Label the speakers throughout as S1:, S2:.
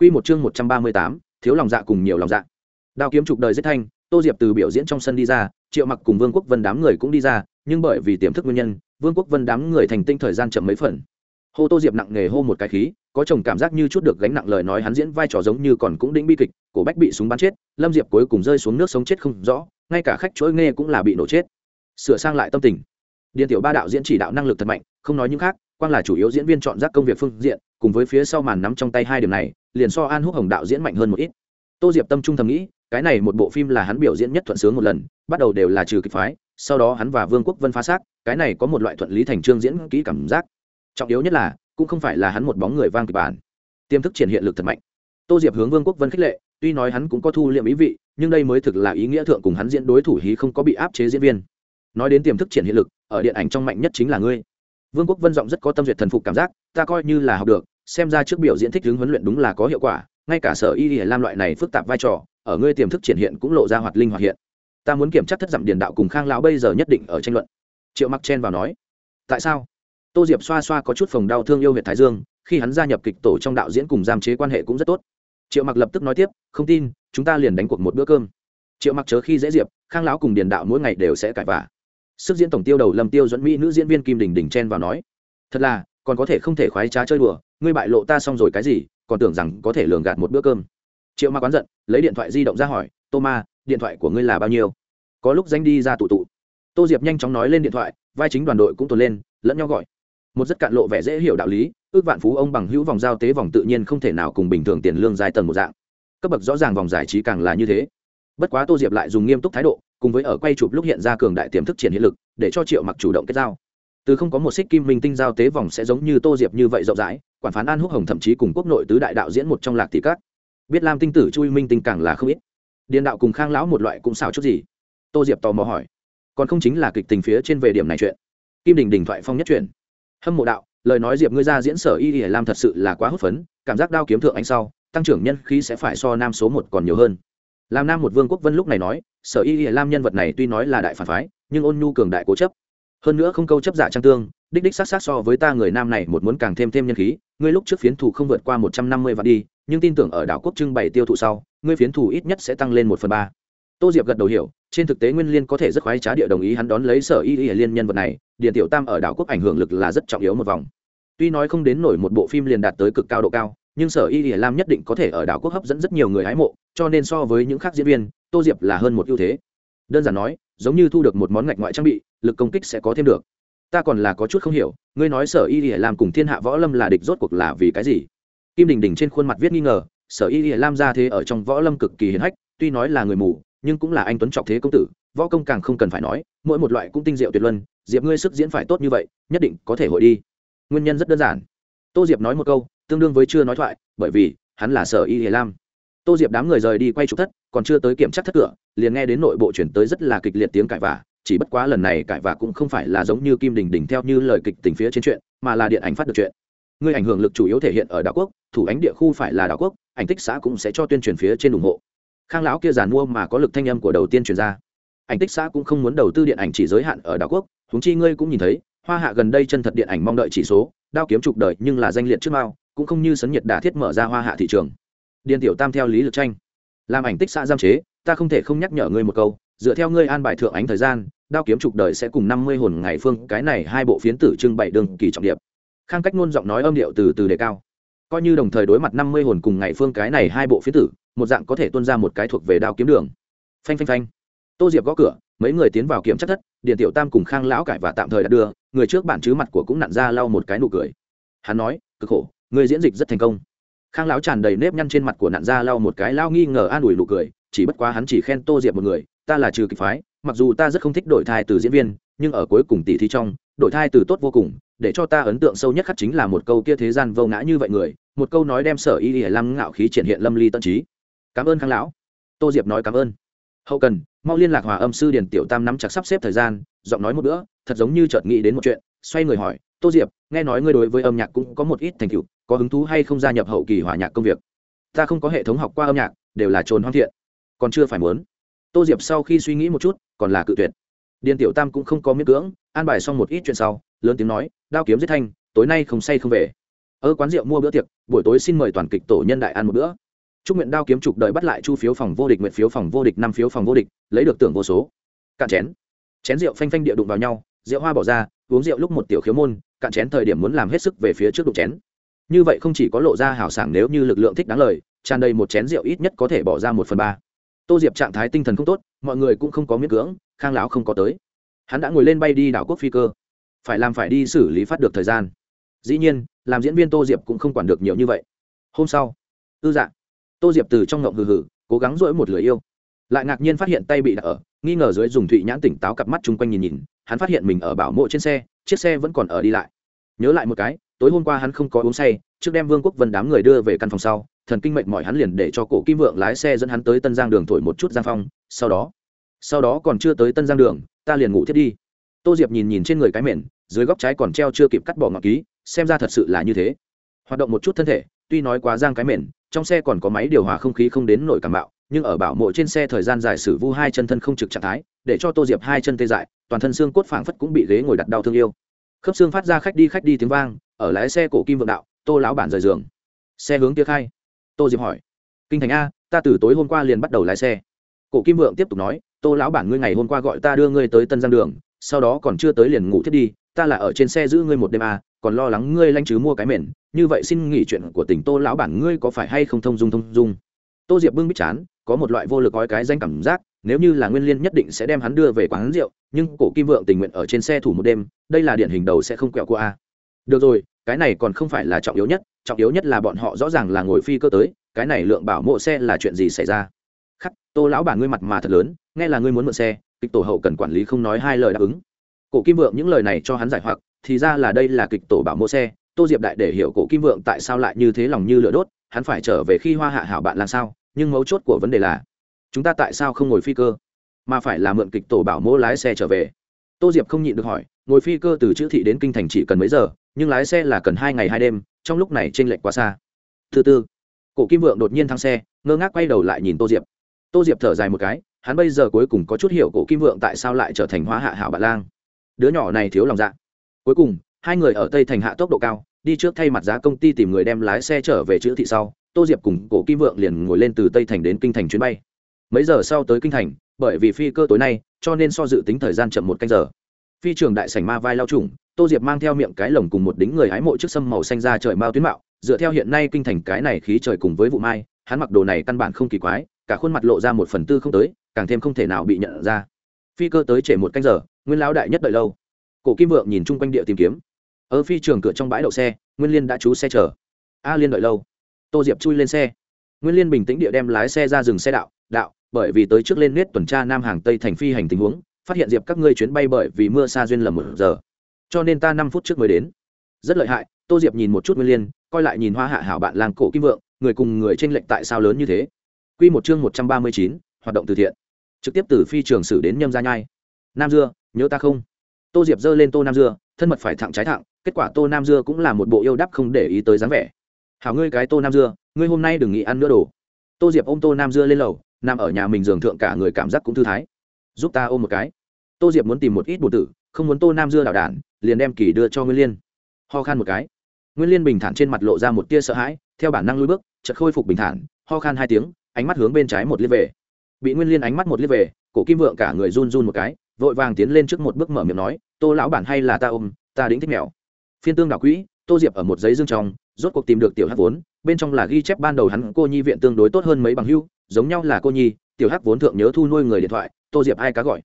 S1: Quy một chương một trăm ba mươi tám, thiếu lòng dạ cùng nhiều lòng dạ. Đao kiếm trục đời giết thanh, Tô Diệp từ biểu diễn trong sân đi ra, Triệu Mặc cùng Vương Quốc Vân đám người cũng đi ra, nhưng bởi vì tiềm thức nguyên nhân, Vương Quốc Vân đám người thành tinh thời gian chậm mấy phần. Hô Tô Diệp nặng nghề hô một cái khí, có chồng cảm giác như chút được gánh nặng lời nói hắn diễn vai trò giống như còn cũng đĩnh bi kịch, cổ bách bị súng bắn chết, Lâm Diệp cuối cùng rơi xuống nước sống chết không rõ, ngay cả khách chuỗi nghe cũng là bị nổ chết. Sửa sang lại tâm tình. Điền tiểu ba đạo diễn chỉ đạo năng lực thật mạnh, không nói những khác, quang là chủ yếu diễn viên chọn giác công việc phương diện, cùng với phía sau màn nắm trong tay hai điểm này, liền so An Húc Hồng đạo diễn mạnh hơn một ít. Tô Diệp tâm trung thầm nghĩ, cái này một bộ phim là hắn biểu diễn nhất thuận sướng một lần, bắt đầu đều là trừ kịch phái, sau đó hắn và Vương Quốc Vân phá xác, cái này có một loại thuận lý thành trương diễn kỹ cảm giác. Trọng yếu nhất là, cũng không phải là hắn một bóng người vang kịch bản. Tiềm thức triển hiện lực thật mạnh. Tô Diệp hướng Vương Quốc Vân khích lệ, tuy nói hắn cũng có thu liệm ý vị, nhưng đây mới thực là ý nghĩa thượng cùng hắn diễn đối thủ hí không có bị áp chế diễn viên. Nói đến tiềm thức triển hiện lực, ở điện ảnh trong mạnh nhất chính là ngươi. Vương Quốc Vân giọng rất có tâm duyệt thần phục cảm giác, ta coi như là học được, xem ra trước biểu diễn thích hướng huấn luyện đúng là có hiệu quả, ngay cả sở y y lam loại này phức tạp vai trò, ở ngươi tiềm thức triển hiện cũng lộ ra hoạt linh hoạt hiện. Ta muốn kiểm tra thất dặm điền đạo cùng Khang lão bây giờ nhất định ở tranh luận. Triệu Mặc chen vào nói, tại sao? Tô Diệp xoa xoa có chút phòng đau thương yêu huyệt thái dương, khi hắn gia nhập kịch tổ trong đạo diễn cùng giam chế quan hệ cũng rất tốt. Triệu Mặc lập tức nói tiếp, không tin, chúng ta liền đánh cuộc một bữa cơm. Triệu Mặc chớ khi dễ diệp, Khang lão cùng điền đạo mỗi ngày đều sẽ cãi vả sức diễn tổng tiêu đầu lâm tiêu dẫn mỹ nữ diễn viên kim đình đình chen vào nói, thật là, còn có thể không thể khoái trá chơi đùa, ngươi bại lộ ta xong rồi cái gì, còn tưởng rằng có thể lường gạt một bữa cơm. Triệu ma quán giận, lấy điện thoại di động ra hỏi, tô ma, điện thoại của ngươi là bao nhiêu? Có lúc danh đi ra tụ tụ. Tô diệp nhanh chóng nói lên điện thoại, vai chính đoàn đội cũng tuần lên, lẫn nhau gọi. Một rất cạn lộ vẻ dễ hiểu đạo lý, ước vạn phú ông bằng hữu vòng giao tế vòng tự nhiên không thể nào cùng bình thường tiền lương dài tầng một dạng. Cấp bậc rõ ràng vòng giải trí càng là như thế. Bất quá tô diệp lại dùng nghiêm túc thái độ cùng với ở quay chụp lúc hiện ra cường đại tiềm thức triển hiện lực, để cho triệu mặc chủ động kết giao. Từ không có một xích kim minh tinh giao tế vòng sẽ giống như tô diệp như vậy rộng rãi, quản phán an húc hồng thậm chí cùng quốc nội tứ đại đạo diễn một trong lạc tỷ cát. Biết lam tinh tử chui minh tinh càng là không ít. Điền đạo cùng khang lão một loại cũng xào chút gì? Tô diệp tò mò hỏi. Còn không chính là kịch tình phía trên về điểm này chuyện. Kim đình đình thoại phong nhất chuyện. Hâm mộ đạo, lời nói diệp ngươi ra diễn sở y y lam thật sự là quá hốt phấn, cảm giác đao kiếm thượng anh sau, tăng trưởng nhân khí sẽ phải so nam số một còn nhiều hơn làm nam một vương quốc vân lúc này nói, sở y y lam nhân vật này tuy nói là đại phản phái, nhưng ôn nhu cường đại cố chấp. Hơn nữa không câu chấp giả trang tương, đích đích sát sát so với ta người nam này một muốn càng thêm thêm nhân khí, ngươi lúc trước phiến thủ không vượt qua một trăm năm mươi vạn đi, nhưng tin tưởng ở đảo quốc trưng bày tiêu thụ sau, ngươi phiến thủ ít nhất sẽ tăng lên một phần ba. Tô diệp gật đầu hiểu, trên thực tế nguyên liên có thể rất khoái trá địa đồng ý hắn đón lấy sở y y liên nhân vật này điện tiểu tam ở đảo quốc ảnh hưởng lực là rất trọng yếu một vòng. Tuy nói không đến nổi một bộ phim liền đạt tới cực cao độ cao nhưng sở y ỉa lam nhất định có thể ở đảo quốc hấp dẫn rất nhiều người hái mộ, cho nên so với những khác diễn viên, tô diệp là hơn một ưu thế. Đơn giản nói, giống như thu được một món ngạch ngoại trang bị, lực công kích sẽ có thêm được. Ta còn là có chút không hiểu, ngươi nói sở y ỉa lam cùng thiên hạ võ lâm là địch rốt cuộc là vì cái gì? Kim đình đình trên khuôn mặt viết nghi ngờ, sở y ỉa lam ra thế ở trong võ lâm cực kỳ hiền hách, tuy nói là người mù, nhưng cũng là anh tuấn trọc thế công tử, võ công càng không cần phải nói, mỗi một loại cũng tinh diệu tuyệt luân, diệp ngươi sức diễn phải tốt như vậy, nhất định có thể hội đi. Nguyên nhân rất đơn giản. Tô diệp nói một câu tương đương với chưa nói thoại, bởi vì, hắn là sở y hề lam. Tô diệp đám người rời đi quay trục thất, còn chưa tới kiểm tra thất cửa, liền nghe đến nội bộ chuyển tới rất là kịch liệt tiếng cãi vả chỉ bất quá lần này cãi vả cũng không phải là giống như kim đình đình theo như lời kịch tình phía trên chuyện, mà là điện ảnh phát được chuyện. Người ảnh hưởng lực chủ yếu thể hiện ở đảo quốc, thủ ánh địa khu phải là đảo quốc, ảnh tích xã cũng sẽ cho tuyên truyền phía trên ủng hộ. Khang lão kia giàn mua mà có lực thanh âm của đầu tiên truyền ra. Ảnh tích xã cũng không muốn đầu tư điện ảnh chỉ giới hạn ở đảo quốc húng chi ngươi cũng nhìn thấy, hoa hạ gần đây chân thật điện ảnh mong đợi chỉ số, đao kiếm trục đời nhưng là danh liệt trước mao cũng không như sấn nhiệt đả thiết mở ra hoa hạ thị trường. Điền tiểu tam theo lý lực tranh. Làm ảnh tích xã giam chế, ta không thể không nhắc nhở ngươi một câu, dựa theo ngươi an bài thượng ánh thời gian, đao kiếm trục đời sẽ cùng năm mươi hồn ngày phương, cái này hai bộ phiến tử trưng bày đường kỳ trọng điệp. Khang cách ngôn giọng nói âm điệu từ từ đề cao. Coi như đồng thời đối mặt năm mươi hồn cùng ngày phương cái này hai bộ phiến tử, một dạng có thể tuân ra một cái thuộc về đao kiếm đường. Phanh phanh phanh. Tô diệp gõ cửa, mấy người tiến vào kiểm chất thất điện tiểu tam cùng khang lão cải và tạm thời đã đưa, người trước bản chứ mặt của cũng nặn ra lau một cái nụ cười. Hắn nói, cực khổ người diễn dịch rất thành công. Khang lão tràn đầy nếp nhăn trên mặt của nạn gia lau một cái lao nghi ngờ an ủi nụ cười, chỉ bất quá hắn chỉ khen tô diệp một người, ta là trừ kịch phái, mặc dù ta rất không thích đổi thai từ diễn viên, nhưng ở cuối cùng tỷ thi trong đổi thai từ tốt vô cùng, để cho ta ấn tượng sâu nhất khắc chính là một câu kia thế gian vô ngã như vậy người, một câu nói đem sở y y lăng ngạo khí triển hiện lâm ly tân trí. Cảm ơn khang lão. Tô diệp nói cảm ơn. Hậu cần, mau liên lạc hòa âm sư điền tiểu tam nắm chặt sắp xếp thời gian, giọng nói một bữa, thật giống như chợt nghĩ đến một chuyện, xoay người hỏi, tô diệp, nghe nói ngươi đối với âm nhạc cũng có một ít thành tựu có hứng thú hay không gia nhập hậu kỳ hòa nhạc công việc? Ta không có hệ thống học qua âm nhạc, đều là trồn hoang thiện. Còn chưa phải muốn. Tô diệp sau khi suy nghĩ một chút, còn là cự tuyệt. Điền tiểu tam cũng không có miễn cưỡng, an bài xong một ít chuyện sau, lớn tiếng nói, đao kiếm giết thanh, tối nay không say không về. Ở quán rượu mua bữa tiệc, buổi tối xin mời toàn kịch tổ nhân đại ăn một bữa. Chúc nguyện đao kiếm trục đợi bắt lại chu phiếu phòng vô địch nguyện phiếu phòng vô địch, năm phiếu phòng vô địch, lấy được tưởng vô số. Cạn chén. Chén rượu phanh phanh địa đụng vào nhau, rượu hoa bỏ ra, uống rượu lúc một tiểu khiếu môn, cạn chén thời điểm muốn làm hết sức về phía trước đụng chén như vậy không chỉ có lộ ra hảo sảng nếu như lực lượng thích đáng lời, tràn đầy một chén rượu ít nhất có thể bỏ ra một phần ba. Tô diệp trạng thái tinh thần không tốt, mọi người cũng không có miễn cưỡng, khang lão không có tới. Hắn đã ngồi lên bay đi đảo quốc phi cơ. Phải làm phải đi xử lý phát được thời gian. Dĩ nhiên, làm diễn viên tô diệp cũng không quản được nhiều như vậy. Hôm sau, ư dạ. Tô diệp từ trong ngộng hừ hừ, cố gắng dỗi một lưỡi yêu. Lại ngạc nhiên phát hiện tay bị đặt ở, nghi ngờ dưới dùng thụy nhãn tỉnh táo cặp mắt chung quanh nhìn nhìn, hắn phát hiện mình ở bảo mộ trên xe, chiếc xe vẫn còn ở đi lại nhớ lại một cái, tối hôm qua hắn không có uống say, trước đem vương quốc vân đám người đưa về căn phòng sau, thần kinh mệnh mọi hắn liền để cho cổ kim vượng lái xe dẫn hắn tới tân giang đường thổi một chút giang phong, sau đó sau đó còn chưa tới tân giang đường, ta liền ngủ thiết đi. Tô diệp nhìn nhìn trên người cái mền, dưới góc trái còn treo chưa kịp cắt bỏ ngọc ký, xem ra thật sự là như thế. Hoạt động một chút thân thể, tuy nói quá giang cái mền, trong xe còn có máy điều hòa không khí không đến nổi cảm bạo, nhưng ở bảo mộ trên xe thời gian dài sử vu hai chân thân không trực trạng thái, để cho tô diệp hai chân tê dại, toàn thân xương cốt phảng phất cũng bị ghế ngồi đặt đau thương yêu khớp xương phát ra khách đi khách đi tiếng vang, ở lái xe cổ kim vượng đạo, tô lão bản rời giường. Xe hướng kia khai. Tô diệp hỏi, kinh thành a, ta từ tối hôm qua liền bắt đầu lái xe. Cổ kim vượng tiếp tục nói, tô lão bản ngươi ngày hôm qua gọi ta đưa ngươi tới tân giang đường, sau đó còn chưa tới liền ngủ thiết đi, ta là ở trên xe giữ ngươi một đêm a, còn lo lắng ngươi lanh chứ mua cái mền, như vậy xin nghỉ chuyện của tỉnh tô lão bản ngươi có phải hay không thông dung thông dung? Tô diệp bưng bít chán, có một loại vô lực gói cái danh cảm giác nếu như là nguyên liên nhất định sẽ đem hắn đưa về quán rượu, nhưng cổ kim vượng tình nguyện ở trên xe thủ một đêm, đây là điển hình đầu sẽ không quẹo qua a. Được rồi, cái này còn không phải là trọng yếu nhất, trọng yếu nhất là bọn họ rõ ràng là ngồi phi cơ tới, cái này lượng bảo mộ xe là chuyện gì xảy ra? Khắc, tô lão bản ngươi mặt mà thật lớn, nghe là ngươi muốn mượn xe, kịch tổ hậu cần quản lý không nói hai lời đáp ứng. Cổ kim vượng những lời này cho hắn giải hoặc, thì ra là đây là kịch tổ bảo mộ xe, tô diệp đại để hiểu cổ kim vượng tại sao lại như thế lòng như lửa đốt, hắn phải trở về khi hoa hạ hảo bạn làm sao, nhưng mấu chốt của vấn đề là chúng ta tại sao không ngồi phi cơ? Mà phải là mượn kịch tổ bảo mỗ lái xe trở về. Tô diệp không nhịn được hỏi, ngồi phi cơ từ chữ thị đến kinh thành chỉ cần mấy giờ, nhưng lái xe là cần hai ngày hai đêm, trong lúc này t r ê n lệch quá xa. Thứ tư, cổ kim vượng đột nhiên thăng xe, ngơ ngác quay đầu lại nhìn tô diệp. Tô diệp thở dài một cái, hắn bây giờ cuối cùng có chút hiểu cổ kim vượng tại sao lại trở thành hóa hạ hảo bạn lang. Đứa nhỏ này thiếu lòng dạ. Cuối cùng, hai người ở tây thành hạ tốc độ cao, đi trước thay mặt giá công ty tìm người đem lái xe trở về chữ thị sau, tô diệp cùng cổ kim vượng liền ngồi lên từ tây thành đến kinh thành chuyến bay mấy giờ sau tới kinh thành, bởi vì phi cơ tối nay, cho nên so dự tính thời gian chậm một canh giờ. Phi trường đại sảnh ma vai lao trùng, tô diệp mang theo miệng cái lồng cùng một đính người hái mộ trước sâm màu xanh ra trời mao tuyến mạo, dựa theo hiện nay kinh thành cái này khí trời cùng với vụ mai, hắn mặc đồ này căn bản không kỳ quái, cả khuôn mặt lộ ra một phần tư không tới, càng thêm không thể nào bị nhận ra. Phi cơ tới trễ một canh giờ, nguyên lão đại nhất đợi lâu. Cổ kim vượng nhìn chung quanh địa tìm kiếm. Ở phi trường cửa trong bãi đậu xe, nguyên liên đã trú xe chở a liên đợi lâu. Tô diệp chui lên xe. Nguyên liên bình tĩnh địa đem lái xe ra dừng xe đạo đạo bởi vì tới trước lên nết tuần tra nam hàng tây thành phi hành tình huống, phát hiện diệp các ngươi chuyến bay bởi vì mưa xa duyên lầm một giờ. Cho nên ta năm phút trước mới đến. Rất lợi hại, tô diệp nhìn một chút nguyên liên, coi lại nhìn hoa hạ hảo bạn làng cổ kim vượng, người cùng người tranh lệnh tại sao lớn như thế. Q một chương một trăm ba mươi chín, hoạt động từ thiện. Trực tiếp từ phi trường sử đến nhâm gia nhai. Nam dưa, nhớ ta không? Tô diệp giơ lên tô nam dưa, thân mật phải thẳng trái thẳng, kết quả tô nam dưa cũng là một bộ yêu đắp không để ý tới dáng vẻ. Hảo ngươi cái tô nam dưa, ngươi hôm nay đừng nghĩ ăn nữa đồ. Tô diệp ôm tô nam dưa lên lầu nằm ở nhà mình giường thượng cả người cảm giác cũng thư thái. Giúp ta ôm một cái. Tô diệp muốn tìm một ít bột tử, không muốn tô nam dưa đảo đản liền đem kỳ đưa cho nguyên liên. Ho khan một cái. Nguyên liên bình thản trên mặt lộ ra một tia sợ hãi, theo bản năng lui bước, chợt khôi phục bình thản, ho khan hai tiếng, ánh mắt hướng bên trái một liếc về. Bị nguyên liên ánh mắt một liếc về, cổ kim vượng cả người run run một cái, vội vàng tiến lên trước một bước mở miệng nói, tô lão bản hay là ta ôm, ta đính thích mèo. Phiên tương đảo quỹ tô diệp ở một giấy dương trong, rốt cuộc tìm được tiểu hát vốn, bên trong là ghi chép ban đầu hắn cô nhi viện tương đối tốt hơn mấy bằng hưu, giống nhau là cô nhi, tiểu hắc vốn thượng nhớ thu nuôi người điện thoại, tô diệp ai cá gọi.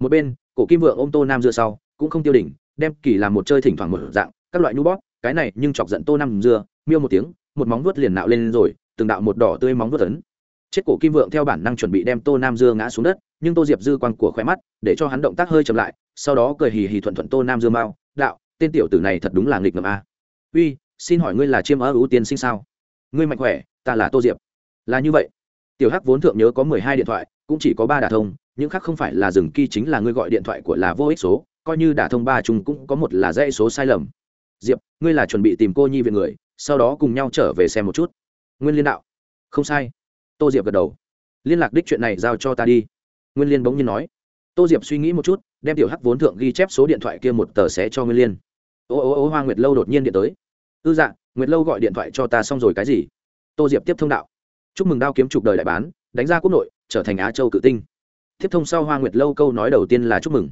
S1: Một bên, cổ kim vượng ôm tô nam dưa sau, cũng không tiêu đỉnh, đem kỳ làm một chơi thỉnh thoảng một dạng, các loại nhu bóp, cái này nhưng chọc giận tô nam dưa miêu một tiếng, một móng vuốt liền nạo lên rồi, từng đạo một đỏ tươi móng vuốt ấn. Chết cổ kim vượng theo bản năng chuẩn bị đem tô nam dưa ngã xuống đất, nhưng tô diệp dư quang của khỏe mắt, để cho hắn động tác hơi chậm lại, sau đó cười hì hì thuận thuận tô nam dưa mao đạo, tên tiểu tử này thật đúng là nghịch ngợm a uy, xin hỏi ngươi là chiêm ở ưu tiên sinh sao? Ngươi mạnh khỏe, ta là tô diệp. Là như vậy. Tiểu hắc vốn thượng nhớ có mười hai điện thoại, cũng chỉ có ba đả thông, những khác không phải là dừng kỳ chính là ngươi gọi điện thoại của là vô ích số, coi như đả thông ba chung cũng có một là dãy số sai lầm. Diệp, ngươi là chuẩn bị tìm cô nhi viện người, sau đó cùng nhau trở về xem một chút. Nguyên liên đạo. Không sai. Tô diệp gật đầu. Liên lạc đích chuyện này giao cho ta đi. Nguyên liên bỗng nhiên nói. Tô diệp suy nghĩ một chút, đem tiểu hắc vốn thượng ghi chép số điện thoại kia một tờ xé cho nguyên liên. Ô ô ô, hoa nguyệt lâu đột nhiên điện tới ư dạ nguyệt lâu gọi điện thoại cho ta xong rồi cái gì? Tô diệp tiếp thông đạo. Chúc mừng đao kiếm chụp đời đại bán, đánh ra quốc nội, trở thành á châu cự tinh. Tiếp thông sau hoa nguyệt lâu câu nói đầu tiên là chúc mừng.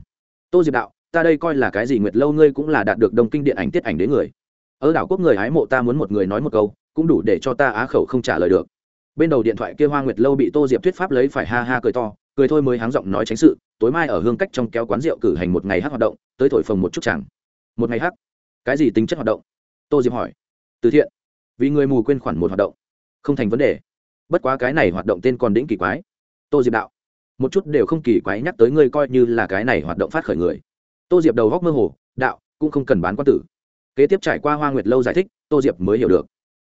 S1: Tô diệp đạo, ta đây coi là cái gì nguyệt lâu ngươi cũng là đạt được đông kinh điện ảnh tiết ảnh đến người. Ở đảo quốc người hái mộ ta muốn một người nói một câu, cũng đủ để cho ta á khẩu không trả lời được. Bên đầu điện thoại kia hoa nguyệt lâu bị tô diệp thuyết pháp lấy phải ha ha cười to, cười thôi mới háng giọng nói tránh sự, tối mai ở hương cách trong kéo quán rượu cử hành một ngày hát hoạt động, tới thổi phồng một chút chẳng. Một ngày hát? Cái gì tính chất hoạt động? Tô diệp hỏi. Từ thiện. Vì người mù quên khoản một hoạt động. Không thành vấn đề. Bất quá cái này hoạt động tên còn đĩnh kỳ quái. Tô diệp đạo. Một chút đều không kỳ quái nhắc tới ngươi coi như là cái này hoạt động phát khởi người. Tô diệp đầu góc mơ hồ, đạo, cũng không cần bán quan tử. Kế tiếp trải qua hoa nguyệt lâu giải thích, tô diệp mới hiểu được.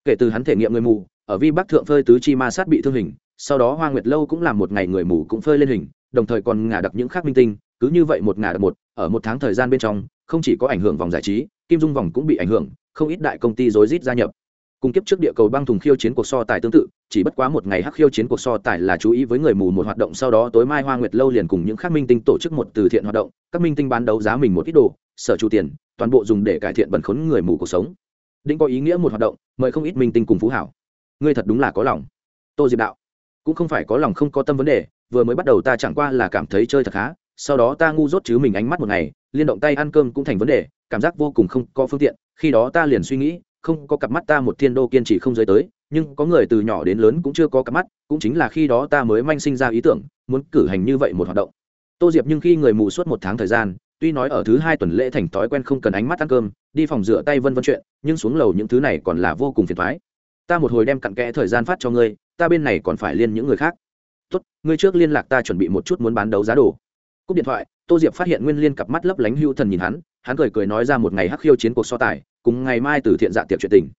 S1: Kể từ hắn thể nghiệm người mù, ở vi bắc thượng phơi tứ chi ma sát bị thương hình, sau đó hoa nguyệt lâu cũng làm một ngày người mù cũng phơi lên hình, đồng thời còn ngả đặc những khác minh tinh, cứ như vậy một ngả đặc một, ở một tháng thời gian bên trong, không chỉ có ảnh hưởng vòng giải trí, kim dung vòng cũng bị ảnh hưởng không ít đại công ty rối rít gia nhập. Cùng kiếp trước địa cầu băng thùng khiêu chiến cuộc so tài tương tự, chỉ bất quá một ngày hắc khiêu chiến cuộc so tài là chú ý với người mù một hoạt động, sau đó tối mai hoa nguyệt lâu liền cùng những khác minh tinh tổ chức một từ thiện hoạt động, các minh tinh bán đấu giá mình một ít đồ, sở chủ tiền, toàn bộ dùng để cải thiện bẩn khốn người mù cuộc sống. Định có ý nghĩa một hoạt động, mời không ít minh tinh cùng phú hảo. Ngươi thật đúng là có lòng. Tô diệp đạo. Cũng không phải có lòng không có tâm vấn đề, vừa mới bắt đầu ta chẳng qua là cảm thấy chơi thật khá, sau đó ta ngu dốt chứ mình ánh mắt một ngày, liên động tay ăn cơm cũng thành vấn đề, cảm giác vô cùng không có phương tiện khi đó ta liền suy nghĩ, không có cặp mắt ta một thiên đô kiên trì không giới tới, nhưng có người từ nhỏ đến lớn cũng chưa có cặp mắt, cũng chính là khi đó ta mới manh sinh ra ý tưởng, muốn cử hành như vậy một hoạt động. Tô diệp nhưng khi người mù suốt một tháng thời gian, tuy nói ở thứ hai tuần lễ thành thói quen không cần ánh mắt ăn cơm, đi phòng rửa tay vân vân chuyện, nhưng xuống lầu những thứ này còn là vô cùng phiền thoái ta một hồi đem cặn kẽ thời gian phát cho ngươi, ta bên này còn phải liên những người khác. Tốt, ngươi trước liên lạc ta chuẩn bị một chút muốn bán đấu giá đồ. Cúp điện thoại, tô diệp phát hiện nguyên liên cặp mắt lấp lánh hưu thần nhìn hắn hắn cười cười nói ra một ngày hắc khiêu chiến cuộc so tài, cùng ngày mai từ thiện dạ tiệc chuyện tình.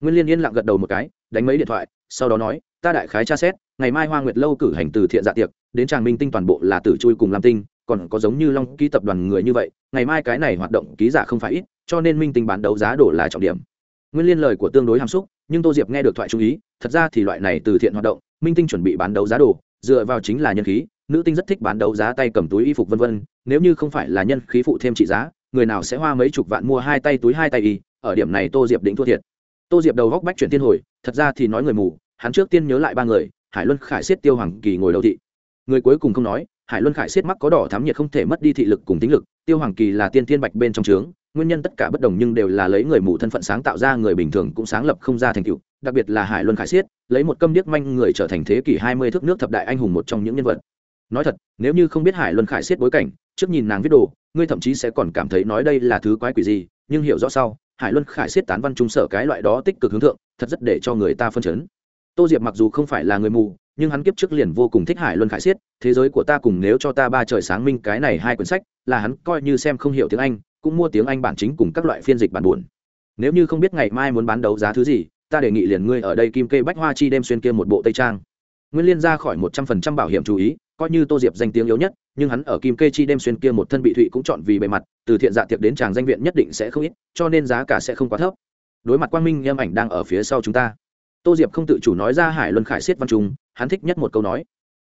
S1: Nguyên liên yên lặng gật đầu một cái, đánh mấy điện thoại, sau đó nói, ta đại khái tra xét, ngày mai hoa nguyệt lâu cử hành từ thiện dạ tiệc, đến tràng minh tinh toàn bộ là tử chui cùng lam tinh, còn có giống như long ký tập đoàn người như vậy, ngày mai cái này hoạt động ký giả không phải ít, cho nên minh tinh bán đấu giá đổ là trọng điểm. Nguyên liên lời của tương đối hàm xúc, nhưng tô diệp nghe được thoại chú ý, thật ra thì loại này từ thiện hoạt động, minh tinh chuẩn bị bán đấu giá đồ dựa vào chính là nhân khí, nữ tinh rất thích bán đấu giá tay cầm túi y phục vân vân, nếu như không phải là nhân khí phụ thêm trị giá người nào sẽ hoa mấy chục vạn mua hai tay túi hai tay y, ở điểm này tô diệp định thua thiệt. Tô diệp đầu góc bách chuyển tiên hồi, thật ra thì nói người mù, hắn trước tiên nhớ lại ba người, hải luân, khải siết tiêu hoàng, kỳ ngồi đầu thị. Người cuối cùng không nói, hải luân, khải siết mắc có đỏ thám nhiệt không thể mất đi thị lực cùng tính lực, tiêu hoàng, kỳ là tiên tiên bạch bên trong trướng, nguyên nhân tất cả bất đồng nhưng đều là lấy người mù thân phận sáng tạo ra, người bình thường cũng sáng lập không ra thành tựu, đặc biệt là hải luân, khải siết lấy một câm điếc manh người trở thành thế kỷ hai mươi thước nước thập đại anh hùng một trong những nhân vật. Nói thật, nếu như không biết hải luân, khải siết bối cảnh trước nhìn nàng viết đồ, ngươi thậm chí sẽ còn cảm thấy nói đây là thứ quái quỷ gì, nhưng hiểu rõ sau, hải luân khải siết tán văn trung sở cái loại đó tích cực hướng thượng, thật rất để cho người ta phân chấn. Tô diệp mặc dù không phải là người mù, nhưng hắn kiếp trước liền vô cùng thích hải luân khải siết, thế giới của ta cùng nếu cho ta ba trời sáng minh cái này hai quyển sách, là hắn coi như xem không hiểu tiếng anh, cũng mua tiếng anh bản chính cùng các loại phiên dịch bản buồn. Nếu như không biết ngày mai muốn bán đấu giá thứ gì, ta đề nghị liền ngươi ở đây kim kê bách hoa chi đêm xuyên kia một bộ tây trang. Nguyên liên ra khỏi một trăm phần trăm bảo hiểm chú ý coi như tô diệp danh tiếng yếu nhất, nhưng hắn ở kim kê chi đêm xuyên kia một thân bị thụy cũng chọn vì bề mặt, từ thiện dạ tiệc đến tràng danh viện nhất định sẽ không ít, cho nên giá cả sẽ không quá thấp. Đối mặt quang minh, em ảnh đang ở phía sau chúng ta. Tô diệp không tự chủ nói ra hải luân khải siết văn trung, hắn thích nhất một câu nói.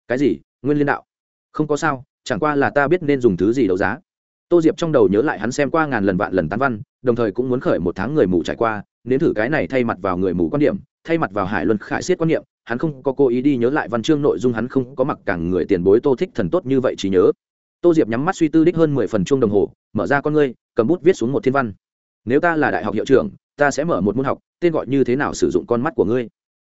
S1: Cái gì? Nguyên liên đạo? Không có sao, chẳng qua là ta biết nên dùng thứ gì đấu giá. Tô diệp trong đầu nhớ lại hắn xem qua ngàn lần vạn lần tán văn, đồng thời cũng muốn khởi một tháng người mù trải qua, nếm thử cái này thay mặt vào người mù quan điểm, thay mặt vào hải luân khải siết quan niệm hắn không có cố ý đi nhớ lại văn chương nội dung, hắn không có mặc cả người tiền bối tô thích thần tốt như vậy chỉ nhớ. Tô diệp nhắm mắt suy tư đích hơn mười phần chuông đồng hồ, mở ra con ngươi, cầm bút viết xuống một thiên văn. Nếu ta là đại học hiệu trưởng, ta sẽ mở một môn học, tên gọi như thế nào sử dụng con mắt của ngươi?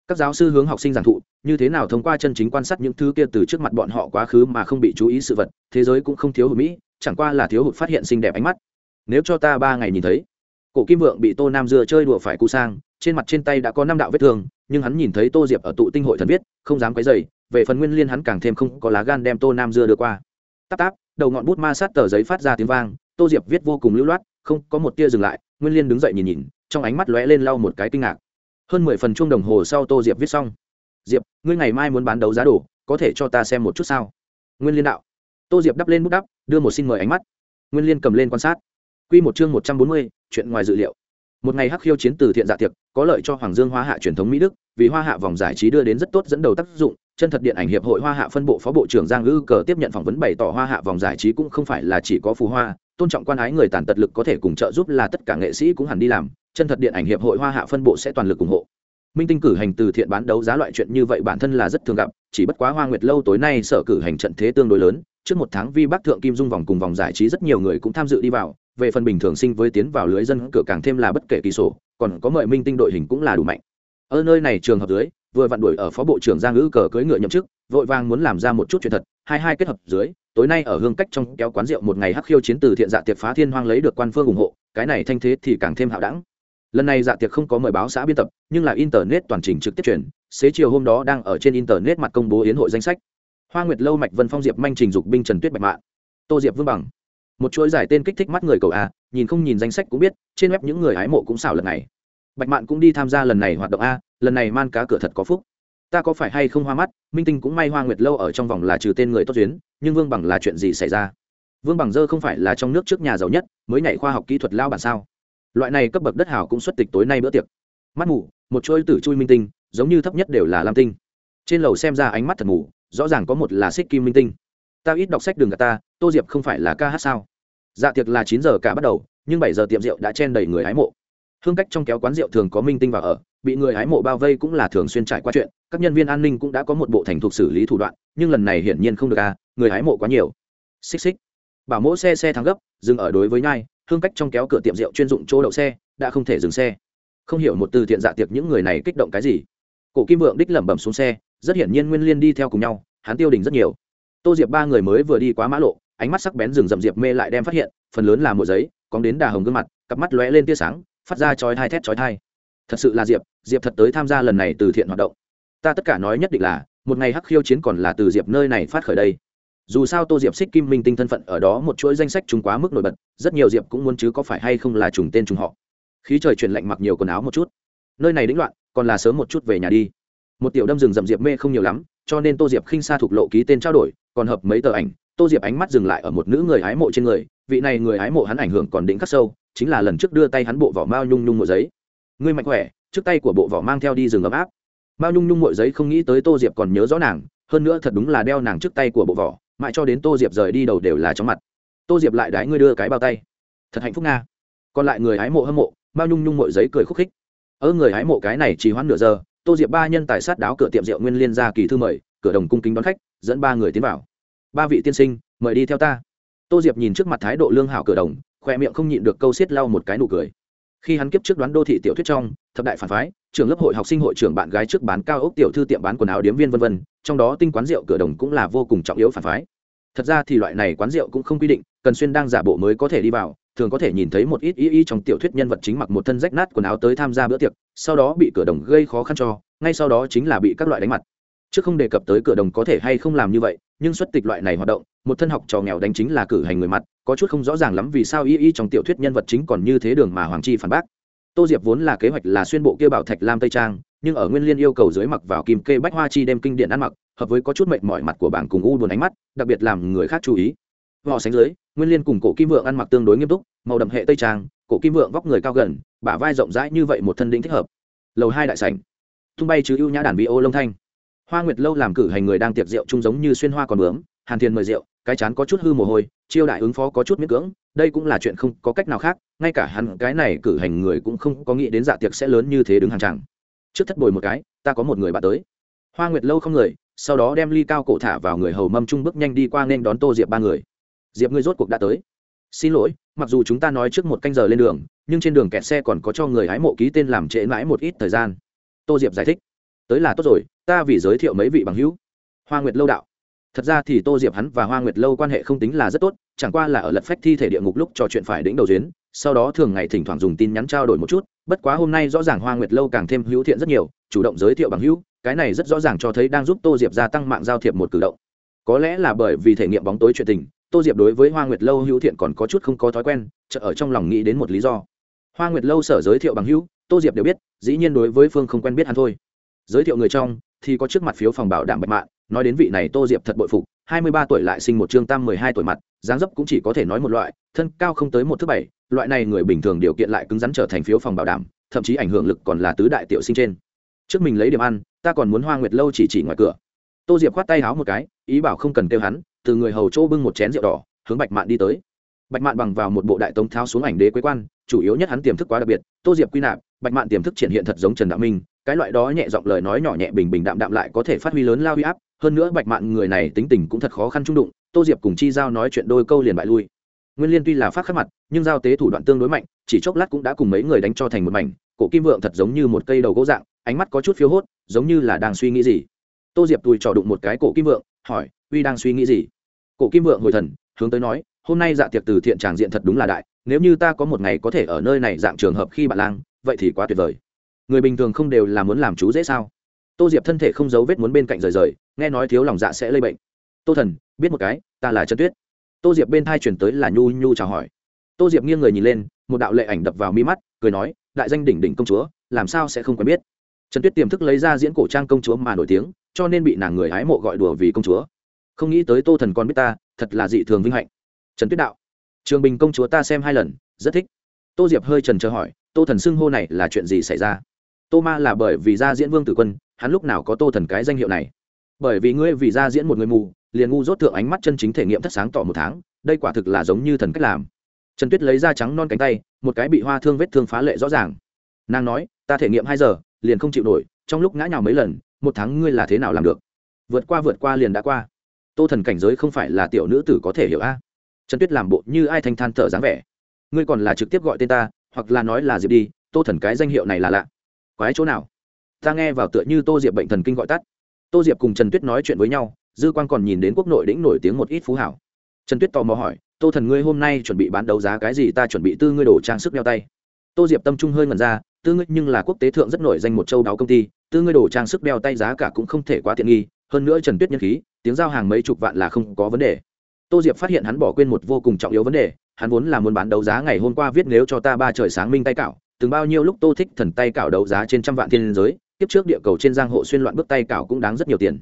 S1: Các giáo sư hướng học sinh giảng thụ, như thế nào thông qua chân chính quan sát những thứ kia từ trước mặt bọn họ quá khứ mà không bị chú ý sự vật, thế giới cũng không thiếu hụt mỹ, chẳng qua là thiếu hụt phát hiện xinh đẹp ánh mắt. Nếu cho ta ba ngày nhìn thấy, cổ kim vượng bị tô nam dưa chơi đùa phải cu sang trên mặt trên tay đã có năm đạo vết thương, nhưng hắn nhìn thấy tô diệp ở tụ tinh hội thần viết, không dám quấy dày về phần nguyên liên hắn càng thêm không có lá gan đem tô nam dưa đưa qua. Táp táp, đầu ngọn bút ma sát tờ giấy phát ra tiếng vang, tô diệp viết vô cùng lưu loát, không có một tia dừng lại, nguyên liên đứng dậy nhìn nhìn, trong ánh mắt lóe lên lau một cái kinh ngạc. Hơn mười phần chuông đồng hồ sau tô diệp viết xong. Diệp, ngươi ngày mai muốn bán đấu giá đồ, có thể cho ta xem một chút sao? Nguyên liên đạo. Tô diệp đắp lên bút đắp, đưa một xin mời ánh mắt. Nguyên liên cầm lên quan sát. Q một chương một trăm bốn mươi, chuyện ngoài dự liệu một ngày hắc khiêu chiến từ thiện dạ tiệc, có lợi cho hoàng dương hoa hạ truyền thống mỹ đức, vì hoa hạ vòng giải trí đưa đến rất tốt dẫn đầu tác dụng. Chân thật điện ảnh hiệp hội hoa hạ phân bộ phó bộ trưởng giang ngữ cờ tiếp nhận phỏng vấn bày tỏ hoa hạ vòng giải trí cũng không phải là chỉ có phù hoa. Tôn trọng quan ái người tàn tật lực có thể cùng trợ giúp là tất cả nghệ sĩ cũng hẳn đi làm. Chân thật điện ảnh hiệp hội hoa hạ phân bộ sẽ toàn lực ủng hộ. Minh tinh cử hành từ thiện bán đấu giá loại chuyện như vậy bản thân là rất thường gặp, chỉ bất quá hoa nguyệt lâu tối nay sở cử hành trận thế tương đối lớn. Trước một tháng vi bắc thượng kim dung vòng cùng vòng giải trí rất nhiều người cũng tham dự đi vào về phần bình thường sinh với tiến vào lưới dân cửa càng thêm là bất kể kỳ sổ, còn có mời minh tinh đội hình cũng là đủ mạnh. Ở nơi này trường hợp dưới, vừa vặn đuổi ở phó bộ trưởng giang ngữ cờ cưỡi ngựa nhậm chức, vội vàng muốn làm ra một chút chuyện thật, hai hai kết hợp dưới, tối nay ở hương cách trong kéo quán rượu một ngày hắc khiêu chiến từ thiện dạ tiệc phá thiên hoang lấy được quan phương ủng hộ, cái này thanh thế thì càng thêm hạo đẳng. Lần này dạ tiệc không có mời báo xã biên tập, nhưng là internet toàn trình trực tiếp truyền, xế chiều hôm đó đang ở trên internet mặt công bố yến hội danh sách. Hoa nguyệt lâu, mạch vân phong, diệp manh trình, dục binh, trần tuyết bạch mạn, tô diệp vương bằng một chuỗi giải tên kích thích mắt người cầu a, nhìn không nhìn danh sách cũng biết, trên web những người hái mộ cũng xảo lần này. Bạch mạn cũng đi tham gia lần này hoạt động a, lần này man cá cửa thật có phúc. Ta có phải hay không hoa mắt, minh tinh cũng may hoa nguyệt lâu ở trong vòng là trừ tên người tốt duyên, nhưng vương bằng là chuyện gì xảy ra? Vương bằng dơ không phải là trong nước trước nhà giàu nhất, mới nhảy khoa học kỹ thuật lao bản sao? Loại này cấp bậc đất hảo cũng xuất tịch tối nay bữa tiệc. Mắt mù, một chuỗi tử chui minh tinh, giống như thấp nhất đều là lam tinh. Trên lầu xem ra ánh mắt thật mù, rõ ràng có một là xích kim minh tinh. Ta ít đọc sách đường gà ta tô diệp không phải là ca hát sao? Dạ tiệc là chín giờ cả bắt đầu, nhưng bảy giờ tiệm rượu đã chen đầy người hái mộ. Hương cách trong kéo quán rượu thường có minh tinh vào ở, bị người hái mộ bao vây cũng là thường xuyên trải qua chuyện, các nhân viên an ninh cũng đã có một bộ thành thục xử lý thủ đoạn, nhưng lần này hiển nhiên không được à người hái mộ quá nhiều. Xích xích. Bảo mỗ xe xe thắng gấp, dừng ở đối với nhai, hương cách trong kéo cửa tiệm rượu chuyên dụng chỗ đậu xe, đã không thể dừng xe. Không hiểu một từ thiện dạ tiệc những người này kích động cái gì. Cổ kim vượng đích lẩm bẩm xuống xe, rất hiển nhiên nguyên liên đi theo cùng nhau, hắn tiêu đình rất nhiều. Tô diệp ba người mới vừa đi quá mã lộ ánh mắt sắc bén rừng rậm diệp mê lại đem phát hiện, phần lớn là mùa giấy, cóng đến đà hồng gương mặt, cặp mắt lóe lên tia sáng, phát ra chói thai thét chói thai thật sự là diệp diệp thật tới tham gia lần này từ thiện hoạt động. Ta tất cả nói nhất định là, một ngày hắc khiêu chiến còn là từ diệp nơi này phát khởi đây. Dù sao tô diệp xích kim minh tinh thân phận ở đó một chuỗi danh sách chúng quá mức nổi bật, rất nhiều diệp cũng muốn chứ có phải hay không là trùng tên trùng họ. Khí trời chuyển lạnh mặc nhiều quần áo một chút. Nơi này đĩnh loạn, còn là sớm một chút về nhà đi. Một tiểu đâm rừng rậm diệp mê không nhiều lắm, cho nên tô diệp khinh xa thuộc lộ ký tên trao đổi, còn hợp mấy tờ ảnh tô diệp ánh mắt dừng lại ở một nữ người hái mộ trên người, vị này người hái mộ hắn ảnh hưởng còn đỉnh khắc sâu, chính là lần trước đưa tay hắn bộ vỏ mao nhung nhung mộ giấy. Ngươi mạnh khỏe, trước tay của bộ vỏ mang theo đi rừng ấm áp. Mao nhung nhung mộ giấy không nghĩ tới tô diệp còn nhớ rõ nàng, hơn nữa thật đúng là đeo nàng trước tay của bộ vỏ, mãi cho đến tô diệp rời đi đầu đều là chóng mặt. Tô diệp lại đái ngươi đưa cái bao tay. Thật hạnh phúc nga. Còn lại người hái mộ hâm mộ, mao nhung nhung mộ giấy cười khúc khích. Ở người hái mộ cái này chỉ hoãn nửa giờ, tô diệp ba nhân tài sát đáo cửa tiệm rượu nguyên liên ra kỳ thư mời, cửa đồng cung kính đón khách, dẫn ba người tiến vào ba vị tiên sinh, mời đi theo ta. Tô diệp nhìn trước mặt thái độ lương hảo cửa đồng khoe miệng không nhịn được câu xiết lau một cái nụ cười. Khi hắn kiếp trước đoán đô thị tiểu thuyết trong, thập đại phản phái trường lớp hội học sinh hội trưởng bạn gái trước bán cao ốc tiểu thư tiệm bán quần áo điếm viên vân vân, trong đó tinh quán rượu cửa đồng cũng là vô cùng trọng yếu phản phái. Thật ra thì loại này quán rượu cũng không quy định, cần xuyên đang giả bộ mới có thể đi vào, thường có thể nhìn thấy một ít ý ý trong tiểu thuyết nhân vật chính mặc một thân rách nát quần áo tới tham gia bữa tiệc, sau đó bị cửa đồng gây khó khăn cho, ngay sau đó chính là bị các loại đánh mặt chứ không đề cập tới cửa đồng có thể hay không làm như vậy, nhưng xuất tịch loại này hoạt động, một thân học trò nghèo đánh chính là cử hành người mặt, có chút không rõ ràng lắm vì sao y y trong tiểu thuyết nhân vật chính còn như thế đường mà hoàng chi phản bác. Tô diệp vốn là kế hoạch là xuyên bộ kia bảo thạch lam tây trang, nhưng ở nguyên liên yêu cầu dưới mặc vào kim kê bách hoa chi đem kinh điện ăn mặc, hợp với có chút mệt mỏi mặt của bảng cùng u buồn ánh mắt, đặc biệt làm người khác chú ý. Họ sánh dưới, nguyên liên cùng cổ kim vượng ăn mặc tương đối nghiêm túc, màu đậm hệ tây trang, cổ kim vượng vóc người cao gần, bả vai rộng rãi như vậy một thân đinh thích hợp. Lầu hai đại sảnh. Tung bay chứ ưu nhã đàn vi ô lông thanh hoa nguyệt lâu làm cử hành người đang tiệc rượu chung giống như xuyên hoa còn bướm, hàn thiền mời rượu, cái chán có chút hư mồ hôi, chiêu đại ứng phó có chút miễn cưỡng, đây cũng là chuyện không có cách nào khác, ngay cả hắn, cái này cử hành người cũng không có nghĩ đến dạ tiệc sẽ lớn như thế đứng hàng chẳng. trước thất bồi một cái, ta có một người bạn tới. Hoa nguyệt lâu không người, sau đó đem ly cao cổ thả vào người hầu mâm trung bước nhanh đi qua nên đón tô diệp ba người. Diệp ngươi rốt cuộc đã tới. Xin lỗi, mặc dù chúng ta nói trước một canh giờ lên đường, nhưng trên đường kẹt xe còn có cho người hái mộ ký tên làm trễ mãi một ít thời gian. Tô diệp giải thích tới là tốt rồi, ta vì giới thiệu mấy vị bằng hữu. Hoa nguyệt lâu đạo. Thật ra thì tô diệp hắn và hoa nguyệt lâu quan hệ không tính là rất tốt, chẳng qua là ở lật phách thi thể địa ngục lúc trò chuyện phải đỉnh đầu duyến sau đó thường ngày thỉnh thoảng dùng tin nhắn trao đổi một chút, bất quá hôm nay rõ ràng hoa nguyệt lâu càng thêm hữu thiện rất nhiều, chủ động giới thiệu bằng hữu, cái này rất rõ ràng cho thấy đang giúp tô diệp gia tăng mạng giao thiệp một cử động. Có lẽ là bởi vì thể nghiệm bóng tối chuyện tình, tô diệp đối với hoa nguyệt lâu hữu thiện còn có chút không có thói quen chợ ở trong lòng nghĩ đến một lý do. Hoa nguyệt lâu sở giới thiệu bằng hữu, tô diệp đều biết, dĩ nhiên đối với phương không quen biết hắn thôi giới thiệu người trong, thì có trước mặt phiếu phòng bảo đảm bạch mạng nói đến vị này tô diệp thật bội phục, hai mươi ba tuổi lại sinh một trương tam mười hai tuổi mặt, dáng dấp cũng chỉ có thể nói một loại, thân cao không tới một thứ bảy, loại này người bình thường điều kiện lại cứng rắn trở thành phiếu phòng bảo đảm, thậm chí ảnh hưởng lực còn là tứ đại tiểu sinh trên. Trước mình lấy điểm ăn, ta còn muốn hoa nguyệt lâu chỉ chỉ ngoài cửa. Tô diệp khoát tay háo một cái, ý bảo không cần kêu hắn, từ người hầu chỗ bưng một chén rượu đỏ, hướng bạch mạn đi tới. Bạch mạn bằng vào một bộ đại tống tháo xuống ảnh đế quế quan, chủ yếu nhất hắn tiềm thức quá đặc biệt, tô diệp quy nạp, bạch mạn tiềm thức triển hiện thật giống trần đạo minh cái loại đó nhẹ giọng lời nói nhỏ nhẹ bình bình đạm đạm lại có thể phát huy lớn lao huy áp, hơn nữa bạch mạn người này tính tình cũng thật khó khăn trung đụng, tô diệp cùng chi giao nói chuyện đôi câu liền bại lui. Nguyên liên tuy là phát khắc mặt, nhưng giao tế thủ đoạn tương đối mạnh, chỉ chốc lát cũng đã cùng mấy người đánh cho thành một mảnh, cổ kim vượng thật giống như một cây đầu gỗ dạng, ánh mắt có chút phiếu hốt, giống như là đang suy nghĩ gì. Tô diệp tùi trò đụng một cái cổ kim vượng, hỏi, uy đang suy nghĩ gì? Cổ kim vượng hồi thần, hướng tới nói, hôm nay dạ tiệc từ thiện tràng diện thật đúng là đại, nếu như ta có một ngày có thể ở nơi này dạng trường hợp khi bạn lang, vậy thì quá tuyệt vời người bình thường không đều là muốn làm chú dễ sao? Tô diệp thân thể không giấu vết muốn bên cạnh rời rời, nghe nói thiếu lòng dạ sẽ lây bệnh. Tô thần, biết một cái, ta là trần tuyết. Tô diệp bên thai chuyển tới là nhu nhu chào hỏi. Tô diệp nghiêng người nhìn lên, một đạo lệ ảnh đập vào mi mắt, cười nói, đại danh đỉnh đỉnh công chúa, làm sao sẽ không quen biết? Trần tuyết tiềm thức lấy ra diễn cổ trang công chúa mà nổi tiếng, cho nên bị nàng người hái mộ gọi đùa vì công chúa. Không nghĩ tới tô thần con biết ta, thật là dị thường vinh hạnh. Trần tuyết đạo, trường bình công chúa ta xem hai lần, rất thích. Tô diệp hơi trần chờ hỏi, tô thần xưng hô này là chuyện gì xảy ra? Tô ma là bởi vì ra diễn vương tử quân, hắn lúc nào có tô thần cái danh hiệu này? Bởi vì ngươi vì ra diễn một người mù, liền ngu rốt thượng ánh mắt chân chính thể nghiệm thất sáng tỏ một tháng, đây quả thực là giống như thần cách làm. Trần tuyết lấy ra trắng non cánh tay, một cái bị hoa thương vết thương phá lệ rõ ràng. Nàng nói, ta thể nghiệm hai giờ, liền không chịu nổi, trong lúc ngã nhào mấy lần, một tháng ngươi là thế nào làm được? Vượt qua vượt qua liền đã qua. Tô thần cảnh giới không phải là tiểu nữ tử có thể hiểu a. Trần tuyết làm bộ như ai thanh than thở dáng vẻ. Ngươi còn là trực tiếp gọi tên ta, hoặc là nói là diệp đi, tô thần cái danh hiệu này là lạ quái chỗ nào? Ta nghe vào tựa như tô diệp bệnh thần kinh gọi tắt. Tô diệp cùng trần tuyết nói chuyện với nhau, dư quan còn nhìn đến quốc nội đĩnh nổi tiếng một ít phú hảo. Trần tuyết tò mò hỏi, tô thần ngươi hôm nay chuẩn bị bán đấu giá cái gì? Ta chuẩn bị tư ngươi đổ trang sức đeo tay. Tô diệp tâm trung hơi ngần ra, tư ngươi nhưng là quốc tế thượng rất nổi danh một châu đáo công ty, tư ngươi đổ trang sức đeo tay giá cả cũng không thể quá tiện nghi, hơn nữa trần tuyết nhân khí, tiếng giao hàng mấy chục vạn là không có vấn đề. Tô diệp phát hiện hắn bỏ quên một vô cùng trọng yếu vấn đề, hắn vốn là muốn bán đấu giá ngày hôm qua viết nếu cho ta ba trời sáng minh tay cạo từng bao nhiêu lúc tô thích thần tay cạo đấu giá trên trăm vạn thiên giới tiếp trước địa cầu trên giang hộ xuyên loạn bước tay cạo cũng đáng rất nhiều tiền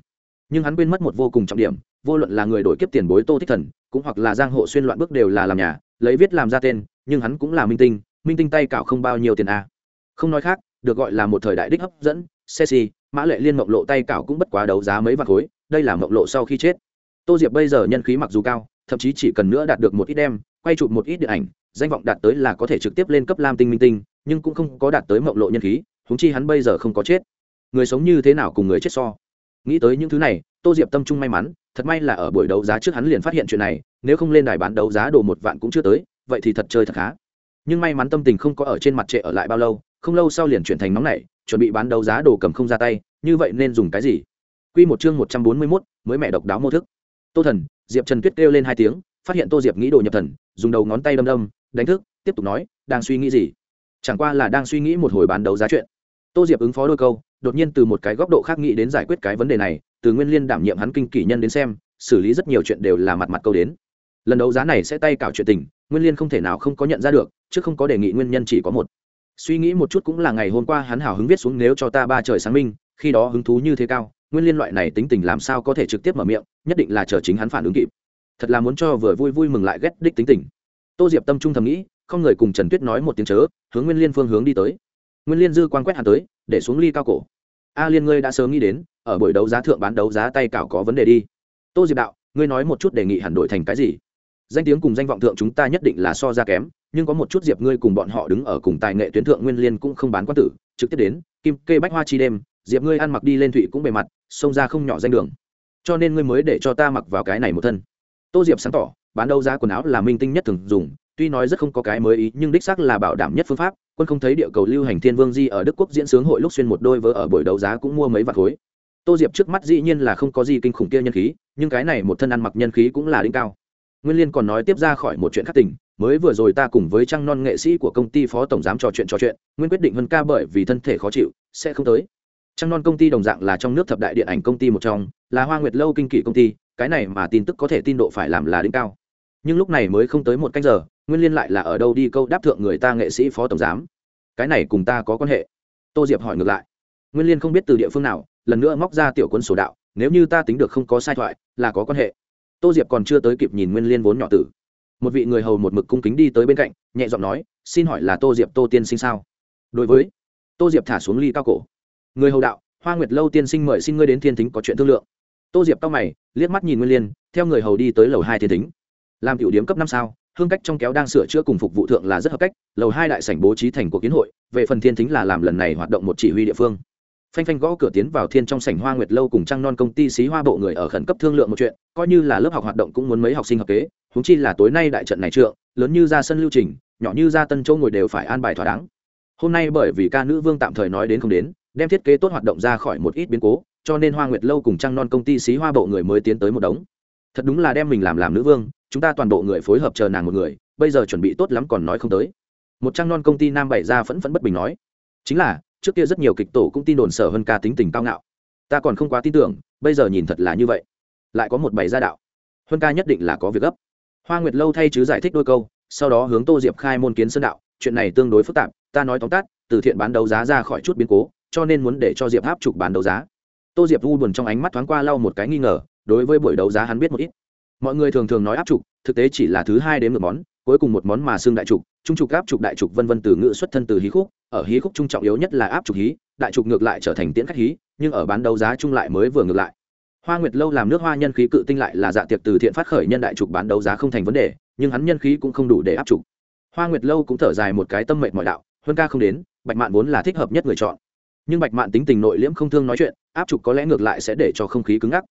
S1: nhưng hắn quên mất một vô cùng trọng điểm, vô luận là người đổi kiếp tiền bối tô thích thần, cũng hoặc là giang hộ xuyên loạn bước đều là làm nhà, lấy viết làm ra tên, nhưng hắn cũng là minh tinh minh tinh tay cạo không bao nhiêu tiền a à. không nói khác, được gọi là một thời đại đích hấp dẫn, xe xì mã lệ liên mộng lộ tay cạo cũng bất quá đấu giá mấy vạn khối, đây là mộng lộ sau khi chết tô diệp bây giờ nhân khí mặc dù cao, thậm chí chỉ cần nữa đạt được một ít đem, quay chụp một ít điện ảnh, danh vọng đạt tới là có thể trực tiếp lên cấp lam tinh minh tinh nhưng cũng không có đạt tới mộng lộ nhân khí húng chi hắn bây giờ không có chết. Người sống như thế nào cùng người chết so? Nghĩ tới những thứ này, tô diệp tâm trung may mắn, thật may là ở buổi đấu giá trước hắn liền phát hiện chuyện này, nếu không lên đài bán đấu giá đồ một vạn cũng chưa tới, vậy thì thật chơi thật khá. Nhưng may mắn tâm tình không có ở trên mặt trệ ở lại bao lâu, không lâu sau liền chuyển thành nóng nảy, chuẩn bị bán đấu giá đồ cầm không ra tay, như vậy nên dùng cái gì? Q một chương một trăm bốn mươi mốt, mới mẹ độc đáo mô thức. Tô thần, diệp trần tuyết kêu lên hai tiếng, phát hiện tô diệp nghĩ đồ nhập thần, dùng đầu ngón tay đâm đâm, đánh thức, tiếp tục nói, đang suy nghĩ gì? Chẳng qua là đang suy nghĩ một hồi bán đấu giá chuyện. Tô diệp ứng phó đôi câu, đột nhiên từ một cái góc độ khác nghĩ đến giải quyết cái vấn đề này, từ nguyên liên đảm nhiệm hắn kinh kỷ nhân đến xem, xử lý rất nhiều chuyện đều là mặt mặt câu đến. Lần đấu giá này sẽ tay cảo chuyện tình, nguyên liên không thể nào không có nhận ra được, chứ không có đề nghị nguyên nhân chỉ có một. Suy nghĩ một chút cũng là ngày hôm qua hắn hào hứng viết xuống nếu cho ta ba trời sáng minh, khi đó hứng thú như thế cao, nguyên liên loại này tính tình làm sao có thể trực tiếp mở miệng, nhất định là chờ chính hắn phản ứng kịp. Thật là muốn cho vừa vui vui mừng lại ghét đích tính tình. Tô diệp tâm trung thầm nghĩ không người cùng trần tuyết nói một tiếng chớ, hướng nguyên liên phương hướng đi tới. Nguyên liên dư quan quét hàn tới, để xuống ly cao cổ. A liên ngươi đã sớm nghĩ đến, ở buổi đấu giá thượng bán đấu giá tay cảo có vấn đề đi. Tô diệp đạo, ngươi nói một chút đề nghị hẳn đổi thành cái gì? Danh tiếng cùng danh vọng thượng chúng ta nhất định là so ra kém, nhưng có một chút diệp ngươi cùng bọn họ đứng ở cùng tài nghệ tuyến thượng nguyên liên cũng không bán quan tử, trực tiếp đến, kim kê bách hoa chi đêm, diệp ngươi ăn mặc đi lên thụy cũng bề mặt, xông ra không nhỏ danh đường. Cho nên ngươi mới để cho ta mặc vào cái này một thân. Tô diệp sáng tỏ, bán đấu giá quần áo là minh tinh nhất thường dùng tuy nói rất không có cái mới ý, nhưng đích xác là bảo đảm nhất phương pháp. Quân không thấy địa cầu lưu hành thiên vương di ở đức quốc diễn sướng hội lúc xuyên một đôi vỡ ở buổi đấu giá cũng mua mấy vạt khối. Tô diệp trước mắt dĩ nhiên là không có gì kinh khủng kia nhân khí, nhưng cái này một thân ăn mặc nhân khí cũng là đỉnh cao. Nguyên liên còn nói tiếp ra khỏi một chuyện khác tình, mới vừa rồi ta cùng với trăng non nghệ sĩ của công ty phó tổng giám trò chuyện trò chuyện, nguyên quyết định vân ca bởi vì thân thể khó chịu, sẽ không tới. Trăng non công ty đồng dạng là trong nước thập đại điện ảnh công ty một trong, là hoa nguyệt lâu kinh kỷ công ty, cái này mà tin tức có thể tin độ phải làm là đỉnh cao. Nhưng lúc này mới không tới một canh giờ nguyên liên lại là ở đâu đi câu đáp thượng người ta nghệ sĩ phó tổng giám. Cái này cùng ta có quan hệ. Tô diệp hỏi ngược lại. Nguyên liên không biết từ địa phương nào, lần nữa móc ra tiểu quân sổ đạo, nếu như ta tính được không có sai thoại, là có quan hệ. Tô diệp còn chưa tới kịp nhìn nguyên liên vốn nhỏ tử. Một vị người hầu một mực cung kính đi tới bên cạnh, nhẹ giọng nói, xin hỏi là tô diệp tô tiên sinh sao? Đối với, tô diệp thả xuống ly cao cổ. Người hầu đạo, hoa nguyệt lâu tiên sinh mời xin ngươi đến thiên thính có chuyện thương lượng. Tô diệp cao mày, liếc mắt nhìn nguyên liên, theo người hầu đi tới lầu hai thiên thính. Làm tiểu điếm cấp năm sao? Hương cách trong kéo đang sửa chữa cùng phục vụ thượng là rất hợp cách, lầu hai đại sảnh bố trí thành cuộc kiến hội, về phần thiên thính là làm lần này hoạt động một chỉ huy địa phương. Phanh phanh gõ cửa tiến vào thiên trong sảnh hoa nguyệt lâu cùng trăng non công ty xí hoa bộ người ở khẩn cấp thương lượng một chuyện, coi như là lớp học hoạt động cũng muốn mấy học sinh hợp kế húng chi là tối nay đại trận này trượng, lớn như ra sân lưu trình, nhỏ như ra tân châu ngồi đều phải an bài thỏa đáng. Hôm nay bởi vì ca nữ vương tạm thời nói đến không đến, đem thiết kế tốt hoạt động ra khỏi một ít biến cố, cho nên hoa nguyệt lâu cùng trăng non công ty xí hoa bộ người mới tiến tới một đống. Thật đúng là đem mình làm làm nữ vương chúng ta toàn bộ người phối hợp chờ nàng một người, bây giờ chuẩn bị tốt lắm còn nói không tới. Một trang non công ty nam bày ra phẫn phẫn bất bình nói, chính là, trước kia rất nhiều kịch tổ cũng tin đồn sở hơn ca tính tình cao ngạo. Ta còn không quá tin tưởng, bây giờ nhìn thật là như vậy. Lại có một bày gia đạo. Huân ca nhất định là có việc gấp. Hoa nguyệt lâu thay chứ giải thích đôi câu, sau đó hướng tô diệp khai môn kiến sơn đạo, chuyện này tương đối phức tạp, ta nói tóm tắt, từ thiện bán đấu giá ra khỏi chút biến cố, cho nên muốn để cho diệp áp trục bán đấu giá. Tô diệp u buồn trong ánh mắt thoáng qua lau một cái nghi ngờ, đối với buổi đấu giá hắn biết một ít mọi người thường thường nói áp trục, thực tế chỉ là thứ hai đến một món, cuối cùng một món mà xương đại trục, trung trục áp trục, đại trục vân vân từ ngữ xuất thân từ hí khúc. Ở hí khúc trung trọng yếu nhất là áp trục hí, đại trục ngược lại trở thành tiễn khách hí, nhưng ở bán đấu giá chung lại mới vừa ngược lại. Hoa nguyệt lâu làm nước hoa nhân khí cự tinh lại là dạ tiệc từ thiện phát khởi nhân đại trục bán đấu giá không thành vấn đề, nhưng hắn nhân khí cũng không đủ để áp trục. Hoa nguyệt lâu cũng thở dài một cái tâm mệnh mọi đạo, huân ca không đến, bạch mạn vốn là thích hợp nhất người chọn. Nhưng bạch mạn tính tình nội liễm không thương nói chuyện, áp trục có lẽ ngược lại sẽ để cho không khí cứng ngắc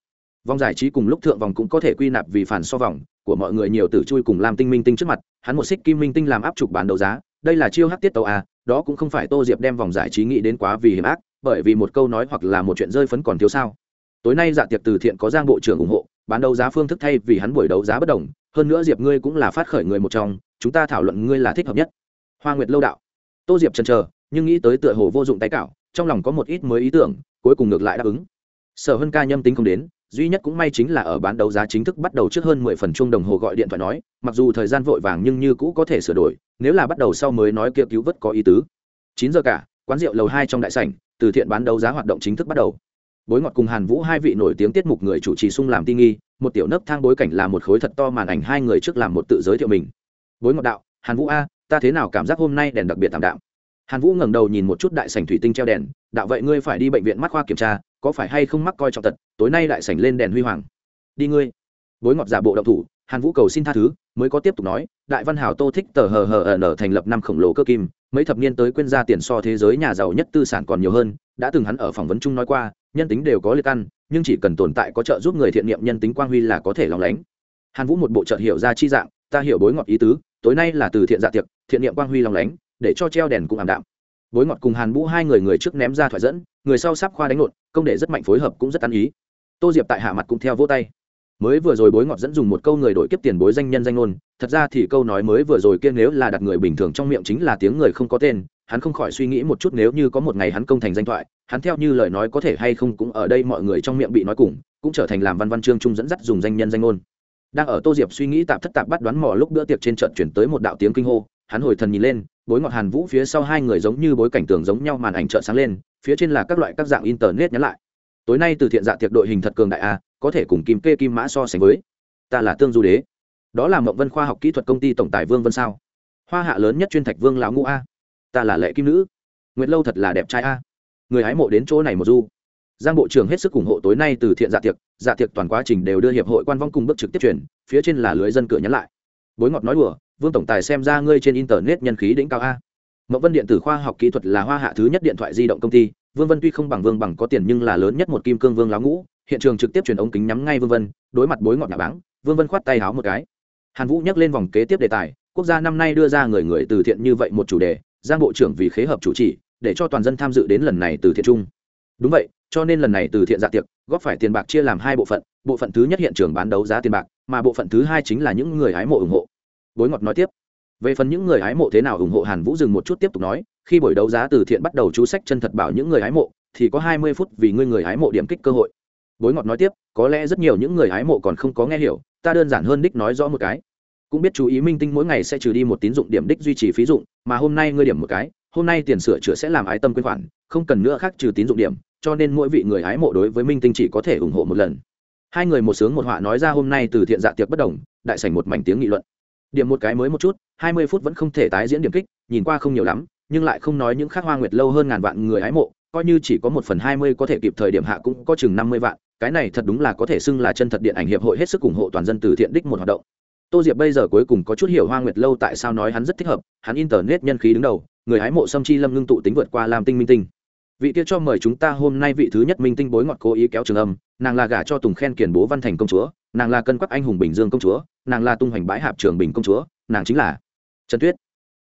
S1: vòng giải trí cùng lúc thượng vòng cũng có thể quy nạp vì phản so vòng, của mọi người nhiều tử chui cùng làm tinh minh tinh trước mặt, hắn một xích kim minh tinh làm áp trục bán đấu giá, đây là chiêu hát tiết tàu a à, đó cũng không phải tô diệp đem vòng giải trí nghĩ đến quá vì hiểm ác, bởi vì một câu nói hoặc là một chuyện rơi phấn còn thiếu sao. Tối nay dạ tiệc từ thiện có giang bộ trưởng ủng hộ, bán đấu giá phương thức thay vì hắn buổi đấu giá bất đồng, hơn nữa diệp ngươi cũng là phát khởi người một trong, chúng ta thảo luận ngươi là thích hợp nhất. Hoa nguyệt lâu đạo. Tô diệp chần chờ, nhưng nghĩ tới tựa hồ vô dụng tái cạo trong lòng có một ít mới ý tưởng, cuối cùng ngược lại đáp ứng. Sở hân ca nhâm tính không đến duy nhất cũng may chính là ở bán đấu giá chính thức bắt đầu trước hơn mười phần chung đồng hồ gọi điện thoại nói, mặc dù thời gian vội vàng nhưng như cũ có thể sửa đổi, nếu là bắt đầu sau mới nói kia cứu vớt có ý tứ. Chín giờ cả, quán rượu lầu hai trong đại sảnh, từ thiện bán đấu giá hoạt động chính thức bắt đầu. Bối ngọt cùng hàn vũ hai vị nổi tiếng tiết mục người chủ trì sung làm ti nghi, một tiểu nấc thang bối cảnh là một khối thật to màn ảnh hai người trước làm một tự giới thiệu mình. Bối ngọt đạo, hàn vũ a, ta thế nào cảm giác hôm nay đèn đặc biệt tạm đạm. Hàn vũ ngẩng đầu nhìn một chút đại sảnh thủy tinh treo đèn, đạo vậy ngươi phải đi bệnh viện mắt khoa kiểm tra có phải hay không mắc coi trọng tật, tối nay đại sảnh lên đèn huy hoàng. Đi ngươi. Bối ngọt giả bộ động thủ, hàn vũ cầu xin tha thứ, mới có tiếp tục nói, đại văn hào tô thích tờ hờ hờ ở nở thành lập năm khổng lồ cơ kim, mấy thập niên tới quên ra tiền so thế giới nhà giàu nhất tư sản còn nhiều hơn, đã từng hắn ở phỏng vấn chung nói qua, nhân tính đều có liệt ăn, nhưng chỉ cần tồn tại có trợ giúp người thiện niệm nhân tính quang huy là có thể lòng lánh. Hàn vũ một bộ trợ hiểu ra chi dạng, ta hiểu bối ngọt ý tứ, tối nay là từ thiện dạ tiệc, thiện niệm quang huy lòng lánh, để cho treo đèn cũng ảm đạm. Bối ngọt cùng hàn vũ hai người người trước ném ra thoại dẫn người sau sắp khoa đánh lộn, công để rất mạnh phối hợp cũng rất ăn ý. Tô diệp tại hạ mặt cũng theo vỗ tay. Mới vừa rồi bối ngọt dẫn dùng một câu người đổi kiếp tiền bối danh nhân danh ngôn, thật ra thì câu nói mới vừa rồi kia nếu là đặt người bình thường trong miệng chính là tiếng người không có tên, hắn không khỏi suy nghĩ một chút nếu như có một ngày hắn công thành danh thoại, hắn theo như lời nói có thể hay không cũng ở đây mọi người trong miệng bị nói cùng, cũng trở thành làm văn văn chương trung dẫn dắt dùng danh nhân danh ngôn. Đang ở tô diệp suy nghĩ tạp thất tạp bắt đoán mò lúc bữa tiệc trên trận chuyển tới một đạo tiếng kinh hô, hắn hồi thần nhìn lên, bối ngọt hàn vũ phía sau hai người giống như bối cảnh tường giống nhau màn ảnh trợn sáng lên phía trên là các loại các dạng internet nhắn lại. Tối nay từ thiện dạ tiệc đội hình thật cường đại a có thể cùng kim kê kim mã so sánh với. Ta là tương du đế. Đó là mộng vân khoa học kỹ thuật công ty tổng tài vương vân sao? Hoa hạ lớn nhất chuyên thạch vương lão ngũ a. Ta là lệ kim nữ. Nguyệt lâu thật là đẹp trai a. Người hái mộ đến chỗ này một du. Giang bộ trưởng hết sức ủng hộ tối nay từ thiện dạ tiệc. Dạ tiệc toàn quá trình đều đưa hiệp hội quan vong cùng bước trực tiếp truyền phía trên là lưới dân cửa nhắn lại. Bối ngọt nói đùa, vương tổng tài xem ra ngươi trên internet nhân khí đỉnh cao a mậu vân điện tử khoa học kỹ thuật là hoa hạ thứ nhất điện thoại di động công ty, vương vân tuy không bằng vương bằng có tiền nhưng là lớn nhất một kim cương vương láo ngũ, hiện trường trực tiếp truyền ống kính nhắm ngay vương vân, đối mặt bối ngọt nhà báng, vương vân khoát tay háo một cái. Hàn vũ nhắc lên vòng kế tiếp đề tài, quốc gia năm nay đưa ra người người từ thiện như vậy một chủ đề, giang bộ trưởng vì khế hợp chủ trì, để cho toàn dân tham dự đến lần này từ thiện chung. Đúng vậy, cho nên lần này từ thiện dạ tiệc, góp phải tiền bạc chia làm hai bộ phận bộ phận thứ nhất hiện trường bán đấu giá tiền bạc, mà bộ phận thứ hai chính là những người hái mộ ủng hộ. Bối ngọt nói tiếp về phần những người hái mộ thế nào ủng hộ hàn vũ dừng một chút tiếp tục nói, khi buổi đấu giá từ thiện bắt đầu chú sách chân thật bảo những người hái mộ, thì có hai mươi phút vì ngươi người hái mộ điểm kích cơ hội. Bối ngọt nói tiếp, có lẽ rất nhiều những người hái mộ còn không có nghe hiểu, ta đơn giản hơn đích nói rõ một cái. Cũng biết chú ý minh tinh mỗi ngày sẽ trừ đi một tín dụng điểm đích duy trì phí dụng, mà hôm nay ngươi điểm một cái, hôm nay tiền sửa chữa sẽ làm ái tâm quyên khoản, không cần nữa khác trừ tín dụng điểm, cho nên mỗi vị người hái mộ đối với minh tinh chỉ có thể ủng hộ một lần. Hai người một sướng một họa nói ra hôm nay từ thiện dạ tiệc bất đồng, đại sảnh một mảnh tiếng nghị luận điểm một cái mới một chút, hai mươi phút vẫn không thể tái diễn điểm kích, nhìn qua không nhiều lắm, nhưng lại không nói những khác hoa nguyệt lâu hơn ngàn vạn người hái mộ, coi như chỉ có một phần hai mươi có thể kịp thời điểm hạ cũng có chừng năm mươi vạn, cái này thật đúng là có thể xưng là chân thật điện ảnh hiệp hội hết sức ủng hộ toàn dân từ thiện đích một hoạt động. Tô diệp bây giờ cuối cùng có chút hiểu hoa nguyệt lâu tại sao nói hắn rất thích hợp, hắn internet nhân khí đứng đầu, người hái mộ sâm chi lâm ngưng tụ tính vượt qua làm tinh minh tinh. Vị kia cho mời chúng ta hôm nay vị thứ nhất minh tinh bối ngọt cố ý kéo trường âm, nàng là gả cho tùng khen kiển bố văn thành công chúa, nàng là cân quắc anh hùng bình dương công chúa nàng là tung hoành bãi hạp trường bình công chúa, nàng chính là trần tuyết.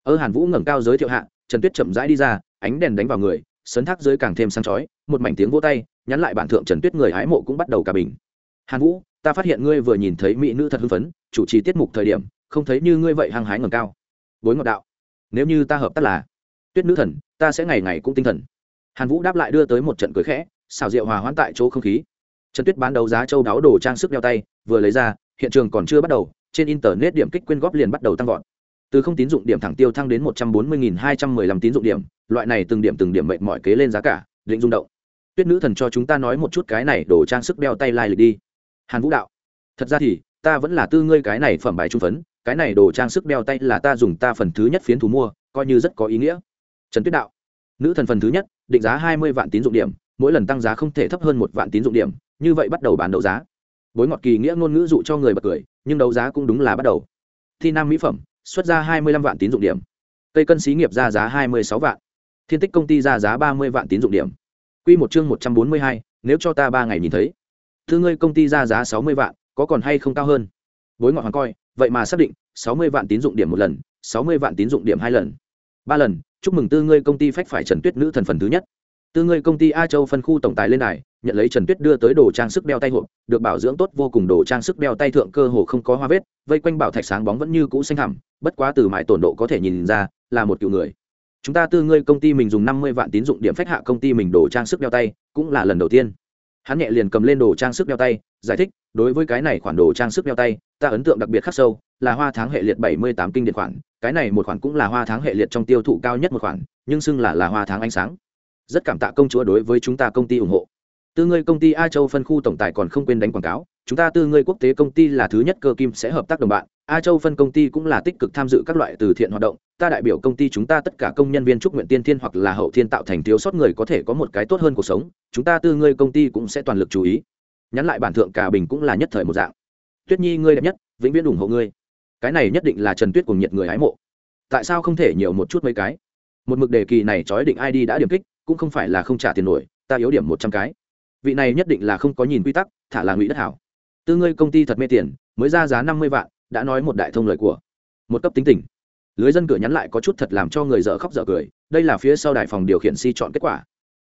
S1: Ơ hàn vũ ngẩng cao giới thiệu hạ, trần tuyết chậm rãi đi ra, ánh đèn đánh vào người, sấn thác giới càng thêm sáng chói, một mảnh tiếng vỗ tay, nhắn lại bản thượng trần tuyết người hái mộ cũng bắt đầu cả bình. Hàn vũ, ta phát hiện ngươi vừa nhìn thấy mỹ nữ thật hưng phấn, chủ trì tiết mục thời điểm, không thấy như ngươi vậy hăng hái ngẩng cao. Bối ngọc đạo, nếu như ta hợp tác là tuyết nữ thần, ta sẽ ngày ngày cũng tinh thần. Hàn vũ đáp lại đưa tới một trận cười khẽ, xào rượu hòa hoãn tại chỗ không khí. Trần tuyết bán đấu giá châu đáo đồ trang sức đeo tay, vừa lấy ra hiện trường còn chưa bắt đầu, trên internet điểm kích quyên góp liền bắt đầu tăng vọt. Từ không tín dụng điểm thẳng tiêu thăng đến một trăm bốn mươi hai trăm mười lăm tín dụng điểm, loại này từng điểm từng điểm mệnh mọi kế lên giá cả, định rung động. Tuyết nữ thần cho chúng ta nói một chút cái này đồ trang sức đeo tay lai lịch đi. Hàn vũ đạo, thật ra thì, ta vẫn là tư ngươi cái này phẩm bài trung phấn, cái này đồ trang sức đeo tay là ta dùng ta phần thứ nhất phiến thú mua, coi như rất có ý nghĩa. Trần tuyết đạo, nữ thần phần thứ nhất, định giá hai mươi vạn tín dụng điểm, mỗi lần tăng giá không thể thấp hơn một vạn tín dụng điểm, như vậy bắt đầu bán đấu giá bối ngọt kỳ nghĩa ngôn ngữ dụ cho người bật cười, nhưng đấu giá cũng đúng là bắt đầu. Thi nam mỹ phẩm, xuất ra hai mươi lăm vạn tín dụng điểm. Cây cân xí nghiệp ra giá hai mươi sáu vạn. Thiên tích công ty ra giá ba mươi vạn tín dụng điểm. Q một chương một trăm bốn mươi hai, nếu cho ta ba ngày nhìn thấy. Thư ngươi công ty ra giá sáu mươi vạn, có còn hay không cao hơn? Bối ngọt hoàng coi, vậy mà xác định, sáu mươi vạn tín dụng điểm một lần, sáu mươi vạn tín dụng điểm hai lần. Ba lần, chúc mừng tư ngươi công ty phách phải trần tuyết nữ thần phần thứ nhất tư ngươi công ty a châu phân khu tổng tài lên đài, nhận lấy trần tuyết đưa tới đồ trang sức đeo tay hộp, được bảo dưỡng tốt vô cùng đồ trang sức đeo tay thượng cơ hồ không có hoa vết, vây quanh bảo thạch sáng bóng vẫn như cũ xanh hẳm bất quá từ mãi tổn độ có thể nhìn ra, là một cựu người. Chúng ta tư ngươi công ty mình dùng năm mươi vạn tín dụng điểm phách hạ công ty mình đồ trang sức đeo tay, cũng là lần đầu tiên. Hắn nhẹ liền cầm lên đồ trang sức đeo tay, giải thích, đối với cái này khoản đồ trang sức đeo tay, ta ấn tượng đặc biệt khắc sâu, là hoa tháng hệ liệt bảy mươi tám kinh điện khoản, cái này một khoản cũng là hoa tháng hệ liệt trong tiêu thụ cao nhất một khoản, nhưng xưng là là hoa tháng ánh sáng rất cảm tạ công chúa đối với chúng ta công ty ủng hộ. Tư ngươi công ty a châu phân khu tổng tài còn không quên đánh quảng cáo, chúng ta tư ngươi quốc tế công ty là thứ nhất cơ kim sẽ hợp tác đồng bạn, a châu phân công ty cũng là tích cực tham dự các loại từ thiện hoạt động, ta đại biểu công ty chúng ta tất cả công nhân viên chúc nguyện tiên thiên hoặc là hậu thiên tạo thành thiếu sót người có thể có một cái tốt hơn cuộc sống, chúng ta tư ngươi công ty cũng sẽ toàn lực chú ý. Nhắn lại bản thượng cả bình cũng là nhất thời một dạng. Tuyết nhi ngươi đẹp nhất, vĩnh viễn ủng hộ ngươi. Cái này nhất định là trần tuyết cùng nhiệt người hái mộ. Tại sao không thể nhiều một chút mấy cái? Một mực đề kỳ này trói định id đã điểm kích cũng không phải là không trả tiền nổi, ta yếu điểm một trăm cái. Vị này nhất định là không có nhìn quy tắc, thả là ngụy đất hảo. Tư ngươi công ty thật mê tiền, mới ra giá năm mươi vạn, đã nói một đại thông lời của. Một cấp tính tình. Lưới dân cửa nhắn lại có chút thật làm cho người dở khóc dở cười, đây là phía sau đài phòng điều khiển si chọn kết quả.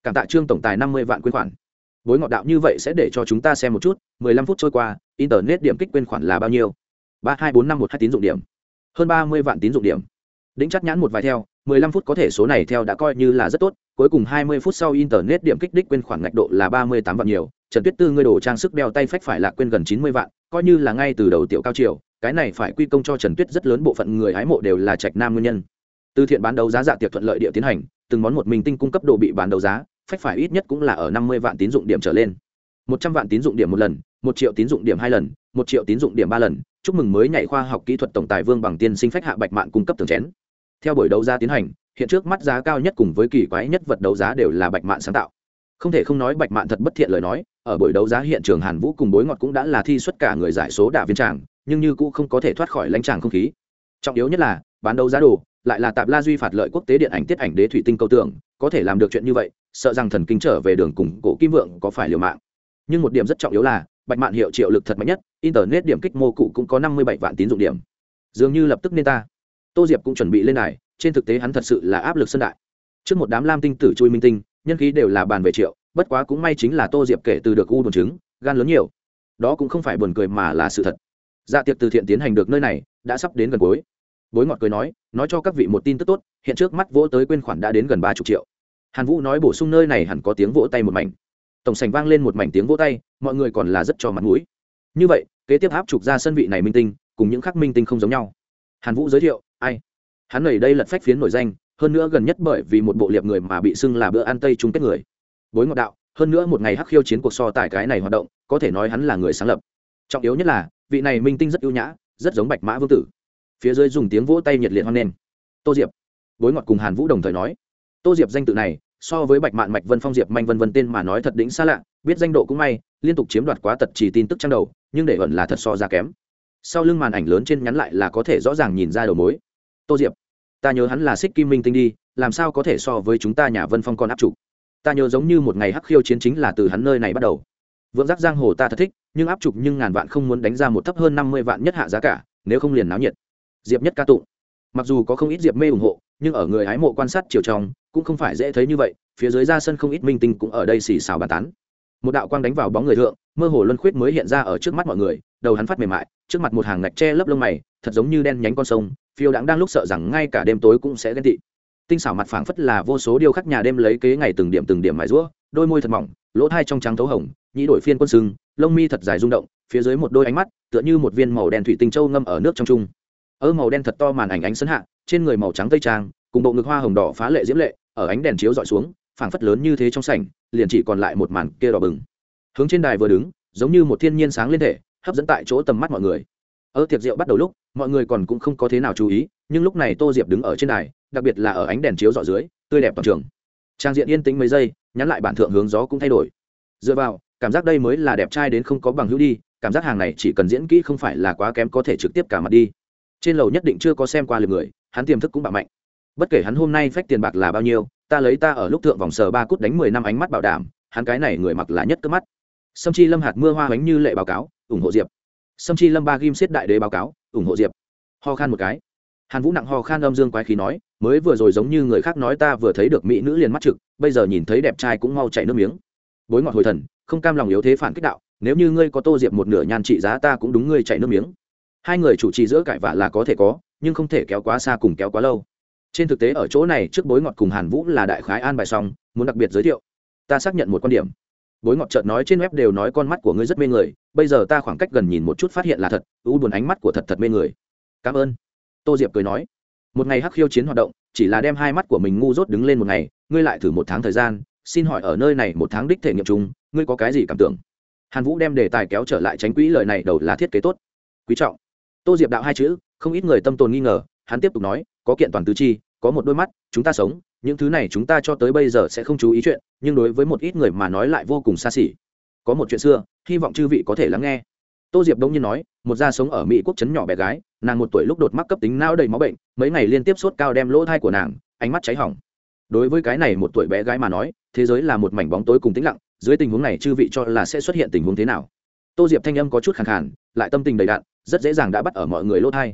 S1: Cảm tạ trương tổng tài năm mươi vạn quyên khoản. Bối ngọt đạo như vậy sẽ để cho chúng ta xem một chút, mười lăm phút trôi qua, internet điểm kích quyên khoản là bao nhiêu? ba hai bốn năm một hai tín dụng điểm. Hơn ba mươi vạn tín dụng điểm. Đính chắc nhãn một vài theo mười lăm phút có thể số này theo đã coi như là rất tốt, cuối cùng hai mươi phút sau internet điểm kích đích quên khoản ngạch độ là ba mươi tám vạn nhiều, trần tuyết tư ngươi đồ trang sức đeo tay phách phải là quên gần chín mươi vạn, coi như là ngay từ đầu tiểu cao triều, cái này phải quy công cho trần tuyết rất lớn bộ phận người hái mộ đều là trạch nam nguyên nhân. Từ thiện bán đấu giá dạ tiệc thuận lợi địa tiến hành, từng món một mình tinh cung cấp độ bị bán đấu giá, phách phải ít nhất cũng là ở năm mươi vạn tín dụng điểm trở lên. một trăm vạn tín dụng điểm một lần 1 triệu tín dụng điểm hai lần 1 triệu tín dụng điểm ba lần, chúc mừng mới nhảy khoa học kỹ thuật tổng tài vương bằng tiên sinh phách hạ bạch mạn cung cấp tường chén theo buổi đấu giá tiến hành, hiện trước mắt giá cao nhất cùng với kỳ quái nhất vật đấu giá đều là bạch mạn sáng tạo. Không thể không nói bạch mạn thật bất thiện lời nói, ở buổi đấu giá hiện trường hàn vũ cùng bối ngọt cũng đã là thi xuất cả người giải số đả viên tràng, nhưng như cũ không có thể thoát khỏi lãnh tràng không khí. Trọng yếu nhất là, bán đấu giá đồ, lại là tạp la duy phạt lợi quốc tế điện ảnh tiết ảnh đế thủy tinh câu tưởng, có thể làm được chuyện như vậy, sợ rằng thần kinh trở về đường cùng cổ kim vượng có phải liều mạng. Nhưng một điểm rất trọng yếu là, bạch mạn hiệu triệu lực thật mạnh nhất, internet điểm kích mô cụ cũng có năm mươi bảy vạn tín dụng điểm. Dường như lập tức nên ta tô diệp cũng chuẩn bị lên đài. trên thực tế hắn thật sự là áp lực sân đại. Trước một đám lam tinh tử chui minh tinh, nhân khí đều là bàn về triệu, bất quá cũng may chính là tô diệp kể từ được u buồn chứng, gan lớn nhiều. Đó cũng không phải buồn cười mà là sự thật. Dạ tiệc từ thiện tiến hành được nơi này, đã sắp đến gần cuối. Bối ngọt cười nói nói cho các vị một tin tức tốt, hiện trước mắt vỗ tới quyên khoản đã đến gần ba chục triệu. Hàn vũ nói bổ sung nơi này hẳn có tiếng vỗ tay một mảnh. Tổng sành vang lên một mảnh tiếng vỗ tay, mọi người còn là rất cho mặt mũi. Như vậy, kế tiếp áp trục ra sân vị này minh tinh, cùng những khắc minh tinh không giống nhau hàn vũ giới thiệu, ai? Hắn nảy đây lật phách phiến nổi danh, hơn nữa gần nhất bởi vì một bộ liệp người mà bị xưng là bữa ăn tây chung kết người. Bối ngọc đạo, hơn nữa một ngày hắc khiêu chiến cuộc so tài cái này hoạt động, có thể nói hắn là người sáng lập. Trọng yếu nhất là, vị này minh tinh rất ưu nhã, rất giống bạch mã vương tử. Phía dưới dùng tiếng vỗ tay nhiệt liệt hoan nghênh. Tô diệp, bối ngọt cùng hàn vũ đồng thời nói, tô diệp danh tự này, so với bạch mạn mạch vân phong diệp manh vân vân tên mà nói thật đỉnh xa lạ, biết danh độ cũng may, liên tục chiếm đoạt quá tật chỉ tin tức trang đầu, nhưng để ẩn là thật so ra kém sau lưng màn ảnh lớn trên nhắn lại là có thể rõ ràng nhìn ra đầu mối. Tô diệp, ta nhớ hắn là xích kim minh tinh đi, làm sao có thể so với chúng ta nhà vân phong con áp chủ? Ta nhớ giống như một ngày hắc khiêu chiến chính là từ hắn nơi này bắt đầu. Vượng giác giang hồ ta thật thích, nhưng áp trục nhưng ngàn vạn không muốn đánh ra một thấp hơn năm mươi vạn nhất hạ giá cả, nếu không liền náo nhiệt. Diệp nhất ca tụng. Mặc dù có không ít diệp mê ủng hộ, nhưng ở người hái mộ quan sát chiều trong, cũng không phải dễ thấy như vậy, phía dưới ra sân không ít minh tinh cũng ở đây xì xào bàn tán một đạo quang đánh vào bóng người thượng, mơ hồ luân khuyết mới hiện ra ở trước mắt mọi người, đầu hắn phát mềm mại, trước mặt một hàng ngạch tre lấp lông mày, thật giống như đen nhánh con sông, phiêu đãng đang lúc sợ rằng ngay cả đêm tối cũng sẽ ghen tị. Tinh xảo mặt phảng phất là vô số điêu khắc nhà đêm lấy kế ngày từng điểm từng điểm mài rũa đôi môi thật mỏng, lỗ thai trong trắng thấu hồng, nhĩ đổi phiên quân sưng lông mi thật dài rung động, phía dưới một đôi ánh mắt, tựa như một viên màu đen thủy tinh châu ngâm ở nước trong trung. Ơ màu đen thật to màn ảnh ánh sấn hạ, trên người màu trắng tây trang, cùng bộ ngực hoa hồng đỏ phá lệ diễm lệ, ở ánh đèn chiếu dọi xuống, phảng phất lớn như thế trong sảnh liền chỉ còn lại một màn kia đỏ bừng. Hướng trên đài vừa đứng, giống như một thiên nhiên sáng lên thể, hấp dẫn tại chỗ tầm mắt mọi người. Ở tiệc rượu bắt đầu lúc, mọi người còn cũng không có thế nào chú ý, nhưng lúc này tô diệp đứng ở trên đài, đặc biệt là ở ánh đèn chiếu dọ dưới, tươi đẹp toàn trường. Trang diện yên tĩnh mấy giây, nhắn lại bản thượng hướng gió cũng thay đổi. Dựa vào, cảm giác đây mới là đẹp trai đến không có bằng hữu đi, cảm giác hàng này chỉ cần diễn kỹ không phải là quá kém có thể trực tiếp cả mặt đi. Trên lầu nhất định chưa có xem qua lượt người, hắn tiềm thức cũng bạo mạnh bất kể hắn hôm nay phách tiền bạc là bao nhiêu, ta lấy ta ở lúc thượng vòng sờ ba cút đánh mười năm ánh mắt bảo đảm, hắn cái này người mặc là nhất cơ mắt. Sâm chi lâm hạt mưa hoa bánh như lệ báo cáo, ủng hộ diệp. Sâm chi lâm ba ghim xiết đại đế báo cáo, ủng hộ diệp. Ho khan một cái. Hàn vũ nặng ho khan âm dương quái khí nói, mới vừa rồi giống như người khác nói ta vừa thấy được mỹ nữ liền mắt trực, bây giờ nhìn thấy đẹp trai cũng mau chạy nước miếng. Bối ngọt hồi thần, không cam lòng yếu thế phản kích đạo, nếu như ngươi có tô diệp một nửa nhan trị giá ta cũng đúng ngươi chạy nước miếng. Hai người chủ trì giữa cãi vã là có thể có, nhưng không thể kéo quá xa cùng kéo quá lâu trên thực tế ở chỗ này trước bối ngọt cùng hàn vũ là đại khái an bài xong, muốn đặc biệt giới thiệu. Ta xác nhận một quan điểm. Bối ngọt chợt nói trên web đều nói con mắt của ngươi rất mê người, bây giờ ta khoảng cách gần nhìn một chút phát hiện là thật u buồn ánh mắt của thật thật mê người. Cảm ơn. Tô diệp cười nói. Một ngày hắc khiêu chiến hoạt động, chỉ là đem hai mắt của mình ngu dốt đứng lên một ngày, ngươi lại thử một tháng thời gian, xin hỏi ở nơi này một tháng đích thể nghiệm chung, ngươi có cái gì cảm tưởng? Hàn vũ đem đề tài kéo trở lại tránh quỹ lời này đầu là thiết kế tốt. Quý trọng. Tô diệp đạo hai chữ, không ít người tâm tồn nghi ngờ, hắn tiếp tục nói có kiện toàn tứ chi, có một đôi mắt, chúng ta sống, những thứ này chúng ta cho tới bây giờ sẽ không chú ý chuyện, nhưng đối với một ít người mà nói lại vô cùng xa xỉ. Có một chuyện xưa, hy vọng chư vị có thể lắng nghe. Tô diệp đông nhiên nói, một gia sống ở mỹ quốc trấn nhỏ bé gái, nàng một tuổi lúc đột mắc cấp tính não đầy máu bệnh, mấy ngày liên tiếp sốt cao đem lỗ thai của nàng, ánh mắt cháy hỏng. Đối với cái này một tuổi bé gái mà nói, thế giới là một mảnh bóng tối cùng tĩnh lặng, dưới tình huống này chư vị cho là sẽ xuất hiện tình huống thế nào? Tô diệp thanh âm có chút khẳng khàn, lại tâm tình đầy đạn rất dễ dàng đã bắt ở mọi người lỗ thai.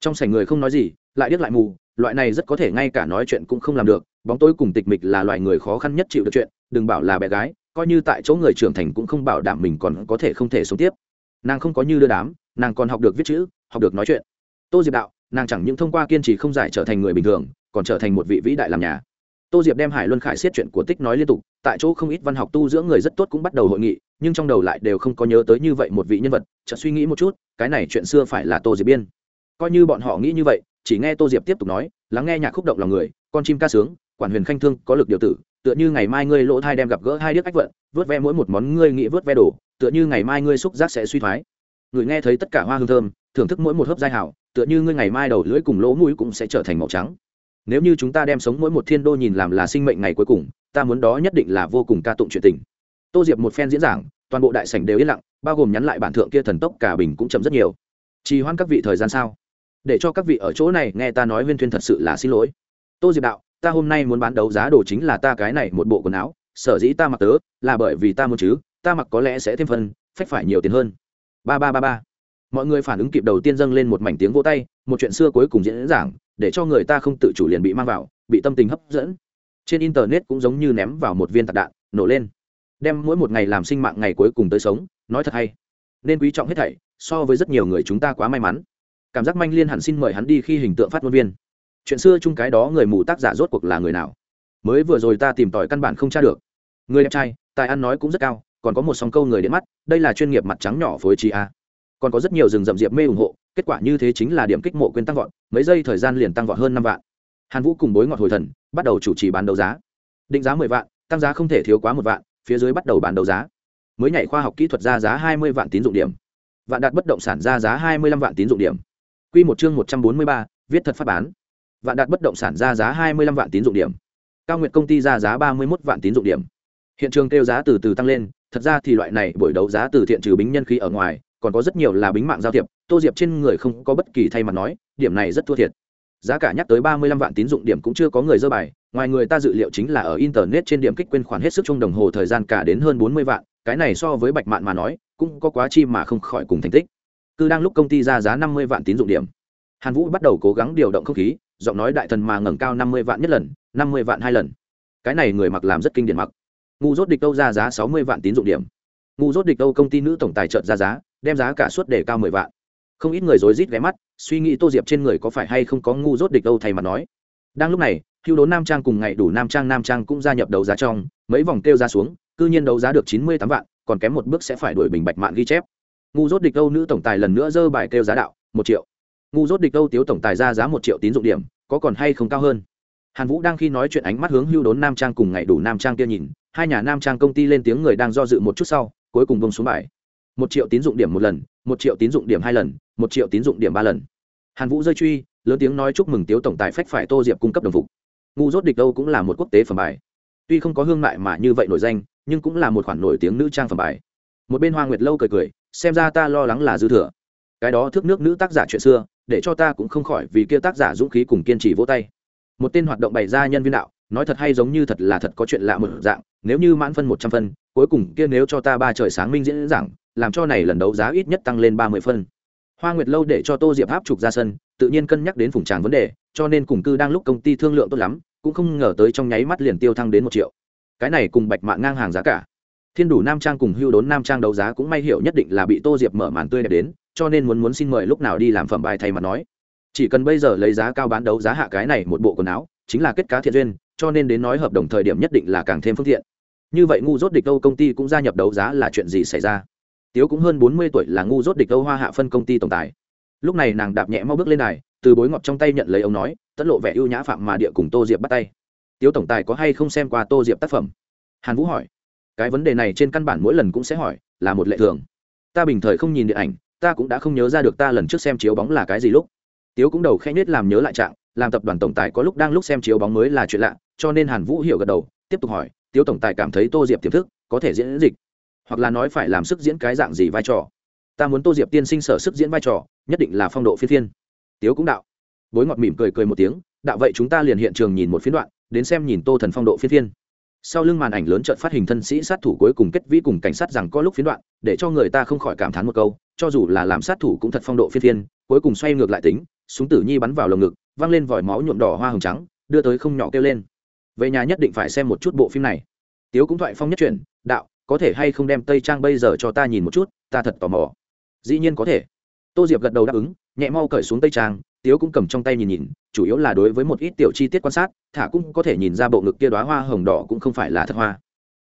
S1: Trong sảnh người không nói gì lại điếc lại mù, loại này rất có thể ngay cả nói chuyện cũng không làm được, bóng tối cùng tịch mịch là loại người khó khăn nhất chịu được chuyện, đừng bảo là bé gái, coi như tại chỗ người trưởng thành cũng không bảo đảm mình còn có thể không thể sống tiếp. Nàng không có như đưa đám, nàng còn học được viết chữ, học được nói chuyện. Tô diệp đạo, nàng chẳng những thông qua kiên trì không giải trở thành người bình thường, còn trở thành một vị vĩ đại làm nhà. Tô diệp đem hải luân khải xiết chuyện của tích nói liên tục, tại chỗ không ít văn học tu dưỡng người rất tốt cũng bắt đầu hội nghị, nhưng trong đầu lại đều không có nhớ tới như vậy một vị nhân vật, chợt suy nghĩ một chút, cái này chuyện xưa phải là tô diệp biên. Coi như bọn họ nghĩ như vậy chỉ nghe tô diệp tiếp tục nói, lắng nghe nhạc khúc động lòng người, con chim ca sướng, quản huyền khanh thương, có lực điều tử, tựa như ngày mai ngươi lỗ thai đem gặp gỡ hai điếc ách vận, vớt ve mỗi một món ngươi nghĩ vớt ve đổ tựa như ngày mai ngươi xúc giác sẽ suy thoái. Người nghe thấy tất cả hoa hương thơm, thưởng thức mỗi một hớp giai hảo, tựa như ngươi ngày mai đầu lưỡi cùng lỗ mũi cũng sẽ trở thành màu trắng. Nếu như chúng ta đem sống mỗi một thiên đô nhìn làm là sinh mệnh ngày cuối cùng, ta muốn đó nhất định là vô cùng ca tụng chuyện tình. Tô diệp một phen diễn giảng, toàn bộ đại sảnh đều yên lặng, bao gồm nhắn lại bản thượng kia thần tốc cả bình cũng chậm rất nhiều. Trì hoãn các vị thời gian sao? Để cho các vị ở chỗ này nghe ta nói huyên thuyên thật sự là xin lỗi. Tô diệp đạo, ta hôm nay muốn bán đấu giá đồ chính là ta cái này một bộ quần áo, sở dĩ ta mặc tớ, là bởi vì ta muốn chứ, ta mặc có lẽ sẽ thêm phân phách phải nhiều tiền hơn. Ba ba ba ba. Mọi người phản ứng kịp đầu tiên dâng lên một mảnh tiếng vỗ tay, một chuyện xưa cuối cùng diễn giảng, để cho người ta không tự chủ liền bị mang vào, bị tâm tình hấp dẫn. Trên internet cũng giống như ném vào một viên tạc đạn, nổ lên. Đem mỗi một ngày làm sinh mạng ngày cuối cùng tới sống, nói thật hay. Nên quý trọng hết thảy, so với rất nhiều người chúng ta quá may mắn cảm giác manh liên hẳn xin mời hắn đi khi hình tượng phát ngôn viên. Chuyện xưa chung cái đó người mù tác giả rốt cuộc là người nào? Mới vừa rồi ta tìm tòi căn bản không tra được. Người đẹp trai, tài ăn nói cũng rất cao, còn có một song câu người đến mắt, đây là chuyên nghiệp mặt trắng nhỏ phối trí a. Còn có rất nhiều rừng rậm diệp mê ủng hộ, kết quả như thế chính là điểm kích mộ quyền tăng vọt, mấy giây thời gian liền tăng vọt hơn năm vạn. Hàn vũ cùng bối ngọt hồi thần, bắt đầu chủ trì bán đấu giá. Định giá mười vạn, tăng giá không thể thiếu quá một vạn, phía dưới bắt đầu bán đấu giá. Mới nhảy khoa học kỹ thuật ra giá hai mươi vạn tín dụng điểm. Vạn đạt bất động sản ra giá hai mươi lăm vạn tín dụng điểm. Quy một chương một trăm bốn mươi ba, viết thật phát bán. Vạn đạt bất động sản ra giá hai mươi lăm vạn tín dụng điểm. Cao nguyệt công ty ra giá ba mươi một vạn tín dụng điểm. Hiện trường kêu giá từ từ tăng lên, thật ra thì loại này buổi đấu giá từ thiện trừ bính nhân khí ở ngoài, còn có rất nhiều là bính mạng giao thiệp, tô diệp trên người không có bất kỳ thay mặt nói, điểm này rất thua thiệt. Giá cả nhắc tới ba mươi lăm vạn tín dụng điểm cũng chưa có người dơ bài, ngoài người ta dự liệu chính là ở internet trên điểm kích quên khoản hết sức trung đồng hồ thời gian cả đến hơn bốn mươi vạn, cái này so với bạch mạn mà nói, cũng có quá chi mà không khỏi cùng thành tích cứ đang lúc công ty ra giá năm mươi vạn tín dụng điểm. Hàn vũ bắt đầu cố gắng điều động không khí, giọng nói đại thần mà ngẩng cao năm mươi vạn nhất lần, năm mươi vạn hai lần. Cái này người mặc làm rất kinh điển mặc. Ngu dốt địch đâu ra giá sáu mươi vạn tín dụng điểm. Ngu dốt địch đâu công ty nữ tổng tài trợ ra giá, đem giá cả suất để cao mười vạn. Không ít người rối rít ghé mắt, suy nghĩ tô diệp trên người có phải hay không có ngu dốt địch đâu thay mà nói. Đang lúc này, hưu đốn nam trang cùng ngày đủ nam trang nam trang cũng gia nhập đấu giá trong, mấy vòng kêu ra xuống, cư nhiên đấu giá được chín mươi tám vạn, còn kém một bước sẽ phải đuổi bình bạch mạn ghi chép ngu dốt địch Âu nữ tổng tài lần nữa dơ bài kêu giá đạo, một triệu. Ngu dốt địch Âu tiếu tổng tài ra giá một triệu tín dụng điểm, có còn hay không cao hơn? Hàn vũ đang khi nói chuyện ánh mắt hướng hưu đốn nam trang cùng ngày đủ nam trang kia nhìn, hai nhà nam trang công ty lên tiếng người đang do dự một chút sau, cuối cùng bông xuống bài. Một triệu tín dụng điểm một lần, một triệu tín dụng điểm hai lần, một triệu tín dụng điểm ba lần. Hàn vũ rơi truy, lớn tiếng nói chúc mừng tiếu tổng tài phách phải tô diệp cung cấp đồng phục. Ngu dốt địch đâu cũng là một quốc tế phẩm bài. Tuy không có hương mại mà như vậy nổi danh, nhưng cũng là một khoản nổi tiếng nữ trang phẩm bài. Một bên hoa nguyệt lâu cười cười xem ra ta lo lắng là dư thừa. Cái đó thước nước nữ tác giả chuyện xưa, để cho ta cũng không khỏi vì kia tác giả dũng khí cùng kiên trì vỗ tay. Một tên hoạt động bày ra nhân viên đạo, nói thật hay giống như thật là thật có chuyện lạ một dạng, nếu như mãn phân một trăm phân, cuối cùng kia nếu cho ta ba trời sáng minh diễn giảng, làm cho này lần đấu giá ít nhất tăng lên ba mươi phân. Hoa nguyệt lâu để cho tô diệp áp trục ra sân, tự nhiên cân nhắc đến phùng tràng vấn đề, cho nên cùng cư đang lúc công ty thương lượng tốt lắm, cũng không ngờ tới trong nháy mắt liền tiêu thăng đến một triệu. Cái này cùng bạch mạng ngang hàng giá cả thiên đủ nam trang cùng hưu đốn nam trang đấu giá cũng may hiểu nhất định là bị tô diệp mở màn tươi đẹp đến, cho nên muốn muốn xin mời lúc nào đi làm phẩm bài thay mặt nói. Chỉ cần bây giờ lấy giá cao bán đấu giá hạ cái này một bộ quần áo, chính là kết cá thiện duyên, cho nên đến nói hợp đồng thời điểm nhất định là càng thêm phương tiện. Như vậy ngu dốt địch âu công ty cũng gia nhập đấu giá là chuyện gì xảy ra? Tiếu cũng hơn bốn mươi tuổi là ngu dốt địch âu hoa hạ phân công ty tổng tài. Lúc này nàng đạp nhẹ mau bước lên này từ bối ngọt trong tay nhận lấy ông nói, tất lộ vẻ ưu nhã phạm mà địa cùng tô diệp bắt tay. Tiếu tổng tài có hay không xem qua tô diệp tác phẩm? Hàn vũ hỏi cái vấn đề này trên căn bản mỗi lần cũng sẽ hỏi, là một lệ thường. Ta bình thời không nhìn điện ảnh, ta cũng đã không nhớ ra được ta lần trước xem chiếu bóng là cái gì lúc. Tiếu cũng đầu khẽ nết làm nhớ lại trạng, làm tập đoàn tổng tài có lúc đang lúc xem chiếu bóng mới là chuyện lạ, cho nên hàn vũ hiểu gật đầu, tiếp tục hỏi, tiếu tổng tài cảm thấy tô diệp tiềm thức, có thể diễn dịch, hoặc là nói phải làm sức diễn cái dạng gì vai trò? Ta muốn tô diệp tiên sinh sở sức diễn vai trò, nhất định là phong độ phi thiên tiếu cũng đạo. Bối ngọt mỉm cười cười một tiếng, đạo vậy chúng ta liền hiện trường nhìn một phiến đoạn, đến xem nhìn tô thần phong độ phi thiên sau lưng màn ảnh lớn trợn phát hình thân sĩ sát thủ cuối cùng kết vĩ cùng cảnh sát rằng có lúc phiến đoạn, để cho người ta không khỏi cảm thán một câu, cho dù là làm sát thủ cũng thật phong độ phiên phiên, cuối cùng xoay ngược lại tính, súng tử nhi bắn vào lồng ngực, văng lên vòi máu nhuộm đỏ hoa hồng trắng, đưa tới không nhỏ kêu lên. Về nhà nhất định phải xem một chút bộ phim này. Tiếu cũng thoại phong nhất chuyển, đạo, có thể hay không đem tây trang bây giờ cho ta nhìn một chút, ta thật tò mò. Dĩ nhiên có thể. Tô diệp gật đầu đáp ứng, nhẹ mau cởi xuống tây trang tiếu cũng cầm trong tay nhìn nhìn, chủ yếu là đối với một ít tiểu chi tiết quan sát, thả cũng có thể nhìn ra bộ ngực kia đoá hoa hồng đỏ cũng không phải là thật hoa.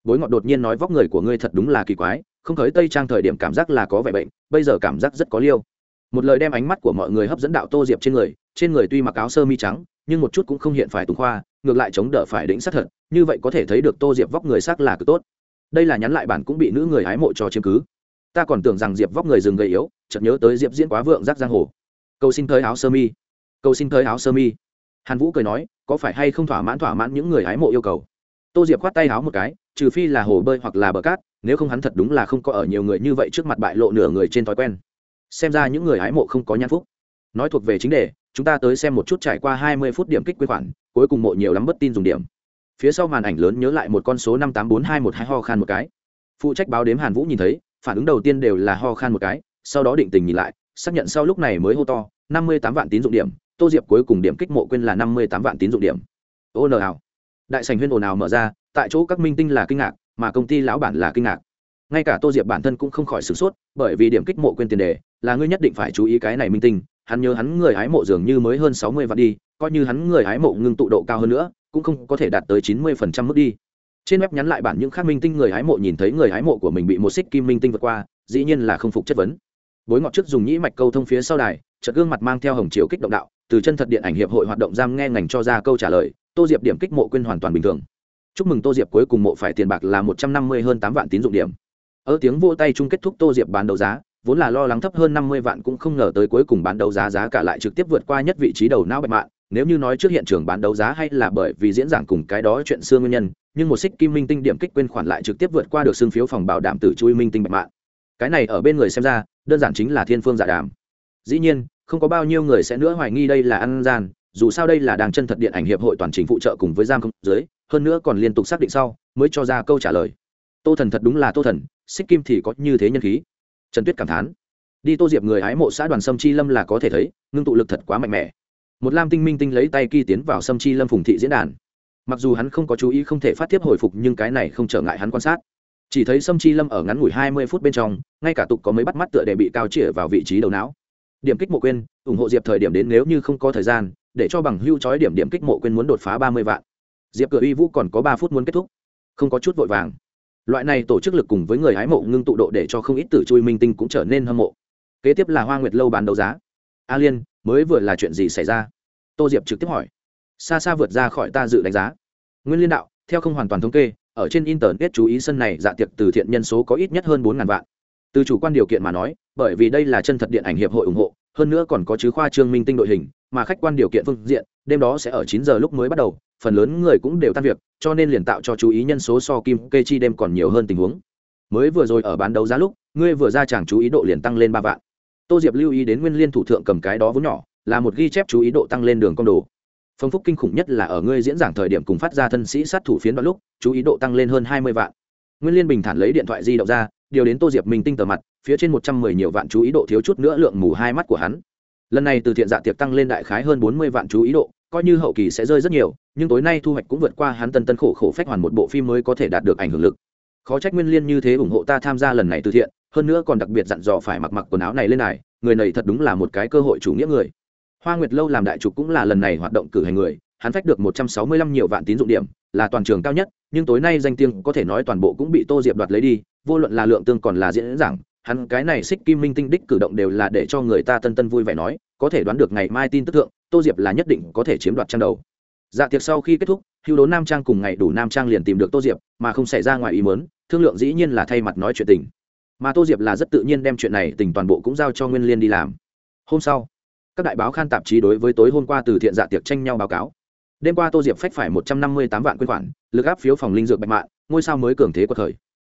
S1: Bối ngọt đột nhiên nói vóc người của ngươi thật đúng là kỳ quái, không khởi tây trang thời điểm cảm giác là có vẻ bệnh, bây giờ cảm giác rất có liêu. Một lời đem ánh mắt của mọi người hấp dẫn đạo tô diệp trên người trên người tuy mặc áo sơ mi trắng, nhưng một chút cũng không hiện phải tùng khoa ngược lại chống đỡ phải đỉnh sát thật, như vậy có thể thấy được tô diệp vóc người sắc là cực tốt. Đây là nhắn lại bản cũng bị nữ người hái mộ cho chiếm cứ. Ta còn tưởng rằng diệp vóc người rừng gầy yếu, chợt nhớ tới diệp diễn quá vượng giác giang hồ cầu xin tới áo sơ mi. Cầu xin tới áo sơ mi. Hàn vũ cười nói, có phải hay không thỏa mãn thỏa mãn những người hái mộ yêu cầu? Tô diệp khoát tay áo một cái, trừ phi là hồ bơi hoặc là bờ cát, nếu không hắn thật đúng là không có ở nhiều người như vậy trước mặt bại lộ nửa người trên thói quen. Xem ra những người hái mộ không có nhan phúc. Nói thuộc về chính đề, chúng ta tới xem một chút trải qua hai mươi phút điểm kích quyên khoản, cuối cùng mộ nhiều lắm bất tin dùng điểm. Phía sau màn ảnh lớn nhớ lại một con số năm tám bốn hai một hai ho khan một cái. Phụ trách báo đếm hàn vũ nhìn thấy, phản ứng đầu tiên đều là ho khan một cái, sau đó định tình nhìn lại xác nhận sau lúc này mới hô to, năm mươi tám vạn tín dụng điểm, tô diệp cuối cùng điểm kích mộ quên là năm mươi tám vạn tín dụng điểm. Ô nờ ảo đại sành huyên ồn ào mở ra, tại chỗ các minh tinh là kinh ngạc, mà công ty lão bản là kinh ngạc. Ngay cả tô diệp bản thân cũng không khỏi sửng sốt, bởi vì điểm kích mộ quên tiền đề là ngươi nhất định phải chú ý cái này minh tinh, hắn nhớ hắn người hái mộ dường như mới hơn sáu mươi vạn đi, coi như hắn người hái mộ ngưng tụ độ cao hơn nữa, cũng không có thể đạt tới chín mươi phần trăm mức đi. Trên web nhắn lại bản những khác minh tinh người hái mộ nhìn thấy người hái mộ của mình bị một xích kim minh tinh vượt qua, dĩ nhiên là không phục chất vấn bối ngọt trước dùng nhĩ mạch câu thông phía sau đài, chợt gương mặt mang theo hồng chiều kích động đạo, từ chân thật điện ảnh hiệp hội hoạt động giam nghe ngành cho ra câu trả lời, tô diệp điểm kích mộ quên hoàn toàn bình thường. Chúc mừng tô diệp cuối cùng mộ phải tiền bạc là một trăm năm mươi hơn tám vạn tín dụng điểm. Ở tiếng vô tay chung kết thúc tô diệp bán đấu giá, vốn là lo lắng thấp hơn năm mươi vạn cũng không ngờ tới cuối cùng bán đấu giá giá cả lại trực tiếp vượt qua nhất vị trí đầu não bạch mạng. Nếu như nói trước hiện trường bán đấu giá hay là bởi vì diễn giảng cùng cái đó chuyện xưa nguyên nhân, nhưng một xích kim minh tinh điểm kích quên khoản lại trực tiếp vượt qua được xương phiếu phòng bảo đảm từ chui minh tinh bạch mạng. Cái này ở bên người xem ra đơn giản chính là thiên phương giả đàm. Dĩ nhiên, không có bao nhiêu người sẽ nữa hoài nghi đây là ăn gian, dù sao đây là đàng chân thật điện ảnh hiệp hội toàn trình phụ trợ cùng với giam không dưới, hơn nữa còn liên tục xác định sau, mới cho ra câu trả lời. Tô thần thật đúng là tô thần, xích kim thì có như thế nhân khí. Trần tuyết cảm thán. Đi tô diệp người hái mộ xã đoàn sâm chi lâm là có thể thấy, ngưng tụ lực thật quá mạnh mẽ. Một lam tinh minh tinh lấy tay kỳ tiến vào sâm chi lâm phùng thị diễn đàn. Mặc dù hắn không có chú ý không thể phát tiếp hồi phục, nhưng cái này không trở ngại hắn quan sát chỉ thấy sâm chi lâm ở ngắn ngủi hai mươi phút bên trong, ngay cả tục có mấy bắt mắt tựa để bị cao chĩa vào vị trí đầu não. Điểm kích mộ quên ủng hộ diệp thời điểm đến nếu như không có thời gian, để cho bằng hưu trói điểm điểm kích mộ quên muốn đột phá ba mươi vạn. Diệp cửa uy vũ còn có ba phút muốn kết thúc. Không có chút vội vàng. Loại này tổ chức lực cùng với người hái mộ ngưng tụ độ để cho không ít tử chui minh tinh cũng trở nên hâm mộ. Kế tiếp là hoa nguyệt lâu bán đấu giá. A liên, mới vừa là chuyện gì xảy ra? Tô diệp trực tiếp hỏi. Xa xa vượt ra khỏi ta dự đánh giá. Nguyên liên đạo, theo không hoàn toàn thống kê ở trên internet chú ý sân này dạ tiệc từ thiện nhân số có ít nhất hơn bốn ngàn vạn. Từ chủ quan điều kiện mà nói, bởi vì đây là chân thật điện ảnh hiệp hội ủng hộ, hơn nữa còn có chứ khoa trương minh tinh đội hình, mà khách quan điều kiện phương diện, đêm đó sẽ ở chín giờ lúc mới bắt đầu, phần lớn người cũng đều tan việc, cho nên liền tạo cho chú ý nhân số so kim kê chi đêm còn nhiều hơn tình huống. Mới vừa rồi ở bán đấu giá lúc, ngươi vừa ra chẳng chú ý độ liền tăng lên ba vạn. Tô diệp lưu ý đến nguyên liên thủ thượng cầm cái đó vốn nhỏ, là một ghi chép chú ý độ tăng lên đường con đồ phong phúc kinh khủng nhất là ở ngươi diễn giảng thời điểm cùng phát ra thân sĩ sát thủ phiến đoạn lúc, chú ý độ tăng lên hơn hai mươi vạn. Nguyên liên bình thản lấy điện thoại di động ra, điều đến tô diệp minh tinh tờ mặt, phía trên một trăm mười nhiều vạn chú ý độ thiếu chút nữa lượng mù hai mắt của hắn. Lần này từ thiện dạ tiệc tăng lên đại khái hơn bốn mươi vạn chú ý độ, coi như hậu kỳ sẽ rơi rất nhiều, nhưng tối nay thu hoạch cũng vượt qua hắn tân tân khổ khổ phách hoàn một bộ phim mới có thể đạt được ảnh hưởng lực. Khó trách nguyên liên như thế ủng hộ ta tham gia lần này từ thiện, hơn nữa còn đặc biệt dặn dò phải mặc mặc quần áo này lên này, người này thật đúng là một cái cơ hội chủ nghĩa người hoa nguyệt lâu làm đại trục cũng là lần này hoạt động cử hành người, hắn phách được một trăm sáu mươi lăm nhiều vạn tín dụng điểm, là toàn trường cao nhất, nhưng tối nay danh tiếng có thể nói toàn bộ cũng bị tô diệp đoạt lấy đi, vô luận là lượng tương còn là diễn giảng, hắn cái này xích kim minh tinh đích cử động đều là để cho người ta tân tân vui vẻ nói, có thể đoán được ngày mai tin tức thượng, tô diệp là nhất định có thể chiếm đoạt trang đầu. Dạ tiệc sau khi kết thúc, hưu đốn nam trang cùng ngày đủ nam trang liền tìm được tô diệp, mà không xảy ra ngoài ý mớn thương lượng dĩ nhiên là thay mặt nói chuyện tình. Mà tô diệp là rất tự nhiên đem chuyện này tình toàn bộ cũng giao cho nguyên liên đi làm. Hôm sau các đại báo khan tạp chí đối với tối hôm qua từ thiện dạ tiệc tranh nhau báo cáo. Đêm qua tô diệp phách phải một trăm năm mươi tám vạn quyên khoản, lực áp phiếu phòng linh dược bạch mạng ngôi sao mới cường thế của thời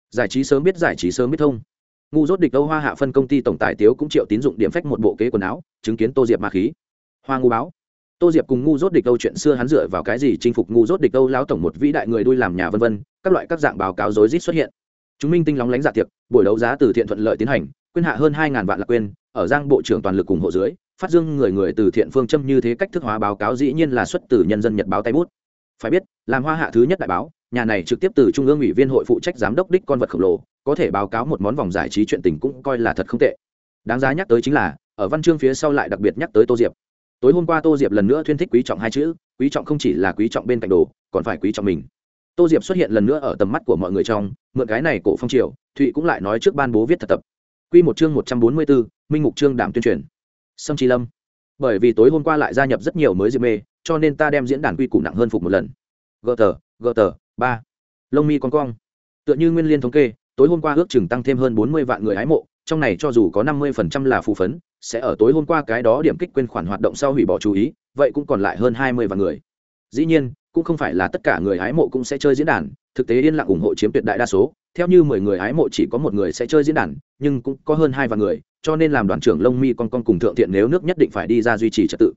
S1: giải trí sớm biết, giải trí sớm biết thông. Ngu rốt địch âu hoa hạ phân công ty tổng tài tiếu cũng triệu tín dụng điểm phách một bộ kế quần áo, chứng kiến tô diệp ma khí. Hoa ngu báo. Tô diệp cùng ngu rốt địch âu chuyện xưa hắn dựa vào cái gì chinh phục ngu rốt địch âu lao tổng một vĩ đại người đuôi làm nhà vân vân, các loại các dạng báo cáo rối rít xuất hiện. Chúng minh tinh lóng lánh giả dạ tiệc, buổi đấu giá từ thiện thuận lợi tiến hành, quyên hạ hơn hai ngàn vạn lạc quên ở giang bộ trưởng toàn lực cùng hộ dưới phát dương người người từ thiện phương châm như thế cách thức hóa báo cáo dĩ nhiên là xuất từ nhân dân nhật báo tay bút. Phải biết, làm hoa hạ thứ nhất đại báo, nhà này trực tiếp từ trung ương ủy viên hội phụ trách giám đốc đích con vật khổng lồ, có thể báo cáo một món vòng giải trí chuyện tình cũng coi là thật không tệ. Đáng giá nhắc tới chính là, ở văn chương phía sau lại đặc biệt nhắc tới tô diệp. Tối hôm qua tô diệp lần nữa thuyên thích quý trọng hai chữ, quý trọng không chỉ là quý trọng bên cạnh đồ, còn phải quý trọng mình. Tô diệp xuất hiện lần nữa ở tầm mắt của mọi người trong, mượn cái này cổ phong triều, thụy cũng lại nói trước ban bố viết thật tập. Q một chương một trăm bốn mươi bốn minh mục trương đảm tuyên truyền sâm chi lâm. Bởi vì tối hôm qua lại gia nhập rất nhiều mới diệp mê, cho nên ta đem diễn đàn quy củ nặng hơn phục một lần. Gờ tờ gờ tờ, ba. Lông mi con cong. Tựa như nguyên liên thống kê, tối hôm qua ước chừng tăng thêm hơn bốn mươi vạn người hái mộ, trong này cho dù có năm mươi phần trăm là phù phấn, sẽ ở tối hôm qua cái đó điểm kích quên khoản hoạt động sau hủy bỏ chú ý, vậy cũng còn lại hơn hai mươi vạn người. Dĩ nhiên, cũng không phải là tất cả người hái mộ cũng sẽ chơi diễn đàn, thực tế yên lặng ủng hộ chiếm tuyệt đại đa số. Theo như mười người hái mộ chỉ có một người sẽ chơi diễn đàn, nhưng cũng có hơn hai vạn người cho nên làm đoàn trưởng lông mi con con cùng thượng thiện nếu nước nhất định phải đi ra duy trì trật tự.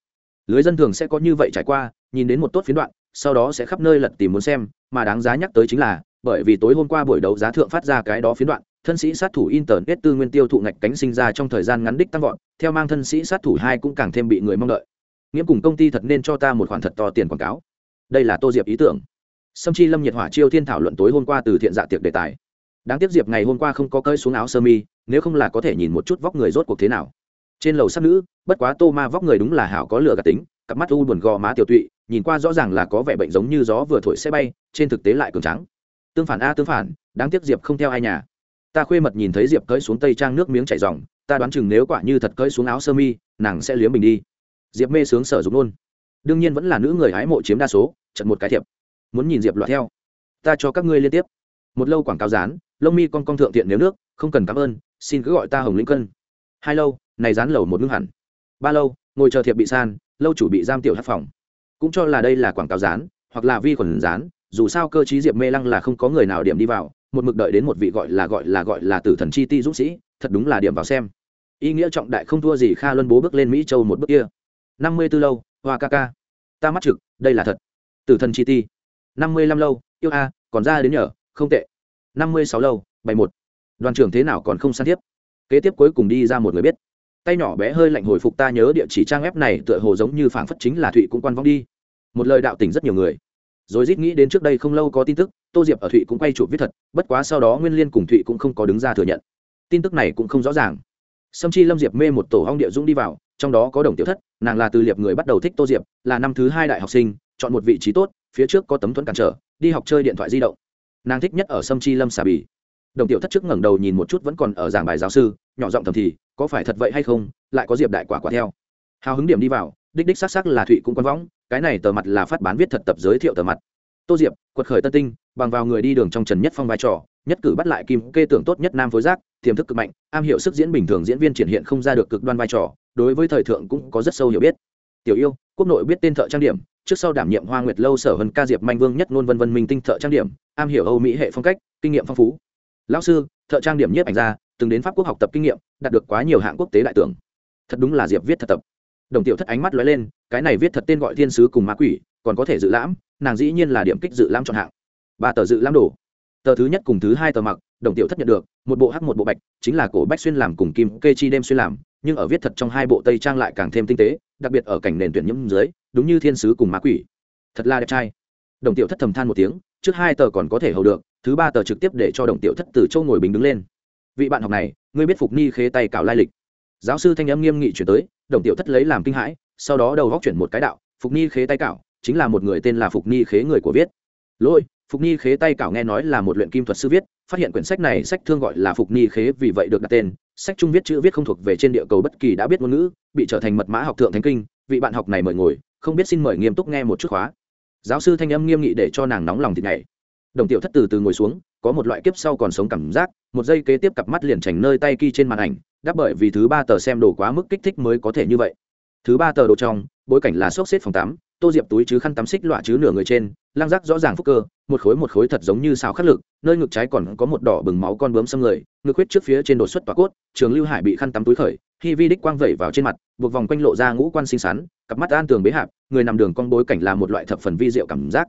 S1: Lưới dân thường sẽ có như vậy trải qua, nhìn đến một tốt phiến đoạn, sau đó sẽ khắp nơi lật tìm muốn xem, mà đáng giá nhắc tới chính là, bởi vì tối hôm qua buổi đấu giá thượng phát ra cái đó phiến đoạn, thân sĩ sát thủ internet tư nguyên tiêu thụ ngạch cánh sinh ra trong thời gian ngắn đích tăng vọt, theo mang thân sĩ sát thủ hai cũng càng thêm bị người mong đợi. Nghĩa cùng công ty thật nên cho ta một khoản thật to tiền quảng cáo. Đây là tô diệp ý tưởng. Sâm chi lâm nhiệt hỏa chiêu thiên thảo luận tối hôm qua từ thiện dạ tiệc đề tài đáng tiếc diệp ngày hôm qua không có cơi xuống áo sơ mi, nếu không là có thể nhìn một chút vóc người rốt cuộc thế nào. Trên lầu sắc nữ, bất quá tô ma vóc người đúng là hảo có lửa gạt tính, cặp mắt u buồn gò má tiểu tụy, nhìn qua rõ ràng là có vẻ bệnh giống như gió vừa thổi xe bay, trên thực tế lại cường trắng tương phản a, tương phản, đáng tiếc diệp không theo ai nhà. Ta khuê mật nhìn thấy diệp cơi xuống tây trang nước miếng chảy dòng, ta đoán chừng nếu quả như thật cơi xuống áo sơ mi, nàng sẽ liếm mình đi. Diệp mê sướng sở dục luôn. Đương nhiên vẫn là nữ người hái mộ chiếm đa số, chật một cái thiệp. Muốn nhìn diệp loại theo. Ta cho các ngươi liên tiếp. Một lâu quảng cáo rán lông mi con con thượng thiện nếu nước không cần cảm ơn xin cứ gọi ta hồng linh cân. Hai lâu này dán lầu một ngưng hẳn. Ba lâu ngồi chờ thiệp bị san lâu chủ bị giam tiểu hát phòng. Cũng cho là đây là quảng cáo rán hoặc là vi khuẩn rán dù sao cơ chí diệp mê lăng là không có người nào điểm đi vào một mực đợi đến một vị gọi là gọi là gọi là tử thần chi ti dũng sĩ thật đúng là điểm vào xem. Ý nghĩa trọng đại không thua gì kha luân bố bước lên mỹ châu một bước kia. Năm mươi b ố lâu hoa ca ca. Ta mắt trực đây là thật. Tử thần chi ti. Năm mươi lăm lâu yêu a còn ra đến nhờ, không tệ năm mươi sáu lâu, bảy một. Đoàn trưởng thế nào còn không san tiếp? Kế tiếp cuối cùng đi ra một người biết. Tay nhỏ bé hơi lạnh hồi phục ta nhớ địa chỉ trang web này tựa hồ giống như phảng phất chính là thụy cũng quan vong đi. Một lời đạo tỉnh rất nhiều người. Rồi rít nghĩ đến trước đây không lâu có tin tức, tô diệp ở thụy cũng quay chụp viết thật, bất quá sau đó nguyên liên cùng thụy cũng không có đứng ra thừa nhận. Tin tức này cũng không rõ ràng. Sâm chi lâm diệp mê một tổ hong địa dũng đi vào, trong đó có đồng tiểu thất, nàng là từ liệp người bắt đầu thích tô diệp, là năm thứ hai đại học sinh, chọn một vị trí tốt, phía trước có tấm thuẫn cản trở, đi học chơi điện thoại di động nàng thích nhất ở sâm chi lâm xà bì. Đồng tiểu thất trước ngẩng đầu nhìn một chút vẫn còn ở giảng bài giáo sư, nhỏ giọng thầm thì, có phải thật vậy hay không, lại có diệp đại quả quả theo. Hào hứng điểm đi vào, đích đích xác xác là thụy cũng quan võng, cái này tờ mặt là phát bán viết thật tập giới thiệu tờ mặt. Tô diệp, quật khởi tân tinh, bằng vào người đi đường trong trần nhất phong vai trò, nhất cử bắt lại kim kê tưởng tốt nhất nam phối giác, tiềm thức cực mạnh, am hiểu sức diễn bình thường diễn viên triển hiện không ra được cực đoan vai trò, đối với thời thượng cũng có rất sâu hiểu biết. Tiểu yêu, quốc nội biết tên thợ trang điểm trước sau đảm nhiệm hoa nguyệt lâu sở hân ca diệp manh vương nhất ngôn vân vân minh tinh thợ trang điểm, am hiểu âu mỹ hệ phong cách, kinh nghiệm phong phú. Lão sư, thợ trang điểm nhiếp ảnh ra từng đến pháp quốc học tập kinh nghiệm, đạt được quá nhiều hạng quốc tế đại tưởng. Thật đúng là diệp viết thật tập. Đồng tiểu thất ánh mắt lóe lên, cái này viết thật tên gọi thiên sứ cùng ma quỷ, còn có thể dự lãm, nàng dĩ nhiên là điểm kích dự lãm chọn hạng. Ba tờ dự lãm đồ. Tờ thứ nhất cùng thứ hai tờ mặc, đồng tiểu thất nhận được, một bộ hắc một bộ bạch, chính là cổ bách xuyên làm cùng kim kê chi đêm xuyên làm nhưng ở viết thật trong hai bộ tây trang lại càng thêm tinh tế, đặc biệt ở cảnh nền tuyển nhiễm dưới, đúng như thiên sứ cùng má quỷ. Thật là đẹp trai. Đồng tiểu thất thầm than một tiếng, trước hai tờ còn có thể hầu được, thứ ba tờ trực tiếp để cho đồng tiểu thất từ châu ngồi bình đứng lên. Vị bạn học này, ngươi biết phục ni khế tay cạo lai lịch. Giáo sư thanh âm nghiêm nghị chuyển tới, đồng tiểu thất lấy làm kinh hãi, sau đó đầu góc chuyển một cái đạo, phục ni khế tay cạo chính là một người tên là phục ni khế người của viết. Lỗi phục ni khế tay cạo nghe nói là một luyện kim thuật sư viết, phát hiện quyển sách này sách thương gọi là phục ni khế vì vậy được đặt tên sách Chung viết chữ viết không thuộc về trên địa cầu bất kỳ đã biết ngôn ngữ, bị trở thành mật mã học thượng thánh kinh, vị bạn học này mời ngồi, không biết xin mời nghiêm túc nghe một chút khóa. Giáo sư thanh âm nghiêm nghị để cho nàng nóng lòng thịt này đồng tiểu thất từ từ ngồi xuống, có một loại kiếp sau còn sống cảm giác, một giây kế tiếp cặp mắt liền trành nơi tay ky trên màn ảnh, đáp bởi vì thứ ba tờ xem đồ quá mức kích thích mới có thể như vậy. Thứ ba tờ đồ trong, bối cảnh là sốc xếp phòng tắm tô diệp túi chứ khăn tắm xích loạ chứ nửa người trên lang rác rõ ràng phúc cơ, một khối một khối thật giống như xào khắc lực, nơi ngực trái còn có một đỏ bừng máu con bướm xâm người, ngực huyết trước phía trên đột xuất tỏa cốt, trường lưu hải bị khăn tắm túi khởi khi vi đích quang vẩy vào trên mặt, buộc vòng quanh lộ ra ngũ quan xinh xắn, cặp mắt an tường bế hạp, người nằm đường con bối cảnh là một loại thập phần vi diệu cảm giác.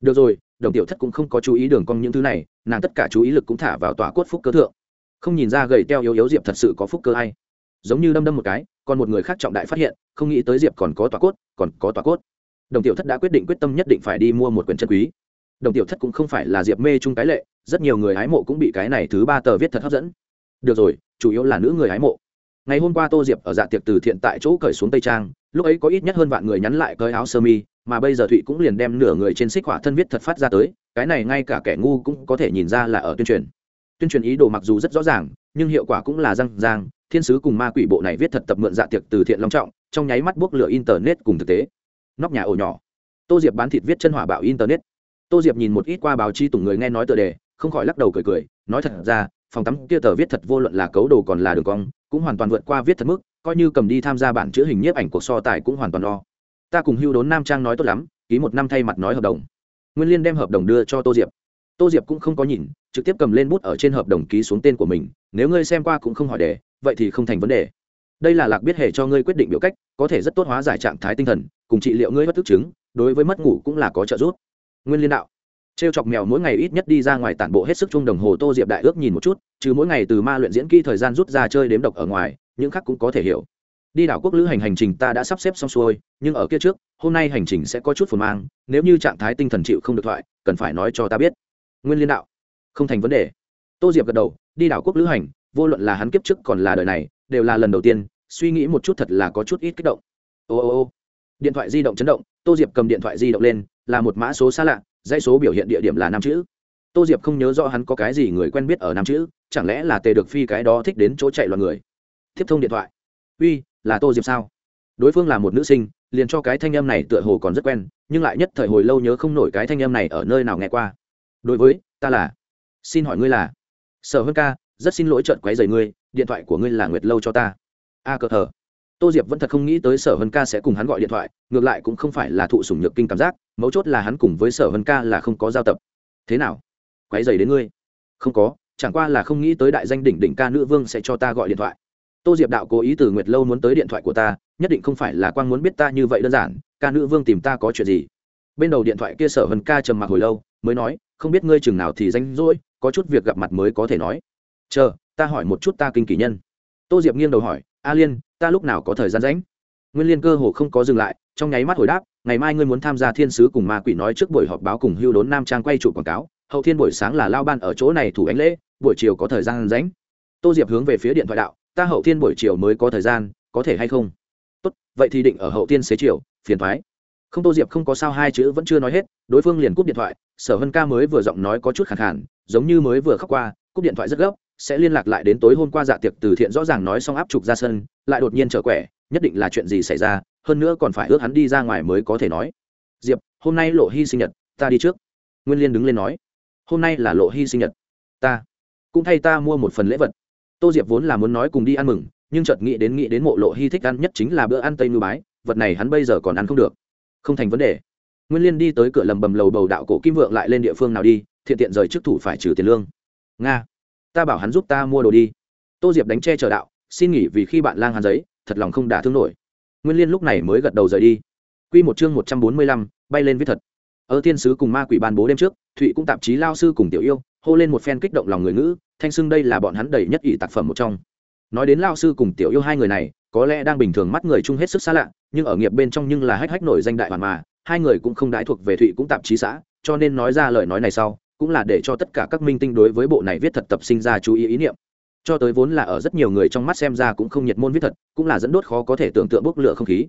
S1: Được rồi, đồng tiểu thất cũng không có chú ý đường cong những thứ này, nàng tất cả chú ý lực cũng thả vào tòa cốt phúc cơ thượng. Không nhìn ra gầy teo yếu yếu diệp thật sự có phúc cơ hay giống như đâm đâm một cái, còn một người khác trọng đại phát hiện, không nghĩ tới diệp còn có tòa cốt, còn có tòa cốt đồng tiểu thất đã quyết định quyết tâm nhất định phải đi mua một quyển chân quý. Đồng tiểu thất cũng không phải là diệp mê chung cái lệ, rất nhiều người hái mộ cũng bị cái này thứ ba tờ viết thật hấp dẫn. Được rồi, chủ yếu là nữ người hái mộ. Ngày hôm qua tô diệp ở dạ tiệc từ thiện tại chỗ cởi xuống tây trang, lúc ấy có ít nhất hơn vạn người nhắn lại cởi áo sơ mi, mà bây giờ thụy cũng liền đem nửa người trên xích hỏa thân viết thật phát ra tới, cái này ngay cả kẻ ngu cũng có thể nhìn ra là ở tuyên truyền. Tuyên truyền ý đồ mặc dù rất rõ ràng, nhưng hiệu quả cũng là răng giang thiên sứ cùng ma quỷ bộ này viết thật tập mượn dạ tiệc từ thiện long trọng, trong nháy mắt buốc lửa internet cùng thực tế nóc nhà ổ nhỏ. Tô diệp bán thịt viết chân hỏa bạo internet. Tô diệp nhìn một ít qua báo chí tùng người nghe nói tựa đề, không khỏi lắc đầu cười cười, nói thật ra, phòng tắm kia tờ viết thật vô luận là cấu đồ còn là đường cong, cũng hoàn toàn vượt qua viết thật mức, coi như cầm đi tham gia bản chữ hình nhiếp ảnh cuộc so tài cũng hoàn toàn lo. Ta cùng hưu đốn nam trang nói tốt lắm, ký một năm thay mặt nói hợp đồng. Nguyên liên đem hợp đồng đưa cho tô diệp. Tô diệp cũng không có nhìn, trực tiếp cầm lên bút ở trên hợp đồng ký xuống tên của mình, nếu ngươi xem qua cũng không hỏi đề, vậy thì không thành vấn đề đây là lạc biết hề cho ngươi quyết định biểu cách, có thể rất tốt hóa giải trạng thái tinh thần, cùng trị liệu ngươi bất thức chứng, đối với mất ngủ cũng là có trợ giúp. Nguyên liên đạo. Trêu chọc mèo mỗi ngày ít nhất đi ra ngoài tản bộ hết sức chung đồng hồ tô diệp đại ước nhìn một chút, trừ mỗi ngày từ ma luyện diễn kỹ thời gian rút ra chơi đếm độc ở ngoài, những khác cũng có thể hiểu. Đi đảo quốc lữ hành hành trình ta đã sắp xếp xong xuôi, nhưng ở kia trước, hôm nay hành trình sẽ có chút phồn mang, nếu như trạng thái tinh thần chịu không được thoại, cần phải nói cho ta biết. Nguyên liên đạo. Không thành vấn đề. Tô diệp gật đầu, đi đảo quốc lữ hành, vô luận là hắn kiếp trước còn là đời này đều là lần đầu tiên, suy nghĩ một chút thật là có chút ít kích động. Ô ô ô, điện thoại di động chấn động, tô diệp cầm điện thoại di động lên, là một mã số xa lạ, dãy số biểu hiện địa điểm là năm chữ. Tô diệp không nhớ rõ hắn có cái gì người quen biết ở năm chữ, chẳng lẽ là tề được phi cái đó thích đến chỗ chạy loạn người. Tiếp thông điện thoại. Uy, là tô diệp sao? Đối phương là một nữ sinh, liền cho cái thanh em này tựa hồ còn rất quen, nhưng lại nhất thời hồi lâu nhớ không nổi cái thanh em này ở nơi nào nghe qua. Đối với, ta là, xin hỏi ngươi là, sở hơn ca, rất xin lỗi trợn quấy rầy ngươi điện thoại của ngươi là nguyệt lâu cho ta. A cờ thờ. Tô diệp vẫn thật không nghĩ tới sở hân ca sẽ cùng hắn gọi điện thoại, ngược lại cũng không phải là thụ sủng nhược kinh cảm giác, mấu chốt là hắn cùng với sở hân ca là không có giao tập. Thế nào? Quấy dày đến ngươi? Không có, chẳng qua là không nghĩ tới đại danh đỉnh đỉnh ca nữ vương sẽ cho ta gọi điện thoại. Tô diệp đạo cố ý từ nguyệt lâu muốn tới điện thoại của ta, nhất định không phải là quang muốn biết ta như vậy đơn giản, ca nữ vương tìm ta có chuyện gì? Bên đầu điện thoại kia sở hân ca trầm mặc hồi lâu, mới nói, không biết ngươi chừng nào thì danh rỗi, có chút việc gặp mặt mới có thể nói. Chờ ta hỏi một chút ta kinh kỷ nhân. Tô diệp nghiêng đầu hỏi, a liên, ta lúc nào có thời gian rảnh? Nguyên liên cơ hồ không có dừng lại, trong nháy mắt hồi đáp, ngày mai ngươi muốn tham gia thiên sứ cùng ma quỷ nói trước buổi họp báo cùng hưu đốn nam trang quay trụ quảng cáo, hậu thiên buổi sáng là lao ban ở chỗ này thủ ánh lễ, buổi chiều có thời gian rảnh. Tô diệp hướng về phía điện thoại đạo, ta hậu thiên buổi chiều mới có thời gian, có thể hay không? Tốt, vậy thì định ở hậu thiên xế chiều, phiền thoái không, tô diệp không có sao hai chữ vẫn chưa nói hết, đối phương liền cúp điện thoại, sở hân ca mới vừa giọng nói có chút khẳng khản giống như mới vừa khóc qua, cúp điện thoại rất gấp sẽ liên lạc lại đến tối hôm qua dạ tiệc từ thiện rõ ràng nói xong áp trục ra sân, lại đột nhiên trở quẻ, nhất định là chuyện gì xảy ra, hơn nữa còn phải ước hắn đi ra ngoài mới có thể nói. Diệp, hôm nay lộ hy sinh nhật, ta đi trước. Nguyên liên đứng lên nói. Hôm nay là lộ hy sinh nhật. Ta. Cũng thay ta mua một phần lễ vật. Tô diệp vốn là muốn nói cùng đi ăn mừng, nhưng chợt nghĩ đến nghĩ đến mộ lộ hy thích ăn nhất chính là bữa ăn tây ngư bái, vật này hắn bây giờ còn ăn không được. Không thành vấn đề. Nguyên liên đi tới cửa lầm bầm lầu bầu đạo cổ kim vượng lại lên địa phương nào đi, thiện tiện rời chức thủ phải trừ tiền lương. Nga ta bảo hắn giúp ta mua đồ đi. Tô diệp đánh che chờ đạo, xin nghỉ vì khi bạn lang hàn giấy, thật lòng không đả thương nổi. Nguyên liên lúc này mới gật đầu rời đi. Q một chương một trăm bốn mươi lăm, bay lên viết thật. Ở thiên sứ cùng ma quỷ ban bố đêm trước, thụy cũng tạp chí lao sư cùng tiểu yêu, hô lên một phen kích động lòng người ngữ, thanh xưng đây là bọn hắn đầy nhất ỷ tác phẩm một trong. Nói đến lao sư cùng tiểu yêu hai người này, có lẽ đang bình thường mắt người chung hết sức xa lạ, nhưng ở nghiệp bên trong nhưng là hách hách nổi danh đại hoàn mà, hai người cũng không đãi thuộc về thụy cũng tạp chí xã, cho nên nói ra lời nói này sau cũng là để cho tất cả các minh tinh đối với bộ này viết thật tập sinh ra chú ý ý niệm. Cho tới vốn là ở rất nhiều người trong mắt xem ra cũng không nhiệt môn viết thật, cũng là dẫn đốt khó có thể tưởng tượng bốc lửa không khí.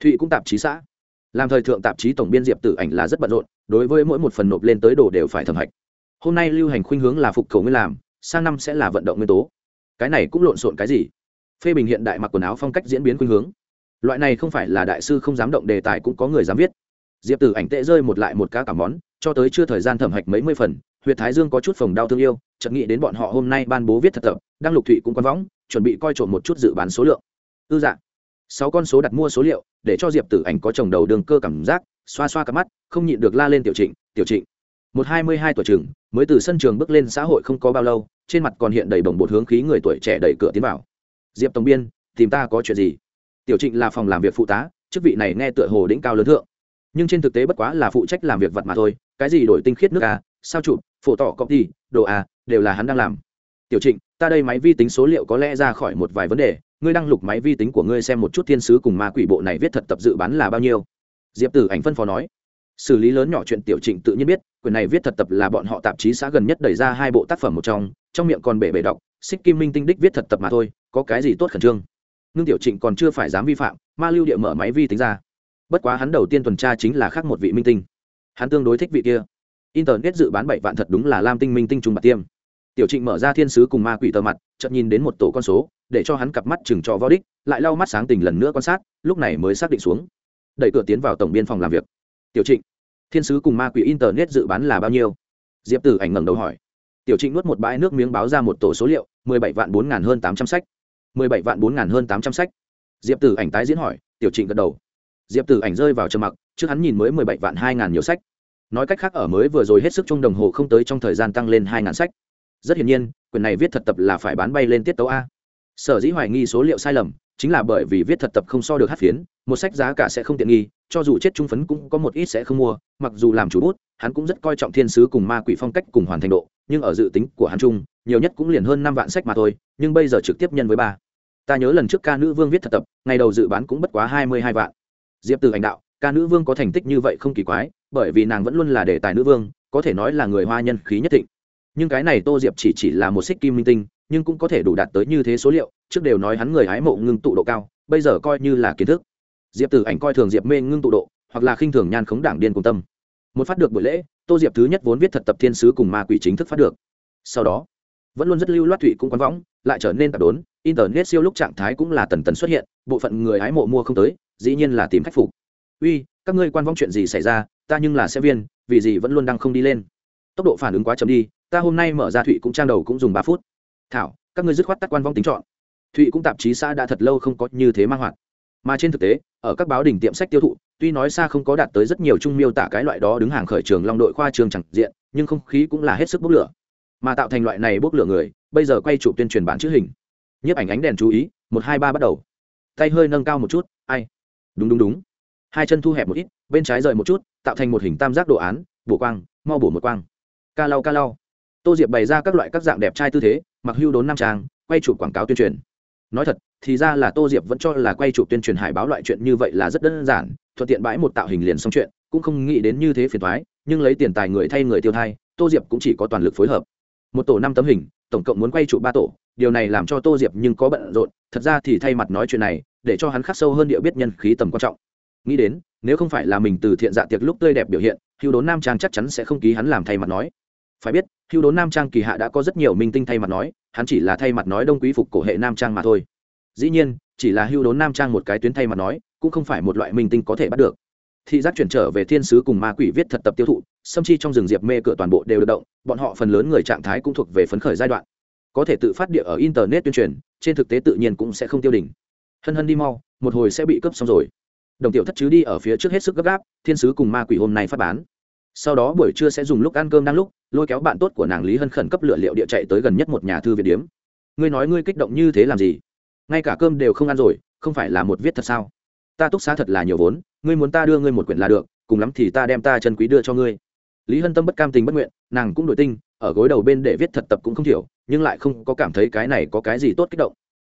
S1: Thụy cũng tạp chí xã. Làm thời thượng tạp chí tổng biên diệp tử ảnh là rất bận rộn, đối với mỗi một phần nộp lên tới đồ đều phải thẩm hạch. Hôm nay lưu hành khuynh hướng là phục cầu nguyên làm, sang năm sẽ là vận động nguyên tố. Cái này cũng lộn xộn cái gì? Phê bình hiện đại mặc quần áo phong cách diễn biến khuynh hướng. Loại này không phải là đại sư không dám động đề tài cũng có người dám viết. Diệp tử ảnh tệ rơi một lại một cá cả món cho tới chưa thời gian thẩm hạch mấy mươi phần huyện thái dương có chút phòng đau thương yêu, chợt nghĩ đến bọn họ hôm nay ban bố viết thật tập đang lục thụy cũng quan võng, chuẩn bị coi trộm một chút dự bán số lượng. Ư dạng sáu con số đặt mua số liệu, để cho diệp tử ảnh có chồng đầu đường cơ cảm giác, xoa xoa cặp mắt, không nhịn được la lên tiểu trịnh tiểu trịnh, một hai mươi hai tuổi chừng mới từ sân trường bước lên xã hội không có bao lâu, trên mặt còn hiện đầy bồng bột hướng khí người tuổi trẻ đẩy cửa tiến vào. Diệp tổng biên, tìm ta có chuyện gì? Tiểu trịnh là phòng làm việc phụ tá, chức vị này nghe tựa hồ đỉnh cao lớn thượng nhưng trên thực tế bất quá là phụ trách làm việc vật mà thôi, cái gì đổi tinh khiết nước à sao chụp, phổ tỏ copy đồ à đều là hắn đang làm. Tiểu trịnh, ta đây máy vi tính số liệu có lẽ ra khỏi một vài vấn đề, ngươi đăng lục máy vi tính của ngươi xem một chút thiên sứ cùng ma quỷ bộ này viết thật tập dự bán là bao nhiêu. Diệp tử ảnh phân phó nói. Xử lý lớn nhỏ chuyện tiểu trịnh tự nhiên biết quyền này viết thật tập là bọn họ tạp chí xã gần nhất đẩy ra hai bộ tác phẩm một trong trong miệng còn bể bể đọc xích kim minh tinh đích viết thật tập mà thôi, có cái gì tốt khẩn trương? Nhưng tiểu trịnh còn chưa phải dám vi phạm, ma lưu địa mở máy vi tính ra bất quá hắn đầu tiên tuần tra chính là khác một vị minh tinh. Hắn tương đối thích vị kia. Internet dự bán bảy vạn thật đúng là lam tinh minh tinh trùng bạc tiêm. Tiểu trịnh mở ra thiên sứ cùng ma quỷ tờ mặt, chợt nhìn đến một tổ con số, để cho hắn cặp mắt chừng cho vó đích, lại lau mắt sáng tình lần nữa quan sát, lúc này mới xác định xuống. Đẩy cửa tiến vào tổng biên phòng làm việc. Tiểu trịnh, thiên sứ cùng ma quỷ internet dự bán là bao nhiêu? Diệp tử ảnh ngẩng đầu hỏi. Tiểu trịnh nuốt một bãi nước miếng báo ra một tổ số liệu, mười bảy vạn bốn n g h n hơn tám trăm sách. mười bảy vạn bốn n g h n hơn tám trăm sách. Diệp tử ảnh tái diễn hỏi, tiểu trịnh gật đầu diệp tử ảnh rơi vào trầm mặc trước hắn nhìn mới mười bảy vạn hai ngàn nhiều sách. Nói cách khác ở mới vừa rồi hết sức chung đồng hồ không tới trong thời gian tăng lên hai ngàn sách. Rất hiển nhiên quyền này viết thật tập là phải bán bay lên tiết tấu a. Sở dĩ hoài nghi số liệu sai lầm chính là bởi vì viết thật tập không so được hát phiến một sách giá cả sẽ không tiện nghi cho dù chết trung phấn cũng có một ít sẽ không mua mặc dù làm chủ bút hắn cũng rất coi trọng thiên sứ cùng ma quỷ phong cách cùng hoàn thành độ nhưng ở dự tính của hắn trung, nhiều nhất cũng liền hơn năm vạn sách mà thôi nhưng bây giờ trực tiếp nhân với ba. Ta nhớ lần trước ca nữ vương viết thật tập ngày đầu dự bán cũng bất quá hai mươi hai vạn diệp từ ảnh đạo, ca nữ vương có thành tích như vậy không kỳ quái, bởi vì nàng vẫn luôn là đề tài nữ vương, có thể nói là người hoa nhân khí nhất thịnh. Nhưng cái này tô diệp chỉ chỉ là một xích kim minh tinh, nhưng cũng có thể đủ đạt tới như thế số liệu, trước đều nói hắn người hái mộ ngưng tụ độ cao, bây giờ coi như là kiến thức. Diệp tử ảnh coi thường diệp mê ngưng tụ độ, hoặc là khinh thường nhan khống đảng điên cùng tâm. Một phát được buổi lễ, tô diệp thứ nhất vốn viết thật tập thiên sứ cùng ma quỷ chính thức phát được. Sau đó, vẫn luôn rất lưu loát thụy cũng quán võng, lại trở nên tạp đốn, internet siêu lúc trạng thái cũng là tần tần xuất hiện, bộ phận người hái mộ mua không tới dĩ nhiên là tìm khách phục. Uy, các ngươi quan vong chuyện gì xảy ra? Ta nhưng là xe viên, vì gì vẫn luôn đang không đi lên. Tốc độ phản ứng quá chậm đi, ta hôm nay mở ra thụy cũng trang đầu cũng dùng ba phút. Thảo, các ngươi dứt khoát tắt quan vong tính chọn. Thụy cũng tạp chí xã đã thật lâu không có như thế mang hoạt. Mà trên thực tế, ở các báo đỉnh tiệm sách tiêu thụ, tuy nói xa không có đạt tới rất nhiều chung miêu tả cái loại đó đứng hàng khởi trường long đội khoa trường chẳng diện, nhưng không khí cũng là hết sức bốc lửa. Mà tạo thành loại này bốc lửa người, bây giờ quay chụp tuyên truyền bản chữ hình. Nhiếp ảnh ánh đèn chú ý, một hai ba bắt đầu. Tay hơi nâng cao một chút, ai? Đúng đúng đúng. Hai chân thu hẹp một ít, bên trái rời một chút, tạo thành một hình tam giác đồ án, bổ quang, mau bổ một quang. Ca lau ca lau. Tô diệp bày ra các loại các dạng đẹp trai tư thế, mặc hưu đốn nam trang, quay chụp quảng cáo tuyên truyền. Nói thật, thì ra là tô diệp vẫn cho là quay chụp tuyên truyền hải báo loại chuyện như vậy là rất đơn giản, thuận tiện bãi một tạo hình liền xong chuyện, cũng không nghĩ đến như thế phiền thoái nhưng lấy tiền tài người thay người tiêu thai, tô diệp cũng chỉ có toàn lực phối hợp. Một tổ năm tấm hình, tổng cộng muốn quay chụp ba tổ, điều này làm cho tô diệp nhưng có bận rộn, thật ra thì thay mặt nói chuyện này để cho hắn khắc sâu hơn địa biết nhân khí tầm quan trọng. Nghĩ đến, nếu không phải là mình từ thiện dạ tiệc lúc tươi đẹp biểu hiện, hưu đốn nam trang chắc chắn sẽ không ký hắn làm thay mặt nói. Phải biết, hưu đốn nam trang kỳ hạ đã có rất nhiều minh tinh thay mặt nói, hắn chỉ là thay mặt nói đông quý phục cổ hệ nam trang mà thôi. Dĩ nhiên, chỉ là hưu đốn nam trang một cái tuyến thay mặt nói, cũng không phải một loại minh tinh có thể bắt được. Thị giác chuyển trở về thiên sứ cùng ma quỷ viết thật tập tiêu thụ, xâm chi trong rừng diệp mê cửa toàn bộ đều được động, bọn họ phần lớn người trạng thái cũng thuộc về phấn khởi giai đoạn. Có thể tự phát địa ở internet tuyên truyền, trên thực tế tự nhiên cũng sẽ không tiêu đỉnh hân hân đi mau, một hồi sẽ bị cướp xong rồi. Đồng tiểu thất chứ đi ở phía trước hết sức gấp gáp, thiên sứ cùng ma quỷ hôm nay phát bán. Sau đó buổi trưa sẽ dùng lúc ăn cơm đang lúc, lôi kéo bạn tốt của nàng lý hân khẩn cấp lựa liệu địa chạy tới gần nhất một nhà thư viện điếm. Ngươi nói ngươi kích động như thế làm gì? Ngay cả cơm đều không ăn rồi, không phải là một viết thật sao? Ta túc xá thật là nhiều vốn, ngươi muốn ta đưa ngươi một quyển là được, cùng lắm thì ta đem ta chân quý đưa cho ngươi. Lý hân tâm bất cam tình bất nguyện, nàng cũng đổi tinh, ở gối đầu bên để viết thật tập cũng không thiểu, nhưng lại không có cảm thấy cái này có cái gì tốt kích động.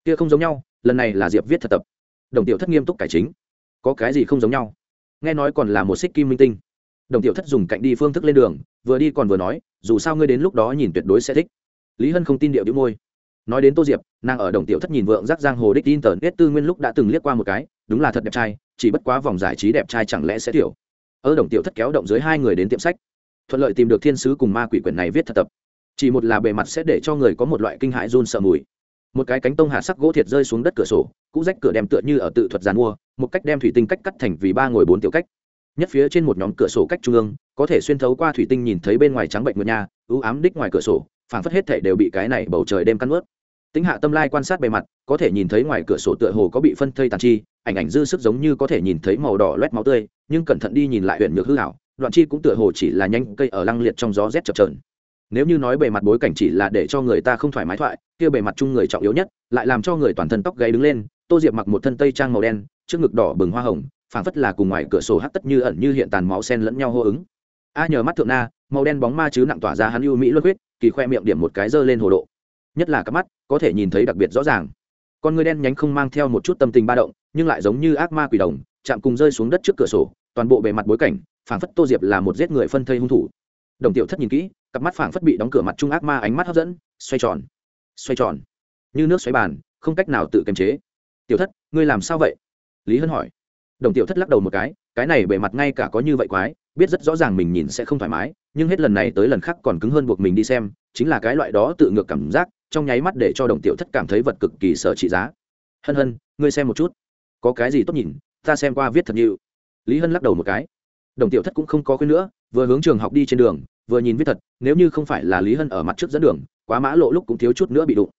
S1: Kia không giống nhau lần này là diệp viết thật tập. Đồng tiểu thất nghiêm túc cải chính. Có cái gì không giống nhau? Nghe nói còn là một xích kim minh tinh. Đồng tiểu thất dùng cạnh đi phương thức lên đường, vừa đi còn vừa nói, dù sao ngươi đến lúc đó nhìn tuyệt đối sẽ thích. Lý hân không tin điệu đĩu môi. Nói đến tô diệp, nàng ở đồng tiểu thất nhìn vượng giác giang hồ đích tin tờ nết tư nguyên lúc đã từng liếc qua một cái, đúng là thật đẹp trai, chỉ bất quá vòng giải trí đẹp trai chẳng lẽ sẽ thiểu ở đồng tiểu thất kéo động dưới hai người đến tiệm sách. Thuận lợi tìm được thiên sứ cùng ma quỷ quyển này viết thật tập. Chỉ một là bề mặt sẽ để cho người có một loại kinh hãi run sợ mùi một cái cánh tông hạ sắc gỗ thiệt rơi xuống đất cửa sổ, cũ rách cửa đem tựa như ở tự thuật giàn mua, một cách đem thủy tinh cách cắt thành vì ba ngồi bốn tiểu cách. Nhất phía trên một nhóm cửa sổ cách trung ương, có thể xuyên thấu qua thủy tinh nhìn thấy bên ngoài trắng bệnh ngựa nhà ưu ám đích ngoài cửa sổ, phảng phất hết thể đều bị cái này bầu trời đêm cắn ướt tính hạ tâm lai quan sát bề mặt, có thể nhìn thấy ngoài cửa sổ tựa hồ có bị phân thây tàn chi, ảnh ảnh dư sức giống như có thể nhìn thấy màu đỏ loét máu tươi, nhưng cẩn thận đi nhìn lại huyện nhược hư hảo đoạn chi cũng tựa hồ chỉ là nhanh cây ở lăng liệt trong gió rét chập trờn nếu như nói bề mặt bối cảnh chỉ là để cho người ta không thoải mái thoại, kia bề mặt chung người trọng yếu nhất, lại làm cho người toàn thân tóc gáy đứng lên, tô diệp mặc một thân tây trang màu đen, trước ngực đỏ bừng hoa hồng, phảng phất là cùng ngoài cửa sổ hắt tất như ẩn như hiện tàn máu sen lẫn nhau hô ứng. A nhờ mắt thượng na, màu đen bóng ma chứ nặng tỏa ra hắn ưu mỹ luân huyết kỳ khoe miệng điểm một cái dơ lên hồ độ. Nhất là các mắt, có thể nhìn thấy đặc biệt rõ ràng. Con người đen nhánh không mang theo một chút tâm tình ba động, nhưng lại giống như ác ma quỷ đồng, chạm cùng rơi xuống đất trước cửa sổ, toàn bộ bề mặt bối cảnh, phảng phất tô diệp là một giết người phân thây hung thủ. Đồng tiểu thất nhìn kỹ cặp mắt phảng phất bị đóng cửa mặt trung ác ma ánh mắt hấp dẫn, xoay tròn xoay tròn, như nước xoáy bàn, không cách nào tự kiềm chế. Tiểu thất, ngươi làm sao vậy? Lý hân hỏi. Đồng tiểu thất lắc đầu một cái cái này bề mặt ngay cả có như vậy quái, biết rất rõ ràng mình nhìn sẽ không thoải mái, nhưng hết lần này tới lần khác còn cứng hơn buộc mình đi xem, chính là cái loại đó tự ngược cảm giác, trong nháy mắt để cho đồng tiểu thất cảm thấy vật cực kỳ sợ trị giá. Hân hân, ngươi xem một chút. Có cái gì tốt nhìn, ta xem qua viết thật nhiều. Lý hân lắc đầu một cái. Đồng tiểu thất cũng không có khuyên nữa, vừa hướng trường học đi trên đường vừa nhìn viết thật, nếu như không phải là lý hân ở mặt trước dẫn đường, quá mã lộ lúc cũng thiếu chút nữa bị đụng.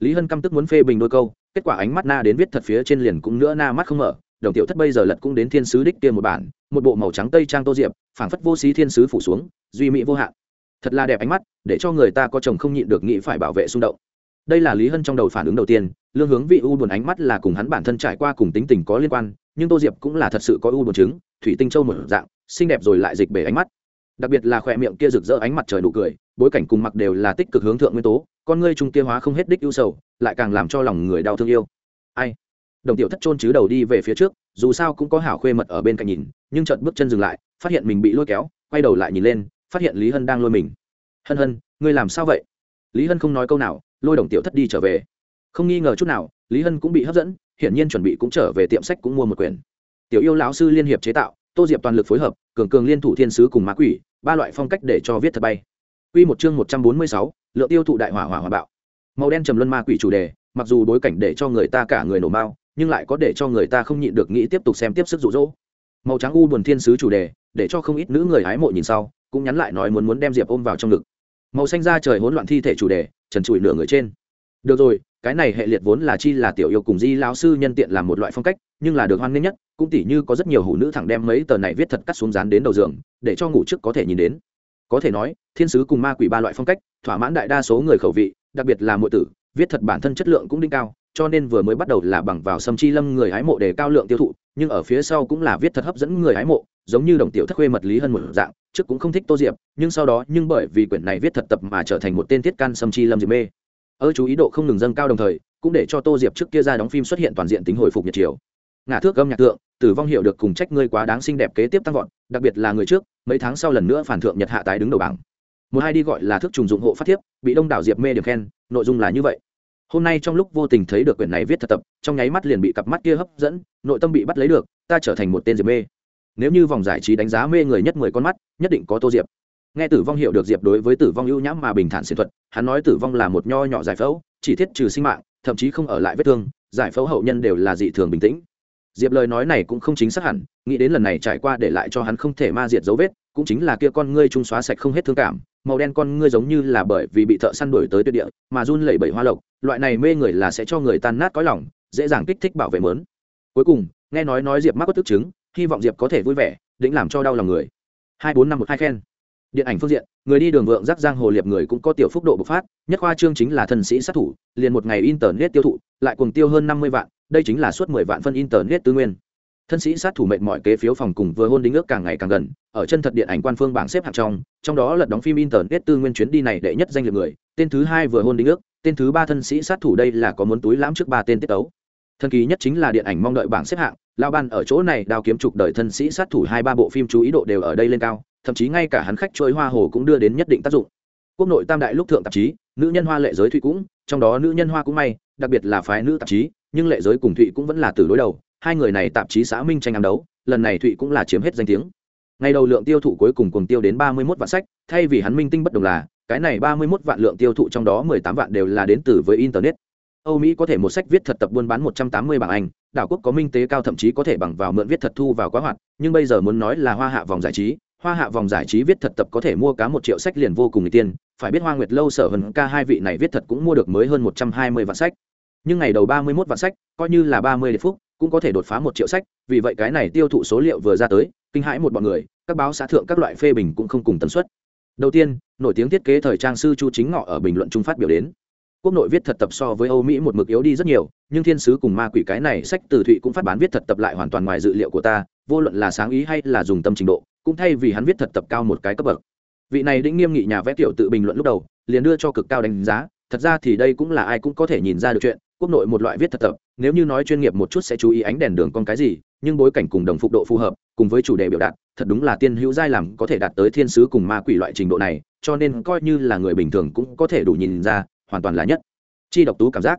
S1: Lý hân căm tức muốn phê bình đôi câu, kết quả ánh mắt na đến viết thật phía trên liền cũng nữa na mắt không mở. Đồng tiểu thất bây giờ lật cũng đến thiên sứ đích kia một bản, một bộ màu trắng tây trang tô diệp, phảng phất vô xí thiên sứ phủ xuống, duy mỹ vô hạn. Thật là đẹp ánh mắt, để cho người ta có chồng không nhịn được nghĩ phải bảo vệ xung động. Đây là lý hân trong đầu phản ứng đầu tiên, lương hướng vị u buồn ánh mắt là cùng hắn bản thân trải qua cùng tính tình có liên quan, nhưng tô diệp cũng là thật sự có u buồn chứng, thủy tinh châu một dạng, xinh đẹp rồi lại dịch bể ánh mắt đặc biệt là khỏe miệng kia rực rỡ ánh mặt trời nụ cười, bối cảnh cùng mặc đều là tích cực hướng thượng nguyên tố, con ngươi trung kia hóa không hết đích ưu sầu, lại càng làm cho lòng người đau thương yêu. Ai? Đồng tiểu thất trôn chứ đầu đi về phía trước, dù sao cũng có hảo khuê mật ở bên cạnh nhìn, nhưng chợt bước chân dừng lại, phát hiện mình bị lôi kéo, quay đầu lại nhìn lên, phát hiện lý hân đang lôi mình. Hân hân, ngươi làm sao vậy? Lý hân không nói câu nào, lôi đồng tiểu thất đi trở về. Không nghi ngờ chút nào, lý hân cũng bị hấp dẫn, hiển nhiên chuẩn bị cũng trở về tiệm sách cũng mua một quyển. Tiểu yêu lão sư liên hiệp chế tạo tô diệp toàn lực phối hợp cường cường liên thủ thiên sứ cùng ma quỷ ba loại phong cách để cho viết thật bay Quy một chương một trăm bốn mươi sáu, lượng tiêu thụ đại hỏa hỏa hỏa bạo. Màu đen trầm luân ma quỷ chủ đề, mặc dù đối cảnh để cho người ta cả người nổ mao, nhưng lại có để cho người ta không nhịn được nghĩ tiếp tục xem tiếp sức dụ dỗ. Màu trắng u buồn thiên sứ chủ đề, để cho không ít nữ người hái mộ nhìn sau, cũng nhắn lại nói muốn muốn đem Diệp ôm vào trong ngực. Màu xanh da trời hỗn loạn thi thể chủ đề, trần trụi nửa người trên. Được rồi, cái này hệ liệt vốn là chi là tiểu yêu cùng di lão sư nhân tiện làm một loại phong cách, nhưng là được hoan nghênh nhất, cũng tỉ như có rất nhiều hủ nữ thẳng đem mấy tờ này viết thật cắt xuống dán đến đầu giường, để cho ngủ trước có thể nhìn đến. Có thể nói thiên sứ cùng ma quỷ ba loại phong cách thỏa mãn đại đa số người khẩu vị đặc biệt là mọi tử viết thật bản thân chất lượng cũng đỉnh cao cho nên vừa mới bắt đầu là bằng vào sâm chi lâm người hái mộ để cao lượng tiêu thụ nhưng ở phía sau cũng là viết thật hấp dẫn người hái mộ giống như đồng tiểu thất khuê mật lý hơn một dạng trước cũng không thích tô diệp nhưng sau đó nhưng bởi vì quyển này viết thật tập mà trở thành một tên thiết can sâm chi lâm diệp mê ơ chú ý độ không ngừng dâng cao đồng thời, cũng để cho tô diệp trước kia ra đóng phim xuất hiện toàn diện tính hồi phục nhiệt chiều. Ngã thước gâm nhạc tượng tử vong hiệu được cùng trách ngươi quá đáng xinh đẹp kế tiếp tăng vọt, đặc biệt là người trước, mấy tháng sau lần nữa phản thượng nhật hạ tái đứng đầu bảng. Một hai đi gọi là thức trùng dụng hộ phát thiếp, bị đông đảo diệp mê điểm khen, nội dung là như vậy. Hôm nay trong lúc vô tình thấy được quyển này viết thật tập, trong nháy mắt liền bị cặp mắt kia hấp dẫn, nội tâm bị bắt lấy được, ta trở thành một tên diệp mê. Nếu như vòng giải trí đánh giá mê người nhất mười con mắt, nhất định có tô diệp nghe tử vong hiểu được diệp đối với tử vong ưu nhãm mà bình thản xuyên thuật, hắn nói tử vong là một nho nhỏ giải phẫu, chỉ thiết trừ sinh mạng, thậm chí không ở lại vết thương, giải phẫu hậu nhân đều là dị thường bình tĩnh. Diệp lời nói này cũng không chính xác hẳn, nghĩ đến lần này trải qua để lại cho hắn không thể ma diệt dấu vết, cũng chính là kia con ngươi trung xóa sạch không hết thương cảm, màu đen con ngươi giống như là bởi vì bị thợ săn đuổi tới tuyệt địa, mà run lẩy bẩy hoa lộc, loại này mê người là sẽ cho người tan nát cõi lòng, dễ dàng kích thích bảo vệ mớn. Cuối cùng, nghe nói nói diệp mắc bất tức chứng, hy vọng diệp có thể vui vẻ, định làm cho đau lòng người. Hai bốn năm một hai khen điện ảnh phương diện, người đi đường vượng giác giang hồ liệp người cũng có tiểu phúc độ bộc phát, nhất khoa trương chính là thần sĩ sát thủ, liền một ngày internet tiêu thụ, lại cùng tiêu hơn năm mươi vạn, đây chính là suốt mười vạn phân internet tư nguyên. Thân sĩ sát thủ mệnh mọi kế phiếu phòng cùng vừa hôn đính ước càng ngày càng gần, ở chân thật điện ảnh quan phương bảng xếp hạng trong trong đó lật đóng phim internet tư nguyên chuyến đi này đệ nhất danh liệt người, tên thứ hai vừa hôn đính ước, tên thứ ba thân sĩ sát thủ đây là có muốn túi lãm trước ba tên tiết tấu. Thần kỳ nhất chính là điện ảnh mong đợi bảng xếp hạng lao ban ở chỗ này đao kiếm trục đợi thân sĩ sát thủ hai ba bộ phim chú ý độ đều ở đây lên cao thậm chí ngay cả hắn khách chuỗi hoa hồ cũng đưa đến nhất định tác dụng. Quốc nội tam đại lúc thượng tạp chí nữ nhân hoa lệ giới thụy cũng trong đó nữ nhân hoa cũng may đặc biệt là phái nữ tạp chí nhưng lệ giới cùng thụy cũng vẫn là từ đối đầu. Hai người này tạp chí xã minh tranh ám đấu lần này thụy cũng là chiếm hết danh tiếng. Ngày đầu lượng tiêu thụ cuối cùng cùng tiêu đến ba mươi một vạn sách thay vì hắn minh tinh bất đồng là cái này ba mươi một vạn lượng tiêu thụ trong đó mười tám vạn đều là đến từ với internet. Âu Mỹ có thể một sách viết thật tập buôn bán một trăm tám mươi bảng Anh, đảo quốc có minh tế cao thậm chí có thể bằng vào mượn viết thật thu vào quá hoạt, nhưng bây giờ muốn nói là hoa hạ vòng giải trí, hoa hạ vòng giải trí viết thật tập có thể mua cá một triệu sách liền vô cùng người tiên, phải biết Hoa Nguyệt lâu sở hần ca hai vị này viết thật cũng mua được mới hơn một trăm hai mươi vạn sách. Nhưng ngày đầu ba mươi mốt vạn sách, coi như là ba mươi điệp phúc, cũng có thể đột phá một triệu sách, vì vậy cái này tiêu thụ số liệu vừa ra tới, kinh hãi một bọn người, các báo xã thượng các loại phê bình cũng không cùng tần suất. Đầu tiên, nổi tiếng thiết kế thời trang sư Chu Chính Ngọ ở bình luận trung phát biểu đến quốc nội viết thật tập so với âu mỹ một mực yếu đi rất nhiều nhưng thiên sứ cùng ma quỷ cái này sách từ thụy cũng phát bán viết thật tập lại hoàn toàn ngoài dự liệu của ta vô luận là sáng ý hay là dùng tâm trình độ cũng thay vì hắn viết thật tập cao một cái cấp bậc. Vị này đĩnh nghiêm nghị nhà vẽ tiểu tự bình luận lúc đầu, liền đưa cho cực cao đánh giá, thật ra thì đây cũng là ai cũng có thể nhìn ra được chuyện, quốc nội một loại viết thật tập, nếu như nói chuyên nghiệp một chút sẽ chú ý ánh đèn đường con cái gì, nhưng bối cảnh cùng đồng phục độ phù hợp, cùng với chủ đề biểu đạt, thật đúng là tiên hữu giai làm có thể đạt tới thiên sứ cùng ma quỷ loại trình độ này, cho nên coi như là người bình thường cũng có thể đủ nhìn ra, hoàn toàn là nhất. Chi độc tú cảm giác.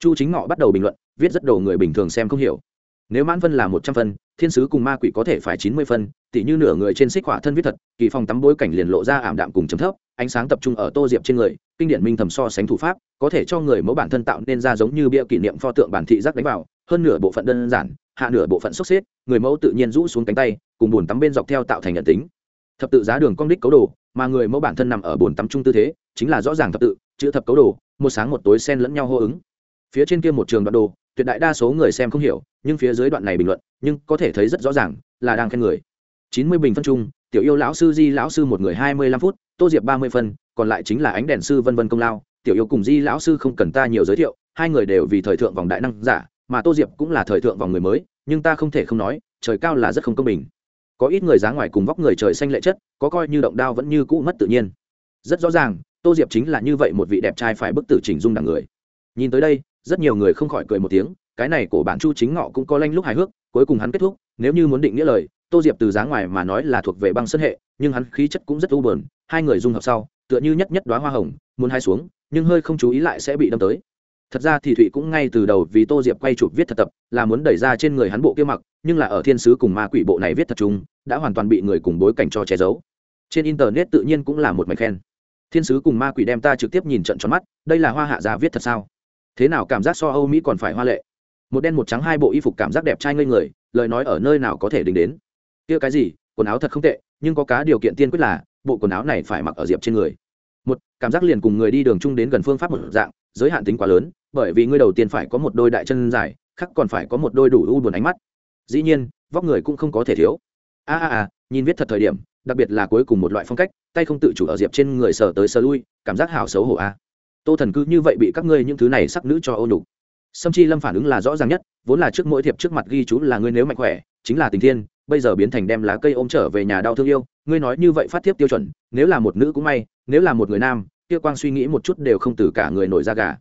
S1: Chu chính ngọ bắt đầu bình luận, viết rất đồ người bình thường xem không hiểu nếu mãn phân là một trăm phân, thiên sứ cùng ma quỷ có thể phải chín mươi phân, tỉ như nửa người trên xích hỏa thân viết thật, kỳ phòng tắm bối cảnh liền lộ ra ảm đạm cùng chấm thấp, ánh sáng tập trung ở tô diệp trên người, kinh điển minh thầm so sánh thủ pháp, có thể cho người mẫu bản thân tạo nên ra giống như bia kỷ niệm pho tượng bản thị giác đánh vào, hơn nửa bộ phận đơn giản, hạ nửa bộ phận sốc xếp, người mẫu tự nhiên rũ xuống cánh tay, cùng bồn tắm bên dọc theo tạo thành nhận tính. Thập tự giá đường cong đích cấu đồ, mà người mẫu bản thân nằm ở bồn tắm trung tư thế, chính là rõ ràng thập tự, chữ thập cấu đồ, một sáng một tối xen lẫn nhau hô ứng. Phía trên kia một trường đoạn đồ tuyệt đại đa số người xem không hiểu, nhưng phía dưới đoạn này bình luận, nhưng có thể thấy rất rõ ràng là đang khen người. Chín mươi bình phân chung, tiểu yêu lão sư di lão sư một người hai mươi lăm phút, tô diệp ba mươi phân còn lại chính là ánh đèn sư vân vân công lao. Tiểu yêu cùng di lão sư không cần ta nhiều giới thiệu, hai người đều vì thời thượng vòng đại năng giả, mà tô diệp cũng là thời thượng vòng người mới, nhưng ta không thể không nói, trời cao là rất không công bình. Có ít người giá ngoài cùng vóc người trời xanh lệ chất, có coi như động đao vẫn như cũ mất tự nhiên. Rất rõ ràng, tô diệp chính là như vậy một vị đẹp trai phải bức tử chỉnh dung đẳng người. Nhìn tới đây rất nhiều người không khỏi cười một tiếng, cái này của bản chu chính ngọ cũng có lanh lúc hài hước, cuối cùng hắn kết thúc, nếu như muốn định nghĩa lời, tô diệp từ giá ngoài mà nói là thuộc về băng sân hệ, nhưng hắn khí chất cũng rất u bờn hai người dung hợp sau, tựa như nhất nhất đoá hoa hồng, muốn hai xuống, nhưng hơi không chú ý lại sẽ bị đâm tới. Thật ra thì thụy cũng ngay từ đầu vì tô diệp quay chụp viết thật tập, là muốn đẩy ra trên người hắn bộ kia mặc, nhưng là ở thiên sứ cùng ma quỷ bộ này viết thật chung, đã hoàn toàn bị người cùng bối cảnh cho che giấu. Trên internet tự nhiên cũng là một mạch khen. Thiên sứ cùng ma quỷ đem ta trực tiếp nhìn trận tròn mắt, đây là hoa hạ gia viết thật sao? Thế nào cảm giác so âu mỹ còn phải hoa lệ? Một đen một trắng hai bộ y phục cảm giác đẹp trai ngây người, lời nói ở nơi nào có thể đính đến? Kia cái gì, quần áo thật không tệ, nhưng có cá điều kiện tiên quyết là, bộ quần áo này phải mặc ở diệp trên người. Một, cảm giác liền cùng người đi đường chung đến gần phương pháp một dạng, giới hạn tính quá lớn, bởi vì ngươi đầu tiên phải có một đôi đại chân dài, khác còn phải có một đôi đủ u buồn ánh mắt. Dĩ nhiên, vóc người cũng không có thể thiếu. A a a, nhìn viết thật thời điểm, đặc biệt là cuối cùng một loại phong cách, tay không tự chủ ở diệp trên người sờ tới sờ lui, cảm giác hào xấu hổ a tô thần cứ như vậy bị các ngươi những thứ này sắc nữ cho ô nhục. Sâm chi lâm phản ứng là rõ ràng nhất, vốn là trước mỗi thiệp trước mặt ghi chú là ngươi nếu mạnh khỏe, chính là tình thiên, bây giờ biến thành đem lá cây ôm trở về nhà đau thương yêu, ngươi nói như vậy phát thiếp tiêu chuẩn, nếu là một nữ cũng may, nếu là một người nam, kia quang suy nghĩ một chút đều không từ cả người nổi ra gà.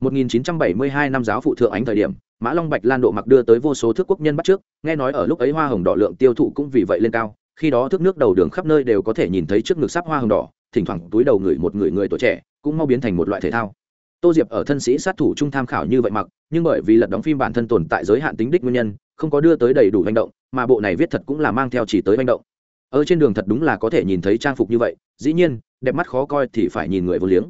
S1: 1972 năm giáo phụ thượng ánh thời điểm, mã long bạch lan độ mặc đưa tới vô số thước quốc nhân bắt trước, nghe nói ở lúc ấy hoa hồng đỏ lượng tiêu thụ cũng vì vậy lên cao, khi đó thước nước đầu đường khắp nơi đều có thể nhìn thấy trước ngực sắp hoa hồng đỏ, thỉnh thoảng túi đầu người một người người tuổi trẻ cũng mau biến thành một loại thể thao. Tô diệp ở thân sĩ sát thủ trung tham khảo như vậy mặc, nhưng bởi vì lật đóng phim bản thân tồn tại giới hạn tính đích nguyên nhân, không có đưa tới đầy đủ hành động, mà bộ này viết thật cũng là mang theo chỉ tới hành động. Ở trên đường thật đúng là có thể nhìn thấy trang phục như vậy, dĩ nhiên, đẹp mắt khó coi thì phải nhìn người vô liếng.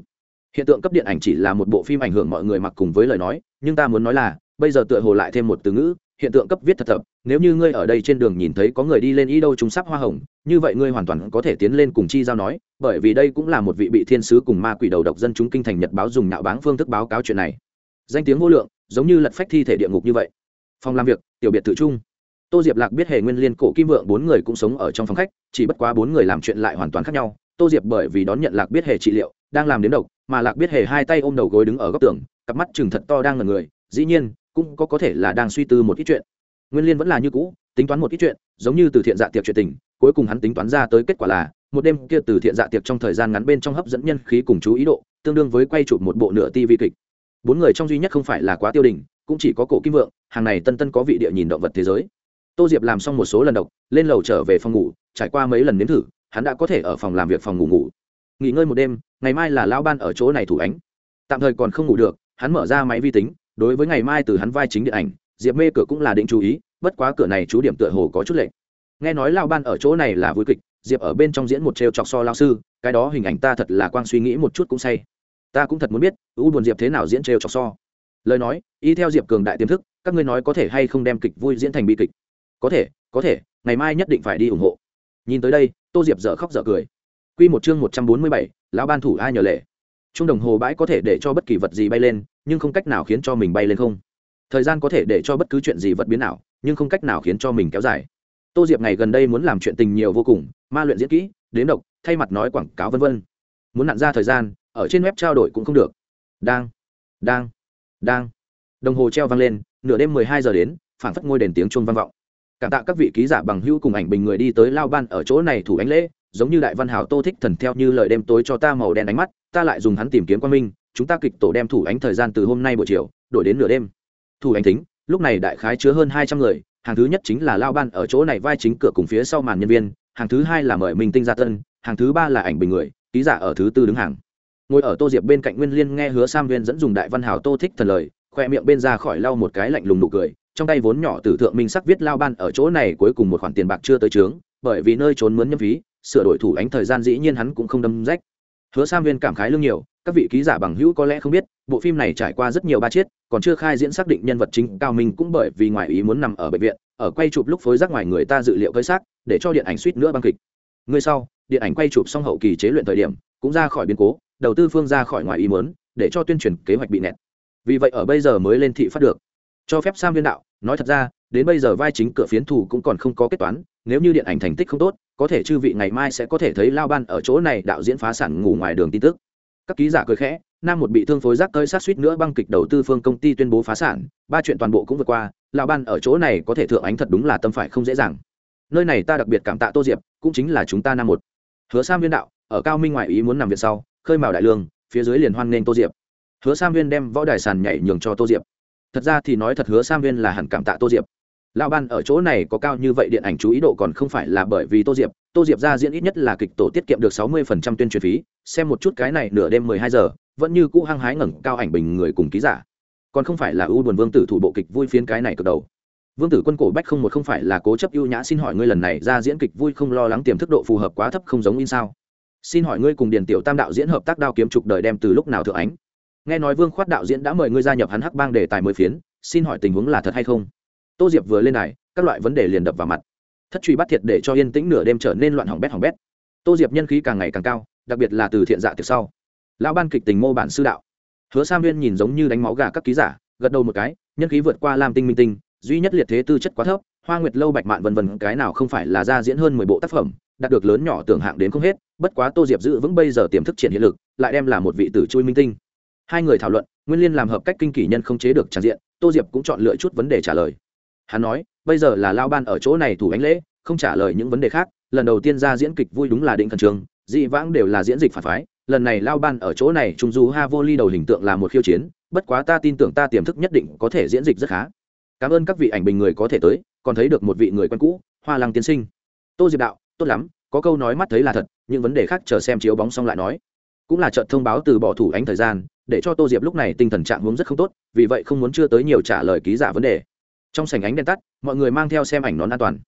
S1: Hiện tượng cấp điện ảnh chỉ là một bộ phim ảnh hưởng mọi người mặc cùng với lời nói, nhưng ta muốn nói là, bây giờ tựa hồ lại thêm một từ ngữ hiện tượng cấp viết thật thập, nếu như ngươi ở đây trên đường nhìn thấy có người đi lên y đâu chúng sắp hoa hồng, như vậy ngươi hoàn toàn có thể tiến lên cùng chi giao nói, bởi vì đây cũng là một vị bị thiên sứ cùng ma quỷ đầu độc dân chúng kinh thành nhật báo dùng nạo báng phương thức báo cáo chuyện này. Danh tiếng vô lượng, giống như lật phách thi thể địa ngục như vậy. Phòng làm việc, tiểu biệt tự trung tô diệp lạc biết hề nguyên liên cổ kim vượng bốn người cũng sống ở trong phòng khách, chỉ bất quá bốn người làm chuyện lại hoàn toàn khác nhau. Tô diệp bởi vì đón nhận lạc biết hề trị liệu, đang làm đến độc, mà lạc biết hề hai tay ôm đầu gối đứng ở góc tường, cặp mắt chừng thật to đang ngần người, dĩ nhiên cũng có có thể là đang suy tư một ít chuyện. Nguyên liên vẫn là như cũ, tính toán một ít chuyện, giống như từ thiện dạ tiệc chuyện tình, cuối cùng hắn tính toán ra tới kết quả là, một đêm kia từ thiện dạ tiệc trong thời gian ngắn bên trong hấp dẫn nhân khí cùng chú ý độ, tương đương với quay chụp một bộ nửa ti vi kịch. Bốn người trong duy nhất không phải là quá tiêu đình, cũng chỉ có cổ kim vượng, hàng này tân tân có vị địa nhìn động vật thế giới. Tô diệp làm xong một số lần độc, lên lầu trở về phòng ngủ, trải qua mấy lần nếm thử, hắn đã có thể ở phòng làm việc phòng ngủ ngủ. Nghỉ ngơi một đêm, ngày mai là lão ban ở chỗ này thủ ánh. Tạm thời còn không ngủ được, hắn mở ra máy vi tính đối với ngày mai từ hắn vai chính điện ảnh, diệp mê cửa cũng là định chú ý, bất quá cửa này chú điểm tựa hồ có chút lệ nghe nói lao ban ở chỗ này là vui kịch, diệp ở bên trong diễn một trêu chọc so lao sư, cái đó hình ảnh ta thật là quang suy nghĩ một chút cũng say. Ta cũng thật muốn biết, u buồn diệp thế nào diễn trêu chọc so. Lời nói, y theo diệp cường đại tiềm thức, các ngươi nói có thể hay không đem kịch vui diễn thành bi kịch? Có thể có thể, ngày mai nhất định phải đi ủng hộ. Nhìn tới đây, tô diệp dở khóc dở cười. Q một chương một trăm bốn mươi bảy, lão ban thủ ai nhờ lệ. Chung đồng hồ bãi có thể để cho bất kỳ vật gì bay lên nhưng không cách nào khiến cho mình bay lên không. Thời gian có thể để cho bất cứ chuyện gì vật biến nào nhưng không cách nào khiến cho mình kéo dài. Tô diệp ngày gần đây muốn làm chuyện tình nhiều vô cùng, ma luyện diễn kỹ đến độc, thay mặt nói quảng cáo vân vân. muốn nặn ra thời gian, ở trên web trao đổi cũng không được. Đang đang đang. Đồng hồ treo vang lên, nửa đêm mười hai giờ đến phản phất ngôi đền tiếng chuông vang vọng. Cảm tạ các vị ký giả bằng hữu cùng ảnh bình người đi tới lao ban ở chỗ này thủ ánh lễ, giống như đại văn hào tô thích thần theo như lời đêm tối cho ta màu đen ánh mắt, ta lại dùng hắn tìm kiếm quan minh chúng ta kịch tổ đem thủ ánh thời gian từ hôm nay buổi chiều, đổi đến nửa đêm. Thủ ánh thính, lúc này đại khái chứa hơn hai trăm người, hàng thứ nhất chính là lao ban ở chỗ này vai chính cửa cùng phía sau màn nhân viên, hàng thứ hai là mời minh tinh gia tân hàng thứ ba là ảnh bình người, ký giả ở thứ tư đứng hàng. Ngồi ở tô diệp bên cạnh nguyên liên nghe hứa sam viên dẫn dùng đại văn hào tô thích thần lời, khoe miệng bên ra khỏi lau một cái lạnh lùng nụ cười, trong tay vốn nhỏ tử thượng minh sắc viết lao ban ở chỗ này cuối cùng một khoản tiền bạc chưa tới trướng bởi vì nơi trốn mướn nhâm phí, sửa đổi thủ ánh thời gian dĩ nhiên hắn cũng không đâm rách. Hứa sam viên cảm khái lương nhiều các vị ký giả bằng hữu có lẽ không biết, bộ phim này trải qua rất nhiều ba chiết, còn chưa khai diễn xác định nhân vật chính cao minh cũng bởi vì ngoài ý muốn nằm ở bệnh viện, ở quay chụp lúc phối rác ngoài người ta dự liệu cơi xác để cho điện ảnh suýt nữa băng kịch. Người sau, điện ảnh quay chụp xong hậu kỳ chế luyện thời điểm, cũng ra khỏi biến cố, đầu tư phương ra khỏi ngoài ý muốn, để cho tuyên truyền kế hoạch bị nẹt. Vì vậy ở bây giờ mới lên thị phát được. Cho phép sam viên đạo, nói thật ra, đến bây giờ vai chính cửa phiến thủ cũng còn không có kết toán, nếu như điện ảnh thành tích không tốt, có thể chư vị ngày mai sẽ có thể thấy lao ban ở chỗ này đạo diễn phá sản ngủ ngoài đường tin tức các ký giả cười khẽ, nam một bị thương phối rác tới sát suýt nữa băng kịch đầu tư phương công ty tuyên bố phá sản, ba chuyện toàn bộ cũng vượt qua, lão ban ở chỗ này có thể thượng ánh thật đúng là tâm phải không dễ dàng. Nơi này ta đặc biệt cảm tạ tô diệp, cũng chính là chúng ta nam một. Hứa sam viên đạo, ở cao minh ngoại ý muốn nằm viện sau, khơi mào đại lương, phía dưới liền hoan nghênh tô diệp. Hứa sam viên đem võ đài sàn nhảy nhường cho tô diệp. Thật ra thì nói thật hứa sam viên là hẳn cảm tạ tô diệp. Lão ban ở chỗ này có cao như vậy điện ảnh chú ý độ còn không phải là bởi vì tô diệp tô diệp ra diễn ít nhất là kịch tổ tiết kiệm được sáu mươi phần trăm tuyên truyền phí, xem một chút cái này nửa đêm mười hai giờ, vẫn như cũ hăng hái ngẩng cao ảnh bình người cùng ký giả. Còn không phải là ưu buồn vương tử thủ bộ kịch vui phiến cái này cực đầu. Vương tử quân cổ bách không một không phải là cố chấp ưu nhã xin hỏi ngươi lần này ra diễn kịch vui không lo lắng tiềm thức độ phù hợp quá thấp không giống in sao? Xin hỏi ngươi cùng điền tiểu tam đạo diễn hợp tác đao kiếm trục đời đem từ lúc nào thượng ánh? Nghe nói vương khoát đạo diễn đã mời ngươi gia nhập hắn hắc bang đề tài mới phiến, xin hỏi tình huống là thật hay không? Tô diệp vừa lên này các loại vấn đề liền đập vào mặt thất truy bắt thiệt để cho yên tĩnh nửa đêm trở nên loạn hỏng bét hỏng bét. Tô diệp nhân khí càng ngày càng cao, đặc biệt là từ thiện dạ tiệc sau. Lão ban kịch tình mô bản sư đạo. Hứa sam viên nhìn giống như đánh máu gà các ký giả, gật đầu một cái, nhân khí vượt qua lam tinh minh tinh, duy nhất liệt thế tư chất quá thấp, hoa nguyệt lâu bạch mạn vân vân, cái nào không phải là ra diễn hơn mười bộ tác phẩm, đạt được lớn nhỏ tưởng hạng đến không hết, bất quá tô diệp giữ vững bây giờ tiềm thức triển hiện lực, lại đem là một vị tử chui minh tinh. Hai người thảo luận, nguyên liên làm hợp cách kinh kỷ nhân không chế được tràn diện, tô diệp cũng chọn lựa chút vấn đề trả lời hắn nói, bây giờ là lao ban ở chỗ này thủ ánh lễ, không trả lời những vấn đề khác, lần đầu tiên ra diễn kịch vui đúng là định khẩn trường, dị vãng đều là diễn dịch phản phái, lần này lao ban ở chỗ này trung du ha vô ly đầu hình tượng là một khiêu chiến, bất quá ta tin tưởng ta tiềm thức nhất định có thể diễn dịch rất khá. Cảm ơn các vị ảnh bình người có thể tới, còn thấy được một vị người quen cũ, hoa lăng tiên sinh. Tô diệp đạo, tốt lắm, có câu nói mắt thấy là thật, những vấn đề khác chờ xem chiếu bóng xong lại nói. Cũng là trận thông báo từ bỏ thủ ánh thời gian, để cho tô diệp lúc này tinh thần trạng hướng rất không tốt, vì vậy không muốn chưa tới nhiều trả lời ký giả vấn đề trong sảnh ánh đèn tắt, mọi người mang theo xem ảnh nón an toàn.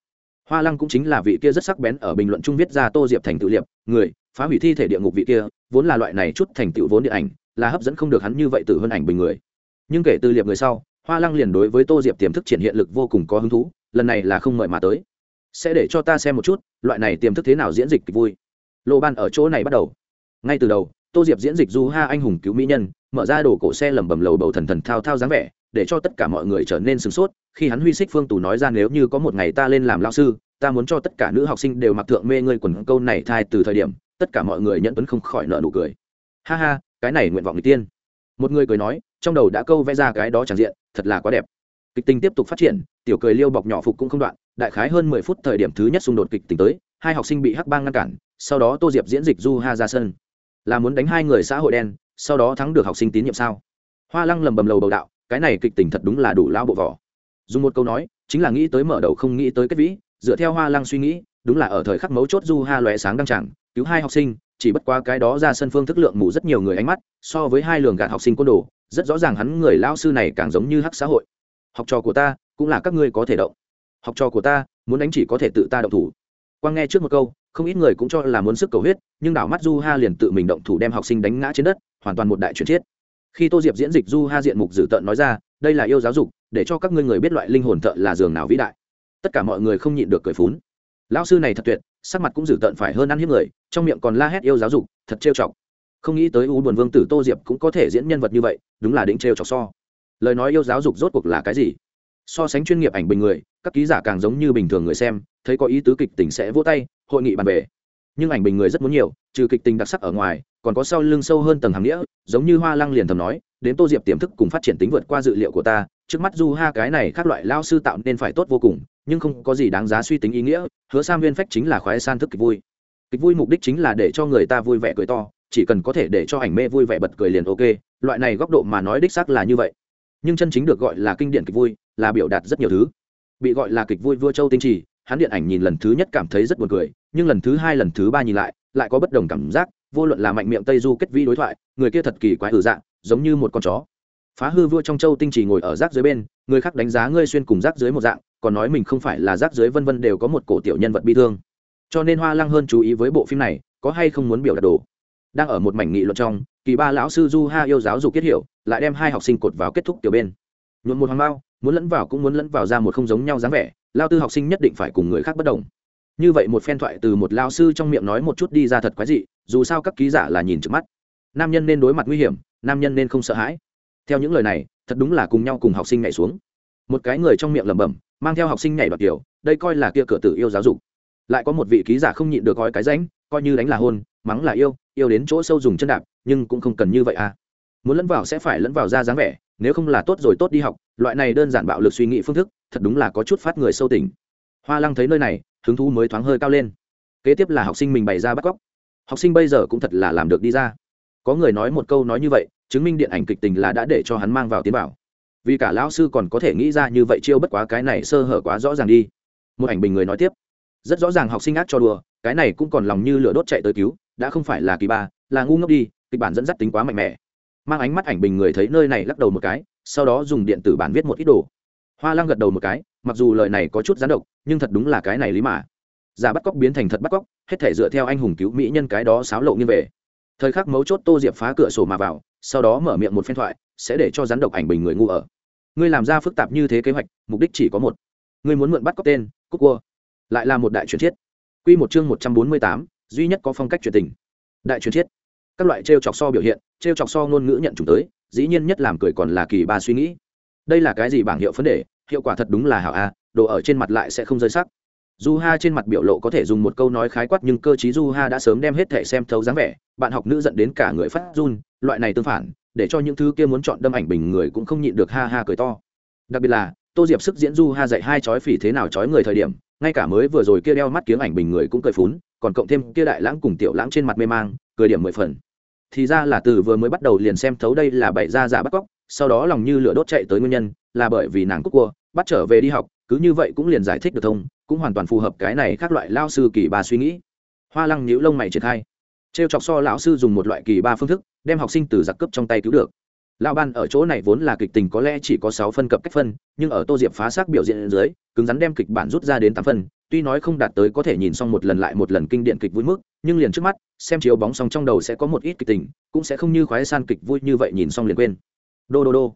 S1: Hoa lăng cũng chính là vị kia rất sắc bén ở bình luận chung viết ra tô diệp thành tự liệp, người, phá hủy thi thể địa ngục vị kia, vốn là loại này chút thành tựu vốn điện ảnh, là hấp dẫn không được hắn như vậy từ hơn ảnh bình người. Nhưng kể từ liệp người sau, hoa lăng liền đối với tô diệp tiềm thức triển hiện lực vô cùng có hứng thú, lần này là không mời mà tới. Sẽ để cho ta xem một chút, loại này tiềm thức thế nào diễn dịch vui. Lô ban ở chỗ này bắt đầu. Ngay từ đầu, tô diệp diễn dịch du ha anh hùng cứu mỹ nhân, mở ra đồ cổ xe lầm bầm lầu bầu thần thần thao thao dáng vẻ, để cho tất cả mọi người trở nên sửng sốt khi hắn huy xích phương tù nói ra nếu như có một ngày ta lên làm lao sư, ta muốn cho tất cả nữ học sinh đều mặc thượng mê ngươi quần câu này thai từ thời điểm, tất cả mọi người nhận tuấn không khỏi nợ nụ cười. Ha ha, cái này nguyện vọng người tiên. Một người cười nói, trong đầu đã câu vẽ ra cái đó tràn diện, thật là quá đẹp. Kịch tình tiếp tục phát triển, tiểu cười liêu bọc nhỏ phục cũng không đoạn, đại khái hơn mười phút thời điểm thứ nhất xung đột kịch tình tới, hai học sinh bị hắc bang ngăn cản, sau đó tô diệp diễn dịch du ha ra sân là muốn đánh hai người xã hội đen, sau đó thắng được học sinh tín nhiệm sao? Hoa lăng lầm bầm lầu bầu đạo, cái này kịch tình thật đúng là đủ lao bộ vỏ dùng một câu nói, chính là nghĩ tới mở đầu không nghĩ tới kết vĩ, dựa theo hoa lăng suy nghĩ, đúng là ở thời khắc mấu chốt du ha lóe sáng đăng chẳng cứu hai học sinh, chỉ bất qua cái đó ra sân phương thức lượng mù rất nhiều người ánh mắt, so với hai lường gạt học sinh côn đồ, rất rõ ràng hắn người lao sư này càng giống như hắc xã hội. Học trò của ta, cũng là các ngươi có thể động. Học trò của ta, muốn đánh chỉ có thể tự ta động thủ. Quang nghe trước một câu, không ít người cũng cho là muốn sức cầu huyết, nhưng đảo mắt du ha liền tự mình động thủ đem học sinh đánh ngã trên đất, hoàn toàn một đại chuyển chiết khi tô diệp diễn dịch du ha diện mục dử tợn nói ra đây là yêu giáo dục, để cho các ngươi người biết loại linh hồn thợ là giường nào vĩ đại. Tất cả mọi người không nhịn được cười phún. Lão sư này thật tuyệt, sắc mặt cũng dử tợn phải hơn ăn hiếp người, trong miệng còn la hét yêu giáo dục, thật trêu chọc. Không nghĩ tới u buồn vương tử tô diệp cũng có thể diễn nhân vật như vậy, đúng là đỉnh trêu chọc so. Lời nói yêu giáo dục rốt cuộc là cái gì? So sánh chuyên nghiệp ảnh bình người, các ký giả càng giống như bình thường người xem, thấy có ý tứ kịch tỉnh sẽ vỗ tay, hội nghị bàn về nhưng ảnh bình người rất muốn nhiều, trừ kịch tình đặc sắc ở ngoài, còn có sau lưng sâu hơn tầng hàng nghĩa, giống như hoa lăng liền thầm nói, đến tô diệp tiềm thức cùng phát triển tính vượt qua dự liệu của ta, trước mắt du ha cái này các loại lao sư tạo nên phải tốt vô cùng, nhưng không có gì đáng giá suy tính ý nghĩa, hứa sam viên phách chính là khoái san thức kịch vui. Kịch vui mục đích chính là để cho người ta vui vẻ cười to, chỉ cần có thể để cho ảnh mê vui vẻ bật cười liền ok, loại này góc độ mà nói đích xác là như vậy. Nhưng chân chính được gọi là kinh điển kịch vui, là biểu đạt rất nhiều thứ. Bị gọi là kịch vui vua châu tinh trì hắn điện ảnh nhìn lần thứ nhất cảm thấy rất buồn cười, nhưng lần thứ hai, lần thứ ba nhìn lại lại có bất đồng cảm giác, vô luận là mạnh miệng tây du kết vi đối thoại, người kia thật kỳ quái ử dạng, giống như một con chó. Phá hư vua trong châu tinh trì ngồi ở rác dưới bên, người khác đánh giá ngươi xuyên cùng rác dưới một dạng, còn nói mình không phải là rác dưới vân vân đều có một cổ tiểu nhân vật bi thương. Cho nên hoa lăng hơn chú ý với bộ phim này, có hay không muốn biểu đạt đồ. Đang ở một mảnh nghị luận trong, kỳ ba lão sư du ha yêu giáo dục kết hiểu, lại đem hai học sinh cột vào kết thúc tiểu bên. Nhuộm một hoàng bao, muốn lẫn vào cũng muốn lẫn vào ra một không giống nhau dáng vẻ lao tư học sinh nhất định phải cùng người khác bất đồng. Như vậy một phen thoại từ một lao sư trong miệng nói một chút đi ra thật quái dị, dù sao các ký giả là nhìn trước mắt. Nam nhân nên đối mặt nguy hiểm, nam nhân nên không sợ hãi. Theo những lời này, thật đúng là cùng nhau cùng học sinh nhảy xuống. Một cái người trong miệng lẩm bẩm, mang theo học sinh nhảy đoạt kiểu đây coi là kia cửa tử yêu giáo dục. Lại có một vị ký giả không nhịn được gói cái ránh, coi như đánh là hôn, mắng là yêu yêu đến chỗ sâu dùng chân đạp, nhưng cũng không cần như vậy à. Muốn lẫn vào sẽ phải lẫn vào ra dáng vẻ, nếu không là tốt rồi tốt đi học, loại này đơn giản bạo lực suy nghĩ phương thức thật đúng là có chút phát người sâu tỉnh. Hoa lăng thấy nơi này, hứng thú mới thoáng hơi cao lên. Kế tiếp là học sinh mình bày ra bắt cóc. Học sinh bây giờ cũng thật là làm được đi ra. Có người nói một câu nói như vậy, chứng minh điện ảnh kịch tình là đã để cho hắn mang vào tiến bảo vì cả lão sư còn có thể nghĩ ra như vậy chiêu bất quá cái này sơ hở quá rõ ràng đi. Một ảnh bình người nói tiếp. Rất rõ ràng học sinh ác cho đùa, cái này cũng còn lòng như lửa đốt chạy tới cứu, đã không phải là kỳ ba, là ngu ngốc đi, kịch bản dẫn dắt tính quá mạnh mẽ. Mang ánh mắt ảnh bình người thấy nơi này lắc đầu một cái, sau đó dùng điện tử bản viết một ít đồ hoa lăng gật đầu một cái, mặc dù lời này có chút gián độc, nhưng thật đúng là cái này lý mà. Giả bắt cóc biến thành thật bắt cóc, hết thể dựa theo anh hùng cứu mỹ nhân cái đó xáo lộ nghiêng về. Thời khắc mấu chốt tô diệp phá cửa sổ mà vào, sau đó mở miệng một phen thoại, sẽ để cho rắn độc ảnh bình người ngu ở. Ngươi làm ra phức tạp như thế kế hoạch, mục đích chỉ có một. Ngươi muốn mượn bắt cóc tên cúc cua. Lại là một đại truyền thiết q một chương một trăm bốn mươi tám, duy nhất có phong cách truyền tình. Đại truyền thiết các loại t r e o chọc so biểu hiện t r e o chọc so ngôn ngữ nhận chúng tới, dĩ nhiên nhất làm cười còn là kỳ ba suy nghĩ. Đây là cái gì bảng hiệu phấn đề? Hiệu quả thật đúng là hảo a, đồ ở trên mặt lại sẽ không rơi sắc. Du ha trên mặt biểu lộ có thể dùng một câu nói khái quát nhưng cơ chí du ha đã sớm đem hết thể xem thấu dáng vẻ, bạn học nữ dẫn đến cả người phát run, loại này tương phản, để cho những thứ kia muốn chọn đâm ảnh bình người cũng không nhịn được ha ha cười to. Đặc biệt là, tô diệp sức diễn du ha dạy hai chói phỉ thế nào chói người thời điểm, ngay cả mới vừa rồi kia đeo mắt kiếm ảnh bình người cũng cười phún, còn cộng thêm kia đại lãng cùng tiểu lãng trên mặt mê mang, cười điểm mười phần. Thì ra là từ vừa mới bắt đầu liền xem thấu đây là bảy ra giả bắt cóc, sau đó lòng như lửa đốt chạy tới nguyên nhân, là bởi vì nàng cúc cua bắt trở về đi học, cứ như vậy cũng liền giải thích được thông, cũng hoàn toàn phù hợp cái này khác loại lao sư kỳ ba suy nghĩ. Hoa lăng nhíu lông mày triển khai. Trêu chọc so lão sư dùng một loại kỳ ba phương thức, đem học sinh từ giặc cướp trong tay cứu được. Lão ban ở chỗ này vốn là kịch tình có lẽ chỉ có sáu phân cập cách phân, nhưng ở tô diệp phá xác biểu diễn dưới, cứng rắn đem kịch bản rút ra đến tám phân, tuy nói không đạt tới có thể nhìn xong một lần lại một lần kinh điện kịch vui mức, nhưng liền trước mắt, xem chiếu bóng xong trong đầu sẽ có một ít kịch tình, cũng sẽ không như khoái san kịch vui như vậy nhìn xong liền quên. Đô đô đô.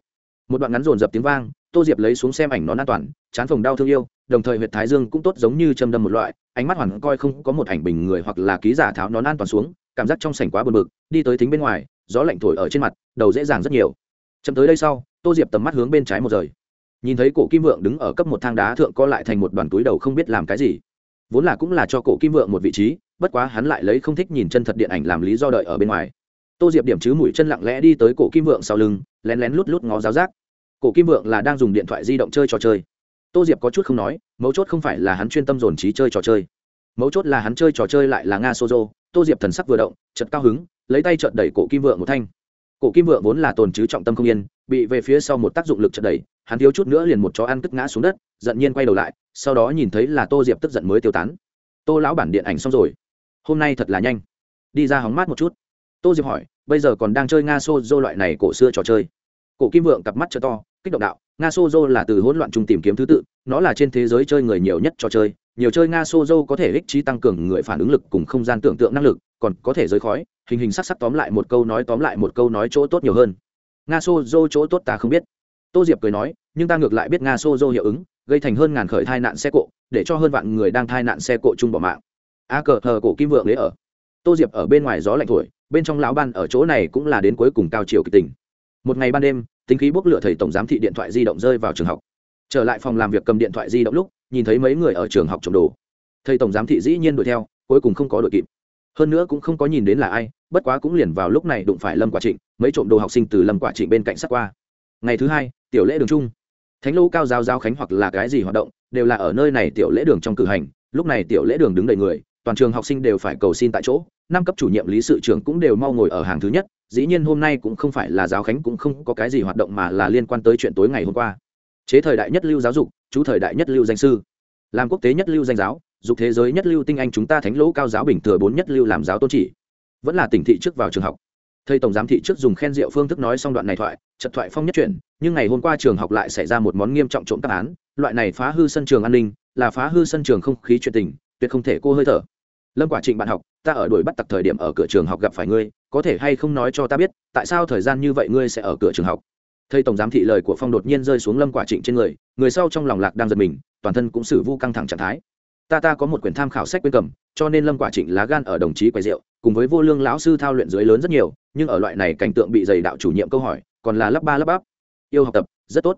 S1: Một đoạn ngắn rồn dập tiếng vang tô diệp lấy xuống xem ảnh nón an toàn, chán phòng đau thương yêu, đồng thời huyện thái dương cũng tốt giống như châm đâm một loại, ánh mắt hoàn coi không có một ảnh bình người hoặc là ký giả tháo nón an toàn xuống, cảm giác trong sảnh quá bờ bực, đi tới thính bên ngoài, gió lạnh thổi ở trên mặt, đầu dễ dàng rất nhiều. Chậm tới đây sau, tô diệp tầm mắt hướng bên trái một rời. Nhìn thấy cổ kim vượng đứng ở cấp một thang đá thượng co lại thành một đoàn túi đầu không biết làm cái gì. Vốn là cũng là cho cổ kim vượng một vị trí, bất quá hắn lại lấy không thích nhìn chân thật điện ảnh làm lý do đợi ở bên ngoài. Tô diệp điểm chứ mũi chân lặng lẽ đi tới cổ kim vượng sau lưng, lén lén lút lút ngó giáo giác cổ kim vượng là đang dùng điện thoại di động chơi trò chơi. Tô diệp có chút không nói, mấu chốt không phải là hắn chuyên tâm dồn trí chơi trò chơi. Mấu chốt là hắn chơi trò chơi lại là nga sozo, tô diệp thần sắc vừa động chật cao hứng, lấy tay trợt đẩy cổ kim vượng một thanh. Cổ kim vượng vốn là tồn chứ trọng tâm không yên, bị về phía sau một tác dụng lực chợt đẩy, hắn thiếu chút nữa liền một chó ăn tức ngã xuống đất, giận nhiên quay đầu lại, sau đó nhìn thấy là tô diệp tức giận mới tiêu tán. Tô lão bản điện ảnh xong rồi. Hôm nay thật là nhanh. Đi ra hóng mát một chút. Tô diệp hỏi, bây giờ còn đang chơi nga xô dô loại này cổ xưa trò chơi? Cổ kim vượng cặp mắt chợ to, kích động đạo, nga xô dô là từ hỗn loạn chung tìm kiếm thứ tự, nó là trên thế giới chơi người nhiều nhất trò chơi. Nhiều chơi nga xô dô có thể ích trí tăng cường người phản ứng lực cùng không gian tưởng tượng năng lực, còn có thể giới khói, hình hình sắc sắc tóm lại một câu nói tóm lại một câu nói chỗ tốt nhiều hơn. Nga xô dô chỗ tốt ta không biết. Tô diệp cười nói, nhưng ta ngược lại biết nga xô dô hiệu ứng, gây thành hơn ngàn khởi thai nạn xe cộ, để cho hơn vạn người đang thai nạn xe cộ chung bỏ mạng. A cờ thờ cổ kim vượng lấy ở. Tô diệp ở bên ngoài gió lạnh thổi, bên trong lão ban ở chỗ này cũng là đến cuối cùng cao chiều kịch tình một ngày ban đêm, tính khí bốc lửa thầy tổng giám thị điện thoại di động rơi vào trường học. Trở lại phòng làm việc cầm điện thoại di động lúc, nhìn thấy mấy người ở trường học trộm đồ. Thầy tổng giám thị dĩ nhiên đuổi theo, cuối cùng không có đội kịp. Hơn nữa cũng không có nhìn đến là ai, bất quá cũng liền vào lúc này đụng phải lâm quả trịnh, mấy trộm đồ học sinh từ lâm quả trịnh bên cạnh sắt qua. Ngày thứ hai, tiểu lễ đường trung thánh lô cao giáo giáo khánh hoặc là cái gì hoạt động, đều là ở nơi này tiểu lễ đường trong cử hành. Lúc này tiểu lễ đường đứng đầy người, toàn trường học sinh đều phải cầu xin tại chỗ. Năm cấp chủ nhiệm lý sự trưởng cũng đều mau ngồi ở hàng thứ nhất dĩ nhiên hôm nay cũng không phải là giáo khánh cũng không có cái gì hoạt động mà là liên quan tới chuyện tối ngày hôm qua. Chế thời đại nhất lưu giáo dục, chú thời đại nhất lưu danh sư. Làm quốc tế nhất lưu danh giáo, dục thế giới nhất lưu tinh anh chúng ta thánh lỗ cao giáo bình thừa bốn nhất lưu làm giáo tôn chỉ. Vẫn là tỉnh thị trước vào trường học. Thầy tổng giám thị trước dùng khen rượu phương thức nói xong đoạn này thoại chật thoại phong nhất chuyển, nhưng ngày hôm qua trường học lại xảy ra một món nghiêm trọng trộm cắp án, loại này phá hư sân trường an ninh, là phá hư sân trường không khí chuyện tình, tuyệt không thể cô hơi thở. Lâm quả trịnh bạn học, ta ở đuổi bắt tặc thời điểm ở cửa trường học gặp phải ngươi có thể hay không nói cho ta biết, tại sao thời gian như vậy ngươi sẽ ở cửa trường học? Thầy tổng giám thị lời của phong đột nhiên rơi xuống lâm quả trịnh trên người người sau trong lòng lạc đang giật mình, toàn thân cũng xử vu căng thẳng trạng thái. Ta ta có một quyển tham khảo sách bên cầm, cho nên lâm quả trịnh lá gan ở đồng chí quầy rượu, cùng với vô lương lão sư thao luyện dưới lớn rất nhiều, nhưng ở loại này cảnh tượng bị dày đạo chủ nhiệm câu hỏi, còn là lắp ba lắp bắp. Yêu học tập, rất tốt.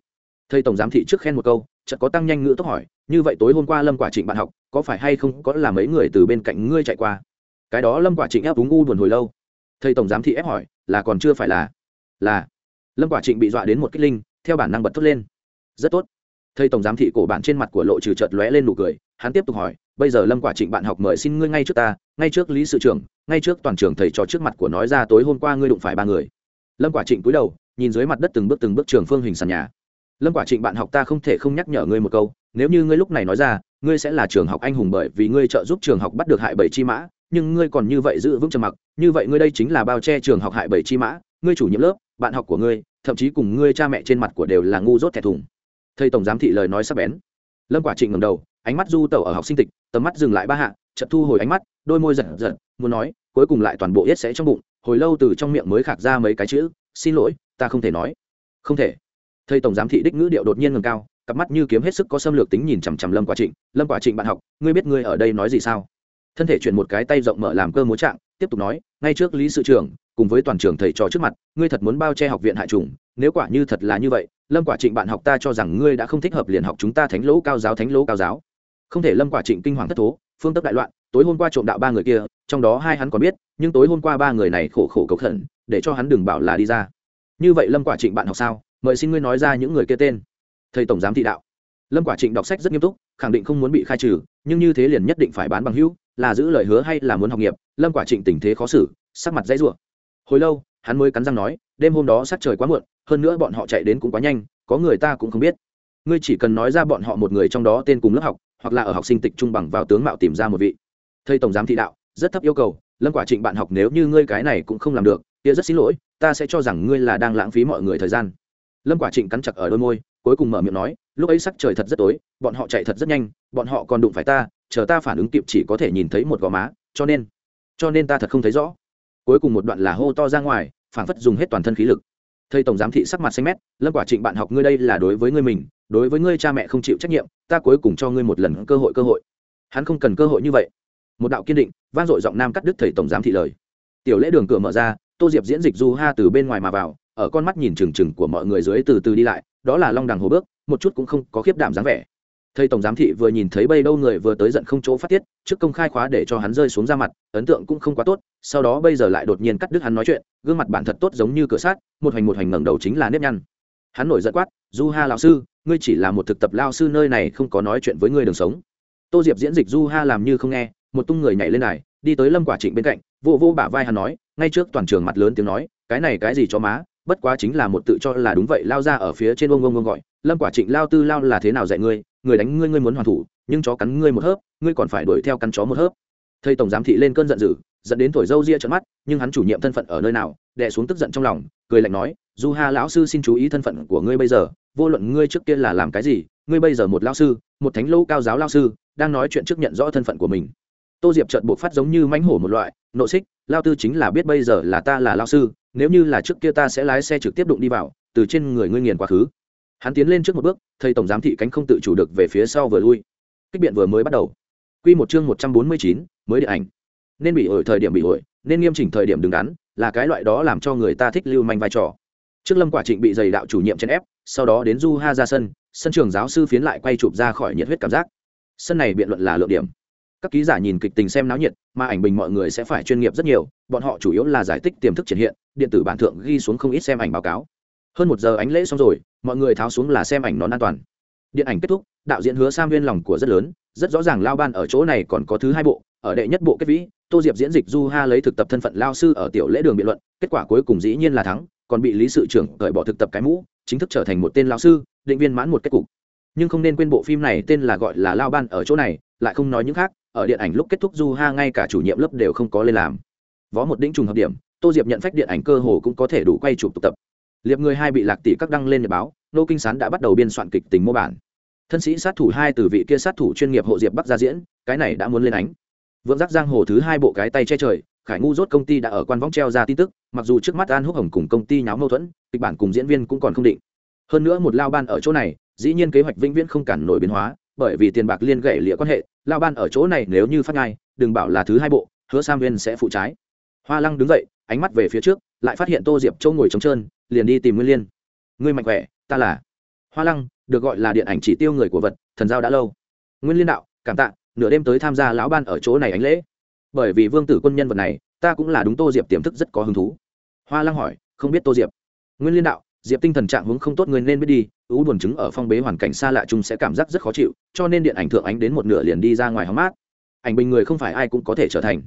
S1: Thầy tổng giám thị trước khen một câu, chợt có tăng nhanh ngữ tốc hỏi, như vậy tối hôm qua lâm quả trịnh bạn học, có phải hay không có là mấy người từ bên cạnh ngươi chạy qua? Cái đó lâm quả trịnh ép đúng u buồn hồi lâu thầy tổng giám thị ép hỏi, là còn chưa phải là là. Lâm quả trịnh bị dọa đến một kích linh, theo bản năng bật thốt lên. Rất tốt. Thầy tổng giám thị cổ bạn trên mặt của lộ trừ chợt lóe lên nụ cười, hắn tiếp tục hỏi, bây giờ lâm quả trịnh bạn học mời xin ngươi ngay trước ta, ngay trước lý sự trưởng, ngay trước toàn trường thầy trò trước mặt của nói ra tối hôm qua ngươi đụng phải ba người. Lâm quả trịnh cúi đầu, nhìn dưới mặt đất từng bước từng bước trường phương hình sàn nhà. Lâm quả trịnh bạn học ta không thể không nhắc nhở ngươi một câu, nếu như ngươi lúc này nói ra, ngươi sẽ là trường học anh hùng bởi vì ngươi trợ giúp trường học bắt được hại bảy chi mã nhưng ngươi còn như vậy giữ vững trầm mặc, như vậy ngươi đây chính là bao che trường học hại bảy chi mã, ngươi chủ nhiệm lớp, bạn học của ngươi, thậm chí cùng ngươi cha mẹ trên mặt của đều là ngu dốt thẻ thùng. Thầy tổng giám thị lời nói sắp bén. Lâm quả trịnh ngầm đầu, ánh mắt du tẩu ở học sinh tịch, tầm mắt dừng lại ba hạ, chợt thu hồi ánh mắt, đôi môi giật giật, muốn nói, cuối cùng lại toàn bộ yết sẽ trong bụng, hồi lâu từ trong miệng mới khạc ra mấy cái chữ, xin lỗi, ta không thể nói. Không thể. Thầy tổng giám thị đích ngữ điệu đột nhiên ngầm cao, cặp mắt như kiếm hết sức có xâm lược tính nhìn chằm chằm lâm quả trịnh. Lâm quả trịnh bạn học, ngươi biết ngươi ở đây nói gì sao? Thân thể chuyển một cái tay rộng mở làm cơ múa trạng, tiếp tục nói, ngay trước lý sự trưởng, cùng với toàn trường thầy trò trước mặt, ngươi thật muốn bao che học viện hại trùng nếu quả như thật là như vậy, lâm quả trịnh bạn học ta cho rằng ngươi đã không thích hợp liền học chúng ta thánh lỗ cao giáo, thánh lỗ cao giáo. Không thể lâm quả trịnh kinh hoàng thất thố, phương tức đại loạn, tối hôm qua trộm đạo ba người kia, trong đó hai hắn còn biết, nhưng tối hôm qua ba người này khổ khổ cầu khẩn, để cho hắn đừng bảo là đi ra. Như vậy lâm quả trịnh bạn học sao? Mời xin ngươi nói ra những người kia tên. Thầy tổng giám thị đạo. Lâm quả trịnh đọc sách rất nghiêm túc, khẳng định không muốn bị khai trừ, nhưng như thế liền nhất định phải bán bằng hữu là giữ lời hứa hay là muốn học nghiệp, lâm quả trịnh tình thế khó xử, sắc mặt dãy rủa. Hồi lâu, hắn mới cắn răng nói, đêm hôm đó sắc trời quá muộn, hơn nữa bọn họ chạy đến cũng quá nhanh, có người ta cũng không biết. Ngươi chỉ cần nói ra bọn họ một người trong đó tên cùng lớp học, hoặc là ở học sinh tịch trung bằng vào tướng mạo tìm ra một vị. Thầy tổng giám thị đạo, rất thấp yêu cầu, lâm quả trịnh bạn học nếu như ngươi cái này cũng không làm được, kia rất xin lỗi, ta sẽ cho rằng ngươi là đang lãng phí mọi người thời gian. Lâm quả trịnh cắn chặt ở đôi môi, cuối cùng mở miệng nói, lúc ấy sắc trời thật rất tối, bọn họ chạy thật rất nhanh, bọn họ còn đụng phải ta chờ ta phản ứng kịp chỉ có thể nhìn thấy một gò má, cho nên cho nên ta thật không thấy rõ. Cuối cùng một đoạn là hô to ra ngoài phản phất dùng hết toàn thân khí lực. Thầy tổng giám thị sắc mặt xanh mét, lâm quả trịnh, bạn học ngươi đây là đối với ngươi mình, đối với ngươi cha mẹ không chịu trách nhiệm, ta cuối cùng cho ngươi một lần cơ hội cơ hội. Hắn không cần cơ hội như vậy. Một đạo kiên định, vang dội giọng nam cắt đứt thầy tổng giám thị lời. Tiểu lễ đường cửa mở ra, tô diệp diễn dịch du ha từ bên ngoài mà vào, ở con mắt nhìn trừng trừng của mọi người dưới từ từ đi lại, đó là long đằng hồ bước, một chút cũng không có khiếp đảm dáng vẻ thầy tổng giám thị vừa nhìn thấy bây đâu người vừa tới giận không chỗ phát tiết, trước công khai khóa để cho hắn rơi xuống ra mặt, ấn tượng cũng không quá tốt, sau đó bây giờ lại đột nhiên cắt đứt hắn nói chuyện, gương mặt bản thật tốt giống như cửa sát một hành một hành ngẩng đầu chính là nếp nhăn. Hắn nổi giận quát, du ha lão sư, ngươi chỉ là một thực tập lao sư nơi này không có nói chuyện với ngươi đường sống. Tô diệp diễn dịch du ha làm như không nghe, một tung người nhảy lên này đi tới lâm quả trịnh bên cạnh, vô vô bả vai hắn nói, ngay trước toàn trường mặt lớn tiếng nói, cái này cái gì cho má, bất quá chính là một tự cho là đúng vậy, lao ra ở phía trên ông ông ông gọi, lâm quả trịnh lao tư lao là thế nào dạy ngươi người đánh ngươi ngươi muốn hoàn thủ, nhưng chó cắn ngươi một hớp, ngươi còn phải đuổi theo cắn chó một hớp. Thầy tổng giám thị lên cơn giận dữ, dẫn đến thổi dâu ria trận mắt, nhưng hắn chủ nhiệm thân phận ở nơi nào, đè xuống tức giận trong lòng, cười lạnh nói, du ha lão sư xin chú ý thân phận của ngươi bây giờ, vô luận ngươi trước kia là làm cái gì, ngươi bây giờ một lao sư, một thánh lâu cao giáo lao sư, đang nói chuyện trước nhận rõ thân phận của mình. Tô diệp trợn buộc phát giống như mánh hổ một loại, nộ xích lao tư chính là biết bây giờ là ta là lao sư, nếu như là trước kia ta sẽ lái xe trực tiếp đụng đi vào, từ trên người ngươi nghiền quá khứ hắn tiến lên trước một bước, thầy tổng giám thị cánh không tự chủ được về phía sau vừa lui. Kích biện vừa mới bắt đầu. Q một chương một trăm bốn mươi chín, mới điện ảnh. Nên bị ổi thời điểm bị ổi nên nghiêm chỉnh thời điểm đứng đắn, là cái loại đó làm cho người ta thích lưu manh vai trò. Trước lâm quả trịnh bị dày đạo chủ nhiệm chèn ép, sau đó đến du ha ra sân sân trường giáo sư phiến lại quay chụp ra khỏi nhiệt huyết cảm giác. Sân này biện luận là lượng điểm. Các ký giả nhìn kịch tình xem náo nhiệt, mà ảnh bình mọi người sẽ phải chuyên nghiệp rất nhiều, bọn họ chủ yếu là giải tích tiềm thức triển hiện, điện tử bản thượng ghi xuống không ít xem ảnh báo cáo. Hơn một giờ ánh lễ xong rồi mọi người tháo xuống là xem ảnh nón an toàn. Điện ảnh kết thúc, đạo diễn hứa sam viên lòng của rất lớn, rất rõ ràng lao ban ở chỗ này còn có thứ hai bộ, ở đệ nhất bộ kết vĩ, tô diệp diễn dịch du ha lấy thực tập thân phận lao sư ở tiểu lễ đường biện luận, kết quả cuối cùng dĩ nhiên là thắng, còn bị lý sự trưởng cởi bỏ thực tập cái mũ, chính thức trở thành một tên lao sư, định viên mãn một kết cục. Nhưng không nên quên bộ phim này tên là gọi là lao ban ở chỗ này, lại không nói những khác, ở điện ảnh lúc kết thúc du ha ngay cả chủ nhiệm lớp đều không có lên làm. Vó một đỉnh trùng hợp điểm, tô diệp nhận phách điện ảnh cơ hồ cũng có thể đủ quay chụp tụ tập liệp người hai bị lạc tỷ các đăng lên nhật báo, nô kinh sán đã bắt đầu biên soạn kịch tình mô bản. Thân sĩ sát thủ hai từ vị kia sát thủ chuyên nghiệp hộ diệp bắc ra diễn, cái này đã muốn lên ánh. Vượng giác giang hồ thứ hai bộ cái tay che trời, khải ngu rốt công ty đã ở quan võng treo ra tin tức, mặc dù trước mắt an húc hồng cùng công ty nháo mâu thuẫn, kịch bản cùng diễn viên cũng còn không định. Hơn nữa một lao ban ở chỗ này, dĩ nhiên kế hoạch vĩnh viễn không cản nổi biến hóa, bởi vì tiền bạc liên gậy lịa quan hệ, lao ban ở chỗ này nếu như phát ngai đừng bảo là thứ hai bộ, hứa sam viên sẽ phụ trái. Hoa lăng đứng dậy, ánh mắt về phía trước, lại phát hiện tô diệp châu ngồi trống trơn liền đi tìm nguyên liên. Ngươi mạnh khỏe, ta là. Hoa lăng, được gọi là điện ảnh chỉ tiêu người của vật, thần giao đã lâu. Nguyên liên đạo, cảm tạ, nửa đêm tới tham gia lão ban ở chỗ này ánh lễ. Bởi vì vương tử quân nhân vật này, ta cũng là đúng tô diệp tiềm thức rất có hứng thú. Hoa lăng hỏi, không biết tô diệp. Nguyên liên đạo, diệp tinh thần trạng hướng không tốt người nên biết đi, ú buồn chứng ở phong bế hoàn cảnh xa lạ chung sẽ cảm giác rất khó chịu, cho nên điện ảnh thượng ánh đến một nửa liền đi ra ngoài hóng mát. Ảnh bình người không phải ai cũng có thể trở thành.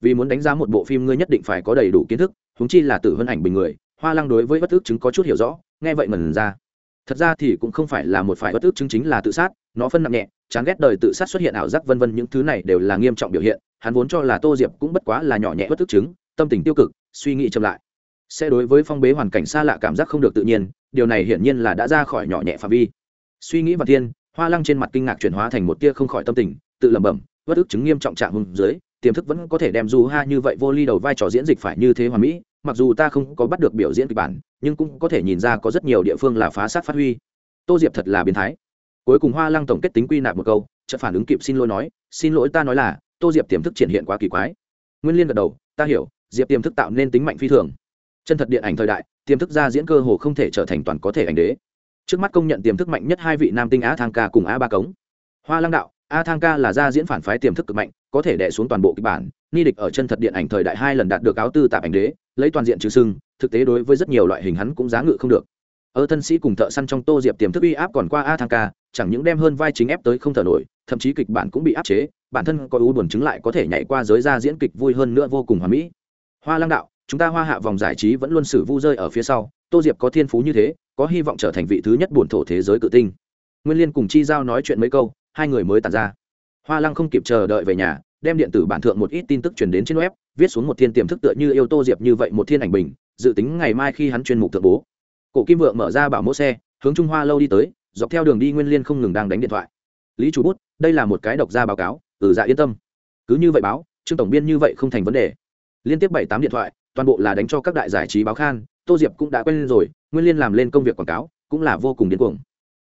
S1: Vì muốn đánh giá một bộ phim, ngươi nhất định phải có đầy đủ kiến thức húng chi là tử hơn ảnh bình người hoa lăng đối với bất ước chứng có chút hiểu rõ, nghe vậy mần ra. Thật ra thì cũng không phải là một phải bất ước chứng chính là tự sát, nó phân nặng nhẹ, chán ghét đời tự sát xuất hiện ảo giác vân vân, những thứ này đều là nghiêm trọng biểu hiện, hắn vốn cho là tô diệp cũng bất quá là nhỏ nhẹ bất ước chứng, tâm tình tiêu cực, suy nghĩ chậm lại. Sẽ đối với phong bế hoàn cảnh xa lạ cảm giác không được tự nhiên, điều này hiển nhiên là đã ra khỏi nhỏ nhẹ phạm vi. Suy nghĩ và thiên, hoa lăng trên mặt kinh ngạc chuyển hóa thành một tia không khỏi tâm tình, tự lẩm bẩm, bất ức chứng nghiêm trọng trạng hùng dưới tiềm thức vẫn có thể đem du ha như vậy vô ly đầu vai trò diễn dịch phải như thế hoàn mỹ, mặc dù ta không có bắt được biểu diễn kịch bản, nhưng cũng có thể nhìn ra có rất nhiều địa phương là phá sát phát huy. Tô diệp thật là biến thái. Cuối cùng hoa lăng tổng kết tính quy nạp một câu, chợt phản ứng kịp xin lỗi nói, xin lỗi ta nói là, tô diệp tiềm thức triển hiện quá kỳ quái. Nguyên liên gật đầu, ta hiểu, diệp tiềm thức tạo nên tính mạnh phi thường. Chân thật điện ảnh thời đại, tiềm thức ra diễn cơ hồ không thể trở thành toàn có thể ảnh đế. Trước mắt công nhận tiềm thức mạnh nhất hai vị nam tinh á thang ca cùng a ba cống. Hoa lăng đạo a thang ca là gia diễn phản phái tiềm thức cực mạnh có thể đè xuống toàn bộ kịch bản. Ni địch ở chân thật điện ảnh thời đại hai lần đạt được áo tư tạp ảnh đế, lấy toàn diện chữ sưng thực tế đối với rất nhiều loại hình hắn cũng giá ngự không được. Ơ thân sĩ cùng thợ săn trong tô diệp tiềm thức uy áp còn qua a thang ca, chẳng những đem hơn vai chính ép tới không thở nổi, thậm chí kịch bản cũng bị áp chế, bản thân có ưu buồn chứng lại có thể nhảy qua giới ra diễn kịch vui hơn nữa vô cùng hoàn mỹ. Hoa lăng đạo, chúng ta hoa hạ vòng giải trí vẫn luôn xử vu rơi ở phía sau, tô diệp có thiên phú như thế, có hy vọng trở thành vị thứ nhất buồn thổ thế giới cự tinh. Nguyên liên cùng chi giao nói chuyện mấy câu, hai người mới tàn ra hoa lăng không kịp chờ đợi về nhà, đem điện tử bản thượng một ít tin tức truyền đến trên web, viết xuống một thiên tiềm thức tựa như yêu tô diệp như vậy một thiên ảnh bình, dự tính ngày mai khi hắn chuyên mục thượng bố. Cổ kim vượng mở ra bảo mẫu xe, hướng trung hoa lâu đi tới, dọc theo đường đi nguyên liên không ngừng đang đánh điện thoại. Lý chủ bút, đây là một cái độc ra báo cáo ừ dạ yên tâm. Cứ như vậy báo, trương tổng biên như vậy không thành vấn đề. Liên tiếp bảy tám điện thoại, toàn bộ là đánh cho các đại giải trí báo khan, tô diệp cũng đã quen lên rồi, nguyên liên làm lên công việc quảng cáo, cũng là vô cùng điên cuồng.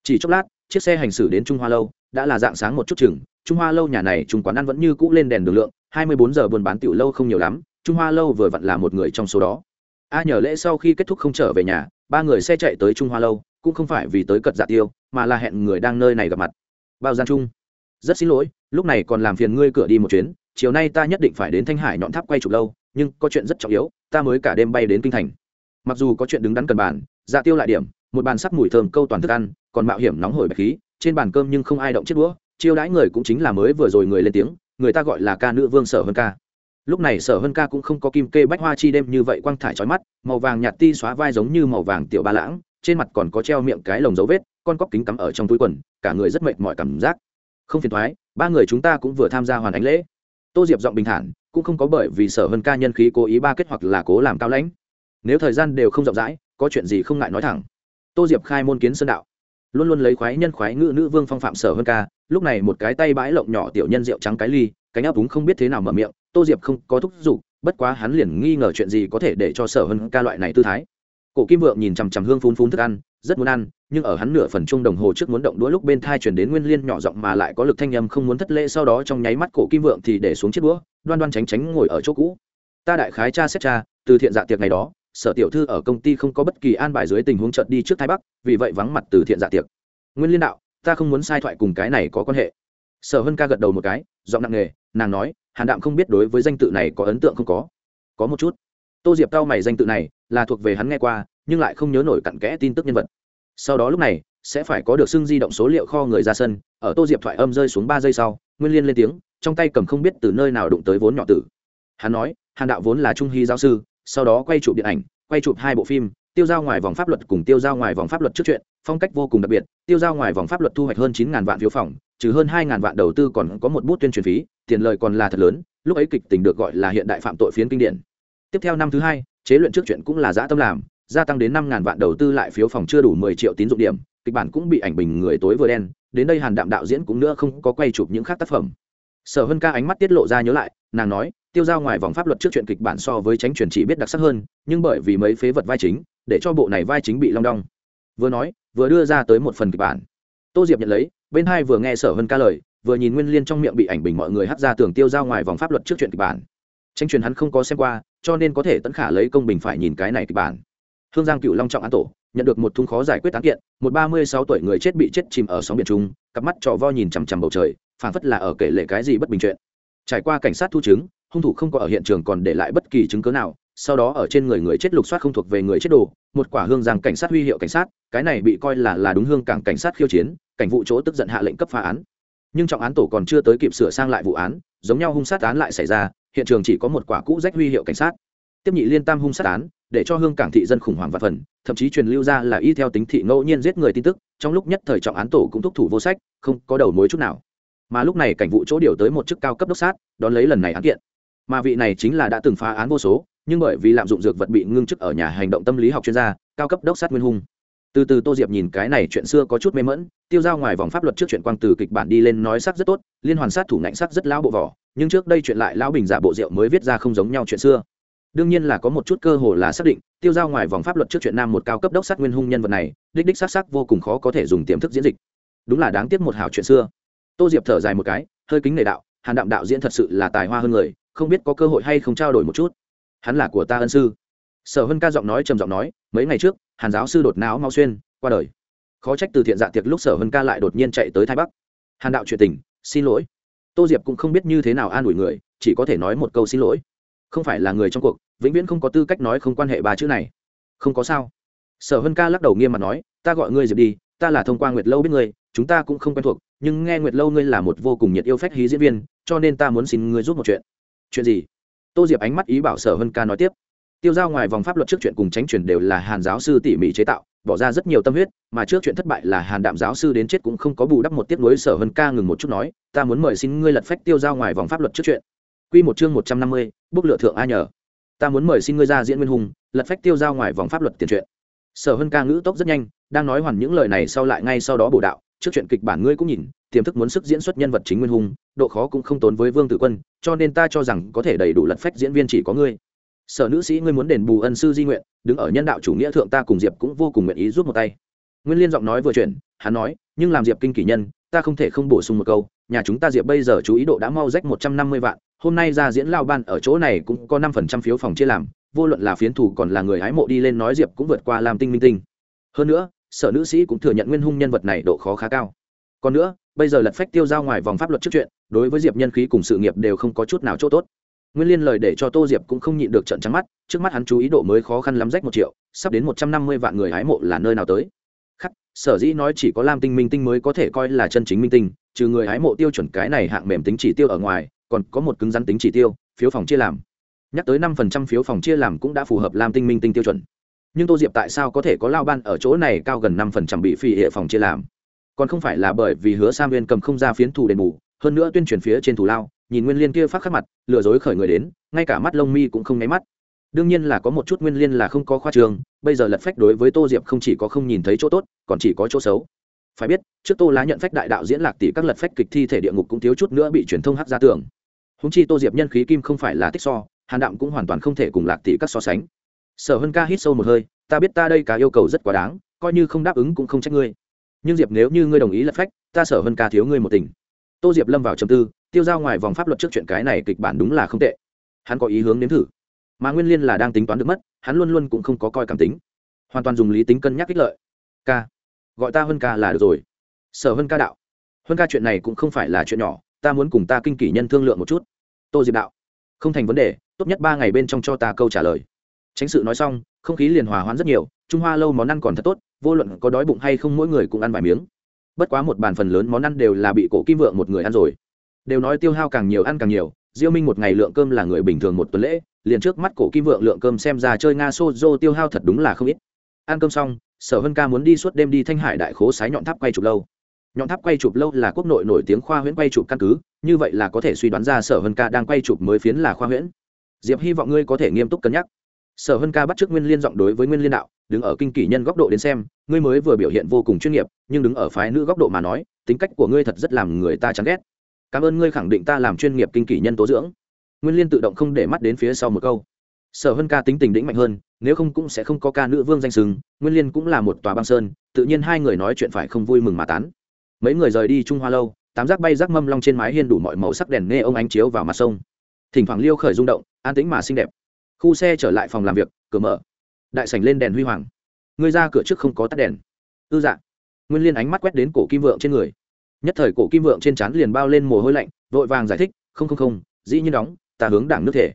S1: Chỉ chốc lát, chiếc xe hành xử đến trung hoa lâu, đã là dạng sáng một chút chừng trung hoa lâu nhà này trung quán ăn vẫn như cũ lên đèn đường lượng, hai mươi bốn giờ buôn bán tiểu lâu không nhiều lắm, trung hoa lâu vừa vặn là một người trong số đó. A nhờ lễ sau khi kết thúc không trở về nhà, ba người xe chạy tới trung hoa lâu, cũng không phải vì tới cật dạ tiêu, mà là hẹn người đang nơi này gặp mặt. Bao gian trung rất xin lỗi, lúc này còn làm phiền ngươi cửa đi một chuyến, chiều nay ta nhất định phải đến thanh hải nhọn tháp quay chụp lâu, nhưng có chuyện rất trọng yếu, ta mới cả đêm bay đến kinh thành. Mặc dù có chuyện đứng đắn cần bàn dạ tiêu lại điểm, một bàn sắc mùi thơm câu toàn thức ăn, còn mạo hiểm nóng hổi bạch khí, trên bàn cơm nhưng không ai động chiếc đũa chiêu đãi người cũng chính là mới vừa rồi người lên tiếng, người ta gọi là ca nữ vương sở hơn ca. Lúc này sở hơn ca cũng không có kim kê bách hoa chi đêm như vậy quang thải trói mắt, màu vàng nhạt ti xóa vai giống như màu vàng tiểu ba lãng, trên mặt còn có treo miệng cái lồng dấu vết, con cóc kính cắm ở trong túi quần, cả người rất mệt mỏi cảm giác. Không phiền thoái ba người chúng ta cũng vừa tham gia hoàn ánh lễ. Tô diệp giọng bình thản, cũng không có bởi vì sở hơn ca nhân khí cố ý ba kết hoặc là cố làm cao lãnh. Nếu thời gian đều không rộng rãi, có chuyện gì không ngại nói thẳng. Tô diệp khai môn kiến sơn đạo. Luôn luôn lấy khoái nhân khoái ngữ nữ vương phong phạm sở hơn ca lúc này một cái tay bãi lộng nhỏ tiểu nhân rượu trắng cái ly, cánh áp đúng không biết thế nào mở miệng, tô diệp không có thúc giục, bất quá hắn liền nghi ngờ chuyện gì có thể để cho sở hơn ca loại này tư thái. Cổ kim vượng nhìn chằm chằm hương phun phun thức ăn, rất muốn ăn, nhưng ở hắn nửa phần chung đồng hồ trước muốn động đũa lúc bên thai chuyển đến nguyên liên nhỏ giọng mà lại có lực thanh âm không muốn thất lễ sau đó trong nháy mắt cổ kim vượng thì để xuống chiếc đũa, đoan đoan tránh tránh ngồi ở chỗ cũ. Ta đại khái cha xét cha từ thiện dạ tiệc ngày đó, sở tiểu thư ở công ty không có bất kỳ an bài dưới tình huống chợt đi trước thái bắc, vì vậy vắng mặt từ thiện dạ tiệc. Nguyên liên đạo ta không muốn sai thoại cùng cái này có quan hệ. Sở hân ca gật đầu một cái, giọng nặng nề, nàng nói, hàn đạm không biết đối với danh tự này có ấn tượng không có. Có một chút. Tô diệp cao mày danh tự này, là thuộc về hắn nghe qua, nhưng lại không nhớ nổi cặn kẽ tin tức nhân vật. Sau đó lúc này, sẽ phải có được xưng di động số liệu kho người ra sân, ở tô diệp thoại âm rơi xuống ba giây sau, nguyên liên lên tiếng, trong tay cầm không biết từ nơi nào đụng tới vốn nhỏ tử. Hắn nói, hàn đạo vốn là trung hy giáo sư, sau đó quay chụp điện ảnh, quay chụp hai bộ phim, tiêu giao ngoài vòng pháp luật cùng tiêu giao ngoài vòng pháp luật trước chuyện phong cách vô cùng đặc biệt, tiêu giao ngoài vòng pháp luật thu hoạch hơn chín vạn phiếu phòng, trừ hơn hai vạn đầu tư còn có một bút tuyên truyền phí, tiền lời còn là thật lớn, lúc ấy kịch tình được gọi là hiện đại phạm tội phiến kinh điển. Tiếp theo năm thứ hai, chế luyện trước chuyện cũng là dã tâm làm, gia tăng đến năm ngàn vạn đầu tư lại phiếu phòng chưa đủ mười triệu tín dụng điểm, kịch bản cũng bị ảnh bình người tối vừa đen, đến đây hàn đạm đạo diễn cũng nữa không có quay chụp những khác tác phẩm. Sở hân ca ánh mắt tiết lộ ra nhớ lại, nàng nói, tiêu giao ngoài vòng pháp luật trước chuyện kịch bản so với tránh truyền chỉ biết đặc sắc hơn, nhưng bởi vì mấy phế vật vai chính, để cho bộ này vai chính bị long đong vừa nói, vừa đưa ra tới một phần kịch bản. Tô diệp nhận lấy, bên hai vừa nghe sở hân ca lời, vừa nhìn nguyên liên trong miệng bị ảnh bình mọi người hắt ra tường tiêu giao ngoài vòng pháp luật trước chuyện kịch bản. Tranh truyền hắn không có xem qua, cho nên có thể tẫn khả lấy công bình phải nhìn cái này kịch bản. Hương giang cựu long trọng án tổ, nhận được một thung khó giải quyết án kiện, một ba mươi sáu tuổi người chết bị chết chìm ở sóng biển trung, cặp mắt trò vo nhìn chằm chằm bầu trời, phảng phất là ở kể lệ cái gì bất bình chuyện. Trải qua cảnh sát thu chứng, hung thủ không có ở hiện trường còn để lại bất kỳ chứng cớ nào sau đó ở trên người người chết lục soát không thuộc về người chết đồ, một quả hương giang cảnh sát huy hiệu cảnh sát, cái này bị coi là là đúng hương cảng cảnh sát khiêu chiến, cảnh vụ chỗ tức giận hạ lệnh cấp phá án. Nhưng trọng án tổ còn chưa tới kịp sửa sang lại vụ án, giống nhau hung sát án lại xảy ra, hiện trường chỉ có một quả cũ rách huy hiệu cảnh sát. Tiếp nhị liên tam hung sát án, để cho hương cảng thị dân khủng hoảng và phần, thậm chí truyền lưu ra là y theo tính thị ngẫu nhiên giết người tin tức, trong lúc nhất thời trọng án tổ cũng thúc thủ vô sách, không có đầu mối chút nào. Mà lúc này cảnh vụ chỗ điều tới một chức cao cấp đốc sát, đón lấy lần này án kiện. Mà vị này chính là đã từng phá án vô số nhưng bởi vì lạm dụng dược vật bị ngưng chức ở nhà hành động tâm lý học chuyên gia, cao cấp đốc sát nguyên hung. Từ từ tô diệp nhìn cái này chuyện xưa có chút mê mẫn tiêu ra ngoài vòng pháp luật trước chuyện quang từ kịch bản đi lên nói sắc rất tốt, liên hoàn sát thủ ngạnh sắc rất lão bộ vỏ, nhưng trước đây chuyện lại lão bình giả bộ rượu mới viết ra không giống nhau chuyện xưa. Đương nhiên là có một chút cơ hồ là xác định, tiêu ra ngoài vòng pháp luật trước chuyện nam một cao cấp đốc sát nguyên hung nhân vật này, đích đích xác sắc vô cùng khó có thể dùng tiềm thức diễn dịch. Đúng là đáng tiếc một hảo chuyện xưa. Tô diệp thở dài một cái, hơi kính nể đạo, hàn đạm đạo diễn thật sự là tài hoa hơn người, không biết có cơ hội hay không trao đổi một chút hắn là của ta ân sư. Sở hân ca giọng nói trầm giọng nói, mấy ngày trước, hàn giáo sư đột não mau xuyên, qua đời. Khó trách từ thiện dạ tiệc lúc sở hân ca lại đột nhiên chạy tới thái bắc. Hàn đạo chuyện tình, xin lỗi. Tô diệp cũng không biết như thế nào an ủi người, chỉ có thể nói một câu xin lỗi. Không phải là người trong cuộc, vĩnh viễn không có tư cách nói không quan hệ ba chữ này. Không có sao. Sở hân ca lắc đầu nghiêm mặt nói, ta gọi ngươi diệp đi, ta là thông qua nguyệt lâu biết ngươi, chúng ta cũng không quen thuộc, nhưng nghe nguyệt lâu ngươi là một vô cùng nhiệt yêu phách hí diễn viên, cho nên ta muốn xin ngươi giúp một chuyện. Chuyện gì? Tô diệp ánh mắt ý bảo sở hân ca nói tiếp tiêu giao ngoài vòng pháp luật trước chuyện cùng tránh chuyển đều là hàn giáo sư tỉ mỉ chế tạo bỏ ra rất nhiều tâm huyết mà trước chuyện thất bại là hàn đạm giáo sư đến chết cũng không có bù đắp một tiếp nối sở hân ca ngừng một chút nói ta muốn mời xin ngươi lật phách tiêu giao ngoài vòng pháp luật trước chuyện Quy một chương một trăm năm mươi, bức lựa thượng a nhờ. Ta muốn mời xin ngươi ra diễn Nguyên Hùng, lật phách tiêu giao ngoài vòng pháp luật tiền truyện. Sở Hân ca ngữ tốc rất nhanh, đang nói hoàn những lời này sau lại ngay sau đó bổ đạo, trước chuyện kịch bản ngươi cũng nhìn, tiềm thức muốn sức diễn xuất nhân vật chính Nguyên Hùng, độ khó cũng không tốn với Vương Tử Quân, cho nên ta cho rằng có thể đầy đủ lật phách diễn viên chỉ có ngươi. Sở nữ sĩ ngươi muốn đền bù ân sư di nguyện, đứng ở nhân đạo chủ nghĩa thượng ta cùng Diệp cũng vô cùng nguyện ý giúp một tay. Nguyên Liên giọng nói vừa chuyển, hắn nói, nhưng làm Diệp kinh kỷ nhân, ta không thể không bổ sung một câu, nhà chúng ta Diệp bây giờ chú ý độ đã mau rách một trăm năm mươi vạn, hôm nay ra diễn lao ban ở chỗ này cũng có năm phần trăm phiếu phòng chia làm vô luận là phiến thủ còn là người hái mộ đi lên nói diệp cũng vượt qua làm tinh minh tinh hơn nữa sở nữ sĩ cũng thừa nhận nguyên hung nhân vật này độ khó khá cao. Còn nữa, bây giờ lật phách tiêu giao ngoài vòng pháp luật trước chuyện, đối với diệp nhân khí cùng sự nghiệp đều không có chút nào chỗ tốt. Nguyên liên lời để cho tô diệp cũng không nhịn được trận trắng mắt, trước mắt hắn chú ý độ mới khó khăn lắm rách một triệu, sắp đến một trăm năm mươi vạn người hái mộ là nơi nào tới. Khắc, sở dĩ nói chỉ có lam tinh minh tinh mới có thể coi là chân chính minh tinh, trừ người hái mộ tiêu chuẩn cái này hạng mềm tính chỉ tiêu ở ngoài, còn có một cứng rắn tính chỉ tiêu, phiếu phòng chia làm. Nhắc tới năm phần trăm phiếu phòng chia làm cũng đã phù hợp lam tinh minh tinh tiêu chuẩn nhưng tô diệp tại sao có thể có lao ban ở chỗ này cao gần năm phần trăm bị phi hệ phòng chia làm? Còn không phải là bởi vì hứa sam viên cầm không ra phiến thủ đền bù, hơn nữa tuyên truyền phía trên thủ lao, nhìn nguyên liên kia phát khắc mặt, lừa dối khởi người đến, ngay cả mắt lông mi cũng không nháy mắt. Đương nhiên là có một chút nguyên liên là không có khoa trường, bây giờ lật phách đối với tô diệp không chỉ có không nhìn thấy chỗ tốt, còn chỉ có chỗ xấu. Phải biết, trước tô lá nhận phách đại đạo diễn lạc tỷ các lật phách kịch thi thể địa ngục cũng thiếu chút nữa bị truyền thông hắc ra tường. Húng chi tô diệp nhân khí kim không phải là tích so, hàn đạm cũng hoàn toàn không thể cùng lạc tỷ các so sánh sở hân ca hít sâu một hơi, ta biết ta đây cả yêu cầu rất quá đáng, coi như không đáp ứng cũng không trách ngươi. Nhưng diệp nếu như ngươi đồng ý lật phách, ta sở hân ca thiếu ngươi một tình. Tô diệp lâm vào trầm tư, tiêu ra ngoài vòng pháp luật trước chuyện cái này kịch bản đúng là không tệ. Hắn có ý hướng nếm thử, mà nguyên liên là đang tính toán được mất, hắn luôn luôn cũng không có coi cảm tính. Hoàn toàn dùng lý tính cân nhắc ích lợi. Ca, gọi ta hân ca là được rồi. Sở hân ca đạo hân ca chuyện này cũng không phải là chuyện nhỏ, ta muốn cùng ta kinh kỷ nhân thương lượng một chút. Tô diệp đạo, không thành vấn đề, tốt nhất ba ngày bên trong cho ta câu trả lời tránh sự nói xong, không khí liền hòa hoãn rất nhiều, trung hoa lâu món ăn còn thật tốt, vô luận có đói bụng hay không mỗi người cũng ăn vài miếng. Bất quá một bàn phần lớn món ăn đều là bị cổ kim vượng một người ăn rồi. Đều nói tiêu hao càng nhiều ăn càng nhiều, diêu minh một ngày lượng cơm là người bình thường một tuần lễ, liền trước mắt cổ kim vượng lượng cơm xem ra chơi nga xô dô tiêu hao thật đúng là không ít. Ăn cơm xong, sở hân ca muốn đi suốt đêm đi thanh hải đại khố sái nhọn tháp quay chụp lâu. Nhọn tháp quay chụp lâu là quốc nội nổi tiếng khoa huyễn quay chụp căn cứ, như vậy là có thể suy đoán ra sở hân ca đang quay chụp mới phiến là khoa huyễn. Diệp hy vọng ngươi có thể nghiêm túc cân nhắc sở hân ca bắt t r ư ớ c nguyên liên giọng đối với nguyên liên đạo, đứng ở kinh kỷ nhân góc độ đến xem, ngươi mới vừa biểu hiện vô cùng chuyên nghiệp, nhưng đứng ở phái nữ góc độ mà nói, tính cách của ngươi thật rất làm người ta chán ghét. Cảm ơn ngươi khẳng định ta làm chuyên nghiệp kinh kỷ nhân tố dưỡng. Nguyên liên tự động không để mắt đến phía sau một câu. Sở hân ca tính tình đĩnh mạnh hơn, nếu không cũng sẽ không có ca nữ vương danh sừng nguyên liên cũng là một tòa băng sơn, tự nhiên hai người nói chuyện phải không vui mừng mà tán. Mấy người rời đi trung hoa lâu, tám rác bay rác mâm long trên mái hiên đủ mọi màu sắc đèn nghe ông ánh chiếu vào mặt sông. Thỉnh thoảng liêu khởi rung động, an tĩnh mà xinh đẹp khu xe trở lại phòng làm việc, cửa mở. Đại sảnh lên đèn huy hoàng. Người ra cửa trước không có tắt đèn. Ư dạ. Nguyên liên ánh mắt quét đến cổ kim vượng trên người. Nhất thời cổ kim vượng trên trán liền bao lên mồ hôi lạnh, vội vàng giải thích, không không không, dĩ nhiên đóng, ta hướng đảng nước thể.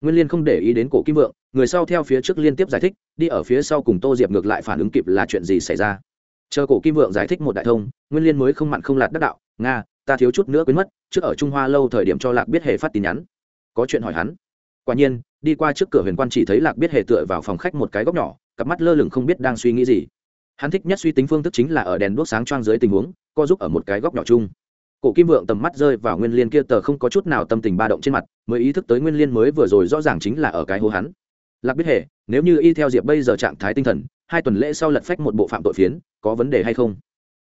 S1: Nguyên liên không để ý đến cổ kim vượng, người sau theo phía trước liên tiếp giải thích, đi ở phía sau cùng tô diệp ngược lại phản ứng kịp là chuyện gì xảy ra. Chờ cổ kim vượng giải thích một đại thông, nguyên liên mới không mặn không lạt đắc đạo, nga, ta thiếu chút nữa quên mất, trước ở trung hoa lâu thời điểm cho lạc biết hề phát tin nhắn. Có chuyện hỏi hắn. Quả nhiên đi qua trước cửa huyền quan chỉ thấy lạc biết hề tựa vào phòng khách một cái góc nhỏ, cặp mắt lơ lửng không biết đang suy nghĩ gì. Hắn thích nhất suy tính phương thức chính là ở đèn đuốc sáng choang dưới tình huống, co giúp ở một cái góc nhỏ chung. Cổ kim vượng tầm mắt rơi vào nguyên liên kia tờ không có chút nào tâm tình ba động trên mặt, mới ý thức tới nguyên liên mới vừa rồi rõ ràng chính là ở cái hố hắn. Lạc biết hề, nếu như y theo diệp bây giờ trạng thái tinh thần, hai tuần lễ sau lật phách một bộ phạm tội phiến, có vấn đề hay không?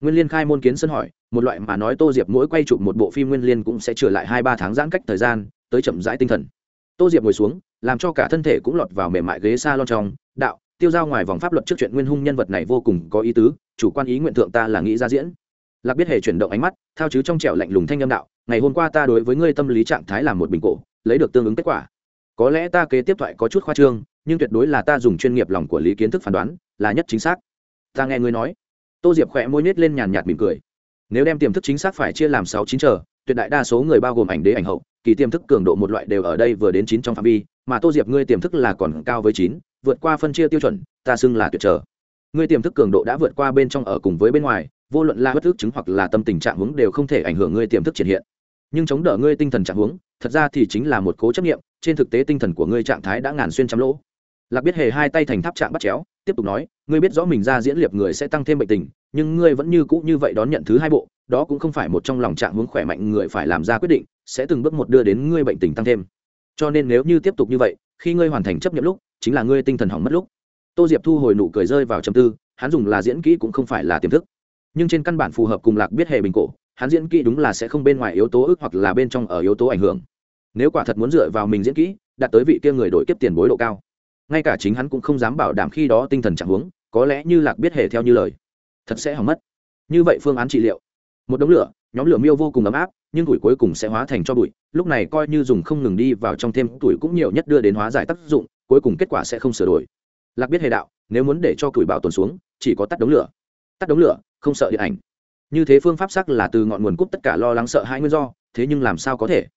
S1: Nguyên liên khai môn kiến sân hỏi, một loại mà nói tô diệp mỗi quay chụp một bộ phim nguyên liên cũng sẽ trở lại hai ba tháng giãn cách thời gian, tới chậm rãi tinh thần. Tô diệp ngồi xuống làm cho cả thân thể cũng lọt vào mềm mại ghế xa lon trong. Đạo, tiêu giao ngoài vòng pháp luật trước chuyện nguyên hung nhân vật này vô cùng có ý tứ, chủ quan ý nguyện thượng ta là nghĩ ra diễn. Lạc biết hề chuyển động ánh mắt, thao chứ trong trẻo lạnh lùng thanh âm đạo, ngày hôm qua ta đối với ngươi tâm lý trạng thái làm một bình cổ, lấy được tương ứng kết quả. Có lẽ ta kế tiếp thoại có chút khoa trương, nhưng tuyệt đối là ta dùng chuyên nghiệp lòng của lý kiến thức phán đoán, là nhất chính xác. Ta nghe ngươi nói. Tô diệp khỏe môi nhét lên nhàn nhạt mỉm cười. Nếu đem tiềm thức chính xác phải chia làm sáu chín chờ, tuyệt đại đa số người bao gồm ảnh đế ảnh hậu, kỳ tiềm thức cường độ một loại đều ở đây vừa đến chín trong phạm vi mà tô diệp ngươi tiềm thức là còn cao với chín, vượt qua phân chia tiêu chuẩn, ta xưng là tuyệt trở. Ngươi tiềm thức cường độ đã vượt qua bên trong ở cùng với bên ngoài, vô luận là bất thức chứng hoặc là tâm tình trạng hướng đều không thể ảnh hưởng ngươi tiềm thức triển hiện. Nhưng chống đỡ ngươi tinh thần trạng hướng thật ra thì chính là một cố chấp nghiệm trên thực tế tinh thần của ngươi trạng thái đã ngàn xuyên trăm lỗ. Lạc biết hề hai tay thành tháp trạng bắt chéo, tiếp tục nói, ngươi biết rõ mình ra diễn liệp người sẽ tăng thêm bệnh tình, nhưng ngươi vẫn như cũ như vậy đón nhận thứ hai bộ, đó cũng không phải một trong lòng trạng hướng khỏe mạnh người phải làm ra quyết định, sẽ từng bước một đưa đến ngươi bệnh tình tăng thêm cho nên nếu như tiếp tục như vậy, khi ngươi hoàn thành chấp nhận lúc, chính là ngươi tinh thần hỏng mất lúc. Tô diệp thu hồi nụ cười rơi vào chầm tư, hắn dùng là diễn kỹ cũng không phải là tiềm thức. Nhưng trên căn bản phù hợp cùng lạc biết hệ bình cổ, hắn diễn kỹ đúng là sẽ không bên ngoài yếu tố ức hoặc là bên trong ở yếu tố ảnh hưởng. Nếu quả thật muốn dựa vào mình diễn kỹ, đạt tới vị kia người đổi kiếp tiền bối độ cao, ngay cả chính hắn cũng không dám bảo đảm khi đó tinh thần chẳng huống, có lẽ như lạc biết hề theo như lời, thật sẽ hỏng mất. Như vậy phương án trị liệu, một đống lửa, nhóm lửa miêu vô cùng ấm áp nhưng tuổi cuối cùng sẽ hóa thành cho bụi, lúc này coi như dùng không ngừng đi vào trong thêm tuổi cũng nhiều nhất đưa đến hóa giải tác dụng, cuối cùng kết quả sẽ không sửa đổi. Lạc biết hề đạo, nếu muốn để cho tuổi bảo tồn xuống, chỉ có tắt đống lửa. Tắt đống lửa, không sợ điện ảnh. Như thế phương pháp sắc là từ ngọn nguồn cúp tất cả lo lắng sợ hai nguyên do, thế nhưng làm sao có thể?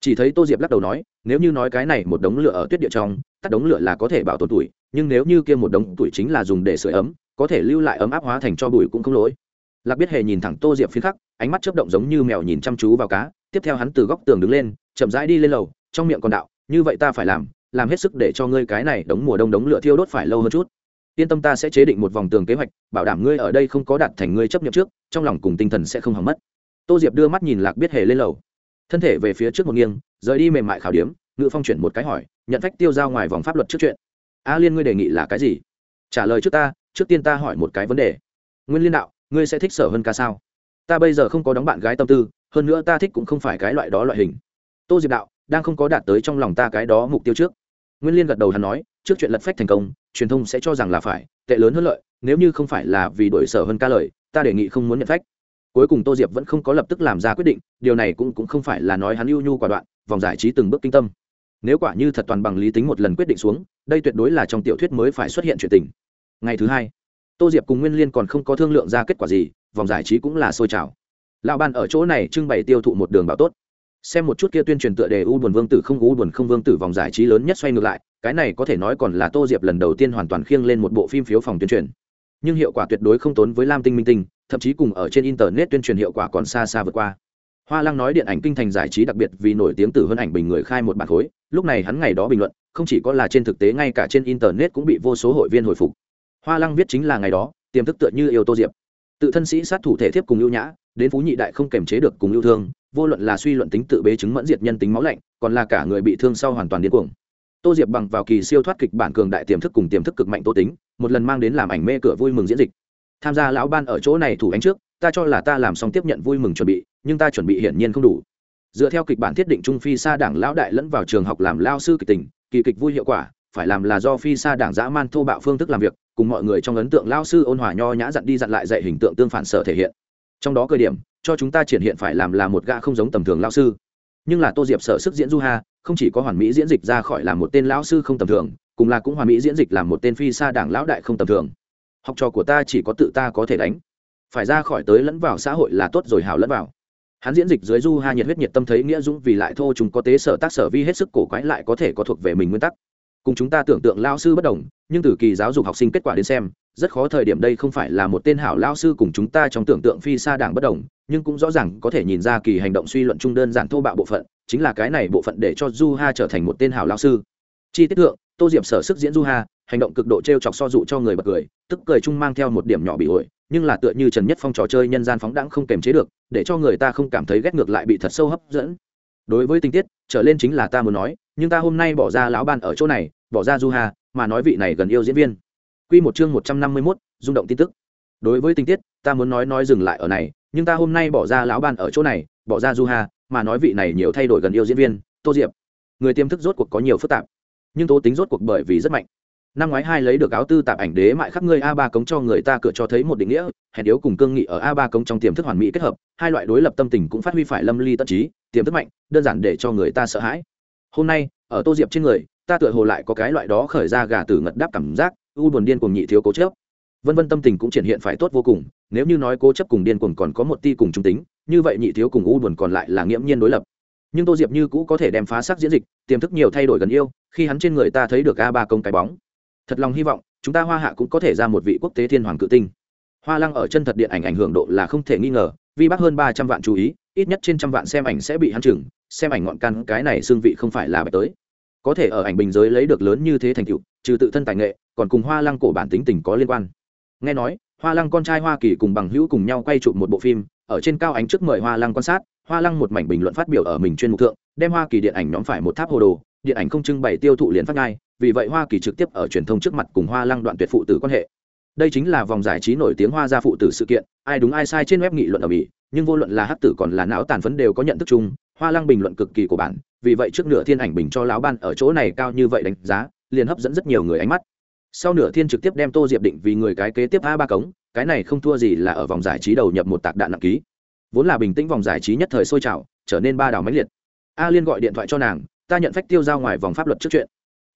S1: Chỉ thấy tô diệp lắc đầu nói, nếu như nói cái này một đống lửa ở tuyết địa trong, tắt đống lửa là có thể bảo tồn tuổi, nhưng nếu như kia một đống tuổi chính là dùng để sửa ấm, có thể lưu lại ấm áp hóa thành cho bụi cũng không lỗi lạc biết hề nhìn thẳng tô diệp phiến khắc, ánh mắt chớp động giống như mèo nhìn chăm chú vào cá, tiếp theo hắn từ góc tường đứng lên, chậm rãi đi lên lầu, trong miệng còn đạo, như vậy ta phải làm làm hết sức để cho ngươi cái này đống mùa đông đống lửa thiêu đốt phải lâu hơn chút. Yên tâm ta sẽ chế định một vòng tường kế hoạch, bảo đảm ngươi ở đây không có đạt thành ngươi chấp nhận trước, trong lòng cùng tinh thần sẽ không hỏng mất. Tô diệp đưa mắt nhìn lạc biết hề lên lầu. Thân thể về phía trước một nghiêng, rời đi mềm mại khảo điếm ngự phong chuyển một cái hỏi, nhận phách tiêu giao ngoài vòng pháp luật trước chuyện. A liên ngươi đề nghị là cái gì? Trả lời trước ta, trước tiên ta hỏi một cái vấn đề. Nguyên liên đạo ngươi sẽ thích sở hơn ca sao? Ta bây giờ không có đóng bạn gái tâm tư hơn nữa ta thích cũng không phải cái loại đó loại hình. Tô diệp đạo đang không có đạt tới trong lòng ta cái đó mục tiêu trước. Nguyên liên gật đầu hắn nói trước chuyện lật phách thành công truyền thông sẽ cho rằng là phải tệ lớn hơn lợi nếu như không phải là vì đổi sở hơn ca lời ta đề nghị không muốn nhận phách. Cuối cùng tô diệp vẫn không có lập tức làm ra quyết định điều này cũng, cũng không phải là nói hắn ưu nhu quả đoạn vòng giải trí từng bước kinh tâm. Nếu quả như thật toàn bằng lý tính một lần quyết định xuống đây tuyệt đối là trong tiểu thuyết mới phải xuất hiện chuyện tình. Ngày thứ hai tô diệp cùng nguyên liên còn không có thương lượng ra kết quả gì, vòng giải trí cũng là sôi trào. Lão ban ở chỗ này trưng bày tiêu thụ một đường bảo tốt. Xem một chút kia tuyên truyền tựa đề u buồn vương tử không u buồn không vương tử vòng giải trí lớn nhất xoay ngược lại, cái này có thể nói còn là tô diệp lần đầu tiên hoàn toàn khiêng lên một bộ phim phiếu phòng tuyên truyền. Nhưng hiệu quả tuyệt đối không tốn với lam tinh minh tinh, thậm chí cùng ở trên internet tuyên truyền hiệu quả còn xa xa vượt qua. Hoa lăng nói điện ảnh kinh thành giải trí đặc biệt vì nổi tiếng từ hơn ảnh bình người khai một bản khối, lúc này hắn ngày đó bình luận, không chỉ có là trên thực tế, ngay cả trên internet cũng bị vô số hội viên hồi phục hoa lăng viết chính là ngày đó, tiềm thức tựa như yêu tô diệp. Tự thân sĩ sát thủ thể thiếp cùng ưu nhã, đến phú nhị đại không kềm chế được cùng yêu thương, vô luận là suy luận tính tự bế chứng mẫn diệt nhân tính máu lạnh, còn là cả người bị thương sau hoàn toàn điên cuồng. Tô diệp bằng vào kỳ siêu thoát kịch bản cường đại tiềm thức cùng tiềm thức cực mạnh tô tính, một lần mang đến làm ảnh mê cửa vui mừng diễn dịch. Tham gia lão ban ở chỗ này thủ ánh trước, ta cho là ta làm xong tiếp nhận vui mừng chuẩn bị, nhưng ta chuẩn bị hiển nhiên không đủ. Dựa theo kịch bản thiết định trung phi sa đảng lão đại lẫn vào trường học làm lao sư kịch tình, kỳ kịch vui hiệu quả, phải làm là do phi sa đảng dã man thô bạo phương thức làm việc cùng mọi người trong ấn tượng lao sư ôn hòa nho nhã dặn đi dặn lại dạy hình tượng tương phản sở thể hiện. Trong đó cơ điểm, cho chúng ta triển hiện phải làm là một gã không giống tầm thường lao sư. Nhưng là tô diệp sở sức diễn du ha, không chỉ có hoàn mỹ diễn dịch ra khỏi làm một tên lão sư không tầm thường, cùng là cũng hoàn mỹ diễn dịch làm một tên phi xa đảng lão đại không tầm thường. Học trò của ta chỉ có tự ta có thể đánh. Phải ra khỏi tới lẫn vào xã hội là tốt rồi hào lẫn vào. Hắn diễn dịch dưới du ha nhiệt huyết nhiệt tâm thấy nghĩa dũng vì lại thô chúng có tế sở tác sở vi hết sức cổ quái lại có thể có thuộc về mình nguyên tắc cùng chúng ta tưởng tượng lao sư bất đồng, nhưng từ kỳ giáo dục học sinh kết quả đến xem, rất khó thời điểm đây không phải là một tên hảo lao sư cùng chúng ta trong tưởng tượng phi xa đảng bất đồng, nhưng cũng rõ ràng có thể nhìn ra kỳ hành động suy luận chung đơn giản thô bạo bộ phận, chính là cái này bộ phận để cho du ha trở thành một tên hảo lao sư. Chi tiết thượng, tô diệp sở sức diễn du ha hành động cực độ t r e o chọc so dụ cho người bật cười, tức cười chung mang theo một điểm nhỏ bị ổi, nhưng là tựa như trần nhất phong trò chơi nhân gian phóng đãng không kềm chế được, để cho người ta không cảm thấy ghét ngược lại bị thật sâu hấp dẫn. Đối với tình tiết, trở lên chính là ta muốn nói nhưng ta hôm nay bỏ ra lão ban ở chỗ này, bỏ ra du hà, mà nói vị này gần yêu diễn viên. Q một chương một trăm năm mươi mốt, rung động tin tức. Đối với tình tiết, ta muốn nói nói dừng lại ở này, nhưng ta hôm nay bỏ ra lão ban ở chỗ này, bỏ ra du hà, mà nói vị này nhiều thay đổi gần yêu diễn viên, tô diệp. Người tiềm thức rốt cuộc có nhiều phức tạp, nhưng tố tính rốt cuộc bởi vì rất mạnh. Năm ngoái hai lấy được áo tư tạp ảnh đế mại khắp ngươi a ba cống cho người ta cửa cho thấy một định nghĩa hèn yếu cùng cương nghị ở a ba cống trong tiềm thức hoàn mỹ kết hợp, hai loại đối lập tâm tình cũng phát huy phải lâm ly tân trí, tiềm thức mạnh, đơn giản để cho người ta sợ hãi hôm nay, ở tô diệp trên người, ta tựa hồ lại có cái loại đó khởi ra gà tử ngật đáp cảm giác, u buồn điên cùng nhị thiếu cố chấp. Vân vân tâm tình cũng triển hiện phải tốt vô cùng, nếu như nói cố chấp cùng điên cuồng còn có một ti cùng trung tính, như vậy nhị thiếu cùng u buồn còn lại là nghiễm nhiên đối lập. Nhưng tô diệp như cũ có thể đem phá sắc diễn dịch, tiềm thức nhiều thay đổi gần yêu, khi hắn trên người ta thấy được a ba công cái bóng. Thật lòng hy vọng, chúng ta hoa hạ cũng có thể ra một vị quốc tế thiên hoàng cự tinh. Hoa lăng ở chân thật điện ảnh ảnh hưởng độ là không thể nghi ngờ vi bác hơn ba trăm vạn chú ý, ít nhất trên trăm vạn xem ảnh sẽ bị hắn chừng, xem ảnh ngọn căn cái này xương vị không phải là bạch tới. Có thể ở ảnh bình giới lấy được lớn như thế thành tựu, trừ tự thân tài nghệ, còn cùng hoa lăng cổ bản tính tình có liên quan. Nghe nói, hoa lăng con trai hoa kỳ cùng bằng hữu cùng nhau quay chụp một bộ phim, ở trên cao ánh trước mời hoa lăng quan sát, hoa lăng một mảnh bình luận phát biểu ở mình chuyên mục thượng, đem hoa kỳ điện ảnh nhóm phải một tháp hồ đồ, điện ảnh không trưng bày tiêu thụ liền phát ngay, vì vậy hoa kỳ trực tiếp ở truyền thông trước mặt cùng hoa lăng đoạn tuyệt phụ tử quan hệ đây chính là vòng giải trí nổi tiếng hoa gia phụ tử sự kiện, ai đúng ai sai trên web nghị luận ở mỹ, nhưng vô luận là hát tử còn là não tàn phấn đều có nhận thức chung, hoa lăng bình luận cực kỳ của bản vì vậy trước nửa thiên ảnh bình cho lão ban ở chỗ này cao như vậy đánh giá, liền hấp dẫn rất nhiều người ánh mắt. Sau nửa thiên trực tiếp đem tô diệp định vì người cái kế tiếp a ba cống, cái này không thua gì là ở vòng giải trí đầu nhập một tạc đạn nặng ký. Vốn là bình tĩnh vòng giải trí nhất thời sôi trào, trở nên ba đào máy liệt. A liên gọi điện thoại cho nàng, ta nhận phách tiêu ra ngoài vòng pháp luật trước chuyện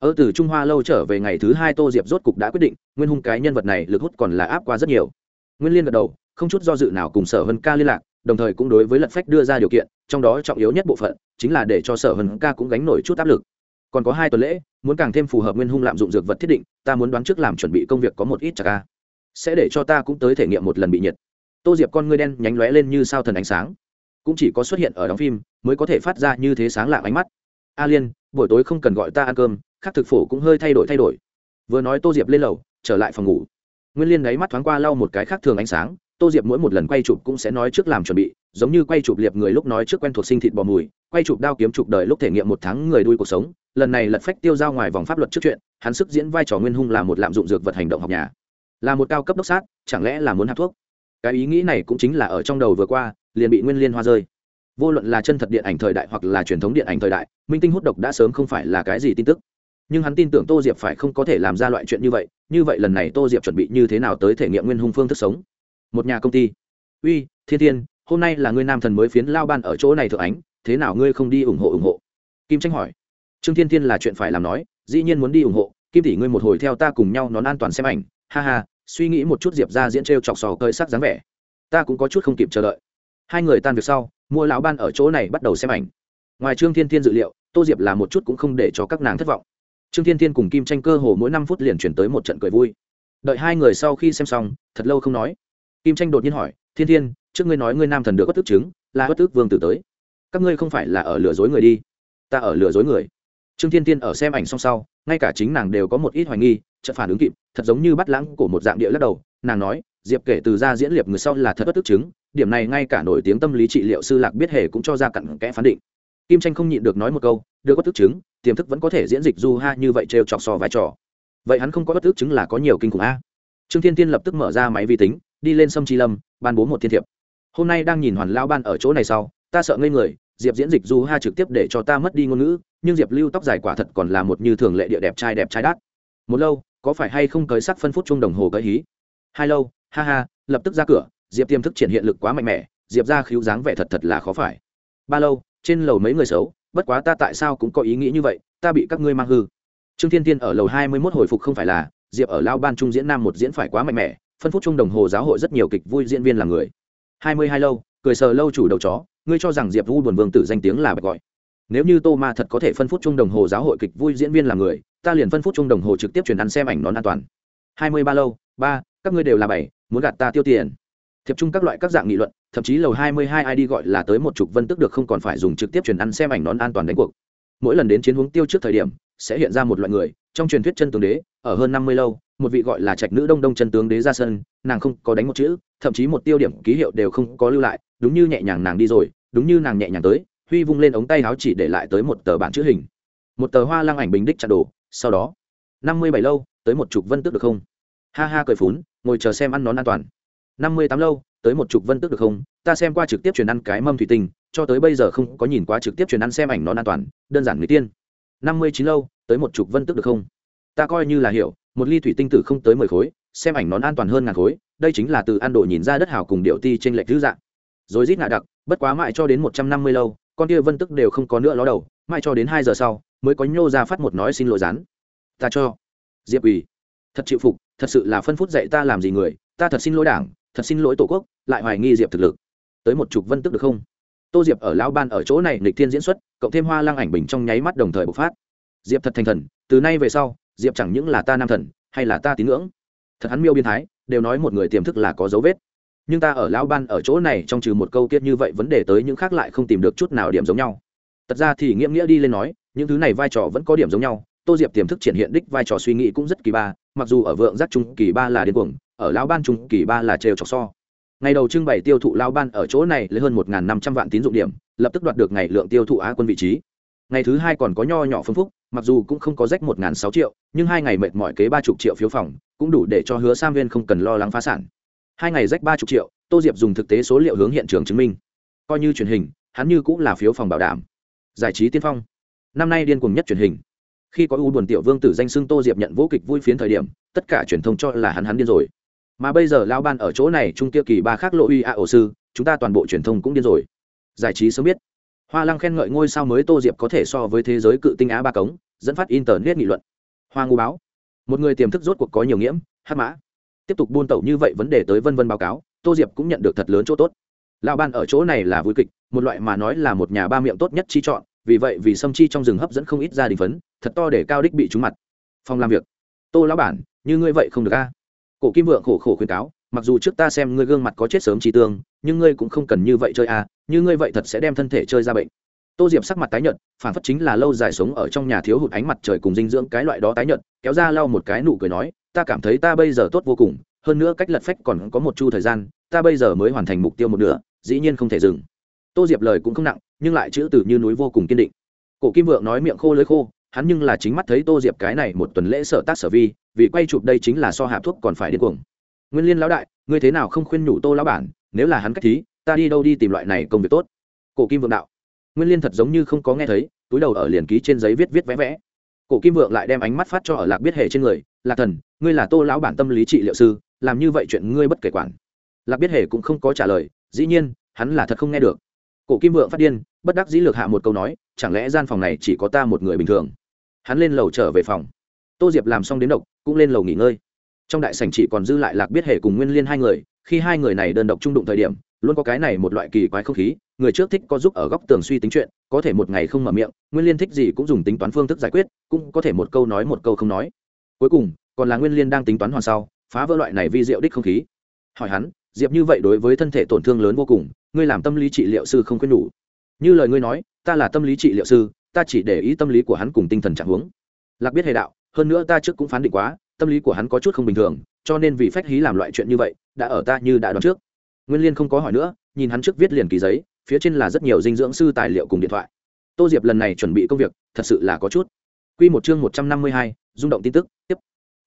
S1: ở từ trung hoa lâu trở về ngày thứ hai tô diệp rốt cục đã quyết định, nguyên hung cái nhân vật này lực hút còn là áp qua rất nhiều. Nguyên liên gật đầu, không chút do dự nào cùng sở hân ca liên lạc, đồng thời cũng đối với lật phách đưa ra điều kiện, trong đó trọng yếu nhất bộ phận chính là để cho sở hân ca cũng gánh nổi chút áp lực. Còn có hai tuần lễ, muốn càng thêm phù hợp nguyên hung lạm dụng dược vật thiết định, ta muốn đoán trước làm chuẩn bị công việc có một ít chả ca sẽ để cho ta cũng tới thể nghiệm một lần bị nhiệt. Tô diệp con ngươi đen nhánh lóe lên như sao thần ánh sáng. Cũng chỉ có xuất hiện ở đóng phim, mới có thể phát ra như thế sáng lạng ánh mắt. A liên, buổi tối không cần gọi ta ăn cơm khác thực phổ cũng hơi thay đổi thay đổi. Vừa nói tô diệp lên lầu, trở lại phòng ngủ. Nguyên liên đáy mắt thoáng qua lau một cái khác thường ánh sáng, tô diệp mỗi một lần quay chụp cũng sẽ nói trước làm chuẩn bị, giống như quay chụp liệp người lúc nói trước quen thuộc sinh thịt bò mùi, quay chụp đao kiếm chụp đời lúc thể nghiệm một tháng người đuôi cuộc sống, lần này lật phách tiêu dao ngoài vòng pháp luật trước chuyện, hắn sức diễn vai trò nguyên hung là một lạm dụng dược vật hành động học nhà. Là một cao cấp đốc sát, chẳng lẽ là muốn hạ thuốc? Cái ý nghĩ này cũng chính là ở trong đầu vừa qua, liền bị nguyên liên hoa rơi. Vô luận là chân thật điện ảnh thời đại hoặc là truyền thống điện ảnh thời đại, minh tinh hút độc đã sớm không phải là cái gì tin tức nhưng hắn tin tưởng tô diệp phải không có thể làm ra loại chuyện như vậy như vậy lần này tô diệp chuẩn bị như thế nào tới thể nghiệm nguyên hung phương thức sống? Một nhà công ty. Uy, thiên thiên, hôm nay là ngươi nam thần mới phiến lao ban ở chỗ này thượng ánh, thế nào ngươi không đi ủng hộ ủng hộ? Kim tranh hỏi. Trương thiên thiên là chuyện phải làm nói, dĩ nhiên muốn đi ủng hộ, kim tỷ ngươi một hồi theo ta cùng nhau nón an toàn xem ảnh, ha ha, suy nghĩ một chút diệp ra diễn t r e o chọc sò cơi sắc dáng vẻ. Ta cũng có chút không kịp chờ đợi. Hai người tan việc sau, mua lão ban ở chỗ này bắt đầu xem ảnh. Ngoài trương thiên thiên dự liệu, tô diệp là một chút cũng không để cho các nàng thất vọng trương thiên thiên cùng kim tranh cơ hồ mỗi năm phút liền chuyển tới một trận cười vui. Đợi hai người sau khi xem xong, thật lâu không nói. Kim tranh đột nhiên hỏi, thiên thiên, trước ngươi nói ngươi nam thần được bất tức chứng, là bất tức vương tử tới. Các ngươi không phải là ở lừa dối người đi. Ta ở lừa dối người. Trương thiên thiên ở xem ảnh xong sau, ngay cả chính nàng đều có một ít hoài nghi, chợt phản ứng kịp, thật giống như bắt lãng của một dạng địa lắc đầu. Nàng nói, diệp kể từ ra diễn liệp người sau là thật bất tức chứng, điểm này ngay cả nổi tiếng tâm lý trị liệu sư lạc biết hề cũng cho ra cặn kẽ phán định. Kim tranh không nhịn được nói một câu được bất tức chứng, tiềm thức vẫn có thể diễn dịch du ha như vậy trêu chọc sò vai trò. Vậy hắn không có bất tức chứng là có nhiều kinh khủng a. Trương thiên tiên lập tức mở ra máy vi tính, đi lên sâm chi lâm, ban bố một thiên thiệp. Hôm nay đang nhìn hoàn lao ban ở chỗ này sau, ta sợ ngây người, diệp diễn dịch du ha trực tiếp để cho ta mất đi ngôn ngữ, nhưng diệp lưu tóc dài quả thật còn là một như thường lệ địa đẹp trai đẹp trai đắt. Một lâu, có phải hay không cới sắc phân phút chung đồng hồ cới hí hai lâu, ha ha, lập tức ra cửa, diệp tiềm thức triển hiện lực quá mạnh mẽ, diệp ra khiếu dáng vẻ thật thật là khó phải. Ba lâu, trên lầu mấy người xấu? Bất quá ta tại sao cũng có ý nghĩ như vậy, ta bị các ngươi mang hư. Trương thiên tiên ở lầu hai mươi mốt hồi phục không phải là, diệp ở lao ban trung diễn nam một diễn phải quá mạnh mẽ, phân phút chung đồng hồ giáo hội rất nhiều kịch vui diễn viên là người. hai mươi hai lâu, cười sờ lâu chủ đầu chó, ngươi cho rằng diệp vu buồn vương tử danh tiếng là bạch gọi. Nếu như tô ma thật có thể phân phút chung đồng hồ giáo hội kịch vui diễn viên là người, ta liền phân phút chung đồng hồ trực tiếp truyền ăn xem ảnh nón an toàn. hai mươi ba lâu, ba, các ngươi đều là bảy, muốn gạt ta tiêu tiền. Thiệp chung các loại các dạng nghị luận thậm chí lầu hai mươi hai id gọi là tới một chục vân tức được không còn phải dùng trực tiếp truyền ăn xem ảnh nón an toàn đánh cuộc. Mỗi lần đến chiến hướng tiêu trước thời điểm, sẽ hiện ra một loại người, trong truyền thuyết chân tướng đế, ở hơn năm mươi lâu, một vị gọi là trạch nữ đông đông chân tướng đế ra sân, nàng không có đánh một chữ, thậm chí một tiêu điểm ký hiệu đều không có lưu lại, đúng như nhẹ nhàng nàng đi rồi, đúng như nàng nhẹ nhàng tới, huy vung lên ống tay áo chỉ để lại tới một tờ bản chữ hình. Một tờ hoa lăng ảnh bình đích chặt đồ, sau đó, năm mươi bảy lâu, tới một chục vân tức được không? Ha ha cười phún, ngồi chờ xem ăn nón an toàn năm mươi tám lâu, tới một chục vân tức được không? Ta xem qua trực tiếp truyền ăn cái mâm thủy tinh, cho tới bây giờ không có nhìn qua trực tiếp truyền ăn xem ảnh nó an toàn, đơn giản người tiên. năm mươi chín lâu, tới một chục vân tức được không? Ta coi như là hiểu, một ly thủy tinh tử không tới mười khối, xem ảnh nón an toàn hơn ngàn khối, đây chính là từ ăn đồ nhìn ra đất hào cùng điệu ti trên lệch dữ dạng rồi rít ngạ đặc, bất quá mãi cho đến một trăm năm mươi lâu, con kia vân tức đều không có nữa ló đầu, mãi cho đến hai giờ sau, mới có nhô ra phát một nói xin lỗi rán. Ta cho. Diệp ủy thật chịu phục, thật sự là phân phút dạy ta làm gì người, ta thật xin lỗi đảng thật xin lỗi tổ quốc, lại hoài nghi diệp thực lực. Tới một chục vân tức được không? Tô diệp ở lão ban ở chỗ này lịch thiên diễn xuất, cộng thêm hoa lăng ảnh bình trong nháy mắt đồng thời bộc phát. Diệp thật thành thần, từ nay về sau, diệp chẳng những là ta nam thần, hay là ta tín ngưỡng. Thật hắn miêu biên thái, đều nói một người tiềm thức là có dấu vết. Nhưng ta ở lão ban ở chỗ này trong trừ một câu kiết như vậy vấn đề tới những khác lại không tìm được chút nào điểm giống nhau. Thật ra thì nghiễm nghĩa đi lên nói, những thứ này vai trò vẫn có điểm giống nhau, tô diệp tiềm thức triển hiện đích vai trò suy nghĩ cũng rất kỳ ba, mặc dù ở vượng giác trung kỳ ba là điên cuồng ở lão ban trung kỳ ba là trêu chọc so. Ngày đầu trưng bày tiêu thụ lão ban ở chỗ này lấy hơn một năm trăm vạn tín dụng điểm, lập tức đoạt được ngày lượng tiêu thụ á quân vị trí. Ngày thứ hai còn có nho nhỏ phân phúc, mặc dù cũng không có rách một sáu triệu, nhưng hai ngày mệt mỏi kế ba chục triệu phiếu phòng, cũng đủ để cho hứa sam viên không cần lo lắng phá sản. Hai ngày rách ba chục triệu, tô diệp dùng thực tế số liệu hướng hiện trường chứng minh. Coi như truyền hình, hắn như cũng là phiếu phòng bảo đảm. Giải trí tiên phong. Năm nay điên cuồng nhất truyền hình. Khi có u buồn tiểu vương tử danh xưng tô diệp nhận vũ kịch vui phiến thời điểm, tất cả truyền thông cho là hắn hắn điên rồi mà bây giờ lao ban ở chỗ này trung kia kỳ ba khác lộ uy a ổ sư, chúng ta toàn bộ truyền thông cũng điên rồi. Giải trí sớm biết. Hoa lăng khen ngợi ngôi sao mới tô diệp có thể so với thế giới cự tinh á ba cống, dẫn phát internet nghị luận. Hoa ngu báo. Một người tiềm thức rốt cuộc có nhiều nghiễm, hát mã. Tiếp tục buôn tẩu như vậy vấn đề tới vân vân báo cáo, tô diệp cũng nhận được thật lớn chỗ tốt. Lão ban ở chỗ này là vui kịch, một loại mà nói là một nhà ba miệng tốt nhất chi chọn, vì vậy vì sâm chi trong rừng hấp dẫn không ít gia đình phấn, thật to để cao đích bị trúng mặt. Phòng làm việc. Tô lão bản, như ngươi vậy không được a cổ kim vượng khổ khổ khuyên cáo, mặc dù trước ta xem ngươi gương mặt có chết sớm trí tương, nhưng ngươi cũng không cần như vậy chơi à? như ngươi vậy thật sẽ đem thân thể chơi ra bệnh tô diệp sắc mặt tái nhợt, phản phất chính là lâu dài sống ở trong nhà thiếu hụt ánh mặt trời cùng dinh dưỡng cái loại đó tái nhợt, kéo ra lau một cái nụ cười nói, ta cảm thấy ta bây giờ tốt vô cùng, hơn nữa cách lật phách còn có một chu thời gian, ta bây giờ mới hoàn thành mục tiêu một nửa, dĩ nhiên không thể dừng tô diệp lời cũng không nặng, nhưng lại chữ từ như núi vô cùng kiên định cổ kim vượng nói miệng khô lưỡi khô hắn nhưng là chính mắt thấy tô diệp cái này một tuần lễ sở tác sở vi, vì quay chụp đây chính là so hạ thuốc còn phải điên cuồng. Nguyên liên lão đại, ngươi thế nào không khuyên nhủ tô lão bản, nếu là hắn cách thí, ta đi đâu đi tìm loại này công việc tốt? Cổ kim vượng đạo. Nguyên liên thật giống như không có nghe thấy, túi đầu ở liền ký trên giấy viết viết vẽ vẽ. Cổ kim vượng lại đem ánh mắt phát cho ở lạc biết hệ trên người, lạc thần, ngươi là tô lão bản tâm lý trị liệu sư, làm như vậy chuyện ngươi bất kể quản. Lạc biết hệ cũng không có trả lời, dĩ nhiên, hắn là thật không nghe được. Cổ kim vượng phát điên, bất đắc dĩ lược hạ một câu nói, chẳng lẽ gian phòng này chỉ có ta một người bình thường? Hắn lên lầu trở về phòng. Tô diệp làm xong đến độc, cũng lên lầu nghỉ ngơi. Trong đại sảnh chỉ còn dư lại lạc biết hệ cùng nguyên liên hai người, khi hai người này đơn độc trung đụng thời điểm, luôn có cái này một loại kỳ quái không khí, người trước thích có giúp ở góc tường suy tính chuyện, có thể một ngày không mở miệng, nguyên liên thích gì cũng dùng tính toán phương thức giải quyết, cũng có thể một câu nói một câu không nói. Cuối cùng, còn là nguyên liên đang tính toán hoàn sau, phá vỡ loại này vi diệu đích không khí. Hỏi hắn, diệp như vậy đối với thân thể tổn thương lớn vô cùng, ngươi làm tâm lý trị liệu sư không khuyên đủ như lời ngươi nói, ta là tâm lý trị liệu sư ta chỉ để ý tâm lý của hắn cùng tinh thần trạng huống. Lạc biết hề đạo, hơn nữa ta trước cũng phán định quá, tâm lý của hắn có chút không bình thường, cho nên vì phách hí làm loại chuyện như vậy, đã ở ta như đã đoán trước. Nguyên liên không có hỏi nữa, nhìn hắn trước viết liền ký giấy, phía trên là rất nhiều dinh dưỡng sư tài liệu cùng điện thoại. Tô diệp lần này chuẩn bị công việc, thật sự là có chút. Q một chương một trăm năm mươi hai, rung động tin tức, tiếp.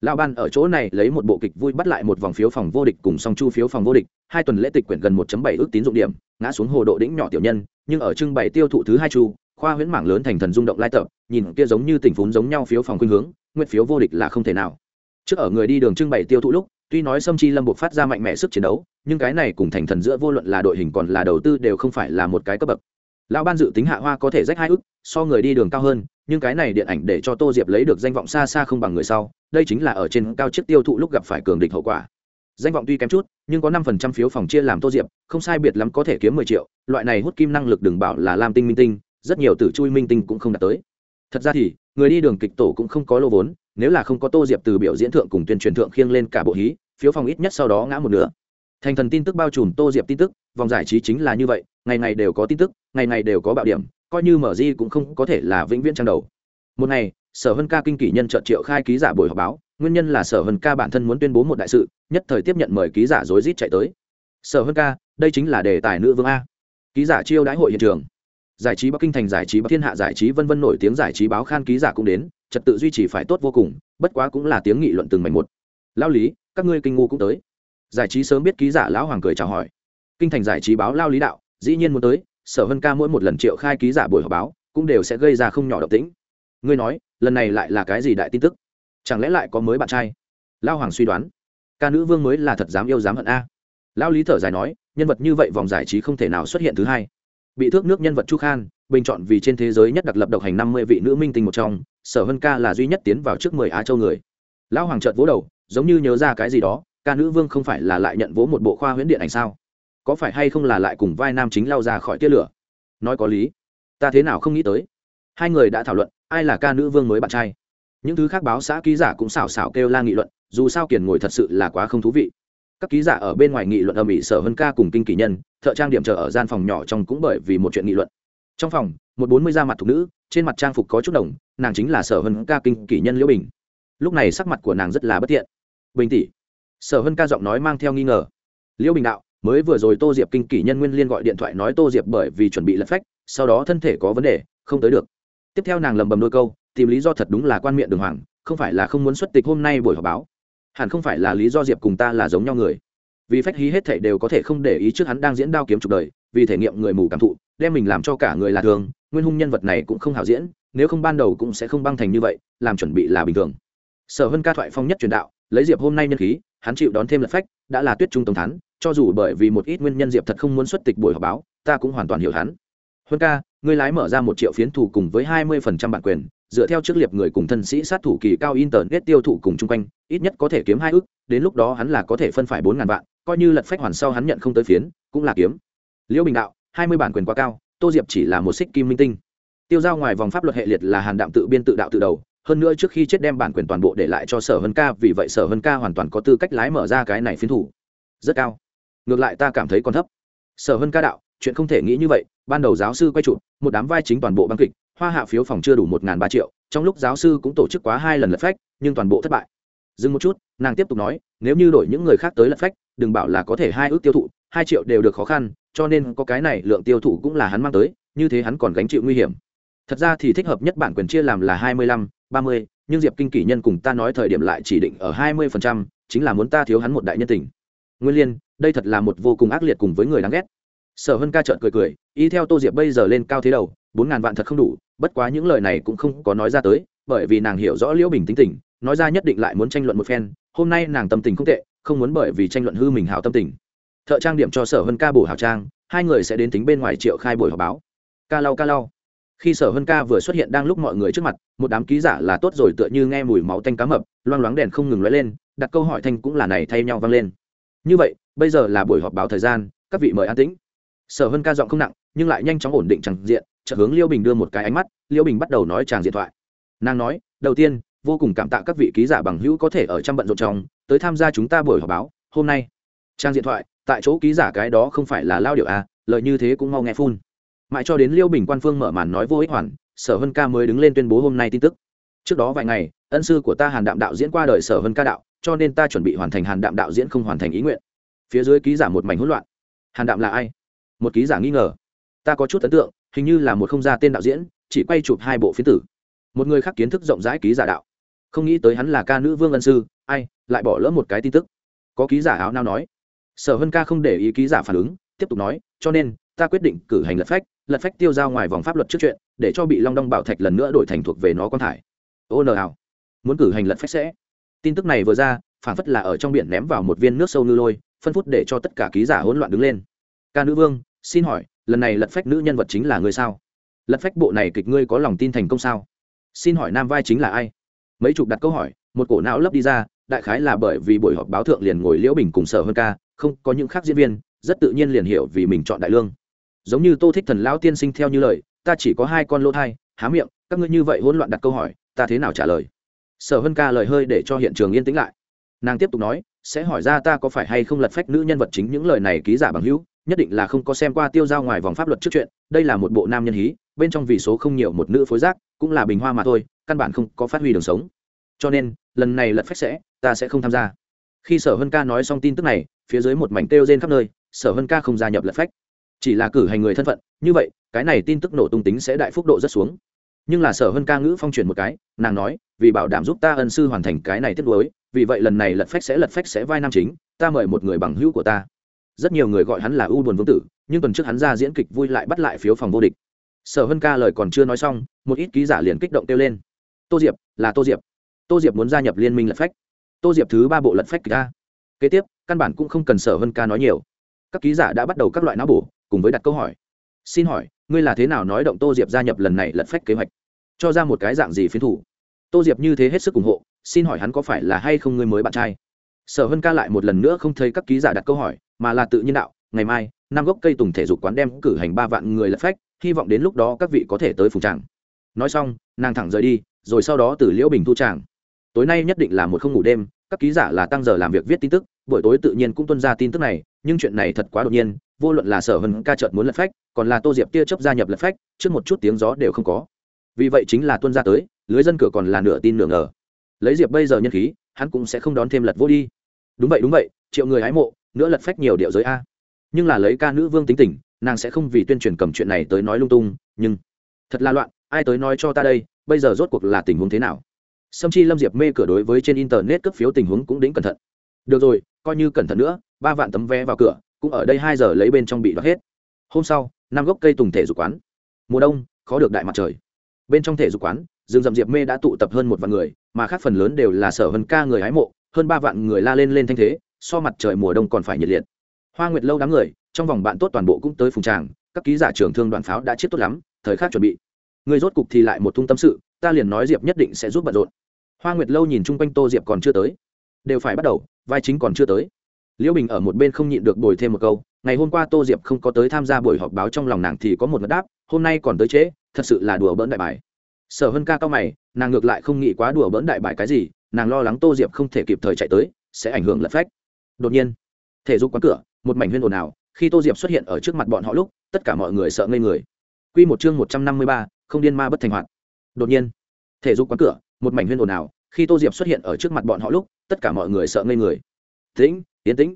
S1: Lão ban ở chỗ này lấy một bộ kịch vui bắt lại một vòng phiếu phòng vô địch cùng song chu phiếu phòng vô địch, hai tuần lễ tịch quyển gần 1 bảy ước tín dụng điểm, ngã xuống hồ độ đỉnh nhỏ tiểu nhân, nhưng ở trưng bày tiêu thụ thứ hai chu khoa huyễn mảng lớn thành thần rung động lai tập, nhìn kia giống như tình phún giống nhau phiếu phòng khuynh hướng nguyện phiếu vô địch là không thể nào. Trước ở người đi đường trưng bày tiêu thụ lúc, tuy nói sâm chi lâm buộc phát ra mạnh mẽ sức chiến đấu, nhưng cái này cùng thành thần giữa vô luận là đội hình còn là đầu tư đều không phải là một cái cấp bậc. Lão ban dự tính hạ hoa có thể rách hai ức, so người đi đường cao hơn, nhưng cái này điện ảnh để cho tô diệp lấy được danh vọng xa xa không bằng người sau, đây chính là ở trên cao chiếc tiêu thụ lúc gặp phải cường địch hậu quả. Danh vọng tuy kém chút, nhưng có năm phần trăm phiếu phòng chia làm tô diệp, không sai biệt lắm có thể kiếm mười triệu, loại này hút kim năng lực đừng bảo là lam tinh minh tinh rất nhiều tử chui minh tinh cũng không đạt tới. Thật ra thì, người đi đường kịch tổ cũng không có lô vốn, nếu là không có tô diệp từ biểu diễn thượng cùng tuyên truyền thượng khiêng lên cả bộ hí, phiếu phòng ít nhất sau đó ngã một nửa. Thành thần tin tức bao trùm tô diệp tin tức, vòng giải trí chính là như vậy, ngày ngày đều có tin tức, ngày ngày đều có bạo điểm, coi như mở di cũng không có thể là vĩnh viễn trang đầu. Một ngày, sở hân ca kinh kỷ nhân trợ triệu khai ký giả buổi họp báo, nguyên nhân là sở hân ca bản thân muốn tuyên bố một đại sự, nhất thời tiếp nhận mời ký giả rối rít chạy tới. Sở hân ca, đây chính là đề tài nữ vương a. Ký giả chiêu đãi hội hiện trường giải trí bắc kinh thành, giải trí bắc thiên hạ, giải trí vân vân nổi tiếng, giải trí báo khan ký giả cũng đến, trật tự duy trì phải tốt vô cùng, bất quá cũng là tiếng nghị luận từng mảnh một. Lao lý, các ngươi kinh ngu cũng tới. Giải trí sớm biết ký giả lão hoàng cười chào hỏi. Kinh thành giải trí báo lao lý đạo, dĩ nhiên muốn tới, sở hân ca mỗi một lần triệu khai ký giả buổi họp báo, cũng đều sẽ gây ra không nhỏ độc tính ngươi nói, lần này lại là cái gì đại tin tức? Chẳng lẽ lại có mới bạn trai? Lao hoàng suy đoán. Ca nữ vương mới là thật dám yêu dám hận a. Lao lý thở dài nói, nhân vật như vậy vòng giải trí không thể nào xuất hiện thứ hai bị thước nước nhân vật chu khan, bình chọn vì trên thế giới nhất đặc lập độc hành năm mươi vị nữ minh tinh một trong, sở hân ca là duy nhất tiến vào trước mười á châu người. Lão hoàng trợt vỗ đầu, giống như nhớ ra cái gì đó, ca nữ vương không phải là lại nhận vỗ một bộ khoa huyễn điện ảnh sao? Có phải hay không là lại cùng vai nam chính lao ra khỏi tia lửa? Nói có lý. Ta thế nào không nghĩ tới. Hai người đã thảo luận, ai là ca nữ vương mới bạn trai. Những thứ khác báo xã ký giả cũng xào xào kêu la nghị luận, dù sao kiền ngồi thật sự là quá không thú vị các ký giả ở bên ngoài nghị luận âm ỉ sở hân ca cùng kinh kỷ nhân, thợ trang điểm chờ ở gian phòng nhỏ trong cũng bởi vì một chuyện nghị luận. Trong phòng, một bốn mươi da mặt thục nữ, trên mặt trang phục có chút đồng, nàng chính là sở hân ca kinh kỷ nhân liễu bình. Lúc này sắc mặt của nàng rất là bất thiện. Bình tỷ. Sở hân ca giọng nói mang theo nghi ngờ. Liễu bình đạo, mới vừa rồi tô diệp kinh kỷ nhân nguyên liên gọi điện thoại nói tô diệp bởi vì chuẩn bị lật phách, sau đó thân thể có vấn đề, không tới được. Tiếp theo nàng lầm bầm đôi câu, tìm lý do thật đúng là quan miệng đường hoàng, không phải là không muốn xuất tịch hôm nay buổi họp báo hẳn không phải là lý do diệp cùng ta là giống nhau người. Vì phách hí hết thảy đều có thể không để ý trước hắn đang diễn đao kiếm trục đời, vì thể nghiệm người mù cảm thụ, đem mình làm cho cả người là thường, nguyên hung nhân vật này cũng không hảo diễn, nếu không ban đầu cũng sẽ không băng thành như vậy, làm chuẩn bị là bình thường. Sở hơn ca thoại phong nhất truyền đạo, lấy diệp hôm nay nhân khí, hắn chịu đón thêm lật phách, đã là tuyết trung tổng thắn cho dù bởi vì một ít nguyên nhân diệp thật không muốn xuất tịch buổi họp báo, ta cũng hoàn toàn hiểu hắn. Hơn ca, ngươi lái mở ra một triệu phiến thủ cùng với hai mươi phần trăm bản quyền dựa theo trước liệp người cùng thân sĩ sát thủ kỳ cao internet tiêu thụ cùng chung quanh, ít nhất có thể kiếm hai ước, đến lúc đó hắn là có thể phân phải bốn ngàn vạn, coi như lật phách hoàn sau hắn nhận không tới phiến, cũng là kiếm. Liễu bình đạo, hai mươi bản quyền quá cao, tô diệp chỉ là một xích kim minh tinh. Tiêu giao ngoài vòng pháp luật hệ liệt là hàn đạm tự biên tự đạo tự đầu, hơn nữa trước khi chết đem bản quyền toàn bộ để lại cho sở hân ca, vì vậy sở hân ca hoàn toàn có tư cách lái mở ra cái này phiến thủ. Rất cao. Ngược lại ta cảm thấy còn thấp. Sở hân ca đạo, chuyện không thể nghĩ như vậy, ban đầu giáo sư quay chụp một đám vai chính toàn bộ băng kịch hoa hạ phiếu phòng chưa đủ một ba triệu, trong lúc giáo sư cũng tổ chức quá hai lần lật phách, nhưng toàn bộ thất bại. Dừng một chút, nàng tiếp tục nói, nếu như đổi những người khác tới lật phách, đừng bảo là có thể hai ước tiêu thụ, hai triệu đều được khó khăn, cho nên có cái này lượng tiêu thụ cũng là hắn mang tới, như thế hắn còn gánh chịu nguy hiểm. Thật ra thì thích hợp nhất bản quyền chia làm là hai mươi lăm, ba mươi, nhưng diệp kinh kỷ nhân cùng ta nói thời điểm lại chỉ định ở hai mươi phần trăm, chính là muốn ta thiếu hắn một đại nhân tình. Nguyên liên, đây thật là một vô cùng ác liệt cùng với người đáng ghét sở hân ca trợn cười cười, y theo tô diệp bây giờ lên cao thế đầu, bốn ngàn vạn thật không đủ, bất quá những lời này cũng không có nói ra tới, bởi vì nàng hiểu rõ liễu bình tính tình, nói ra nhất định lại muốn tranh luận một phen, hôm nay nàng tâm tình không tệ, không muốn bởi vì tranh luận hư mình hảo tâm tình. Thợ trang điểm cho sở hân ca bổ hảo trang, hai người sẽ đến tính bên ngoài triệu khai buổi họp báo. Ca lau ca lau. Khi sở hân ca vừa xuất hiện đang lúc mọi người trước mặt, một đám ký giả là tốt rồi tựa như nghe mùi máu tanh cá mập, loang loáng đèn không ngừng lóe lên, đặt câu hỏi thanh cũng là này thay nhau vang lên. Như vậy, bây giờ là buổi họp báo thời gian, các vị mời an tĩnh sở hân ca giọng không nặng, nhưng lại nhanh chóng ổn định tràng diện, chợt hướng liêu bình đưa một cái ánh mắt, liêu bình bắt đầu nói tràng diện thoại. Nàng nói, đầu tiên, vô cùng cảm tạ các vị ký giả bằng hữu có thể ở trăm bận rộn trong, tới tham gia chúng ta buổi họp báo, hôm nay. Trang diện thoại, tại chỗ ký giả cái đó không phải là lao điệu à lợi như thế cũng mau nghe phun. Mãi cho đến liêu bình quan phương mở màn nói vô ích hoàn, sở hân ca mới đứng lên tuyên bố hôm nay tin tức. Trước đó vài ngày, ân sư của ta hàn đạm đạo diễn qua đời sở hân ca đạo, cho nên ta chuẩn bị hoàn thành hàn đạm đạo diễn không hoàn thành ý nguyện. Phía dưới ký giả một mảnh hỗn loạn. Hàn đạm là ai? Một ký giả nghi ngờ. Ta có chút ấn tượng, hình như là một không gia tên đạo diễn, chỉ quay chụp hai bộ phiến tử. Một người khác kiến thức rộng rãi ký giả đạo. Không nghĩ tới hắn là ca nữ vương ân sư, ai, lại bỏ lỡ một cái tin tức. Có ký giả áo nao nói? Sở hân ca không để ý ký giả phản ứng, tiếp tục nói, cho nên, ta quyết định cử hành lật phách lật phách tiêu giao ngoài vòng pháp luật trước chuyện, để cho bị long đong bảo thạch lần nữa đổi thành thuộc về nó con thải. Ô nờ ảo muốn cử hành lật phách sẽ. Tin tức này vừa ra phản phất là ở trong biển ném vào một viên nước sâu ngư lôi, phân phút để cho tất cả ký giả hỗn loạn đứng lên ca nữ vương, xin hỏi, lần này lật phách nữ nhân vật chính là người sao? Lật phách bộ này kịch ngươi có lòng tin thành công sao? Xin hỏi nam vai chính là ai? Mấy chục đặt câu hỏi, một cổ não lấp đi ra, đại khái là bởi vì buổi họp báo thượng liền ngồi liễu bình cùng sở hơn ca, không, có những khác diễn viên, rất tự nhiên liền hiểu vì mình chọn đại lương. Giống như tô thích thần lão tiên sinh theo như lời, ta chỉ có hai con lỗ thai, há miệng, các ngươi như vậy hỗn loạn đặt câu hỏi, ta thế nào trả lời? Sở hơn ca lời hơi để cho hiện trường yên tĩnh lại. Nàng tiếp tục nói, sẽ hỏi ra ta có phải hay không lật phách nữ nhân vật chính những lời này ký giả bằng hữu nhất định là không có xem qua tiêu giao ngoài vòng pháp luật trước chuyện đây là một bộ nam nhân hí bên trong vì số không nhiều một nữ phối giác cũng là bình hoa mà thôi căn bản không có phát huy đường sống. Cho nên lần này lật phách sẽ ta sẽ không tham gia. Khi sở hân ca nói xong tin tức này phía dưới một mảnh kêu rên khắp nơi sở hân ca không gia nhập lật phách. Chỉ là cử hành người thân phận như vậy cái này tin tức nổ tung tính sẽ đại phúc độ rất xuống. Nhưng là sở hân ca ngữ phong chuyển một cái nàng nói vì bảo đảm giúp ta ân sư hoàn thành cái này tiếp đối, vì vậy lần này lật phách sẽ lật phách sẽ vai nam chính ta mời một người bằng hữu của ta rất nhiều người gọi hắn là u buồn vương tử, nhưng tuần trước hắn ra diễn kịch vui lại bắt lại phiếu phòng vô địch. Sở hân ca lời còn chưa nói xong, một ít ký giả liền kích động kêu lên. Tô diệp, là tô diệp. Tô diệp muốn gia nhập liên minh lật phách. Tô diệp thứ ba bộ lật phách ca kế tiếp, căn bản cũng không cần sở hân ca nói nhiều. Các ký giả đã bắt đầu các loại não bổ, cùng với đặt câu hỏi. Xin hỏi, ngươi là thế nào nói động tô diệp gia nhập lần này lật phách kế hoạch? Cho ra một cái dạng gì phiến thủ? Tô diệp như thế hết sức ủng hộ, xin hỏi hắn có phải là hay không ngươi mới bạn trai? Sở hân ca lại một lần nữa không thấy các ký giả đặt câu hỏi mà là tự nhiên đạo, ngày mai, năm gốc cây tùng thể dục quán đem cử hành ba vạn người lật phách, hy vọng đến lúc đó các vị có thể tới phùng tràng. Nói xong, nàng thẳng rời đi, rồi sau đó từ liễu bình thu tràng. Tối nay nhất định là một không ngủ đêm, các ký giả là tăng giờ làm việc viết tin tức, buổi tối tự nhiên cũng tuân ra tin tức này, nhưng chuyện này thật quá đột nhiên, vô luận là sở hân ca trợt muốn lật phách, còn là tô diệp tia chấp gia nhập lật phách, trước một chút tiếng gió đều không có. Vì vậy chính là tuân ra tới, lưới dân cửa còn là nửa tin nửa ngờ. Lấy diệp bây giờ nhân khí, hắn cũng sẽ không đón thêm lật vô đi. Đúng vậy đúng vậy, triệu người hái mộ nữa lật phách nhiều điệu giới a. Nhưng là lấy ca nữ vương tính tình, nàng sẽ không vì tuyên truyền cầm chuyện này tới nói lung tung, nhưng thật là loạn, ai tới nói cho ta đây, bây giờ rốt cuộc là tình huống thế nào? Sâm chi lâm diệp mê cửa đối với trên internet cấp phiếu tình huống cũng đính cẩn thận. Được rồi, coi như cẩn thận nữa, ba vạn tấm vé vào cửa, cũng ở đây hai giờ lấy bên trong bị đoạt hết. Hôm sau, năm gốc cây tùng thể dục quán. Mùa đông, khó được đại mặt trời. Bên trong thể dục quán rừng rậm diệp mê đã tụ tập hơn một vạn người, mà khác phần lớn đều là sở hân ca người hái mộ, hơn ba vạn người la lên lên thanh thế so mặt trời mùa đông còn phải nhiệt liệt. Hoa nguyệt lâu đám người, trong vòng bạn tốt toàn bộ cũng tới phùng tràng, các ký giả trưởng thương đoàn pháo đã chết tốt lắm, thời khắc chuẩn bị. Người rốt cục thì lại một thung tâm sự, ta liền nói diệp nhất định sẽ giúp bận rộn. Hoa nguyệt lâu nhìn chung quanh tô diệp còn chưa tới. Đều phải bắt đầu, vai chính còn chưa tới. Liễu bình ở một bên không nhịn được bồi thêm một câu, ngày hôm qua tô diệp không có tới tham gia buổi họp báo trong lòng nàng thì có một ngất đáp, hôm nay còn tới trễ, thật sự là đùa bỡn đại bài. Sở hân ca cao mày, nàng ngược lại không nghĩ quá đùa bỡn đại bài cái gì, nàng lo lắng tô diệp không thể kịp thời chạy tới, sẽ ảnh hưởng lật phách đột nhiên, thể dục quán cửa, một mảnh huyên ồn ào, khi tô diệp xuất hiện ở trước mặt bọn họ lúc, tất cả mọi người sợ ngây người. Q một chương một trăm năm mươi ba, không điên ma bất thành hoạt. Đột nhiên, thể dục quán cửa, một mảnh huyên ồn ào, khi tô diệp xuất hiện ở trước mặt bọn họ lúc, tất cả mọi người sợ ngây người. Tĩnh tiến tĩnh.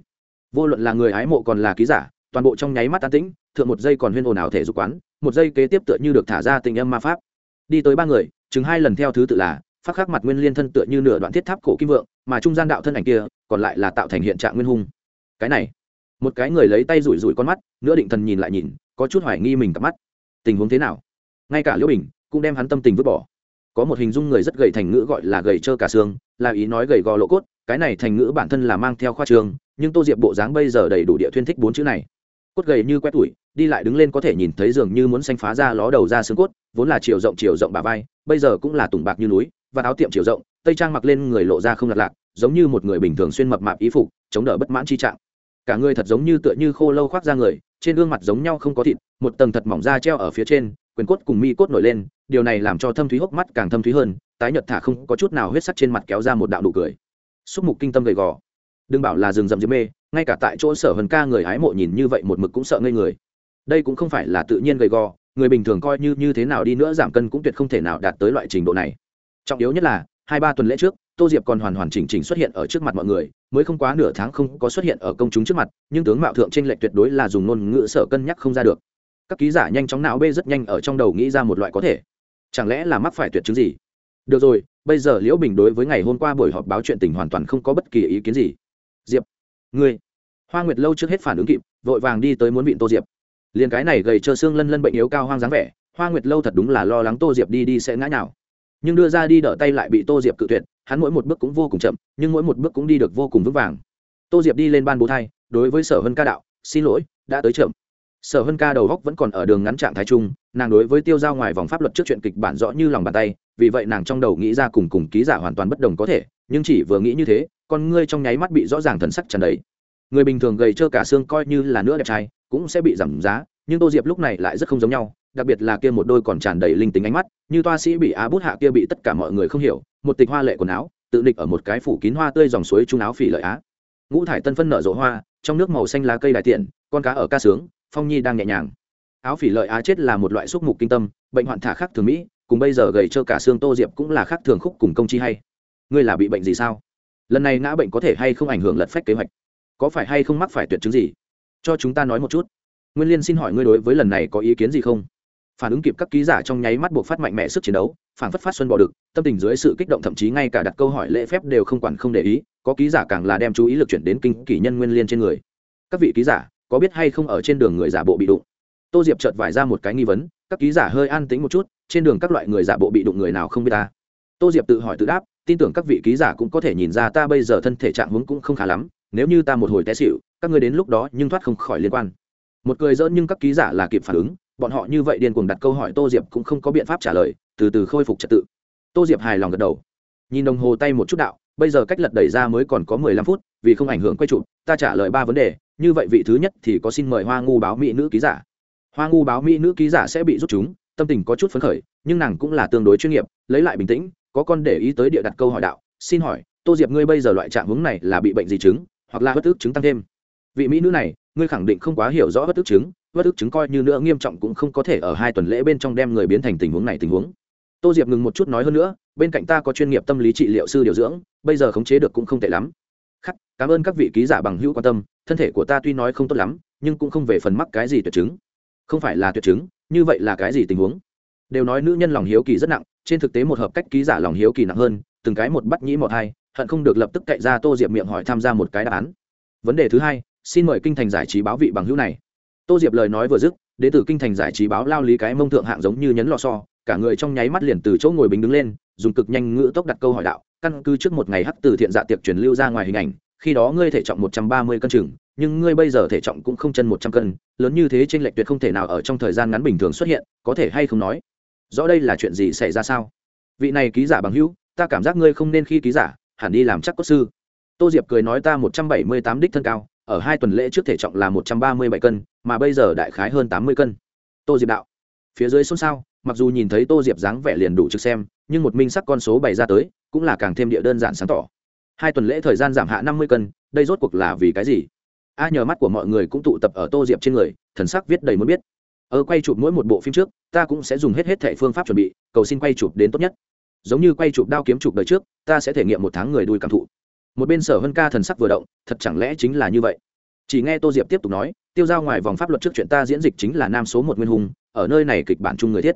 S1: Vô luận là người ái mộ còn là ký giả, toàn bộ trong nháy mắt tán tĩnh, thượng một giây còn huyên ồn ào thể dục quán, một giây kế tiếp tựa như được thả ra tình âm ma pháp. Đi tới ba người chứng hai lần theo thứ tự là, phát khắc mặt nguyên liên thân tựa như nửa đoạn thiết tháp cổ kim vượng, mà trung gian đạo thân ảnh kia còn lại là tạo thành hiện trạng nguyên hung. Cái này, một cái người lấy tay rủi rủi con mắt, nữa định thần nhìn lại nhìn, có chút hoài nghi mình cặp mắt. Tình huống thế nào? Ngay cả liễu bình cũng đem hắn tâm tình vứt bỏ. Có một hình dung người rất gầy thành ngữ gọi là gầy trơ cả xương, là ý nói gầy gò lộ cốt, cái này thành ngữ bản thân là mang theo khoa trường, nhưng tô diệp bộ dáng bây giờ đầy đủ địa thuyên thích bốn chữ này. Cốt gầy như quét tủi, đi lại đứng lên có thể nhìn thấy dường như muốn xanh phá ra ló đầu ra xương cốt, vốn là chiều rộng chiều rộng bà vai, bây giờ cũng là tùng bạc như núi, và áo tiệm chiều rộng, tây trang mặc lên người lộ ra không lật lạc giống như một người bình thường xuyên mập mạp ý phục, chống đỡ bất mãn chi trạng. Cả người thật giống như tựa như khô lâu khoác ra người, trên gương mặt giống nhau không có thịt, một tầng thật mỏng da treo ở phía trên, quyền cốt cùng mi cốt nổi lên, điều này làm cho thâm thúy hốc mắt càng thâm thúy hơn, tái nhợt thả không có chút nào huyết sắc trên mặt kéo ra một đạo nụ cười. Xúc mục kinh tâm gầy gò. Đừng bảo là rừng rậm diêm mê, ngay cả tại chỗ sở hần ca người hái mộ nhìn như vậy một mực cũng sợ ngây người. Đây cũng không phải là tự nhiên gầy gò, người bình thường coi như như thế nào đi nữa giảm cân cũng tuyệt không thể nào đạt tới loại trình độ này. Trọng yếu nhất là, hai ba tuần lễ trước tô diệp còn hoàn hoàn chỉnh chỉnh xuất hiện ở trước mặt mọi người, mới không quá nửa tháng không có xuất hiện ở công chúng trước mặt, nhưng tướng mạo thượng t r ê n lệch tuyệt đối là dùng ngôn ngữ sở cân nhắc không ra được. Các ký giả nhanh chóng não bê rất nhanh ở trong đầu nghĩ ra một loại có thể. Chẳng lẽ là mắc phải tuyệt chứng gì? Được rồi, bây giờ liễu bình đối với ngày hôm qua buổi họp báo chuyện tình hoàn toàn không có bất kỳ ý kiến gì. Diệp, ngươi, hoa nguyệt lâu trước hết phản ứng kịp, vội vàng đi tới muốn vịn tô diệp. Liền cái này gầy trơ xương lân lân bệnh yếu cao hoang dáng vẻ, hoa nguyệt lâu thật đúng là lo lắng tô diệp đi đi sẽ ngã nào nhưng đưa ra đi đỡ tay lại bị tô diệp cự tuyệt hắn mỗi một bước cũng vô cùng chậm, nhưng mỗi một bước cũng đi được vô cùng vững vàng. Tô diệp đi lên ban bố thai, đối với sở hân ca đạo, xin lỗi, đã tới chậm. Sở hân ca đầu góc vẫn còn ở đường ngắn trạng thái trung nàng đối với tiêu giao ngoài vòng pháp luật trước chuyện kịch bản rõ như lòng bàn tay, vì vậy nàng trong đầu nghĩ ra cùng cùng ký giả hoàn toàn bất đồng có thể, nhưng chỉ vừa nghĩ như thế, con ngươi trong nháy mắt bị rõ ràng thần sắc trần đấy người bình thường gầy trơ cả xương coi như là nữa đẹp trai, cũng sẽ bị giảm giá, nhưng tô diệp lúc này lại rất không giống nhau đặc biệt là kia một đôi còn tràn đầy linh tính ánh mắt, như toa sĩ bị á bút hạ kia bị tất cả mọi người không hiểu, một tịch hoa lệ quần áo, tự địch ở một cái phủ kín hoa tươi dòng suối trung áo phỉ lợi á. Ngũ thải tân phân nở rộ hoa, trong nước màu xanh lá cây đại tiện, con cá ở ca sướng, phong nhi đang nhẹ nhàng. Áo phỉ lợi á chết là một loại xúc mục kinh tâm, bệnh hoạn thả khác thường mỹ, cùng bây giờ gầy trơ cả xương tô diệp cũng là khác thường khúc cùng công chi hay. Ngươi là bị bệnh gì sao? Lần này ngã bệnh có thể hay không ảnh hưởng lật phách kế hoạch? Có phải hay không mắc phải tuyệt chứng gì? Cho chúng ta nói một chút. Nguyên liên xin hỏi ngươi đối với lần này có ý kiến gì không? Phản ứng kịp các ký giả trong nháy mắt buộc phát mạnh mẽ sức chiến đấu, phản phất phát xuân bỏ được tâm tình dưới sự kích động thậm chí ngay cả đặt câu hỏi lễ phép đều không quản không để ý, có ký giả càng là đem chú ý lực chuyển đến kinh kỷ nhân nguyên liên trên người. Các vị ký giả, có biết hay không ở trên đường người giả bộ bị đụng? Tô diệp chợt vải ra một cái nghi vấn, các ký giả hơi an tính một chút, trên đường các loại người giả bộ bị đụng người nào không biết ta? Tô diệp tự hỏi tự đáp, tin tưởng các vị ký giả cũng có thể nhìn ra ta bây giờ thân thể trạng hướng cũng không khá lắm, nếu như ta một hồi té xịu các ngươi đến lúc đó nhưng thoát không khỏi liên quan. Một cười dỡn nhưng các ký giả là kịp phản ứng bọn họ như vậy điên cuồng đặt câu hỏi tô diệp cũng không có biện pháp trả lời, từ từ khôi phục trật tự. Tô diệp hài lòng gật đầu. Nhìn đồng hồ tay một chút đạo, bây giờ cách lật đẩy ra mới còn có mười lăm phút, vì không ảnh hưởng quay trụ ta trả lời ba vấn đề, như vậy vị thứ nhất thì có xin mời hoa ngu báo mỹ nữ ký giả. Hoa ngu báo mỹ nữ ký giả sẽ bị rút chúng, tâm tình có chút phấn khởi, nhưng nàng cũng là tương đối chuyên nghiệp, lấy lại bình tĩnh, có con để ý tới địa đặt câu hỏi đạo, xin hỏi, tô diệp ngươi bây giờ loại trạng hướng này là bị bệnh gì chứng, hoặc là bất ức chứng tăng thêm? Vị mỹ nữ này, ngươi khẳng định không quá hiểu rõ bất ức chứng bất ức chứng coi như nữa, nghiêm trọng cũng không có thể ở hai tuần lễ bên trong đem người biến thành tình huống này tình huống. Tô diệp ngừng một chút nói hơn nữa, bên cạnh ta có chuyên nghiệp tâm lý trị liệu sư điều dưỡng, bây giờ khống chế được cũng không tệ lắm. Khắc, cảm ơn các vị ký giả bằng hữu quan tâm, thân thể của ta tuy nói không tốt lắm, nhưng cũng không về phần mắc cái gì tuyệt chứng. Không phải là tuyệt chứng, như vậy là cái gì tình huống? Đều nói nữ nhân lòng hiếu kỳ rất nặng, trên thực tế một hợp cách ký giả lòng hiếu kỳ nặng hơn, từng cái một bắt nhĩ một hai, hận không được lập tức cậy ra tô diệp miệng hỏi tham gia một cái đáp án. Vấn đề thứ hai, xin mời kinh thành giải trí báo vị bằng hữu này tô diệp lời nói vừa dứt đến từ kinh thành giải trí báo lao lý cái mông thượng hạng giống như nhấn lò so cả người trong nháy mắt liền từ chỗ ngồi bình đứng lên, dùng cực nhanh ngữ tốc đặt câu hỏi đạo, căn cứ trước một ngày hắc từ thiện dạ tiệc truyền lưu ra ngoài hình ảnh, khi đó ngươi thể trọng một trăm ba mươi cân chừng, nhưng ngươi bây giờ thể trọng cũng không chân một trăm cân, lớn như thế trên lệch tuyệt không thể nào ở trong thời gian ngắn bình thường xuất hiện, có thể hay không nói? Rõ đây là chuyện gì xảy ra sao? Vị này ký giả bằng hữu, ta cảm giác ngươi không nên khi ký giả, hẳn đi làm chắc cốt sư. Tô diệp cười nói, ta một trăm bảy mươi tám đích thân cao ở hai tuần lễ trước thể trọng là một trăm ba mươi bảy cân, mà bây giờ đại khái hơn tám mươi cân. Tô diệp đạo. Phía dưới xôn xao, mặc dù nhìn thấy tô diệp dáng vẻ liền đủ trực xem, nhưng một minh sắc con số bày ra tới, cũng là càng thêm địa đơn giản sáng tỏ. Hai tuần lễ thời gian giảm hạ năm mươi cân, đây rốt cuộc là vì cái gì? A, nhờ mắt của mọi người cũng tụ tập ở tô diệp trên người, thần sắc viết đầy muốn biết. Ở quay chụp mỗi một bộ phim trước, ta cũng sẽ dùng hết hết thẻ phương pháp chuẩn bị, cầu xin quay chụp đến tốt nhất. Giống như quay chụp đao kiếm chụp đời trước, ta sẽ thể nghiệm một tháng người đuôi cảm thụ một bên sở hân ca thần sắc vừa động, thật chẳng lẽ chính là như vậy? Chỉ nghe tô diệp tiếp tục nói, tiêu giao ngoài vòng pháp luật trước chuyện ta diễn dịch chính là nam số một nguyên hùng, ở nơi này kịch bản chung người thiết.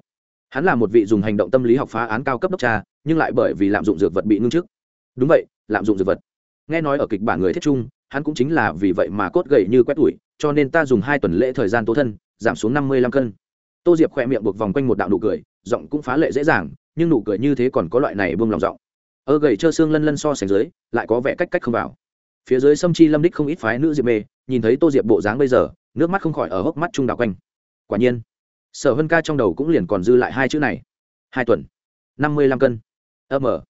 S1: Hắn là một vị dùng hành động tâm lý học phá án cao cấp đốc tra nhưng lại bởi vì lạm dụng dược vật bị ngưng trước. Đúng vậy, lạm dụng dược vật. Nghe nói ở kịch bản người thiết chung, hắn cũng chính là vì vậy mà cốt gậy như quét tủi cho nên ta dùng hai tuần lễ thời gian tố thân, giảm xuống năm mươi lăm cân. Tô diệp khỏe miệng buộc vòng quanh một đạo nụ cười, giọng cũng phá lệ dễ dàng, nhưng nụ cười như thế còn có loại này buông lòng giọng ơ gầy trơ xương lân lân so sánh dưới, lại có vẻ cách cách không vào. Phía dưới sâm chi lâm đích không ít phái nữ diệp mê, nhìn thấy tô diệp bộ dáng bây giờ, nước mắt không khỏi ở hốc mắt trung đảo quanh. Quả nhiên, sở hân ca trong đầu cũng liền còn dư lại hai chữ này. Hai tuần, năm mươi lăm cân. Âm ở.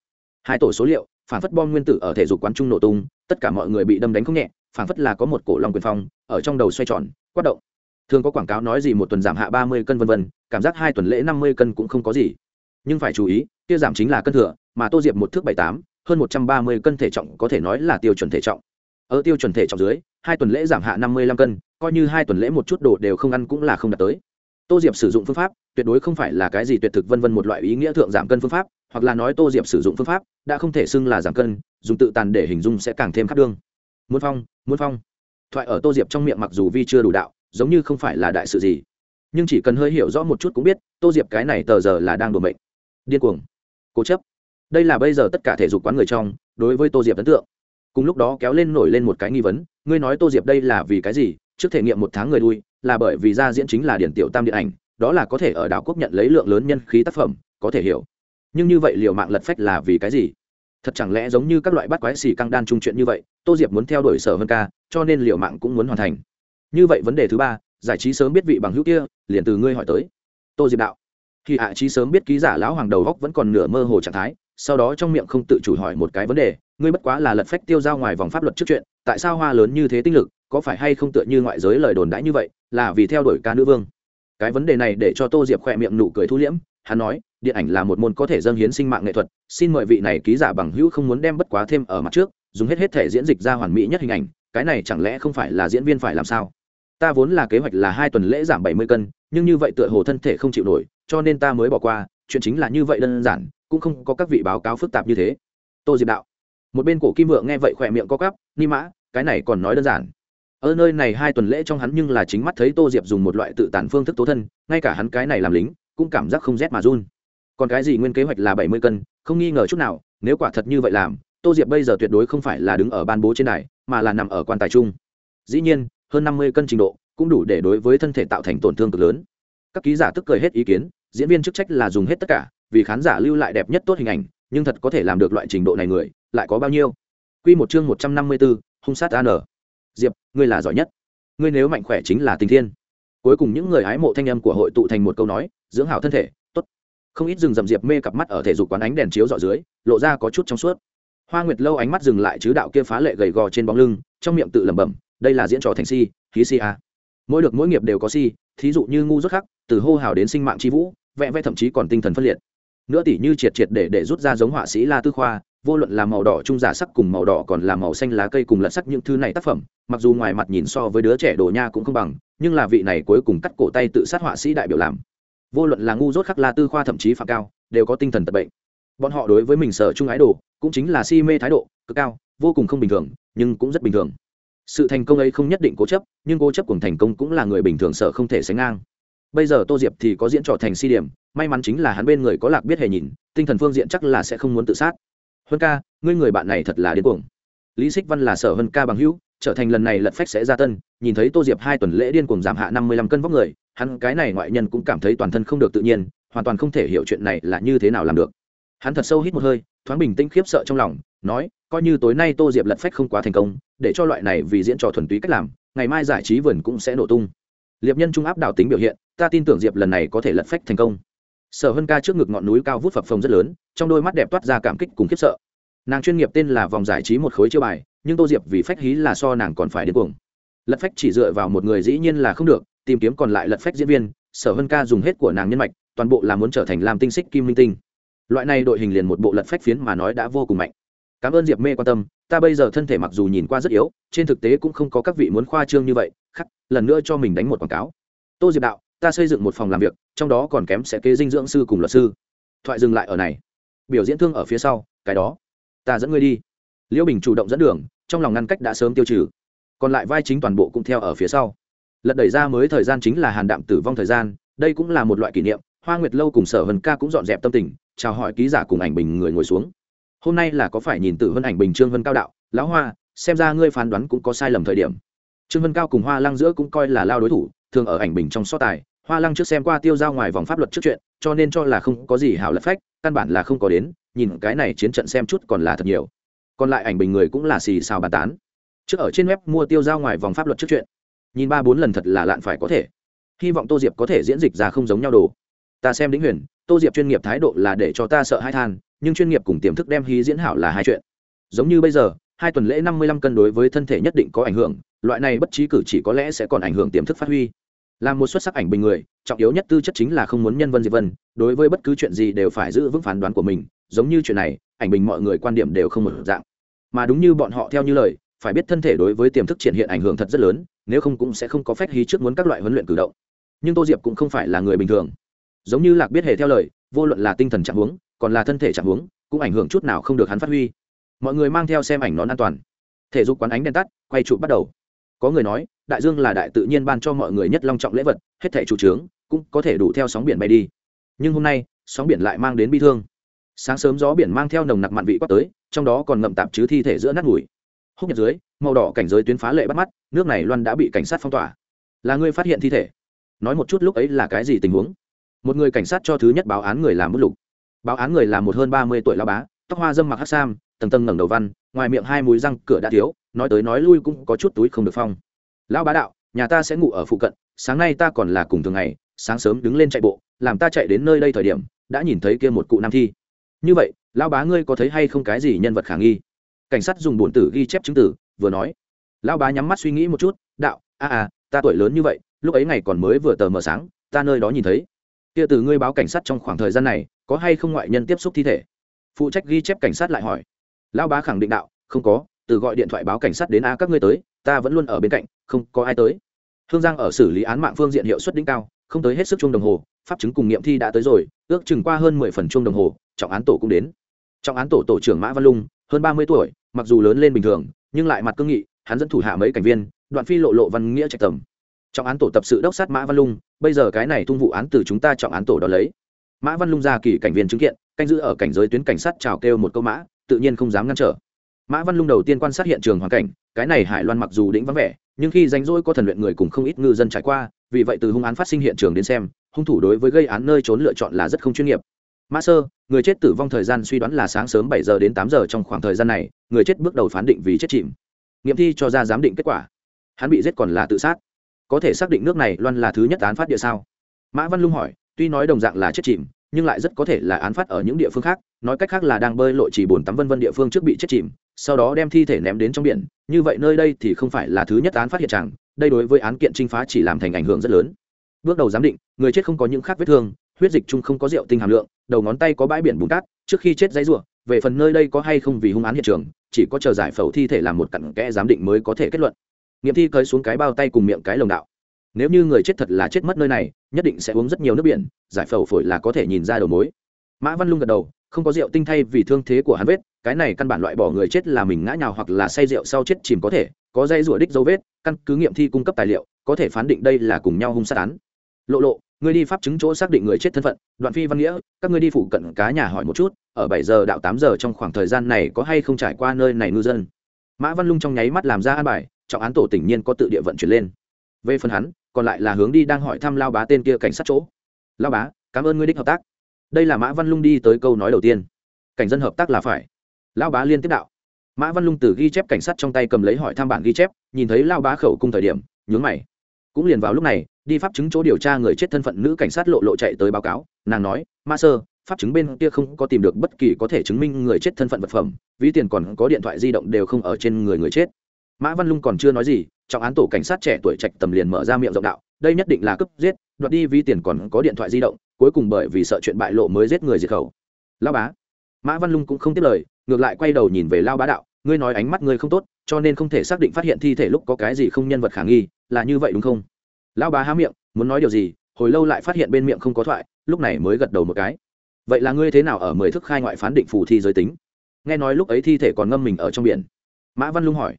S1: Hai tổ số liệu, phản phất bom nguyên tử ở thể dục quán trung nổ tung, tất cả mọi người bị đâm đánh không nhẹ, phản phất là có một cổ lòng quyền phong, ở trong đầu xoay tròn, quát động. Thường có quảng cáo nói gì một tuần giảm hạ ba mươi cân vân vân, cảm giác hai tuần lễ năm mươi cân cũng không có gì. Nhưng phải chú ý kia giảm chính là cân thừa, mà tô diệp một thước bảy tám, hơn một trăm ba mươi cân thể trọng, có thể nói là tiêu chuẩn thể trọng. Ở tiêu chuẩn thể trọng dưới, hai tuần lễ giảm hạ năm mươi lăm cân, coi như hai tuần lễ một chút đồ đều không ăn cũng là không đạt tới. Tô diệp sử dụng phương pháp, tuyệt đối không phải là cái gì tuyệt thực vân vân một loại ý nghĩa thượng giảm cân phương pháp, hoặc là nói tô diệp sử dụng phương pháp, đã không thể xưng là giảm cân, dùng tự tàn để hình dung sẽ càng thêm khắc đương. Muốn phong muốn phong. Thoại ở tô diệp trong miệng mặc dù vi chưa đủ đạo, giống như không phải là đại sự gì. Nhưng chỉ cần hơi hiểu rõ một chút cũng biết, tô diệp cái này tờ giờ là đang đùa mệnh. Điên cuồng cố chấp. Đây là bây giờ tất cả thể dục quán người trong, đối với tô diệp ấn tượng. Cùng lúc đó kéo lên nổi lên một cái nghi vấn, ngươi nói tô diệp đây là vì cái gì? Trước thể nghiệm một tháng người đuôi là bởi vì ra diễn chính là điển tiểu tam điện ảnh, đó là có thể ở đảo quốc nhận lấy lượng lớn nhân khí tác phẩm, có thể hiểu. Nhưng như vậy liều mạng lật phách là vì cái gì? Thật chẳng lẽ giống như các loại bắt quái xì căng đan trung chuyện như vậy, tô diệp muốn theo đuổi sở hơn ca, cho nên liều mạng cũng muốn hoàn thành. Như vậy vấn đề thứ ba, giải trí sớm biết vị bằng hữu kia, liền từ ngươi hỏi tới. Tô diệp đạo khi hạ trí sớm biết ký giả lão hoàng đầu góc vẫn còn nửa mơ hồ trạng thái, sau đó trong miệng không tự chủ hỏi một cái vấn đề, ngươi bất quá là lật phách tiêu ra ngoài vòng pháp luật trước chuyện, tại sao hoa lớn như thế tinh lực, có phải hay không tựa như ngoại giới lời đồn đãi như vậy, là vì theo đuổi ca nữ vương? Cái vấn đề này để cho tô diệp khỏe miệng nụ cười thu liễm, hắn nói, điện ảnh là một môn có thể dâng hiến sinh mạng nghệ thuật, xin mời vị này ký giả bằng hữu không muốn đem bất quá thêm ở mặt trước, dùng hết hết thể diễn dịch ra hoàn mỹ nhất hình ảnh, cái này chẳng lẽ không phải là diễn viên phải làm sao? Ta vốn là kế hoạch là hai tuần lễ giảm bảy mươi cân, nhưng như vậy tựa hồ thân thể không chịu nổi cho nên ta mới bỏ qua, chuyện chính là như vậy đơn giản, cũng không có các vị báo cáo phức tạp như thế. Tô diệp đạo. Một bên cổ kim vượng nghe vậy khỏe miệng co cắp ni mã, cái này còn nói đơn giản. Ở nơi này hai tuần lễ trong hắn nhưng là chính mắt thấy tô diệp dùng một loại tự tàn phương thức tố thân, ngay cả hắn cái này làm lính, cũng cảm giác không rét mà run. Còn cái gì nguyên kế hoạch là bảy mươi cân, không nghi ngờ chút nào, nếu quả thật như vậy làm, tô diệp bây giờ tuyệt đối không phải là đứng ở ban bố trên này mà là nằm ở quan tài chung dĩ nhiên, hơn năm mươi cân trình độ, cũng đủ để đối với thân thể tạo thành tổn thương cực lớn các ký giả tức cười hết ý kiến, diễn viên chức trách là dùng hết tất cả, vì khán giả lưu lại đẹp nhất tốt hình ảnh, nhưng thật có thể làm được loại trình độ này người, lại có bao nhiêu? Quy một chương một trăm năm mươi bốn, hung sát an diệp, ngươi là giỏi nhất. Ngươi nếu mạnh khỏe chính là tình thiên. Cuối cùng những người hái mộ thanh âm của hội tụ thành một câu nói, dưỡng hảo thân thể, tốt. Không ít rừng rậm diệp mê cặp mắt ở thể dục quán ánh đèn chiếu dọ dưới, lộ ra có chút trong suốt. Hoa nguyệt lâu ánh mắt dừng lại chứ đạo kia phá lệ gầy gò trên bóng lưng, trong miệng tự lẩm bẩm, đây là diễn trò thành si, khí si a mỗi được mỗi nghiệp đều có si, thí dụ như ngu rốt khắc, từ hô hào đến sinh mạng chi vũ, vẽ vẽ thậm chí còn tinh thần phân liệt. Nữa tỷ như triệt triệt để để rút ra giống họa sĩ la tư khoa, vô luận là màu đỏ trung giả sắc cùng màu đỏ còn là màu xanh lá cây cùng lật sắc những thứ này tác phẩm, mặc dù ngoài mặt nhìn so với đứa trẻ đồ nha cũng không bằng, nhưng là vị này cuối cùng cắt cổ tay tự sát họa sĩ đại biểu làm. Vô luận là ngu dốt khắc la tư khoa thậm chí phạm cao, đều có tinh thần tật bệnh. Bọn họ đối với mình sở trung ái đồ, cũng chính là si mê thái độ, cực cao, vô cùng không bình thường, nhưng cũng rất bình thường sự thành công ấy không nhất định cố chấp, nhưng cố chấp cùng thành công cũng là người bình thường sợ không thể sánh ngang. Bây giờ tô diệp thì có diễn trò thành si điểm, may mắn chính là hắn bên người có lạc biết hề nhìn, tinh thần phương diện chắc là sẽ không muốn tự sát. Huân ca, ngươi người bạn này thật là điên cuồng. Lý xích văn là sở huân ca bằng hữu, trở thành lần này lật phách sẽ ra tân, nhìn thấy tô diệp hai tuần lễ điên cuồng giảm hạ năm mươi lăm cân vóc người, hắn cái này ngoại nhân cũng cảm thấy toàn thân không được tự nhiên, hoàn toàn không thể hiểu chuyện này là như thế nào làm được. Hắn thật sâu hít một hơi, thoáng bình tĩnh khiếp sợ trong lòng nói, coi như tối nay tô diệp lật phách không quá thành công, để cho loại này vì diễn trò thuần túy cách làm, ngày mai giải trí vườn cũng sẽ nổ tung. Liệp nhân trung áp đảo tính biểu hiện, ta tin tưởng diệp lần này có thể lật phách thành công. Sở hân ca trước ngực ngọn núi cao vút phập phồng rất lớn, trong đôi mắt đẹp toát ra cảm kích cùng khiếp sợ. Nàng chuyên nghiệp tên là vòng giải trí một khối chiêu bài, nhưng tô diệp vì phách hí là so nàng còn phải đến cuồng. Lật phách chỉ dựa vào một người dĩ nhiên là không được, tìm kiếm còn lại lật phách diễn viên, sở hân ca dùng hết của nàng nhân mạch, toàn bộ là muốn trở thành làm tinh xích kim minh tinh. Loại này đội hình liền một bộ lật phách phiến mà nói đã vô cùng mạnh cảm ơn diệp mê quan tâm, ta bây giờ thân thể mặc dù nhìn qua rất yếu, trên thực tế cũng không có các vị muốn khoa trương như vậy, khắc, lần nữa cho mình đánh một quảng cáo. Tô diệp đạo, ta xây dựng một phòng làm việc, trong đó còn kém sẽ kế dinh dưỡng sư cùng luật sư. Thoại dừng lại ở này. Biểu diễn thương ở phía sau, cái đó. Ta dẫn ngươi đi. Liễu bình chủ động dẫn đường, trong lòng ngăn cách đã sớm tiêu trừ. Còn lại vai chính toàn bộ cũng theo ở phía sau. Lật đẩy ra mới thời gian chính là hàn đạm tử vong thời gian, đây cũng là một loại kỷ niệm, hoa nguyệt lâu cùng sở vân ca cũng dọn dẹp tâm tình, chào hỏi ký giả cùng ảnh bình người ngồi xuống hôm nay là có phải nhìn tử vân ảnh bình trương vân cao đạo, lão hoa, xem ra ngươi phán đoán cũng có sai lầm thời điểm. Trương vân cao cùng hoa lăng giữa cũng coi là lao đối thủ, thường ở ảnh bình trong so tài, hoa lăng trước xem qua tiêu giao ngoài vòng pháp luật trước chuyện, cho nên cho là không có gì hảo lật phách, căn bản là không có đến, nhìn cái này chiến trận xem chút còn là thật nhiều. Còn lại ảnh bình người cũng là xì xào bàn tán. Trước ở trên web mua tiêu giao ngoài vòng pháp luật trước chuyện. Nhìn ba bốn lần thật là lạn phải có thể. Hy vọng tô diệp có thể diễn dịch ra không giống nhau đồ. Ta xem đĩnh huyền, tô diệp chuyên nghiệp thái độ là để cho ta sợ hai than nhưng chuyên nghiệp cùng tiềm thức đem hí diễn hảo là hai chuyện. Giống như bây giờ, hai tuần lễ năm mươi lăm cân đối với thân thể nhất định có ảnh hưởng, loại này bất trí cử chỉ có lẽ sẽ còn ảnh hưởng tiềm thức phát huy. Là một xuất sắc ảnh bình người, trọng yếu nhất tư chất chính là không muốn nhân vân diệp vân, đối với bất cứ chuyện gì đều phải giữ vững phán đoán của mình, giống như chuyện này, ảnh bình mọi người quan điểm đều không một dạng. Mà đúng như bọn họ theo như lời, phải biết thân thể đối với tiềm thức triển hiện ảnh hưởng thật rất lớn, nếu không cũng sẽ không có phép hí trước muốn các loại huấn luyện cử động. Nhưng tô diệp cũng không phải là người bình thường. Giống như lạc biết hề theo lời, vô luận là tinh thần trạng huống còn là thân thể trạng huống, cũng ảnh hưởng chút nào không được hắn phát huy. Mọi người mang theo xem ảnh nón an toàn. Thể dục quán ánh đèn tắt, quay trụ bắt đầu. Có người nói, đại dương là đại tự nhiên ban cho mọi người nhất long trọng lễ vật, hết thể chủ trướng, cũng có thể đủ theo sóng biển bay đi. Nhưng hôm nay, sóng biển lại mang đến bi thương. Sáng sớm gió biển mang theo nồng nặc mặn vị quát tới, trong đó còn ngậm tạp chứ thi thể giữa nát mùi. Húc nhật dưới, màu đỏ cảnh giới tuyến phá lệ bắt mắt, nước này loan đã bị cảnh sát phong tỏa. Là người phát hiện thi thể? Nói một chút lúc ấy là cái gì tình huống? Một người cảnh sát cho thứ nhất báo án người làm bút lục báo án người là một hơn ba mươi tuổi lao bá tóc hoa dâm mặc hát sam tầng tầng ngẩng đầu văn ngoài miệng hai múi răng cửa đã thiếu nói tới nói lui cũng có chút túi không được phong. Lão bá đạo nhà ta sẽ ngủ ở phụ cận sáng nay ta còn là cùng thường ngày sáng sớm đứng lên chạy bộ làm ta chạy đến nơi đây thời điểm đã nhìn thấy kia một cụ nam thi. Như vậy lão bá ngươi có thấy hay không cái gì nhân vật khả nghi? Cảnh sát dùng bổn tử ghi chép chứng tử vừa nói. Lão bá nhắm mắt suy nghĩ một chút đạo a à, à ta tuổi lớn như vậy lúc ấy ngày còn mới vừa tờ mờ sáng ta nơi đó nhìn thấy. Kia từ ngươi báo cảnh sát trong khoảng thời gian này có hay không ngoại nhân tiếp xúc thi thể? Phụ trách ghi chép cảnh sát lại hỏi. Lão bá khẳng định đạo, không có, từ gọi điện thoại báo cảnh sát đến a các ngươi tới, ta vẫn luôn ở bên cạnh, không có ai tới. Hương giang ở xử lý án mạng phương diện hiệu suất đỉnh cao, không tới hết sức chung đồng hồ, pháp chứng cùng nghiệm thi đã tới rồi, ước chừng qua hơn mười phần chung đồng hồ, trọng án tổ cũng đến. Trọng án tổ tổ trưởng mã văn lung, hơn ba mươi tuổi, mặc dù lớn lên bình thường, nhưng lại mặt cương nghị, hắn dẫn thủ hạ mấy cảnh viên, đoạn phi lộ lộ văn nghĩa trạch tầm. Trọng án tổ tập sự đốc sát mã văn lung, bây giờ cái này tung vụ án từ chúng ta trọng án tổ đó lấy mã văn lung ra kỳ cảnh viên chứng kiện, canh giữ ở cảnh giới tuyến cảnh sát chào kêu một câu mã, tự nhiên không dám ngăn trở. Mã văn lung đầu tiên quan sát hiện trường hoàn cảnh, cái này hải loan mặc dù đĩnh vắng vẻ, nhưng khi danh rỗi có thần luyện người cùng không ít ngư dân trải qua, vì vậy từ hung án phát sinh hiện trường đến xem, hung thủ đối với gây án nơi trốn lựa chọn là rất không chuyên nghiệp. Mã sơ, người chết tử vong thời gian suy đoán là sáng sớm bảy giờ đến tám giờ trong khoảng thời gian này, người chết bước đầu phán định vì chết chìm. Nghiệm thi cho ra giám định kết quả. Hắn bị giết còn là tự sát. Có thể xác định nước này loan là thứ nhất án phát địa sao? Mã văn lung hỏi tuy nói đồng dạng là chết chìm, nhưng lại rất có thể là án phát ở những địa phương khác, nói cách khác là đang bơi lội chỉ bồn tắm vân vân địa phương trước bị chết chìm, sau đó đem thi thể ném đến trong biển. Như vậy nơi đây thì không phải là thứ nhất án phát hiện chẳng đây đối với án kiện trinh phá chỉ làm thành ảnh hưởng rất lớn. Bước đầu giám định, người chết không có những khác vết thương, huyết dịch chung không có rượu tinh hàm lượng, đầu ngón tay có bãi biển bùn cát, trước khi chết dãy rủa, về phần nơi đây có hay không vì hung án hiện trường, chỉ có chờ giải phẫu thi thể làm một cặn kẽ giám định mới có thể kết luận. Nghiệm thi cởi xuống cái bao tay cùng miệng cái lồng đạo nếu như người chết thật là chết mất nơi này, nhất định sẽ uống rất nhiều nước biển, giải phẫu phổi là có thể nhìn ra đầu mối. Mã văn lung gật đầu, không có rượu tinh thay vì thương thế của hắn vết, cái này căn bản loại bỏ người chết là mình ngã nhào hoặc là say rượu sau chết chìm có thể, có dây rủa đích dấu vết, căn cứ nghiệm thi cung cấp tài liệu, có thể phán định đây là cùng nhau hung sát án. Lộ lộ, người đi pháp chứng chỗ xác định người chết thân phận, đoạn phi văn nghĩa, các ngươi đi phụ cận cá nhà hỏi một chút, ở bảy giờ đạo tám giờ trong khoảng thời gian này có hay không trải qua nơi này ngư dân? Mã văn lung trong nháy mắt làm ra an bài, trọng án tổ tỉnh nhiên có tự địa vận chuyển lên về phần hắn, còn lại là hướng đi đang hỏi thăm lao bá tên kia cảnh sát chỗ. Lao bá, cảm ơn ngươi đích hợp tác. Đây là mã văn lung đi tới câu nói đầu tiên. Cảnh dân hợp tác là phải. Lao bá liên tiếp đạo. Mã văn lung từ ghi chép cảnh sát trong tay cầm lấy hỏi thăm bản ghi chép, nhìn thấy lao bá khẩu cung thời điểm, nhướng mày. Cũng liền vào lúc này, đi pháp chứng chỗ điều tra người chết thân phận nữ cảnh sát lộ lộ chạy tới báo cáo. Nàng nói, ma sơ, pháp chứng bên kia không có tìm được bất kỳ có thể chứng minh người chết thân phận vật phẩm, ví tiền còn có điện thoại di động đều không ở trên người người chết mã văn lung còn chưa nói gì, trọng án tổ cảnh sát trẻ tuổi trạch tầm liền mở ra miệng rộng đạo, đây nhất định là cướp giết, đoạt đi ví tiền còn có điện thoại di động, cuối cùng bởi vì sợ chuyện bại lộ mới giết người diệt khẩu. Lao bá. Mã văn lung cũng không tiếp lời, ngược lại quay đầu nhìn về lao bá đạo, ngươi nói ánh mắt ngươi không tốt, cho nên không thể xác định phát hiện thi thể lúc có cái gì không nhân vật khả nghi, là như vậy đúng không? Lao bá há miệng, muốn nói điều gì, hồi lâu lại phát hiện bên miệng không có thoại, lúc này mới gật đầu một cái. Vậy là ngươi thế nào ở mười thức khai ngoại phán định phù thi giới tính? Nghe nói lúc ấy thi thể còn ngâm mình ở trong biển. Mã văn lung hỏi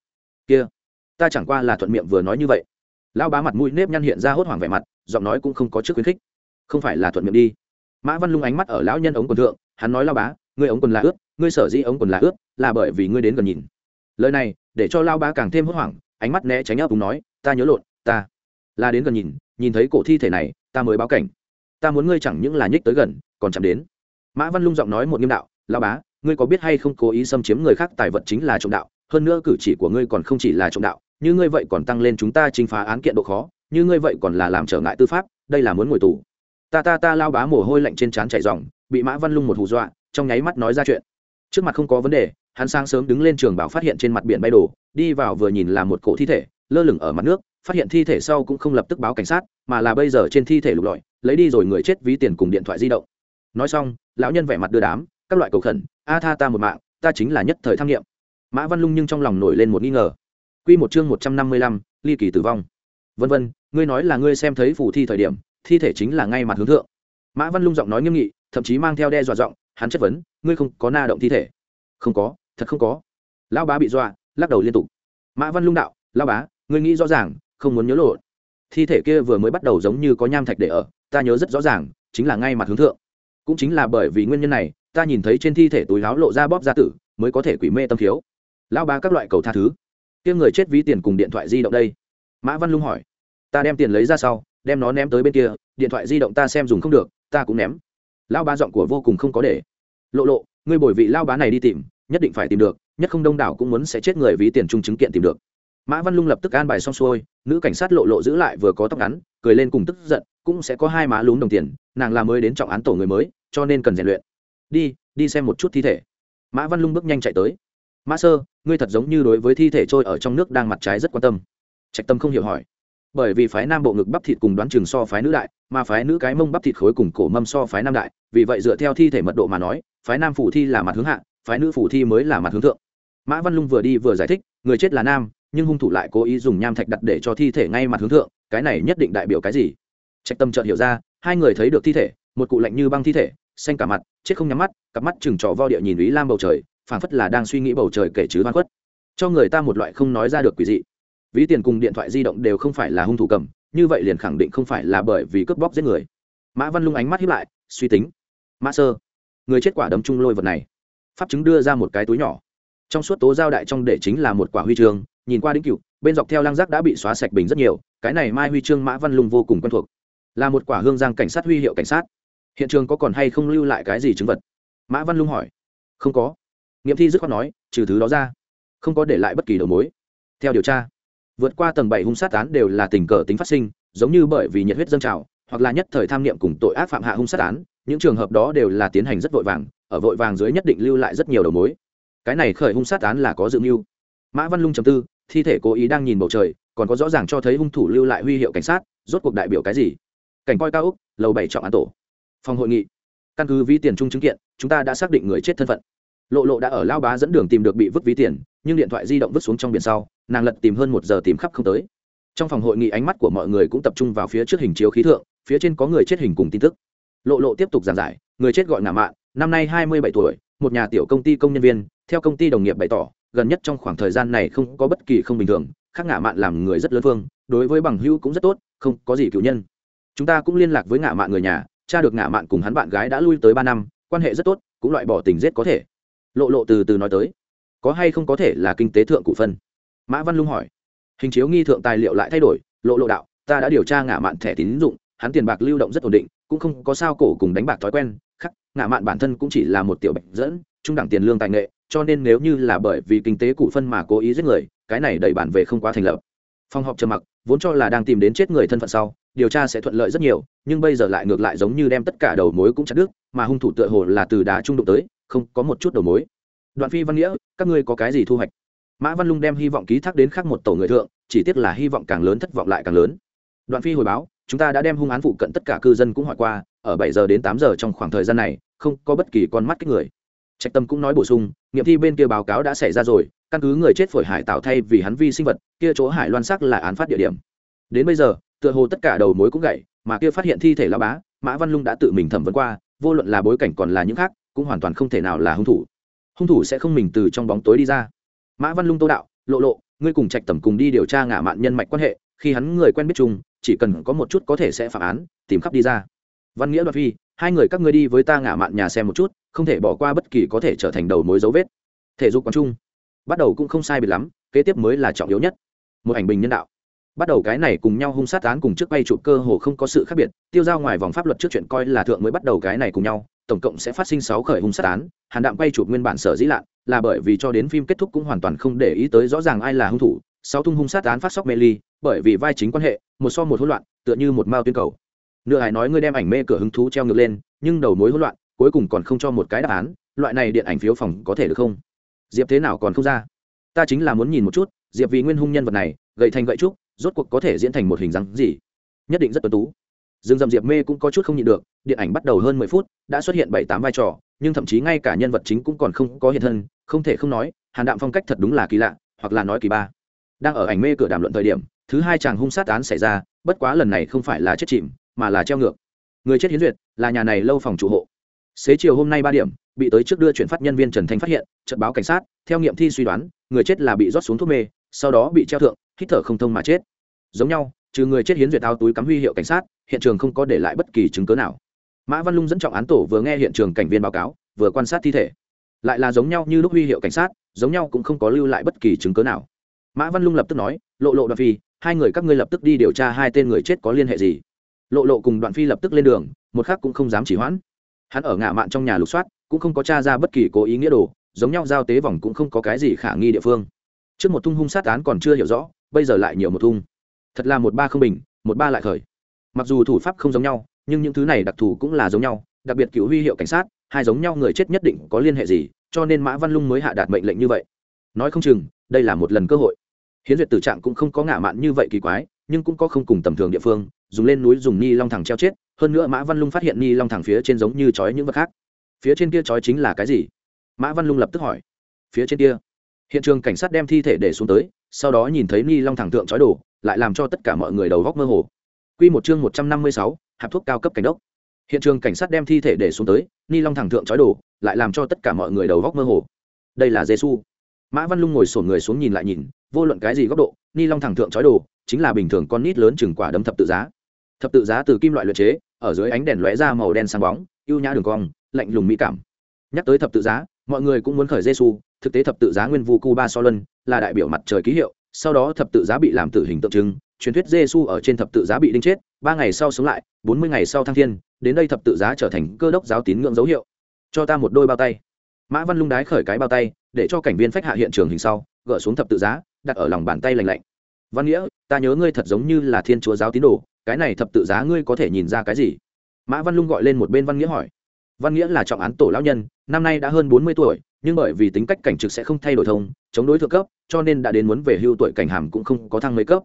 S1: kia, ta chẳng qua là thuận miệng vừa nói như vậy. Lão bá mặt mũi nếp nhăn hiện ra hốt hoảng vẻ mặt, giọng nói cũng không có trước khuyến khích. Không phải là thuận miệng đi. Mã văn lung ánh mắt ở lão nhân ống quần thượng, hắn nói lao bá, ngươi ống quần là ướt, ngươi sở dĩ ống quần là ướt, là bởi vì ngươi đến gần nhìn. Lời này, để cho lao bá càng thêm hốt hoảng, ánh mắt né tránh ấp đúng nói, ta nhớ lộn, ta là đến gần nhìn nhìn thấy cổ thi thể này, ta mới báo cảnh. Ta muốn ngươi chẳng những là nhích tới gần, còn chạm đến. Mã văn lung giọng nói một nghiêm đạo lao bá, ngươi có biết hay không cố ý xâm chiếm người khác tài vật chính là trộm đạo? Hơn nữa cử chỉ của ngươi còn không chỉ là trọng đạo, như ngươi vậy còn tăng lên chúng ta chinh phá án kiện độ khó, như ngươi vậy còn là làm trở ngại tư pháp, đây là muốn ngồi tù. Ta ta ta lao bá mồ hôi lạnh trên trán chảy dòng bị mã văn lung một hù dọa, trong nháy mắt nói ra chuyện. Trước mặt không có vấn đề, hắn sáng sớm đứng lên trường bảo phát hiện trên mặt biển bay đổ, đi vào vừa nhìn là một cổ thi thể, lơ lửng ở mặt nước, phát hiện thi thể sau cũng không lập tức báo cảnh sát, mà là bây giờ trên thi thể lục lọi, lấy đi rồi người chết ví tiền cùng điện thoại di động. Nói xong, lão nhân vẻ mặt đưa đám, các loại cầu khẩn, a tha ta một mạng, ta chính là nhất thời tham nghiệm mã văn lung nhưng trong lòng nổi lên một nghi ngờ. Q một chương một trăm năm mươi lăm, ly kỳ tử vong. Vân vân, ngươi nói là ngươi xem thấy phủ thi thời điểm, thi thể chính là ngay mặt hướng thượng. Mã văn lung giọng nói nghiêm nghị, thậm chí mang theo đe dọa giọng, hắn chất vấn, ngươi không có na động thi thể. Không có, thật không có. Lão bá bị dọa, lắc đầu liên tục. Mã văn lung đạo, lão bá, ngươi nghĩ rõ ràng, không muốn nhớ lộn. Thi thể kia vừa mới bắt đầu giống như có nham thạch để ở, ta nhớ rất rõ ràng, chính là ngay mặt hướng thượng. Cũng chính là bởi vì nguyên nhân này, ta nhìn thấy trên thi thể túi láo lộ ra bóp ra tử, mới có thể quỷ mê tâm thiếu lão ba các loại cầu tha thứ. Kia người chết ví tiền cùng điện thoại di động đây. Mã văn lung hỏi. Ta đem tiền lấy ra sau, đem nó ném tới bên kia, điện thoại di động ta xem dùng không được, ta cũng ném. Lão ba giọng của vô cùng không có để. Lộ lộ, ngươi bồi vị lao bá này đi tìm, nhất định phải tìm được, nhất không đông đảo cũng muốn sẽ chết người ví tiền chung chứng kiện tìm được. Mã văn lung lập tức an bài xong xuôi, nữ cảnh sát lộ lộ giữ lại vừa có tóc ngắn, cười lên cùng tức giận, cũng sẽ có hai má lún đồng tiền, nàng là mới đến trọng án tổ người mới, cho nên cần rèn luyện. Đi đi xem một chút thi thể. Mã văn lung bước nhanh chạy tới mã sơ, ngươi thật giống như đối với thi thể trôi ở trong nước đang mặt trái rất quan tâm. Trạch tâm không hiểu hỏi. Bởi vì phái nam bộ ngực bắp thịt cùng đoán chừng so phái nữ đại, mà phái nữ cái mông bắp thịt khối cùng cổ mâm so phái nam đại, vì vậy dựa theo thi thể mật độ mà nói, phái nam phủ thi là mặt hướng hạ, phái nữ phủ thi mới là mặt hướng thượng. Mã văn lung vừa đi vừa giải thích, người chết là nam, nhưng hung thủ lại cố ý dùng nham thạch đặt để cho thi thể ngay mặt hướng thượng, cái này nhất định đại biểu cái gì? Trạch tâm chợt hiểu ra, hai người thấy được thi thể, một cụ lạnh như băng thi thể, xanh cả mặt, chết không nhắm mắt, cặp mắt chừng trò vo địa nhìn ý lam bầu trời phảng phất là đang suy nghĩ bầu trời kể chứ văn khuất. Cho người ta một loại không nói ra được quỷ dị. Ví tiền cùng điện thoại di động đều không phải là hung thủ cầm, như vậy liền khẳng định không phải là bởi vì cướp bóc giết người. Mã văn lung ánh mắt hiếp lại, suy tính. Mã sơ, người chết quả đấm chung lôi vật này. Pháp chứng đưa ra một cái túi nhỏ. Trong suốt tố giao đại trong để chính là một quả huy chương, nhìn qua đĩnh cựu bên dọc theo lăng giác đã bị xóa sạch bình rất nhiều, cái này mai huy chương mã văn lung vô cùng quen thuộc. Là một quả hương giang cảnh sát huy hiệu cảnh sát. Hiện trường có còn hay không lưu lại cái gì chứng vật? Mã văn lung hỏi. Không có nghiệm thi dứt khoát nói, trừ thứ đó ra, không có để lại bất kỳ đầu mối. Theo điều tra, vượt qua tầng bảy hung sát án đều là tình cờ tính phát sinh, giống như bởi vì nhiệt huyết dâng trào, hoặc là nhất thời tham niệm cùng tội ác phạm hạ hung sát án, những trường hợp đó đều là tiến hành rất vội vàng, ở vội vàng dưới nhất định lưu lại rất nhiều đầu mối. Cái này khởi hung sát án là có dự mưu. Mã văn lung chấm tư, thi thể cố ý đang nhìn bầu trời, còn có rõ ràng cho thấy hung thủ lưu lại huy hiệu cảnh sát, rốt cuộc đại biểu cái gì? Cảnh coi cao úc, lầu bảy trọng án tổ. Phòng hội nghị. Căn cứ ví tiền chung chứng kiện, chúng ta đã xác định người chết thân phận lộ lộ đã ở lao bá dẫn đường tìm được bị vứt ví tiền, nhưng điện thoại di động vứt xuống trong biển sau, nàng lật tìm hơn một giờ tìm khắp không tới. Trong phòng hội nghị ánh mắt của mọi người cũng tập trung vào phía trước hình chiếu khí thượng, phía trên có người chết hình cùng tin tức. Lộ lộ tiếp tục giảng giải, người chết gọi ngã mạn, năm nay hai mươi bảy tuổi, một nhà tiểu công ty công nhân viên, theo công ty đồng nghiệp bày tỏ, gần nhất trong khoảng thời gian này không có bất kỳ không bình thường, khác ngã mạn làm người rất lớn phương đối với bằng hữu cũng rất tốt, không có gì cựu nhân. Chúng ta cũng liên lạc với ngã mạn người nhà, cha được ngã mạn cùng hắn bạn gái đã lui tới ba năm, quan hệ rất tốt, cũng loại bỏ tình giết có thể lộ lộ từ từ nói tới, có hay không có thể là kinh tế thượng cụ phân? Mã văn lung hỏi. Hình chiếu nghi thượng tài liệu lại thay đổi, lộ lộ đạo, ta đã điều tra ngã mạn thẻ tín dụng, hắn tiền bạc lưu động rất ổn định, cũng không có sao cổ cùng đánh bạc thói quen, khắc ngã mạn bản thân cũng chỉ là một tiểu bệnh dẫn, trung đẳng tiền lương tài nghệ, cho nên nếu như là bởi vì kinh tế cụ phân mà cố ý giết người, cái này đẩy bản về không quá thành lập. Phòng họp trầm mặc, vốn cho là đang tìm đến chết người thân phận sau, điều tra sẽ thuận lợi rất nhiều, nhưng bây giờ lại ngược lại giống như đem tất cả đầu mối cũng chặt đứt, mà hung thủ tựa hồ là từ đá trung đụng tới không có một chút đầu mối. Đoạn phi văn nghĩa, các ngươi có cái gì thu hoạch? Mã văn lung đem hy vọng ký thác đến khác một tổ người thượng, chỉ tiếc là hy vọng càng lớn thất vọng lại càng lớn. Đoạn phi hồi báo, chúng ta đã đem hung án phụ cận tất cả cư dân cũng hỏi qua, ở bảy giờ đến tám giờ trong khoảng thời gian này, không có bất kỳ con mắt kích người. Trạch tâm cũng nói bổ sung, nghiệm thi bên kia báo cáo đã xảy ra rồi, căn cứ người chết phổi hải tạo thay vì hắn vi sinh vật, kia chỗ hải loan sắc là án phát địa điểm. Đến bây giờ, tựa hồ tất cả đầu mối cũng gãy, mà kia phát hiện thi thể lao bá, mã văn lung đã tự mình thẩm vấn qua, vô luận là bối cảnh còn là những khác cũng hoàn toàn không thể nào là hung thủ. Hung thủ sẽ không mình từ trong bóng tối đi ra. Mã văn lung tô đạo, lộ lộ, ngươi cùng trạch tầm cùng đi điều tra ngả mạn nhân mạch quan hệ, khi hắn người quen biết chung, chỉ cần có một chút có thể sẽ phạm án, tìm khắp đi ra. Văn nghĩa đoạt phi, hai người các ngươi đi với ta ngả mạn nhà xem một chút, không thể bỏ qua bất kỳ có thể trở thành đầu mối dấu vết. Thể dục quán trung. Bắt đầu cũng không sai biệt lắm, kế tiếp mới là trọng yếu nhất. Một ảnh bình nhân đạo. Bắt đầu cái này cùng nhau hung sát án cùng trước bay chụp cơ hồ không có sự khác biệt, tiêu giao ngoài vòng pháp luật trước chuyện coi là thượng mới bắt đầu cái này cùng nhau tổng cộng sẽ phát sinh sáu khởi hung sát án, hàn đạm bay chụp nguyên bản sở dĩ lạn là bởi vì cho đến phim kết thúc cũng hoàn toàn không để ý tới rõ ràng ai là hung thủ, sáu thung hung sát án phát sóc mê ly, bởi vì vai chính quan hệ, một so một hỗn loạn, tựa như một mao tuyên cầu. Nửa hải nói ngươi đem ảnh mê cửa hứng thú treo ngược lên, nhưng đầu mối hỗn loạn, cuối cùng còn không cho một cái đáp án, loại này điện ảnh phiếu phòng có thể được không? Diệp thế nào còn không ra? Ta chính là muốn nhìn một chút, diệp vì nguyên hung nhân vật này, gậy thành gậy trúc, rốt cuộc có thể diễn thành một hình dáng gì? Nhất định rất tuấn tú dương Dậm diệp mê cũng có chút không nhịn được, điện ảnh bắt đầu hơn mười phút, đã xuất hiện bảy tám vai trò, nhưng thậm chí ngay cả nhân vật chính cũng còn không có hiện thân, không thể không nói, hàn đạm phong cách thật đúng là kỳ lạ, hoặc là nói kỳ ba. Đang ở ảnh mê cửa đàm luận thời điểm, thứ hai chàng hung sát án xảy ra, bất quá lần này không phải là chết chìm, mà là treo ngược. Người chết hiến duyệt, là nhà này lâu phòng chủ hộ. Xế chiều hôm nay ba điểm, bị tới trước đưa chuyển phát nhân viên trần thanh phát hiện, chợt báo cảnh sát, theo nghiệm thi suy đoán, người chết là bị rót xuống thuốc mê, sau đó bị treo thượng, hít thở không thông mà chết. Giống nhau trừ người chết hiến duyệt áo túi cắm huy hiệu cảnh sát, hiện trường không có để lại bất kỳ chứng cớ nào. Mã văn lung dẫn trọng án tổ vừa nghe hiện trường cảnh viên báo cáo, vừa quan sát thi thể. Lại là giống nhau như lúc huy hiệu cảnh sát, giống nhau cũng không có lưu lại bất kỳ chứng cớ nào. Mã văn lung lập tức nói, lộ lộ đoạn phi, hai người các ngươi lập tức đi điều tra hai tên người chết có liên hệ gì? Lộ lộ cùng đoạn phi lập tức lên đường, một khác cũng không dám chỉ hoãn. Hắn ở ngã mạn trong nhà lục soát, cũng không có t r a ra bất kỳ cố ý nghĩa đồ, giống nhau giao tế vòng cũng không có cái gì khả nghi địa phương. Trước một thung hung sát án còn chưa hiểu rõ, bây giờ lại nhiều một thung thật là một ba không bình, một ba lại khởi. Mặc dù thủ pháp không giống nhau, nhưng những thứ này đặc thù cũng là giống nhau, đặc biệt cựu huy hiệu cảnh sát, hai giống nhau người chết nhất định có liên hệ gì, cho nên mã văn lung mới hạ đạt mệnh lệnh như vậy. Nói không chừng, đây là một lần cơ hội. Hiến duyệt tử trạng cũng không có ngả mạn như vậy kỳ quái, nhưng cũng có không cùng tầm thường địa phương, dùng lên núi dùng ni long thẳng treo chết, hơn nữa mã văn lung phát hiện ni long thẳng phía trên giống như chói những vật khác. Phía trên kia chói chính là cái gì? Mã văn lung lập tức hỏi. Phía trên kia. Hiện trường cảnh sát đem thi thể để xuống tới, sau đó nhìn thấy ni long thẳng tượng chói đổ lại làm cho tất cả mọi người đầu góc mơ hồ. Q một chương một trăm năm mươi sáu hạp thuốc cao cấp cảnh đốc. Hiện trường cảnh sát đem thi thể để xuống tới ni long thẳng thượng chói đồ, lại làm cho tất cả mọi người đầu góc mơ hồ. Đây là giê xu mã văn lung ngồi sổn người xuống nhìn lại nhìn vô luận cái gì góc độ ni long thẳng thượng chói đồ chính là bình thường con nít lớn chừng quả đấm thập tự giá. Thập tự giá từ kim loại luyện chế ở dưới ánh đèn lóe ra màu đen sáng bóng ưu nhã đường cong lạnh lùng mỹ cảm. Nhắc tới thập tự giá mọi người cũng muốn khởi giê xu thực tế thập tự giá nguyên vu Cuba so luân là đại biểu mặt trời ký hiệu sau đó thập tự giá bị làm tử hình tượng trưng, truyền thuyết giê xu ở trên thập tự giá bị đinh chết, ba ngày sau sống lại, bốn mươi ngày sau thăng thiên, đến đây thập tự giá trở thành cơ đốc giáo tín ngưỡng dấu hiệu. Cho ta một đôi bao tay. Mã văn lung đái khởi cái bao tay, để cho cảnh viên phách hạ hiện trường hình sau, gỡ xuống thập tự giá, đặt ở lòng bàn tay lành lạnh. Văn nghĩa, ta nhớ ngươi thật giống như là thiên chúa giáo tín đồ, cái này thập tự giá ngươi có thể nhìn ra cái gì? Mã văn lung gọi lên một bên văn nghĩa hỏi. Văn nghĩa là trọng án tổ lão nhân, năm nay đã hơn bốn mươi tuổi nhưng bởi vì tính cách cảnh trực sẽ không thay đổi thông, chống đối thượng cấp, cho nên đã đến muốn về hưu tuổi cảnh hàm cũng không có thăng mấy cấp.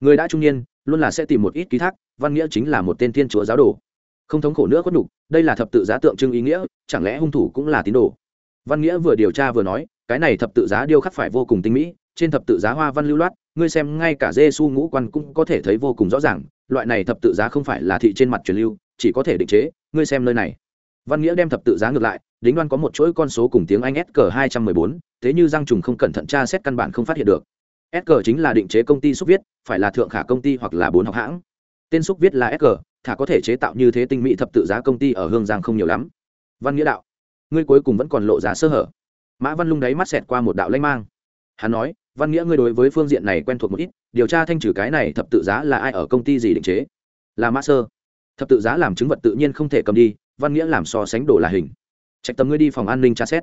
S1: Người đã trung niên, luôn là sẽ tìm một ít ký thác, văn nghĩa chính là một tên thiên chúa giáo đồ. Không thống khổ nữa khuất nhục, đây là thập tự giá tượng trưng ý nghĩa, chẳng lẽ hung thủ cũng là tín đồ? Văn nghĩa vừa điều tra vừa nói, cái này thập tự giá điêu khắc phải vô cùng tinh mỹ, trên thập tự giá hoa văn lưu loát, ngươi xem ngay cả giê su ngũ quan cũng có thể thấy vô cùng rõ ràng, loại này thập tự giá không phải là thị trên mặt truyền lưu, chỉ có thể định chế, ngươi xem nơi này. Văn nghĩa đem thập tự giá ngược lại đính đoan có một chuỗi con số cùng tiếng anh sq hai trăm mười bốn, thế như giang trùng không cẩn thận tra xét căn bản không phát hiện được. Sq chính là định chế công ty xúc viết, phải là thượng khả công ty hoặc là bốn học hãng. Tên xúc viết là sq thả có thể chế tạo như thế tinh mỹ thập tự giá công ty ở hương giang không nhiều lắm. Văn nghĩa đạo, ngươi cuối cùng vẫn còn lộ giá sơ hở. Mã văn lung đáy mắt xẹt qua một đạo lanh mang. Hắn nói, văn nghĩa, ngươi đối với phương diện này quen thuộc một ít, điều tra thanh trừ cái này thập tự giá là ai ở công ty gì định chế? Là mã sơ. Thập tự giá làm chứng vật tự nhiên không thể cầm đi, văn nghĩa làm so sánh đồ là hình trạch tầm ngươi đi phòng an ninh tra xét.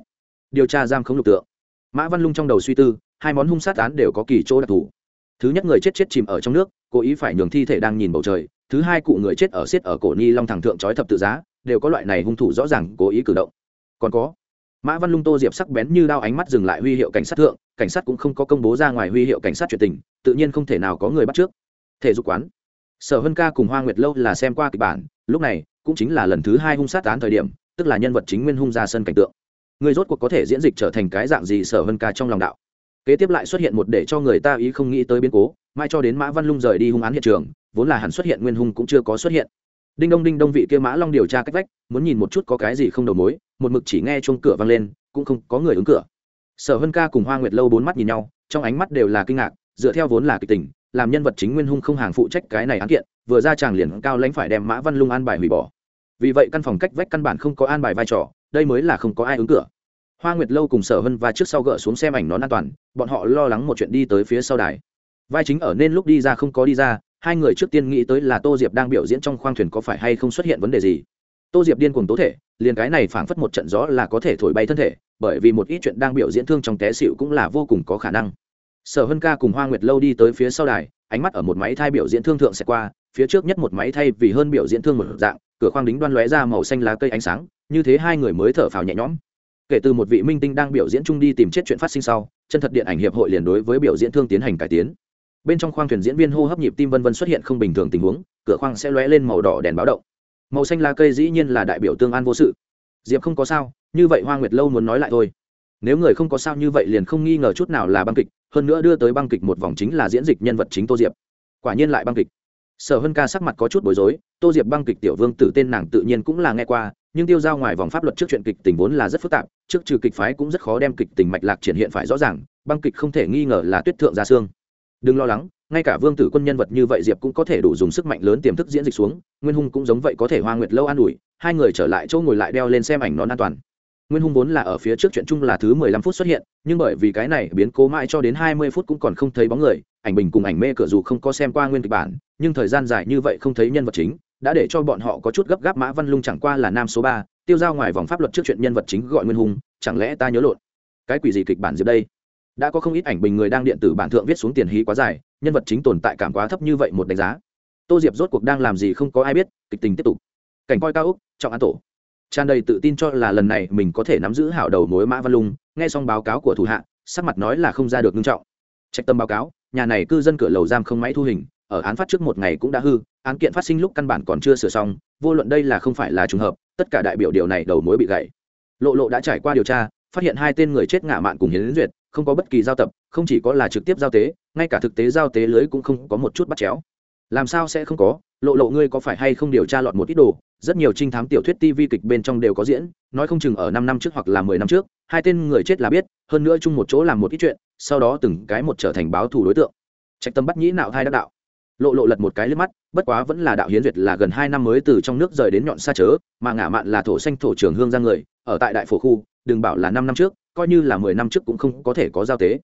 S1: Điều tra giam không lục tượng. Mã văn lung trong đầu suy tư, hai món hung sát án đều có kỳ chỗ đặc thù. Thứ nhất người chết chết chìm ở trong nước, cố ý phải nhường thi thể đang nhìn bầu trời. Thứ hai cụ người chết ở xiết ở cổ ni long thẳng thượng trói thập tự giá, đều có loại này hung thủ rõ ràng cố ý cử động. Còn có, mã văn lung tô diệp sắc bén như đao ánh mắt dừng lại huy hiệu cảnh sát thượng, cảnh sát cũng không có công bố ra ngoài huy hiệu cảnh sát chuyện tình, tự nhiên không thể nào có người bắt trước. Thể dục quán. Sở hân ca cùng hoa nguyệt lâu là xem qua kịch bản, lúc này cũng chính là lần thứ hai hung sát án thời điểm tức là nhân vật chính nguyên hung ra sân cảnh tượng. Người rốt cuộc có thể diễn dịch trở thành cái dạng gì sở hân ca trong lòng đạo? Kế tiếp lại xuất hiện một để cho người ta ý không nghĩ tới biến cố, mai cho đến mã văn lung rời đi hung án hiện trường, vốn là hẳn xuất hiện nguyên hung cũng chưa có xuất hiện. Đinh đông đinh đông vị kia mã long điều tra cách vách, muốn nhìn một chút có cái gì không đầu mối, một mực chỉ nghe chuông cửa vang lên, cũng không có người ứng cửa. Sở hân ca cùng hoa nguyệt lâu bốn mắt nhìn nhau, trong ánh mắt đều là kinh ngạc, dựa theo vốn là kịch tình, làm nhân vật chính nguyên hung không hàng phụ trách cái này án kiện, vừa ra chàng liền cao lãnh phải đem mã văn lung an bài hủy bỏ vì vậy căn phòng cách vách căn bản không có an bài vai trò, đây mới là không có ai ứng cửa. Hoa nguyệt lâu cùng sở hân và trước sau gỡ xuống xem ảnh nón an toàn, bọn họ lo lắng một chuyện đi tới phía sau đài. Vai chính ở nên lúc đi ra không có đi ra, hai người trước tiên nghĩ tới là tô diệp đang biểu diễn trong khoang thuyền có phải hay không xuất hiện vấn đề gì. Tô diệp điên cuồng tố thể, liền cái này phảng phất một trận gió là có thể thổi bay thân thể, bởi vì một ít chuyện đang biểu diễn thương trong té xịu cũng là vô cùng có khả năng. Sở hân ca cùng hoa nguyệt lâu đi tới phía sau đài, ánh mắt ở một máy thai biểu diễn thương thượng sẽ qua, phía trước nhất một máy thay vì hơn biểu diễn thương một dạng cửa khoang đính đoan lóe ra màu xanh lá cây ánh sáng, như thế hai người mới thở phào nhẹ nhõm. Kể từ một vị minh tinh đang biểu diễn chung đi tìm chết chuyện phát sinh sau, chân thật điện ảnh hiệp hội liền đối với biểu diễn thương tiến hành cải tiến. Bên trong khoang thuyền diễn viên hô hấp nhịp tim vân vân xuất hiện không bình thường tình huống, cửa khoang sẽ lóe lên màu đỏ đèn báo động. Màu xanh lá cây dĩ nhiên là đại biểu tương an vô sự. Diệp không có sao, như vậy hoa nguyệt lâu muốn nói lại thôi. Nếu người không có sao như vậy liền không nghi ngờ chút nào là băng kịch, hơn nữa đưa tới băng kịch một vòng chính là diễn dịch nhân vật chính tô diệp. Quả nhiên lại băng kịch sở hân ca sắc mặt có chút bối rối, tô diệp băng kịch tiểu vương tử tên nàng tự nhiên cũng là nghe qua, nhưng tiêu giao ngoài vòng pháp luật trước chuyện kịch tình vốn là rất phức tạp, trước trừ kịch phái cũng rất khó đem kịch tình mạch lạc triển hiện phải rõ ràng, băng kịch không thể nghi ngờ là tuyết thượng gia xương. Đừng lo lắng, ngay cả vương tử quân nhân vật như vậy diệp cũng có thể đủ dùng sức mạnh lớn tiềm thức diễn dịch xuống, nguyên hung cũng giống vậy có thể hoa nguyệt lâu an ủi, hai người trở lại chỗ ngồi lại đeo lên xem ảnh nón an toàn. Nguyên hung vốn là ở phía trước chuyện chung là thứ mười lăm phút xuất hiện, nhưng bởi vì cái này biến cố mãi cho đến hai mươi phút cũng còn không thấy bóng người ảnh bình cùng ảnh mê cửa dù không có xem qua nguyên kịch bản nhưng thời gian dài như vậy không thấy nhân vật chính đã để cho bọn họ có chút gấp gáp mã văn lung chẳng qua là nam số ba tiêu ra ngoài vòng pháp luật trước chuyện nhân vật chính gọi nguyên hùng, chẳng lẽ ta nhớ lộn? Cái quỷ gì kịch bản diệp đây? Đã có không ít ảnh bình người đang điện tử bản thượng viết xuống tiền hí quá dài nhân vật chính tồn tại cảm quá thấp như vậy một đánh giá. Tô diệp rốt cuộc đang làm gì không có ai biết kịch tình tiếp tục. Cảnh coi cao úc trọng an tổ. Tràn đầy tự tin cho là lần này mình có thể nắm giữ hảo đầu mối mã văn lung nghe xong báo cáo của thủ hạ sắc mặt nói là không ra được nghiêm trọng trạch tâm báo cáo, nhà này cư dân cửa lầu giam không máy thu hình, ở án phát trước một ngày cũng đã hư, án kiện phát sinh lúc căn bản còn chưa sửa xong, vô luận đây là không phải là trùng hợp, tất cả đại biểu điều này đầu mối bị gãy. Lộ lộ đã trải qua điều tra, phát hiện hai tên người chết ngã mạn cùng hiến duyệt, không có bất kỳ giao tập, không chỉ có là trực tiếp giao tế, ngay cả thực tế giao tế lưới cũng không có một chút bắt chéo. Làm sao sẽ không có? Lộ lộ ngươi có phải hay không điều tra lọt một ít đồ? Rất nhiều trinh thám tiểu thuyết tv kịch bên trong đều có diễn, nói không chừng ở năm năm trước hoặc là mười năm trước, hai tên người chết là biết, hơn nữa chung một chỗ làm một ít chuyện sau đó từng cái một trở thành báo thù đối tượng. Trạch tâm bắt nhĩ nạo thai đắc đạo. Lộ lộ lật một cái lên mắt, bất quá vẫn là đạo hiến duyệt là gần hai năm mới từ trong nước rời đến nhọn xa chớ, mà ngả mạn là thổ xanh thổ trường hương ra người, ở tại đại phổ khu, đừng bảo là năm năm trước, coi như là mười năm trước cũng không có thể có giao tế.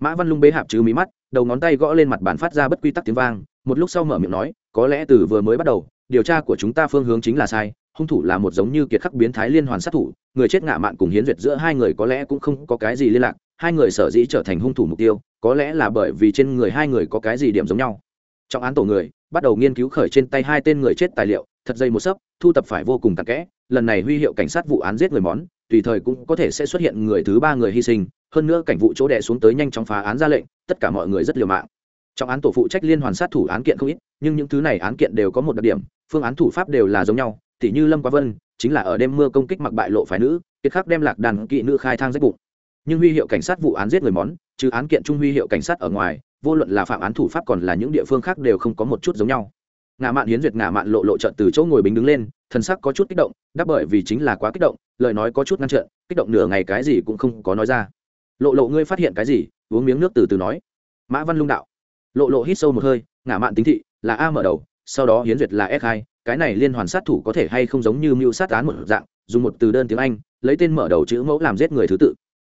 S1: Mã văn lung bế hạp chứ mí mắt, đầu ngón tay gõ lên mặt bàn phát ra bất quy tắc tiếng vang, một lúc sau mở miệng nói, có lẽ từ vừa mới bắt đầu, điều tra của chúng ta phương hướng chính là sai, hung thủ là một giống như kiệt khắc biến thái liên hoàn sát thủ, người chết ngã mạn cùng hiến duyệt giữa hai người có lẽ cũng không có cái gì liên lạc hai người sở dĩ trở thành hung thủ mục tiêu, có lẽ là bởi vì trên người hai người có cái gì điểm giống nhau. Trong án tổ người, bắt đầu nghiên cứu khởi trên tay hai tên người chết tài liệu, thật dây một sấp, thu tập phải vô cùng tạc kẽ, lần này huy hiệu cảnh sát vụ án giết người món, tùy thời cũng có thể sẽ xuất hiện người thứ ba người hy sinh, hơn nữa cảnh vụ chỗ đè xuống tới nhanh chóng phá án ra lệnh, tất cả mọi người rất liều mạng. Trong án tổ phụ trách liên hoàn sát thủ án kiện không ít, nhưng những thứ này án kiện đều có một đặc điểm, phương án thủ pháp đều là giống nhau, tỉ như lâm quá vân, chính là ở đêm mưa công kích mặc bại lộ phái nữ, kiệt khắc đem lạc đàn kỵ nữ khai thang rách bụng nhưng huy hiệu cảnh sát vụ án giết người món, trừ án kiện trung huy hiệu cảnh sát ở ngoài, vô luận là phạm án thủ pháp còn là những địa phương khác đều không có một chút giống nhau. Ngã mạn hiến duyệt ngã mạn lộ lộ trận từ chỗ ngồi bính đứng lên, thần sắc có chút kích động, đáp bởi vì chính là quá kích động, lời nói có chút ngăn trợn kích động nửa ngày cái gì cũng không có nói ra. Lộ lộ ngươi phát hiện cái gì? Uống miếng nước từ từ nói. Mã văn lung đạo. Lộ lộ hít sâu một hơi, ngã mạn tính thị, là a mở đầu, sau đó hiến duyệt là s hai, cái này liên hoàn sát thủ có thể hay không giống như mưu sát án một dạng, dùng một từ đơn tiếng anh, lấy tên mở đầu chữ mẫu làm giết người thứ tự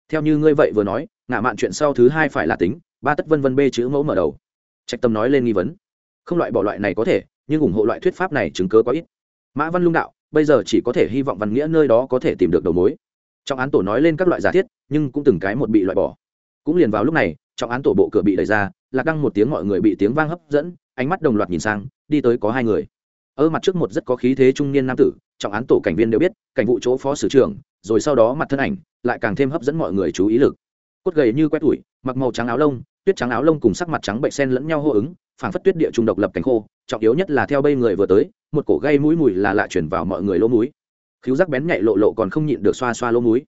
S1: theo như ngươi vậy vừa nói, ngã mạn chuyện sau thứ hai phải là tính, ba tất vân vân bê chữ mẫu mở đầu. Trạch tâm nói lên nghi vấn. Không loại bỏ loại này có thể, nhưng ủng hộ loại thuyết pháp này chứng cớ quá ít. Mã văn lung đạo, bây giờ chỉ có thể hy vọng văn nghĩa nơi đó có thể tìm được đầu mối. Trọng án tổ nói lên các loại giả thiết, nhưng cũng từng cái một bị loại bỏ. Cũng liền vào lúc này, trọng án tổ bộ cửa bị đẩy ra, lạc đăng một tiếng mọi người bị tiếng vang hấp dẫn, ánh mắt đồng loạt nhìn sang, đi tới có hai người. Ở mặt trước một rất có khí thế trung niên nam tử, trọng án tổ cảnh viên đều biết, cảnh vụ chỗ phó sử trưởng, rồi sau đó mặt thân ảnh lại càng thêm hấp dẫn mọi người chú ý lực. Cốt gầy như quét tủi mặc màu trắng áo lông, tuyết trắng áo lông cùng sắc mặt trắng bệnh sen lẫn nhau hô ứng, phảng phất tuyết địa trung độc lập cánh khô, trọng yếu nhất là theo bây người vừa tới, một cổ gây mũi mùi là lạ chuyển vào mọi người lỗ mũi. Khiếu giác bén nhạy lộ lộ còn không nhịn được xoa xoa lỗ mũi.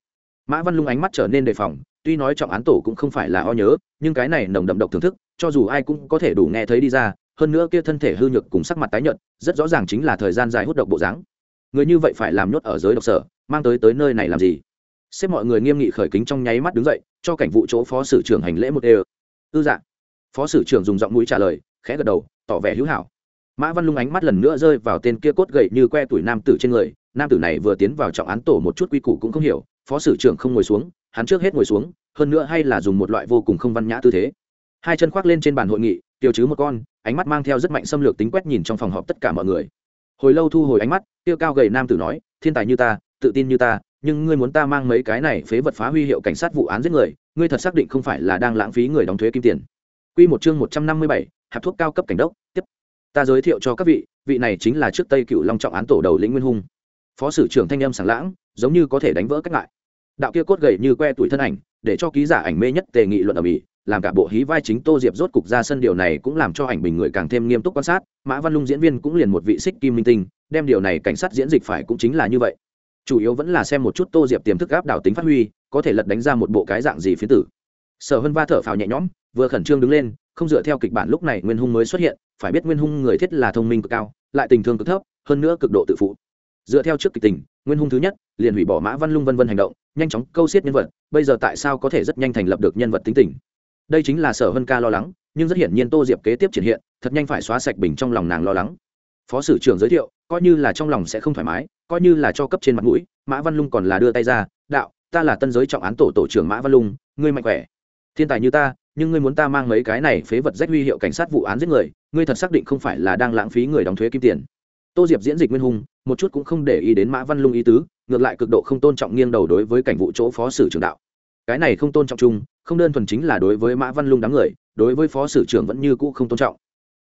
S1: Mã văn lung ánh mắt trở nên đề phòng, tuy nói trọng án tổ cũng không phải là o nhớ, nhưng cái này nồng đậm độc thưởng thức, cho dù ai cũng có thể đủ nghe thấy đi ra, hơn nữa kia thân thể hư nhược cùng sắc mặt tái nhợt, rất rõ ràng chính là thời gian dài hút độc bộ dáng. Người như vậy phải làm nhốt ở giới độc sở, mang tới tới nơi này làm gì? Xếp mọi người nghiêm nghị khởi kính trong nháy mắt đứng dậy, cho cảnh vụ chỗ phó sử trưởng hành lễ một đều. Ư dạng phó sử trưởng dùng giọng mũi trả lời, khẽ gật đầu, tỏ vẻ hữu hảo. Mã văn lung ánh mắt lần nữa rơi vào tên kia cốt gậy như que tuổi nam tử trên người, nam tử này vừa tiến vào trọng án tổ một chút quy củ cũng không hiểu, phó sử trưởng không ngồi xuống, hắn trước hết ngồi xuống, hơn nữa hay là dùng một loại vô cùng không văn nhã tư thế. Hai chân khoác lên trên bàn hội nghị, tiêu chứ một con, ánh mắt mang theo rất mạnh xâm lược tính quét nhìn trong phòng họp tất cả mọi người. Hồi lâu thu hồi ánh mắt, tiêu cao gầy nam tử nói, thiên tài như ta, tự tin như ta nhưng ngươi muốn ta mang mấy cái này phế vật phá huy hiệu cảnh sát vụ án giết người ngươi thật xác định không phải là đang lãng phí người đóng thuế kim tiền Quy một chương một trăm năm mươi bảy, thuốc cao cấp cảnh đốc, tiếp. Ta giới thiệu cho các vị, vị này chính là trước Tây Cựu Long trọng án tổ đầu lĩnh Nguyên Hung. Phó sử trưởng thanh âm sảng lãng, giống như có thể đánh vỡ cách ngại. Đạo kia cốt gầy như que tuổi thân ảnh, để cho ký giả ảnh mê nhất tề nghị luận ở mỹ, làm cả bộ hí vai chính Tô Diệp rốt cục ra sân điều này cũng làm cho ảnh bình người càng thêm nghiêm túc quan sát, Mã Văn Lung diễn viên cũng liền một vị xích kim minh tinh, đem điều này cảnh sát diễn dịch phải cũng chính là như vậy. Chủ yếu vẫn là xem một chút Tô Diệp tiềm thức áp đảo tính phát huy, có thể lật đánh ra một bộ cái dạng gì phía tử. Sở hân Va thở phào nhẹ nhõm, vừa khẩn trương đứng lên, không dựa theo kịch bản lúc này Nguyên Hung mới xuất hiện, phải biết Nguyên Hung người thiết là thông minh cực cao, lại tình thương cực thấp, hơn nữa cực độ tự phụ. Dựa theo trước kịch tình, Nguyên Hung thứ nhất, liền hủy bỏ Mã Văn Lung vân vân hành động, nhanh chóng câu xiết nhân vật, bây giờ tại sao có thể rất nhanh thành lập được nhân vật tính tình? Đây chính là Sở hân Ca lo lắng, nhưng rất hiển nhiên Tô Diệp kế tiếp triển hiện, thật nhanh phải xóa sạch bình trong lòng nàng lo lắng. Phó sử trưởng giới thiệu, coi như là trong lòng sẽ không thoải mái, coi như là cho cấp trên mặt mũi, Mã Văn Lung còn là đưa tay ra, "Đạo, ta là tân giới trọng án tổ tổ trưởng Mã Văn Lung, ngươi mạnh khỏe. Thiên tài như ta, nhưng ngươi muốn ta mang mấy cái này phế vật rách huy hiệu cảnh sát vụ án giết người ngươi thật xác định không phải là đang lãng phí người đóng thuế kim tiền. Tô diệp diễn dịch nguyên hùng một chút cũng không để ý đến mã văn lung ý tứ ngược lại cực độ không tôn trọng nghiêng đầu đối với cảnh vụ chỗ phó sử trưởng đạo. Cái này không tôn trọng chung không đơn thuần chính là đối với mã văn lung đám người đối với phó sử trưởng vẫn như cũ không tôn trọng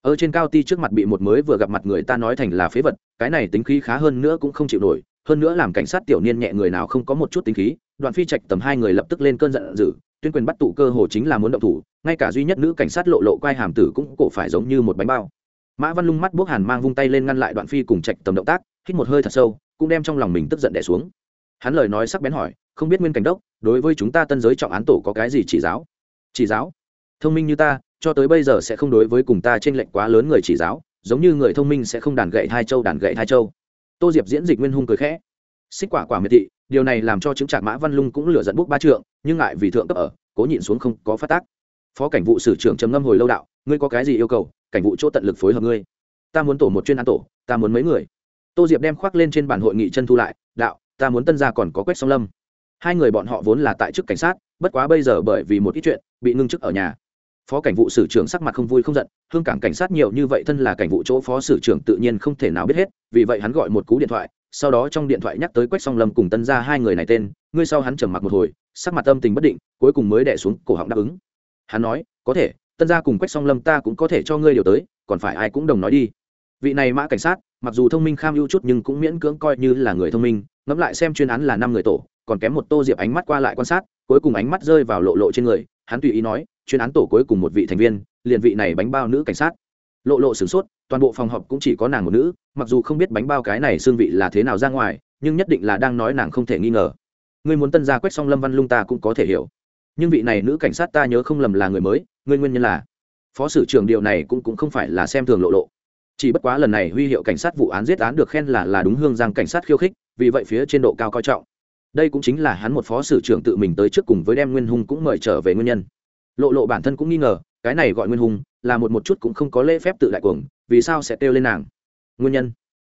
S1: ở trên cao ti trước mặt bị một mới vừa gặp mặt người ta nói thành là phế vật, cái này tính khí khá hơn nữa cũng không chịu nổi, hơn nữa làm cảnh sát tiểu niên nhẹ người nào không có một chút tính khí, đoạn phi trạch tầm hai người lập tức lên cơn giận dữ, tuyên quyền bắt tụ cơ hồ chính là muốn động thủ, ngay cả duy nhất nữ cảnh sát lộ lộ quai hàm tử cũng cổ phải giống như một bánh bao. Mã văn lung mắt bốc hàn mang vung tay lên ngăn lại đoạn phi cùng trạch tầm động tác, hít một hơi thật sâu, cũng đem trong lòng mình tức giận đẻ xuống. Hắn lời nói sắc bén hỏi, không biết nguyên cảnh đốc, đối với chúng ta tân giới trọng án tổ có cái gì chỉ giáo? Chỉ giáo? Thông minh như ta cho tới bây giờ sẽ không đối với cùng ta trên lệnh quá lớn người chỉ giáo, giống như người thông minh sẽ không đàn gậy hai châu đàn gậy hai châu. Tô diệp diễn dịch nguyên hung cười khẽ. Xích quả quả miệt thị, điều này làm cho chứng trạc mã văn lung cũng lửa dẫn bút ba trượng, nhưng ngại vì thượng cấp ở, cố nhịn xuống không có phát tác. Phó cảnh vụ sử trưởng trầm ngâm hồi lâu đạo, ngươi có cái gì yêu cầu, cảnh vụ chỗ tận lực phối hợp ngươi. Ta muốn tổ một chuyên án tổ, ta muốn mấy người. Tô diệp đem khoác lên trên bàn hội nghị chân thu lại, đạo, ta muốn tân gia còn có quách song lâm. Hai người bọn họ vốn là tại chức cảnh sát, bất quá bây giờ bởi vì một ít chuyện, bị ngưng chức ở nhà phó cảnh vụ sử trưởng sắc mặt không vui không giận, hương cảng cảnh sát nhiều như vậy thân là cảnh vụ chỗ phó sử trưởng tự nhiên không thể nào biết hết, vì vậy hắn gọi một cú điện thoại, sau đó trong điện thoại nhắc tới quách song lâm cùng tân gia hai người này tên, ngươi sau hắn trầm mặc một hồi, sắc mặt âm tình bất định, cuối cùng mới đẻ xuống cổ họng đáp ứng. Hắn nói, có thể, tân gia cùng quách song lâm ta cũng có thể cho ngươi điều tới, còn phải ai cũng đồng nói đi. Vị này mã cảnh sát, mặc dù thông minh kham ưu chút nhưng cũng miễn cưỡng coi như là người thông minh, ngẫm lại xem chuyên án là năm người tổ, còn kém một tô diệp ánh mắt qua lại quan sát, cuối cùng ánh mắt rơi vào lộ lộ trên người, hắn tùy ý nói chuyên án tổ cuối cùng một vị thành viên, liền vị này bánh bao nữ cảnh sát. Lộ lộ sửng sốt, toàn bộ phòng họp cũng chỉ có nàng một nữ, mặc dù không biết bánh bao cái này xương vị là thế nào ra ngoài, nhưng nhất định là đang nói nàng không thể nghi ngờ. Ngươi muốn tân gia quét xong lâm văn lung ta cũng có thể hiểu. Nhưng vị này nữ cảnh sát ta nhớ không lầm là người mới, ngươi nguyên nhân là? Phó sử trưởng điều này cũng cũng không phải là xem thường lộ lộ. Chỉ bất quá lần này huy hiệu cảnh sát vụ án giết án được khen là là đúng hương giang cảnh sát khiêu khích, vì vậy phía trên độ cao coi trọng. Đây cũng chính là hắn một phó sử trưởng tự mình tới trước cùng với đem nguyên hung cũng mời trở về nguyên nhân lộ lộ bản thân cũng nghi ngờ cái này gọi nguyên hùng, là một một chút cũng không có lễ phép tự đại cuồng vì sao sẽ kêu lên nàng? Nguyên nhân?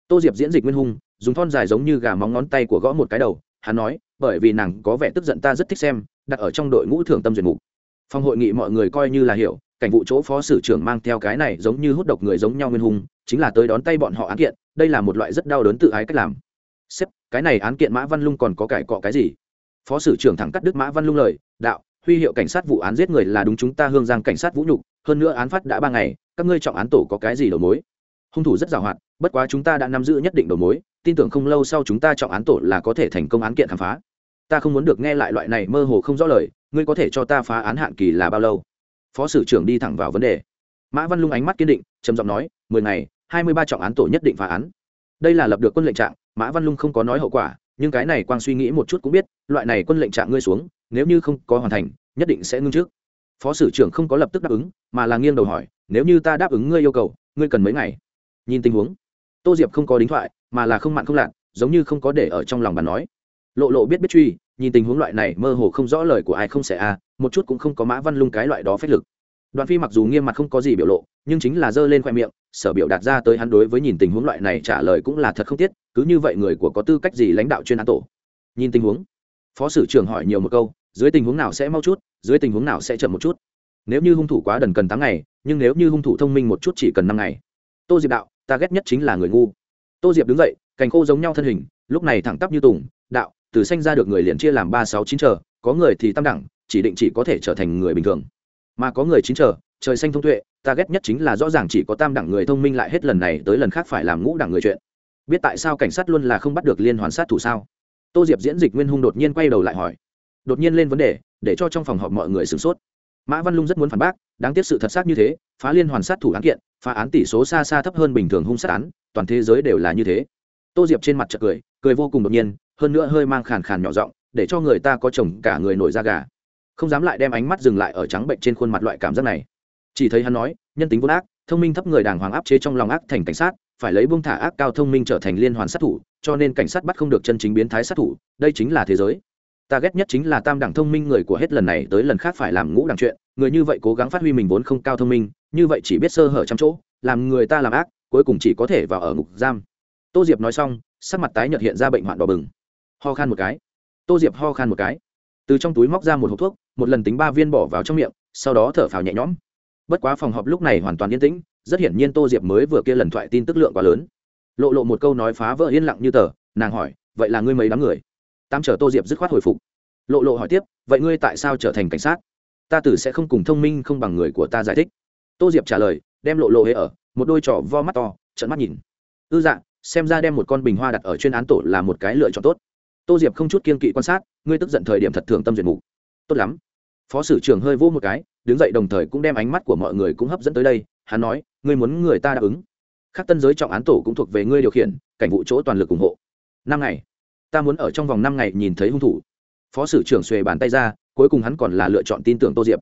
S1: Tô diệp diễn dịch nguyên hùng, dùng thon dài giống như gà móng ngón tay của gõ một cái đầu hắn nói bởi vì nàng có vẻ tức giận ta rất thích xem đặt ở trong đội ngũ thưởng tâm duyệt mục. Phòng hội nghị mọi người coi như là hiểu cảnh vụ chỗ phó sử trưởng mang theo cái này giống như hút độc người giống nhau nguyên hùng, chính là tới đón tay bọn họ án kiện đây là một loại rất đau đớn tự ái cách làm. Sếp cái này án kiện mã văn lung còn có cải cọ cái gì? Phó sử trưởng thẳng cắt đức mã văn lung lời đạo huy hiệu cảnh sát vụ án giết người là đúng chúng ta hương giang cảnh sát vũ nhục, hơn nữa án phát đã ba ngày, các ngươi trọng án tổ có cái gì đầu mối? Hung thủ rất giàu hoạt, bất quá chúng ta đã nắm giữ nhất định đầu mối, tin tưởng không lâu sau chúng ta trọng án tổ là có thể thành công án kiện khám phá. Ta không muốn được nghe lại loại này mơ hồ không rõ lời, ngươi có thể cho ta phá án hạn kỳ là bao lâu? Phó sử trưởng đi thẳng vào vấn đề. Mã văn lung ánh mắt kiên định, trầm giọng nói, mười ngày, hai mươi ba trọng án tổ nhất định phá án. Đây là lập được quân lệnh trạng, mã văn lung không có nói hậu quả, nhưng cái này quang suy nghĩ một chút cũng biết, loại này quân lệnh trạng ngươi xuống nếu như không có hoàn thành, nhất định sẽ ngưng trước. Phó sử trưởng không có lập tức đáp ứng, mà là nghiêng đầu hỏi, nếu như ta đáp ứng ngươi yêu cầu, ngươi cần mấy ngày? Nhìn tình huống, tô diệp không có đính thoại, mà là không mặn không lạn giống như không có để ở trong lòng bà nói. Lộ lộ biết biết truy, nhìn tình huống loại này mơ hồ không rõ lời của ai không sẽ a, một chút cũng không có mã văn lung cái loại đó phách lực. Đoàn phi mặc dù nghiêm mặt không có gì biểu lộ, nhưng chính là giơ lên khoe miệng, sở biểu đạt ra tới hắn đối với nhìn tình huống loại này trả lời cũng là thật không tiếc cứ như vậy người của có tư cách gì lãnh đạo chuyên án tổ? Nhìn tình huống, phó sử trưởng hỏi nhiều một câu dưới tình huống nào sẽ mau chút, dưới tình huống nào sẽ chậm một chút. Nếu như hung thủ quá đần cần tám ngày, nhưng nếu như hung thủ thông minh một chút chỉ cần năm ngày. Tô diệp đạo, ta ghét nhất chính là người ngu. Tô diệp đứng dậy, cành khô giống nhau thân hình, lúc này thẳng tắp như tùng, đạo, từ sanh ra được người liền chia làm ba, sáu, chín chờ, có người thì tam đẳng, chỉ định chỉ có thể trở thành người bình thường. Mà có người chín chờ, trời xanh thông tuệ, ta ghét nhất chính là rõ ràng chỉ có tam đẳng người thông minh lại hết lần này tới lần khác phải làm ngũ đẳng người chuyện. Biết tại sao cảnh sát luôn là không bắt được liên hoàn sát thủ sao? Tô diệp diễn dịch nguyên hung đột nhiên quay đầu lại hỏi đột nhiên lên vấn đề, để cho trong phòng họp mọi người sửng sốt. Mã văn lung rất muốn phản bác, đáng tiếc sự thật xác như thế, phá liên hoàn sát thủ án kiện, phá án tỷ số xa xa thấp hơn bình thường hung sát án, toàn thế giới đều là như thế. Tô diệp trên mặt chợt cười cười vô cùng đột nhiên, hơn nữa hơi mang khàn khàn nhỏ giọng, để cho người ta có chồng cả người nổi da gà. Không dám lại đem ánh mắt dừng lại ở trắng bệnh trên khuôn mặt loại cảm giác này. Chỉ thấy hắn nói, nhân tính vốn ác, thông minh thấp người đàng hoàng áp chế trong lòng ác thành cảnh sát, phải lấy buông thả ác cao thông minh trở thành liên hoàn sát thủ, cho nên cảnh sát bắt không được chân chính biến thái sát thủ, đây chính là thế giới ta ghét nhất chính là tam đẳng thông minh người của hết lần này tới lần khác phải làm ngũ đẳng chuyện. Người như vậy cố gắng phát huy mình vốn không cao thông minh, như vậy chỉ biết sơ hở trăm chỗ, làm người ta làm ác, cuối cùng chỉ có thể vào ở ngục giam. Tô diệp nói xong, sắc mặt tái nhợt hiện ra bệnh hoạn đỏ bừng. Ho khan một cái. Tô diệp ho khan một cái. Từ trong túi móc ra một hộp thuốc, một lần tính ba viên bỏ vào trong miệng, sau đó thở phào nhẹ nhõm. Bất quá phòng họp lúc này hoàn toàn yên tĩnh, rất hiển nhiên tô diệp mới vừa kia lần thoại tin tức lượng quá lớn. Lộ lộ một câu nói phá vỡ yên lặng như tờ, nàng hỏi, vậy là ngươi mấy đám người? Tam chờ tô diệp dứt khoát hồi phục. Lộ lộ hỏi tiếp, vậy ngươi tại sao trở thành cảnh sát? Ta tử sẽ không cùng thông minh không bằng người của ta giải thích. Tô diệp trả lời, đem lộ lộ hễ ở, một đôi trỏ vo mắt to trận mắt nhìn. Ư dạ xem ra đem một con bình hoa đặt ở chuyên án tổ là một cái lựa chọn tốt. Tô diệp không chút kiên kỵ quan sát, ngươi tức giận thời điểm thật thường tâm duyệt mục. Tốt lắm. Phó sử trưởng hơi vô một cái, đứng dậy đồng thời cũng đem ánh mắt của mọi người cũng hấp dẫn tới đây, hắn nói, ngươi muốn người ta đáp ứng. Khắc tân giới trọng án tổ cũng thuộc về ngươi điều khiển, cảnh vụ chỗ toàn lực ủng hộ. Năm ngày ta muốn ở trong vòng năm ngày nhìn thấy hung thủ. Phó sử trưởng xuề bàn tay ra, cuối cùng hắn còn là lựa chọn tin tưởng tô diệp.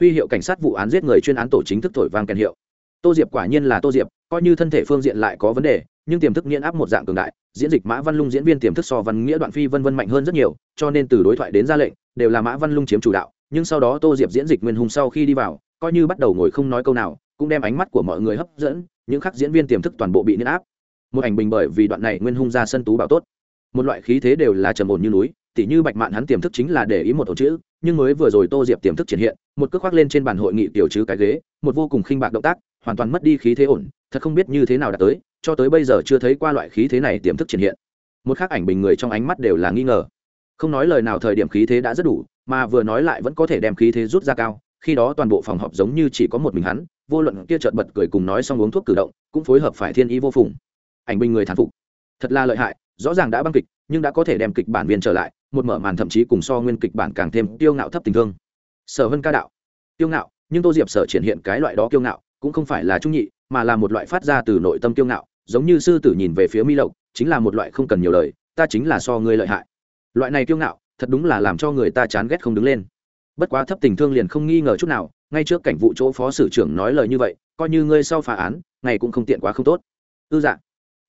S1: Huy hiệu cảnh sát vụ án giết người chuyên án tổ chính thức thổi vang kèn hiệu. Tô diệp quả nhiên là tô diệp, coi như thân thể phương diện lại có vấn đề, nhưng tiềm thức nghiễn áp một dạng cường đại, diễn dịch mã văn lung diễn viên tiềm thức so văn nghĩa đoạn phi vân vân mạnh hơn rất nhiều, cho nên từ đối thoại đến ra lệnh, đều là mã văn lung chiếm chủ đạo, nhưng sau đó tô diệp diễn dịch nguyên hùng sau khi đi vào, coi như bắt đầu ngồi không nói câu nào, cũng đem ánh mắt của mọi người hấp dẫn, những khắc diễn viên tiềm thức toàn bộ bị nghiễn áp. Một ảnh bình bởi vì đoạn này nguyên hung ra sân tú bảo tốt một loại khí thế đều là trầm ổn như núi, tỉ như bạch mạn hắn tiềm thức chính là để ý một ổ chữ, nhưng mới vừa rồi tô diệp tiềm thức triển hiện, một cước khoác lên trên bàn hội nghị tiểu chứ cái ghế, một vô cùng khinh bạc động tác, hoàn toàn mất đi khí thế ổn, thật không biết như thế nào đã tới, cho tới bây giờ chưa thấy qua loại khí thế này tiềm thức triển hiện. Một khác ảnh bình người trong ánh mắt đều là nghi ngờ. Không nói lời nào thời điểm khí thế đã rất đủ, mà vừa nói lại vẫn có thể đem khí thế rút ra cao, khi đó toàn bộ phòng họp giống như chỉ có một mình hắn, vô luận kia chợt bật cười cùng nói xong uống thuốc cử động, cũng phối hợp phải thiên ý vô phùng. Ảnh bình người thán phục. Thật là lợi hại rõ ràng đã băng kịch, nhưng đã có thể đem kịch bản viên trở lại, một mở màn thậm chí cùng so nguyên kịch bản càng thêm tiêu ngạo thấp tình thương. Sở vân ca đạo. Tiêu ngạo, nhưng tô diệp sở triển hiện cái loại đó kiêu ngạo, cũng không phải là trung nhị, mà là một loại phát ra từ nội tâm kiêu ngạo, giống như sư tử nhìn về phía mi lộc, chính là một loại không cần nhiều lời, ta chính là so ngươi lợi hại. Loại này kiêu ngạo, thật đúng là làm cho người ta chán ghét không đứng lên. Bất quá thấp tình thương liền không nghi ngờ chút nào, ngay trước cảnh vụ chỗ phó sử trưởng nói lời như vậy, coi như ngươi sau phá án, ngày cũng không tiện quá không tốt. Ư dạ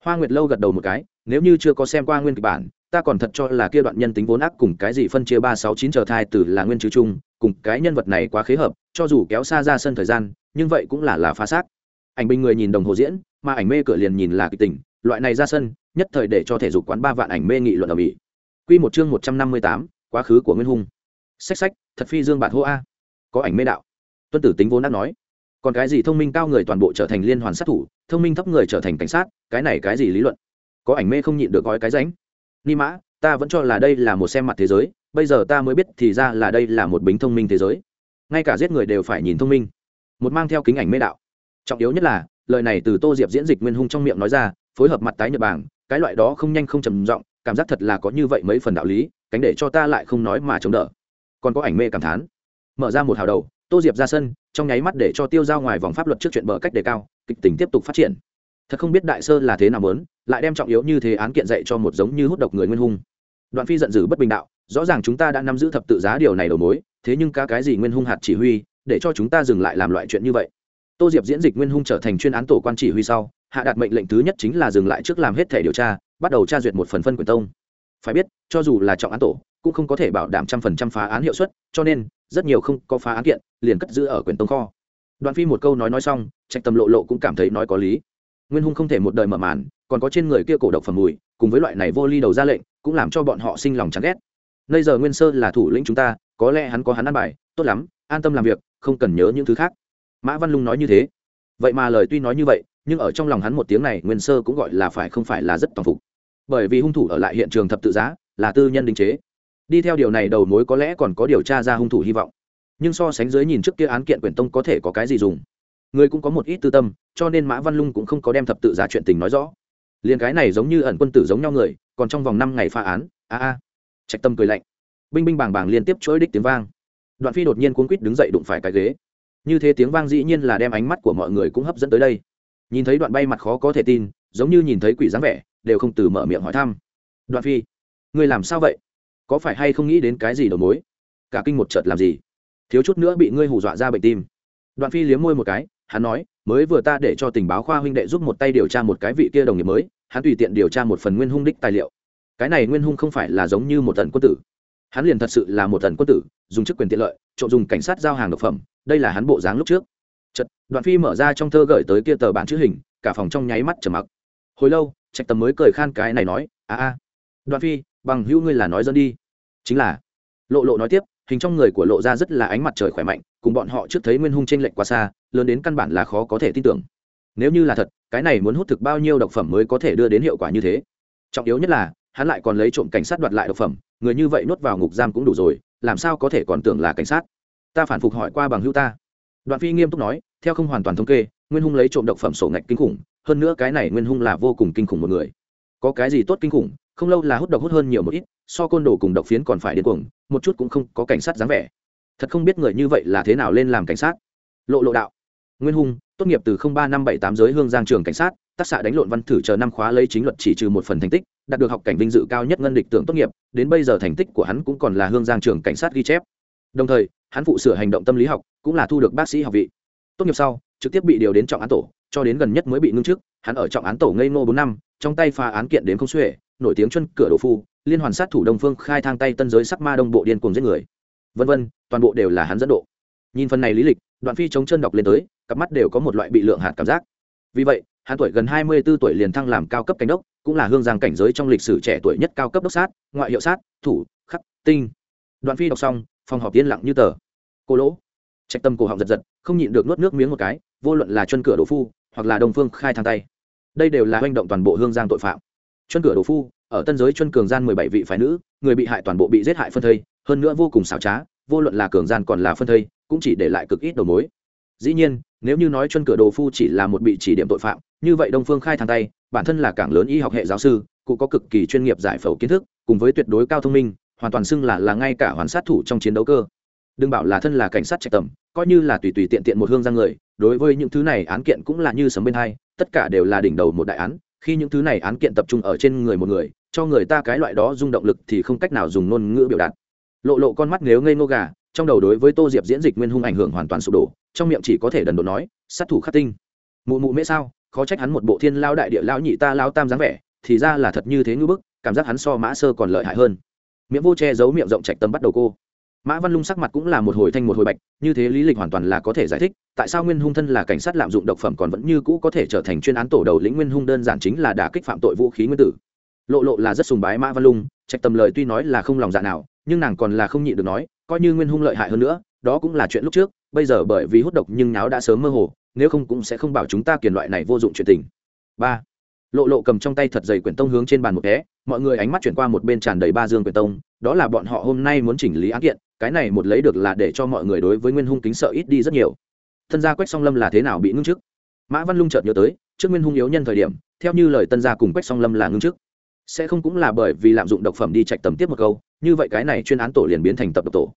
S1: hoa nguyệt lâu gật đầu một cái, nếu như chưa có xem qua nguyên kịch bản, ta còn thật cho là kia đoạn nhân tính vốn ác cùng cái gì phân chia ba sáu chín chờ thai từ là nguyên chứ chung, cùng cái nhân vật này quá khế hợp, cho dù kéo xa ra sân thời gian, nhưng vậy cũng là là phá xác. Ảnh bình người nhìn đồng hồ diễn, mà ảnh mê cửa liền nhìn là kịch tình, loại này ra sân, nhất thời để cho thể dục quán ba vạn ảnh mê nghị luận ở mỹ quy một chương một trăm năm mươi tám, quá khứ của nguyên hung. Sách sách thật phi dương bản hô a. Có ảnh mê đạo. Tuân tử tính vốn ác nói còn cái gì thông minh cao người toàn bộ trở thành liên hoàn sát thủ, thông minh thấp người trở thành cảnh sát, cái này cái gì lý luận? Có ảnh mê không nhịn được gói cái ránh. Ni mã, ta vẫn cho là đây là một xem mặt thế giới, bây giờ ta mới biết thì ra là đây là một bính thông minh thế giới. Ngay cả giết người đều phải nhìn thông minh. Một mang theo kính ảnh mê đạo. Trọng yếu nhất là, lời này từ tô diệp diễn dịch nguyên hung trong miệng nói ra, phối hợp mặt tái nhật bảng cái loại đó không nhanh không trầm giọng, cảm giác thật là có như vậy mấy phần đạo lý, cánh để cho ta lại không nói mà chống đỡ. Còn có ảnh mê cảm thán. Mở ra một hào đầu tô diệp ra sân, trong nháy mắt để cho tiêu ra ngoài vòng pháp luật trước chuyện bờ cách đề cao, kịch tính tiếp tục phát triển. Thật không biết đại sơ là thế nào lớn lại đem trọng yếu như thế án kiện dạy cho một giống như hút độc người nguyên hung. Đoạn phi giận dữ bất bình đạo, rõ ràng chúng ta đã nắm giữ thập tự giá điều này đầu mối, thế nhưng cá cái gì nguyên hung hạt chỉ huy, để cho chúng ta dừng lại làm loại chuyện như vậy? Tô diệp diễn dịch nguyên hung trở thành chuyên án tổ quan chỉ huy sau, hạ đạt mệnh lệnh thứ nhất chính là dừng lại trước làm hết thể điều tra, bắt đầu tra duyệt một phần phân quyền tông. Phải biết, cho dù là trọng án tổ, cũng không có thể bảo đảm trăm phần trăm phá án hiệu suất, cho nên rất nhiều không có phá án kiện, liền cất giữ ở quyền tông kho. Đoạn phi một câu nói nói xong, trạch tâm lộ lộ cũng cảm thấy nói có lý. Nguyên hung không thể một đời mở màn, còn có trên người kia cổ độc phẩm mùi, cùng với loại này vô ly đầu ra lệnh, cũng làm cho bọn họ sinh lòng chán ghét. Bây giờ nguyên sơ là thủ lĩnh chúng ta, có lẽ hắn có hắn ăn bài, tốt lắm, an tâm làm việc, không cần nhớ những thứ khác. Mã văn lung nói như thế. Vậy mà lời tuy nói như vậy, nhưng ở trong lòng hắn một tiếng này, nguyên sơ cũng gọi là phải không phải là rất toàn phục. Bởi vì hung thủ ở lại hiện trường thập tự giá, là tư nhân đình chế đi theo điều này đầu mối có lẽ còn có điều tra ra hung thủ hy vọng. Nhưng so sánh dưới nhìn trước kia án kiện quyển tông có thể có cái gì dùng? Người cũng có một ít tư tâm, cho nên mã văn lung cũng không có đem thập tự giá chuyện tình nói rõ. Liền cái này giống như ẩn quân tử giống nhau người, còn trong vòng năm ngày pha án, a a. Trạch tâm cười lạnh. Binh binh bàng bàng liên tiếp chuỗi đích tiếng vang. Đoạn phi đột nhiên cuốn quýt đứng dậy đụng phải cái ghế. Như thế tiếng vang dĩ nhiên là đem ánh mắt của mọi người cũng hấp dẫn tới đây. Nhìn thấy đoạn bay mặt khó có thể tin, giống như nhìn thấy quỷ dáng vẻ, đều không từ mở miệng hỏi thăm. Đoạn phi người làm sao vậy? Có phải hay không nghĩ đến cái gì đầu mối? Cả kinh một chợt làm gì? Thiếu chút nữa bị ngươi hù dọa ra bệnh tim. Đoạn phi liếm môi một cái, hắn nói, mới vừa ta để cho tình báo khoa huynh đệ giúp một tay điều tra một cái vị kia đồng nghiệp mới, hắn tùy tiện điều tra một phần nguyên hung đích tài liệu. Cái này nguyên hung không phải là giống như một tần quân tử. Hắn liền thật sự là một tần quân tử, dùng chức quyền tiện lợi, trộm dùng cảnh sát giao hàng độc phẩm, đây là hắn bộ dáng lúc trước. Chật đoạn phi mở ra trong thơ gửi tới kia tờ bản chữ hình, cả phòng trong nháy mắt trầm mặc. Hồi lâu, trạch tầm mới cười khan cái này nói, a a. Đoạn phi bằng hữu ngươi là nói dân đi. Chính là, lộ lộ nói tiếp, hình trong người của lộ ra rất là ánh mặt trời khỏe mạnh, cùng bọn họ trước thấy nguyên hung tranh lệch quá xa, lớn đến căn bản là khó có thể tin tưởng. Nếu như là thật, cái này muốn hút thực bao nhiêu độc phẩm mới có thể đưa đến hiệu quả như thế? Trọng yếu nhất là, hắn lại còn lấy trộm cảnh sát đoạt lại độc phẩm, người như vậy nuốt vào ngục giam cũng đủ rồi, làm sao có thể còn tưởng là cảnh sát? Ta phản phục hỏi qua bằng hữu ta. Đoạn phi nghiêm túc nói, theo không hoàn toàn thống kê, nguyên hung lấy trộm độc phẩm sổ ngạch kinh khủng, hơn nữa cái này nguyên hung là vô cùng kinh khủng một người. Có cái gì tốt kinh khủng không lâu là hút độc hút hơn nhiều một ít, so côn đồ cùng độc phiến còn phải điên cuồng, một chút cũng không có cảnh sát dáng vẻ. Thật không biết người như vậy là thế nào lên làm cảnh sát. Lộ lộ đạo, nguyên hung, tốt nghiệp từ ba năm bảy tám giới hương giang trường cảnh sát, tác xạ đánh lộn văn thử chờ năm khóa lấy chính luật chỉ trừ một phần thành tích, đạt được học cảnh vinh dự cao nhất ngân địch tưởng tốt nghiệp, đến bây giờ thành tích của hắn cũng còn là hương giang trường cảnh sát ghi chép. Đồng thời, hắn phụ sửa hành động tâm lý học, cũng là thu được bác sĩ học vị. Tốt nghiệp sau, trực tiếp bị điều đến trọng án tổ, cho đến gần nhất mới bị ngưng trước hắn ở trọng án tổ ngây ngô bốn năm, trong tay phá án kiện đến không xuể nổi tiếng chân cửa đồ phu, liên hoàn sát thủ đông phương khai thang tay tân giới sắc ma đông bộ điên cuồng giết người. Vân vân, toàn bộ đều là hắn dẫn độ. Nhìn phần này lý lịch, đoạn phi chống chân đọc lên tới, cặp mắt đều có một loại bị lượng hạt cảm giác. Vì vậy, hắn tuổi gần hai mươi 24 tuổi liền thăng làm cao cấp cảnh đốc, cũng là hương giang cảnh giới trong lịch sử trẻ tuổi nhất cao cấp đốc sát, ngoại hiệu sát, thủ, khắc, tinh. Đoạn phi đọc xong, phòng họp yên lặng như tờ. Cô lỗ. Trạch tâm cổ họng giật giật, không nhịn được nuốt nước miếng một cái, vô luận là chân cửa đồ phu, hoặc là đồng phương khai thang tay. Đây đều là hành động toàn bộ hương giang tội phạm chân cửa đồ phu, ở tân giới chân cường gian mười bảy vị phái nữ, người bị hại toàn bộ bị giết hại phân thây, hơn nữa vô cùng xảo trá, vô luận là cường gian còn là phân thây, cũng chỉ để lại cực ít đầu mối. Dĩ nhiên, nếu như nói chân cửa đồ phu chỉ là một bị chỉ điểm tội phạm, như vậy đông phương khai thang tay, bản thân là cảng lớn y học hệ giáo sư, cụ có cực kỳ chuyên nghiệp giải phẫu kiến thức, cùng với tuyệt đối cao thông minh, hoàn toàn xưng là là ngay cả hoàn sát thủ trong chiến đấu cơ. Đừng bảo là thân là cảnh sát trạch tầm, coi như là tùy tùy tiện tiện một hương giang người, đối với những thứ này án kiện cũng là như sấm bên hai, tất cả đều là đỉnh đầu một đại án khi những thứ này án kiện tập trung ở trên người một người, cho người ta cái loại đó rung động lực thì không cách nào dùng ngôn ngữ biểu đạt. Lộ lộ con mắt nếu ngây ngô gà, trong đầu đối với tô diệp diễn dịch nguyên hung ảnh hưởng hoàn toàn sụp đổ, trong miệng chỉ có thể đần độn nói, sát thủ khắc tinh. Mụ mụ mễ sao? Khó trách hắn một bộ thiên lao đại địa lão nhị ta lao tam dáng vẻ, thì ra là thật như thế ngư bức, cảm giác hắn so mã sơ còn lợi hại hơn. Miệng vô che giấu miệng rộng trạch tâm bắt đầu cô mã văn lung sắc mặt cũng là một hồi thanh một hồi bạch, như thế lý lịch hoàn toàn là có thể giải thích, tại sao nguyên hung thân là cảnh sát lạm dụng độc phẩm còn vẫn như cũ có thể trở thành chuyên án tổ đầu lĩnh nguyên hung đơn giản chính là đả kích phạm tội vũ khí nguyên tử. Lộ lộ là rất sùng bái mã văn lung, trạch tầm lời tuy nói là không lòng dạ nào, nhưng nàng còn là không nhịn được nói, coi như nguyên hung lợi hại hơn nữa, đó cũng là chuyện lúc trước, bây giờ bởi vì hút độc nhưng nháo đã sớm mơ hồ, nếu không cũng sẽ không bảo chúng ta kiền loại này vô dụng chuyện tình. Ba. Lộ lộ cầm trong tay thật dày quyển tông hướng trên bàn một té mọi người ánh mắt chuyển qua một bên tràn đầy ba dương quyển tông, đó là bọn họ hôm nay muốn chỉnh lý án kiện cái này một lấy được là để cho mọi người đối với nguyên hung kính sợ ít đi rất nhiều. Thân gia quách song lâm là thế nào bị ngưng trước mã văn lung chợt nhớ tới, trước nguyên hung yếu nhân thời điểm, theo như lời tân gia cùng quách song lâm là ngưng trước sẽ không cũng là bởi vì lạm dụng độc phẩm đi trạch tầm tiếp một câu, như vậy cái này chuyên án tổ liền biến thành tập độc tổ.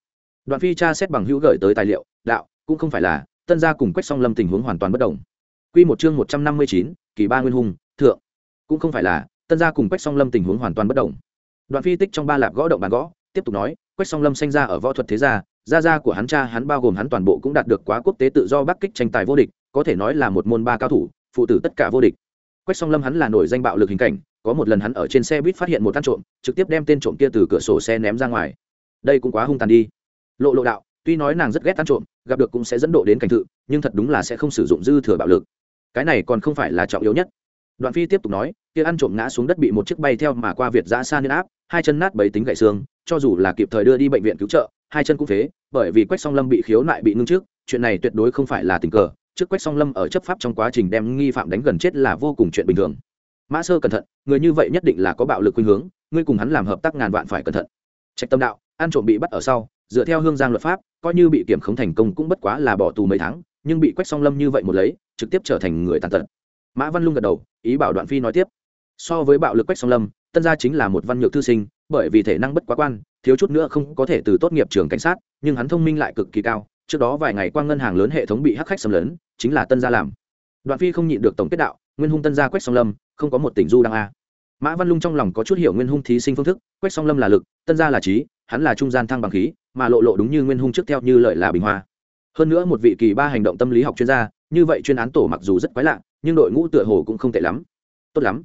S1: Đoạn phi tra xét bằng hữu gửi tới tài liệu, đạo, cũng không phải là, tân gia cùng quách song lâm tình huống hoàn toàn bất đồng. Q một chương một trăm năm mươi chín, kỳ ba nguyên hung, thượng. Cũng không phải là, tân gia cùng quách song lâm tình huống hoàn toàn bất đồng. Đoạn phi tích trong ba lạp gõ động bàn gõ tiếp tục nói, quách song lâm sinh ra ở võ thuật thế gia gia gia của hắn cha hắn bao gồm hắn toàn bộ cũng đạt được quá quốc tế tự do bắc kích tranh tài vô địch, có thể nói là một môn ba cao thủ, phụ tử tất cả vô địch. Quách song lâm hắn là nổi danh bạo lực hình cảnh, có một lần hắn ở trên xe buýt phát hiện một ăn trộm, trực tiếp đem tên trộm kia từ cửa sổ xe ném ra ngoài. Đây cũng quá hung tàn đi. Lộ lộ đạo, tuy nói nàng rất ghét ăn trộm, gặp được cũng sẽ dẫn độ đến cảnh tự nhưng thật đúng là sẽ không sử dụng dư thừa bạo lực. Cái này còn không phải là trọng yếu nhất đoạn phi tiếp tục nói, kia ăn trộm ngã xuống đất bị một chiếc bay theo mà qua việt giã xa niên áp, hai chân nát bấy tính gãy xương, cho dù là kịp thời đưa đi bệnh viện cứu trợ, hai chân cũng phế, bởi vì quách song lâm bị khiếu nại bị ngưng trước, chuyện này tuyệt đối không phải là tình cờ, trước quách song lâm ở chấp pháp trong quá trình đem nghi phạm đánh gần chết là vô cùng chuyện bình thường. Mã sơ cẩn thận, người như vậy nhất định là có bạo lực khuynh hướng, ngươi cùng hắn làm hợp tác ngàn vạn phải cẩn thận. Trạch tâm đạo, ăn trộm bị bắt ở sau, dựa theo hương giang luật pháp, coi như bị kiểm khống thành công cũng bất quá là bỏ tù mấy tháng, nhưng bị quách song lâm như vậy một lấy, trực tiếp trở thành người tàn tật mã văn lung gật đầu, ý bảo đoạn phi nói tiếp. So với bạo lực quách song lâm, tân gia chính là một văn nhược thư sinh, bởi vì thể năng bất quá quan, thiếu chút nữa không có thể từ tốt nghiệp trường cảnh sát, nhưng hắn thông minh lại cực kỳ cao, trước đó vài ngày qua ngân hàng lớn hệ thống bị hắc khách xâm lấn, chính là tân gia làm. Đoạn phi không nhịn được tổng kết đạo, nguyên hung tân gia quách song lâm, không có một tỉnh du đăng a. Mã văn lung trong lòng có chút hiểu nguyên hung thí sinh phương thức, quách song lâm là lực, tân gia là trí, hắn là trung gian thăng bằng khí, mà lộ lộ đúng như nguyên hung trước theo như lợi là bình hoa. Hơn nữa một vị kỳ ba hành động tâm lý học chuyên gia, như vậy chuyên án tổ mặc dù rất quái lạ nhưng đội ngũ tựa hồ cũng không tệ lắm. Tốt lắm.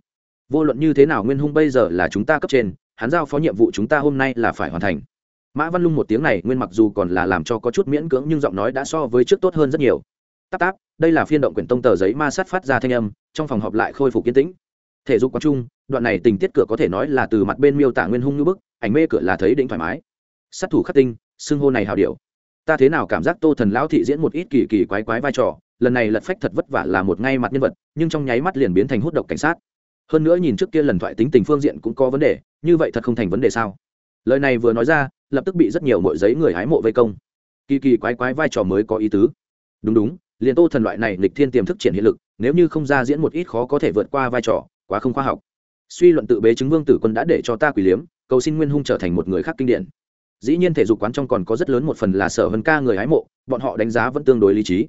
S1: Vô luận như thế nào nguyên hung bây giờ là chúng ta cấp trên, hắn giao phó nhiệm vụ chúng ta hôm nay là phải hoàn thành. Mã văn lung một tiếng này, nguyên mặc dù còn là làm cho có chút miễn cưỡng nhưng giọng nói đã so với trước tốt hơn rất nhiều. Táp táp, đây là phiên động quyển tông tờ giấy ma sát phát ra thanh âm, trong phòng họp lại khôi phục kiến tĩnh. Thể dục quán trung, đoạn này tình tiết cửa có thể nói là từ mặt bên miêu tả nguyên hung như bức, ảnh mê cửa là thấy đỉnh thoải mái. Sát thủ khắc tinh, xưng hô này hào điệu. Ta thế nào cảm giác tô thần lão thị diễn một ít kỳ kỳ quái quái vai trò lần này lật phách thật vất vả là một ngay mặt nhân vật, nhưng trong nháy mắt liền biến thành hút độc cảnh sát. Hơn nữa nhìn trước kia lần thoại tính tình phương diện cũng có vấn đề, như vậy thật không thành vấn đề sao? Lời này vừa nói ra, lập tức bị rất nhiều mội giấy người hái mộ vây công. Kỳ kỳ quái quái vai trò mới có ý tứ. Đúng đúng, liền tô thần loại này lịch thiên tiềm thức triển hiện lực, nếu như không ra diễn một ít khó có thể vượt qua vai trò, quá không khoa học. Suy luận tự bế chứng vương tử quân đã để cho ta quỷ liếm, cầu xin nguyên hung trở thành một người khác kinh điển. Dĩ nhiên thể dục quán trong còn có rất lớn một phần là sở hơn ca người hái mộ, bọn họ đánh giá vẫn tương đối lý trí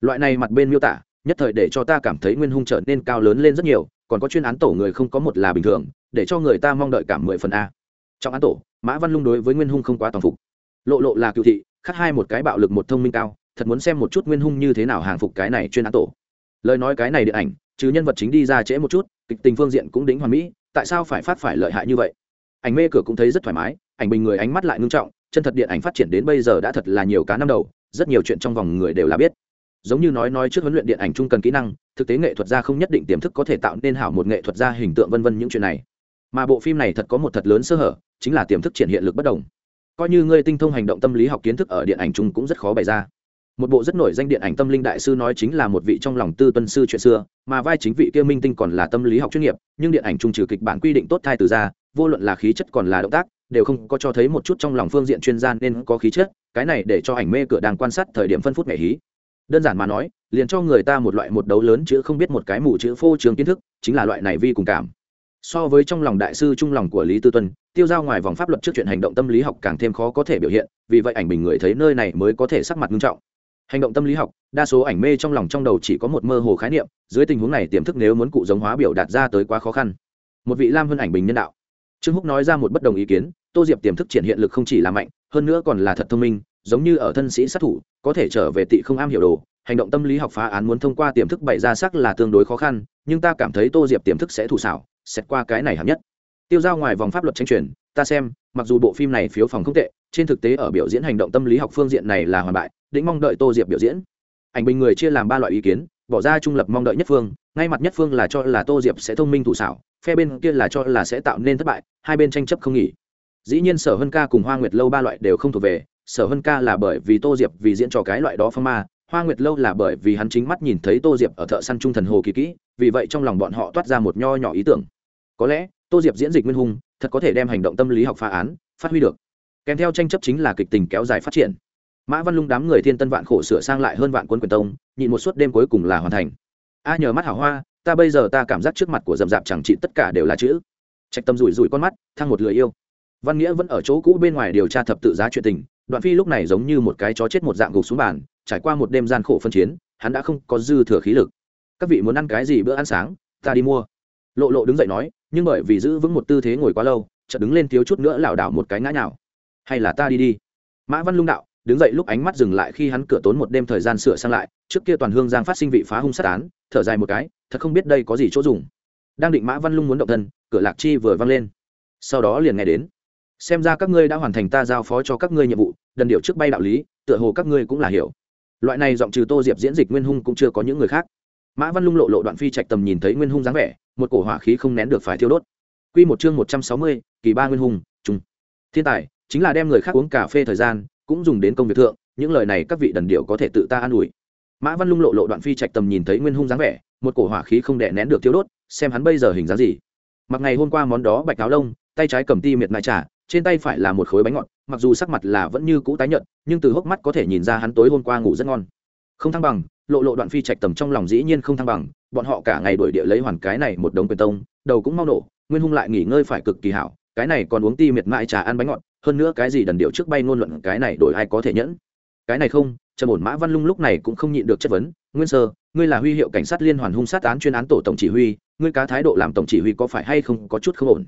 S1: loại này mặt bên miêu tả, nhất thời để cho ta cảm thấy nguyên hung trở nên cao lớn lên rất nhiều, còn có chuyên án tổ người không có một là bình thường, để cho người ta mong đợi cảm mười phần a. Trong án tổ, mã văn lung đối với nguyên hung không quá toàn phục. Lộ lộ là cựu thị, khắc hai một cái bạo lực một thông minh cao, thật muốn xem một chút nguyên hung như thế nào hàng phục cái này chuyên án tổ. Lời nói cái này điện ảnh chứ nhân vật chính đi ra trễ một chút, kịch tình phương diện cũng đính hoàn mỹ, tại sao phải phát phải lợi hại như vậy? Ảnh mê cửa cũng thấy rất thoải mái, ảnh bình người ánh mắt lại ngưng trọng, chân thật điện ảnh phát triển đến bây giờ đã thật là nhiều cá năm đầu, rất nhiều chuyện trong vòng người đều là biết giống như nói nói trước huấn luyện điện ảnh chung cần kỹ năng, thực tế nghệ thuật gia không nhất định tiềm thức có thể tạo nên hảo một nghệ thuật gia hình tượng vân vân những chuyện này. Mà bộ phim này thật có một thật lớn sơ hở, chính là tiềm thức triển hiện lực bất đồng. Coi như ngươi tinh thông hành động tâm lý học kiến thức ở điện ảnh chung cũng rất khó bày ra. Một bộ rất nổi danh điện ảnh tâm linh đại sư nói chính là một vị trong lòng tư tuân sư chuyện xưa, mà vai chính vị kia minh tinh còn là tâm lý học chuyên nghiệp, nhưng điện ảnh chung trừ kịch bản quy định tốt thai từ ra, vô luận là khí chất còn là động tác, đều không có cho thấy một chút trong lòng phương diện chuyên gia nên có khí chất, cái này để cho ảnh mê cửa đang quan sát thời điểm phân phút ngày hí đơn giản mà nói, liền cho người ta một loại một đấu lớn chữ không biết một cái mù chữ phô trường kiến thức, chính là loại này vi cùng cảm. So với trong lòng đại sư trung lòng của lý tư tuân, tiêu giao ngoài vòng pháp luật trước chuyện hành động tâm lý học càng thêm khó có thể biểu hiện, vì vậy ảnh bình người thấy nơi này mới có thể sắc mặt nghiêm trọng. Hành động tâm lý học, đa số ảnh mê trong lòng trong đầu chỉ có một mơ hồ khái niệm, dưới tình huống này tiềm thức nếu muốn cụ giống hóa biểu đạt ra tới quá khó khăn. Một vị lam hơn ảnh bình nhân đạo. Trương húc nói ra một bất đồng ý kiến, tô diệp tiềm thức triển hiện lực không chỉ là mạnh, hơn nữa còn là thật thông minh giống như ở thân sĩ sát thủ, có thể trở về tị không am hiểu đồ, hành động tâm lý học phá án muốn thông qua tiềm thức bày ra sắc là tương đối khó khăn, nhưng ta cảm thấy tô diệp tiềm thức sẽ thủ xảo, xét qua cái này hạng nhất. Tiêu giao ngoài vòng pháp luật tranh truyền, ta xem, mặc dù bộ phim này phiếu phòng không tệ, trên thực tế ở biểu diễn hành động tâm lý học phương diện này là hoàn bại định mong đợi tô diệp biểu diễn. Ảnh bình người chia làm ba loại ý kiến, bỏ ra trung lập mong đợi nhất phương, ngay mặt nhất phương là cho là tô diệp sẽ thông minh thủ xảo, phe bên kia là cho là sẽ tạo nên thất bại, hai bên tranh chấp không nghỉ. Dĩ nhiên sở hân ca cùng hoa nguyệt lâu ba loại đều không thuộc về sở hân ca là bởi vì tô diệp vì diễn trò cái loại đó phong ma, hoa nguyệt lâu là bởi vì hắn chính mắt nhìn thấy tô diệp ở thợ săn trung thần hồ kỳ kỹ, vì vậy trong lòng bọn họ toát ra một nho nhỏ ý tưởng. Có lẽ, tô diệp diễn dịch nguyên hung, thật có thể đem hành động tâm lý học phá án, phát huy được. Kèm theo tranh chấp chính là kịch tình kéo dài phát triển. Mã văn lung đám người thiên tân vạn khổ sửa sang lại hơn vạn quân quyền tông, nhịn một suốt đêm cuối cùng là hoàn thành. A nhờ mắt hảo hoa, ta bây giờ ta cảm giác trước mặt của dầm dạp chẳng trị tất cả đều là chữ. Trạch tâm rủi rủi con mắt, thăng một lười yêu. Văn nghĩa vẫn ở chỗ cũ bên ngoài điều tra thập tự giá chuyện tình đoạn phi lúc này giống như một cái chó chết một dạng gục xuống bàn, trải qua một đêm gian khổ phân chiến, hắn đã không có dư thừa khí lực. Các vị muốn ăn cái gì bữa ăn sáng, ta đi mua. Lộ lộ đứng dậy nói, nhưng bởi vì giữ vững một tư thế ngồi quá lâu, chợt đứng lên thiếu chút nữa lảo đảo một cái ngã nào hay là ta đi đi. Mã văn lung đạo, đứng dậy lúc ánh mắt dừng lại khi hắn cửa tốn một đêm thời gian sửa sang lại, trước kia toàn hương giang phát sinh vị phá hung sát án, thở dài một cái, thật không biết đây có gì chỗ dùng. Đang định mã văn lung muốn động thân, cửa lạc chi vừa văng lên. Sau đó liền nghe đến, xem ra các ngươi đã hoàn thành ta giao phó cho các ngươi nhiệm vụ đần điệu trước bay đạo lý, tựa hồ các ngươi cũng là hiểu. Loại này giọng trừ tô diệp diễn dịch nguyên hung cũng chưa có những người khác. Mã văn lung lộ lộ đoạn phi trạch tầm nhìn thấy nguyên hung dáng vẻ, một cổ hỏa khí không nén được phải thiêu đốt. Q một chương một trăm sáu mươi, kỳ ba nguyên hung trung thiên tài, chính là đem người khác uống cà phê thời gian, cũng dùng đến công việc thượng, những lời này các vị đần điệu có thể tự ta an ủi. Mã văn lung lộ lộ đoạn phi trạch tầm nhìn thấy nguyên hung dáng vẻ, một cổ hỏa khí không đè nén được thiêu đốt, xem hắn bây giờ hình dáng gì. Mặc ngày hôm qua món đó bạch áo lông, tay trái cầm ti miệt mại trà, trên tay phải là một khối bánh ngọt mặc dù sắc mặt là vẫn như cũ tái nhợt, nhưng từ hốc mắt có thể nhìn ra hắn tối hôm qua ngủ rất ngon. Không thăng bằng, lộ lộ đoạn phi trạch tầm trong lòng dĩ nhiên không thăng bằng, bọn họ cả ngày đuổi địa lấy hoàn cái này một đống quyền tông, đầu cũng mau nổ, nguyên hung lại nghỉ ngơi phải cực kỳ hảo, cái này còn uống ti miệt mại trà ăn bánh ngọt, hơn nữa cái gì đần điệu trước bay ngôn luận cái này đổi ai có thể nhẫn. Cái này không trầm ổn mã văn lung lúc này cũng không nhịn được chất vấn, nguyên sơ, ngươi là huy hiệu cảnh sát liên hoàn hung sát án chuyên án tổ tổng chỉ huy, ngươi cá thái độ làm tổng chỉ huy có phải hay không có chút không ổn?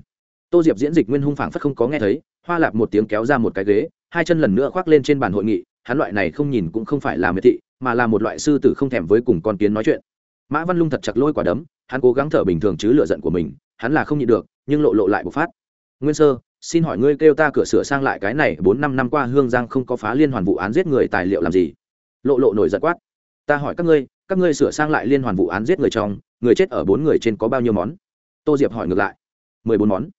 S1: Tô diệp diễn dịch nguyên hung phảng phất không có nghe thấy, hoa lạp một tiếng kéo ra một cái ghế, hai chân lần nữa khoác lên trên bàn hội nghị, hắn loại này không nhìn cũng không phải là miệt thị, mà là một loại sư tử không thèm với cùng con kiến nói chuyện. Mã văn lung thật chặt lôi quả đấm, hắn cố gắng thở bình thường chứ lựa giận của mình, hắn là không nhịn được, nhưng lộ lộ lại bộc phát. Nguyên sơ, xin hỏi ngươi kêu ta cửa sửa sang lại cái này bốn năm năm qua hương giang không có phá liên hoàn vụ án giết người tài liệu làm gì? Lộ lộ nổi giận quát. Ta hỏi các ngươi các ngươi sửa sang lại liên hoàn vụ án giết người trong, người chết ở bốn người trên có bao nhiêu món? Tô diệp hỏi ngược lại. Mười bốn món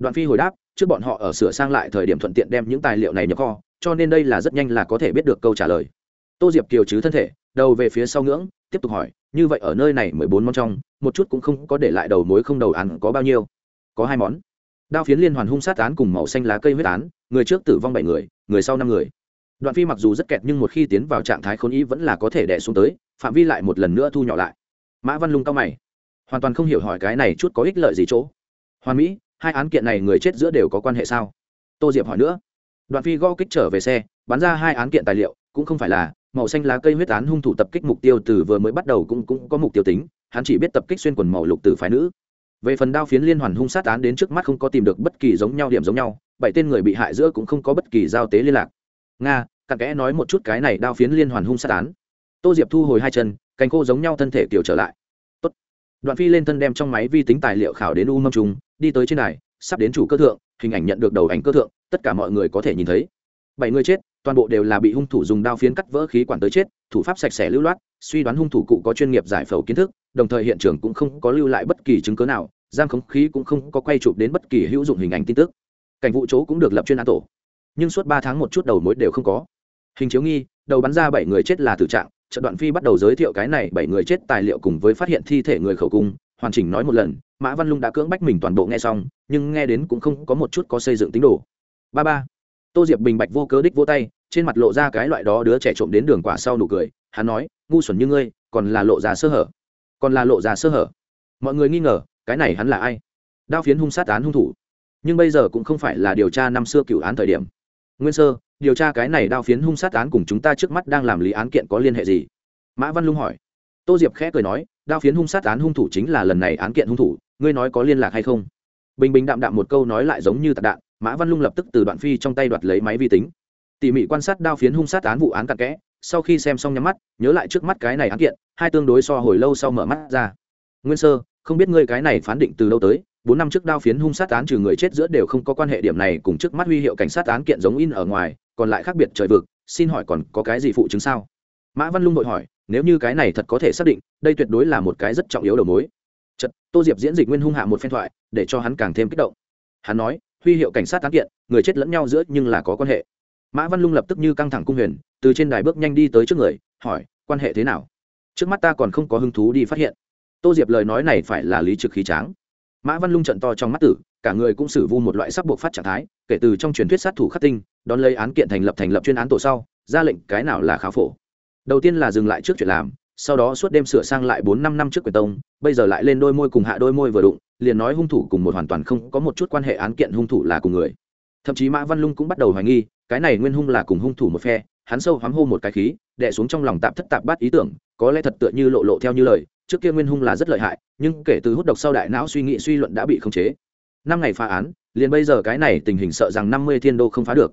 S1: đoạn phi hồi đáp, trước bọn họ ở sửa sang lại thời điểm thuận tiện đem những tài liệu này nhập kho, cho nên đây là rất nhanh là có thể biết được câu trả lời. Tô diệp kiều chứ thân thể, đầu về phía sau ngưỡng, tiếp tục hỏi, như vậy ở nơi này mười bốn món trong, một chút cũng không có để lại đầu mối không đầu án có bao nhiêu? Có hai món. Đao phiến liên hoàn hung sát án cùng màu xanh lá cây huyết án, người trước tử vong bảy người người sau năm người. Đoạn phi mặc dù rất kẹt nhưng một khi tiến vào trạng thái khốn ý vẫn là có thể đẻ xuống tới, phạm vi lại một lần nữa thu nhỏ lại. Mã văn lung cao mày, hoàn toàn không hiểu hỏi cái này chút có ích lợi gì chỗ. Hoàn mỹ hai án kiện này người chết giữa đều có quan hệ sao? Tô diệp hỏi nữa. Đoạn phi gõ kích trở về xe, bắn ra hai án kiện tài liệu, cũng không phải là màu xanh lá cây huyết án hung thủ tập kích mục tiêu từ vừa mới bắt đầu cũng cũng có mục tiêu tính, hắn chỉ biết tập kích xuyên quần màu lục từ phái nữ. Về phần đao phiến liên hoàn hung sát án đến trước mắt không có tìm được bất kỳ giống nhau điểm giống nhau, bảy tên người bị hại giữa cũng không có bất kỳ giao tế liên lạc. Nga, cặn kẽ nói một chút cái này đao phiến liên hoàn hung sát án. Tô diệp thu hồi hai chân, cành khô giống nhau thân thể kiểu trở lại đoạn phi lên thân đem trong máy vi tính tài liệu khảo đến u mâm trùng đi tới trên này sắp đến chủ cơ thượng, hình ảnh nhận được đầu ảnh cơ thượng, tất cả mọi người có thể nhìn thấy. Bảy người chết, toàn bộ đều là bị hung thủ dùng đao phiến cắt vỡ khí quản tới chết, thủ pháp sạch sẽ lưu loát, suy đoán hung thủ cụ có chuyên nghiệp giải phẫu kiến thức, đồng thời hiện trường cũng không có lưu lại bất kỳ chứng cớ nào, giam khống khí cũng không có quay chụp đến bất kỳ hữu dụng hình ảnh tin tức. Cảnh vụ chỗ cũng được lập chuyên án tổ. Nhưng suốt ba tháng một chút đầu mối đều không có. Hình chiếu nghi, đầu bắn ra bảy người chết là tử trạng trận đoạn phi bắt đầu giới thiệu cái này bảy người chết tài liệu cùng với phát hiện thi thể người khẩu cung, hoàn chỉnh nói một lần, mã văn lung đã cưỡng bách mình toàn bộ nghe xong, nhưng nghe đến cũng không có một chút có xây dựng tính đồ. Ba ba. Tô diệp bình bạch vô cớ đích vô tay, trên mặt lộ ra cái loại đó đứa trẻ trộm đến đường quả sau nụ cười, hắn nói, ngu xuẩn như ngươi, còn là lộ ra sơ hở. Còn là lộ ra sơ hở. Mọi người nghi ngờ, cái này hắn là ai? Đao phiến hung sát án hung thủ. Nhưng bây giờ cũng không phải là điều tra năm xưa cựu án thời điểm. Nguyên sơ điều tra cái này đao phiến hung sát án cùng chúng ta trước mắt đang làm lý án kiện có liên hệ gì? Mã văn lung hỏi. Tô diệp khẽ cười nói, đao phiến hung sát án hung thủ chính là lần này án kiện hung thủ, ngươi nói có liên lạc hay không? Bình bình đạm đạm một câu nói lại giống như tạc đạn, mã văn lung lập tức từ đoạn phi trong tay đoạt lấy máy vi tính. Tỉ mỉ quan sát đao phiến hung sát án vụ án cặn kẽ, sau khi xem xong nhắm mắt, nhớ lại trước mắt cái này án kiện, hai tương đối so hồi lâu sau mở mắt ra. Nguyên sơ, không biết ngươi cái này phán định từ lâu tới, bốn năm trước đao phiến hung sát án trừ người chết giữa đều không có quan hệ điểm này cùng trước mắt huy hiệu cảnh sát án kiện giống in ở ngoài còn lại khác biệt trời vực, xin hỏi còn có cái gì phụ chứng sao? Mã văn lung đội hỏi, nếu như cái này thật có thể xác định, đây tuyệt đối là một cái rất trọng yếu đầu mối. Chật tô diệp diễn dịch nguyên hung hạ một phen thoại, để cho hắn càng thêm kích động. Hắn nói, huy hiệu cảnh sát tán kiện, người chết lẫn nhau giữa nhưng là có quan hệ. Mã văn lung lập tức như căng thẳng cung huyền, từ trên đài bước nhanh đi tới trước người, hỏi, quan hệ thế nào? Trước mắt ta còn không có hứng thú đi phát hiện. Tô diệp lời nói này phải là lý trực khí tráng mã văn lung trận to trong mắt tử, cả người cũng xử vu một loại sắc buộc phát trạng thái, kể từ trong truyền thuyết sát thủ khắc tinh, đón lấy án kiện thành lập thành lập chuyên án tổ sau, ra lệnh cái nào là khá phổ. Đầu tiên là dừng lại trước chuyện làm, sau đó suốt đêm sửa sang lại bốn năm năm trước quyền tông, bây giờ lại lên đôi môi cùng hạ đôi môi vừa đụng, liền nói hung thủ cùng một hoàn toàn không có một chút quan hệ án kiện hung thủ là cùng người. Thậm chí mã văn lung cũng bắt đầu hoài nghi, cái này nguyên hung là cùng hung thủ một phe, hắn sâu hoắm hô một cái khí, đè xuống trong lòng tạm thất tạp bát ý tưởng, có lẽ thật tựa như lộ lộ theo như lời trước kia nguyên hung là rất lợi hại, nhưng kể từ hút độc sau đại não suy nghĩ suy luận đã bị khống chế. Năm ngày phá án, liền bây giờ cái này tình hình sợ rằng năm mươi thiên đô không phá được.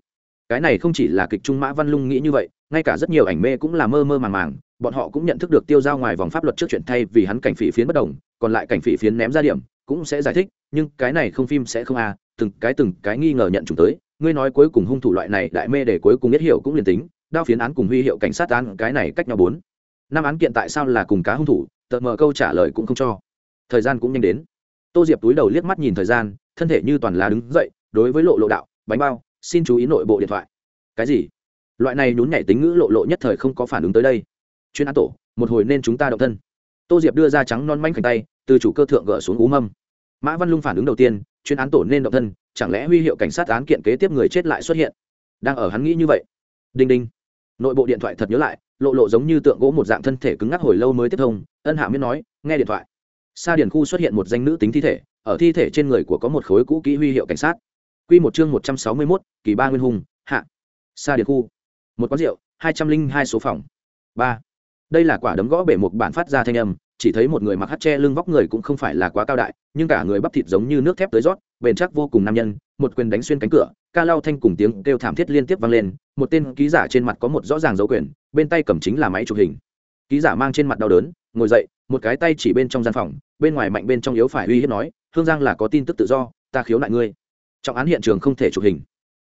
S1: Cái này không chỉ là kịch trung mã văn lung nghĩ như vậy, ngay cả rất nhiều ảnh mê cũng là mơ mơ màng màng, bọn họ cũng nhận thức được tiêu giao ngoài vòng pháp luật trước chuyện thay vì hắn cảnh phỉ phiến bất đồng, còn lại cảnh phỉ phiến ném ra điểm, cũng sẽ giải thích, nhưng cái này không phim sẽ không à từng cái từng cái nghi ngờ nhận chúng tới, ngươi nói cuối cùng hung thủ loại này đại mê để cuối cùng biết hiểu cũng liền tính, đao phiến án cùng huy hiệu cảnh sát án, cái này cách nhau bốn. Năm án kiện tại sao là cùng cá hung thủ tợt mờ câu trả lời cũng không cho. Thời gian cũng nhanh đến. Tô diệp túi đầu liếc mắt nhìn thời gian, thân thể như toàn là đứng dậy, đối với lộ lộ đạo, bánh bao, xin chú ý nội bộ điện thoại. Cái gì? Loại này nhún nhảy tính ngữ lộ lộ nhất thời không có phản ứng tới đây. Chuyên án tổ, một hồi nên chúng ta động thân. Tô diệp đưa ra trắng non manh khảnh tay, từ chủ cơ thượng gỡ xuống ú mâm. Mã văn lung phản ứng đầu tiên, chuyên án tổ nên động thân, chẳng lẽ huy hiệu cảnh sát án kiện kế tiếp người chết lại xuất hiện? Đang ở hắn nghĩ như vậy. Đinh đinh. Nội bộ điện thoại thật nhớ lại lộ lộ giống như tượng gỗ một dạng thân thể cứng ngắc hồi lâu mới tiếp thông, ân hạ miễn nói, nghe điện thoại. Xa điển khu xuất hiện một danh nữ tính thi thể, ở thi thể trên người của có một khối cũ kỹ huy hiệu cảnh sát. Q một chương một trăm sáu mươi mốt, kỳ ba nguyên hùng, hạ. Xa điển khu. Một quán rượu, hai trăm linh hai số phòng. Ba đây là quả đấm gõ bể một bản phát ra thanh âm, chỉ thấy một người mặc hắt che lưng vóc người cũng không phải là quá cao đại, nhưng cả người bắp thịt giống như nước thép tới rót, bền chắc vô cùng nam nhân, một quyền đánh xuyên cánh cửa, ca lao thanh cùng tiếng kêu thảm thiết liên tiếp vang lên, một tên ký giả trên mặt có một rõ ràng dấu quyền, bên tay cầm chính là máy chụp hình. Ký giả mang trên mặt đau đớn, ngồi dậy, một cái tay chỉ bên trong gian phòng, bên ngoài mạnh bên trong yếu phải uy hiếp nói, hương giang là có tin tức tự do, ta khiếu nại ngươi. Trọng án hiện trường không thể chụp hình.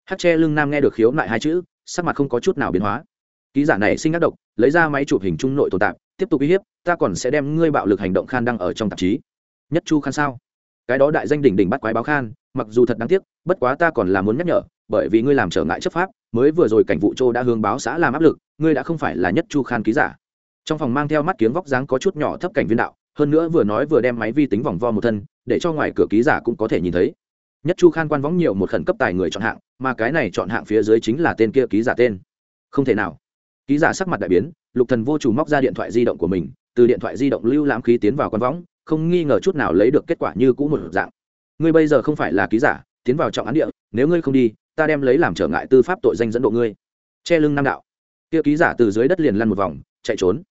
S1: Hát che lưng nam nghe được khiếu nại hai chữ, sắc mặt không có chút nào biến hóa. Ký giả này sinh ác độc lấy ra máy chụp hình trung nội tồn tạp, tiếp tục uy hiếp, ta còn sẽ đem ngươi bạo lực hành động khan đăng ở trong tạp chí. Nhất chu khan sao? Cái đó đại danh đỉnh đỉnh bắt quái báo khan, mặc dù thật đáng tiếc, bất quá ta còn là muốn nhắc nhở, bởi vì ngươi làm trở ngại chấp pháp, mới vừa rồi cảnh vụ châu đã hướng báo xã làm áp lực, ngươi đã không phải là nhất chu khan ký giả. Trong phòng mang theo mắt kiếng vóc dáng có chút nhỏ thấp cảnh viên đạo, hơn nữa vừa nói vừa đem máy vi tính vòng vo một thân, để cho ngoài cửa ký giả cũng có thể nhìn thấy. Nhất chu khan quan võng nhiều một khẩn cấp tài người chọn hạng, mà cái này chọn hạng phía dưới chính là tên kia ký giả tên. Không thể nào ký giả sắc mặt đại biến, lục thần vô chủ móc ra điện thoại di động của mình, từ điện thoại di động lưu lãm khí tiến vào quan võng, không nghi ngờ chút nào lấy được kết quả như cũ một dạng. Ngươi bây giờ không phải là ký giả, tiến vào trọng án địa, nếu ngươi không đi, ta đem lấy làm trở ngại tư pháp tội danh dẫn độ ngươi. Che lưng nam đạo. Kia ký giả từ dưới đất liền lăn một vòng, chạy trốn.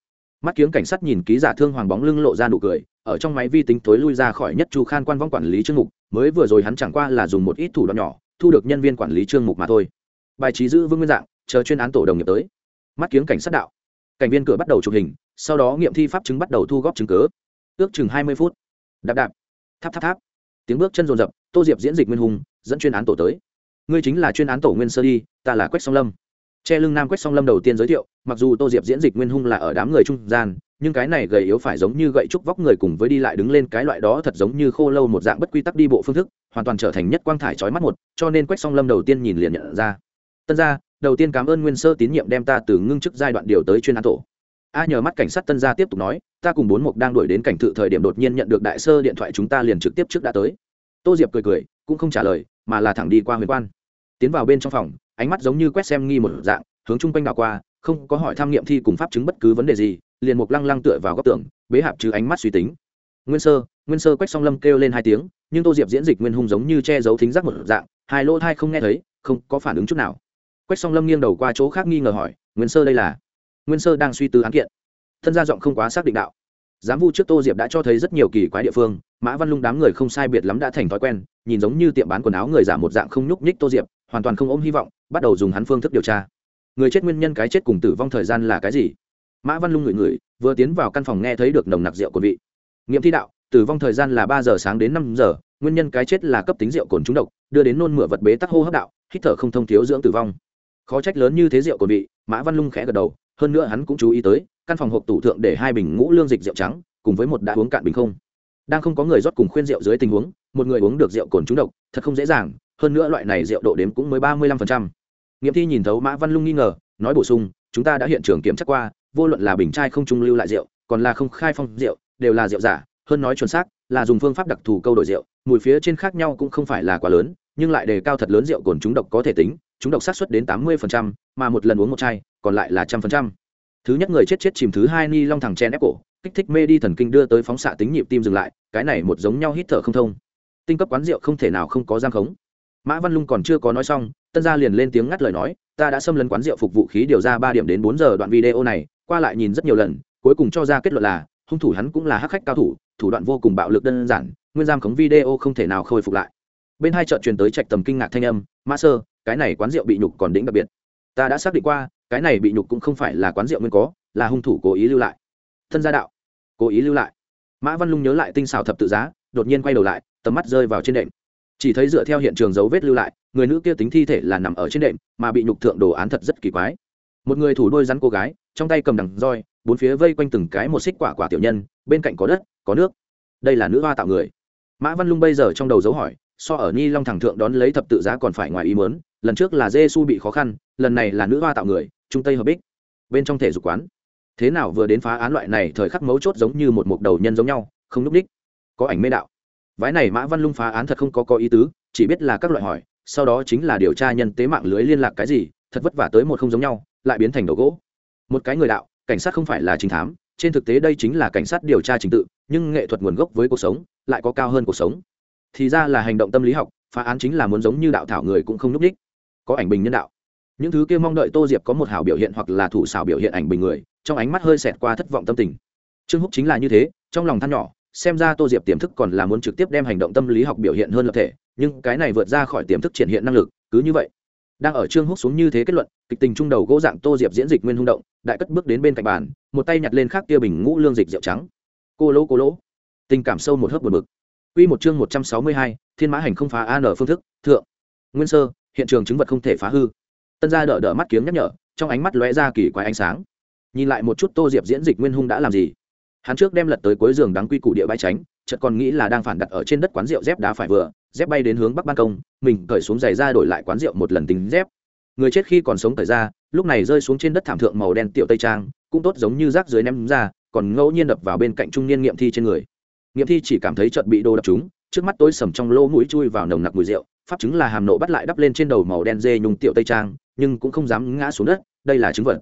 S1: Mắt kiếng cảnh sát nhìn ký giả thương hoàng bóng lưng lộ ra nụ cười, ở trong máy vi tính tối lui ra khỏi nhất chu khan quan vong quản lý chương mục, mới vừa rồi hắn chẳng qua là dùng một ít thủ đoạn nhỏ, thu được nhân viên quản lý chương mục mà thôi. Bài trí giữ vững nguyên dạng, chờ chuyên án tổ đồng nghiệp tới mắt kiếng cảnh sát đạo. Cảnh viên cửa bắt đầu chụp hình, sau đó nghiệm thi pháp chứng bắt đầu thu góp chứng cứ. Ước chừng hai mươi phút. Đạp đạp. Tháp tháp tháp. Tiếng bước chân rồn rập tô diệp diễn dịch nguyên hùng, dẫn chuyên án tổ tới. Ngươi chính là chuyên án tổ nguyên sơ đi, ta là quách song lâm. Che lưng nam quách song lâm đầu tiên giới thiệu, mặc dù tô diệp diễn dịch nguyên hung là ở đám người trung gian, nhưng cái này gầy yếu phải giống như gậy trúc vóc người cùng với đi lại đứng lên cái loại đó thật giống như khô lâu một dạng bất quy tắc đi bộ phương thức, hoàn toàn trở thành nhất quang thải trói mắt một, cho nên quách song lâm đầu tiên nhìn liền nhận ra. Tân gia đầu tiên cảm ơn nguyên sơ tín nhiệm đem ta từ ngưng chức giai đoạn điều tới chuyên án tổ. A nhờ mắt cảnh sát tân gia tiếp tục nói, ta cùng bốn mục đang đuổi đến cảnh thự thời điểm đột nhiên nhận được đại sơ điện thoại chúng ta liền trực tiếp trước đã tới. Tô diệp cười cười, cũng không trả lời, mà là thẳng đi qua huyền quan. Tiến vào bên trong phòng, ánh mắt giống như quét xem nghi một dạng, hướng chung quanh đảo qua, không có hỏi tham nghiệm thi cùng pháp chứng bất cứ vấn đề gì, liền mục lăng lăng tựa vào góc tường, bế hạp chứ ánh mắt suy tính. Nguyên sơ nguyên sơ quách song lâm kêu lên hai tiếng, nhưng tô diệp diễn dịch nguyên hung giống như che giấu thính giác một dạng, hai lỗ thai không nghe thấy, không có phản ứng chút nào quách song lâm nghiêng đầu qua chỗ khác nghi ngờ hỏi, nguyên sơ đây là? Nguyên sơ đang suy tư án kiện. Thân gia giọng không quá xác định đạo. Giám vu trước tô diệp đã cho thấy rất nhiều kỳ quái địa phương, mã văn lung đám người không sai biệt lắm đã thành thói quen, nhìn giống như tiệm bán quần áo người giả một dạng không nhúc nhích tô diệp, hoàn toàn không ôm hy vọng, bắt đầu dùng hắn phương thức điều tra. Người chết nguyên nhân cái chết cùng tử vong thời gian là cái gì? Mã văn lung ngửi ngửi, vừa tiến vào căn phòng nghe thấy được nồng nặc rượu cồn vị. Nghiệm thi đạo, tử vong thời gian là ba giờ sáng đến năm giờ, nguyên nhân cái chết là cấp tính rượu cồn trúng độc, đưa đến nôn mửa vật bế tắc hô hấp đạo, hít thở không thông thiếu dưỡng tử vong khó trách lớn như thế rượu cồn vị mã văn lung khẽ gật đầu, hơn nữa hắn cũng chú ý tới, căn phòng hộp tủ thượng để hai bình ngũ lương dịch rượu trắng, cùng với một đã uống cạn bình không. Đang không có người rót cùng khuyên rượu dưới tình huống, một người uống được rượu cồn trúng độc, thật không dễ dàng, hơn nữa loại này rượu độ đếm cũng mới ba mươi lăm phần trăm. Nghiệm thi nhìn thấu mã văn lung nghi ngờ, nói bổ sung, chúng ta đã hiện trường kiểm tra qua, vô luận là bình chai không trung lưu lại rượu, còn là không khai phong rượu, đều là rượu giả, hơn nói chuẩn xác, là dùng phương pháp đặc thù câu đổi rượu, mùi phía trên khác nhau cũng không phải là quá lớn, nhưng lại đề cao thật lớn rượu cồn trúng độc có thể tính chúng độc sát xuất đến tám mươi mà một lần uống một chai, còn lại là trăm phần trăm. Thứ nhất người chết chết chìm, thứ hai ni long thẳng chen ép cổ, kích thích mê đi thần kinh đưa tới phóng xạ tính nhịp tim dừng lại, cái này một giống nhau hít thở không thông. Tinh cấp quán rượu không thể nào không có giam khống. Mã văn lung còn chưa có nói xong, tân gia liền lên tiếng ngắt lời nói, ta đã xâm lấn quán rượu phục vụ khí điều ra ba điểm đến bốn giờ đoạn video này, qua lại nhìn rất nhiều lần, cuối cùng cho ra kết luận là, hung thủ hắn cũng là hắc khách cao thủ thủ đoạn vô cùng bạo lực đơn giản, nguyên giam khống video không thể nào khôi phục lại. Bên hai chợ truyền tới trạch tầm kinh ngạc thanh âm, mã sơ cái này quán rượu bị nhục còn đỉnh đặc biệt. Ta đã xác định qua, cái này bị nhục cũng không phải là quán rượu nguyên có, là hung thủ cố ý lưu lại. Thân gia đạo, cố ý lưu lại. Mã văn lung nhớ lại tinh xảo thập tự giá, đột nhiên quay đầu lại, tầm mắt rơi vào trên đệm. Chỉ thấy dựa theo hiện trường dấu vết lưu lại, người nữ kia tính thi thể là nằm ở trên đệm, mà bị nhục thượng đồ án thật rất kỳ quái. Một người thủ đôi rắn cô gái, trong tay cầm đằng roi, bốn phía vây quanh từng cái một xích quả quả tiểu nhân, bên cạnh có đất, có nước. Đây là nữ hoa tạo người. Mã văn lung bây giờ trong đầu dấu hỏi, so ở ni long thẳng thượng đón lấy thập tự giá còn phải ngoài ý mớn lần trước là dê su bị khó khăn, lần này là nữ hoa tạo người, trung tây hợp bích, bên trong thể dục quán. Thế nào vừa đến phá án loại này thời khắc mấu chốt giống như một mục đầu nhân giống nhau, không núp đích. Có ảnh mê đạo. Vái này mã văn lung phá án thật không có có ý tứ, chỉ biết là các loại hỏi, sau đó chính là điều tra nhân tế mạng lưới liên lạc cái gì, thật vất vả tới một không giống nhau, lại biến thành đầu gỗ. Một cái người đạo, cảnh sát không phải là chính thám, trên thực tế đây chính là cảnh sát điều tra trình tự, nhưng nghệ thuật nguồn gốc với cuộc sống lại có cao hơn cuộc sống. Thì ra là hành động tâm lý học, phá án chính là muốn giống như đạo thảo người cũng không núp đích có ảnh bình nhân đạo. Những thứ kia mong đợi tô diệp có một hảo biểu hiện hoặc là thủ xảo biểu hiện ảnh bình người trong ánh mắt hơi xẹt qua thất vọng tâm tình. Trương húc chính là như thế trong lòng than nhỏ xem ra tô diệp tiềm thức còn là muốn trực tiếp đem hành động tâm lý học biểu hiện hơn lập thể nhưng cái này vượt ra khỏi tiềm thức triển hiện năng lực cứ như vậy. Đang ở trương húc xuống như thế kết luận kịch tình trung đầu gỗ dạng tô diệp diễn dịch nguyên hung động đại cất bước đến bên cạnh bàn một tay nhặt lên khác kia bình ngũ lương dịch rượu trắng. Cô lỗ cô lỗ. Tình cảm sâu một hớp một bực. Quy một chương một trăm sáu mươi hai, Thiên Mã hành không phá an ở phương thức, thượng. Nguyên sơ, hiện trường chứng vật không thể phá hư. Tân gia đỡ đỡ mắt kiếm nhắc nhở, trong ánh mắt lóe ra kỳ quái ánh sáng. Nhìn lại một chút Tô Diệp diễn dịch nguyên hung đã làm gì? Hắn trước đem lật tới cuối giường đắng quy củ địa bãi tránh, chợt còn nghĩ là đang phản đặt ở trên đất quán rượu dép đá phải vừa, dép bay đến hướng bắc ban công, mình cởi xuống giày ra đổi lại quán rượu một lần tính dép. Người chết khi còn sống cởi ra, lúc này rơi xuống trên đất thảm thượng màu đen tiểu tây trang, cũng tốt giống như rác dưới ném ra, còn ngẫu nhiên đập vào bên cạnh trung niên nghiệm thi trên người nghiệm thi chỉ cảm thấy chợt bị đồ đập chúng trước mắt tối sầm trong lỗ mũi chui vào nồng nặc mùi rượu pháp chứng là hàm nộ bắt lại đắp lên trên đầu màu đen dê nhung tiểu tây trang, nhưng cũng không dám ngã xuống đất, đây là chứng vật.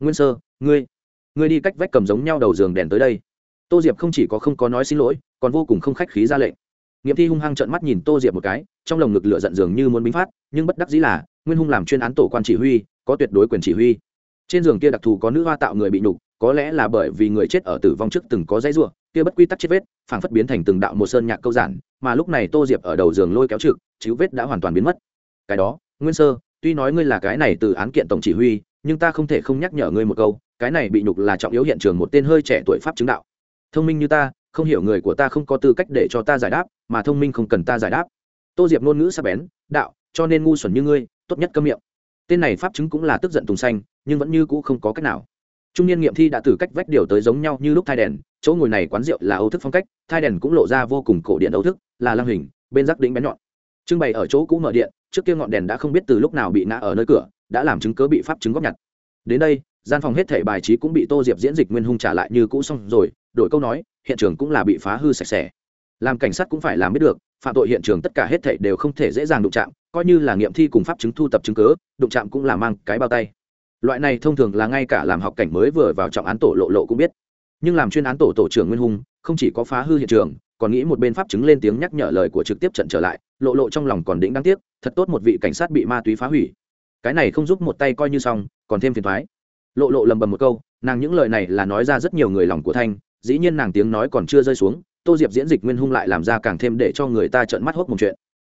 S1: Nguyên sơ, ngươi ngươi đi cách vách cầm giống nhau đầu giường đèn tới đây. Tô diệp không chỉ có không có nói xin lỗi, còn vô cùng không khách khí ra lệnh. Nghiệm thi hung hăng trợn mắt nhìn tô diệp một cái, trong lồng ngực lửa giận dường như muốn bính phát, nhưng bất đắc dĩ là, nguyên hung làm chuyên án tổ quan chỉ huy, có tuyệt đối quyền chỉ huy. Trên giường kia đặc thù có nữ hoa tạo người bị nhục, có lẽ là bởi vì người chết ở tử vong trước từng có dãy ruộng, kia bất quy tắc chết vết, phảng phất biến thành từng đạo một sơn nhạc câu giản mà lúc này tô diệp ở đầu giường lôi kéo trực, chữ vết đã hoàn toàn biến mất. Cái đó, nguyên sơ, tuy nói ngươi là cái này từ án kiện tổng chỉ huy, nhưng ta không thể không nhắc nhở ngươi một câu, cái này bị nhục là trọng yếu hiện trường một tên hơi trẻ tuổi pháp chứng đạo. Thông minh như ta, không hiểu người của ta không có tư cách để cho ta giải đáp, mà thông minh không cần ta giải đáp. Tô diệp ngôn ngữ sắp bén, đạo, cho nên ngu xuẩn như ngươi, tốt nhất câm miệng. Tên này pháp chứng cũng là tức giận tùng xanh, nhưng vẫn như cũ không có cách nào. Trung niên nghiệm thi đã từ cách vách điều tới giống nhau như lúc thai đèn, chỗ ngồi này quán rượu là ấu thức phong cách, thai đèn cũng lộ ra vô cùng cổ điện ấu thức là lăng hình, bên rác đĩnh bén nhọn. Trưng bày ở chỗ cũ mở điện, trước kia ngọn đèn đã không biết từ lúc nào bị ngã ở nơi cửa, đã làm chứng cớ bị pháp chứng góp nhặt. Đến đây, gian phòng hết thể bài trí cũng bị tô diệp diễn dịch nguyên hung trả lại như cũ xong rồi, đổi câu nói, hiện trường cũng là bị phá hư sạch sẽ. Làm cảnh sát cũng phải làm biết được, phạm tội hiện trường tất cả hết thể đều không thể dễ dàng đụng chạm, coi như là nghiệm thi cùng pháp chứng thu tập chứng cớ đụng chạm cũng là mang cái bao tay. Loại này thông thường là ngay cả làm học cảnh mới vừa vào trọng án tổ lộ lộ cũng biết. Nhưng làm chuyên án tổ tổ trưởng nguyên hung, không chỉ có phá hư hiện trường còn nghĩ một bên pháp chứng lên tiếng nhắc nhở lời của trực tiếp trận trở lại, lộ lộ trong lòng còn đĩnh đáng tiếc, thật tốt một vị cảnh sát bị ma túy phá hủy. Cái này không giúp một tay coi như xong, còn thêm phiền thoái lộ lộ lầm bầm một câu, nàng những lời này là nói ra rất nhiều người lòng của thanh, dĩ nhiên nàng tiếng nói còn chưa rơi xuống, tô diệp diễn dịch nguyên hung lại làm ra càng thêm để cho người ta trợn mắt hốc một chuyện.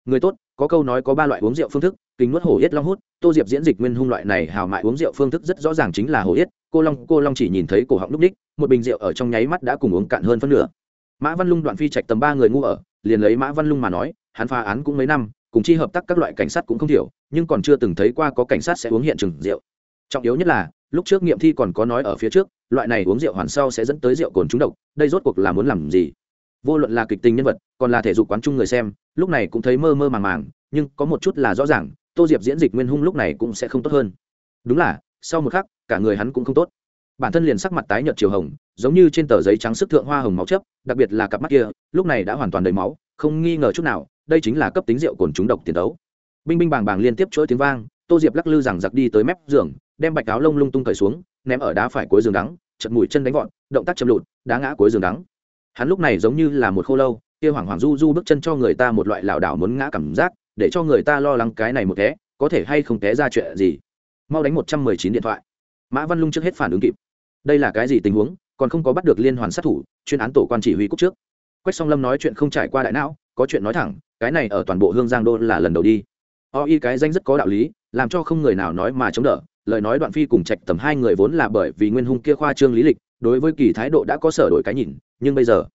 S1: Người tốt, có câu nói có ba loại uống rượu phương thức, kính nuốt hổ yết long hút, tô diệp diễn dịch nguyên hung loại này hào mại uống rượu phương thức rất rõ ràng chính là hổ yết, cô long cô long chỉ nhìn thấy cổ họng lúc đích, một bình rượu ở trong nháy mắt đã cùng uống cạn hơn phân nửa mã văn lung đoạn phi trạch tầm ba người ngu ở, liền lấy mã văn lung mà nói, hắn phá án cũng mấy năm, cùng chi hợp tác các loại cảnh sát cũng không thiểu, nhưng còn chưa từng thấy qua có cảnh sát sẽ uống hiện trường rượu. Trọng yếu nhất là, lúc trước nghiệm thi còn có nói ở phía trước, loại này uống rượu hoàn sau sẽ dẫn tới rượu cồn trúng độc, đây rốt cuộc là muốn làm gì? Vô luận là kịch tình nhân vật, còn là thể dục quán chung người xem, lúc này cũng thấy mơ mơ màng màng, nhưng có một chút là rõ ràng, tô diệp diễn dịch nguyên hung lúc này cũng sẽ không tốt hơn. Đúng là, sau một khắc, cả người hắn cũng không tốt. Bản thân liền sắc mặt tái nhợt chiều hồng giống như trên tờ giấy trắng sức thượng hoa hồng máu chấp đặc biệt là cặp mắt kia, lúc này đã hoàn toàn đầy máu, không nghi ngờ chút nào, đây chính là cấp tính rượu cồn trúng độc tiền tấu. Binh binh bàng bàng liên tiếp chuỗi tiếng vang, tô diệp lắc lư rằng giặc đi tới mép giường, đem bạch áo lông lung tung cởi xuống, ném ở đá phải cuối giường đắng, chật mùi chân đánh vọn động tác chậm lụt, đá ngã cuối giường đắng. Hắn lúc này giống như là một khô lâu, kia hoảng hoảng du du bước chân cho người ta một loại lảo đảo muốn ngã cảm giác, để cho người ta lo lắng cái này một té, có thể hay không té ra chuyện gì. Mau đánh một trăm mười chín điện thoại. Mã văn lung trước hết phản ứng kịp. Đây là cái gì tình huống? Còn không có bắt được liên hoàn sát thủ, chuyên án tổ quan chỉ huy cúc trước. Quách song lâm nói chuyện không trải qua đại não, có chuyện nói thẳng, cái này ở toàn bộ hương giang đô là lần đầu đi. O y cái danh rất có đạo lý, làm cho không người nào nói mà chống đỡ, lời nói đoạn phi cùng trạch tầm hai người vốn là bởi vì nguyên hung kia khoa trương lý lịch, đối với kỳ thái độ đã có sở đổi cái nhìn, nhưng bây giờ,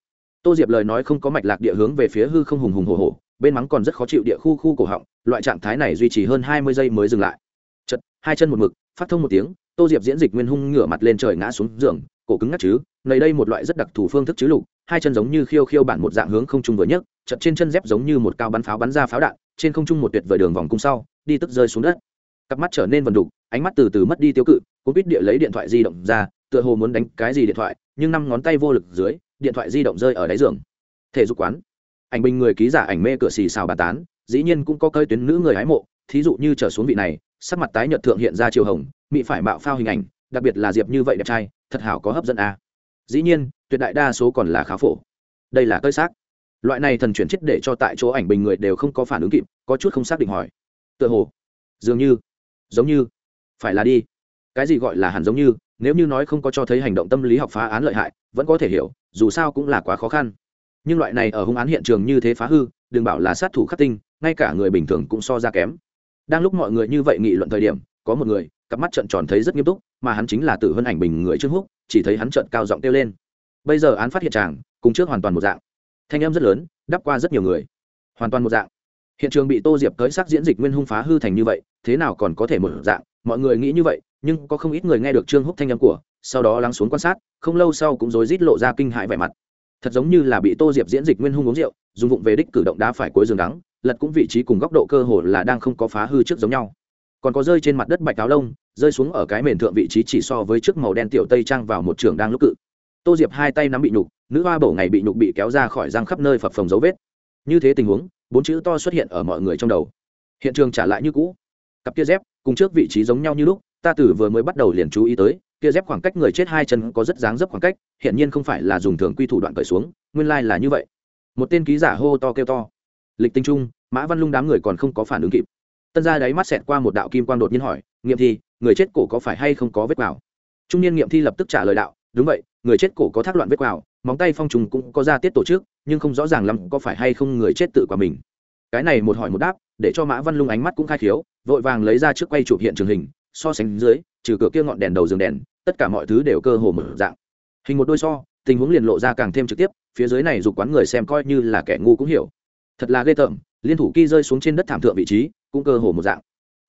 S1: tô diệp lời nói không có mạch lạc địa hướng về phía hư không hùng hùng hồ hồ bên mắng còn rất khó chịu địa khu khu cổ họng, loại trạng thái này duy trì hơn hai mươi giây mới dừng lại. Chật hai chân một mực, phát thông một tiếng, tô diệp diễn dịch nguyên hung ngửa mặt lên trời ngã xuống giường cổ cứng ngắc chứ nơi đây một loại rất đặc thù phương thức chứ lục, hai chân giống như khiêu khiêu bản một dạng hướng không trung vừa nhấc, chật trên chân dép giống như một cao bắn pháo bắn ra pháo đạn, trên không trung một tuyệt vời đường vòng cung sau, đi tức rơi xuống đất. Cặp mắt trở nên vần đục, ánh mắt từ từ mất đi tiêu cự cố biết địa lấy điện thoại di động ra, tựa hồ muốn đánh cái gì điện thoại, nhưng năm ngón tay vô lực dưới, điện thoại di động rơi ở đáy giường. Thể dục quán. Ảnh bình người ký giả ảnh mê cửa xì xào bà tán, dĩ nhiên cũng có cơi tuyến nữ người hái mộ, thí dụ như trở xuống vị này, sắc mặt tái nhợt thượng hiện ra chiều hồng, mị phải mạo phao hình ảnh, đặc biệt là diệp như vậy đẹp trai thật hảo có hấp dẫn a à. dĩ nhiên, tuyệt đại đa số còn là khá phổ. Đây là cơi xác. Loại này thần chuyển chết để cho tại chỗ ảnh bình người đều không có phản ứng kịp, có chút không xác định hỏi. Tựa hồ, dường như, giống như, phải là đi. Cái gì gọi là hẳn giống như, nếu như nói không có cho thấy hành động tâm lý học phá án lợi hại, vẫn có thể hiểu, dù sao cũng là quá khó khăn. Nhưng loại này ở hung án hiện trường như thế phá hư, đừng bảo là sát thủ khắc tinh, ngay cả người bình thường cũng so ra kém. Đang lúc mọi người như vậy nghị luận thời điểm, có một người cặp mắt trợn tròn thấy rất nghiêm túc, mà hắn chính là tử vân ảnh bình người trương húc, chỉ thấy hắn trợn cao giọng kêu lên. Bây giờ án phát hiện tràng, cùng trước hoàn toàn một dạng. Thanh âm rất lớn, đắp qua rất nhiều người. Hoàn toàn một dạng. Hiện trường bị tô diệp tới sắc diễn dịch nguyên hung phá hư thành như vậy, thế nào còn có thể một dạng? Mọi người nghĩ như vậy, nhưng có không ít người nghe được trương húc thanh âm của, sau đó lắng xuống quan sát, không lâu sau cũng rối rít lộ ra kinh hại vẻ mặt. Thật giống như là bị tô diệp diễn dịch nguyên hung uống rượu, dùng vụng về đích cử động đá phải cuối giường đắng, lật cũng vị trí cùng góc độ cơ hồ là đang không có phá hư trước giống nhau còn có rơi trên mặt đất bạch áo lông, rơi xuống ở cái mền thượng vị trí chỉ so với trước màu đen tiểu tây trang vào một trường đang lúc cự. Tô diệp hai tay nắm bị nhục, nữ hoa bổ ngày bị nhục bị kéo ra khỏi răng khắp nơi phập phồng dấu vết. Như thế tình huống, bốn chữ to xuất hiện ở mọi người trong đầu. Hiện trường trả lại như cũ. Cặp kia dép, cùng trước vị trí giống nhau như lúc, ta tử vừa mới bắt đầu liền chú ý tới, kia dép khoảng cách người chết hai chân có rất dáng dấp khoảng cách hiện nhiên không phải là dùng thường quy thủ đoạn cởi xuống, nguyên lai là như vậy. Một tên ký giả hô to kêu to. Lịch tinh trung, mã văn lung đám người còn không có phản ứng kịp tân gia đáy mắt xẹt qua một đạo kim quang đột nhiên hỏi, nghiệm thi, người chết cổ có phải hay không có vết vào trung niên nghiệm thi lập tức trả lời đạo, đúng vậy, người chết cổ có thác loạn vết vào móng tay phong trùng cũng có ra tiết tổ chức, nhưng không rõ ràng lắm có phải hay không người chết tự quả mình. Cái này một hỏi một đáp, để cho mã văn lung ánh mắt cũng khai khiếu, vội vàng lấy ra trước quay chụp hiện trường hình, so sánh dưới, trừ cửa kia ngọn đèn đầu giường đèn, tất cả mọi thứ đều cơ hồ mở dạng. Hình một đôi so, tình huống liền lộ ra càng thêm trực tiếp, phía dưới này dục quán người xem coi như là kẻ ngu cũng hiểu. Thật là ghê tởm, liên thủ kỳ rơi xuống trên đất thảm thượng vị trí cũng cơ hồ một dạng.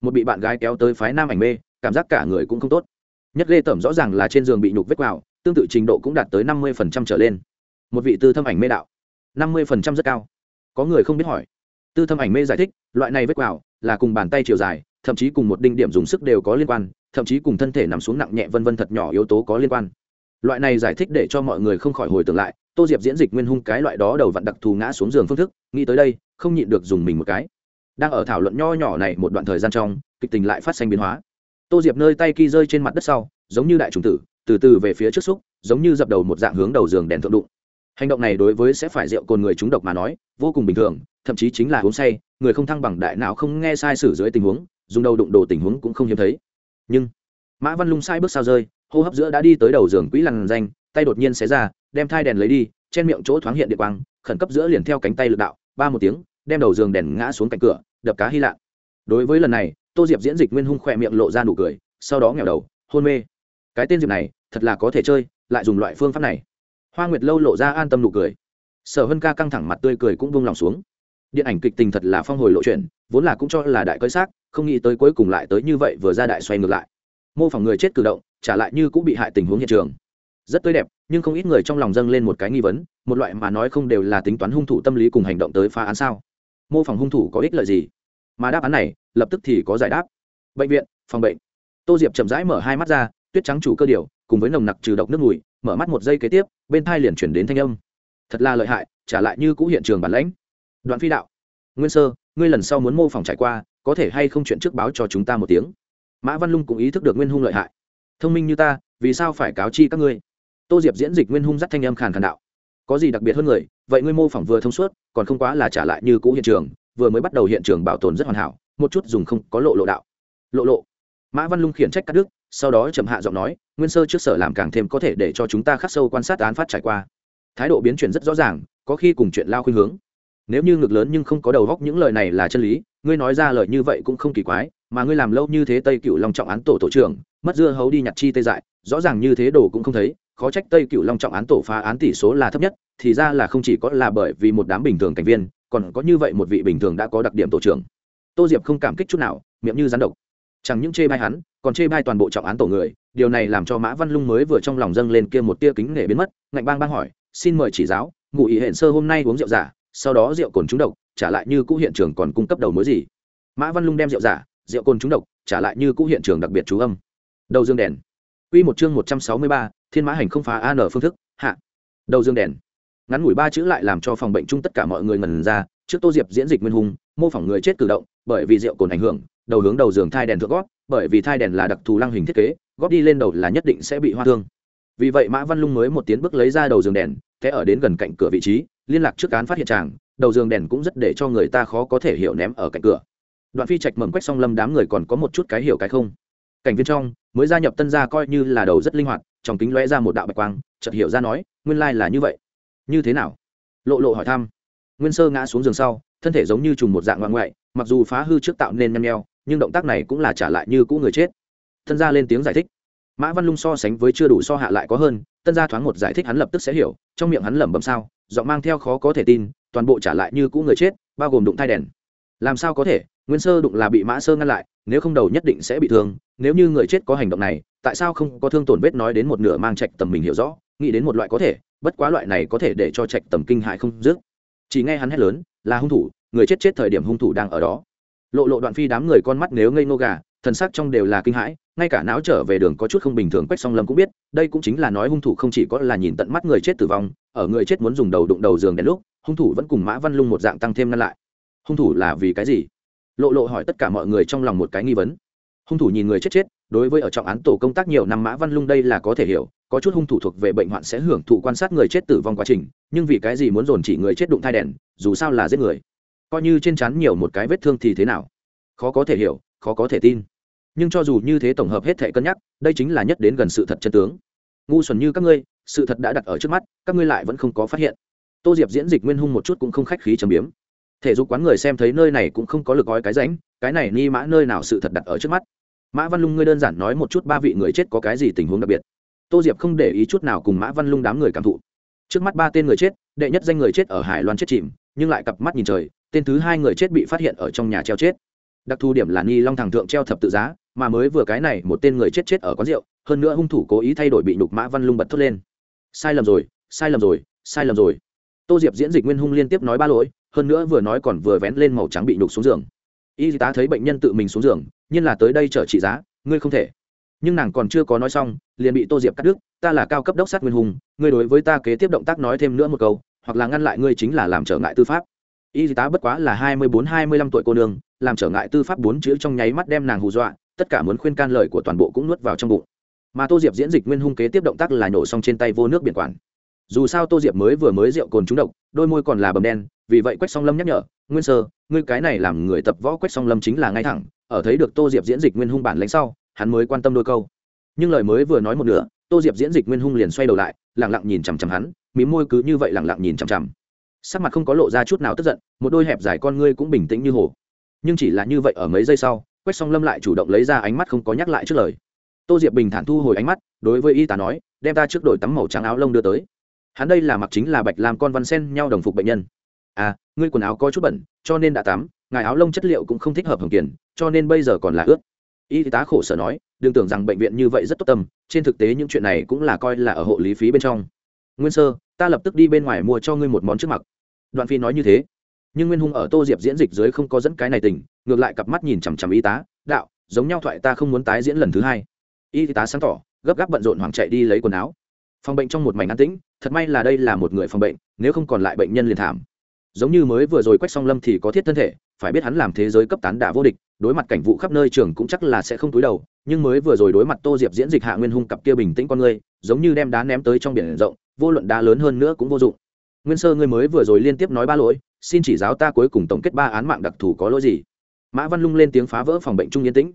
S1: Một bị bạn gái kéo tới phái nam ảnh mê, cảm giác cả người cũng không tốt. Nhất lê tẩm rõ ràng là trên giường bị nhục vết vào tương tự trình độ cũng đạt tới năm mươi phần trăm trở lên. Một vị tư thâm ảnh mê đạo. năm mươi phần trăm rất cao. Có người không biết hỏi. Tư thâm ảnh mê giải thích, loại này vết vào là cùng bàn tay chiều dài, thậm chí cùng một đinh điểm dùng sức đều có liên quan, thậm chí cùng thân thể nằm xuống nặng nhẹ vân vân thật nhỏ yếu tố có liên quan. Loại này giải thích để cho mọi người không khỏi hồi tưởng lại, tô diệp diễn dịch nguyên hung cái loại đó đầu vặn đặc thù ngã xuống giường phương thức, nghĩ tới đây, không nhịn được dùng mình một cái đang ở thảo luận nho nhỏ này một đoạn thời gian trong, kịch tình lại phát sinh biến hóa. Tô diệp nơi tay kỳ rơi trên mặt đất sau, giống như đại trùng tử, từ từ về phía trước xúc, giống như dập đầu một dạng hướng đầu giường đèn thượng đụng. Hành động này đối với sẽ phải rượu cồn người trúng độc mà nói, vô cùng bình thường, thậm chí chính là uống say, người không thăng bằng đại não không nghe sai sử dưới tình huống, dùng đầu đụng đồ tình huống cũng không hiếm thấy. Nhưng, mã văn lung sai bước sao rơi, hô hấp giữa đã đi tới đầu giường quỹ lằn danh, tay đột nhiên xé ra, đem thai đèn lấy đi, trên miệng chỗ thoáng hiện địa quang, khẩn cấp giữa liền theo cánh tay lực đạo, ba một tiếng, đem đầu giường đèn ngã xuống cạnh cửa đập cá hy lạ đối với lần này, tô diệp diễn dịch nguyên hung khỏe miệng lộ ra nụ cười, sau đó nghèo đầu, hôn mê. Cái tên diệp này, thật là có thể chơi, lại dùng loại phương pháp này. Hoa nguyệt lâu lộ ra an tâm nụ cười. Sở hân ca căng thẳng mặt tươi cười cũng vung lòng xuống. Điện ảnh kịch tình thật là phong hồi lộ chuyện, vốn là cũng cho là đại cơi xác không nghĩ tới cuối cùng lại tới như vậy vừa ra đại xoay ngược lại. Mô phỏng người chết cử động, trả lại như cũng bị hại tình huống hiện trường. Rất tươi đẹp, nhưng không ít người trong lòng dâng lên một cái nghi vấn, một loại mà nói không đều là tính toán hung thủ tâm lý cùng hành động tới phá án sao? Mô phỏng hung thủ có ích lợi gì? Mà đáp án này, lập tức thì có giải đáp. Bệnh viện, phòng bệnh. Tô diệp chậm rãi mở hai mắt ra, tuyết trắng chủ cơ điều, cùng với nồng nặc trừ độc nước mùi, mở mắt một giây kế tiếp, bên thai liền chuyển đến thanh âm. Thật là lợi hại, trả lại như cũ hiện trường bản lãnh. Đoạn phi đạo. Nguyên sơ, ngươi lần sau muốn mô phỏng trải qua, có thể hay không chuyện trước báo cho chúng ta một tiếng? Mã văn lung cũng ý thức được nguyên hung lợi hại. Thông minh như ta, vì sao phải cáo chi các ngươi? Tô diệp diễn dịch nguyên hung dắt thanh âm khàn khàn đạo. Có gì đặc biệt hơn người, vậy ngươi mô phỏng vừa thông suốt, còn không quá là trả lại như cũ hiện trường vừa mới bắt đầu hiện trường bảo tồn rất hoàn hảo, một chút dùng không có lộ lộ đạo. Lộ lộ. Mã văn lung khiển trách cắt đức sau đó chậm hạ giọng nói, nguyên sơ trước sở làm càng thêm có thể để cho chúng ta khắc sâu quan sát án phát trải qua. Thái độ biến chuyển rất rõ ràng, có khi cùng chuyện lao khuynh hướng. Nếu như ngực lớn nhưng không có đầu góc những lời này là chân lý, ngươi nói ra lời như vậy cũng không kỳ quái, mà ngươi làm lâu như thế tây cựu long trọng án tổ tổ trưởng, mất dưa hấu đi nhặt chi tê dại, rõ ràng như thế đồ cũng không thấy, khó trách tây cựu long trọng án tổ phá án tỷ số là thấp nhất, thì ra là không chỉ có là bởi vì một đám bình thường thành viên còn có như vậy một vị bình thường đã có đặc điểm tổ trưởng. Tô diệp không cảm kích chút nào miệng như rắn độc. Chẳng những chê bai hắn còn chê bai toàn bộ trọng án tổ người điều này làm cho mã văn lung mới vừa trong lòng dâng lên kia một tia kính nể biến mất ngạnh bang bang hỏi xin mời chỉ giáo ngụ ý hẹn sơ hôm nay uống rượu giả sau đó rượu cồn trúng độc trả lại như cũ hiện trường còn cung cấp đầu mối gì? Mã văn lung đem rượu giả rượu cồn trúng độc trả lại như cũ hiện trường đặc biệt chú âm. Đầu dương đèn. Quy một chương một trăm sáu mươi ba, Thiên Mã hành không phá an phương thức, hạ. Đầu dương đèn. Ngắn ngủi ba chữ lại làm cho phòng bệnh chung tất cả mọi người ngẩn ra, trước Tô Diệp diễn dịch nguyên hùng, mô phỏng người chết cử động, bởi vì rượu cồn ảnh hưởng, đầu hướng đầu giường thai đèn thượng gót, bởi vì thai đèn là đặc thù lăng hình thiết kế, góp đi lên đầu là nhất định sẽ bị hoa thương. Vì vậy Mã Văn Lung mới một tiến bước lấy ra đầu giường đèn, thế ở đến gần cạnh cửa vị trí, liên lạc trước án phát hiện tràng, đầu giường đèn cũng rất để cho người ta khó có thể hiểu ném ở cạnh cửa. Đoạn Phi Trạch mầm quách song lâm đám người còn có một chút cái hiểu cái không. Cảnh viên trong, mới gia nhập tân gia coi như là đầu rất linh hoạt, trong kính lóe ra một đạo bạch quang, chợt hiểu ra nói, nguyên lai là như vậy. Như thế nào? Lộ Lộ hỏi thăm. Nguyên Sơ ngã xuống giường sau, thân thể giống như trùng một dạng ngoan ngoại, mặc dù phá hư trước tạo nên nhăn nheo, nhưng động tác này cũng là trả lại như cũ người chết. thân gia lên tiếng giải thích. Mã Văn Lung so sánh với chưa đủ so hạ lại có hơn, tân gia thoáng một giải thích hắn lập tức sẽ hiểu, trong miệng hắn lẩm bẩm sao, giọng mang theo khó có thể tin, toàn bộ trả lại như cũ người chết, bao gồm đụng thai đèn. Làm sao có thể? Nguyên Sơ đụng là bị Mã Sơ ngăn lại, nếu không đầu nhất định sẽ bị thương, nếu như người chết có hành động này, tại sao không có thương tổn vết nói đến một nửa mang trạch tầm mình hiểu rõ, nghĩ đến một loại có thể, bất quá loại này có thể để cho trạch tầm kinh hại không dứt. Chỉ nghe hắn hét lớn, là hung thủ, người chết chết thời điểm hung thủ đang ở đó. Lộ lộ đoạn phi đám người con mắt nếu ngây ngô gà, thần sắc trong đều là kinh hãi, ngay cả não trở về đường có chút không bình thường quách song lâm cũng biết đây cũng chính là nói hung thủ không chỉ có là nhìn tận mắt người chết tử vong ở người chết muốn dùng đầu đụng đầu giường đến lúc hung thủ vẫn cùng mã văn lung một dạng tăng thêm ngăn lại hung thủ là vì cái gì lộ lộ hỏi tất cả mọi người trong lòng một cái nghi vấn hung thủ nhìn người chết chết đối với ở trọng án tổ công tác nhiều năm mã văn lung đây là có thể hiểu có chút hung thủ thuộc về bệnh hoạn sẽ hưởng thụ quan sát người chết tử vong quá trình, nhưng vì cái gì muốn dồn chỉ người chết đụng thai đèn, dù sao là giết người. Coi như trên chắn nhiều một cái vết thương thì thế nào? Khó có thể hiểu, khó có thể tin. Nhưng cho dù như thế tổng hợp hết thể cân nhắc, đây chính là nhất đến gần sự thật chân tướng. Ngu xuẩn như các ngươi, sự thật đã đặt ở trước mắt, các ngươi lại vẫn không có phát hiện. Tô diệp diễn dịch nguyên hung một chút cũng không khách khí trầm biếm. Thể dục quán người xem thấy nơi này cũng không có lực gói cái ránh, cái này ni mã nơi nào sự thật đặt ở trước mắt? Mã văn lung, ngươi đơn giản nói một chút ba vị người chết có cái gì tình huống đặc biệt tô diệp không để ý chút nào cùng mã văn lung đám người cảm thụ. Trước mắt ba tên người chết, đệ nhất danh người chết ở hải loan chết chìm, nhưng lại cặp mắt nhìn trời, tên thứ hai người chết bị phát hiện ở trong nhà treo chết. Đặc thù điểm là ni long thằng thượng treo thập tự giá, mà mới vừa cái này một tên người chết chết ở quán rượu, hơn nữa hung thủ cố ý thay đổi bị nhục mã văn lung bật thốt lên. Sai lầm rồi, sai lầm rồi, sai lầm rồi. Tô diệp diễn dịch nguyên hung liên tiếp nói ba lỗi, hơn nữa vừa nói còn vừa vén lên màu trắng bị nhục xuống giường. Y tá thấy bệnh nhân tự mình xuống giường nhưng là tới đây chở trị giá, ngươi không thể nhưng nàng còn chưa có nói xong, liền bị tô diệp cắt đứt, ta là cao cấp đốc sát nguyên hùng, ngươi đối với ta kế tiếp động tác nói thêm nữa một câu, hoặc là ngăn lại ngươi chính là làm trở ngại tư pháp. Y tá bất quá là hai mươi bốn, hai mươi lăm tuổi cô nương, làm trở ngại tư pháp bốn chữ trong nháy mắt đem nàng hù dọa, tất cả muốn khuyên can lời của toàn bộ cũng nuốt vào trong bụng. Mà tô diệp diễn dịch nguyên hung kế tiếp động tác là nhổ xong trên tay vô nước biển quản. Dù sao tô diệp mới vừa mới rượu cồn trúng độc, đôi môi còn là bầm đen, vì vậy quách song lâm nhắc nhở, nguyên sơ, ngươi cái này làm người tập võ quách song lâm chính là ngay thẳng, ở thấy được tô diệp diễn dịch nguyên hung bản lãnh sau hắn mới quan tâm đôi câu. Nhưng lời mới vừa nói một nửa, tô diệp diễn dịch nguyên hung liền xoay đầu lại lẳng lặng nhìn chằm chằm hắn mí môi cứ như vậy lẳng lặng nhìn chằm chằm. Sắc mặt không có lộ ra chút nào tức giận, một đôi hẹp dài con ngươi cũng bình tĩnh như hồ. Nhưng chỉ là như vậy ở mấy giây sau, quách song lâm lại chủ động lấy ra ánh mắt không có nhắc lại trước lời. Tô diệp bình thản thu hồi ánh mắt, đối với y tá nói, đem ta trước đội tắm màu trắng áo lông đưa tới. Hắn đây là mặc chính là bạch làm con văn sen nhau đồng phục bệnh nhân. À ngươi quần áo có chút bẩn, cho nên đã tắm, ngài áo lông chất liệu cũng không thích hợp hồng kiền cho nên bây giờ còn là ướt y tá khổ sở nói, đừng tưởng rằng bệnh viện như vậy rất tốt tâm, trên thực tế những chuyện này cũng là coi là ở hộ lý phí bên trong. Nguyên sơ, ta lập tức đi bên ngoài mua cho ngươi một món trước mặt. Đoạn phi nói như thế. Nhưng nguyên hung ở tô diệp diễn dịch dưới không có dẫn cái này tình, ngược lại cặp mắt nhìn chằm chằm y tá, đạo, giống nhau thoại ta không muốn tái diễn lần thứ hai. Y tá sáng tỏ, gấp gáp bận rộn hoảng chạy đi lấy quần áo. Phòng bệnh trong một mảnh an tĩnh, thật may là đây là một người phòng bệnh, nếu không còn lại bệnh nhân liền thảm giống như mới vừa rồi quách song lâm thì có thiết thân thể, phải biết hắn làm thế giới cấp tán đả vô địch, đối mặt cảnh vụ khắp nơi trường cũng chắc là sẽ không túi đầu, nhưng mới vừa rồi đối mặt tô diệp diễn dịch hạ nguyên hung cặp kia bình tĩnh con người, giống như đem đá ném tới trong biển rộng, vô luận đá lớn hơn nữa cũng vô dụng. Nguyên sơ ngươi mới vừa rồi liên tiếp nói ba lỗi, xin chỉ giáo ta cuối cùng tổng kết ba án mạng đặc thù có lỗi gì? Mã văn lung lên tiếng phá vỡ phòng bệnh trung yên tĩnh.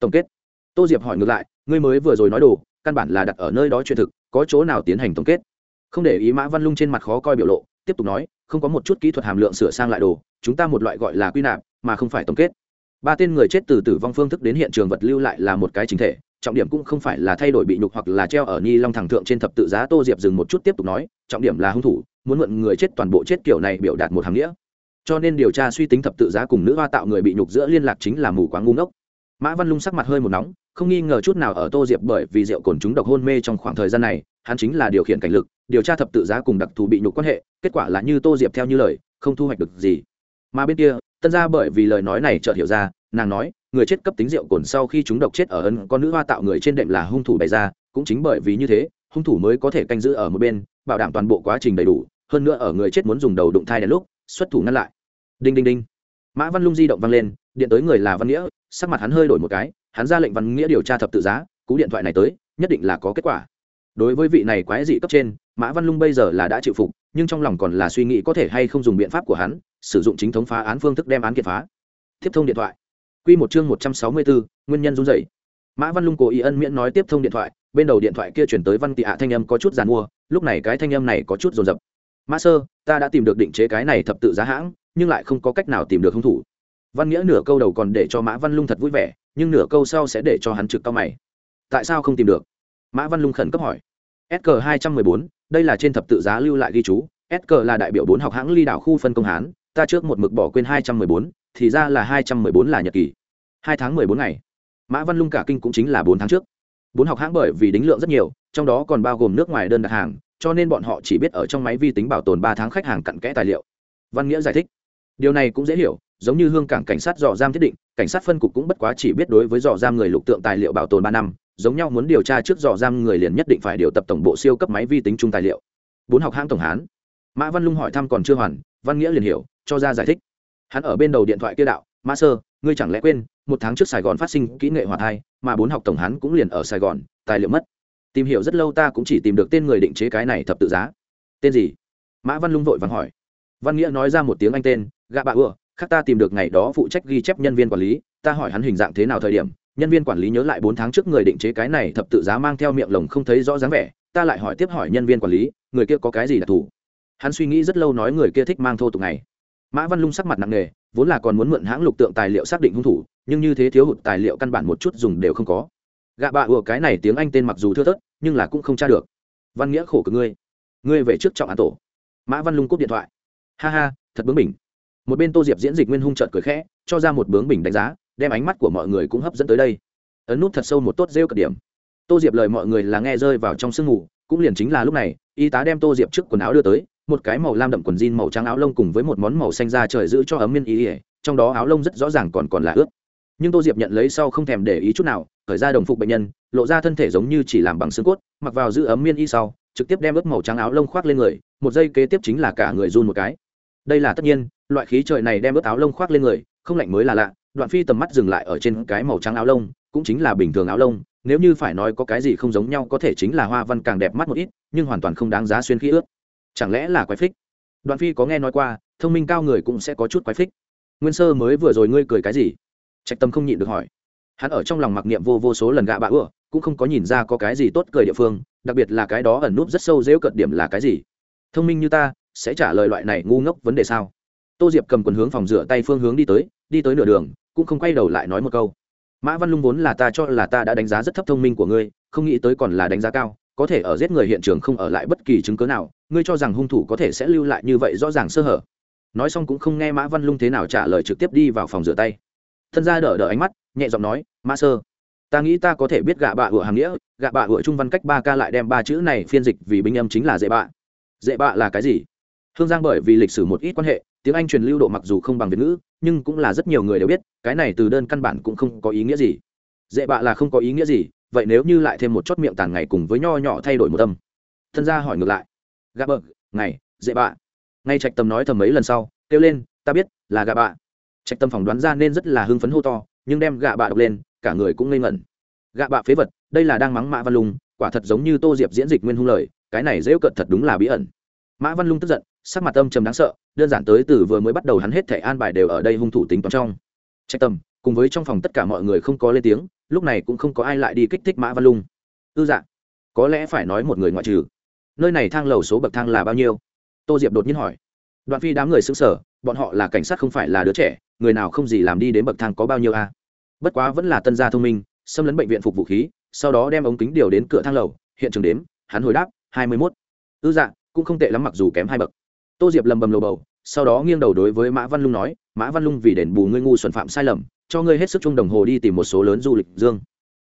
S1: Tổng kết. Tô diệp hỏi ngược lại, ngươi mới vừa rồi nói đồ, căn bản là đặt ở nơi đó chuyện thực, có chỗ nào tiến hành tổng kết? Không để ý mã văn lung trên mặt khó coi biểu lộ tiếp tục nói, không có một chút kỹ thuật hàm lượng sửa sang lại đồ, chúng ta một loại gọi là quy nạp, mà không phải tổng kết. Ba tên người chết từ tử vong phương thức đến hiện trường vật lưu lại là một cái chính thể, trọng điểm cũng không phải là thay đổi bị nhục hoặc là treo ở ni long thẳng thượng trên thập tự giá tô diệp dừng một chút tiếp tục nói, trọng điểm là hung thủ, muốn mượn người chết toàn bộ chết kiểu này biểu đạt một hàng nghĩa. Cho nên điều tra suy tính thập tự giá cùng nữ hoa tạo người bị nhục giữa liên lạc chính là mù quáng ngu ngốc. Mã văn lung sắc mặt hơi một nóng, không nghi ngờ chút nào ở tô diệp bởi vì rượu cồn chúng độc hôn mê trong khoảng thời gian này, hắn chính là điều khiển cảnh lực điều tra thập tự giá cùng đặc thù bị nhục quan hệ, kết quả là như tô diệp theo như lời, không thu hoạch được gì. Mà bên kia, tân gia bởi vì lời nói này chợt hiểu ra, nàng nói, người chết cấp tính rượu cồn sau khi chúng độc chết ở ân con nữ hoa tạo người trên đệm là hung thủ bày ra, cũng chính bởi vì như thế, hung thủ mới có thể canh giữ ở một bên, bảo đảm toàn bộ quá trình đầy đủ, hơn nữa ở người chết muốn dùng đầu đụng thai đèn lúc, xuất thủ ngăn lại. Đinh đinh đinh. Mã văn lung di động vang lên, điện tới người là văn nghĩa, sắc mặt hắn hơi đổi một cái, hắn ra lệnh văn nghĩa điều tra thập tự giá, cú điện thoại này tới, nhất định là có kết quả. Đối với vị này quái dị cấp trên mã văn lung bây giờ là đã chịu phục, nhưng trong lòng còn là suy nghĩ có thể hay không dùng biện pháp của hắn, sử dụng chính thống phá án phương thức đem án kiệt phá. Tiếp thông điện thoại. Q một chương một trăm sáu mươi bốn, nguyên nhân run dày mã văn lung cố ý ân miễn nói tiếp thông điện thoại, bên đầu điện thoại kia chuyển tới văn tị hạ thanh âm có chút giàn mua, lúc này cái thanh âm này có chút rồn rập mã sơ, ta đã tìm được định chế cái này thập tự giá hãng, nhưng lại không có cách nào tìm được hung thủ. Văn nghĩa nửa câu đầu còn để cho mã văn lung thật vui vẻ, nhưng nửa câu sau sẽ để cho hắn trực cao mày. Tại sao không tìm được? Mã văn lung khẩn cấp hỏi. Sk hai trăm mười bốn đây là trên thập tự giá lưu lại ghi chú sk là đại biểu bốn học hãng ly đảo khu phân công hán, ta trước một mực bỏ quên hai trăm mười bốn, thì ra là hai trăm mười bốn là nhật kỳ hai tháng mười bốn ngày. Mã văn lung cả kinh cũng chính là bốn tháng trước. Bốn học hãng bởi vì đính lượng rất nhiều, trong đó còn bao gồm nước ngoài đơn đặt hàng, cho nên bọn họ chỉ biết ở trong máy vi tính bảo tồn ba tháng khách hàng cặn kẽ tài liệu. Văn nghĩa giải thích. Điều này cũng dễ hiểu, giống như hương cảng cảnh sát dò giam thiết định, cảnh sát phân cục cũng bất quá chỉ biết đối với dò giam người lục tượng tài liệu bảo tồn ba năm giống nhau muốn điều tra trước dò giam người liền nhất định phải điều tập tổng bộ siêu cấp máy vi tính chung tài liệu. Bốn học hãng tổng hán. Mã văn lung hỏi thăm còn chưa hoàn, văn nghĩa liền hiểu, cho ra giải thích. Hắn ở bên đầu điện thoại kia đạo, mã sơ, ngươi chẳng lẽ quên, một tháng trước sài gòn phát sinh kỹ nghệ hòa thai, mà bốn học tổng hán cũng liền ở sài gòn, tài liệu mất. Tìm hiểu rất lâu ta cũng chỉ tìm được tên người định chế cái này thập tự giá. Tên gì? Mã văn lung vội vàng hỏi. Văn nghĩa nói ra một tiếng anh tên, gạ bạ ưa khác ta tìm được ngày đó phụ trách ghi chép nhân viên quản lý, ta hỏi hắn hình dạng thế nào thời điểm nhân viên quản lý nhớ lại bốn tháng trước người định chế cái này thập tự giá mang theo miệng lồng không thấy rõ dáng vẻ, ta lại hỏi tiếp hỏi nhân viên quản lý, người kia có cái gì đặc thù? Hắn suy nghĩ rất lâu nói người kia thích mang thô tục này. Mã văn lung sắc mặt nặng nề, vốn là còn muốn mượn hãng lục tượng tài liệu xác định hung thủ, nhưng như thế thiếu hụt tài liệu căn bản một chút dùng đều không có. Gạ bạ ùa cái này tiếng anh tên mặc dù thưa thớt, nhưng là cũng không tra được. Văn nghĩa khổ cực ngươi. Ngươi về trước trọng án tổ. Mã văn lung cúp điện thoại. Ha ha, thật bướng bỉnh. Một bên tô diệp diễn dịch nguyên hung trợt cười khẽ, cho ra một bướng bỉnh đánh giá đem ánh mắt của mọi người cũng hấp dẫn tới đây. Ấn nút thật sâu một tốt rêu cực điểm. Tô diệp lời mọi người là nghe rơi vào trong sương ngủ. cũng liền chính là lúc này, y tá đem tô diệp trước quần áo đưa tới, một cái màu lam đậm quần jean màu trắng áo lông cùng với một món màu xanh da trời giữ cho ấm miên ý ỉa trong đó áo lông rất rõ ràng còn còn là ướt. Nhưng tô diệp nhận lấy sau không thèm để ý chút nào khởi ra đồng phục bệnh nhân, lộ ra thân thể giống như chỉ làm bằng xương cốt, mặc vào giữ ấm miên y sau, trực tiếp đem ướt màu trắng áo lông khoác lên người, một giây kế tiếp chính là cả người run một cái. Đây là tất nhiên, loại khí trời này đem ướt áo lông khoác lên người, không lạnh mới là lạ đoạn phi tầm mắt dừng lại ở trên cái màu trắng áo lông, cũng chính là bình thường áo lông, nếu như phải nói có cái gì không giống nhau có thể chính là hoa văn càng đẹp mắt một ít, nhưng hoàn toàn không đáng giá xuyên khí ướt chẳng lẽ là quái phích? Đoạn phi có nghe nói qua, thông minh cao người cũng sẽ có chút quái phích. Nguyên sơ mới vừa rồi ngươi cười cái gì? Trạch tâm không nhịn được hỏi. Hắn ở trong lòng mặc niệm vô vô số lần gạ bạ ưa, cũng không có nhìn ra có cái gì tốt cười địa phương, đặc biệt là cái đó ẩn núp rất sâu dễu cận điểm là cái gì? Thông minh như ta, sẽ trả lời loại này ngu ngốc vấn đề sao? Tô diệp cầm quần hướng phòng rửa tay phương hướng đi tới đi tới nửa đường, cũng không quay đầu lại nói một câu. Mã văn lung vốn là ta cho là ta đã đánh giá rất thấp thông minh của ngươi, không nghĩ tới còn là đánh giá cao, có thể ở giết người hiện trường không ở lại bất kỳ chứng cớ nào, ngươi cho rằng hung thủ có thể sẽ lưu lại như vậy rõ ràng sơ hở. Nói xong cũng không nghe mã văn lung thế nào trả lời trực tiếp đi vào phòng rửa tay. Thân ra đỡ đỡ ánh mắt, nhẹ giọng nói, mã sơ, ta nghĩ ta có thể biết gạ bạ của hàng nghĩa, gạ bạ của trung văn cách ba ca lại đem ba chữ này phiên dịch vì binh âm chính là dễ bạ. Dễ bạ là cái gì? Hương giang bởi vì lịch sử một ít quan hệ tiếng anh truyền lưu độ mặc dù không bằng việt ngữ nhưng cũng là rất nhiều người đều biết cái này từ đơn căn bản cũng không có ý nghĩa gì dễ bạ là không có ý nghĩa gì vậy nếu như lại thêm một chót miệng tàn ngày cùng với nho nhỏ thay đổi một tâm thân gia hỏi ngược lại gà bợ, ngày, dễ bạ. Ngay trạch tâm nói thầm mấy lần sau, kêu lên, ta biết, là gà bạ. Trạch tâm phỏng đoán ra nên rất là hưng phấn hô to, nhưng đem gà bạ đọc lên, cả người cũng ngây ngẩn. Gạ bạ phế vật, đây là đang mắng mã văn lung, quả thật giống như tô diệp diễn dịch nguyên hung lời, cái này dễ cận thật đúng là bí ẩn. Mã văn lung tức giận sắc mặt âm trầm đáng sợ, đơn giản tới từ vừa mới bắt đầu hắn hết thẻ an bài đều ở đây hung thủ tính toán trong. Trách tâm cùng với trong phòng tất cả mọi người không có lên tiếng, lúc này cũng không có ai lại đi kích thích mã văn lung. Ư dạ có lẽ phải nói một người ngoại trừ. Nơi này thang lầu số bậc thang là bao nhiêu? Tô diệp đột nhiên hỏi. Đoạn phi đám người xứng sở bọn họ là cảnh sát không phải là đứa trẻ, người nào không gì làm đi đến bậc thang có bao nhiêu a? Bất quá vẫn là tân gia thông minh, xâm lấn bệnh viện phục vũ khí, sau đó đem ống kính điều đến cửa thang lầu, hiện trường đếm, hắn hồi đáp, hai mươi mốt. Ư dạ cũng không tệ lắm mặc dù kém hai bậc tô diệp lầm bầm lầu bầu, sau đó nghiêng đầu đối với mã văn lung nói, mã văn lung vì đền bù ngươi ngu xuẩn phạm sai lầm, cho ngươi hết sức chung đồng hồ đi tìm một số lớn du lịch dương.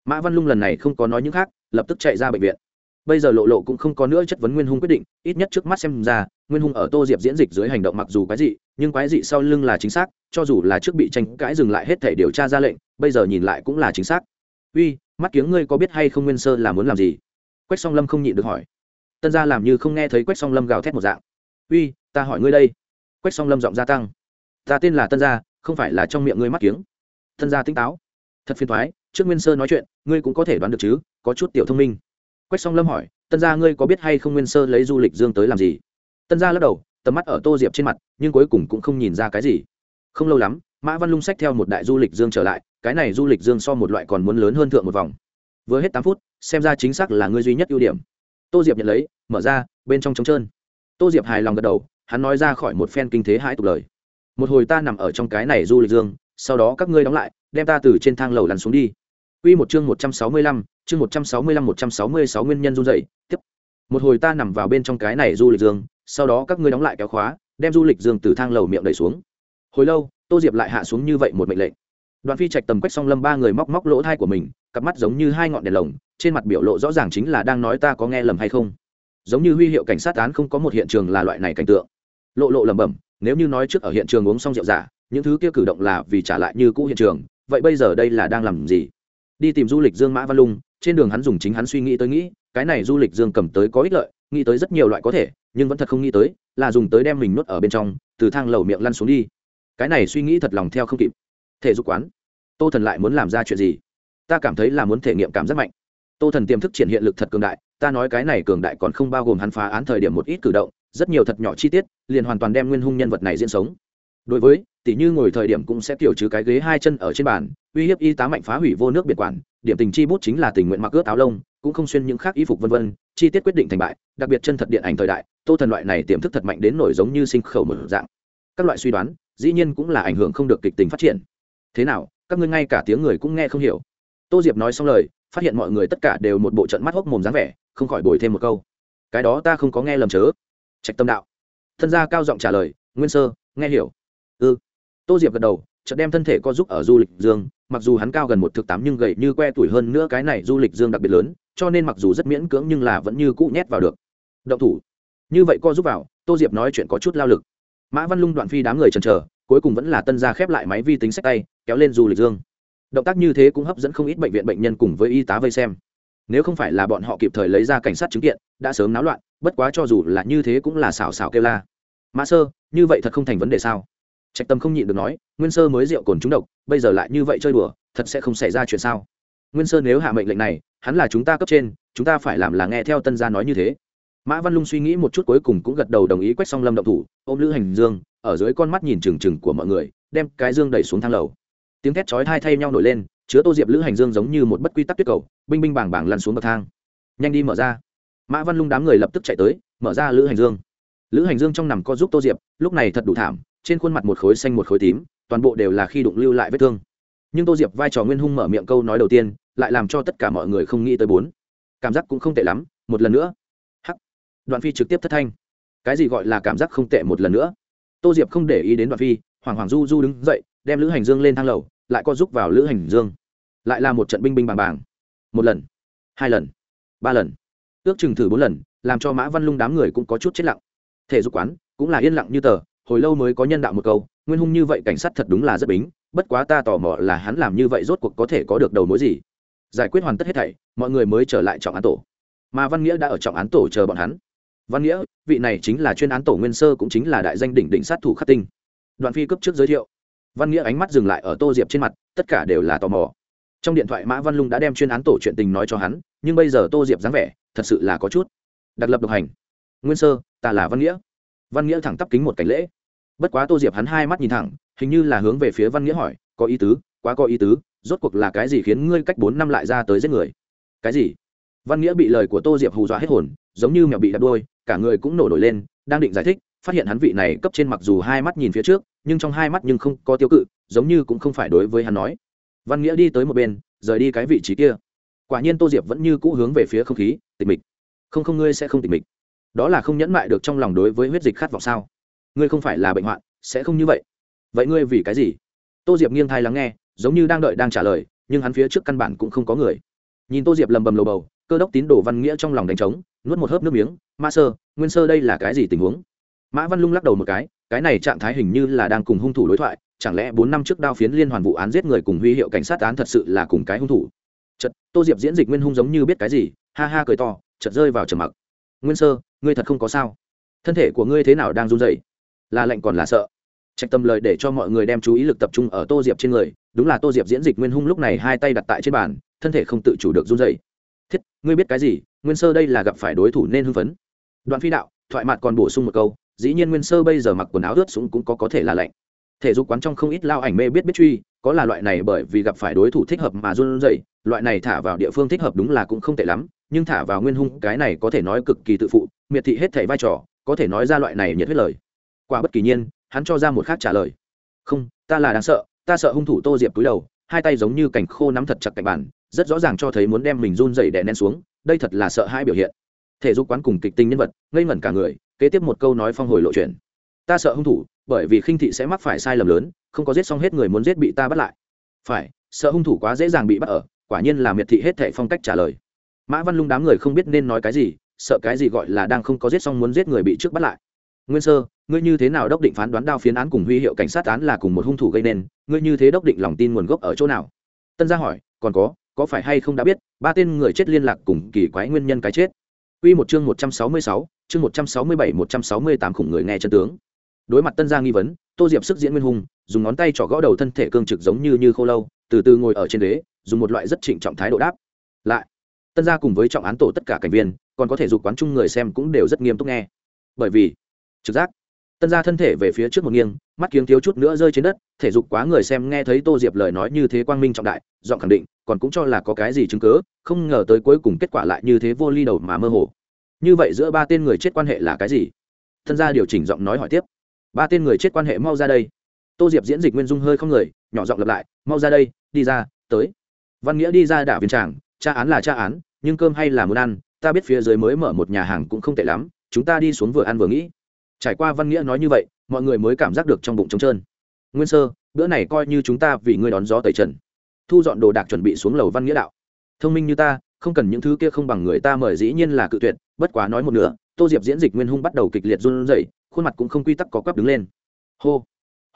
S1: Mã văn lung lần này không có nói những khác, lập tức chạy ra bệnh viện. Bây giờ lộ lộ cũng không có nữa chất vấn nguyên hung quyết định, ít nhất trước mắt xem ra, nguyên hung ở tô diệp diễn dịch dưới hành động mặc dù quái dị, nhưng quái dị sau lưng là chính xác, cho dù là trước bị tranh cãi dừng lại hết thể điều tra ra lệnh, bây giờ nhìn lại cũng là chính xác. Uy, mắt kiếng ngươi có biết hay không nguyên sơ là muốn làm gì? Quách song lâm không nhịn được hỏi. Tân gia làm như không nghe thấy quách song lâm gào thét một dạng. Uy ta hỏi ngươi đây. Quách song lâm giọng gia tăng. Ta tên là tân gia, không phải là trong miệng ngươi mắt kiếng. Tân gia tỉnh táo. Thật phiền thoái trước nguyên sơ nói chuyện, ngươi cũng có thể đoán được chứ, có chút tiểu thông minh. Quách song lâm hỏi, tân gia ngươi có biết hay không nguyên sơ lấy du lịch dương tới làm gì? Tân gia lắc đầu, tầm mắt ở tô diệp trên mặt, nhưng cuối cùng cũng không nhìn ra cái gì. Không lâu lắm, mã văn lung sách theo một đại du lịch dương trở lại, cái này du lịch dương so một loại còn muốn lớn hơn thượng một vòng. Vừa hết tám phút, xem ra chính xác là ngươi duy nhất ưu điểm. Tô diệp nhận lấy, mở ra, bên trong trống trơn. Tô diệp hài lòng gật đầu hắn nói ra khỏi một phen kinh thế hãi tục lời một hồi ta nằm ở trong cái này du lịch dương sau đó các ngươi đóng lại đem ta từ trên thang lầu lăn xuống đi Quy một chương 165, chương 165 166 nguyên nhân run dậy. tiếp. Một hồi ta nằm vào bên trong cái này du lịch dương, sau đó các ngươi đóng lại kéo khóa, đem du lịch dương từ thang lầu miệng đẩy xuống. Hồi lâu, Tô Diệp lại hạ xuống như vậy một mệnh lệnh. Đoàn Phi Trạch tầm quách song lâm ba người móc móc lỗ thai của mình, cặp mắt giống như hai ngọn đèn lồng, trên mặt biểu lộ rõ ràng chính là đang nói ta có nghe lầm hay không. Giống như huy hiệu cảnh sát án không có một hiện trường là loại này cảnh tượng. Lộ lộ lẩm bẩm, nếu như nói trước ở hiện trường uống xong rượu giả, những thứ kia cử động là vì trả lại như cũ hiện trường, vậy bây giờ đây là đang làm gì? đi tìm du lịch dương mã văn lung trên đường hắn dùng chính hắn suy nghĩ tới nghĩ cái này du lịch dương cầm tới có ích lợi nghĩ tới rất nhiều loại có thể nhưng vẫn thật không nghĩ tới là dùng tới đem mình nuốt ở bên trong từ thang lầu miệng lăn xuống đi. Cái này suy nghĩ thật lòng theo không kịp. Thể dục quán. Tô thần lại muốn làm ra chuyện gì? Ta cảm thấy là muốn thể nghiệm cảm giác mạnh. Tô thần tiềm thức triển hiện lực thật cường đại ta nói cái này cường đại còn không bao gồm hắn phá án thời điểm một ít cử động rất nhiều thật nhỏ chi tiết, liền hoàn toàn đem nguyên hung nhân vật này diễn sống. Đối với tỷ như ngồi thời điểm cũng sẽ kiểu trừ cái ghế hai chân ở trên bàn, uy hiếp y tá mạnh phá hủy vô nước biệt quản, điểm tình chi bút chính là tình nguyện mặc ướt áo lông, cũng không xuyên những khác y phục vân vân, chi tiết quyết định thành bại, đặc biệt chân thật điện ảnh thời đại, tô thần loại này tiềm thức thật mạnh đến nổi giống như sinh khẩu một dạng. Các loại suy đoán, dĩ nhiên cũng là ảnh hưởng không được kịch tính phát triển. Thế nào, các ngươi ngay cả tiếng người cũng nghe không hiểu. Tô diệp nói xong lời, phát hiện mọi người tất cả đều một bộ trận mắt hốc mồm dáng vẻ, không khỏi bồi thêm một câu. Cái đó ta không có nghe lầm chớ trạch tâm đạo. Thân gia cao giọng trả lời, nguyên sơ, nghe hiểu. Ư ừ. tô diệp gật đầu, chợt đem thân thể co giúp ở du lịch dương, mặc dù hắn cao gần một thực tám nhưng gầy như que tuổi hơn nữa cái này du lịch dương đặc biệt lớn, cho nên mặc dù rất miễn cưỡng nhưng là vẫn như cũ nhét vào được. Động thủ. Như vậy co giúp vào, tô diệp nói chuyện có chút lao lực. Mã văn lung đoạn phi đám người chần chờ, cuối cùng vẫn là tân gia khép lại máy vi tính sách tay, kéo lên du lịch dương. Động tác như thế cũng hấp dẫn không ít bệnh viện bệnh nhân cùng với y tá vây xem. Nếu không phải là bọn họ kịp thời lấy ra cảnh sát chứng kiện, đã sớm náo loạn bất quá cho dù là như thế cũng là xào xào kêu la. Mã sơ, như vậy thật không thành vấn đề sao? Trạch tâm không nhịn được nói, nguyên sơ mới rượu cồn trúng độc, bây giờ lại như vậy chơi đùa, thật sẽ không xảy ra chuyện sao? Nguyên sơ nếu hạ mệnh lệnh này, hắn là chúng ta cấp trên, chúng ta phải làm là nghe theo tân gia nói như thế. Mã văn lung suy nghĩ một chút cuối cùng cũng gật đầu đồng ý quách song lâm động thủ, ôm lữ hành dương, ở dưới con mắt nhìn trừng trừng của mọi người, đem cái dương đẩy xuống thang lầu. Tiếng thét chói thai thay nhau nổi lên, chứa tô diệp lữ hành dương giống như một bất quy tắc tuyết cầu, binh binh bảng bảng lăn xuống bậc thang. Nhanh đi mở ra mã văn lung đám người lập tức chạy tới, mở ra lữ hành dương. Lữ hành dương trong nằm co giúp tô diệp, lúc này thật đủ thảm, trên khuôn mặt một khối xanh một khối tím, toàn bộ đều là khi đụng lưu lại vết thương. Nhưng tô diệp vai trò nguyên hung mở miệng câu nói đầu tiên, lại làm cho tất cả mọi người không nghĩ tới bốn. Cảm giác cũng không tệ lắm, một lần nữa. Hắc. Đoạn phi trực tiếp thất thanh. Cái gì gọi là cảm giác không tệ một lần nữa? Tô diệp không để ý đến đoạn phi hoàng hoàng du du đứng dậy, đem lữ hành dương lên thang lầu, lại co giúp vào lữ hành dương. Lại là một trận binh binh bàng bàng. Một lần, hai lần, ba lần ước chừng thử bốn lần, làm cho mã văn lung đám người cũng có chút chết lặng. Thể dục quán cũng là yên lặng như tờ, hồi lâu mới có nhân đạo một câu, nguyên hung như vậy cảnh sát thật đúng là rất bính, bất quá ta tò mò là hắn làm như vậy rốt cuộc có thể có được đầu mối gì. Giải quyết hoàn tất hết thảy, mọi người mới trở lại trọng án tổ. Mà văn nghĩa đã ở trọng án tổ chờ bọn hắn. Văn nghĩa, vị này chính là chuyên án tổ nguyên sơ cũng chính là đại danh đỉnh đỉnh sát thủ khắc tinh. Đoạn phi cấp trước giới thiệu. Văn nghĩa ánh mắt dừng lại ở tô diệp trên mặt, tất cả đều là tò mò. Trong điện thoại mã văn lung đã đem chuyên án tổ chuyện tình nói cho hắn nhưng bây giờ tô diệp dáng vẻ thật sự là có chút đặc lập độc hành. Nguyên sơ, ta là văn nghĩa. Văn nghĩa thẳng tắp kính một cảnh lễ. Bất quá tô diệp hắn hai mắt nhìn thẳng, hình như là hướng về phía văn nghĩa hỏi, có ý tứ, quá có ý tứ, rốt cuộc là cái gì khiến ngươi cách bốn năm lại ra tới giết người? Cái gì? Văn nghĩa bị lời của tô diệp hù dọa hết hồn, giống như mèo bị đặt đôi cả người cũng nổ nổi lên, đang định giải thích, phát hiện hắn vị này cấp trên mặc dù hai mắt nhìn phía trước, nhưng trong hai mắt nhưng không có tiêu cự, giống như cũng không phải đối với hắn nói. Văn nghĩa đi tới một bên, rời đi cái vị trí kia quả nhiên tô diệp vẫn như cũ hướng về phía không khí, tịch mịch. Không không, ngươi sẽ không tịch mịch. Đó là không nhẫn mại được trong lòng đối với huyết dịch khát vọng sao? Ngươi không phải là bệnh hoạn, sẽ không như vậy. Vậy ngươi vì cái gì? Tô diệp nghiêng thai lắng nghe, giống như đang đợi đang trả lời, nhưng hắn phía trước căn bản cũng không có người. Nhìn tô diệp lầm bầm lầu bầu, cơ đốc tín đồ văn nghĩa trong lòng đánh trống, nuốt một hớp nước miếng, ma sơ, nguyên sơ đây là cái gì tình huống? Mã văn lung lắc đầu một cái cái này trạng thái hình như là đang cùng hung thủ đối thoại, chẳng lẽ bốn năm trước đao phiến liên hoàn vụ án giết người cùng huy hiệu cảnh sát án thật sự là cùng cái hung thủ? Chật tô diệp diễn dịch nguyên hung giống như biết cái gì, ha ha cười to chật rơi vào trầm mặc. Nguyên sơ, ngươi thật không có sao. Thân thể của ngươi thế nào đang run dậy là lạnh còn là sợ? Trạch tâm lời để cho mọi người đem chú ý lực tập trung ở tô diệp trên người, đúng là tô diệp diễn dịch nguyên hung lúc này hai tay đặt tại trên bàn, thân thể không tự chủ được run dậy thiết, ngươi biết cái gì? Nguyên sơ đây là gặp phải đối thủ nên hưng phấn. Đoạn phi đạo, thoại mặt còn bổ sung một câu, dĩ nhiên nguyên sơ bây giờ mặc quần áo ướt sũng cũng có có thể là lạnh thể dục quán trong không ít lao ảnh mê biết biết truy, có là loại này bởi vì gặp phải đối thủ thích hợp mà run rẩy, loại này thả vào địa phương thích hợp đúng là cũng không tệ lắm, nhưng thả vào nguyên hung, cái này có thể nói cực kỳ tự phụ, miệt thị hết thảy vai trò, có thể nói ra loại này nhiệt huyết lời. Qua bất kỳ nhiên, hắn cho ra một khác trả lời. Không, ta là đáng sợ, ta sợ hung thủ tô diệp túi đầu, hai tay giống như cảnh khô nắm thật chặt cạnh bàn, rất rõ ràng cho thấy muốn đem mình run dậy đè nén xuống, đây thật là sợ hai biểu hiện. Thể dục quán cùng kịch tinh nhân vật, ngây ngẩn cả người, kế tiếp một câu nói phong hồi lộ chuyện. Ta sợ hung thủ bởi vì khinh thị sẽ mắc phải sai lầm lớn không có giết xong hết người muốn giết bị ta bắt lại. Phải sợ hung thủ quá dễ dàng bị bắt ở quả nhiên là miệt thị hết thệ phong cách trả lời. Mã văn lung đám người không biết nên nói cái gì sợ cái gì gọi là đang không có giết xong muốn giết người bị trước bắt lại. Nguyên sơ ngươi như thế nào đốc định phán đoán đao phiến án cùng huy hiệu cảnh sát án là cùng một hung thủ gây nên ngươi như thế đốc định lòng tin nguồn gốc ở chỗ nào? Tân gia hỏi còn có có phải hay không đã biết ba tên người chết liên lạc cùng kỳ quái nguyên nhân cái chết. Quy một chương 166, chương 167 168 khủng người nghe chân tướng. Đối mặt Tân Gia nghi vấn, Tô Diệp sức diễn nguyên hùng, dùng ngón tay trỏ gõ đầu thân thể cương trực giống như như khô lâu, từ từ ngồi ở trên ghế, dùng một loại rất trịnh trọng thái độ đáp. Lại, Tân Gia cùng với trọng án tổ tất cả cảnh viên, còn có thể dục quán chung người xem cũng đều rất nghiêm túc nghe. Bởi vì, trực giác, Tân Gia thân thể về phía trước một nghiêng, mắt kiếng thiếu chút nữa rơi trên đất, thể dục quá người xem nghe thấy Tô Diệp lời nói như thế quang minh trọng đại, giọng khẳng định, còn cũng cho là có cái gì chứng cứ, không ngờ tới cuối cùng kết quả lại như thế vô ly đầu mà mơ hồ như vậy giữa ba tên người chết quan hệ là cái gì thân gia điều chỉnh giọng nói hỏi tiếp ba tên người chết quan hệ mau ra đây. Tô diệp diễn dịch nguyên dung hơi không người, nhỏ giọng lặp lại, mau ra đây, đi ra, tới. Văn nghĩa đi ra đảo viên tràng, tra án là tra án, nhưng cơm hay là muốn ăn, ta biết phía dưới mới mở một nhà hàng cũng không tệ lắm, chúng ta đi xuống vừa ăn vừa nghĩ. Trải qua văn nghĩa nói như vậy, mọi người mới cảm giác được trong bụng trống trơn. Nguyên sơ, bữa này coi như chúng ta vì ngươi đón gió tẩy trần. Thu dọn đồ đạc chuẩn bị xuống lầu văn nghĩa đạo. Thông minh như ta, không cần những thứ kia không bằng người ta mời dĩ nhiên là cự tuyệt, bất quá nói một nửa, tô diệp diễn dịch nguyên hung bắt đầu kịch liệt run rẩy khuôn mặt cũng không quy tắc có quắp đứng lên. Hô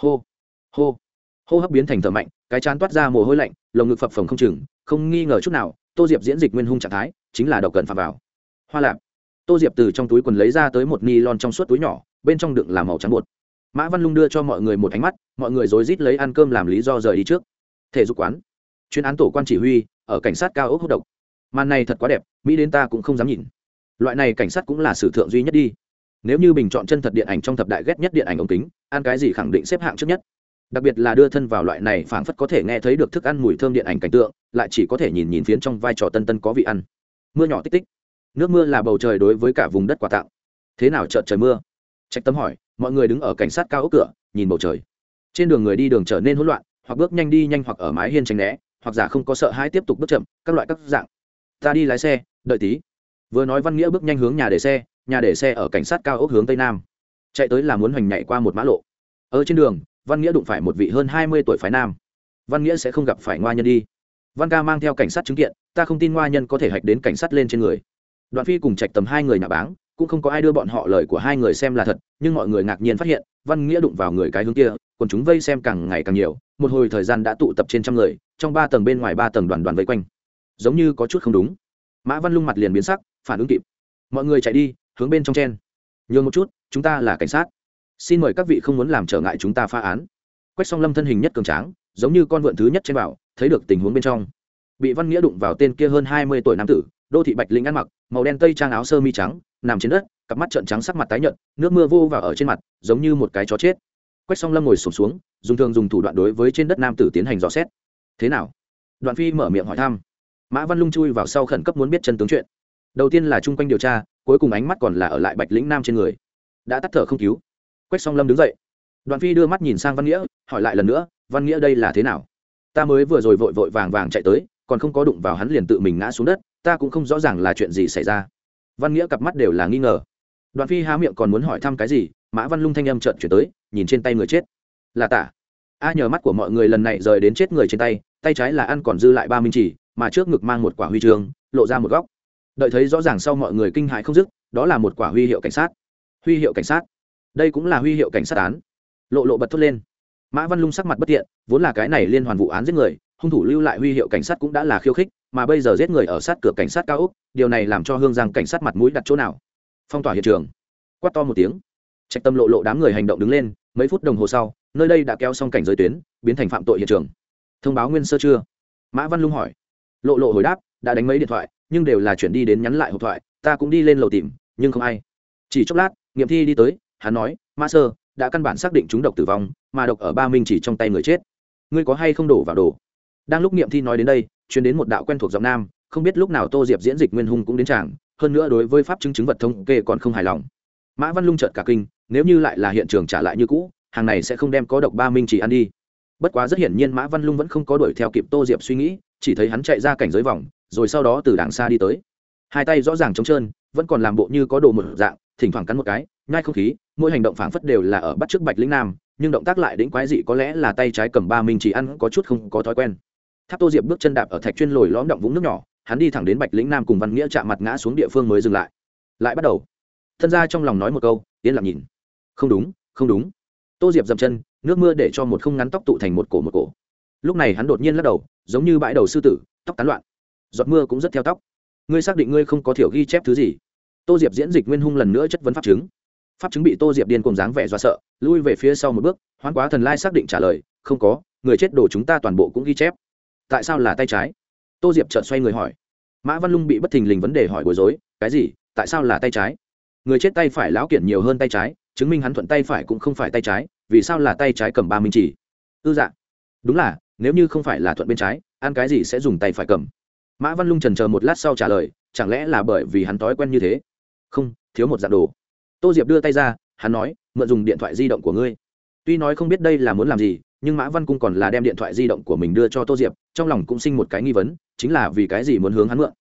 S1: hô hô. Hô hấp biến thành thở mạnh, cái chán toát ra mồ hôi lạnh, lồng ngực phập phồng không chừng, không nghi ngờ chút nào, tô diệp diễn dịch nguyên hung trạng thái, chính là độc cần phạm vào. Hoa lạp. Tô diệp từ trong túi quần lấy ra tới một ni lon trong suốt túi nhỏ, bên trong đựng là màu trắng bột. Mã văn lung đưa cho mọi người một ánh mắt, mọi người rối rít lấy ăn cơm làm lý do rời đi trước. Thể dục quán. Chuyên án tổ quan chỉ huy, ở cảnh sát cao ốc hút độc. Màn này thật quá đẹp, mỹ đến ta cũng không dám nhìn. Loại này cảnh sát cũng là sử thượng duy nhất đi nếu như bình chọn chân thật điện ảnh trong thập đại ghét nhất điện ảnh ống kính, ăn cái gì khẳng định xếp hạng trước nhất. Đặc biệt là đưa thân vào loại này phảng phất có thể nghe thấy được thức ăn mùi thơm điện ảnh cảnh tượng, lại chỉ có thể nhìn nhìn phiến trong vai trò tân tân có vị ăn. Mưa nhỏ tích tích. Nước mưa là bầu trời đối với cả vùng đất quà tặng. Thế nào chợt trời mưa? Trạch tâm hỏi, mọi người đứng ở cảnh sát cao ốc cửa, nhìn bầu trời. Trên đường người đi đường trở nên hỗn loạn, hoặc bước nhanh đi nhanh hoặc ở mái hiên tránh né, hoặc giả không có sợ hãi tiếp tục bước chậm, các loại các dạng. Ta đi lái xe, đợi tí. Vừa nói văn nghĩa bước nhanh hướng nhà để xe nhà để xe ở cảnh sát cao ốc hướng tây nam. Chạy tới là muốn hoành nhảy qua một mã lộ. Ở trên đường, văn nghĩa đụng phải một vị hơn hai mươi tuổi phái nam. Văn nghĩa sẽ không gặp phải ngoa nhân đi. Văn ca mang theo cảnh sát chứng kiện, ta không tin ngoa nhân có thể hạch đến cảnh sát lên trên người. Đoạn phi cùng trạch tầm hai người nhà báng, cũng không có ai đưa bọn họ lời của hai người xem là thật, nhưng mọi người ngạc nhiên phát hiện, văn nghĩa đụng vào người cái hướng kia còn chúng vây xem càng ngày càng nhiều, một hồi thời gian đã tụ tập trên trăm người, trong ba tầng bên ngoài ba tầng đoàn đoàn vây quanh. Giống như có chút không đúng. Mã văn lung mặt liền biến sắc, phản ứng kịp. Mọi người chạy đi hướng bên trong chen. Nhường một chút chúng ta là cảnh sát. Xin mời các vị không muốn làm trở ngại chúng ta phá án. Quách song lâm thân hình nhất cường tráng giống như con vượn thứ nhất trên bảo thấy được tình huống bên trong. Bị văn nghĩa đụng vào tên kia hơn hai mươi tuổi nam tử đô thị bạch linh ăn mặc màu đen tây trang áo sơ mi trắng nằm trên đất cặp mắt trợn trắng sắc mặt tái nhợt nước mưa vô vào ở trên mặt giống như một cái chó chết. Quách song lâm ngồi sụp xuống, xuống dùng thường dùng thủ đoạn đối với trên đất nam tử tiến hành dò xét. Thế nào? Đoạn phi mở miệng hỏi thăm. Mã văn lung chui vào sau khẩn cấp muốn biết chân tướng chuyện. Đầu tiên là chung quanh điều tra cuối cùng ánh mắt còn là ở lại bạch lĩnh nam trên người. Đã tắt thở không cứu. Quách song lâm đứng dậy. Đoàn phi đưa mắt nhìn sang văn nghĩa, hỏi lại lần nữa, văn nghĩa đây là thế nào? Ta mới vừa rồi vội vội vàng vàng chạy tới, còn không có đụng vào hắn liền tự mình ngã xuống đất, ta cũng không rõ ràng là chuyện gì xảy ra. Văn nghĩa cặp mắt đều là nghi ngờ. Đoàn phi há miệng còn muốn hỏi thăm cái gì, mã văn lung thanh âm trợn chuyển tới, nhìn trên tay người chết. Là tả a nhờ mắt của mọi người lần này rời đến chết người trên tay tay trái là ăn còn dư lại ba minh chỉ, mà trước ngực mang một quả huy chương, lộ ra một góc đợi thấy rõ ràng sau mọi người kinh hại không dứt, đó là một quả huy hiệu cảnh sát. Huy hiệu cảnh sát. Đây cũng là huy hiệu cảnh sát án. Lộ lộ bật thốt lên. Mã văn lung sắc mặt bất tiện, vốn là cái này liên hoàn vụ án giết người, hung thủ lưu lại huy hiệu cảnh sát cũng đã là khiêu khích, mà bây giờ giết người ở sát cửa cảnh sát cao úc điều này làm cho hương giang cảnh sát mặt mũi đặt chỗ nào? Phong tỏa hiện trường. Quát to một tiếng. Trạch tâm lộ lộ đám người hành động đứng lên, mấy phút đồng hồ sau, nơi đây đã kéo xong cảnh giới tuyến, biến thành phạm tội hiện trường. Thông báo nguyên sơ chưa? Mã văn lung hỏi. Lộ lộ hồi đáp, đã đánh mấy điện thoại nhưng đều là chuyển đi đến nhắn lại hộp thoại, ta cũng đi lên lầu tìm, nhưng không ai. Chỉ chốc lát, nghiệm thi đi tới, hắn nói, ma sơ, đã căn bản xác định chúng độc tử vong, mà độc ở ba minh chỉ trong tay người chết. Ngươi có hay không đổ vào đồ? Đang lúc nghiệm thi nói đến đây chuyển đến một đạo quen thuộc giọng nam, không biết lúc nào tô diệp diễn dịch nguyên hung cũng đến tràng, hơn nữa đối với pháp chứng chứng vật thông kê còn không hài lòng. Mã văn lung trợt cả kinh, nếu như lại là hiện trường trả lại như cũ, hàng này sẽ không đem có độc ba minh chỉ ăn đi. Bất quá rất hiển nhiên mã văn lung vẫn không có đuổi theo kịp tô diệp suy nghĩ chỉ thấy hắn chạy ra cảnh giới vòng, rồi sau đó từ đàng xa đi tới. Hai tay rõ ràng trống trơn, vẫn còn làm bộ như có đồ một dạng, thỉnh thoảng cắn một cái, nhai không khí, mỗi hành động phảng phất đều là ở bắt trước bạch lĩnh nam, nhưng động tác lại đến quái dị, có lẽ là tay trái cầm ba mình chỉ ăn, có chút không có thói quen. Tháp tô diệp bước chân đạp ở thạch chuyên lồi lõm động vũng nước nhỏ, hắn đi thẳng đến bạch lĩnh nam cùng văn nghĩa chạm mặt ngã xuống địa phương mới dừng lại. Lại bắt đầu. Thân ra trong lòng nói một câu, yên lặng nhìn. Không đúng không đúng. Tô diệp dậm chân, nước mưa để cho một không ngắn tóc tụ thành một cổ một cổ lúc này hắn đột nhiên lắc đầu, giống như bãi đầu sư tử, tóc tán loạn. Giọt mưa cũng rất theo tóc. Ngươi xác định ngươi không có thiểu ghi chép thứ gì? Tô diệp diễn dịch nguyên hung lần nữa chất vấn pháp chứng. Pháp chứng bị tô diệp điên cùng dáng vẻ do sợ, lui về phía sau một bước, hoán quá thần lai xác định trả lời, không có, người chết đổ chúng ta toàn bộ cũng ghi chép. Tại sao là tay trái? Tô diệp chợt xoay người hỏi. Mã văn lung bị bất thình lình vấn đề hỏi bối rối, cái gì? Tại sao là tay trái? Người chết tay phải lão kiển nhiều hơn tay trái, chứng minh hắn thuận tay phải cũng không phải tay trái, vì sao là tay trái cầm ba minh chỉ? Ư dạ. Đúng là nếu như không phải là thuận bên trái, ăn cái gì sẽ dùng tay phải cầm. Mã văn lung trần chờ một lát sau trả lời, chẳng lẽ là bởi vì hắn thói quen như thế? Không, thiếu một dạng đồ. Tô diệp đưa tay ra, hắn nói, mượn dùng điện thoại di động của ngươi. Tuy nói không biết đây là muốn làm gì, nhưng mã văn cung còn là đem điện thoại di động của mình đưa cho tô diệp, trong lòng cũng sinh một cái nghi vấn, chính là vì cái gì muốn hướng hắn mượn?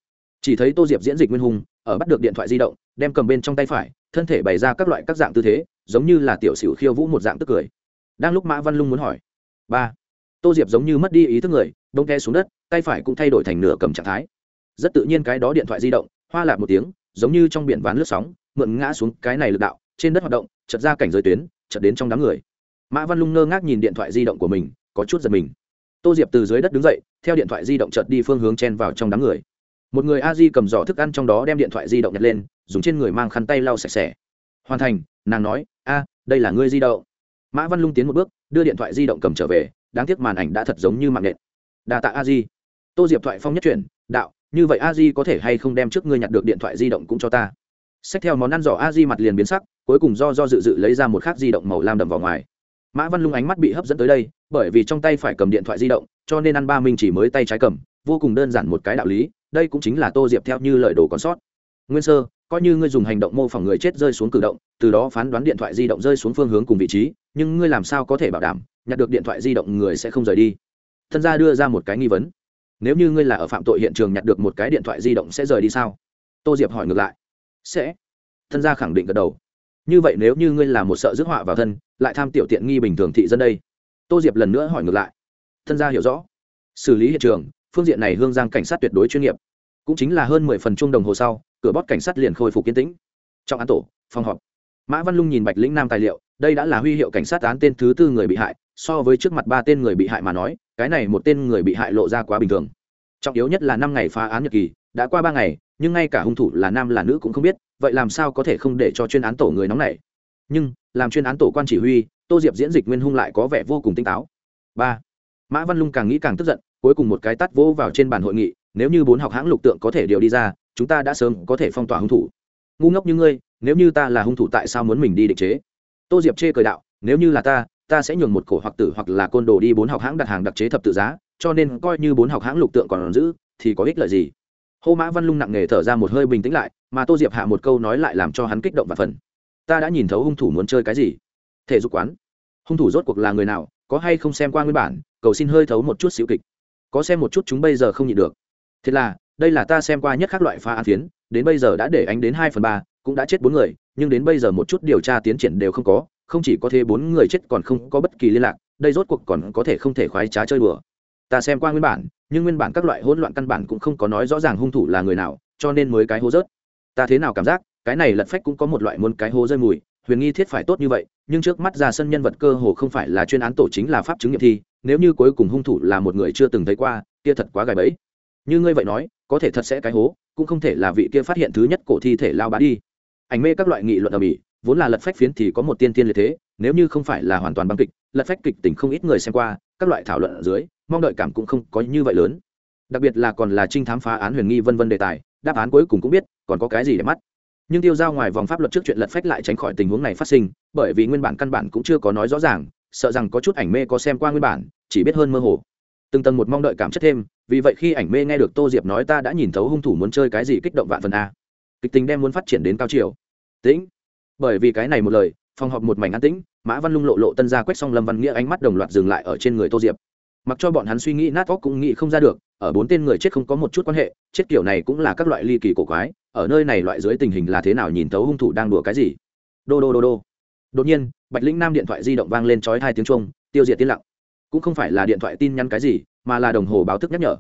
S1: Chỉ thấy tô diệp diễn dịch nguyên hùng, ở bắt được điện thoại di động, đem cầm bên trong tay phải, thân thể bày ra các loại các dạng tư thế, giống như là tiểu sửu khiêu vũ một dạng tức cười. Đang lúc mã văn lung muốn hỏi, ba tô diệp giống như mất đi ý thức người đông khe xuống đất, tay phải cũng thay đổi thành nửa cầm trạng thái. Rất tự nhiên cái đó điện thoại di động, hoa lạc một tiếng, giống như trong biển ván lướt sóng, mượn ngã xuống cái này lực đạo, trên đất hoạt động chật ra cảnh giới tuyến chật đến trong đám người. Mã văn lung ngơ ngác nhìn điện thoại di động của mình, có chút giật mình. Tô diệp từ dưới đất đứng dậy, theo điện thoại di động chợt đi phương hướng chen vào trong đám người. Một người a di cầm giỏ thức ăn trong đó đem điện thoại di động nhặt lên, dùng trên người mang khăn tay lau sạch sẽ. Hoàn thành, nàng nói, a, đây là ngươi di động. Mã văn lung tiến một bước, đưa điện thoại di động cầm trở về đáng tiếc màn ảnh đã thật giống như mạng nện. Đà tạ a di tô diệp thoại phong nhất chuyển, đạo, như vậy a di có thể hay không đem trước ngươi nhặt được điện thoại di động cũng cho ta? Xét theo món ăn giỏ, a di mặt liền biến sắc, cuối cùng do do dự dự lấy ra một khác di động màu lam đầm vào ngoài. Mã văn lung ánh mắt bị hấp dẫn tới đây, bởi vì trong tay phải cầm điện thoại di động, cho nên ăn ba minh chỉ mới tay trái cầm, vô cùng đơn giản một cái đạo lý, đây cũng chính là tô diệp theo như lời đồ còn sót. Nguyên sơ, coi như ngươi dùng hành động mô phỏng người chết rơi xuống cử động, từ đó phán đoán điện thoại di động rơi xuống phương hướng cùng vị trí, nhưng ngươi làm sao có thể bảo đảm nhặt được điện thoại di động người sẽ không rời đi. Thân gia đưa ra một cái nghi vấn. Nếu như ngươi là ở phạm tội hiện trường nhặt được một cái điện thoại di động sẽ rời đi sao? Tô diệp hỏi ngược lại. Sẽ. Thân gia khẳng định gật đầu. Như vậy nếu như ngươi là một sợ rước họa vào thân, lại tham tiểu tiện nghi bình thường thị dân đây. Tô diệp lần nữa hỏi ngược lại. Thân gia hiểu rõ. Xử lý hiện trường, phương diện này hương giang cảnh sát tuyệt đối chuyên nghiệp. Cũng chính là hơn mười phần chung đồng hồ sau, cửa bót cảnh sát liền khôi phục kiến tĩnh. Trong án tổ, phòng họp, mã văn lung nhìn bạch lĩnh nam tài liệu, đây đã là huy hiệu cảnh sát án tên thứ tư người bị hại so với trước mặt ba tên người bị hại mà nói, cái này một tên người bị hại lộ ra quá bình thường. Trọng yếu nhất là năm ngày phá án nhật kỳ, đã qua ba ngày, nhưng ngay cả hung thủ là nam là nữ cũng không biết, vậy làm sao có thể không để cho chuyên án tổ người nóng này nhưng, làm chuyên án tổ quan chỉ huy, tô diệp diễn dịch nguyên hung lại có vẻ vô cùng tinh táo. Ba, mã văn lung càng nghĩ càng tức giận, cuối cùng một cái tắt vỗ vào trên bàn hội nghị, nếu như bốn học hãng lục tượng có thể điều đi ra, chúng ta đã sớm có thể phong tỏa hung thủ. Ngu ngốc như ngươi, nếu như ta là hung thủ tại sao muốn mình đi định chế? Tô diệp chê cười đạo, nếu như là ta ta sẽ nhường một cổ hoặc tử hoặc là côn đồ đi bốn học hãng đặt hàng đặc chế thập tự giá, cho nên coi như bốn học hãng lục tượng còn giữ, thì có ích lợi gì? Hô mã văn lung nặng nề thở ra một hơi bình tĩnh lại, mà tô diệp hạ một câu nói lại làm cho hắn kích động và phần. Ta đã nhìn thấu hung thủ muốn chơi cái gì? Thể dục quán. Hung thủ rốt cuộc là người nào, có hay không xem qua nguyên bản, cầu xin hơi thấu một chút xíu kịch. Có xem một chút chúng bây giờ không nhịn được. Thế là, đây là ta xem qua nhất các loại phá án phiến, đến bây giờ đã để ánh đến hai phần ba, cũng đã chết bốn người, nhưng đến bây giờ một chút điều tra tiến triển đều không có không chỉ có thế bốn người chết còn không có bất kỳ liên lạc, đây rốt cuộc còn có thể không thể khoái trá chơi đùa. Ta xem qua nguyên bản, nhưng nguyên bản các loại hỗn loạn căn bản cũng không có nói rõ ràng hung thủ là người nào, cho nên mới cái hố rớt. Ta thế nào cảm giác, cái này lật phách cũng có một loại muốn cái hố rơi mùi, huyền nghi thiết phải tốt như vậy, nhưng trước mắt ra sân nhân vật cơ hồ không phải là chuyên án tổ chính là pháp chứng nghiệm thi, nếu như cuối cùng hung thủ là một người chưa từng thấy qua, kia thật quá gài bẫy. Như ngươi vậy nói, có thể thật sẽ cái hố, cũng không thể là vị kia phát hiện thứ nhất cổ thi thể lao bá đi. Ảnh mê các loại nghị luận ở mỹ vốn là lật phách phiến thì có một tiên tiên liệt thế, nếu như không phải là hoàn toàn băng kịch, lật phách kịch tình không ít người xem qua, các loại thảo luận ở dưới, mong đợi cảm cũng không có như vậy lớn. Đặc biệt là còn là trinh thám phá án huyền nghi vân vân đề tài, đáp án cuối cùng cũng biết, còn có cái gì để mắt. Nhưng tiêu giao ngoài vòng pháp luật trước chuyện lật phách lại tránh khỏi tình huống này phát sinh, bởi vì nguyên bản căn bản cũng chưa có nói rõ ràng, sợ rằng có chút ảnh mê có xem qua nguyên bản, chỉ biết hơn mơ hồ. Từng tầng một mong đợi cảm chất thêm, vì vậy khi ảnh mê nghe được tô diệp nói ta đã nhìn thấu hung thủ muốn chơi cái gì kích động vạn phần a. Kịch tình đem muốn phát triển đến cao chiều. Tĩnh bởi vì cái này một lời, phòng họp một mảnh an tĩnh, mã văn lung lộ lộ tân ra quét xong lâm văn nghĩa ánh mắt đồng loạt dừng lại ở trên người tô diệp. Mặc cho bọn hắn suy nghĩ nát óc cũng nghĩ không ra được, ở bốn tên người chết không có một chút quan hệ, chết kiểu này cũng là các loại ly kỳ cổ quái, ở nơi này loại dưới tình hình là thế nào nhìn thấu hung thủ đang đùa cái gì. Đô đô đô đô. Đột nhiên, bạch lĩnh nam điện thoại di động vang lên trói hai tiếng trung tiêu diệt tiên lặng. Cũng không phải là điện thoại tin nhắn cái gì, mà là đồng hồ báo thức nhắc nhở.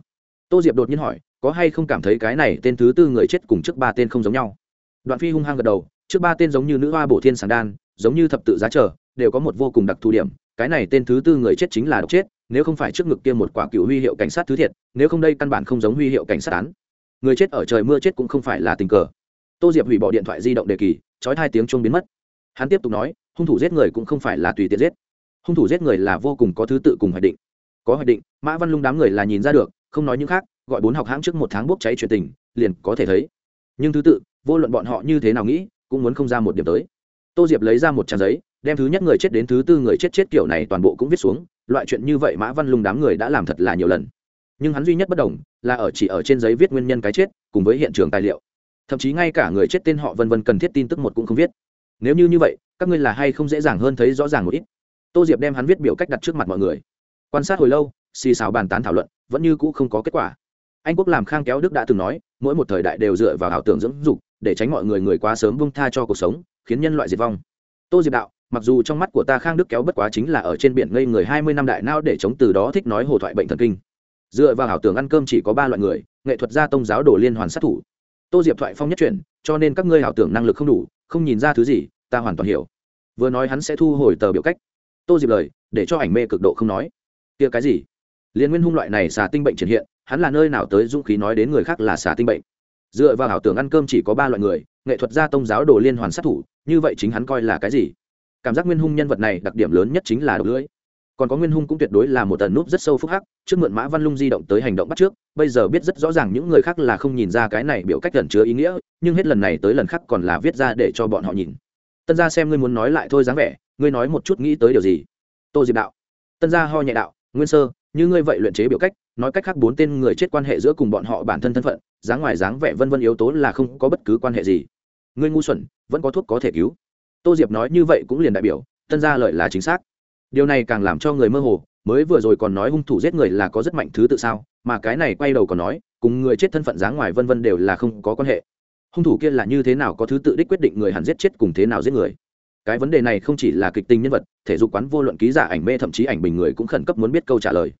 S1: Tô diệp đột nhiên hỏi, có hay không cảm thấy cái này tên thứ tư người chết cùng trước ba tên không giống nhau? Đoạn phi hung hăng gật đầu trước ba tên giống như nữ hoa bổ thiên sàng đan, giống như thập tự giá trở, đều có một vô cùng đặc thù điểm, cái này tên thứ tư người chết chính là độc chết, nếu không phải trước ngực kia một quả cựu huy hiệu cảnh sát thứ thiệt, nếu không đây căn bản không giống huy hiệu cảnh sát án. Người chết ở trời mưa chết cũng không phải là tình cờ. Tô diệp hủy bỏ điện thoại di động đề kỳ trói hai tiếng chuông biến mất. Hắn tiếp tục nói, hung thủ giết người cũng không phải là tùy tiện giết. Hung thủ giết người là vô cùng có thứ tự cùng hoạch định. Có hoạch định, mã văn lung đám người là nhìn ra được, không nói những khác, gọi bốn học hãng trước một tháng bốc cháy chuyện tình, liền có thể thấy. Nhưng thứ tự, vô luận bọn họ như thế nào nghĩ cũng muốn không ra một điểm tới. Tô diệp lấy ra một trang giấy, đem thứ nhất người chết đến thứ tư người chết chết kiểu này toàn bộ cũng viết xuống, loại chuyện như vậy mã văn lung đám người đã làm thật là nhiều lần. Nhưng hắn duy nhất bất đồng là ở chỉ ở trên giấy viết nguyên nhân cái chết, cùng với hiện trường tài liệu. Thậm chí ngay cả người chết tên họ vân vân cần thiết tin tức một cũng không viết. Nếu như như vậy, các ngươi là hay không dễ dàng hơn thấy rõ ràng một ít? Tô diệp đem hắn viết biểu cách đặt trước mặt mọi người. Quan sát hồi lâu, xì xào bàn tán thảo luận, vẫn như cũ không có kết quả. Anh quốc làm khang kéo đức đã từng nói, mỗi một thời đại đều dựa vào ảo tưởng dưỡng dục để tránh mọi người người quá sớm bung tha cho cuộc sống, khiến nhân loại diệt vong. Tô diệp đạo, mặc dù trong mắt của ta khang đức kéo bất quá chính là ở trên biển ngây người hai mươi năm đại nao để chống từ đó thích nói hồ thoại bệnh thần kinh. Dựa vào ảo tưởng ăn cơm chỉ có ba loại người, nghệ thuật gia tông giáo đồ liên hoàn sát thủ. Tô diệp thoại phong nhất chuyển, cho nên các ngươi ảo tưởng năng lực không đủ, không nhìn ra thứ gì, ta hoàn toàn hiểu. Vừa nói hắn sẽ thu hồi tờ biểu cách. Tô diệp lời, để cho ảnh mê cực độ không nói. Kia cái gì? Liên nguyên hung loại này xà tinh bệnh triển hiện, hắn là nơi nào tới dũng khí nói đến người khác là xà tinh bệnh? Dựa vào ảo tưởng ăn cơm chỉ có ba loại người, nghệ thuật gia tông giáo đồ liên hoàn sát thủ, như vậy chính hắn coi là cái gì? Cảm giác nguyên hung nhân vật này đặc điểm lớn nhất chính là độc lưỡi. Còn có nguyên hung cũng tuyệt đối là một tần núp rất sâu phúc hắc, trước mượn mã văn lung di động tới hành động bắt trước, bây giờ biết rất rõ ràng những người khác là không nhìn ra cái này biểu cách gần chứa ý nghĩa, nhưng hết lần này tới lần khác còn là viết ra để cho bọn họ nhìn. Tân gia xem ngươi muốn nói lại thôi dáng vẻ, ngươi nói một chút nghĩ tới điều gì? Tô diệp đạo. Tân gia ho nhẹ đạo, nguyên sơ, như ngươi vậy luyện chế biểu cách, nói cách khác bốn tên người chết quan hệ giữa cùng bọn họ bản thân thân phận dáng ngoài dáng vẻ vân vân yếu tố là không có bất cứ quan hệ gì. Ngươi ngu xuẩn, vẫn có thuốc có thể cứu. Tô diệp nói như vậy cũng liền đại biểu tân gia lợi là chính xác. Điều này càng làm cho người mơ hồ, mới vừa rồi còn nói hung thủ giết người là có rất mạnh thứ tự sao, mà cái này quay đầu còn nói, cùng người chết thân phận dáng ngoài vân vân đều là không có quan hệ. Hung thủ kia là như thế nào có thứ tự đích quyết định người hẳn giết chết cùng thế nào giết người. Cái vấn đề này không chỉ là kịch tính nhân vật, thể dục quán vô luận ký giả ảnh mê thậm chí ảnh bình người cũng khẩn cấp muốn biết câu trả lời.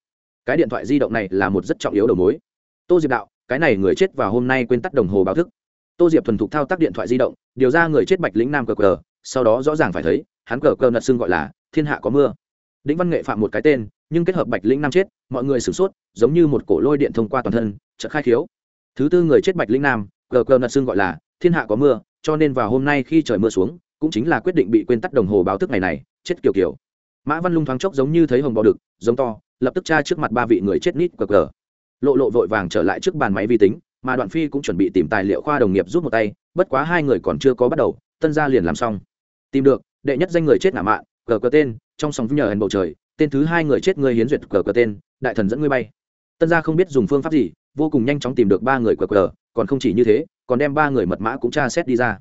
S1: Cái điện thoại di động này là một rất trọng yếu đầu mối. Tô diệp đạo cái này người chết vào hôm nay quên tắt đồng hồ báo thức. Tô diệp thuần thục thao tác điện thoại di động, điều ra người chết bạch lĩnh nam cờ cờ, sau đó rõ ràng phải thấy, hắn cờ cờ nật xưng gọi là thiên hạ có mưa. Đĩnh văn nghệ phạm một cái tên, nhưng kết hợp bạch lĩnh nam chết, mọi người sửng sốt, giống như một cổ lôi điện thông qua toàn thân, chợt khai khiếu. Thứ tư người chết bạch lĩnh nam, cờ cờ nật xưng gọi là thiên hạ có mưa, cho nên vào hôm nay khi trời mưa xuống, cũng chính là quyết định bị quên tắt đồng hồ báo thức ngày này, chết kiểu kiểu. Mã văn lung thoáng chốc giống như thấy hồng bò đực, giống to, lập tức tra trước mặt ba vị người chết nít cờ cờ lộ lộ vội vàng trở lại trước bàn máy vi tính mà đoạn phi cũng chuẩn bị tìm tài liệu khoa đồng nghiệp giúp một tay bất quá hai người còn chưa có bắt đầu tân gia liền làm xong. Tìm được đệ nhất danh người chết ngã mạng, cờ cờ tên trong sòng nhờ hèn bầu trời tên thứ hai người chết người hiến duyệt cờ cờ tên đại thần dẫn ngươi bay. Tân gia không biết dùng phương pháp gì vô cùng nhanh chóng tìm được ba người cờ cờ còn không chỉ như thế còn đem ba người mật mã cũng tra xét đi ra.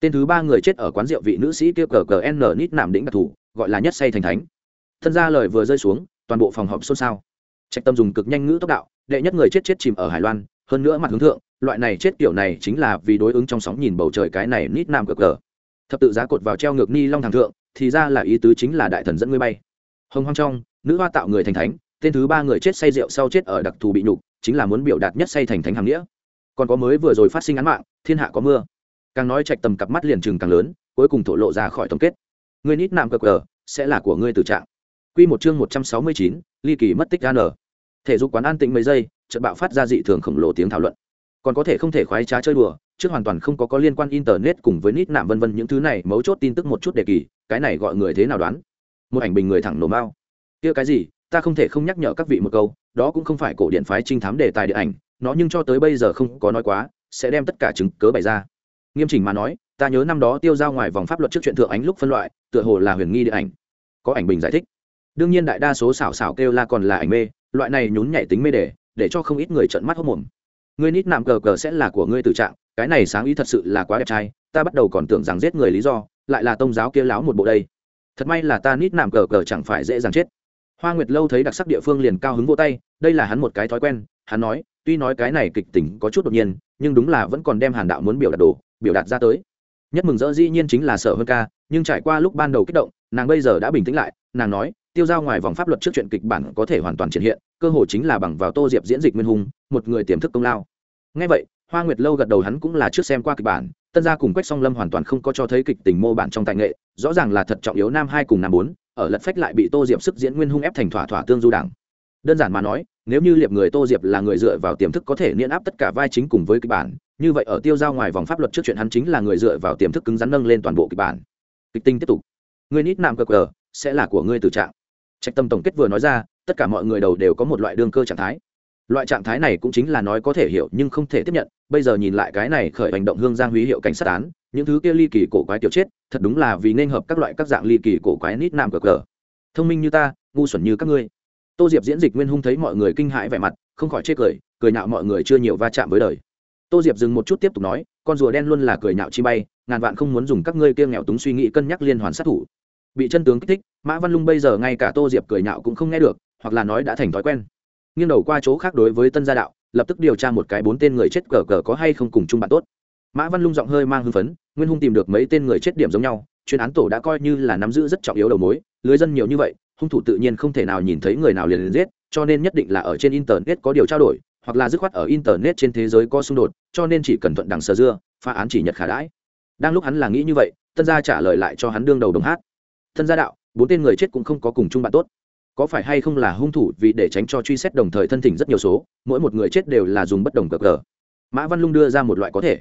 S1: Tên thứ ba người chết ở quán rượu vị nữ sĩ kia cờ cờ n nít nạm đĩnh đặc thủ, gọi là nhất say thành thánh. Thân gia lời vừa rơi xuống toàn bộ phòng họp xôn xao. Trạch tâm dùng cực nhanh ngữ tốc đạo đệ nhất người chết chết chìm ở hải loan hơn nữa mặt hướng thượng loại này chết kiểu này chính là vì đối ứng trong sóng nhìn bầu trời cái này nít nam cờ cờ. Thập tự giá cột vào treo ngược ni long thằng thượng thì ra là ý tứ chính là đại thần dẫn ngươi bay. Hồng hoang trong nữ hoa tạo người thành thánh tên thứ ba người chết say rượu sau chết ở đặc thù bị nhục chính là muốn biểu đạt nhất say thành thánh hàng nghĩa. Còn có mới vừa rồi phát sinh án mạng thiên hạ có mưa. Càng nói trạch tầm cặp mắt liền trừng càng lớn cuối cùng thổ lộ ra khỏi tổng kết. Người nít nam cờ cờ sẽ là của ngươi từ trạng. Quy một chương một trăm sáu mươi chín, ly kỳ mất tích ra ở. Thể dục quán an tĩnh mấy giây, trận bạo phát ra dị thường khổng lồ tiếng thảo luận. Còn có thể không thể khoái trá chơi đùa, trước hoàn toàn không có có liên quan internet cùng với nít nạm vân vân những thứ này, mấu chốt tin tức một chút đề kỳ, cái này gọi người thế nào đoán? Một ảnh bình người thẳng nổ mao. Kia cái gì, ta không thể không nhắc nhở các vị một câu, đó cũng không phải cổ điển phái trinh thám đề tài điện ảnh, nó nhưng cho tới bây giờ không có nói quá, sẽ đem tất cả chứng cớ bày ra. Nghiêm chỉnh mà nói, ta nhớ năm đó tiêu ra ngoài vòng pháp luật trước chuyện thượng ánh lúc phân loại, tựa hồ là huyền nghi điện ảnh. Có ảnh bình giải thích đương nhiên đại đa số xảo xảo kêu la còn là ảnh mê loại này nhún nhảy tính mê đề, để cho không ít người trợn mắt hốc mồm. Ngươi nít nạm cờ cờ sẽ là của ngươi tự trạng, cái này sáng ý thật sự là quá đẹp trai, ta bắt đầu còn tưởng rằng giết người lý do, lại là tông giáo kia láo một bộ đây. Thật may là ta nít nạm cờ cờ chẳng phải dễ dàng chết. Hoa nguyệt lâu thấy đặc sắc địa phương liền cao hứng vô tay, đây là hắn một cái thói quen, hắn nói, tuy nói cái này kịch tính có chút đột nhiên, nhưng đúng là vẫn còn đem hàn đạo muốn biểu đạt đồ, biểu đạt ra tới. Nhất mừng rỡ dĩ nhiên chính là sở hơn ca, nhưng trải qua lúc ban đầu kích động, nàng bây giờ đã bình tĩnh lại, nàng nói tiêu giao ngoài vòng pháp luật trước chuyện kịch bản có thể hoàn toàn triển hiện, cơ hội chính là bằng vào tô diệp diễn dịch nguyên hùng, một người tiềm thức công lao. Ngay vậy, hoa nguyệt lâu gật đầu hắn cũng là trước xem qua kịch bản, tân gia cùng quách song lâm hoàn toàn không có cho thấy kịch tình mô bản trong tài nghệ, rõ ràng là thật trọng yếu nam hai cùng nam bốn, ở lật phách lại bị tô diệp sức diễn nguyên hung ép thành thỏa thỏa tương du đảng. Đơn giản mà nói, nếu như liệp người tô diệp là người dựa vào tiềm thức có thể niễn áp tất cả vai chính cùng với kịch bản, như vậy ở tiêu giao ngoài vòng pháp luật trước chuyện hắn chính là người dựa vào tiềm thức cứng rắn nâng lên toàn bộ kịch bản. Kịch tinh tiếp tục. Người nít nam cờ cờ, sẽ là của ngươi từ trạng trạch tâm tổng kết vừa nói ra, tất cả mọi người đầu đều có một loại đương cơ trạng thái. Loại trạng thái này cũng chính là nói có thể hiểu nhưng không thể tiếp nhận, bây giờ nhìn lại cái này khởi hành động hương giang huy hiệu cảnh sát án, những thứ kia ly kỳ cổ quái tiểu chết, thật đúng là vì nên hợp các loại các dạng ly kỳ cổ quái nít nam cờ cờ. Thông minh như ta, ngu xuẩn như các ngươi. Tô diệp diễn dịch nguyên hung thấy mọi người kinh hãi vẻ mặt, không khỏi chê cười cười nạo mọi người chưa nhiều va chạm với đời. Tô diệp dừng một chút tiếp tục nói, con rùa đen luôn là cười nạo chi bay, ngàn vạn không muốn dùng các ngươi kia nghèo túng suy nghĩ cân nhắc liên hoàn sát thủ bị chân tướng kích thích, mã văn lung bây giờ ngay cả tô diệp cười nhạo cũng không nghe được, hoặc là nói đã thành thói quen. Nghiêng đầu qua chỗ khác đối với tân gia đạo, lập tức điều tra một cái bốn tên người chết cờ cờ có hay không cùng chung bạn tốt. Mã văn lung giọng hơi mang hưng phấn, nguyên hung tìm được mấy tên người chết điểm giống nhau, chuyên án tổ đã coi như là nắm giữ rất trọng yếu đầu mối, lưới dân nhiều như vậy, hung thủ tự nhiên không thể nào nhìn thấy người nào liền liền giết, cho nên nhất định là ở trên internet có điều trao đổi, hoặc là dứt khoát ở internet trên thế giới có xung đột, cho nên chỉ cần thuận đằng sờ dưa, phá án chỉ nhật khả đãi. Đang lúc hắn là nghĩ như vậy, tân gia trả lời lại cho hắn đương đầu đồng hát thân gia đạo, bốn tên người chết cũng không có cùng chung bạn tốt. Có phải hay không là hung thủ vì để tránh cho truy xét đồng thời thân thỉnh rất nhiều số, mỗi một người chết đều là dùng bất đồng cờ cờ. Mã văn lung đưa ra một loại có thể.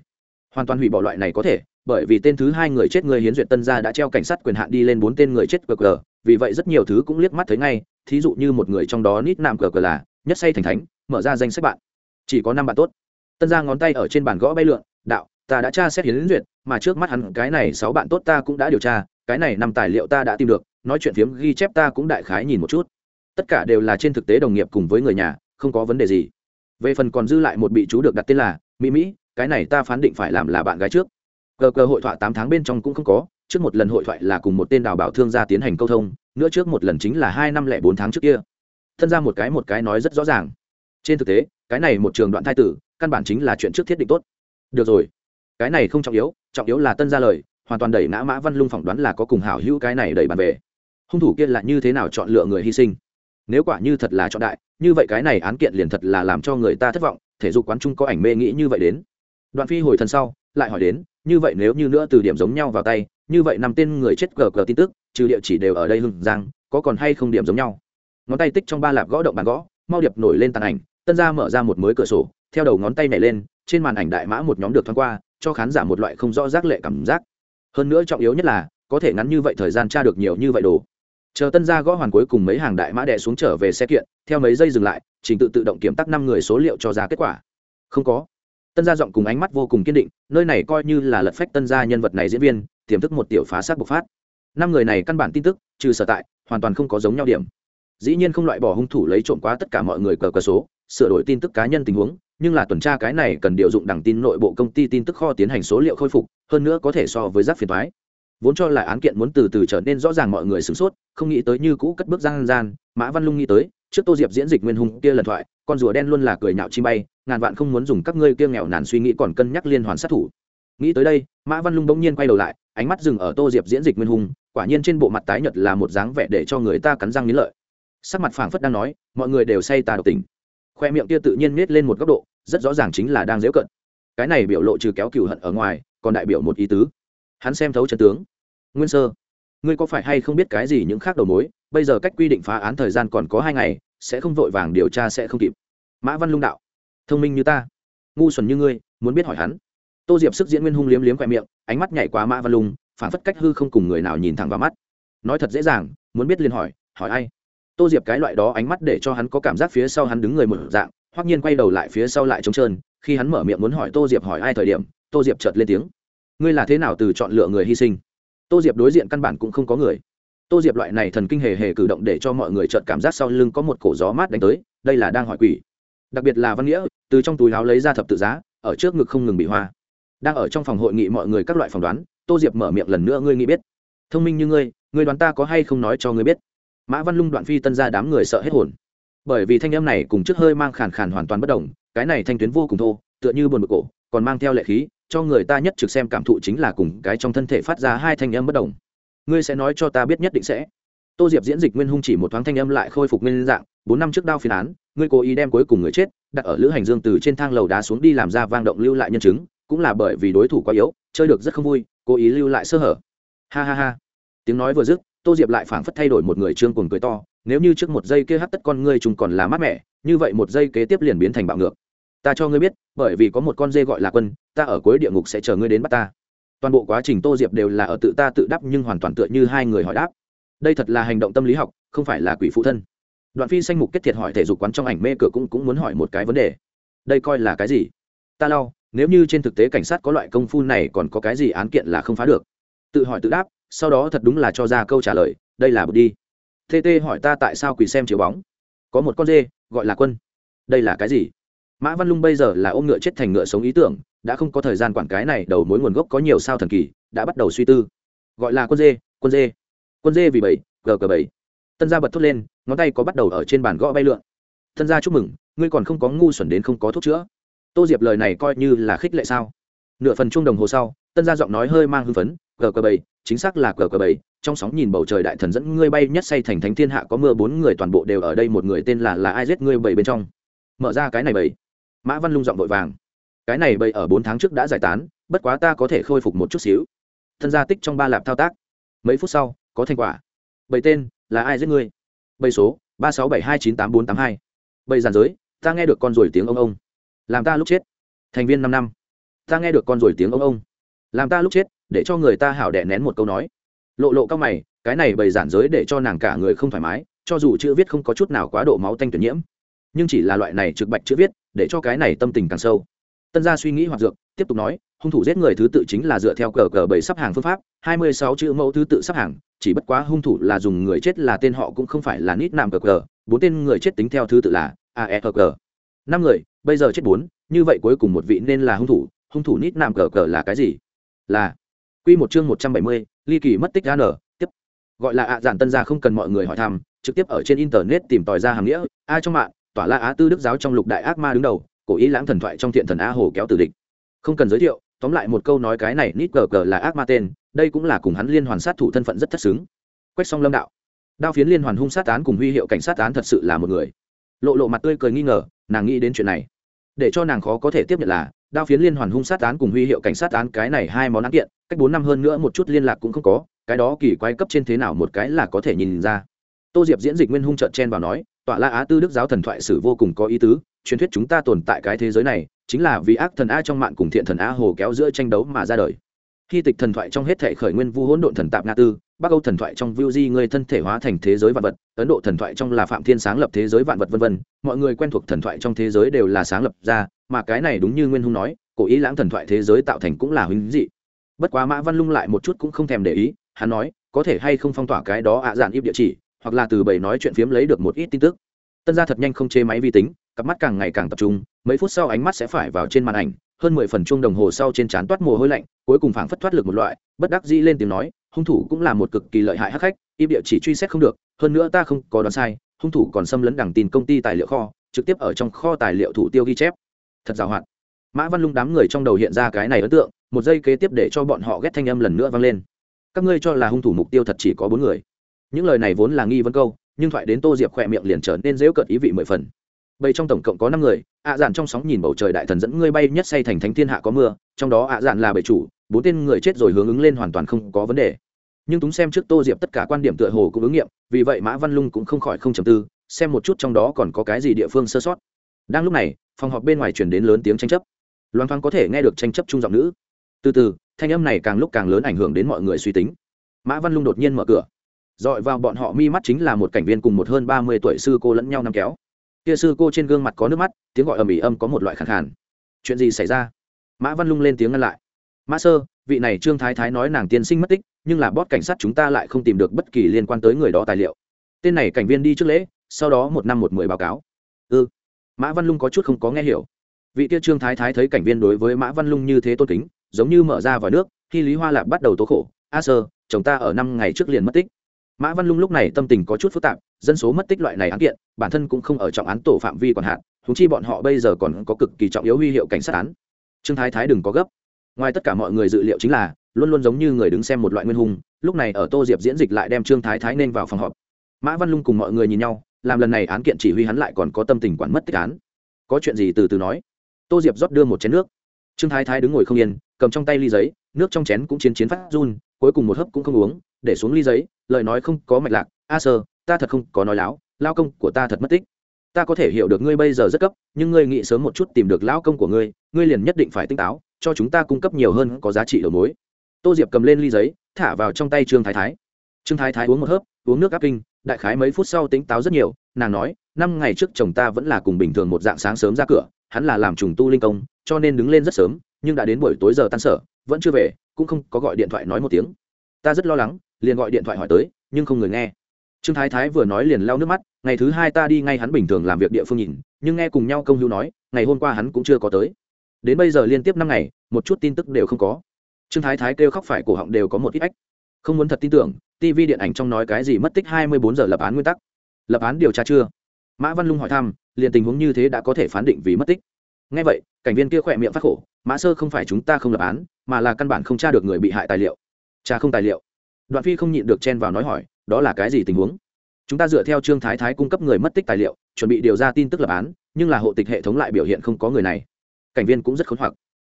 S1: Hoàn toàn hủy bỏ loại này có thể, bởi vì tên thứ hai người chết người hiến duyệt tân gia đã treo cảnh sát quyền hạn đi lên bốn tên người chết cờ cờ, vì vậy rất nhiều thứ cũng liếc mắt thấy ngay, thí dụ như một người trong đó nít nạm cờ cờ là nhất say thành thánh, mở ra danh sách bạn. Chỉ có năm bạn tốt. Tân gia ngón tay ở trên bàn gõ bay lượn, đạo, ta đã tra xét hiến duyệt, mà trước mắt hắn, cái này sáu bạn tốt ta cũng đã điều tra cái này năm tài liệu ta đã tìm được, nói chuyện phiếm ghi chép ta cũng đại khái nhìn một chút. Tất cả đều là trên thực tế đồng nghiệp cùng với người nhà, không có vấn đề gì. Về phần còn dư lại một bị chú được đặt tên là, mỹ mỹ, cái này ta phán định phải làm là bạn gái trước. Cờ cờ hội thoại tám tháng bên trong cũng không có, trước một lần hội thoại là cùng một tên đào bảo thương gia tiến hành câu thông, nữa trước một lần chính là hai năm lẻ bốn tháng trước kia. Thân ra một cái một cái nói rất rõ ràng. Trên thực tế, cái này một trường đoạn thai tử, căn bản chính là chuyện trước thiết định tốt. Được rồi. Cái này không trọng yếu trọng yếu là tân ra lời hoàn toàn đẩy ngã mã văn lung phỏng đoán là có cùng hảo hữu cái này đẩy bàn về. Hung thủ kia là như thế nào chọn lựa người hy sinh? Nếu quả như thật là chọn đại, như vậy cái này án kiện liền thật là làm cho người ta thất vọng, thể dục quán trung có ảnh mê nghĩ như vậy đến. Đoạn phi hồi thần sau, lại hỏi đến, như vậy nếu như nữa từ điểm giống nhau vào tay, như vậy năm tên người chết cờ cờ tin tức, trừ địa chỉ đều ở đây hưng giang, có còn hay không điểm giống nhau? Ngón tay tích trong ba lạp gõ động bàn gõ, mau điệp nổi lên tàn ảnh, tân gia mở ra một mới cửa sổ, theo đầu ngón tay nhảy lên, trên màn ảnh đại mã một nhóm được thoáng qua, cho khán giả một loại không rõ rác lệ cảm giác hơn nữa trọng yếu nhất là, có thể ngắn như vậy thời gian tra được nhiều như vậy đồ. Chờ tân gia gõ hoàn cuối cùng mấy hàng đại mã đẻ xuống trở về xe kiện, theo mấy giây dừng lại, trình tự tự động kiểm tắc năm người số liệu cho ra kết quả. Không có. Tân gia giọng cùng ánh mắt vô cùng kiên định, nơi này coi như là lật phách tân gia nhân vật này diễn viên, tiềm thức một tiểu phá sát bộc phát. Năm người này căn bản tin tức, trừ sở tại, hoàn toàn không có giống nhau điểm dĩ nhiên không loại bỏ hung thủ lấy trộm quá tất cả mọi người cờ cờ số, sửa đổi tin tức cá nhân tình huống, nhưng là tuần tra cái này cần điều dụng đẳng tin nội bộ công ty tin tức kho tiến hành số liệu khôi phục, hơn nữa có thể so với giáp phiền thoái vốn cho là án kiện muốn từ từ trở nên rõ ràng mọi người sửng sốt, không nghĩ tới như cũ cất bước gian gian, mã văn lung nghĩ tới, trước tô diệp diễn dịch nguyên Hùng kia lần thoại, con rùa đen luôn là cười nhạo chi bay, ngàn vạn không muốn dùng các ngươi kia nghèo nàn suy nghĩ còn cân nhắc liên hoàn sát thủ. Nghĩ tới đây, mã văn lung bỗng nhiên quay đầu lại, ánh mắt dừng ở tô diệp diễn dịch nguyên Hùng quả nhiên trên bộ mặt tái nhật là một dáng vẻ để cho người ta cắn răng nghĩ lợi sắc mặt phảng phất đang nói, mọi người đều say ta độc tình. Khoe miệng kia tự nhiên nết lên một góc độ, rất rõ ràng chính là đang dễu cận cái này biểu lộ trừ kéo cừu hận ở ngoài, còn đại biểu một ý tứ. Hắn xem thấu chân tướng. Nguyên sơ, ngươi có phải hay không biết cái gì những khác đầu mối? Bây giờ cách quy định phá án thời gian còn có hai ngày, sẽ không vội vàng điều tra sẽ không kịp. Mã văn lung đạo, thông minh như ta. Ngu xuẩn như ngươi, muốn biết hỏi hắn. Tô diệp sức diễn nguyên hung liếm liếm khoe miệng, ánh mắt nhảy qua mã văn lung phản phất cách hư không cùng người nào nhìn thẳng vào mắt. Nói thật dễ dàng, muốn biết liền hỏi hỏi ai? Tô diệp cái loại đó ánh mắt để cho hắn có cảm giác phía sau hắn đứng người một dạng, hoắc nhiên quay đầu lại phía sau lại trống trơn, khi hắn mở miệng muốn hỏi tô diệp hỏi ai thời điểm, tô diệp chợt lên tiếng. Ngươi là thế nào từ chọn lựa người hy sinh? Tô diệp đối diện căn bản cũng không có người. Tô diệp loại này thần kinh hề hề cử động để cho mọi người chợt cảm giác sau lưng có một cổ gió mát đánh tới, đây là đang hỏi quỷ. Đặc biệt là văn nghĩa, từ trong túi áo lấy ra thập tự giá, ở trước ngực không ngừng bị hoa. Đang ở trong phòng hội nghị mọi người các loại phỏng đoán, tô diệp mở miệng lần nữa, ngươi nghĩ biết. Thông minh như ngươi ngươi đoán ta có hay không nói cho ngươi biết? Mã văn lung đoạn phi tân ra đám người sợ hết hồn. Bởi vì thanh âm này cùng trước hơi mang khàn khàn hoàn toàn bất đồng, cái này thanh tuyến vô cùng thô, tựa như buồn bực cổ, còn mang theo lệ khí, cho người ta nhất trực xem cảm thụ chính là cùng cái trong thân thể phát ra hai thanh âm bất đồng. Ngươi sẽ nói cho ta biết nhất định sẽ. Tô diệp diễn dịch nguyên hung chỉ một thoáng thanh âm lại khôi phục nguyên dạng, bốn năm trước đao phiến án, ngươi cố ý đem cuối cùng người chết, đặt ở lữ hành dương từ trên thang lầu đá xuống đi làm ra vang động lưu lại nhân chứng, cũng là bởi vì đối thủ quá yếu, chơi được rất không vui, cố ý lưu lại sơ hở. Ha ha ha. Tiếng nói vừa dứt tô diệp lại phảng phất thay đổi một người trương cùng cười to, nếu như trước một giây kia hắt tất con ngươi chúng còn là mát mẻ, như vậy một giây kế tiếp liền biến thành bạo ngược. Ta cho ngươi biết, bởi vì có một con dê gọi là quân, ta ở cuối địa ngục sẽ chờ ngươi đến bắt ta. Toàn bộ quá trình tô diệp đều là ở tự ta tự đáp nhưng hoàn toàn tựa như hai người hỏi đáp. Đây thật là hành động tâm lý học, không phải là quỷ phụ thân. Đoạn phi sanh mục kết thiệt hỏi thể dục quán trong ảnh mê cửa cũng cũng muốn hỏi một cái vấn đề. Đây coi là cái gì? Ta lau, nếu như trên thực tế cảnh sát có loại công phu này còn có cái gì án kiện là không phá được. Tự hỏi tự đáp sau đó thật đúng là cho ra câu trả lời, đây là bụt đi. Tt hỏi ta tại sao quỳ xem chiếu bóng. Có một con dê, gọi là quân. Đây là cái gì? Mã văn lung bây giờ là ôm ngựa chết thành ngựa sống ý tưởng, đã không có thời gian quản cái này, đầu mối nguồn gốc có nhiều sao thần kỳ, đã bắt đầu suy tư. Gọi là quân dê quân dê. Quân dê vì bảy gờ cờ bảy. Tân gia bật thốt lên, ngón tay có bắt đầu ở trên bàn gõ bay lượn. Tân gia chúc mừng, ngươi còn không có ngu xuẩn đến không có thuốc chữa. Tô diệp lời này coi như là khích lệ sao? Nửa phần chung đồng hồ sau tân gia giọng nói hơi mang hưng phấn gờ cờ bảy chính xác là cờ cờ bảy trong sóng nhìn bầu trời đại thần dẫn ngươi bay nhất say thành thánh thiên hạ có mưa bốn người toàn bộ đều ở đây, một người tên là là ai giết ngươi bảy bên trong? Mở ra cái này bảy mã văn lung giọng vội vàng. Cái này bảy ở bốn tháng trước đã giải tán, bất quá ta có thể khôi phục một chút xíu. Thân gia tích trong ba lạp thao tác. Mấy phút sau, có thành quả. Bảy tên, là ai giết ngươi? Bảy số, ba sáu bảy hai chín tám bốn tám hai. Bảy giàn giới, ta nghe được con rồi tiếng ông ông. Làm ta lúc chết. Thành viên năm năm. Ta nghe được con rồi tiếng ông ông làm ta lúc chết, để cho người ta hảo đẻ nén một câu nói. Lộ lộ cao mày, cái này bày giản giới để cho nàng cả người không thoải mái, cho dù chữ viết không có chút nào quá độ máu tanh tuyển nhiễm. Nhưng chỉ là loại này trực bạch chữ viết, để cho cái này tâm tình càng sâu. Tân gia suy nghĩ hoặc dược, tiếp tục nói, hung thủ giết người thứ tự chính là dựa theo cờ cờ bảy sắp hàng phương pháp, hai mươi sáu chữ mẫu thứ tự sắp hàng, chỉ bất quá hung thủ là dùng người chết là tên họ cũng không phải là nít nam cờ cờ, bốn tên người chết tính theo thứ tự là ae cờ cờ năm người, bây giờ chết bốn, như vậy cuối cùng một vị nên là hung thủ hung thủ nít nam cờ cờ là cái gì? Là quy một chương một trăm bảy mươi, ly kỳ mất tích an tiếp. Gọi là ạ à giản tân gia không cần mọi người hỏi thăm, trực tiếp ở trên internet tìm tòi ra hàng nghĩa, a trong mạng, tỏa la á tư đức giáo trong lục đại ác ma đứng đầu, cổ ý lãng thần thoại trong thiện thần a hồ kéo tử địch. Không cần giới thiệu, tóm lại một câu nói cái này nít cờ cờ là ác ma tên, đây cũng là cùng hắn liên hoàn sát thủ thân phận rất thất xứng. Quách song lâm đạo. Đao phiến liên hoàn hung sát án cùng huy hiệu cảnh sát án thật sự là một người. Lộ lộ mặt tươi cười nghi ngờ, nàng nghĩ đến chuyện này. Để cho nàng khó có thể tiếp nhận là đao phiến liên hoàn hung sát án cùng huy hiệu cảnh sát án, cái này hai món án kiện, cách bốn năm hơn nữa một chút liên lạc cũng không có, cái đó kỳ quái cấp trên thế nào một cái là có thể nhìn ra. Tô diệp diễn dịch nguyên hung trợn chen vào nói, tọa la á tư đức giáo thần thoại sử vô cùng có ý tứ, truyền thuyết chúng ta tồn tại cái thế giới này, chính là vì ác thần a trong mạng cùng thiện thần a hồ kéo giữa tranh đấu mà ra đời khi tịch thần thoại trong hết thể khởi nguyên vu hỗn độn thần tạp nga tư, bắc âu thần thoại trong vu di người thân thể hóa thành thế giới vạn vật, ấn độ thần thoại trong là phạm thiên sáng lập thế giới vạn vật vân vân, mọi người quen thuộc thần thoại trong thế giới đều là sáng lập ra, mà cái này đúng như nguyên hung nói, cổ ý lãng thần thoại thế giới tạo thành cũng là huynh dị. Bất quá mã văn lung lại một chút cũng không thèm để ý, hắn nói, có thể hay không phong tỏa cái đó ạ à giản địa chỉ, hoặc là từ bầy nói chuyện phiếm lấy được một ít tin tức. Tân gia thật nhanh không chê máy vi tính, cặp mắt càng ngày càng tập trung, mấy phút sau ánh mắt sẽ phải vào trên màn ảnh hơn mười phần chuông đồng hồ sau trên trán toát mồ hôi lạnh, cuối cùng phảng phất thoát lực một loại, bất đắc dĩ lên tiếng nói, hung thủ cũng là một cực kỳ lợi hại hắc khách im địa chỉ truy xét không được, hơn nữa ta không có đoán sai, hung thủ còn xâm lấn đảng tin công ty tài liệu kho, trực tiếp ở trong kho tài liệu thủ tiêu ghi chép. Thật giàu hạn. mã văn lung đám người trong đầu hiện ra cái này ấn tượng, một giây kế tiếp để cho bọn họ ghét thanh âm lần nữa vang lên. Các ngươi cho là hung thủ mục tiêu thật chỉ có bốn người. Những lời này vốn là nghi vấn câu, nhưng thoại đến tô diệp khỏe miệng liền trở nên dễu cợt ý vị mười phần bầy trong tổng cộng có năm người, ạ dạn trong sóng nhìn bầu trời đại thần dẫn ngươi bay nhất say thành thánh thiên hạ có mưa, trong đó ạ dạn là bầy chủ, bốn tên người chết rồi hướng ứng lên hoàn toàn không có vấn đề. Nhưng túng xem trước tô diệp tất cả quan điểm tựa hồ cũng ứng nghiệm, vì vậy mã văn lung cũng không khỏi không chầm tư, xem một chút trong đó còn có cái gì địa phương sơ sót. Đang lúc này, phòng họp bên ngoài chuyển đến lớn tiếng tranh chấp. Loan thoáng có thể nghe được tranh chấp trung giọng nữ. Từ từ, thanh âm này càng lúc càng lớn ảnh hưởng đến mọi người suy tính. Mã văn lung đột nhiên mở cửa. Dọi vào bọn họ mi mắt chính là một cảnh viên cùng một hơn ba mươi tuổi sư cô lẫn nhau nắm kéo kia sư cô trên gương mặt có nước mắt, tiếng gọi ầm ĩ âm có một loại khẳng khàn. Chuyện gì xảy ra? Mã văn lung lên tiếng ngăn lại. Mã sơ, vị này trương thái thái nói nàng tiên sinh mất tích, nhưng là bót cảnh sát chúng ta lại không tìm được bất kỳ liên quan tới người đó tài liệu. Tên này cảnh viên đi trước lễ, sau đó một năm một mười báo cáo. Ư ừ. mã văn lung có chút không có nghe hiểu. Vị kia trương thái thái thấy cảnh viên đối với mã văn lung như thế tôn kính, giống như mở ra vòi nước, khi lý hoa Lạc bắt đầu tố khổ. A sơ, chồng ta ở năm ngày trước liền mất tích mã văn lung lúc này tâm tình có chút phức tạp, dân số mất tích loại này án kiện, bản thân cũng không ở trọng án tổ phạm vi còn hạn thú chi bọn họ bây giờ còn có cực kỳ trọng yếu huy hiệu cảnh sát án. Trương thái thái đừng có gấp. Ngoài tất cả mọi người dự liệu chính là, luôn luôn giống như người đứng xem một loại nguyên hùng. lúc này ở tô diệp diễn dịch lại đem trương thái thái nên vào phòng họp. Mã văn lung cùng mọi người nhìn nhau, làm lần này án kiện chỉ huy hắn lại còn có tâm tình quản mất tích án. Có chuyện gì từ từ nói. Tô diệp rót đưa một chén nước. Trương thái thái đứng ngồi không yên, cầm trong tay ly giấy, nước trong chén cũng chiến chiến phát run, cuối cùng một hớp cũng không uống để xuống ly giấy, lời nói không có mạch lạc, a sơ, ta thật không có nói láo, lao công của ta thật mất tích. Ta có thể hiểu được ngươi bây giờ rất cấp, nhưng ngươi nghĩ sớm một chút tìm được lão công của ngươi ngươi liền nhất định phải tinh táo, cho chúng ta cung cấp nhiều hơn có giá trị đầu mối. Tô diệp cầm lên ly giấy, thả vào trong tay trương thái thái. Trương thái thái uống một hớp, uống nước áp kinh, đại khái mấy phút sau tính táo rất nhiều, nàng nói, năm ngày trước chồng ta vẫn là cùng bình thường một dạng sáng sớm ra cửa, hắn là làm trùng tu linh công, cho nên đứng lên rất sớm, nhưng đã đến buổi tối giờ tan sở, vẫn chưa về, cũng không có gọi điện thoại nói một tiếng. Ta rất lo lắng liền gọi điện thoại hỏi tới, nhưng không người nghe. Trương thái thái vừa nói liền lau nước mắt, ngày thứ hai ta đi ngay hắn bình thường làm việc địa phương nhìn, nhưng nghe cùng nhau công hữu nói, ngày hôm qua hắn cũng chưa có tới. Đến bây giờ liên tiếp năm ngày, một chút tin tức đều không có. Trương thái thái kêu khóc phải cổ họng đều có một ít ách. Không muốn thật tin tưởng tv điện ảnh trong nói cái gì mất tích hai mươi bốn giờ lập án nguyên tắc. Lập án điều tra chưa? Mã văn lung hỏi thăm, liền tình huống như thế đã có thể phán định vì mất tích. Ngay vậy, cảnh viên kia khỏe miệng phát khổ, mã sơ không phải chúng ta không lập án, mà là căn bản không tra được người bị hại tài liệu. Tra không tài liệu? Đoạn phi không nhịn được chen vào nói hỏi, đó là cái gì tình huống? Chúng ta dựa theo trương thái thái cung cấp người mất tích tài liệu, chuẩn bị điều ra tin tức lập án, nhưng là hộ tịch hệ thống lại biểu hiện không có người này. Cảnh viên cũng rất khốn hoặc.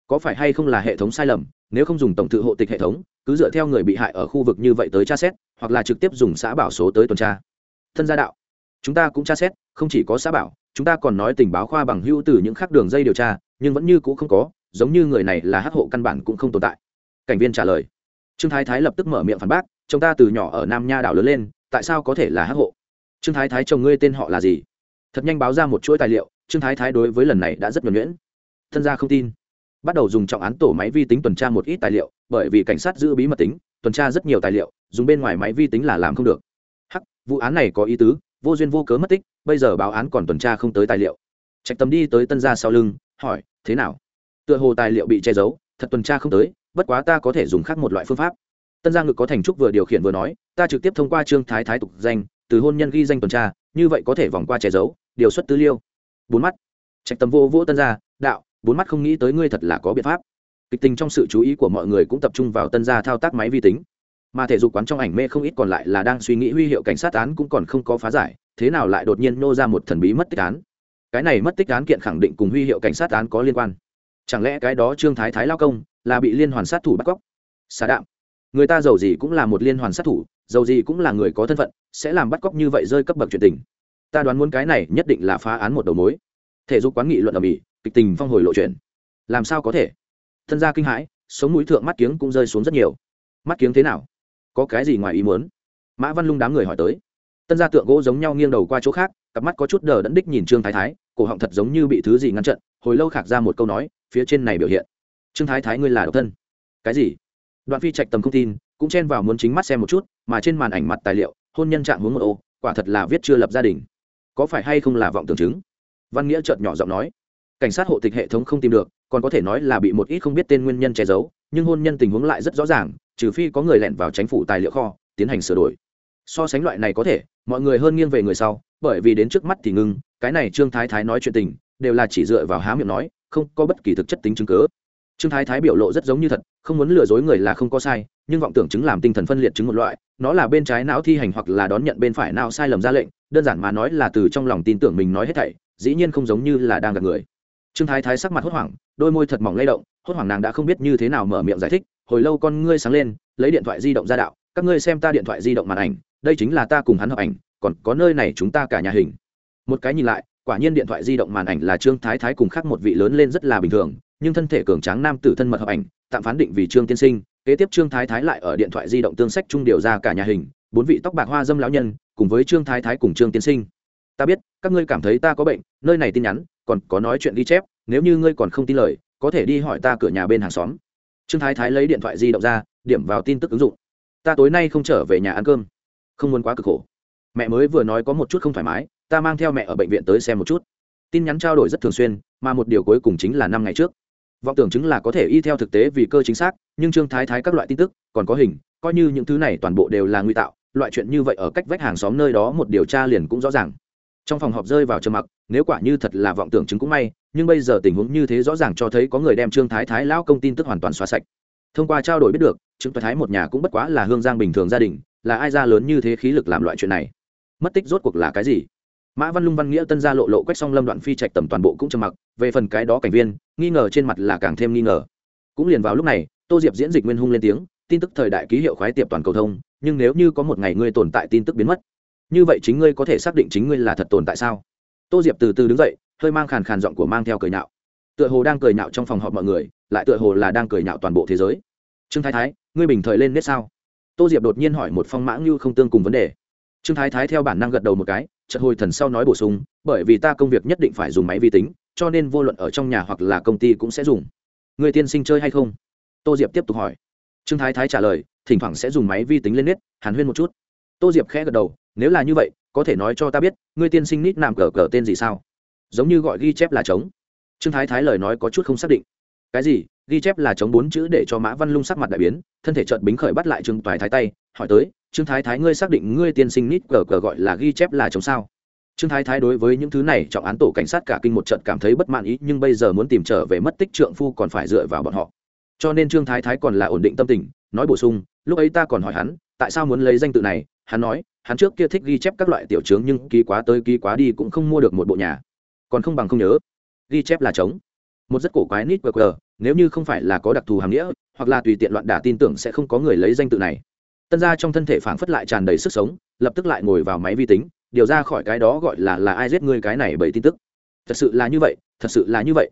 S1: Có phải hay không là hệ thống sai lầm, nếu không dùng tổng tự hộ tịch hệ thống, cứ dựa theo người bị hại ở khu vực như vậy tới tra xét, hoặc là trực tiếp dùng xã bảo số tới tuần tra? Thân gia đạo, chúng ta cũng tra xét, không chỉ có xã bảo, chúng ta còn nói tình báo khoa bằng hữu từ những khác đường dây điều tra, nhưng vẫn như c ũ không có, giống như người này là hắc hộ căn bản cũng không tồn tại. Cảnh viên trả lời trương thái thái lập tức mở miệng phản bác chúng ta từ nhỏ ở nam nha đảo lớn lên, tại sao có thể là hắc hộ? Trương thái thái, chồng ngươi tên họ là gì? Thật nhanh báo ra một chuỗi tài liệu, trương thái thái đối với lần này đã rất nhuẩn nhuyễn. Thân gia không tin. Bắt đầu dùng trọng án tổ máy vi tính tuần tra một ít tài liệu, bởi vì cảnh sát giữ bí mật tính, tuần tra rất nhiều tài liệu, dùng bên ngoài máy vi tính là làm không được. Hắc, vụ án này có ý tứ, vô duyên vô cớ mất tích, bây giờ báo án còn tuần tra không tới tài liệu. Trạch tầm đi tới tân gia sau lưng, hỏi, thế nào? Tựa hồ tài liệu bị che giấu, thật tuần tra không tới bất quá ta có thể dùng khác một loại phương pháp. Tân Giang ngực có thành trúc vừa điều khiển vừa nói, ta trực tiếp thông qua trương thái thái tục danh, từ hôn nhân ghi danh tuần tra, như vậy có thể vòng qua che giấu, điều xuất tư liêu. Bốn mắt. Trạch tầm vô vỗ tân gia, đạo, bốn mắt không nghĩ tới ngươi thật là có biện pháp. Kịch tình trong sự chú ý của mọi người cũng tập trung vào tân gia thao tác máy vi tính. Mà thể dục quán trong ảnh mê không ít còn lại là đang suy nghĩ huy hiệu cảnh sát án cũng còn không có phá giải, thế nào lại đột nhiên nô ra một thần bí mất tích án. Cái này mất tích án kiện khẳng định cùng huy hiệu cảnh sát án có liên quan. Chẳng lẽ cái đó trương thái thái lao công là bị liên hoàn sát thủ bắt cóc. Xà đạm. Người ta giàu gì cũng là một liên hoàn sát thủ, giàu gì cũng là người có thân phận, sẽ làm bắt cóc như vậy rơi cấp bậc chuyện tình. Ta đoán muốn cái này nhất định là phá án một đầu mối. Thể dục quán nghị luận ở mỹ, kịch tình phong hồi lộ chuyện. làm sao có thể? Thân gia kinh hãi, sống mũi thượng mắt kiếng cũng rơi xuống rất nhiều. Mắt kiếng thế nào? Có cái gì ngoài ý muốn? Mã văn lung đám người hỏi tới. Tân gia tượng gỗ giống nhau nghiêng đầu qua chỗ khác, cặp mắt có chút đờ đẫn đích nhìn trương thái thái, cổ họng thật giống như bị thứ gì ngăn trận hồi lâu khạc ra một câu nói, phía trên này biểu hiện trương thái thái ngươi là độc thân. Cái gì? Đoạn phi trạch tầm không tin, cũng chen vào muốn chính mắt xem một chút, mà trên màn ảnh mặt tài liệu, hôn nhân trạng hướng một ô, quả thật là viết chưa lập gia đình. Có phải hay không là vọng tưởng chứng? Văn nghĩa chợt nhỏ giọng nói. Cảnh sát hộ tịch hệ thống không tìm được, còn có thể nói là bị một ít không biết tên nguyên nhân che giấu, nhưng hôn nhân tình huống lại rất rõ ràng, trừ phi có người lẻn vào chính phủ tài liệu kho, tiến hành sửa đổi. So sánh loại này có thể, mọi người hơn nghiêng về người sau, bởi vì đến trước mắt thì ngưng, cái này trương thái thái nói chuyện tình, đều là chỉ dựa vào há miệng nói, không có bất kỳ thực chất tính chứng cứ trương thái thái biểu lộ rất giống như thật, không muốn lừa dối người là không có sai, nhưng vọng tưởng chứng làm tinh thần phân liệt chứng một loại, nó là bên trái não thi hành hoặc là đón nhận bên phải não sai lầm ra lệnh, đơn giản mà nói là từ trong lòng tin tưởng mình nói hết thảy, dĩ nhiên không giống như là đang gặp người. Trương thái thái sắc mặt hốt hoảng, đôi môi thật mỏng lay động, hốt hoảng nàng đã không biết như thế nào mở miệng giải thích, hồi lâu con ngươi sáng lên, lấy điện thoại di động ra đạo, các ngươi xem ta điện thoại di động màn ảnh, đây chính là ta cùng hắn hợp ảnh, còn có nơi này chúng ta cả nhà hình. Một cái nhìn lại, quả nhiên điện thoại di động màn ảnh là trương thái thái cùng khác một vị lớn lên rất là bình thường nhưng thân thể cường tráng nam tử thân mật hợp ảnh, tạm phán định vì trương tiên sinh, kế tiếp trương thái thái lại ở điện thoại di động tương sách trung điều ra cả nhà hình, bốn vị tóc bạc hoa dâm lão nhân, cùng với trương thái thái cùng trương tiên sinh. Ta biết, các ngươi cảm thấy ta có bệnh, nơi này tin nhắn, còn có nói chuyện ghi chép, nếu như ngươi còn không tin lời, có thể đi hỏi ta cửa nhà bên hàng xóm. Trương thái thái lấy điện thoại di động ra, điểm vào tin tức ứng dụng. Ta tối nay không trở về nhà ăn cơm, không muốn quá cực khổ. Mẹ mới vừa nói có một chút không thoải mái, ta mang theo mẹ ở bệnh viện tới xem một chút. Tin nhắn trao đổi rất thường xuyên, mà một điều cuối cùng chính là năm ngày trước vọng tưởng chứng là có thể y theo thực tế vì cơ chính xác, nhưng trương thái thái các loại tin tức còn có hình, coi như những thứ này toàn bộ đều là nguy tạo, loại chuyện như vậy ở cách vách hàng xóm nơi đó một điều tra liền cũng rõ ràng. Trong phòng họp rơi vào trầm mặc, nếu quả như thật là vọng tưởng chứng cũng may, nhưng bây giờ tình huống như thế rõ ràng cho thấy có người đem trương thái thái lão công tin tức hoàn toàn xóa sạch. Thông qua trao đổi biết được, trương thái thái một nhà cũng bất quá là hương giang bình thường gia đình, là ai ra lớn như thế khí lực làm loại chuyện này? Mất tích rốt cuộc là cái gì? Mã văn lung văn nghĩa tân gia lộ lộ quách song lâm đoạn phi trạch tầm toàn bộ cũng trầm mặc, về phần cái đó cảnh viên nghi ngờ trên mặt là càng thêm nghi ngờ. Cũng liền vào lúc này, tô diệp diễn dịch nguyên hung lên tiếng, tin tức thời đại ký hiệu khoái tiệp toàn cầu thông, nhưng nếu như có một ngày ngươi tồn tại tin tức biến mất, như vậy chính ngươi có thể xác định chính ngươi là thật tồn tại sao? Tô diệp từ từ đứng dậy, hơi mang khàn khàn giọng của mang theo cười nhạo. Tựa hồ đang cười nhạo trong phòng họp mọi người, lại tựa hồ là đang cười nhạo toàn bộ thế giới. Trương thái thái, ngươi bình thời lên nết sao? Tô diệp đột nhiên hỏi một phong mã như không tương cùng vấn đề. Trương thái thái theo bản năng gật đầu một cái, chợt hồi thần sau nói bổ sung, bởi vì ta công việc nhất định phải dùng máy vi tính cho nên vô luận ở trong nhà hoặc là công ty cũng sẽ dùng. Người tiên sinh chơi hay không? Tô diệp tiếp tục hỏi. Trương thái thái trả lời, thỉnh thoảng sẽ dùng máy vi tính lên nét hàn huyên một chút. Tô diệp khẽ gật đầu, nếu là như vậy, có thể nói cho ta biết ngươi tiên sinh nít nạm cờ cờ tên gì sao? Giống như gọi ghi chép là trống. Trương thái thái lời nói có chút không xác định. Cái gì? Ghi chép là chống bốn chữ để cho mã văn lung sắc mặt đại biến, thân thể trợn bính khởi bắt lại trương toài thái tay, hỏi tới, trương thái thái, ngươi xác định ngươi tiên sinh nít cờ cờ gọi là ghi chép là chống sao? Trương thái thái đối với những thứ này trọng án tổ cảnh sát cả kinh một trận cảm thấy bất mãn ý nhưng bây giờ muốn tìm trở về mất tích trượng phu còn phải dựa vào bọn họ. Cho nên trương thái thái còn là ổn định tâm tình nói bổ sung lúc ấy ta còn hỏi hắn tại sao muốn lấy danh tự này? Hắn nói hắn trước kia thích ghi chép các loại tiểu trướng nhưng ký quá tới ký quá đi cũng không mua được một bộ nhà. Còn không bằng không nhớ. Ghi chép là trống, một rất cổ quái nít qr nếu như không phải là có đặc thù hàm nghĩa hoặc là tùy tiện loạn đả tin tưởng sẽ không có người lấy danh tự này. Tân gia trong thân thể phảng phất lại tràn đầy sức sống lập tức lại ngồi vào máy vi tính điều ra khỏi cái đó gọi là là ai giết ngươi cái này bởi tin tức. Thật sự là như vậy, thật sự là như vậy.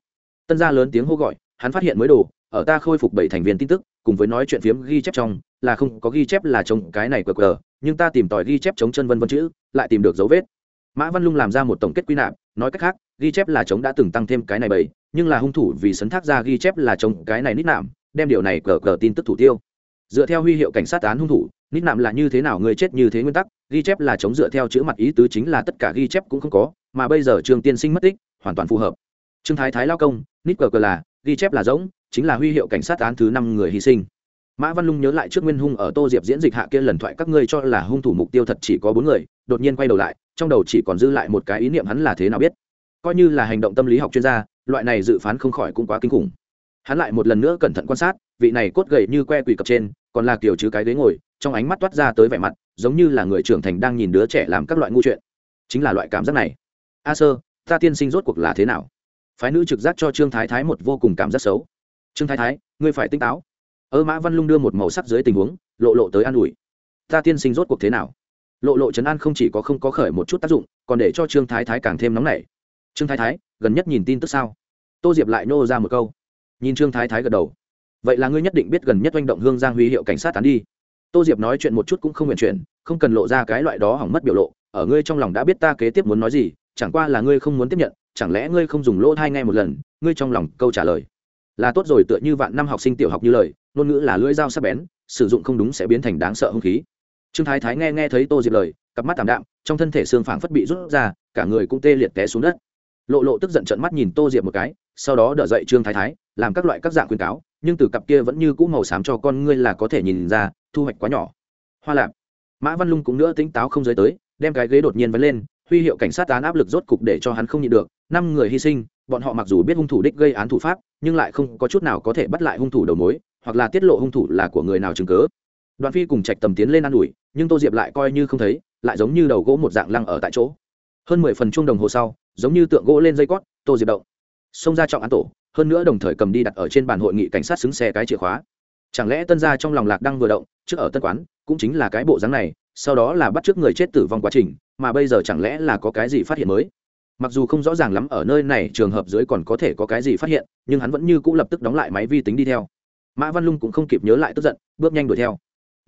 S1: Tân gia lớn tiếng hô gọi, hắn phát hiện mới đồ, ở ta khôi phục bảy thành viên tin tức, cùng với nói chuyện phiếm ghi chép trong, là không có ghi chép là chống cái này cờ cờ nhưng ta tìm tòi ghi chép chống chân vân vân chữ, lại tìm được dấu vết. Mã văn lung làm ra một tổng kết quy nạp, nói cách khác, ghi chép là chống đã từng tăng thêm cái này bảy nhưng là hung thủ vì sấn thác ra ghi chép là chống cái này nít nạm, đem điều này cờ cờ tin tức thủ tiêu. Dựa theo huy hiệu cảnh sát án hung thủ nít nạm là như thế nào người chết như thế nguyên tắc, ghi chép là chống dựa theo chữ mặt ý tứ chính là tất cả ghi chép cũng không có, mà bây giờ trường tiên sinh mất tích, hoàn toàn phù hợp. Trương thái thái lao công, nít cờ cờ là, ghi chép là giống, chính là huy hiệu cảnh sát án thứ năm người hy sinh. Mã văn lung nhớ lại trước nguyên hung ở tô diệp diễn dịch hạ kia lần thoại các ngươi cho là hung thủ mục tiêu thật chỉ có bốn người, đột nhiên quay đầu lại, trong đầu chỉ còn dư lại một cái ý niệm hắn là thế nào biết. Coi như là hành động tâm lý học chuyên gia, loại này dự phán không khỏi cũng quá kinh khủng. Hắn lại một lần nữa cẩn thận quan sát, vị này cốt gầy như que quỳ cập trên còn là kiểu chứ cái ghế ngồi, trong ánh mắt toát ra tới vẻ mặt, giống như là người trưởng thành đang nhìn đứa trẻ làm các loại ngu chuyện. Chính là loại cảm giác này. A sơ, ta tiên sinh rốt cuộc là thế nào? Phái nữ trực giác cho trương thái thái một vô cùng cảm giác xấu. Trương thái thái, ngươi phải tinh táo. Ơ mã văn lung đưa một màu sắc dưới tình huống, lộ lộ tới an ủi. Ta tiên sinh rốt cuộc thế nào? Lộ lộ trấn an không chỉ có không có khởi một chút tác dụng, còn để cho trương thái thái càng thêm nóng nảy. Trương thái thái, gần nhất nhìn tin tức sao? Tô diệp lại nô ra một câu. Nhìn trương thái thái gật đầu vậy là ngươi nhất định biết gần nhất oanh động hương giang huy hiệu cảnh sát tán đi. Tô diệp nói chuyện một chút cũng không nguyện chuyện không cần lộ ra cái loại đó hỏng mất biểu lộ, ở ngươi trong lòng đã biết ta kế tiếp muốn nói gì, chẳng qua là ngươi không muốn tiếp nhận, chẳng lẽ ngươi không dùng lỗ thai ngay một lần, ngươi trong lòng câu trả lời. Là tốt rồi, tựa như vạn năm học sinh tiểu học như lời, ngôn ngữ là lưỡi dao sắc bén, sử dụng không đúng sẽ biến thành đáng sợ hung khí. Trương thái thái nghe nghe thấy tô diệp lời, cặp mắt tảm đạm, trong thân thể xương phảng phất bị rút ra, cả người cũng tê liệt té xuống đất. Lộ lộ tức giận trận mắt nhìn tô diệp một cái, sau đó đỡ dậy trương thái thái, làm các loại các dạng khuyên cáo nhưng từ cặp kia vẫn như cũ màu xám cho con ngươi là có thể nhìn ra, thu hoạch quá nhỏ. Hoa lạp. Mã văn lung cũng nữa tính táo không giới tới, đem cái ghế đột nhiên vấn lên, huy hiệu cảnh sát án áp lực rốt cục để cho hắn không nhịn được, năm người hy sinh, bọn họ mặc dù biết hung thủ đích gây án thủ pháp, nhưng lại không có chút nào có thể bắt lại hung thủ đầu mối, hoặc là tiết lộ hung thủ là của người nào chứng cớ. Đoàn phi cùng trạch tầm tiến lên ă n ủi, nhưng tô diệp lại coi như không thấy, lại giống như đầu gỗ một dạng lăng ở tại chỗ. Hơn mười phần chung đồng hồ sau, giống như tượng gỗ lên dây cót, tô diệp động. Xông ra trọng án tổ hơn nữa đồng thời cầm đi đặt ở trên bàn hội nghị cảnh sát xứng xe cái chìa khóa. Chẳng lẽ tân gia trong lòng lạc đang vừa động, trước ở tân quán, cũng chính là cái bộ dáng này, sau đó là bắt t r ư ớ c người chết tử vong quá trình, mà bây giờ chẳng lẽ là có cái gì phát hiện mới? Mặc dù không rõ ràng lắm ở nơi này trường hợp dưới còn có thể có cái gì phát hiện, nhưng hắn vẫn như c ũ lập tức đóng lại máy vi tính đi theo. Mã văn lung cũng không kịp nhớ lại tức giận, bước nhanh đuổi theo.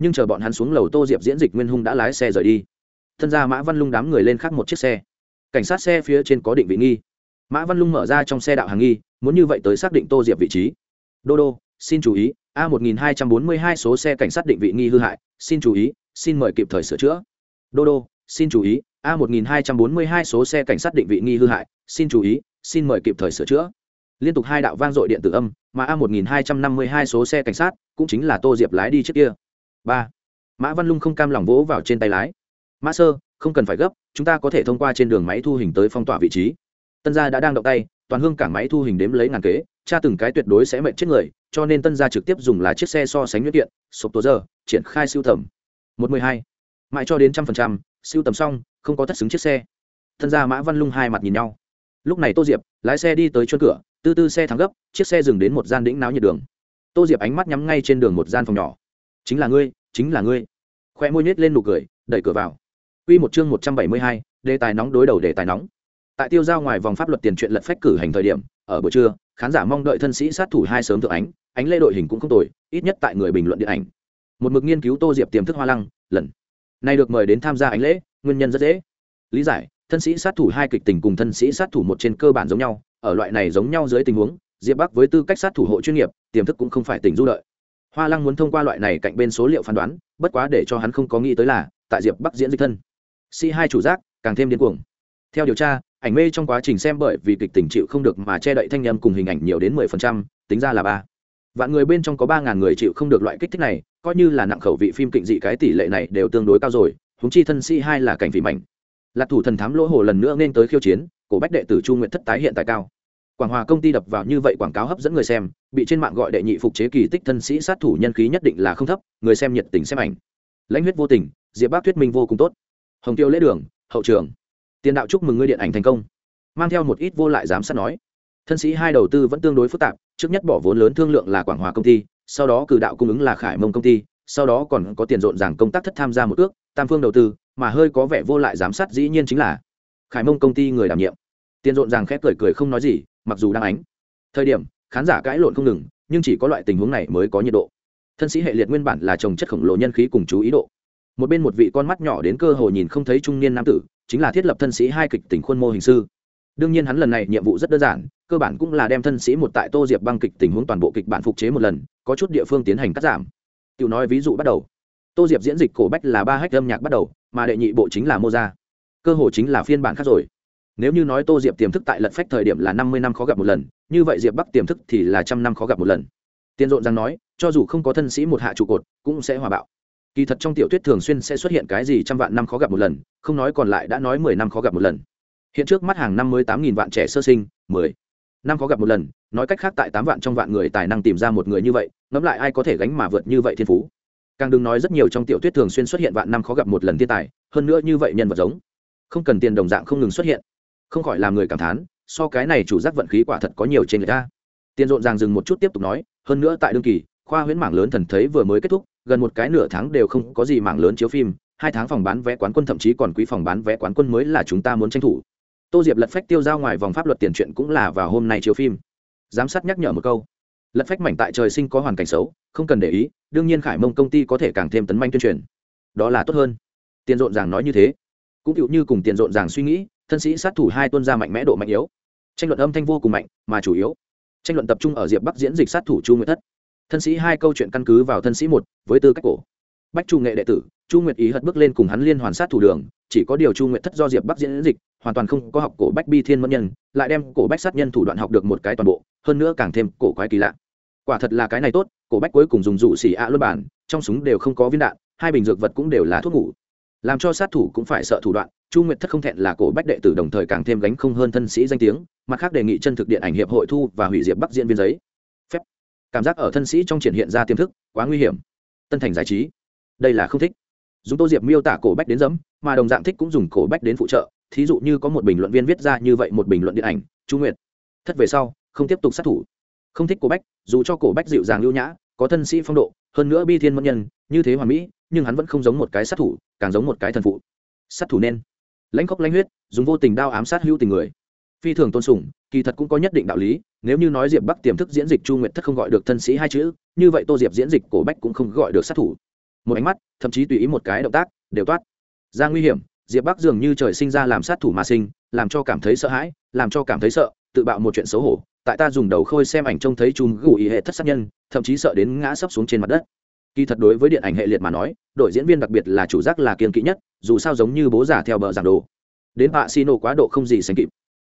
S1: Nhưng chờ bọn hắn xuống lầu tô diệp diễn dịch nguyên hung đã lái xe rời đi. Thân ra mã văn lung đám người lên khác một chiếc xe. Cảnh sát xe phía trên có định vị nghi. Mã văn lung mở ra trong xe đạo hàng nghi muốn như vậy tới xác định tô diệp vị trí. Đô đô, xin chú ý, a một nghìn hai trăm bốn mươi hai số xe cảnh sát định vị nghi hư hại, xin chú ý, xin mời kịp thời sửa chữa. Đô đô, xin chú ý, a 1242 số xe cảnh sát định vị nghi hư hại, xin chú ý, xin mời kịp thời sửa chữa. Liên tục hai đạo vang dội điện tử âm, mà a 1252 số xe cảnh sát cũng chính là tô diệp lái đi trước kia. Ba. Mã văn lung không cam lòng vỗ vào trên tay lái. Mã sơ, không cần phải gấp, chúng ta có thể thông qua trên đường máy thu hình tới phong tỏa vị trí. Tân gia đã đang động tay toàn hương cảng máy thu hình đếm lấy ngàn kế cha từng cái tuyệt đối sẽ mệnh chết người cho nên tân gia trực tiếp dùng là chiếc xe so sánh nguyên kiện sộp tố giờ triển khai siêu thẩm một mười hai. Mãi cho đến trăm phần trăm siêu tầm xong không có thất xứng chiếc xe. Thân gia mã văn lung hai mặt nhìn nhau. Lúc này tô diệp lái xe đi tới chuân cửa tư tư xe thắng gấp chiếc xe dừng đến một gian đĩnh náo nhiệt đường. Tô diệp ánh mắt nhắm ngay trên đường một gian phòng nhỏ. Chính là ngươi chính là ngươi. Khoe môi nhét lên nụ cười đẩy cửa vào. Quy một chương một trăm bảy mươi hai, đề tài nóng đối đầu đề tài nóng. Tại tiêu giao ngoài vòng pháp luật tiền chuyện lật phách cử hành thời điểm, ở buổi trưa, khán giả mong đợi thân sĩ sát thủ hai sớm thượng ánh, ánh lê đội hình cũng không tồi, ít nhất tại người bình luận điện ảnh. Một mực nghiên cứu Tô Diệp tiềm thức hoa lăng, lần này được mời đến tham gia ánh lễ nguyên nhân rất dễ. Lý giải thân sĩ sát thủ hai kịch tình cùng thân sĩ sát thủ một trên cơ bản giống nhau ở loại này giống nhau dưới tình huống diệp bắc với tư cách sát thủ hộ chuyên nghiệp tiềm thức cũng không phải tình du lợi. Hoa lăng muốn thông qua loại này cạnh bên số liệu phán đoán bất quá để cho hắn không có nghĩ tới là tại diệp bắc diễn dịch thân. Sĩ hai chủ giác càng thêm điên cuồng. Theo điều tra ảnh mê trong quá trình xem bởi vì kịch tình chịu không được mà che đậy thanh âm cùng hình ảnh nhiều đến mười phần trăm, tính ra là ba. Vạn người bên trong có ba ngàn người chịu không được loại kích thích này, coi như là nặng khẩu vị phim kịch dị cái tỷ lệ này đều tương đối cao rồi húng chi thân sĩ hai là cảnh phỉ mạnh lạc thủ thần thám lỗ hồ lần nữa nên tới khiêu chiến, cổ bách đệ tử chu nguyện thất tái hiện tại cao. Quảng hòa công ty đập vào như vậy quảng cáo hấp dẫn người xem, bị trên mạng gọi đệ nhị phục chế kỳ tích thân sĩ sát thủ nhân khí nhất định là không thấp, người xem nhiệt tình xem ảnh. Lãnh huyết vô tình, diệp bác thuyết minh vô cùng tốt. Hồng tiêu lễ đường, hậu trường tiền đạo chúc mừng ngươi điện ảnh thành công. Mang theo một ít vô lại giám sát nói. Thân sĩ hai đầu tư vẫn tương đối phức tạp, trước nhất bỏ vốn lớn thương lượng là quảng hòa công ty, sau đó cử đạo cung ứng là khải mông công ty, sau đó còn có tiền rộn ràng công tác thất tham gia một ước, tam phương đầu tư, mà hơi có vẻ vô lại giám sát dĩ nhiên chính là khải mông công ty người đảm nhiệm. Tiền rộn ràng khép cười cười không nói gì, mặc dù đang ánh. Thời điểm, khán giả cãi lộn không ngừng, nhưng chỉ có loại tình huống này mới có nhiệt độ. Thân sĩ hệ liệt nguyên bản là trồng chất khổng lồ nhân khí cùng chú ý độ. Một bên một vị con mắt nhỏ đến cơ hồ nhìn không thấy trung niên nam tử chính là thiết lập thân sĩ hai kịch tỉnh khuôn mô hình sư. Đương nhiên hắn lần này nhiệm vụ rất đơn giản, cơ bản cũng là đem thân sĩ một tại tô diệp băng kịch tình huống toàn bộ kịch bản phục chế một lần, có chút địa phương tiến hành cắt giảm. Tiểu nói ví dụ bắt đầu. Tô diệp diễn dịch cổ bách là ba hách âm nhạc bắt đầu, mà đệ nhị bộ chính là mô gia cơ hồ chính là phiên bản khác rồi. Nếu như nói tô diệp tiềm thức tại lật phách thời điểm là năm mươi năm khó gặp một lần, như vậy diệp bắc tiềm thức thì là trăm năm khó gặp một lần. Tiên rộn rằng nói, cho dù không có thân sĩ một hạ trụ cột, cũng sẽ hòa bạo kỳ thật trong tiểu thuyết thường xuyên sẽ xuất hiện cái gì trăm vạn năm khó gặp một lần, không nói còn lại đã nói mười năm khó gặp một lần. Hiện trước mắt hàng năm mới tám nghìn vạn trẻ sơ sinh, mười năm khó gặp một lần, nói cách khác tại tám vạn trong vạn người tài năng tìm ra một người như vậy, ngẫm lại ai có thể gánh mà vượt như vậy thiên phú. Càng đừng nói rất nhiều trong tiểu thuyết thường xuyên xuất hiện vạn năm khó gặp một lần thiên tài, hơn nữa như vậy nhân vật giống. Không cần tiền đồng dạng không ngừng xuất hiện. Không khỏi làm người cảm thán, so cái này chủ giác vận khí quả thật có nhiều trên người ta. Tiền rộn ràng dừng một chút tiếp tục nói, hơn nữa tại đương kỳ, khoa huyễn mảng lớn thần thấy vừa mới kết thúc gần một cái nửa tháng đều không có gì mảng lớn chiếu phim, hai tháng phòng bán vé quán quân thậm chí còn quý phòng bán vé quán quân mới là chúng ta muốn tranh thủ. Tô diệp lật phách tiêu giao ngoài vòng pháp luật tiền chuyện cũng là vào hôm nay chiếu phim. Giám sát nhắc nhở một câu. Lật phách mảnh tại trời sinh có hoàn cảnh xấu, không cần để ý, đương nhiên khải mông công ty có thể càng thêm tấn manh tuyên truyền. Đó là tốt hơn. Tiền rộn ràng nói như thế. Cũng cựu như cùng tiền rộn ràng suy nghĩ, thân sĩ sát thủ hai tuân ra mạnh mẽ độ mạnh yếu. Tranh luận âm thanh vô cùng mạnh, mà chủ yếu. Tranh luận tập trung ở diệp bắc diễn dịch sát thủ chu nguyễn thất thân sĩ hai câu chuyện căn cứ vào thân sĩ một, với tư cách cổ. Bách chu nghệ đệ tử, chu nguyệt ý hất bước lên cùng hắn liên hoàn sát thủ đường, chỉ có điều chu nguyệt thất do diệp bắc diễn dịch, hoàn toàn không có học cổ bách bi thiên mẫn nhân, lại đem cổ bách sát nhân thủ đoạn học được một cái toàn bộ, hơn nữa càng thêm cổ quái kỳ lạ. Quả thật là cái này tốt, cổ bách cuối cùng dùng rủ xỉ ạ à luân bản, trong súng đều không có viên đạn, hai bình dược vật cũng đều là thuốc ngủ. Làm cho sát thủ cũng phải sợ thủ đoạn, chu nguyệt thất không thẹn là cổ bách đệ tử đồng thời càng thêm gánh không hơn thân sĩ danh tiếng, mặt khác đề nghị chân thực điện ảnh hiệp hội thu và hủy diệp bắc diễn viên giấy cảm giác ở thân sĩ trong triển hiện ra tiềm thức, quá nguy hiểm. Tân thành giải trí. Đây là không thích. Dùng tô diệp miêu tả cổ bách đến dẫm, mà đồng dạng thích cũng dùng cổ bách đến phụ trợ. Thí dụ như có một bình luận viên viết ra như vậy một bình luận điện ảnh, chu nguyệt. Thất về sau, không tiếp tục sát thủ. Không thích cổ bách, dù cho cổ bách dịu dàng lưu nhã, có thân sĩ phong độ, hơn nữa bi thiên mẫn nhân, như thế hoàn mỹ, nhưng hắn vẫn không giống một cái sát thủ, càng giống một cái thần phụ. Sát thủ nên. Lãnh khóc lãnh huyết, dùng vô tình đao ám sát hữu tình người phi thường tôn sùng, kỳ thật cũng có nhất định đạo lý, nếu như nói diệp bắc tiềm thức diễn dịch chu nguyện thất không gọi được thân sĩ hai chữ, như vậy tô diệp diễn dịch cổ bách cũng không gọi được sát thủ. Một ánh mắt, thậm chí tùy ý một cái động tác, đều toát ra nguy hiểm, diệp bắc dường như trời sinh ra làm sát thủ mà sinh, làm cho cảm thấy sợ hãi, làm cho cảm thấy sợ, tự bạo một chuyện xấu hổ, tại ta dùng đầu khôi xem ảnh trông thấy chùm gù ý hệ thất sát nhân, thậm chí sợ đến ngã sấp xuống trên mặt đất. Kỳ thật đối với điện ảnh hệ liệt mà nói, đội diễn viên đặc biệt là chủ giác là kiên kỵ nhất, dù sao giống như bố giả theo bờ giảng đồ. Đến bạ xi nổ quá độ không gì sánh kịp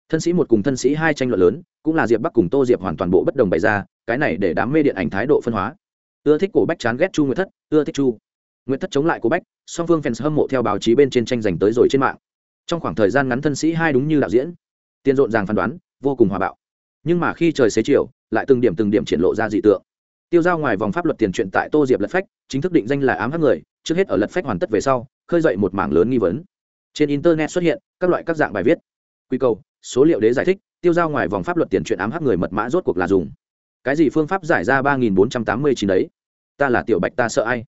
S1: thân sĩ một cùng thân sĩ hai tranh luận lớn, cũng là diệp bắc cùng tô diệp hoàn toàn bộ bất đồng bày ra, cái này để đám mê điện ảnh thái độ phân hóa. Ưa thích cổ bách chán ghét chu nguyệt thất, ưa thích chu nguyệt thất chống lại cổ bách, song phương fans hâm mộ theo báo chí bên trên tranh giành tới rồi trên mạng. Trong khoảng thời gian ngắn thân sĩ hai đúng như đạo diễn. Tiên rộn ràng phán đoán, vô cùng hòa bạo. Nhưng mà khi trời xế chiều, lại từng điểm từng điểm triển lộ ra dị tượng. Tiêu giao ngoài vòng pháp luật tiền truyện tại tô diệp lật phách, chính thức định danh là ám hắc người, trước hết ở lật phách hoàn tất về sau, khơi dậy một mảng lớn nghi vấn. Trên internet xuất hiện các loại các dạng bài viết. Quy cầu số liệu đế giải thích, tiêu giao ngoài vòng pháp luật tiền chuyện ám hắc người mật mã rốt cuộc là dùng. Cái gì phương pháp giải ra ba nghìn bốn trăm tám mươi chín đấy? Ta là tiểu bạch, ta sợ ai?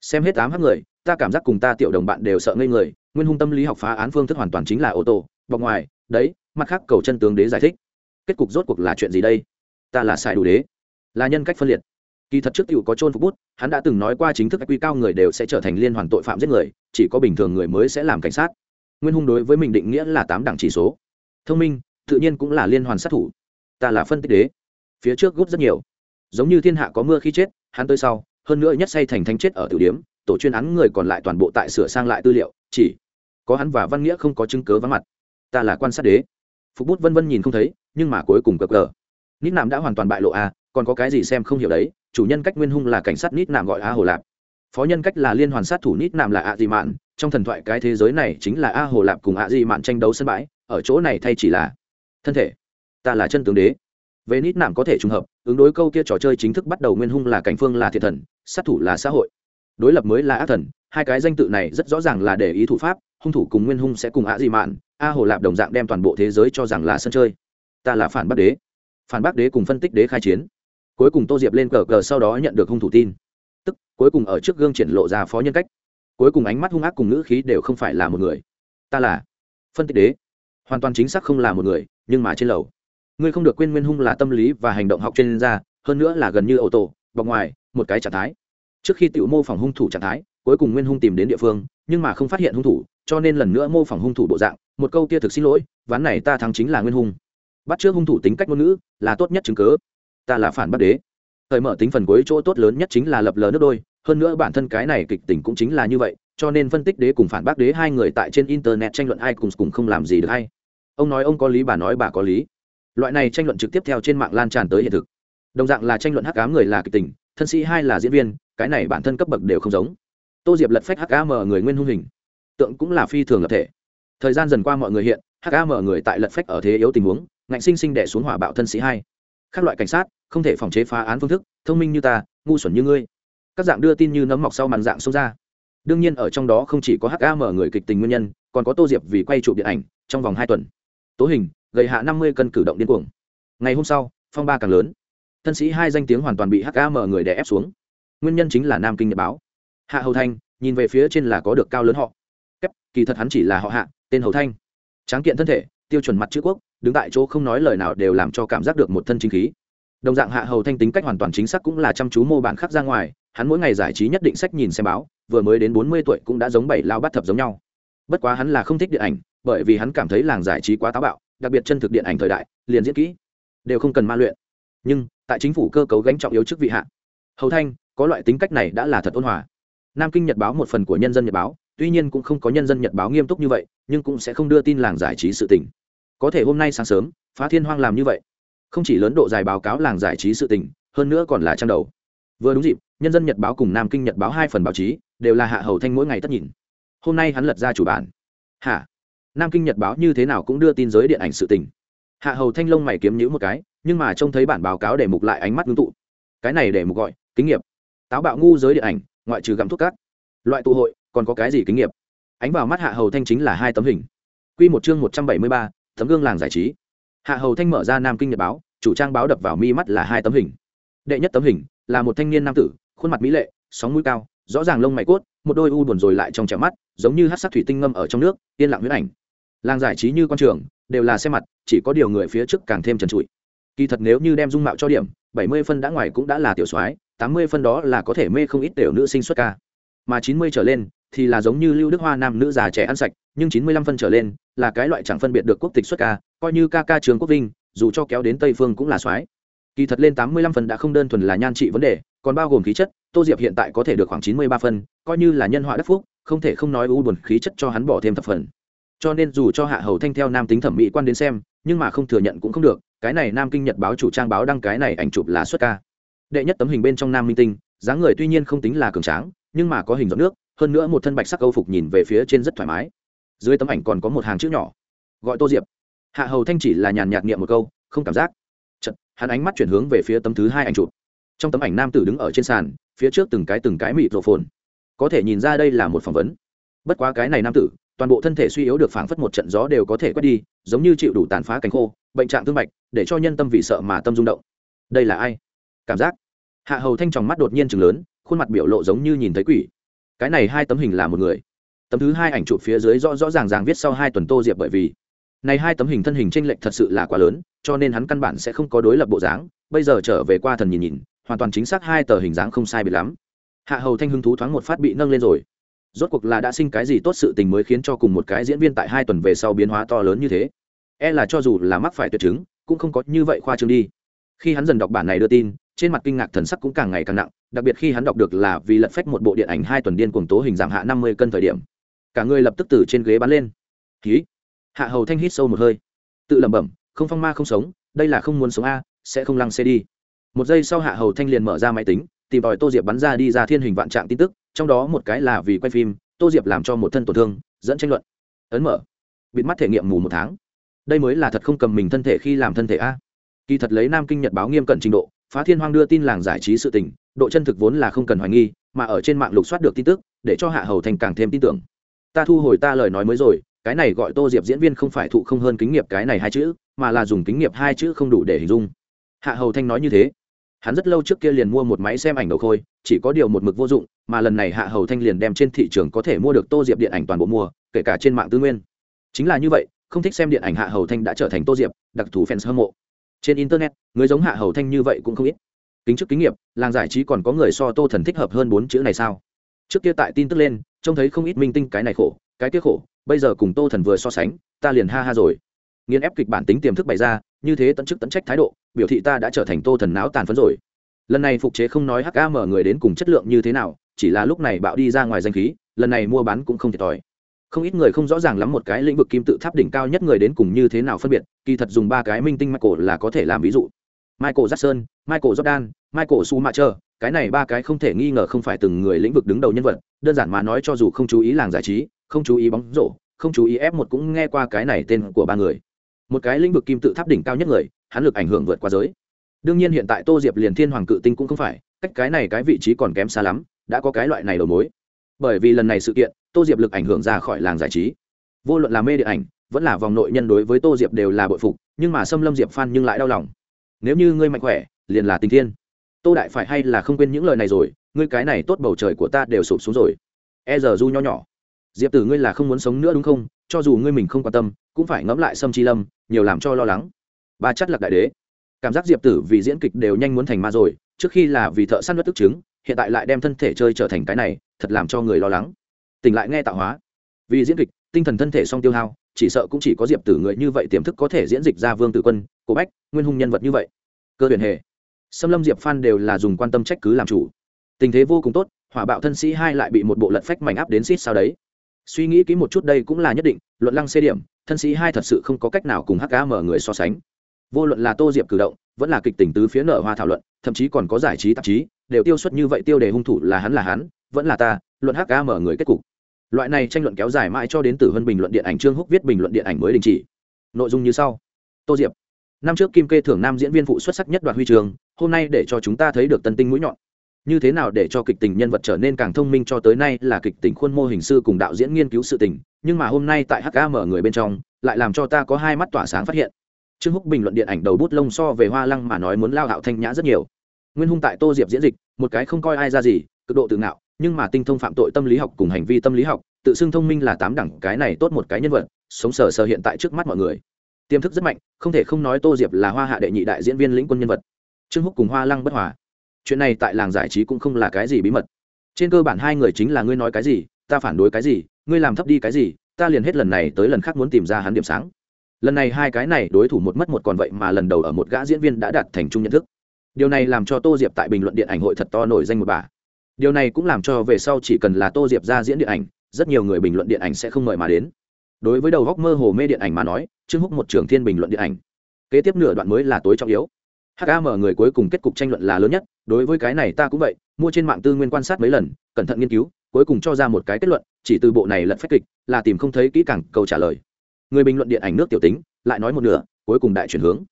S1: Xem hết ám hắc người, ta cảm giác cùng ta tiểu đồng bạn đều sợ ngây người, nguyên hung tâm lý học phá án phương thức hoàn toàn chính là ô tô, bọc ngoài, đấy, mặt khác cầu chân tướng đế giải thích. Kết cục rốt cuộc là chuyện gì đây? Ta là sai đủ đế. Là nhân cách phân liệt. Kỳ thật trước t có trôn phục bút, hắn đã từng nói qua chính thức quy cao người đều sẽ trở thành liên hoàn tội phạm giết người, chỉ có bình thường người mới sẽ làm cảnh sát. Nguyên hung đối với mình định nghĩa là tám đẳng chỉ số thông minh tự nhiên cũng là liên hoàn sát thủ. Ta là phân tích đế. Phía trước gút rất nhiều. Giống như thiên hạ có mưa khi chết hắn tới sau hơn nữa nhất say thành thanh chết ở tử điếm tổ chuyên án người còn lại toàn bộ tại sửa sang lại tư liệu chỉ có hắn và văn nghĩa không có chứng cớ vắng mặt. Ta là quan sát đế. Phục bút vân vân nhìn không thấy nhưng mà cuối cùng cờ cờ. Nít nam đã hoàn toàn bại lộ a à, còn có cái gì xem không hiểu đấy chủ nhân cách nguyên hung là cảnh sát nít nam gọi a hồ lạp. Phó nhân cách là liên hoàn sát thủ nít nam là a di mạn trong thần thoại cái thế giới này chính là a hồ lạp cùng a di mạn tranh đấu sân bãi ở chỗ này thay chỉ là thân thể. Ta là chân tướng đế. Về nít nạm có thể trùng hợp, ứng đối câu kia trò chơi chính thức bắt đầu nguyên hung là cảnh phương là thiệt thần, sát thủ là xã hội. Đối lập mới là ác thần, hai cái danh tự này rất rõ ràng là để ý thủ pháp, hung thủ cùng nguyên hung sẽ cùng ạ dị mạn a hồ lạp đồng dạng đem toàn bộ thế giới cho rằng là sân chơi. Ta là phản bác đế. Phản bác đế cùng phân tích đế khai chiến. Cuối cùng tô diệp lên cờ cờ sau đó nhận được hung thủ tin. Tức, cuối cùng ở trước gương triển lộ ra phó nhân cách. Cuối cùng ánh mắt hung ác cùng ngữ khí đều không phải là một người. Ta là phân tích đế hoàn toàn chính xác không là một người, nhưng mà trên lầu. Ngươi không được quên nguyên hung là tâm lý và hành động học chuyên gia, hơn nữa là gần như ô tô, bọc ngoài, một cái trạng thái. Trước khi tiểu mô phỏng hung thủ trạng thái, cuối cùng nguyên hung tìm đến địa phương, nhưng mà không phát hiện hung thủ, cho nên lần nữa mô phỏng hung thủ bộ dạng, một câu kia thực xin lỗi, ván này ta thắng chính là nguyên hung. Bắt trước hung thủ tính cách ngôn ngữ, là tốt nhất chứng cớ ta là phản bắt đế. Thời mở tính phần cuối chỗ tốt lớn nhất chính là lập lờ nước đôi, hơn nữa bản thân cái này kịch tình cũng chính là như vậy, cho nên phân tích đế cùng phản bác đế hai người tại trên internet tranh luận ai cùng cùng không làm gì được hay ông nói ông có lý, bà nói bà có lý. Loại này tranh luận trực tiếp theo trên mạng lan tràn tới hiện thực. Đồng dạng là tranh luận hắc ám người là kịch tình, thân sĩ hai là diễn viên, cái này bản thân cấp bậc đều không giống. Tô diệp lật phách hắc am người nguyên hung hình. Tượng cũng là phi thường lập thể. Thời gian dần qua mọi người hiện, hắc am người tại lật phách ở thế yếu tình huống, ngạnh sinh sinh đẻ xuống hỏa bạo thân sĩ hai. Các loại cảnh sát, không thể phòng chế phá án phương thức, thông minh như ta, ngu xuẩn như ngươi. Các dạng đưa tin như nấm mọc sau màn dạng xông ra. Đương nhiên ở trong đó không chỉ có ham người kịch tình nguyên nhân, còn có tô diệp vì quay trụ điện ảnh, trong vòng hai tuần tố hình, gầy hạ năm mươi cân cử động điên cuồng. Ngày hôm sau, phong ba càng lớn. Thân sĩ hai danh tiếng hoàn toàn bị ham người đè ép xuống. Nguyên nhân chính là nam kinh nhật báo. Hạ hầu thanh, nhìn về phía trên là có được cao lớn họ. Kép, kỳ thật hắn chỉ là họ hạ, tên hầu thanh. Tráng kiện thân thể, tiêu chuẩn mặt chữ quốc, đứng tại chỗ không nói lời nào đều làm cho cảm giác được một thân chính khí. Đồng dạng hạ hầu thanh tính cách hoàn toàn chính xác cũng là chăm chú mô bản khắc ra ngoài, hắn mỗi ngày giải trí nhất định sách nhìn xem báo, vừa mới đến bốn mươi tuổi cũng đã giống bảy lao bắt thập giống nhau. Bất quá hắn là không thích điện ảnh bởi vì hắn cảm thấy làng giải trí quá táo bạo, đặc biệt chân thực điện ảnh thời đại, liền diễn kỹ đều không cần ma luyện. Nhưng, tại chính phủ cơ cấu gánh trọng yếu chức vị hạ, hầu thanh, có loại tính cách này đã là thật ôn hòa. Nam kinh nhật báo một phần của nhân dân nhật báo, tuy nhiên cũng không có nhân dân nhật báo nghiêm túc như vậy, nhưng cũng sẽ không đưa tin làng giải trí sự tình. Có thể hôm nay sáng sớm, phá thiên hoang làm như vậy, không chỉ lớn độ dài báo cáo làng giải trí sự tình, hơn nữa còn là trang đầu. Vừa đúng dịp, nhân dân nhật báo cùng nam kinh nhật báo hai phần báo chí, đều là hạ hầu thanh mỗi ngày tất nhìn. Hôm nay hắn lật ra chủ bản. Hả? Nam kinh nhật báo như thế nào cũng đưa tin giới điện ảnh sự tình. Hạ hầu thanh long mày kiếm nhữ một cái, nhưng mà trông thấy bản báo cáo để mục lại ánh mắt ngưng tụ. Cái này để mục gọi, kinh nghiệm. Táo bạo ngu giới điện ảnh, ngoại trừ gặm thuốc cát. Loại tụ hội, còn có cái gì kinh nghiệm? Ánh vào mắt hạ hầu thanh chính là hai tấm hình. Quy một chương một trăm bảy mươi ba, tấm gương làng giải trí. Hạ hầu thanh mở ra nam kinh nhật báo, chủ trang báo đập vào mi mắt là hai tấm hình. Đệ nhất tấm hình, là một thanh niên nam tử, khuôn mặt mỹ lệ, sóng mũi cao, rõ ràng lông mày cốt, một đôi u buồn rồi lại trong trẻ mắt, giống như hát sắc thủy tinh ngâm ở trong nước, yên lặng huyết ảnh làng giải trí như quan trường, đều là xe mặt, chỉ có điều người phía trước càng thêm trần trụi. Kỳ thật nếu như đem dung mạo cho điểm, bảy mươi phân đã ngoài cũng đã là tiểu soái, tám mươi phân đó là có thể mê không ít tiểu nữ sinh xuất ca. Mà chín mươi trở lên thì là giống như lưu đức hoa nam nữ già trẻ ăn sạch, nhưng chín mươi lăm phân trở lên là cái loại chẳng phân biệt được quốc tịch xuất ca, coi như ca ca trường quốc vinh, dù cho kéo đến tây phương cũng là soái. Kỳ thật lên tám mươi lăm phần đã không đơn thuần là nhan trị vấn đề, còn bao gồm khí chất, tô diệp hiện tại có thể được khoảng chín mươi ba phân, coi như là nhân họa đất phúc, không thể không nói u buồn khí chất cho hắn bỏ thêm thập phần cho nên dù cho hạ hầu thanh theo nam tính thẩm mỹ quan đến xem nhưng mà không thừa nhận cũng không được cái này nam kinh nhật báo chủ trang báo đăng cái này ảnh chụp là xuất ca. Đệ nhất tấm hình bên trong nam minh tinh dáng người tuy nhiên không tính là cường tráng nhưng mà có hình giọt nước hơn nữa một thân bạch sắc âu phục nhìn về phía trên rất thoải mái. Dưới tấm ảnh còn có một hàng chữ nhỏ gọi tô diệp. Hạ hầu thanh chỉ là nhàn nhạt niệm một câu không cảm giác. Chật, hắn ánh mắt chuyển hướng về phía tấm thứ hai ảnh chụp. Trong tấm ảnh nam tử đứng ở trên sàn phía trước từng cái từng cái mịt rộ phồn. Có thể nhìn ra đây là một phỏng vấn. Bất quá cái này nam tử toàn bộ thân thể suy yếu được phảng phất một trận gió đều có thể quét đi, giống như chịu đủ tàn phá cánh khô, bệnh trạng thương mạch để cho nhân tâm vì sợ mà tâm rung động. Đây là ai? Cảm giác. Hạ hầu thanh tròng mắt đột nhiên chừng lớn, khuôn mặt biểu lộ giống như nhìn thấy quỷ. Cái này hai tấm hình là một người. Tấm thứ hai ảnh chụp phía dưới rõ rõ ràng ràng viết sau hai tuần tô diệp bởi vì. Này hai tấm hình thân hình tranh lệch thật sự là quá lớn, cho nên hắn căn bản sẽ không có đối lập bộ dáng, bây giờ trở về qua thần nhìn nhìn, hoàn toàn chính xác hai tờ hình dáng không sai biệt lắm. Hạ hầu thanh hứng thú thoáng một phát bị nâng lên rồi rốt cuộc là đã sinh cái gì tốt sự tình mới khiến cho cùng một cái diễn viên tại hai tuần về sau biến hóa to lớn như thế? E là cho dù là mắc phải tuyệt chứng, cũng không có như vậy khoa trương đi. Khi hắn dần đọc bản này đưa tin, trên mặt kinh ngạc thần sắc cũng càng ngày càng nặng, đặc biệt khi hắn đọc được là vì lật phách một bộ điện ảnh hai tuần điên cuồng tố hình giảm hạ năm mươi cân thời điểm. Cả người lập tức từ trên ghế bắn lên. Ký hạ hầu thanh hít sâu một hơi. Tự lẩm bẩm, không phong ma không sống, đây là không muốn sống a, sẽ không lăng xe đi. Một giây sau hạ hầu thanh liền mở ra máy tính, tìm tòi tô diệp bắn ra đi ra thiên hình vạn trạng tin tức trong đó một cái là vì quay phim, tô diệp làm cho một thân tổn thương, dẫn tranh luận. Ấn mở. Bịt mắt thể nghiệm mù một tháng. Đây mới là thật không cầm mình thân thể khi làm thân thể a. Kỳ thật lấy nam kinh nhật báo nghiêm cẩn trình độ, phá thiên hoang đưa tin làng giải trí sự tình, độ chân thực vốn là không cần hoài nghi, mà ở trên mạng lục soát được tin tức, để cho hạ hầu thành càng thêm tin tưởng. Ta thu hồi ta lời nói mới rồi, cái này gọi tô diệp diễn viên không phải thụ không hơn kính nghiệp cái này hai chữ, mà là dùng kính nghiệp hai chữ không đủ để hình dung. Hạ hầu thanh nói như thế hắn rất lâu trước kia liền mua một máy xem ảnh đầu khôi, chỉ có điều một mực vô dụng, mà lần này hạ hầu thanh liền đem trên thị trường có thể mua được tô diệp điện ảnh toàn bộ mua, kể cả trên mạng tư nguyên. Chính là như vậy, không thích xem điện ảnh hạ hầu thanh đã trở thành tô diệp đặc thù fans hâm mộ. Trên internet, người giống hạ hầu thanh như vậy cũng không ít. Kính chức kính nghiệp, làng giải trí còn có người so tô thần thích hợp hơn bốn chữ này sao? Trước kia tại tin tức lên, trông thấy không ít minh tinh cái này khổ, cái kia khổ, bây giờ cùng tô thần vừa so sánh, ta liền ha ha rồi. Nghiên ép kịch bản tính tiềm thức bày ra như thế tận chức tận trách thái độ, biểu thị ta đã trở thành tô thần não tàn phấn rồi. Lần này phục chế không nói hkm người đến cùng chất lượng như thế nào, chỉ là lúc này bạo đi ra ngoài danh khí, lần này mua bán cũng không thiệt thòi. Không ít người không rõ ràng lắm một cái lĩnh vực kim tự tháp đỉnh cao nhất người đến cùng như thế nào phân biệt, kỳ thật dùng ba cái minh tinh michael là có thể làm ví dụ. Michael jackson, michael jordan, michael schumacher, cái này ba cái không thể nghi ngờ không phải từng người lĩnh vực đứng đầu nhân vật, đơn giản mà nói cho dù không chú ý làng giải trí, không chú ý bóng rổ, không chú ý f một cũng nghe qua cái này tên của ba người một cái lĩnh vực kim tự tháp đỉnh cao nhất người, hắn lực ảnh hưởng vượt qua giới. Đương nhiên hiện tại tô diệp liền thiên hoàng cự tinh cũng không phải, cách cái này cái vị trí còn kém xa lắm, đã có cái loại này đầu mối. Bởi vì lần này sự kiện, tô diệp lực ảnh hưởng ra khỏi làng giải trí. Vô luận là mê điện ảnh, vẫn là vòng nội nhân đối với tô diệp đều là bội phục, nhưng mà xâm lâm diệp phan nhưng lại đau lòng. Nếu như ngươi mạnh khỏe, liền là tình thiên. Tô đại phải hay là không quên những lời này rồi, ngươi cái này tốt bầu trời của ta đều sụp xuống rồi. E giờ du nho nhỏ. Diệp tử ngươi là không muốn sống nữa đúng không? Cho dù ngươi mình không quan tâm, cũng phải ngẫm lại sâm chi lâm, nhiều làm cho lo lắng. Ba chắt lạc đại đế. Cảm giác diệp tử vì diễn kịch đều nhanh muốn thành ma rồi, trước khi là vì thợ săn nuốt tức chứng hiện tại lại đem thân thể chơi trở thành cái này, thật làm cho người lo lắng. Tỉnh lại nghe tạo hóa. Vì diễn kịch, tinh thần thân thể song tiêu hao, chỉ sợ cũng chỉ có diệp tử người như vậy tiềm thức có thể diễn dịch ra vương tử quân, cổ bách, nguyên hung nhân vật như vậy. Cơ huyền hề. Xâm lâm diệp phan đều là dùng quan tâm trách cứ làm chủ. Tình thế vô cùng tốt, hỏa bạo thân sĩ hai lại bị một bộ lật phách mảnh áp đến xít sao đấy suy nghĩ kỹ một chút đây cũng là nhất định, luận lăng xê điểm, thân sĩ hai thật sự không có cách nào cùng hkm người so sánh. Vô luận là tô diệp cử động, vẫn là kịch tình tứ phía nở hoa thảo luận, thậm chí còn có giải trí tạp chí, đều tiêu xuất như vậy tiêu đề hung thủ là hắn là hắn, vẫn là ta, luận hkm người kết cục. Loại này tranh luận kéo dài mãi cho đến từ hơn bình luận điện ảnh, trương húc viết bình luận điện ảnh mới đình chỉ. Nội dung như sau. Tô diệp. Năm trước kim kê thưởng nam diễn viên phụ xuất sắc nhất đoạt huy trường hôm nay để cho chúng ta thấy được tân tinh mũi nhọn như thế nào để cho kịch tình nhân vật trở nên càng thông minh cho tới nay là kịch tình khuôn mô hình sư cùng đạo diễn nghiên cứu sự tình, nhưng mà hôm nay tại hkm người bên trong, lại làm cho ta có hai mắt tỏa sáng phát hiện. Trương húc bình luận điện ảnh đầu bút lông so về hoa lăng mà nói muốn lao hạo thanh nhã rất nhiều. Nguyên hung tại tô diệp diễn dịch, một cái không coi ai ra gì, cực độ tự ngạo, nhưng mà tinh thông phạm tội tâm lý học cùng hành vi tâm lý học, tự xưng thông minh là tám đẳng, cái này tốt một cái nhân vật, sống sờ sờ hiện tại trước mắt mọi người. Tiềm thức rất mạnh, không thể không nói tô diệp là hoa hạ đệ nhị đại diễn viên lĩnh quân nhân vật. Trương húc cùng hoa lăng bất hòa chuyện này tại làng giải trí cũng không là cái gì bí mật. Trên cơ bản hai người chính là ngươi nói cái gì, ta phản đối cái gì, ngươi làm thấp đi cái gì, ta liền hết lần này tới lần khác muốn tìm ra hắn điểm sáng. Lần này hai cái này đối thủ một mất một còn vậy mà lần đầu ở một gã diễn viên đã đạt thành chung nhận thức. Điều này làm cho tô diệp tại bình luận điện ảnh hội thật to nổi danh một bà. Điều này cũng làm cho về sau chỉ cần là tô diệp ra diễn điện ảnh, rất nhiều người bình luận điện ảnh sẽ không mời mà đến. Đối với đầu góc mơ hồ mê điện ảnh mà nói, trương húc một trường thiên bình luận điện ảnh. Kế tiếp nửa đoạn mới là tối trọng yếu hkm người cuối cùng kết cục tranh luận là lớn nhất, đối với cái này ta cũng vậy, mua trên mạng tư nguyên quan sát mấy lần, cẩn thận nghiên cứu, cuối cùng cho ra một cái kết luận, chỉ từ bộ này lật phép kịch, là tìm không thấy kỹ càng câu trả lời. Người bình luận điện ảnh nước tiểu tính, lại nói một nửa, cuối cùng đại chuyển hướng.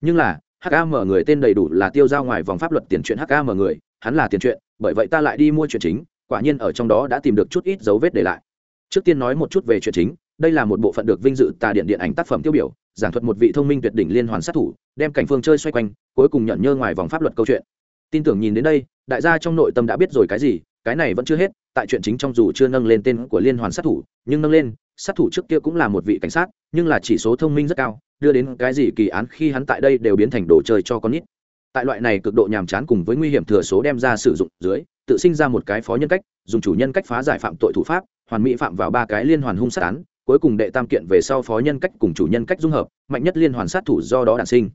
S1: Nhưng là hkm người tên đầy đủ là tiêu giao ngoài vòng pháp luật tiền chuyện hkm người, hắn là tiền chuyện, bởi vậy ta lại đi mua chuyện chính, quả nhiên ở trong đó đã tìm được chút ít dấu vết để lại. Trước tiên nói một chút về chuyện chính, đây là một bộ phận được vinh dự tà điện điện ảnh tác phẩm tiêu biểu giảng thuật một vị thông minh tuyệt đỉnh liên hoàn sát thủ, đem cảnh phương chơi xoay quanh, cuối cùng nhận nhơ ngoài vòng pháp luật câu chuyện. Tin tưởng nhìn đến đây, đại gia trong nội tâm đã biết rồi cái gì, cái này vẫn chưa hết, tại chuyện chính trong dù chưa nâng lên tên của liên hoàn sát thủ, nhưng nâng lên, sát thủ trước kia cũng là một vị cảnh sát, nhưng là chỉ số thông minh rất cao, đưa đến cái gì kỳ án khi hắn tại đây đều biến thành đồ chơi cho con nít. Tại loại này cực độ nhàm chán cùng với nguy hiểm thừa số đem ra sử dụng dưới, tự sinh ra một cái phó nhân cách, dùng chủ nhân cách phá giải phạm tội thủ pháp, hoàn mỹ phạm vào ba cái liên hoàn hung sát án cuối cùng đệ tam kiện về sau phó nhân cách cùng chủ nhân cách dung hợp, mạnh nhất liên hoàn sát thủ do đó đản sinh.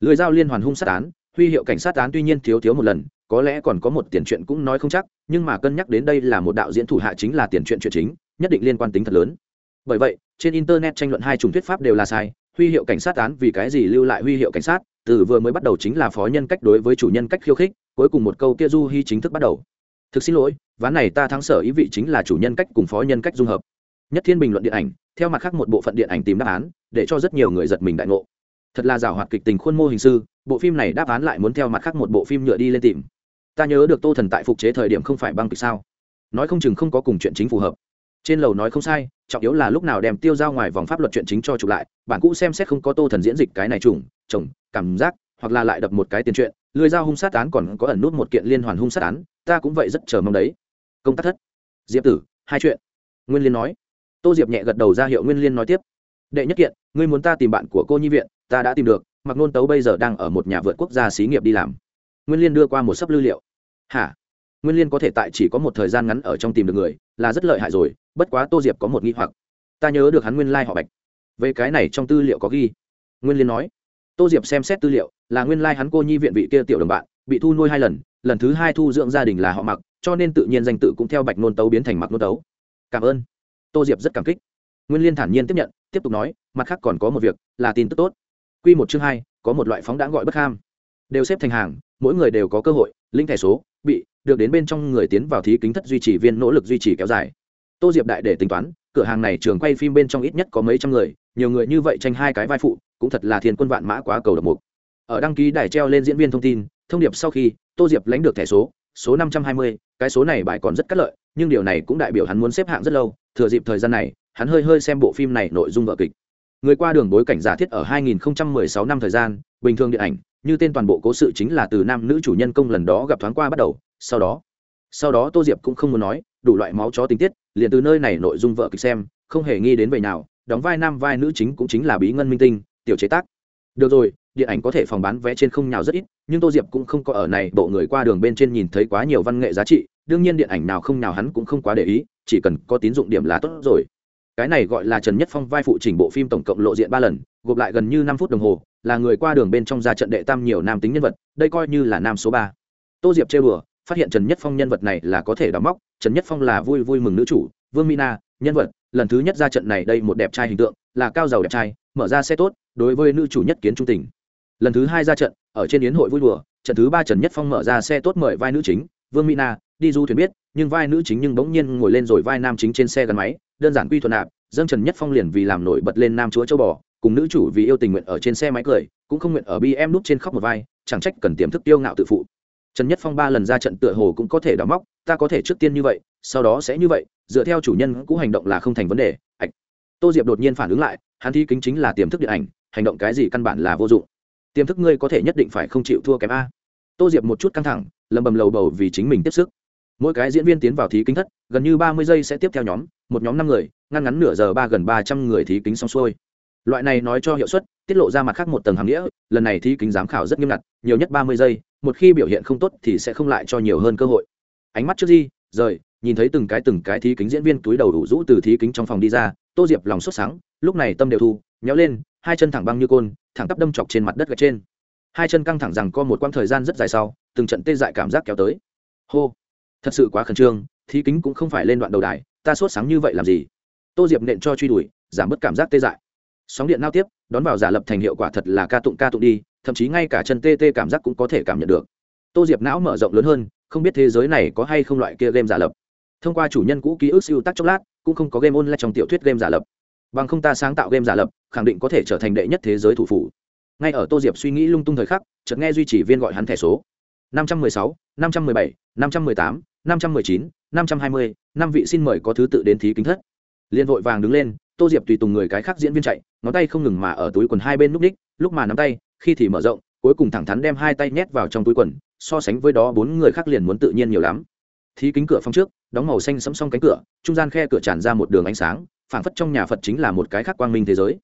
S1: Lưới dao liên hoàn hung sát án, huy hiệu cảnh sát án tuy nhiên thiếu thiếu một lần, có lẽ còn có một tiền chuyện cũng nói không chắc, nhưng mà cân nhắc đến đây là một đạo diễn thủ hạ chính là tiền chuyện chuyện chính, nhất định liên quan tính thật lớn. Bởi vậy, trên internet tranh luận hai chủng thuyết pháp đều là sai, huy hiệu cảnh sát án vì cái gì lưu lại huy hiệu cảnh sát, từ vừa mới bắt đầu chính là phó nhân cách đối với chủ nhân cách khiêu khích, cuối cùng một câu kia du hy chính thức bắt đầu. Thực xin lỗi, ván này ta thắng sở ý vị chính là chủ nhân cách cùng phó nhân cách dung hợp nhất thiên bình luận điện ảnh, theo mặt khác một bộ phận điện ảnh tìm đáp án, để cho rất nhiều người giật mình đại ngộ. Thật là rào hoạt kịch tình khuôn mô hình sư, bộ phim này đáp án lại muốn theo mặt khác một bộ phim nhựa đi lên tìm. Ta nhớ được tô thần tại phục chế thời điểm không phải băng kịch sao? Nói không chừng không có cùng chuyện chính phù hợp. Trên lầu nói không sai, trọng yếu là lúc nào đem tiêu ra ngoài vòng pháp luật chuyện chính cho chụp lại bản cũ xem xét không có tô thần diễn dịch cái này trùng chồng cảm giác, hoặc là lại đập một cái tiền chuyện lưới dao hung sát án còn có ẩn nút một kiện liên hoàn hung sát án, ta cũng vậy rất chờ mong đấy. Công tác thất. Diệp tử, hai chuyện. Nguyên liên nói tô diệp nhẹ gật đầu ra hiệu nguyên liên nói tiếp. Đệ nhất kiện, ngươi muốn ta tìm bạn của cô nhi viện, ta đã tìm được mặc nôn tấu bây giờ đang ở một nhà vượt quốc gia xí nghiệp đi làm. Nguyên liên đưa qua một sấp lưu liệu. Hả? Nguyên liên có thể tại chỉ có một thời gian ngắn ở trong tìm được người, là rất lợi hại rồi, bất quá tô diệp có một nghi hoặc. Ta nhớ được hắn nguyên lai、like、họ bạch. Về cái này trong tư liệu có ghi. Nguyên liên nói. Tô diệp xem xét tư liệu, là nguyên lai hắn cô nhi viện vị kia tiểu đồng bạn, bị thu nuôi hai lần lần thứ hai thu dưỡng gia đình là họ mặc cho nên tự nhiên danh tự cũng theo bạch nôn tấu biến thành mặc nôn tấu. Cảm ơn tô diệp rất cảm kích. Nguyên liên thản nhiên tiếp nhận, tiếp tục nói, mặt khác còn có một việc, là tin tức tốt. Q một chương hai, có một loại phóng đã gọi bất ham. Đều xếp thành hàng, mỗi người đều có cơ hội linh thẻ số, bị, được đến bên trong người tiến vào thí kính thất duy trì viên nỗ lực duy trì kéo dài. Tô diệp đại để tính toán, cửa hàng này trường quay phim bên trong ít nhất có mấy trăm người, nhiều người như vậy tranh hai cái vai phụ, cũng thật là thiên quân vạn mã quá cầu độc mục. Ở đăng ký đài treo lên diễn viên thông tin, thông điệp sau khi, tô diệp lãnh được thẻ số số năm trăm hai mươi, cái số này bài còn rất cắt lợi, nhưng điều này cũng đại biểu hắn muốn xếp hạng rất lâu thừa dịp thời gian này, hắn hơi hơi xem bộ phim này nội dung vợ kịch. Người qua đường bối cảnh giả thiết ở 2016 năm thời gian, bình thường điện ảnh, như tên toàn bộ cố sự chính là từ nam nữ chủ nhân công lần đó gặp thoáng qua bắt đầu, sau đó sau đó tô diệp cũng không muốn nói, đủ loại máu chó tình tiết, liền từ nơi này nội dung vợ kịch xem, không hề nghi đến vậy nào, đóng vai nam vai nữ chính cũng chính là bí ngân minh tinh, tiểu chế tác. Được rồi, điện ảnh có thể phòng bán vé trên không nhào rất ít, nhưng tô diệp cũng không có ở này, bộ người qua đường bên trên nhìn thấy quá nhiều văn nghệ giá trị đương nhiên điện ảnh nào không nào hắn cũng không quá để ý, chỉ cần có tín dụng điểm là tốt rồi. Cái này gọi là trần nhất phong vai phụ chỉnh bộ phim tổng cộng lộ diện ba lần, gộp lại gần như năm phút đồng hồ, là người qua đường bên trong ra trận đệ tam nhiều nam tính nhân vật, đây coi như là nam số ba. Tô diệp chơi bừa phát hiện trần nhất phong nhân vật này là có thể đóng móc, trần nhất phong là vui vui mừng nữ chủ, vương mina nhân vật, lần thứ nhất ra trận này đây một đẹp trai hình tượng, là cao giàu đẹp trai, mở ra xe tốt, đối với nữ chủ nhất kiến trung tình. Lần thứ hai ra trận, ở trên yến hội vui đùa, trận thứ ba trần nhất phong mở ra xe tốt mời vai nữ chính, vương mina đi du thuyền biết, nhưng vai nữ chính nhưng bỗng nhiên ngồi lên rồi vai nam chính trên xe gắn máy, đơn giản quy thuận nạp, dâng trần nhất phong liền vì làm nổi bật lên nam chúa châu bò, cùng nữ chủ vì yêu tình nguyện ở trên xe máy cười, cũng không nguyện ở bi em núp trên khóc một vai, chẳng trách cần tiềm thức tiêu ngạo tự phụ. Trần nhất phong ba lần ra trận tựa hồ cũng có thể đóng móc, ta có thể trước tiên như vậy, sau đó sẽ như vậy, dựa theo chủ nhân cũ hành động là không thành vấn đề, ạch. Tô diệp đột nhiên phản ứng lại, hắn thi kính chính là tiềm thức điện ảnh, hành động cái gì căn bản là vô dụng. Tiềm thức ngươi có thể nhất định phải không chịu thua kém a. Tô diệp một chút căng thẳng, lầm bầm lầu bầu vì chính mình tiếp sức mỗi cái diễn viên tiến vào thí kính thất, gần như ba mươi giây sẽ tiếp theo nhóm, một nhóm năm người, ngăn ngắn nửa giờ ba gần ba trăm người thí kính xong xuôi. Loại này nói cho hiệu suất, tiết lộ ra mặt khác một tầng hàm nghĩa, lần này thí kính giám khảo rất nghiêm ngặt, nhiều nhất ba mươi giây, một khi biểu hiện không tốt thì sẽ không lại cho nhiều hơn cơ hội. Ánh mắt trước di, rời, nhìn thấy từng cái từng cái thí kính diễn viên túi đầu đủ rũ từ thí kính trong phòng đi ra, tô diệp lòng sốt sáng, lúc này tâm đều thu, nhéo lên, hai chân thẳng băng như côn, thẳng tắp đâm chọc trên mặt đất gạch trên. Hai chân căng thẳng rằng có một quãng thời gian rất dài sau, từng trận tê dại cảm giác kéo tới. Hô thật sự quá khẩn trương, thí kính cũng không phải lên đoạn đầu đài, ta sốt sáng như vậy làm gì? Tô diệp nện cho truy đuổi, giảm bớt cảm giác tê dại. Sóng điện nao tiếp, đón vào giả lập thành hiệu quả thật là ca tụng ca tụng đi, thậm chí ngay cả chân tê tê cảm giác cũng có thể cảm nhận được. Tô diệp não mở rộng lớn hơn, không biết thế giới này có hay không loại kia game giả lập. Thông qua chủ nhân cũ ký ức siêu tắc chốc lát, cũng không có game online trong tiểu thuyết game giả lập. Bằng không ta sáng tạo game giả lập, khẳng định có thể trở thành đệ nhất thế giới thủ phủ. Ngay ở tô diệp suy nghĩ lung tung thời khắc, chợt nghe duy trì viên gọi hắn thẻ số. năm trăm mười sáu năm trăm mười bảy năm chín, năm trăm hai mươi, năm vị xin mời có thứ tự đến thí kính thất. Liên vội vàng đứng lên, tô diệp tùy tùng người cái khác diễn viên chạy, ngón tay không ngừng mà ở túi quần hai bên núp ních lúc mà nắm tay, khi thì mở rộng, cuối cùng thẳng thắn đem hai tay nhét vào trong túi quần, so sánh với đó bốn người khác liền muốn tự nhiên nhiều lắm. Thí kính cửa phong trước, đóng màu xanh sẫm song cánh cửa, trung gian khe cửa tràn ra một đường ánh sáng, phảng phất trong nhà phật chính là một cái khác quang minh thế giới.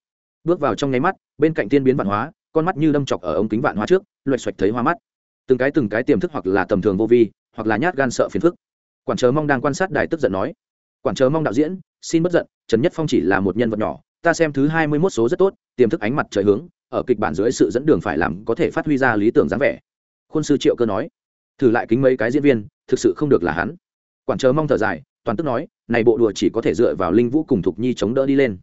S1: Bước vào trong nháy mắt, bên cạnh tiên biến vạn hóa, con mắt như đâm chọc ở ống kính vạn hóa trước loạch xoạch thấy hoa mắt từng cái từng cái tiềm thức hoặc là tầm thường vô vi, hoặc là nhát gan sợ phiền phức. Quản chờ mong đang quan sát đài tức giận nói. Quản chờ mong đạo diễn, xin bất giận, trần nhất phong chỉ là một nhân vật nhỏ, ta xem thứ hai mươi mốt số rất tốt, tiềm thức ánh mặt trời hướng, ở kịch bản dưới sự dẫn đường phải làm có thể phát huy ra lý tưởng dáng vẻ. Khuôn sư triệu cơ nói. Thử lại kính mấy cái diễn viên, thực sự không được là hắn. Quản chờ mong thở dài, toàn tức nói, này bộ đùa chỉ có thể dựa vào linh vũ cùng thục nhi chống đỡ đi lên.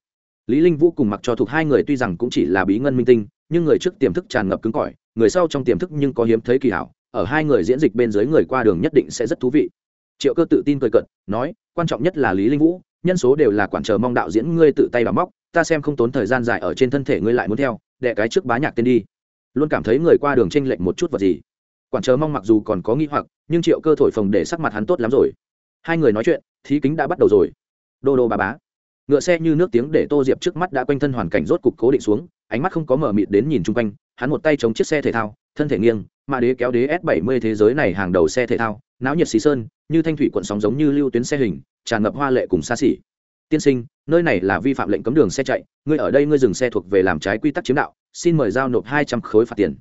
S1: Lý linh vũ cùng mặc cho thuộc hai người tuy rằng cũng chỉ là bí ngân minh tinh nhưng người trước tiềm thức tràn ngập cứng cỏi, người sau trong tiềm thức nhưng có hiếm thấy kỳ hảo, ở hai người diễn dịch bên dưới người qua đường nhất định sẽ rất thú vị. Triệu cơ tự tin cười cận nói, quan trọng nhất là lý linh vũ, nhân số đều là quản chờ mong đạo diễn ngươi tự tay đào móc, ta xem không tốn thời gian dài ở trên thân thể ngươi lại muốn theo, đệ cái trước bá nhạc tên đi. Luôn cảm thấy người qua đường tranh lệch một chút vật gì. Quản chờ mong mặc dù còn có nghi hoặc, nhưng triệu cơ thổi phồng để sắc mặt hắn tốt lắm rồi. Hai người nói chuyện, thí kính đã bắt đầu rồi. Đô đô bà bá. Ngựa xe như nước tiếng để tô diệp trước mắt đã quanh thân hoàn cảnh rốt cục cố định xuống ánh mắt không có mở mịt đến nhìn chung quanh, hắn một tay chống chiếc xe thể thao, thân thể nghiêng mà đế kéo đế s 70 thế giới này hàng đầu xe thể thao, náo nhiệt xì sơn, như thanh thủy cuộn sóng giống như lưu tuyến xe hình, tràn ngập hoa lệ cùng xa xỉ. Tiên sinh, nơi này là vi phạm lệnh cấm đường xe chạy, ngươi ở đây ngươi dừng xe thuộc về làm trái quy tắc chiếm đạo, xin mời giao nộp hai trăm khối phạt tiền.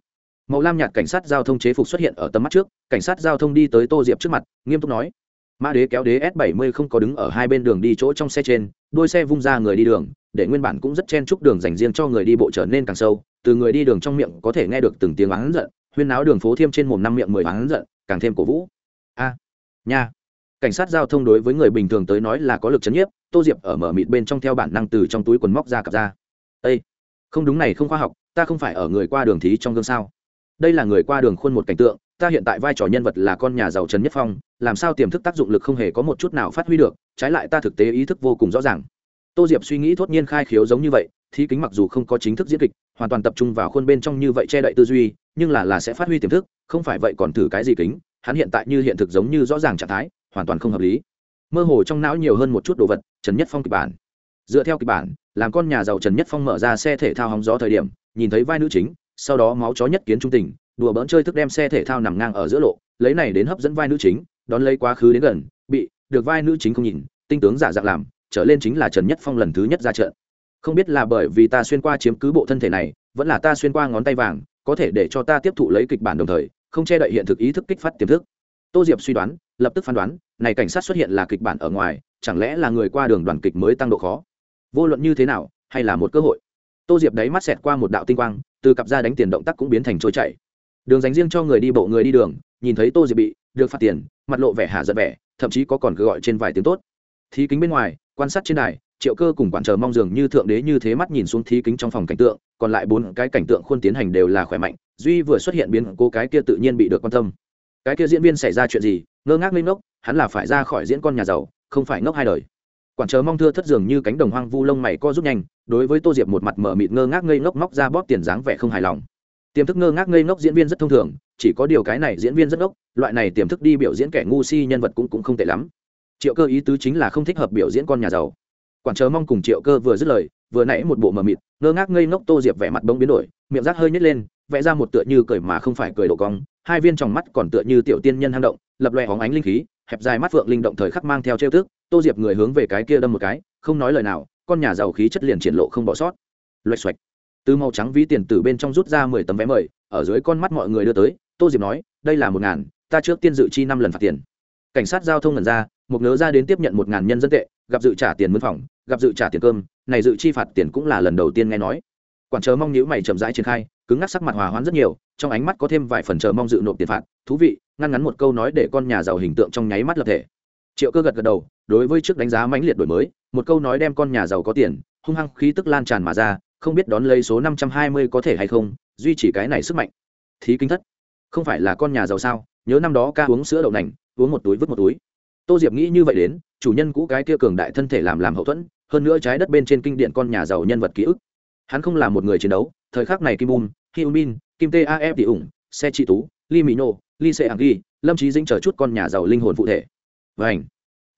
S1: Màu lam nhạt cảnh sát giao thông chế phục xuất hiện ở tầm mắt trước, cảnh sát giao thông đi tới tô diệp trước mặt, nghiêm túc nói mã đế kéo đế s 70 không có đứng ở hai bên đường đi chỗ trong xe trên đuôi xe vung ra người đi đường để nguyên bản cũng rất chen chúc đường dành riêng cho người đi bộ trở nên càng sâu, từ người đi đường trong miệng có thể nghe được từng tiếng oán giận, huyên náo đường phố thiêm trên mồm năm miệng mười oán giận, càng thêm cổ vũ. A, nha. Cảnh sát giao thông đối với người bình thường tới nói là có lực chấn nhiếp, tô diệp ở mở mịt bên trong theo bản năng từ trong túi quần móc ra cặp ra. Ây không đúng này không khoa học, ta không phải ở người qua đường thí trong gương sao? Đây là người qua đường khuôn một cảnh tượng, ta hiện tại vai trò nhân vật là con nhà giàu trần nhất phong, làm sao tiềm thức tác dụng lực không hề có một chút nào phát huy được, trái lại ta thực tế ý thức vô cùng rõ ràng tô diệp suy nghĩ thốt nhiên khai khiếu giống như vậy thi kính mặc dù không có chính thức diễn kịch, hoàn toàn tập trung vào khuôn bên trong như vậy che đậy tư duy, nhưng là là sẽ phát huy tiềm thức, không phải vậy còn thử cái gì kính, hắn hiện tại như hiện thực giống như rõ ràng trạng thái, hoàn toàn không hợp lý. Mơ hồ trong não nhiều hơn một chút đồ vật, trần nhất phong kịch bản. Dựa theo kịch bản, làm con nhà giàu trần nhất phong mở ra xe thể thao hóng gió thời điểm, nhìn thấy vai nữ chính, sau đó máu chó nhất kiến trung tình, đùa bỡn chơi thức đem xe thể thao nằm ngang ở giữa lộ, lấy này đến hấp dẫn vai nữ chính, đón lấy quá khứ đến gần, bị, được vai nữ chính không nhìn, tinh tướng giả dạng làm trở lên chính là trần nhất phong lần thứ nhất ra trận. Không biết là bởi vì ta xuyên qua chiếm cứ bộ thân thể này, vẫn là ta xuyên qua ngón tay vàng, có thể để cho ta tiếp thụ lấy kịch bản đồng thời, không che đậy hiện thực ý thức kích phát tiềm thức. Tô diệp suy đoán, lập tức phán đoán, này cảnh sát xuất hiện là kịch bản ở ngoài, chẳng lẽ là người qua đường đoàn kịch mới tăng độ khó? Vô luận như thế nào, hay là một cơ hội? Tô diệp đáy mắt xẹt qua một đạo tinh quang, từ cặp ra đánh tiền động tác cũng biến thành trôi chảy. Đường dành riêng cho người đi bộ người đi đường, nhìn thấy tô diệp bị được phạt tiền, mặt lộ vẻ hạ giận vẻ, thậm chí có còn cứ gọi trên vài tiếng tốt. Thí kính bên ngoài quan sát trên đài, triệu cơ cùng quản chờ mong dường như thượng đế như thế mắt nhìn xuống thí kính trong phòng cảnh tượng, còn lại bốn cái cảnh tượng khuôn tiến hành đều là khỏe mạnh, duy vừa xuất hiện biến cô cái kia tự nhiên bị được quan tâm. Cái kia diễn viên xảy ra chuyện gì, ngơ ngác lên ngốc, hắn là phải ra khỏi diễn con nhà giàu, không phải ngốc hai đời. Quản chờ mong thưa thất dường như cánh đồng hoang vu lông mày co rút nhanh, đối với tô diệp một mặt mở mịt ngơ ngác ngây ngốc móc ra bóp tiền dáng vẻ không hài lòng. Tiềm thức ngơ ngác ngây ngốc diễn viên rất thông thường, chỉ có điều cái này diễn viên rất ngốc, loại này tiềm thức đi biểu diễn kẻ ngu si nhân vật cũng cũng không tệ lắm triệu cơ ý tứ chính là không thích hợp biểu diễn con nhà giàu. Quản chờ mong cùng triệu cơ vừa dứt lời, vừa nãy một bộ mờ mịt, ngơ ngác ngây ngốc tô diệp vẻ mặt bông biến đổi, miệng rác hơi nhét lên, vẽ ra một tựa như cười mà không phải cười đổ cong, hai viên tròng mắt còn tựa như tiểu tiên nhân hang động, lập loè hóng ánh linh khí, hẹp dài mắt phượng linh động thời khắc mang theo trêu tức, tô diệp người hướng về cái kia đâm một cái, không nói lời nào, con nhà giàu khí chất liền triển lộ không bỏ sót. Loạch xoạch từ màu trắng ví tiền từ bên trong rút ra mười tấm vé mời, ở dưới con mắt mọi người đưa tới, tô diệp nói, đây là một ngàn, ta trước tiên dự chi năm lần phạt tiền. Cảnh sát giao thông lần ra một nớ ra đến tiếp nhận một ngàn nhân dân tệ, gặp dự trả tiền mướn phòng, gặp dự trả tiền cơm, này dự chi phạt tiền cũng là lần đầu tiên nghe nói. Quản chờ mong nhữ mày chậm rãi triển khai, cứng ngắc sắc mặt hòa hoãn rất nhiều, trong ánh mắt có thêm vài phần chờ mong dự nộp tiền phạt, thú vị, ngăn ngắn một câu nói để con nhà giàu hình tượng trong nháy mắt lập thể. Triệu cơ gật gật đầu, đối với trước đánh giá mãnh liệt đổi mới, một câu nói đem con nhà giàu có tiền, hung hăng khí tức lan tràn mà ra, không biết đón lấy số năm trăm hai mươi có thể hay không, duy trì cái này sức mạnh. Thí kinh thất. Không phải là con nhà giàu sao, nhớ năm đó ca uống sữa đậu nành, uống một túi vứt một túi tô diệp nghĩ như vậy đến, chủ nhân cũ cái kia cường đại thân thể làm làm hậu thuẫn, hơn nữa trái đất bên trên kinh điện con nhà giàu nhân vật ký ức. Hắn không là một người chiến đấu, thời khắc này kim bùn hiu min kim taf tỷ ủng, xe trị tú li mỹ nô li sệ hằng ghi, lâm trí dĩnh chờ chút con nhà giàu linh hồn phụ thể. Vảnh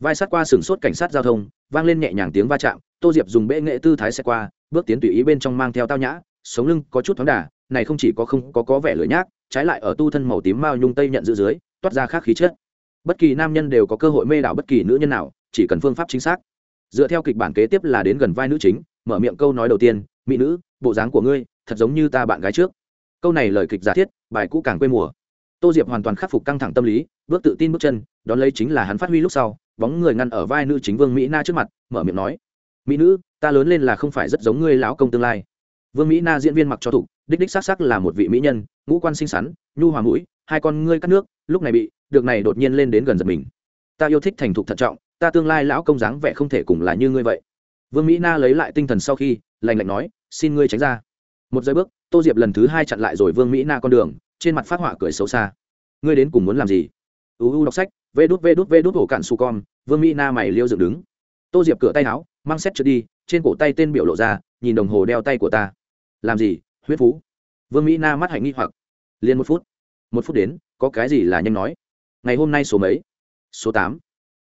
S1: vai sát qua sừng sốt cảnh sát giao thông, vang lên nhẹ nhàng tiếng va chạm, tô diệp dùng bệ nghệ tư thái xe qua, bước tiến tùy ý bên trong mang theo tao nhã, sống lưng có chút thoáng đà, này không chỉ có không có có vẻ lười nhác, trái lại ở tu thân màu tím mao nhung tây nhận giữ dưới, toát ra khác khí chất bất kỳ nam nhân đều có cơ hội mê đảo bất kỳ nữ nhân nào, chỉ cần phương pháp chính xác. Dựa theo kịch bản kế tiếp là đến gần vai nữ chính, mở miệng câu nói đầu tiên, mỹ nữ, bộ dáng của ngươi thật giống như ta bạn gái trước. Câu này lời kịch giả thiết, bài cũ càng quê mùa. Tô diệp hoàn toàn khắc phục căng thẳng tâm lý, bước tự tin bước chân, đón lấy chính là hắn phát huy lúc sau, bóng người ngăn ở vai nữ chính vương mỹ na trước mặt, mở miệng nói, mỹ nữ, ta lớn lên là không phải rất giống ngươi lão công tương lai. Vương mỹ na diễn viên mặc cho thục, đích đích s á c s á c là một vị mỹ nhân, ngũ quan xinh xắn, nhu hòa mũi hai con ngươi cắt nước, lúc này bị, được này đột nhiên lên đến gần giật mình. Ta yêu thích thành thục thận trọng, ta tương lai lão công dáng vẻ không thể cùng là như ngươi vậy. Vương mỹ na lấy lại tinh thần sau khi lành lạnh nói, xin ngươi tránh ra. Một giây bước, tô diệp lần thứ hai chặn lại rồi vương mỹ na con đường, trên mặt phát họa cười xấu xa. Ngươi đến cùng muốn làm gì? Uu đọc sách, vê đút vê đút vê đút hổ cạn su con, vương mỹ na mày liêu dựng đứng. Tô diệp cửa tay áo, mang xét trượt đi, trên cổ tay tên biểu lộ ra, nhìn đồng hồ đeo tay của ta. Làm gì, huyết phú? Vương mỹ na mắt hạnh nghi hoặc. Liền một phút một phút đến có cái gì là nhanh nói ngày hôm nay số mấy số tám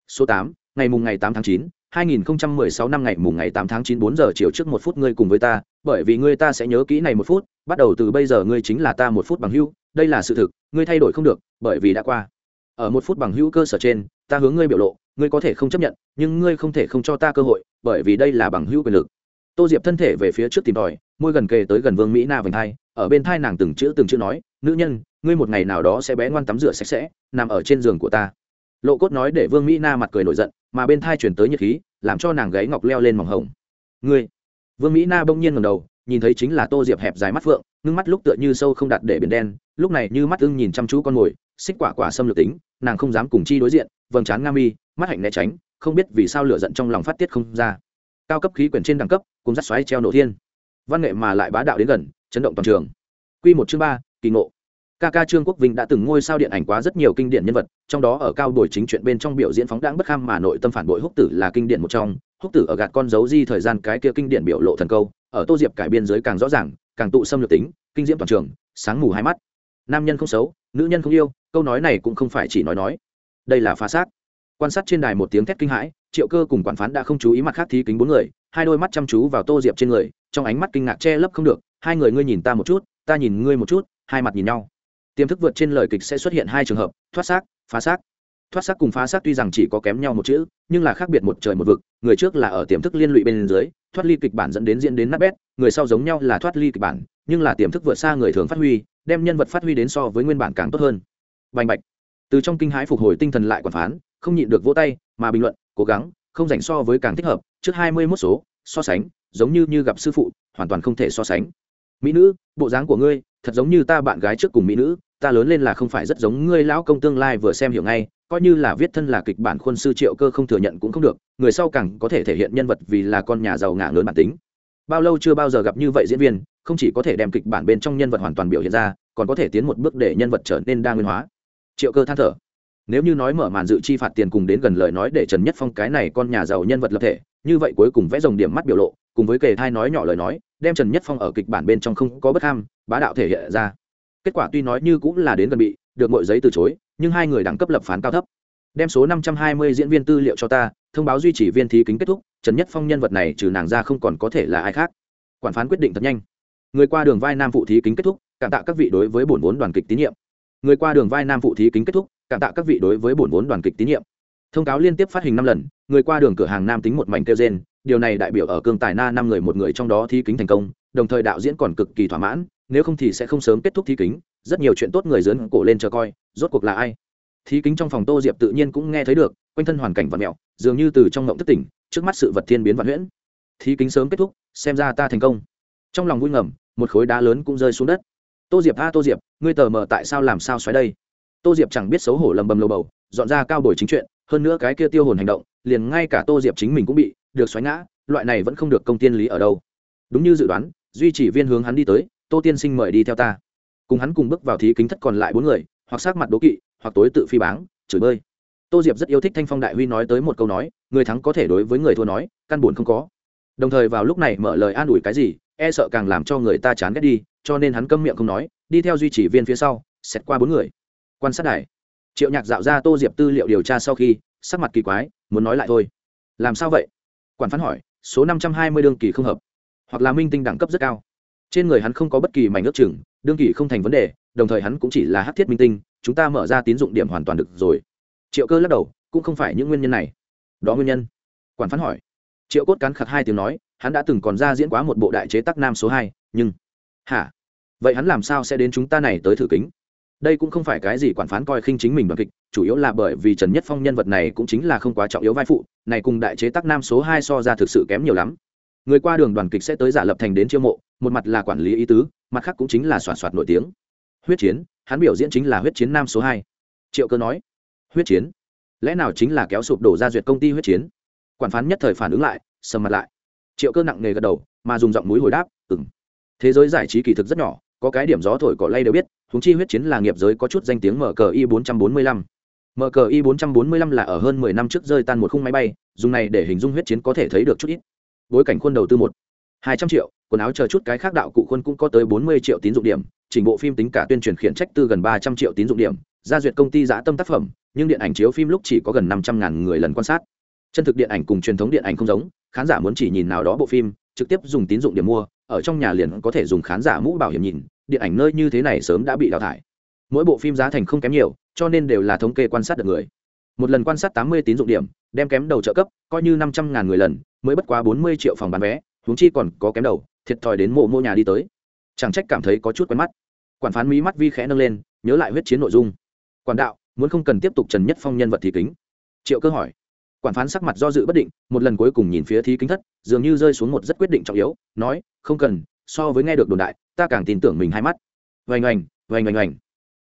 S1: số tám ngày mùng ngày tám tháng chín 2016 năm ngày mùng ngày 8 tháng 9 4 giờ chiều trước một phút ngươi cùng với ta, bởi vì ngươi ta sẽ nhớ kỹ này một phút, bắt đầu từ bây giờ ngươi chính là ta một phút bằng hữu, đây là sự thực, ngươi thay đổi không được, bởi vì đã qua. Ở một phút bằng hữu cơ sở trên, ta hướng ngươi biểu lộ, ngươi có thể không chấp nhận, nhưng ngươi không thể không cho ta cơ hội, bởi vì đây là bằng hữu quyền lực. Tô Diệp thân thể về phía trước tìm tòi, môi gần kề tới gần vương mỹ na vành thai, ở bên thai nàng từng chữ từng chữ nói, nữ nhân, ngươi một ngày nào đó sẽ bé ngoan tắm rửa sạch sẽ, nằm ở trên giường của ta. Lộ cốt nói để vương mỹ na mặt cười nổi giận, mà bên thai chuyển tới nhiệt khí, làm cho nàng gáy ngọc leo lên mỏng hồng. Ngươi? Vương mỹ na bỗng nhiên ngầm đầu, nhìn thấy chính là tô diệp hẹp dài mắt phượng, ngưng mắt lúc tựa như sâu không đặt để biển đen, lúc này như mắt ưng nhìn chăm chú con mồi, xích quả quả xâm lược tính, nàng không dám cùng chi đối diện, vầng trán nga mi, mắt hạnh né tránh, không biết vì sao lửa giận trong lòng phát tiết không ra. Cao cấp khí quyển trên đẳng cấp, cùng dắt xoáy treo nổ thiên văn nghệ mà lại bá đạo đến gần, chấn động toàn trường. Q một chương ba, kỳ ngộ. Ca ca trương quốc vinh đã từng ngôi sao điện ảnh quá rất nhiều kinh điển nhân vật, trong đó ở cao đổi chính chuyện bên trong biểu diễn phóng đáng bất kham mà nội tâm phản bội húc tử là kinh điển một trong. Húc tử ở gạt con dấu di thời gian cái kia kinh điển biểu lộ thần câu, ở tô diệp cải biên giới càng rõ ràng, càng tụ xâm lược tính, kinh diễm toàn trường, sáng mù hai mắt. Nam nhân không xấu, nữ nhân không yêu, câu nói này cũng không phải chỉ nói nói. Đây là phá xác. Quan sát trên đài một tiếng thét kinh hãi, triệu cơ cùng quản phán đã không chú ý mặt khác thí kính bốn người, hai đôi mắt chăm chú vào tô diệp trên người trong ánh mắt kinh ngạc che lấp không được, hai người ngươi nhìn ta một chút, ta nhìn ngươi một chút, hai mặt nhìn nhau. Tiềm thức vượt trên lời kịch sẽ xuất hiện hai trường hợp, thoát xác, phá xác. Thoát xác cùng phá xác tuy rằng chỉ có kém nhau một chữ, nhưng là khác biệt một trời một vực, người trước là ở tiềm thức liên lụy bên dưới, thoát ly kịch bản dẫn đến diễn đến nát bét, người sau giống nhau là thoát ly kịch bản, nhưng là tiềm thức vượt xa người thường phát huy, đem nhân vật phát huy đến so với nguyên bản càng tốt hơn. Bành bạch. Từ trong kinh hãi phục hồi tinh thần lại quản phán, không nhịn được vỗ tay, mà bình luận, cố gắng, không dành so với càng thích hợp, trước hai mươi mốt số so sánh, giống như như gặp sư phụ, hoàn toàn không thể so sánh. Mỹ nữ, bộ dáng của ngươi, thật giống như ta bạn gái trước cùng mỹ nữ, ta lớn lên là không phải rất giống ngươi lão công tương lai vừa xem hiểu ngay, coi như là viết thân là kịch bản khuôn sư triệu cơ không thừa nhận cũng không được, người sau càng có thể thể hiện nhân vật vì là con nhà giàu ngả lớn bản tính. Bao lâu chưa bao giờ gặp như vậy diễn viên, không chỉ có thể đem kịch bản bên trong nhân vật hoàn toàn biểu hiện ra, còn có thể tiến một bước để nhân vật trở nên đa nguyên hóa. Triệu cơ than thở. Nếu như nói mở màn dự chi phạt tiền cùng đến gần lời nói để trần nhất phong cái này con nhà giàu nhân vật lập thể như vậy cuối cùng vẽ rồng điểm mắt biểu lộ, cùng với kề thai nói nhỏ lời nói, đem trần nhất phong ở kịch bản bên trong không có bất ham, bá đạo thể hiện ra. Kết quả tuy nói như cũng là đến gần bị, được mọi giấy từ chối, nhưng hai người đẳng cấp lập phán cao thấp. Đem số năm trăm hai mươi diễn viên tư liệu cho ta, thông báo duy trì viên thí kính kết thúc, trần nhất phong nhân vật này trừ nàng ra không còn có thể là ai khác. Quản phán quyết định thật nhanh. Người qua đường vai nam phụ thí kính kết thúc, cảm tạ các vị đối với bổn vốn đoàn kịch tín nhiệm. Người qua đường vai nam phụ thí kính kết thúc, cảm tạ các vị đối với bổn vốn đoàn kịch tín nhiệm thông cáo liên tiếp phát hình năm lần, người qua đường cửa hàng nam tính một mảnh kêu gen điều này đại biểu ở cương tài na năm người một người trong đó thi kính thành công, đồng thời đạo diễn còn cực kỳ thỏa mãn, nếu không thì sẽ không sớm kết thúc thi kính, rất nhiều chuyện tốt người dớn cổ lên chờ coi, rốt cuộc là ai? Thí kính trong phòng tô diệp tự nhiên cũng nghe thấy được, quanh thân hoàn cảnh và mẹo dường như từ trong ngộng thất tỉnh, trước mắt sự vật thiên biến vạn huyễn. Thí kính sớm kết thúc, xem ra ta thành công. Trong lòng vui ngầm, một khối đá lớn cũng rơi xuống đất. Tô diệp, a tô diệp, ngươi tờ mờ tại sao làm sao xoáy đây? Tô diệp chẳng biết xấu hổ lầm bầm lầu bầu, dọn ra cao bồi chính chuyện hơn nữa cái kia tiêu hồn hành động, liền ngay cả tô diệp chính mình cũng bị, được xoáy ngã, loại này vẫn không được công tiên lý ở đâu. Đúng như dự đoán, duy chỉ viên hướng hắn đi tới, tô tiên sinh mời đi theo ta. Cùng hắn cùng bước vào thí kính thất còn lại bốn người, hoặc sát mặt đố kỵ, hoặc tối tự phi báng, chửi bơi. Tô diệp rất yêu thích thanh phong đại huy nói tới một câu nói, người thắng có thể đối với người thua nói, căn buồn không có. Đồng thời vào lúc này mở lời an ủi cái gì e sợ càng làm cho người ta chán ghét đi, cho nên hắn câm miệng không nói, đi theo duy trì viên phía sau xét qua bốn người. Quan sát đài triệu nhạc dạo ra tô diệp tư liệu điều tra sau khi, sắc mặt kỳ quái, muốn nói lại thôi. Làm sao vậy? Quản phán hỏi, số năm trăm hai mươi đương kỳ không hợp. Hoặc là minh tinh đẳng cấp rất cao. Trên người hắn không có bất kỳ mảnh ước chừng, đương kỳ không thành vấn đề, đồng thời hắn cũng chỉ là hát thiết minh tinh, chúng ta mở ra tín dụng điểm hoàn toàn được rồi. Triệu cơ lắc đầu, cũng không phải những nguyên nhân này. Đó nguyên nhân. Quản phán hỏi. Triệu cốt cắn khặt hai tiếng nói, hắn đã từng còn ra diễn quá một bộ đại chế tắc nam số hai, nhưng, hả? Vậy hắn làm sao sẽ đến chúng ta này tới thử kính? Đây cũng không phải cái gì quản phán coi khinh chính mình đoàn kịch, chủ yếu là bởi vì trần nhất phong nhân vật này cũng chính là không quá trọng yếu vai phụ, này cùng đại chế tắc nam số hai so ra thực sự kém nhiều lắm. Người qua đường đoàn kịch sẽ tới giả lập thành đến chiêu mộ, một mặt là quản lý ý tứ, mặt khác cũng chính là soạt soạt nổi tiếng. Huyết chiến, hắn biểu diễn chính là huyết chiến nam số hai. Triệu cơ nói, huyết chiến? Lẽ nào chính là kéo sụp đổ ra duyệt công ty huyết chiến? Quản phán nhất thời phản ứng lại, sầm mặt lại. Triệu cơ nặng nề gật đầu, mà dùng giọng mũi hồi đáp ừng thế giới giải trí kỳ thực rất nhỏ, có cái điểm gió thổi cỏ lay đều biết huống chi huyết chiến là nghiệp giới có chút danh tiếng mở cờ i bốn trăm bốn mươi lăm. Mở cờ i bốn trăm bốn mươi lăm là ở hơn mười năm trước rơi tan một khung máy bay, dùng này để hình dung huyết chiến có thể thấy được chút ít. Bối cảnh khuôn đầu tư một. Hai trăm triệu, quần áo chờ chút cái khác đạo cụ khuôn cũng có tới bốn mươi triệu tín dụng điểm trình bộ phim tính cả tuyên truyền khiển trách tư gần ba trăm triệu tín dụng điểm, gia duyệt công ty giá tâm tác phẩm, nhưng điện ảnh chiếu phim lúc chỉ có gần năm trăm ngàn người lần quan sát. Chân thực điện ảnh cùng truyền thống điện ảnh không giống, khán giả muốn chỉ nhìn nào đó bộ phim, trực tiếp dùng tín dụng điểm mua, ở trong nhà liền có thể dùng khán giả mũ bảo hiểm nhìn điện ảnh nơi như thế này sớm đã bị đào thải. Mỗi bộ phim giá thành không kém nhiều, cho nên đều là thống kê quan sát được người. Một lần quan sát tám mươi tín dụng điểm, đem kém đầu trợ cấp, coi như năm trăm ngàn người lần, mới bất quá bốn mươi triệu phòng bán vé, huống chi còn có kém đầu, thiệt thòi đến mộ mô nhà đi tới. Chẳng trách cảm thấy có chút quen mắt. Quản phán mỹ mắt vi khẽ nâng lên, nhớ lại huyết chiến nội dung. Quản đạo, muốn không cần tiếp tục trần nhất phong nhân vật thì kính. Triệu cơ hỏi. Quản phán sắc mặt do dự bất định, một lần cuối cùng nhìn phía thí kính thất, dường như rơi xuống một rất quyết định trọng yếu, nói, không cần, so với nghe được đồn đại ta càng tin tưởng mình hai mắt. Vành oành vành oành oành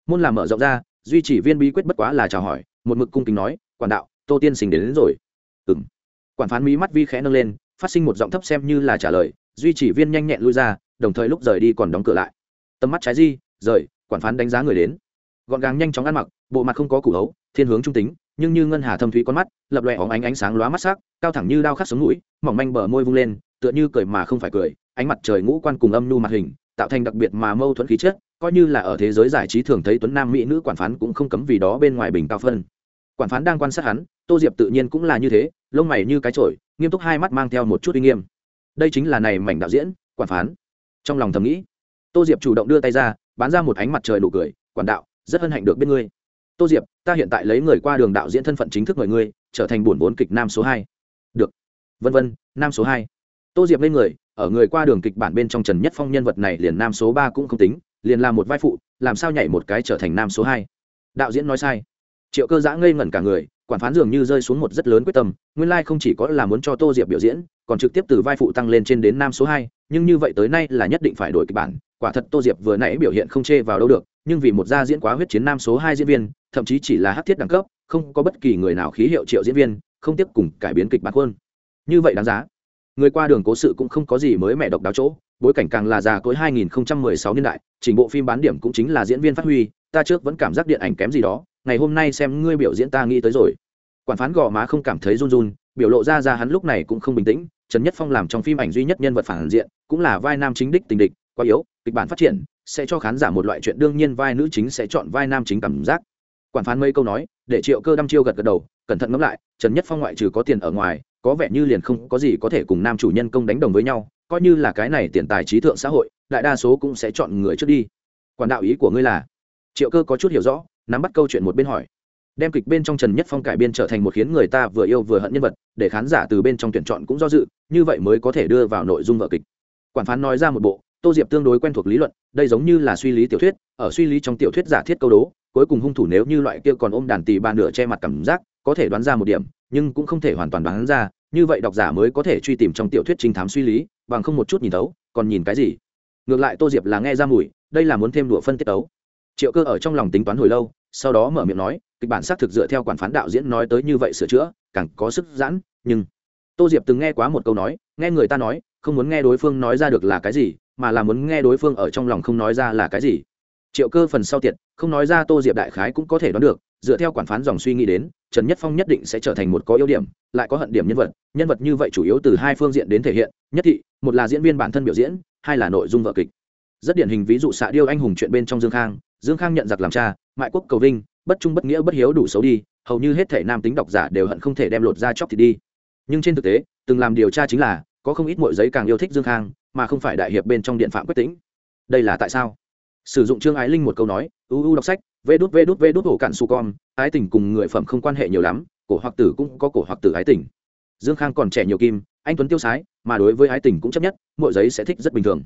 S1: môn làm mở rộng ra duy chỉ viên bí quyết bất quá là chào hỏi một mực cung kính nói quản đạo tô tiên sinh đến, đến rồi. Ừ m quản phán mí mắt vi khẽ nâng lên phát sinh một giọng thấp xem như là trả lời duy chỉ viên nhanh nhẹn lui ra đồng thời lúc rời đi còn đóng cửa lại. Tầm mắt trái di rời quản phán đánh giá người đến. Gọn gàng nhanh chóng ăn mặc bộ mặt không có củ hấu thiên hướng trung tính nhưng như ngân hà thâm thúy con mắt lập loè óng ánh ánh sáng lóa mắt sắc cao thẳng như đao khắc sống mũi mỏng manh bờ môi vung lên tựa như cười mà không phải cười ánh mặt trời ngũ quan cùng âm nu mặt hình tạo thành đặc biệt mà mâu thuẫn khí chất, coi như là ở thế giới giải trí thường thấy tuấn nam mỹ nữ quản phán cũng không cấm vì đó bên ngoài bình cao phân. Quản phán đang quan sát hắn, tô diệp tự nhiên cũng là như thế, lông mày như cái chổi, nghiêm túc hai mắt mang theo một chút uy nghiêm. Đây chính là này mảnh đạo diễn, quản phán. Trong lòng thầm nghĩ, tô diệp chủ động đưa tay ra bán ra một ánh mặt trời nụ cười, quản đạo, rất hân hạnh được biết ngươi. Tô diệp, ta hiện tại lấy người qua đường đạo diễn thân phận chính thức mời ngươi, trở thành buồn vốn kịch nam số hai. Được. Vân vân, nam số hai. Tô diệp lên người ở người qua đường kịch bản bên trong trần nhất phong nhân vật này liền nam số ba cũng không tính, liền là một vai phụ, làm sao nhảy một cái trở thành nam số hai? Đạo diễn nói sai. Triệu cơ giã ngây ngẩn cả người, quản phán dường như rơi xuống một rất lớn quyết tâm, nguyên lai、like、không chỉ có là muốn cho tô diệp biểu diễn, còn trực tiếp từ vai phụ tăng lên trên đến nam số hai, nhưng như vậy tới nay là nhất định phải đổi kịch bản, quả thật tô diệp vừa nãy biểu hiện không chê vào đâu được, nhưng vì một gia diễn quá huyết chiến nam số hai diễn viên, thậm chí chỉ là hát thiết đẳng cấp, không có bất kỳ người nào khí hiệu triệu diễn viên, không tiếp cùng cải biến kịch bản hơn như vậy đáng giá người qua đường cố sự cũng không có gì mới mẹ độc đáo chỗ, bối cảnh càng là già cối 2016 niên đại, trình bộ phim bán điểm cũng chính là diễn viên phát huy, ta trước vẫn cảm giác điện ảnh kém gì đó, ngày hôm nay xem ngươi biểu diễn ta nghĩ tới rồi. Quản phán gò má không cảm thấy run run, biểu lộ ra ra hắn lúc này cũng không bình tĩnh, trần nhất phong làm trong phim ảnh duy nhất nhân vật phản diện, cũng là vai nam chính đích tình địch, quá yếu, kịch bản phát triển, sẽ cho khán giả một loại chuyện đương nhiên vai nữ chính sẽ chọn vai nam chính cảm giác. Quản phán mấy câu nói, để triệu cơ đăm chiêu gật gật đầu, cẩn thận ngẫm lại, trần nhất phong ngoại trừ có tiền ở ngoài có vẻ như liền không có gì có thể cùng nam chủ nhân công đánh đồng với nhau, coi như là cái này tiền tài trí thượng xã hội, đại đa số cũng sẽ chọn người trước đi. Quản đạo ý của ngươi là? Triệu cơ có chút hiểu rõ, nắm bắt câu chuyện một bên hỏi. Đem kịch bên trong trần nhất phong cải biên trở thành một khiến người ta vừa yêu vừa hận nhân vật, để khán giả từ bên trong tuyển chọn cũng do dự, như vậy mới có thể đưa vào nội dung vở kịch. Quản phán nói ra một bộ, tô diệp tương đối quen thuộc lý luận, đây giống như là suy lý tiểu thuyết, ở suy lý trong tiểu thuyết giả thiết câu đố, cuối cùng hung thủ nếu như loại kia còn ôm đàn tì ba nửa che mặt cảm giác, có thể đoán ra một điểm nhưng cũng không thể hoàn toàn đoán ra, như vậy độc giả mới có thể truy tìm trong tiểu thuyết trinh thám suy lý, bằng không một chút nhìn thấu, còn nhìn cái gì? Ngược lại tô diệp là nghe ra mùi, đây là muốn thêm đụa phân tiết tấu. Triệu cơ ở trong lòng tính toán hồi lâu, sau đó mở miệng nói, kịch bản xác thực dựa theo quản phán đạo diễn nói tới như vậy sửa chữa, càng có sức giãn, nhưng tô diệp từng nghe quá một câu nói, nghe người ta nói, không muốn nghe đối phương nói ra được là cái gì, mà là muốn nghe đối phương ở trong lòng không nói ra là cái gì triệu cơ phần sau tiệt, không nói ra tô diệp đại khái cũng có thể đoán được, dựa theo quản phán dòng suy nghĩ đến, trần nhất phong nhất định sẽ trở thành một có ưu điểm, lại có hận điểm nhân vật nhân vật như vậy chủ yếu từ hai phương diện đến thể hiện, nhất thị, một là diễn viên bản thân biểu diễn, hai là nội dung vợ kịch. Rất điển hình ví dụ xạ điêu anh hùng chuyện bên trong dương khang dương khang nhận giặc làm cha, mại quốc cầu vinh, bất trung bất nghĩa bất hiếu đủ xấu đi, hầu như hết thể nam tính độc giả đều hận không thể đem lột ra chóc thì đi. Nhưng trên thực tế, từng làm điều tra chính là, có không ít mội giấy càng yêu thích dương khang, mà không phải đại hiệp bên trong điện phạm quyết tĩnh. Đây là tại sao? Sử dụng trương ái linh một câu nói uu đọc sách vê đút vê đút vê đút hổ cạn su con ái tình cùng người phẩm không quan hệ nhiều lắm, cổ hoặc tử cũng có cổ hoặc tử ái tình. Dương khang còn trẻ nhiều kim, anh tuấn tiêu sái, mà đối với ái tình cũng chấp nhất, mỗi giấy sẽ thích rất bình thường.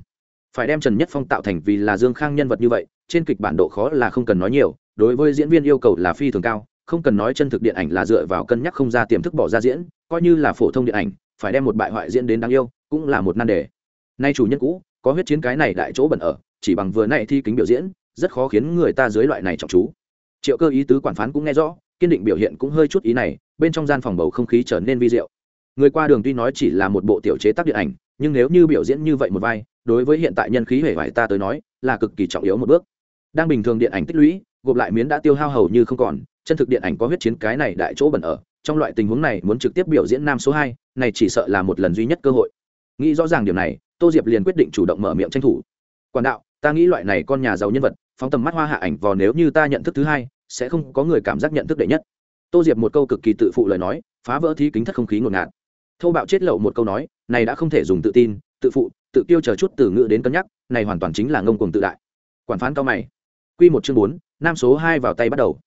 S1: Phải đem trần nhất phong tạo thành vì là dương khang nhân vật như vậy, trên kịch bản độ khó là không cần nói nhiều, đối với diễn viên yêu cầu là phi thường cao, không cần nói chân thực điện ảnh là dựa vào cân nhắc không ra tiềm thức bỏ ra diễn, coi như là phổ thông điện ảnh, phải đem một bại hoại diễn đến đáng yêu, cũng là một nan đề. Nay chủ nhân cũ, có huyết chiến cái này đại chỗ bẩn ở chỉ bằng vừa nãy thi kính biểu diễn, rất khó khiến người ta dưới loại này trọng chú. Triệu cơ ý tứ quản phán cũng nghe rõ, kiên định biểu hiện cũng hơi chút ý này, bên trong gian phòng bầu không khí trở nên vi diệu. Người qua đường tuy nói chỉ là một bộ tiểu chế tác điện ảnh, nhưng nếu như biểu diễn như vậy một vai, đối với hiện tại nhân khí hể vải ta tới nói, là cực kỳ trọng yếu một bước. Đang bình thường điện ảnh tích lũy, gộp lại miến đã tiêu hao hầu như không còn, chân thực điện ảnh có huyết chiến cái này đại chỗ bẩn ở, trong loại tình huống này muốn trực tiếp biểu diễn nam số hai, này chỉ sợ là một lần duy nhất cơ hội. Nghĩ rõ ràng điều này, tô diệp liền quyết định chủ động mở miệng tranh thủ. Quản đạo ta nghĩ loại này con nhà giàu nhân vật, phóng tầm mắt hoa hạ ảnh vò nếu như ta nhận thức thứ hai, sẽ không có người cảm giác nhận thức đệ nhất. Tô diệp một câu cực kỳ tự phụ lời nói, phá vỡ thí kính thất không khí ngột ngạt. Thâu bạo chết lậu một câu nói, này đã không thể dùng tự tin, tự phụ, tự tiêu chờ chút từ ngữ đến cân nhắc, này hoàn toàn chính là ngông cuồng tự đại. Quản phán cao mày. Q một chương bốn, nam số hai vào tay bắt đầu.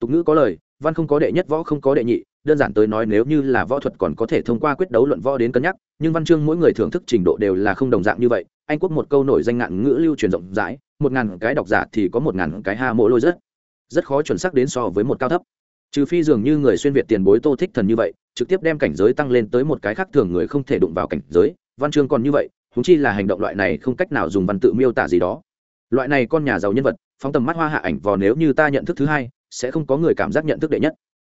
S1: Tục ngữ có lời, văn không có đệ nhất, võ không có đệ nhị, đơn giản tới nói nếu như là võ thuật còn có thể thông qua quyết đấu luận võ đến cân nhắc, nhưng văn chương mỗi người thưởng thức trình độ đều là không đồng dạng như vậy anh quốc một câu nổi danh ngạn ngữ lưu truyền rộng rãi, một ngàn cái độc giả thì có một ngàn cái ha mộ lôi rất rất khó chuẩn xác đến so với một cao thấp. Trừ phi dường như người xuyên việt tiền bối tô thích thần như vậy, trực tiếp đem cảnh giới tăng lên tới một cái khác thường người không thể đụng vào cảnh giới, văn chương còn như vậy húng chi là hành động loại này không cách nào dùng văn tự miêu tả gì đó. Loại này con nhà giàu nhân vật, phóng tầm mắt hoa hạ ảnh vò nếu như ta nhận thức thứ hai, sẽ không có người cảm giác nhận thức đệ nhất.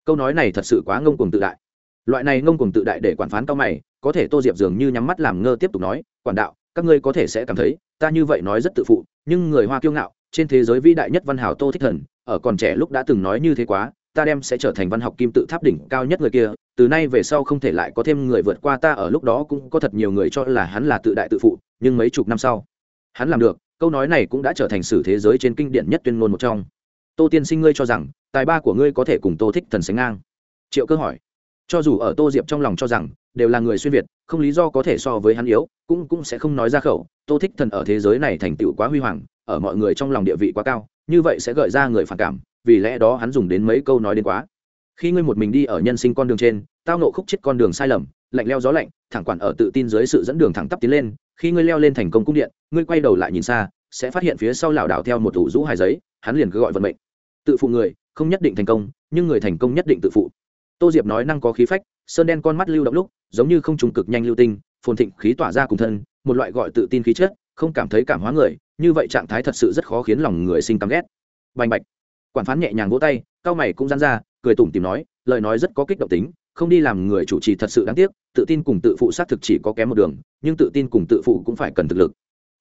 S1: Câu nói này thật sự quá ngông cuồng tự đại. Loại này ngông cuồng tự đại để quản phán cao mày, có thể tô diệp dường như nhắm mắt làm ngơ tiếp tục nói, quản đạo các ngươi có thể sẽ cảm thấy, ta như vậy nói rất tự phụ, nhưng người hoa kiêu ngạo, trên thế giới vĩ đại nhất văn hào tô thích thần, ở còn trẻ lúc đã từng nói như thế quá, ta đem sẽ trở thành văn học kim tự tháp đỉnh cao nhất người kia, từ nay về sau không thể lại có thêm người vượt qua ta, ở lúc đó cũng có thật nhiều người cho là hắn là tự đại tự phụ, nhưng mấy chục năm sau, hắn làm được, câu nói này cũng đã trở thành sử thế giới trên kinh điển nhất tuyên ngôn một trong. Tô tiên sinh, ngươi cho rằng, tài ba của ngươi có thể cùng tô thích thần sánh ngang? Triệu cơ hỏi cho dù ở tô diệp trong lòng cho rằng, đều là người xuyên việt, không lý do có thể so với hắn yếu, cũng cũng sẽ không nói ra khẩu, tô thích thần ở thế giới này thành tựu quá huy hoàng, ở mọi người trong lòng địa vị quá cao, như vậy sẽ gợi ra người phản cảm, vì lẽ đó hắn dùng đến mấy câu nói đến quá. Khi ngươi một mình đi ở nhân sinh con đường trên, tao nộ khúc chết con đường sai lầm, lạnh leo gió lạnh, thẳng quản ở tự tin dưới sự dẫn đường thẳng tắp tiến lên, khi ngươi leo lên thành công cung điện, ngươi quay đầu lại nhìn xa, sẽ phát hiện phía sau lảo đảo theo một thủ rũ hài giấy, hắn liền cứ gọi vận mệnh. Tự phụ người, không nhất định thành công, nhưng người thành công nhất định tự phụ tô diệp nói năng có khí phách, sơn đen con mắt lưu động lúc, giống như không trùng cực nhanh lưu tinh, phồn thịnh khí tỏa ra cùng thân, một loại gọi tự tin khí chất, không cảm thấy cảm hóa người, như vậy trạng thái thật sự rất khó khiến lòng người sinh căm ghét. Bành bạch, quản phán nhẹ nhàng vỗ tay, cao mày cũng dán ra, cười tủm tìm nói, lời nói rất có kích động tính, không đi làm người chủ trì thật sự đáng tiếc, tự tin cùng tự phụ xác thực chỉ có kém một đường, nhưng tự tin cùng tự phụ cũng phải cần thực lực.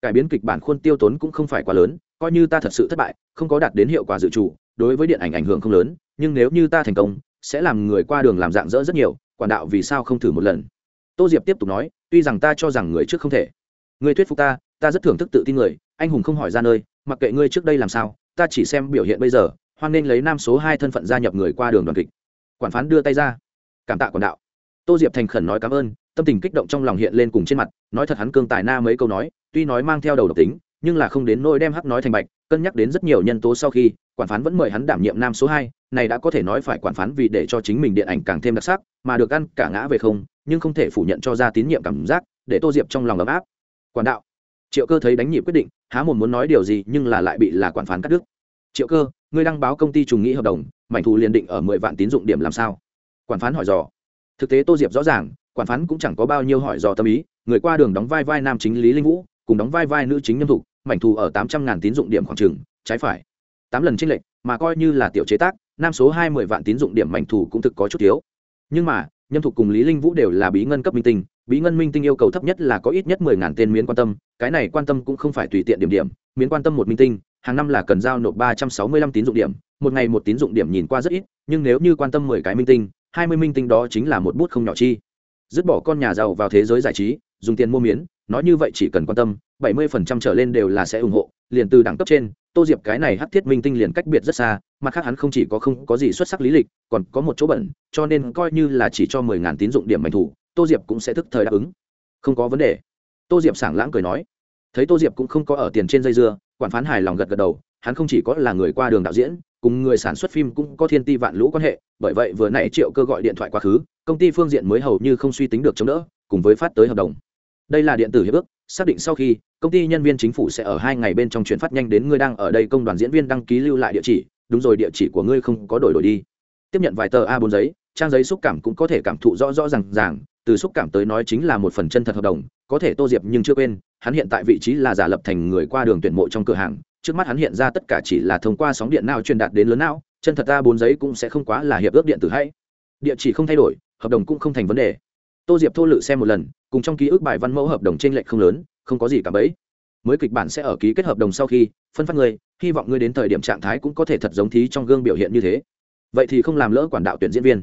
S1: Cải biến kịch bản khuôn tiêu tốn cũng không phải quá lớn, coi như ta thật sự thất bại, không có đạt đến hiệu quả dự trù, đối với điện ảnh ảnh hưởng không lớn, nhưng nếu như ta thành công sẽ làm người qua đường làm dạng dỡ rất nhiều, quản đạo vì sao không thử một lần? Tô diệp tiếp tục nói, tuy rằng ta cho rằng người trước không thể. Người thuyết phục ta ta rất thưởng thức tự tin người, anh hùng không hỏi ra nơi, mặc kệ ngươi trước đây làm sao, ta chỉ xem biểu hiện bây giờ, hoan nên lấy nam số hai thân phận gia nhập người qua đường đoàn kịch. Quản phán đưa tay ra. Cảm tạ quản đạo. Tô diệp thành khẩn nói cảm ơn, tâm tình kích động trong lòng hiện lên cùng trên mặt, nói thật hắn cương tài na mấy câu nói, tuy nói mang theo đầu độc tính, nhưng là không đến nôi đem hắc nói thành bạch, cân nhắc đến rất nhiều nhân tố sau khi quản phán vẫn mời hắn đảm nhiệm nam số hai, này đã có thể nói phải quản phán vì để cho chính mình điện ảnh càng thêm đặc sắc, mà được ăn cả ngã về không, nhưng không thể phủ nhận cho ra tín nhiệm cảm giác, để tô diệp trong lòng ấm áp. Quản đạo, triệu cơ thấy đánh nhịp quyết định, há một muốn nói điều gì nhưng là lại bị là quản phán cắt đứt. Triệu cơ, ngươi đăng báo công ty trùng nghĩ hợp đồng, mảnh thù liền định ở mười vạn tín dụng điểm làm sao? Quản phán hỏi dò. Thực tế tô diệp rõ ràng, quản phán cũng chẳng có bao nhiêu hỏi dò tâm ý, người qua đường đóng vai vai nam chính lý linh vũ, cùng đóng vai vai nữ chính nhâm thục, mảnh thù ở tám trăm ngàn tín dụng điểm khoảng trừng trái phải tám lần chênh lệch, mà coi như là tiểu chế tác, nam số hai mươi vạn tín dụng điểm mảnh thủ cũng thực có chút thiếu. Nhưng mà, nhâm thục cùng lý linh vũ đều là bí ngân cấp minh tinh, bí ngân minh tinh yêu cầu thấp nhất là có ít nhất mười ngàn tên miến quan tâm, cái này quan tâm cũng không phải tùy tiện điểm điểm, miến quan tâm một minh tinh, hàng năm là cần giao nộp ba trăm sáu mươi lăm tín dụng điểm, một ngày một tín dụng điểm nhìn qua rất ít, nhưng nếu như quan tâm mười cái minh tinh, hai mươi minh tinh đó chính là một bút không nhỏ chi. Dứt bỏ con nhà giàu vào thế giới giải trí, dùng tiền mua miến, nói như vậy chỉ cần quan tâm, bảy mươi phần trăm trở lên đều là sẽ ủng hộ liền từ đẳng cấp trên, tô diệp cái này hắc thiết minh tinh liền cách biệt rất xa, mặt khác hắn không chỉ có không có gì xuất sắc lý lịch, còn có một chỗ bẩn, cho nên coi như là chỉ cho mười ngàn tín dụng điểm mạnh thủ, tô diệp cũng sẽ thức thời đáp ứng. Không có vấn đề. Tô diệp sảng lãng cười nói. Thấy tô diệp cũng không có ở tiền trên dây dưa, quản phán hài lòng gật gật đầu, hắn không chỉ có là người qua đường đạo diễn, cùng người sản xuất phim cũng có thiên ti vạn lũ quan hệ, bởi vậy vừa nãy triệu cơ gọi điện thoại quá khứ, công ty phương diện mới hầu như không suy tính được chống đỡ, cùng với phát tới hợp đồng. Đây là điện tử hiệp ước xác định sau khi, công ty nhân viên chính phủ sẽ ở hai ngày bên trong chuyển phát nhanh đến ngươi đang ở đây công đoàn diễn viên đăng ký lưu lại địa chỉ. Đúng rồi, địa chỉ của ngươi không có đổi đổi đi. Tiếp nhận vài tờ a 4 giấy, trang giấy xúc cảm cũng có thể cảm thụ rõ rõ ràng ràng. Từ xúc cảm tới nói chính là một phần chân thật hợp đồng, có thể tô diệp nhưng chưa quên, hắn hiện tại vị trí là giả lập thành người qua đường tuyển mộ trong cửa hàng. Trước mắt hắn hiện ra tất cả chỉ là thông qua sóng điện nào truyền đạt đến lớn não, chân thật a 4 giấy cũng sẽ không quá là hiệp ước điện tử hay. Địa chỉ không thay đổi, hợp đồng cũng không thành vấn đề tô diệp thô lự xem một lần, cùng trong ký ức bài văn mẫu hợp đồng t r ê n lệch không lớn, không có gì cả bấy mới kịch bản sẽ ở ký kết hợp đồng sau khi phân phát ngươi hy vọng ngươi đến thời điểm trạng thái cũng có thể thật giống thí trong gương biểu hiện như thế. Vậy thì không làm lỡ quản đạo tuyển diễn viên.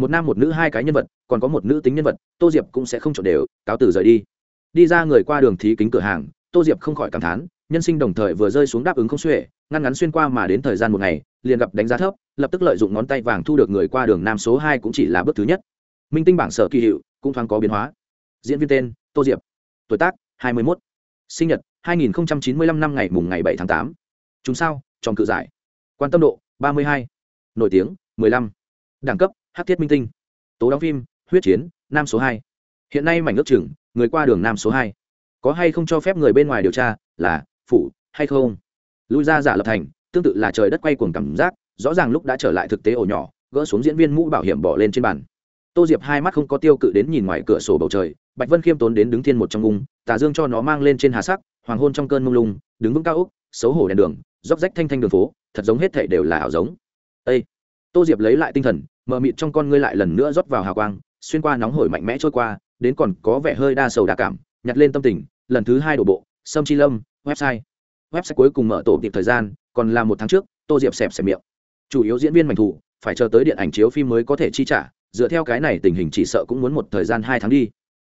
S1: Một nam một nữ hai cái nhân vật, còn có một nữ tính nhân vật, tô diệp cũng sẽ không trộn đều, cáo từ rời đi. Đi ra người qua đường thí kính cửa hàng, tô diệp không khỏi cảm thán, nhân sinh đồng thời vừa rơi xuống đáp ứng không xuể, ngăn ngắn xuyên qua mà đến thời gian một ngày, liền gặp đánh giá thấp, lập tức lợi dụng ngón tay vàng thu được người qua đường nam số hai cũng chỉ là bước thứ nhất minh tinh bảng sở kỳ hiệu cũng thoáng có biến hóa. Diễn viên tên, tô diệp. Tuổi tác, hai mươi một sinh nhật, hai nghìn chín mươi lăm năm ngày mùng ngày bảy tháng tám. Chúng sao tròn cự giải. Quan tâm độ, ba mươi hai. Nổi tiếng, mười lăm. Đẳng cấp, hát thiết minh tinh. Tố đóng phim, huyết chiến, nam số hai. Hiện nay mảnh ước chừng, người qua đường nam số hai. Có hay không cho phép người bên ngoài điều tra là phủ hay không? Lui ra giả lập thành, tương tự là trời đất quay cuồng cảm giác, rõ ràng lúc đã trở lại thực tế ổ nhỏ, gỡ xuống diễn viên mũ bảo hiểm bỏ lên trên bàn tô diệp hai mắt không có tiêu cự đến nhìn ngoài cửa sổ bầu trời, bạch vân khiêm tốn đến đứng thiên một trong ung tà dương cho nó mang lên trên hà sắc, hoàng hôn trong cơn mông lung, đứng vững cao úc xấu hổ đèn đường róc rách thanh thanh đường phố, thật giống hết thảy đều là ảo giống. Ây tô diệp lấy lại tinh thần, mờ mịt trong con ngươi lại lần nữa rót vào hào quang, xuyên qua nóng hổi mạnh mẽ trôi qua, đến còn có vẻ hơi đa sầu đa cảm, nhặt lên tâm tình, lần thứ hai đổ bộ, sâm chi lâm, website. Website cuối cùng mở tổ tiệp thời gian, còn là một tháng trước, tô diệp xẹp xẹp miệng. Chủ yếu diễn viên mảnh thủ, phải chờ tới điện ảnh chiếu phim mới có thể chi trả dựa theo cái này tình hình chỉ sợ cũng muốn một thời gian hai tháng đi.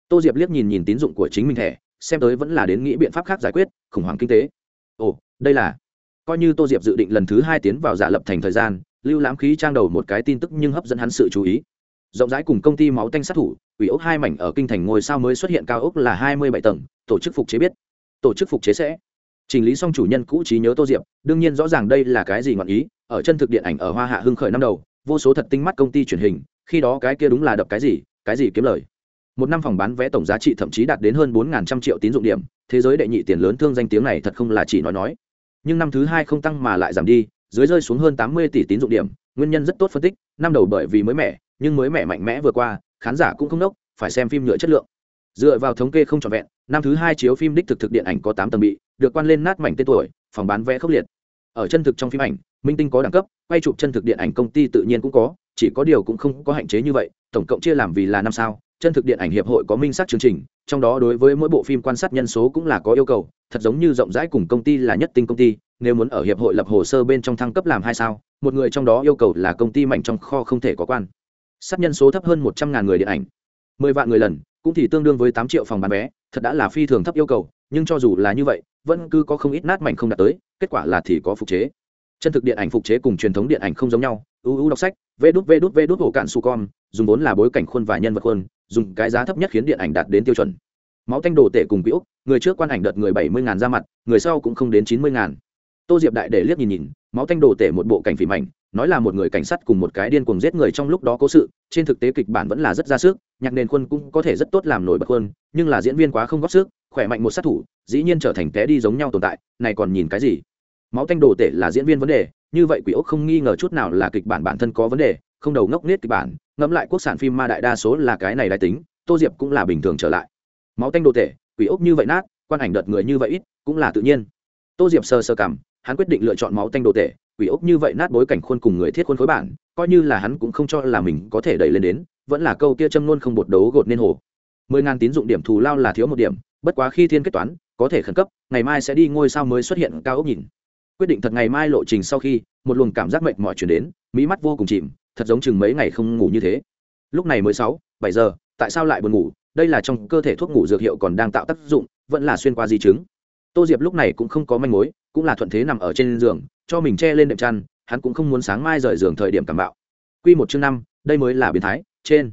S1: Tô diệp liếc nhìn nhìn tín dụng của chính mình thẻ, xem tới vẫn là đến nghĩ biện pháp khác giải quyết, khủng hoảng kinh tế. Ồ, đây là coi như tô diệp dự định lần thứ hai tiến vào giả lập thành thời gian, lưu lãm khí trang đầu một cái tin tức nhưng hấp dẫn hắn sự chú ý. Rộng rãi cùng công ty máu tanh sát thủ, ủy ốc hai mảnh ở kinh thành ngôi sao mới xuất hiện cao ốc là hai mươi bảy tầng, tổ chức phục chế biết. Tổ chức phục chế sẽ. Trình lý xong chủ nhân cũ trí nhớ tô diệp, đương nhiên rõ ràng đây là cái gì ngọn ý, ở chân thực điện ảnh ở hoa hạ hưng khởi năm đầu, vô số thật tinh mắt công ty truyền hình khi đó cái kia đúng là đập cái gì cái gì kiếm lời. Một năm phòng bán vé tổng giá trị thậm chí đạt đến hơn bốn trăm triệu tín dụng điểm, thế giới đệ nhị tiền lớn thương danh tiếng này thật không là chỉ nói nói. Nhưng năm thứ hai không tăng mà lại giảm đi, dưới rơi xuống hơn tám mươi tỷ tín dụng điểm, nguyên nhân rất tốt phân tích, năm đầu bởi vì mới mẻ, nhưng mới mẻ mạnh mẽ vừa qua, khán giả cũng không đốc, phải xem phim nhựa chất lượng. Dựa vào thống kê không trọn vẹn, năm thứ hai chiếu phim đích thực thực điện ảnh có tám tầng bị, được quan lên nát mảnh tên tuổi, phòng bán vé khốc liệt. Ở chân thực trong phim ảnh, minh tinh có đẳng cấp, quay chụp chân thực điện ảnh công ty tự nhiên cũng có chỉ có điều cũng không có hạn chế như vậy, tổng cộng chia làm vì là năm sao. Chân thực điện ảnh hiệp hội có minh sát chương trình, trong đó đối với mỗi bộ phim quan sát nhân số cũng là có yêu cầu, thật giống như rộng rãi cùng công ty là nhất tinh công ty, nếu muốn ở hiệp hội lập hồ sơ bên trong thăng cấp làm hai sao, một người trong đó yêu cầu là công ty mạnh trong kho không thể có quan. Sát nhân số thấp hơn một trăm ngàn người điện ảnh. Mười vạn người lần, cũng thì tương đương với tám triệu phòng bán vé, thật đã là phi thường thấp yêu cầu, nhưng cho dù là như vậy, vẫn cứ có không ít nát mạnh không đạt tới, kết quả là thì có phục chế chân thực điện ảnh phục chế cùng truyền thống điện ảnh không giống nhau. Uu đọc sách, vê đút vê đút vê đút ổ cạn su con dùng vốn là bối cảnh khuôn và nhân vật khuôn, dùng cái giá thấp nhất khiến điện ảnh đạt đến tiêu chuẩn. Máu tanh đồ tể cùng cữu người trước quan ảnh đợt người bảy mươi ngàn ra mặt, người sau cũng không đến chín mươi ngàn. Tô diệp đại để liếc nhìn nhìn, máu tanh đồ tể một bộ cảnh phim ảnh, nói là một người cảnh sát cùng một cái điên cuồng giết người trong lúc đó cố sự, trên thực tế kịch bản vẫn là rất ra sức, nhạc nền khuôn cũng có thể rất tốt làm nổi bật hơn nhưng là diễn viên quá không góp sức, khỏe mạnh một sát thủ, dĩ nhiên trở thành té đi giống nhau tồn tại, này còn nhìn cái gì? Máu tanh đồ tể là diễn viên vấn đề, như vậy quỷ ốc không nghi ngờ chút nào là kịch bản bản thân có vấn đề, không đầu ngốc nết kịch bản, ngẫm lại quốc sản phim ma đại đa số là cái này đại tính, tô diệp cũng là bình thường trở lại. Máu tanh đồ tể, quỷ ốc như vậy nát, quan ảnh đợt người như vậy ít, cũng là tự nhiên. Tô diệp sơ sơ cảm hắn quyết định lựa chọn máu tanh đồ tể, quỷ ốc như vậy nát bối cảnh khuôn cùng người thiết khuôn khối bản, coi như là hắn cũng không cho là mình có thể đẩy lên đến, vẫn là câu kia châm luôn không bột đấu gột nên hồ. Mười ngàn tín dụng điểm thù lao là thiếu một điểm, bất quá khi thiên kết toán, có thể khẩn cấp, ngày mai sẽ đi ngôi sao mới xuất hiện cao ốc nhìn quyết định thật ngày mai lộ trình sau khi, một luồng cảm giác mệt mỏi chuyển đến mỹ mắt vô cùng chìm, thật giống chừng mấy ngày không ngủ như thế. Lúc này mới sáu, bảy giờ, tại sao lại buồn ngủ? Đây là trong cơ thể thuốc ngủ dược hiệu còn đang tạo tác dụng, vẫn là xuyên qua di chứng. Tô diệp lúc này cũng không có manh mối, cũng là thuận thế nằm ở trên giường, cho mình che lên đệm chăn, hắn cũng không muốn sáng mai rời giường thời điểm cảm bạo. Q một chương năm, đây mới là biến thái, trên.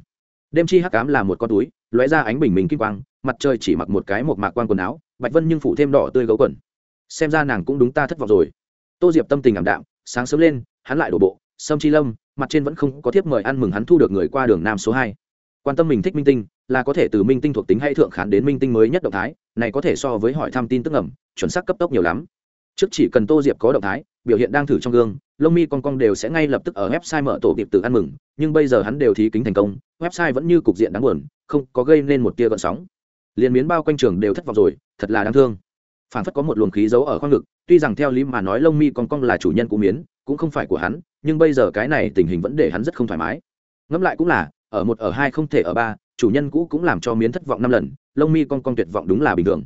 S1: Đêm chi hắc cám là một con túi, lóe ra ánh bình mình kim quang, mặt trời chỉ mặc một cái một mạc quan quần áo, bạch vân nhưng phủ thêm đỏ tươi gấu quần. Xem ra nàng cũng đúng ta thất vọng rồi tô diệp tâm tình ảm đạm, sáng sớm lên, hắn lại đổ bộ, sâm chi lâm, mặt trên vẫn không có thiếp mời ăn mừng hắn thu được người qua đường nam số hai. Quan tâm mình thích minh tinh, là có thể từ minh tinh thuộc tính hay thượng khán đến minh tinh mới nhất động thái, này có thể so với hỏi thăm tin tức ẩm chuẩn xác cấp tốc nhiều lắm. Trước chỉ cần tô diệp có động thái, biểu hiện đang thử trong gương, lông mi con con đều sẽ ngay lập tức ở website mở tổ kịp từ ăn mừng, nhưng bây giờ hắn đều thí kính thành công, website vẫn như cục diện đáng buồn, không có gây nên một tia gợn sóng. Liền miến bao quanh trường đều thất vọng rồi, thật là đáng thương phản phất có một luồng khí giấu ở khoang ngực, tuy rằng theo lý mà nói lông mi con con là chủ nhân của miến, cũng không phải của hắn, nhưng bây giờ cái này tình hình vẫn để hắn rất không thoải mái. Ngẫm lại cũng là, ở một, ở hai không thể ở ba, chủ nhân cũ cũng làm cho miến thất vọng năm lần, lông mi con con tuyệt vọng đúng là bình thường.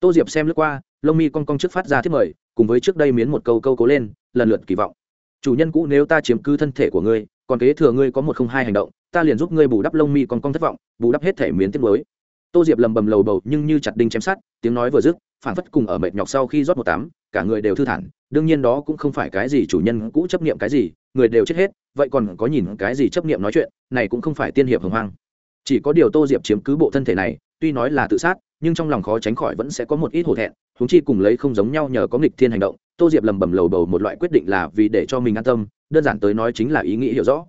S1: Tô diệp xem lướt qua, lông mi con con trước phát ra thiết mời, cùng với trước đây miến một câu câu cố lên, lần lượt kỳ vọng. Chủ nhân cũ nếu ta chiếm cứ thân thể của ngươi, còn kế thừa ngươi có một không hai hành động, ta liền giúp ngươi bù đắp lông mi con con thất vọng, bù đắp hết thể miến tiết mới tô diệp lầm bầm lầu bầu nhưng như chặt đinh chém sát tiếng nói vừa dứt phản phất cùng ở mệt nhọc sau khi rót một tám, cả người đều thư thản đương nhiên đó cũng không phải cái gì chủ nhân cũ chấp niệm cái gì người đều chết hết vậy còn có nhìn cái gì chấp niệm nói chuyện này cũng không phải tiên hiệp hồng hoang. Chỉ có điều tô diệp chiếm cứ bộ thân thể này tuy nói là tự sát nhưng trong lòng khó tránh khỏi vẫn sẽ có một ít hổ thẹn thúng chi cùng lấy không giống nhau nhờ có nghịch thiên hành động tô diệp lầm bầm lầu bầu một loại quyết định là vì để cho mình an tâm đơn giản tới nói chính là ý nghĩ hiểu rõ.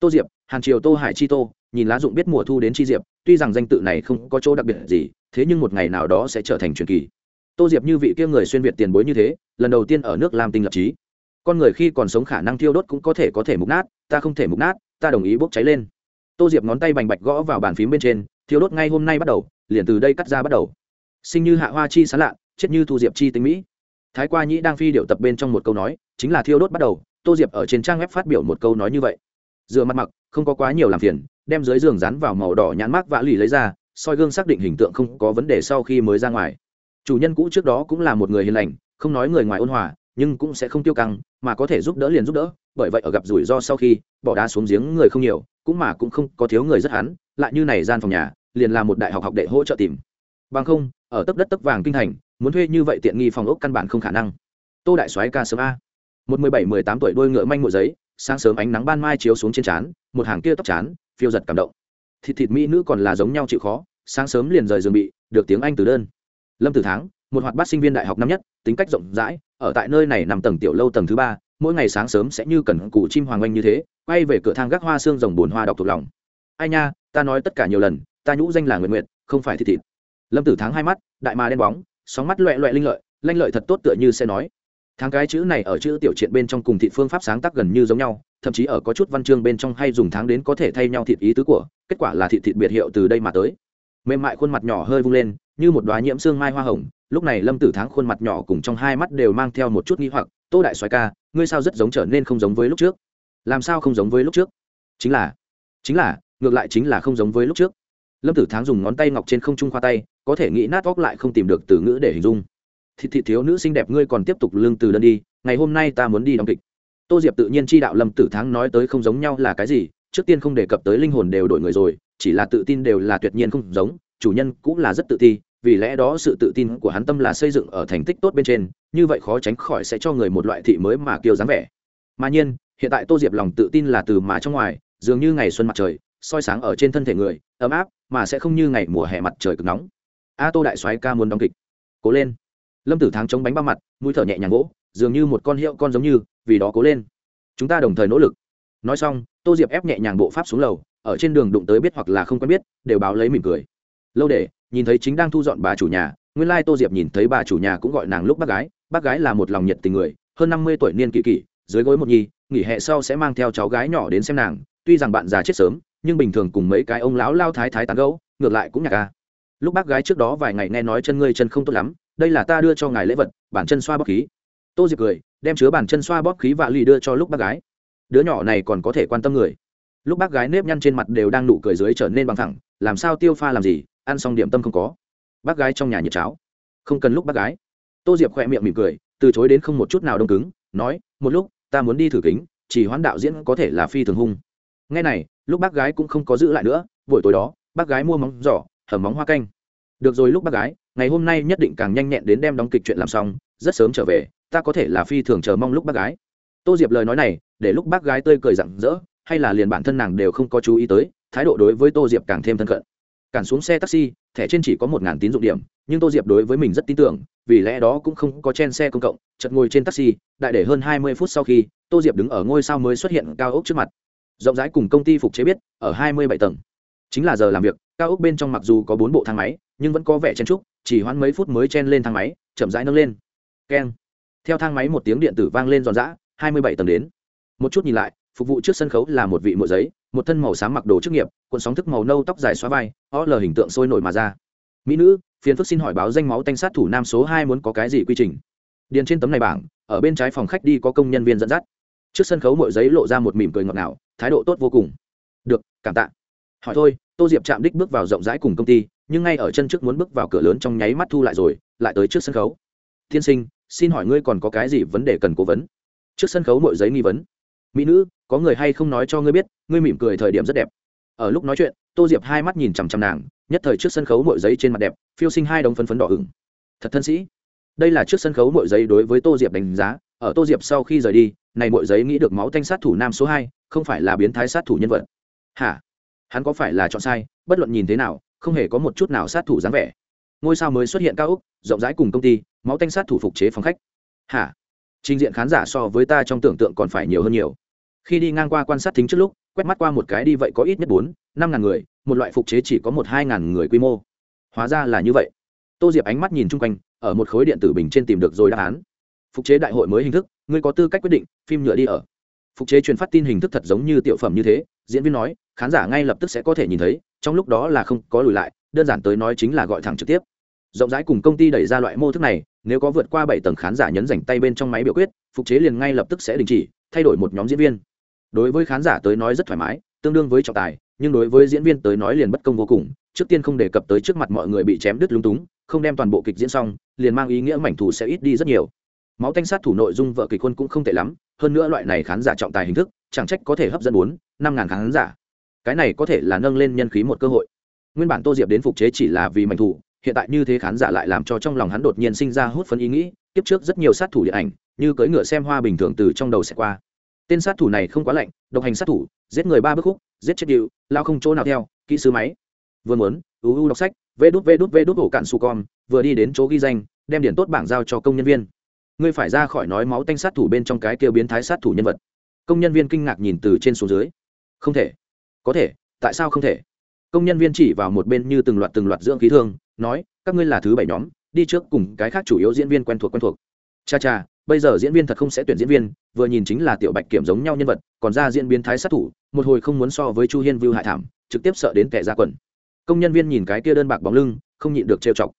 S1: Tô diệp hàn triều tô hải chi tô nhìn lá dụng biết mùa thu đến chi diệp, tuy rằng danh tự này không có chỗ đặc biệt gì, thế nhưng một ngày nào đó sẽ trở thành truyền kỳ. Tô diệp như vị kia người xuyên việt tiền bối như thế, lần đầu tiên ở nước lam tinh lập trí con người khi còn sống khả năng thiêu đốt cũng có thể có thể mục nát, ta không thể mục nát, ta đồng ý bốc cháy lên. Tô diệp ngón tay bành bạch gõ vào bàn phím bên trên, thiêu đốt ngay hôm nay bắt đầu, liền từ đây cắt ra bắt đầu. Sinh như hạ hoa chi sán lạ, chết như thu diệp chi tính mỹ. Thái qua nhĩ đang phi điệu tập bên trong một câu nói, chính là thiêu đốt bắt đầu. Tô diệp ở trên trang web phát biểu một câu nói như vậy dựa mặt mặc, không có quá nhiều làm phiền, đem dưới giường dán vào màu đỏ nhãn mác vã lì lấy ra, soi gương xác định hình tượng không có vấn đề sau khi mới ra ngoài. Chủ nhân cũ trước đó cũng là một người hiền lành, không nói người ngoài ôn hòa, nhưng cũng sẽ không tiêu căng, mà có thể giúp đỡ liền giúp đỡ, bởi vậy ở gặp rủi ro sau khi, bỏ đá xuống giếng người không nhiều, cũng mà cũng không có thiếu người rất hắn, lại như này gian phòng nhà, liền là một đại học học đệ hỗ trợ tìm. Bằng không, ở tấp đất tấp vàng kinh thành, muốn thuê như vậy tiện nghi phòng ốc căn bản không khả năng. Tô đại soái ca sớm a. Một mười bảy, mười tám tuổi đôi ngựa manh mộ giấy sáng sớm ánh nắng ban mai chiếu xuống trên trán, một hàng kia tóc chán, phiêu giật cảm động. Thịt thịt mỹ nữ còn là giống nhau chịu khó, sáng sớm liền rời giường bị, được tiếng anh từ đơn. Lâm tử tháng một hoạt bát sinh viên đại học năm nhất, tính cách rộng rãi, ở tại nơi này nằm tầng tiểu lâu tầng thứ ba, mỗi ngày sáng sớm sẽ như cần cụ chim hoàng oanh như thế, quay về cửa thang gác hoa xương rồng bồn hoa đọc thuộc lòng. Ai nha, ta nói tất cả nhiều lần, ta nhũ danh là nguyện nguyện không phải thịt thịt. Lâm tử tháng hai mắt, đại mà đen bóng, sóng mắt loẹ loẹ linh lợi, lanh lợi thật tốt tựa như sẽ nói tháng cái chữ này ở chữ tiểu triện bên trong cùng thị phương pháp sáng tác gần như giống nhau, thậm chí ở có chút văn chương bên trong hay dùng tháng đến có thể thay nhau thịt ý tứ của, kết quả là thị thịt biệt hiệu từ đây mà tới. Mềm mại khuôn mặt nhỏ hơi vung lên, như một đoá nhiễm xương mai hoa hồng, lúc này lâm tử tháng khuôn mặt nhỏ cùng trong hai mắt đều mang theo một chút nghi hoặc, tô đại Soái ca, ngươi sao rất giống trở nên không giống với lúc trước? Làm sao không giống với lúc trước? Chính là chính là, ngược lại chính là không giống với lúc trước. Lâm tử tháng dùng ngón tay ngọc trên không trung khoa tay, có thể nghĩ nát vóc lại không tìm được từ ngữ để hình dung thịt thị thiếu nữ xinh đẹp ngươi còn tiếp tục lương từ đơn đi, ngày hôm nay ta muốn đi đóng kịch. Tô diệp tự nhiên chi đạo lâm tử thắng nói tới không giống nhau là cái gì, trước tiên không đề cập tới linh hồn đều đổi người rồi, chỉ là tự tin đều là tuyệt nhiên không giống, chủ nhân cũng là rất tự ti, vì lẽ đó sự tự tin của hắn tâm là xây dựng ở thành tích tốt bên trên, như vậy khó tránh khỏi sẽ cho người một loại thị mới mà kiêu dáng vẻ. Mà nhiên, hiện tại tô diệp lòng tự tin là từ mà trong ngoài, dường như ngày xuân mặt trời, soi sáng ở trên thân thể người, ấm áp, mà sẽ không như ngày mùa hè mặt trời cực nóng. A tô đại soái ca muốn đóng kịch. Cố lên lâm tử thắng chống bánh ba mặt, mũi thở nhẹ nhàng gỗ dường như một con hiệu con giống như, vì đó cố lên. Chúng ta đồng thời nỗ lực. Nói xong, tô diệp ép nhẹ nhàng bộ pháp xuống lầu, ở trên đường đụng tới biết hoặc là không quen biết, đều báo lấy mỉm cười. Lâu để, nhìn thấy chính đang thu dọn bà chủ nhà, nguyên lai tô diệp nhìn thấy bà chủ nhà cũng gọi nàng lúc bác gái bác gái là một lòng nhiệt tình người, hơn năm mươi tuổi niên kỵ kỵ dưới gối một nhi, nghỉ hè sau sẽ mang theo cháu gái nhỏ đến xem nàng, tuy rằng bạn già chết sớm, nhưng bình thường cùng mấy cái ông lão lao thái thái tán gấu ngược lại cũng nhạc ca. Lúc bác gái trước đó vài ngày nghe nói chân ngươi chân không tốt lắm đây là ta đưa cho ngài lễ vật, bản chân xoa bóp khí. Tô diệp cười, đem chứa bản chân xoa bóp khí vạ lì đưa cho lúc bác gái. Đứa nhỏ này còn có thể quan tâm người. Lúc bác gái nếp nhăn trên mặt đều đang nụ cười dưới trở nên bằng thẳng, làm sao tiêu pha làm gì, ăn xong điểm tâm không có. Bác gái trong nhà nhiệt cháo. Không cần lúc bác gái. Tô diệp khỏe miệng mỉm cười, từ chối đến không một chút nào đông cứng, nói, một lúc, ta muốn đi thử kính, chỉ hoán đạo diễn có thể là phi thường hung. Ngay này, lúc bác gái cũng không có giữ lại nữa, buổi tối đó, bác gái mua móng giỏ hầm móng hoa canh. Được rồi lúc bác gái ngày hôm nay nhất định càng nhanh nhẹn đến đem đóng kịch chuyện làm xong, rất sớm trở về, ta có thể là phi thường chờ mong lúc bác gái. Tô diệp lời nói này, để lúc bác gái tươi cười rặng rỡ, hay là liền bản thân nàng đều không có chú ý tới, thái độ đối với tô diệp càng thêm thân cận. Cản xuống xe taxi, thẻ trên chỉ có một ngàn tín dụng điểm, nhưng tô diệp đối với mình rất tin tưởng, vì lẽ đó cũng không có chen xe công cộng chật ngồi trên taxi, đại để hơn hai mươi phút sau khi, tô diệp đứng ở ngôi sao mới xuất hiện cao ốc trước mặt. Rộng rãi cùng công ty phục chế biết, ở hai mươi bảy tầng. Chính là giờ làm việc, cao ốc bên trong mặc dù có bốn bộ thang máy nhưng vẫn có vẻ chen trúc chỉ hoãn mấy phút mới chen lên thang máy, chậm rãi nâng lên. Keng. Theo thang máy một tiếng điện tử vang lên giòn giã, hai mươi bảy tầng đến. Một chút nhìn lại, phục vụ trước sân khấu là một vị mộ giấy, một thân màu xám mặc đồ chức nghiệp, cuộn sóng thức màu nâu tóc dài xóa vai o lờ hình tượng sôi nổi mà ra. Mỹ nữ, phiền phức xin hỏi báo danh máu tanh sát thủ nam số hai muốn có cái gì quy trình? Điền trên tấm này bảng, ở bên trái phòng khách đi có công nhân viên dẫn dắt. Trước sân khấu mội giấy lộ ra một mỉm cười ngọt ngào, thái độ tốt vô cùng. Được, cảm tạ. Hỏi thôi, tô diệp chạm đích bước vào rộng rãi cùng công ty nhưng ngay ở chân trước muốn bước vào cửa lớn trong nháy mắt thu lại rồi, lại tới trước sân khấu. Tiên sinh, xin hỏi ngươi còn có cái gì vấn đề cần cố vấn? Trước sân khấu mọi giấy nghi vấn. Mỹ nữ, có người hay không nói cho ngươi biết, ngươi mỉm cười thời điểm rất đẹp. Ở lúc nói chuyện, tô diệp hai mắt nhìn chằm chằm nàng, nhất thời trước sân khấu mọi giấy trên mặt đẹp, phiêu sinh hai đống phấn phấn đỏ hửng thật thân sĩ. Đây là trước sân khấu mọi giấy đối với tô diệp đánh giá, ở tô diệp sau khi rời đi, này mọi giấy nghĩ được máu thanh sát thủ nam số hai, không phải là biến thái sát thủ nhân vật. Hả? Hắn có phải là chọn sai, bất luận nhìn thế nào không hề có một chút nào sát thủ dáng vẻ. Ngôi sao mới xuất hiện cao úc, rộng rãi cùng công ty, máu tanh sát thủ phục chế phòng khách. Hả? Trình diện khán giả so với ta trong tưởng tượng còn phải nhiều hơn nhiều. Khi đi ngang qua quan sát thính trước lúc, quét mắt qua một cái đi vậy có ít nhất bốn, năm ngàn người, một loại phục chế chỉ có một, hai ngàn người quy mô. Hóa ra là như vậy. Tô diệp ánh mắt nhìn chung quanh, ở một khối điện tử bình trên tìm được rồi đáp án. Phục chế đại hội mới hình thức, ngươi có tư cách quyết định, phim nhựa đi ở. Phục chế truyền phát tin hình thức thật giống như tiểu phẩm như thế, diễn viên nói, khán giả ngay lập tức sẽ có thể nhìn thấy trong lúc đó là không có lùi lại, đơn giản tới nói chính là gọi thẳng trực tiếp. Rộng rãi cùng công ty đẩy ra loại mô thức này, nếu có vượt qua bảy tầng khán giả nhấn rảnh tay bên trong máy biểu quyết, phục chế liền ngay lập tức sẽ đình chỉ, thay đổi một nhóm diễn viên. Đối với khán giả tới nói rất thoải mái, tương đương với trọng tài, nhưng đối với diễn viên tới nói liền bất công vô cùng, trước tiên không đề cập tới trước mặt mọi người bị chém đứt lung túng, không đem toàn bộ kịch diễn xong, liền mang ý nghĩa mảnh thủ sẽ ít đi rất nhiều. Máu tanh sát thủ nội dung vợ kịch quân cũng không tệ lắm, hơn nữa loại này khán giả trọng tài hình thức, chẳng trách có thể hấp dẫn bốn, năm ngàn khán giả cái này có thể là nâng lên nhân khí một cơ hội. Nguyên bản tô diệp đến phục chế chỉ là vì mảnh thủ, hiện tại như thế khán giả lại làm cho trong lòng hắn đột nhiên sinh ra hút phấn ý nghĩ tiếp trước rất nhiều sát thủ điện ảnh, như cưỡi ngựa xem hoa bình thường từ trong đầu sẽ qua. Tên sát thủ này không quá lạnh, độc hành sát thủ, giết người ba bước khúc, giết chết điệu, lao không chỗ nào theo, kỹ sư máy. Vừa muốn uu đọc sách, vê đút vê đút vê đút ổ cạn su con vừa đi đến chỗ ghi danh, đem điển tốt bảng giao cho công nhân viên. Ngươi phải ra khỏi nói máu tanh sát thủ bên trong cái kêu biến thái sát thủ nhân vật. Công nhân viên kinh ngạc nhìn từ trên xuống dưới. Không thể có thể, tại sao không thể? Công nhân viên chỉ vào một bên như từng loạt từng loạt dưỡng khí thương, nói, các ngươi là thứ bảy nhóm, đi trước cùng cái khác chủ yếu diễn viên quen thuộc quen thuộc. Cha cha, bây giờ diễn viên thật không sẽ tuyển diễn viên, vừa nhìn chính là tiểu bạch kiểm giống nhau nhân vật, còn ra diễn biến thái sát thủ, một hồi không muốn so với chu hiên vưu hại thảm, trực tiếp sợ đến kẻ ra quần. Công nhân viên nhìn cái kia đơn bạc bóng lưng, không nhịn được trêu chọc.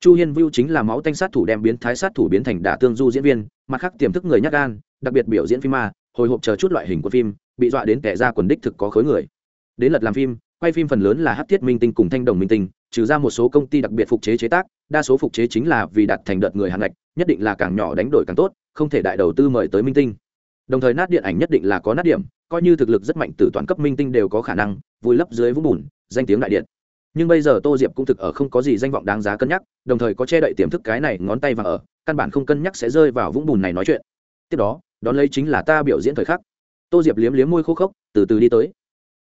S1: Chu hiên vưu chính là máu tanh sát thủ đem biến thái sát thủ biến thành đả tương du diễn viên, mặt khác tiềm thức người nhắc gan, đặc biệt biểu diễn phim ma, hồi hộp chờ chút loại hình của phim, bị dọa đến kẻ ra quần đích thực có khối người đến lật làm phim, quay phim phần lớn là hát thiết minh tinh cùng thanh đồng minh tinh, trừ ra một số công ty đặc biệt phục chế chế tác, đa số phục chế chính là vì đặt thành đợt người hàng ngạch, nhất định là càng nhỏ đánh đổi càng tốt, không thể đại đầu tư mời tới minh tinh. Đồng thời nát điện ảnh nhất định là có nát điểm, coi như thực lực rất mạnh từ toàn cấp minh tinh đều có khả năng vùi lấp dưới vũng bùn, danh tiếng đại điện. Nhưng bây giờ tô diệp cũng thực ở không có gì danh vọng đáng giá cân nhắc, đồng thời có che đậy tiềm thức cái này ngón tay và ở, căn bản không cân nhắc sẽ rơi vào vũng bùn này nói chuyện. Tiếp đó, đón lấy chính là ta biểu diễn thời khắc. Tô diệp liếm liếm môi khô khốc, từ từ đi tới.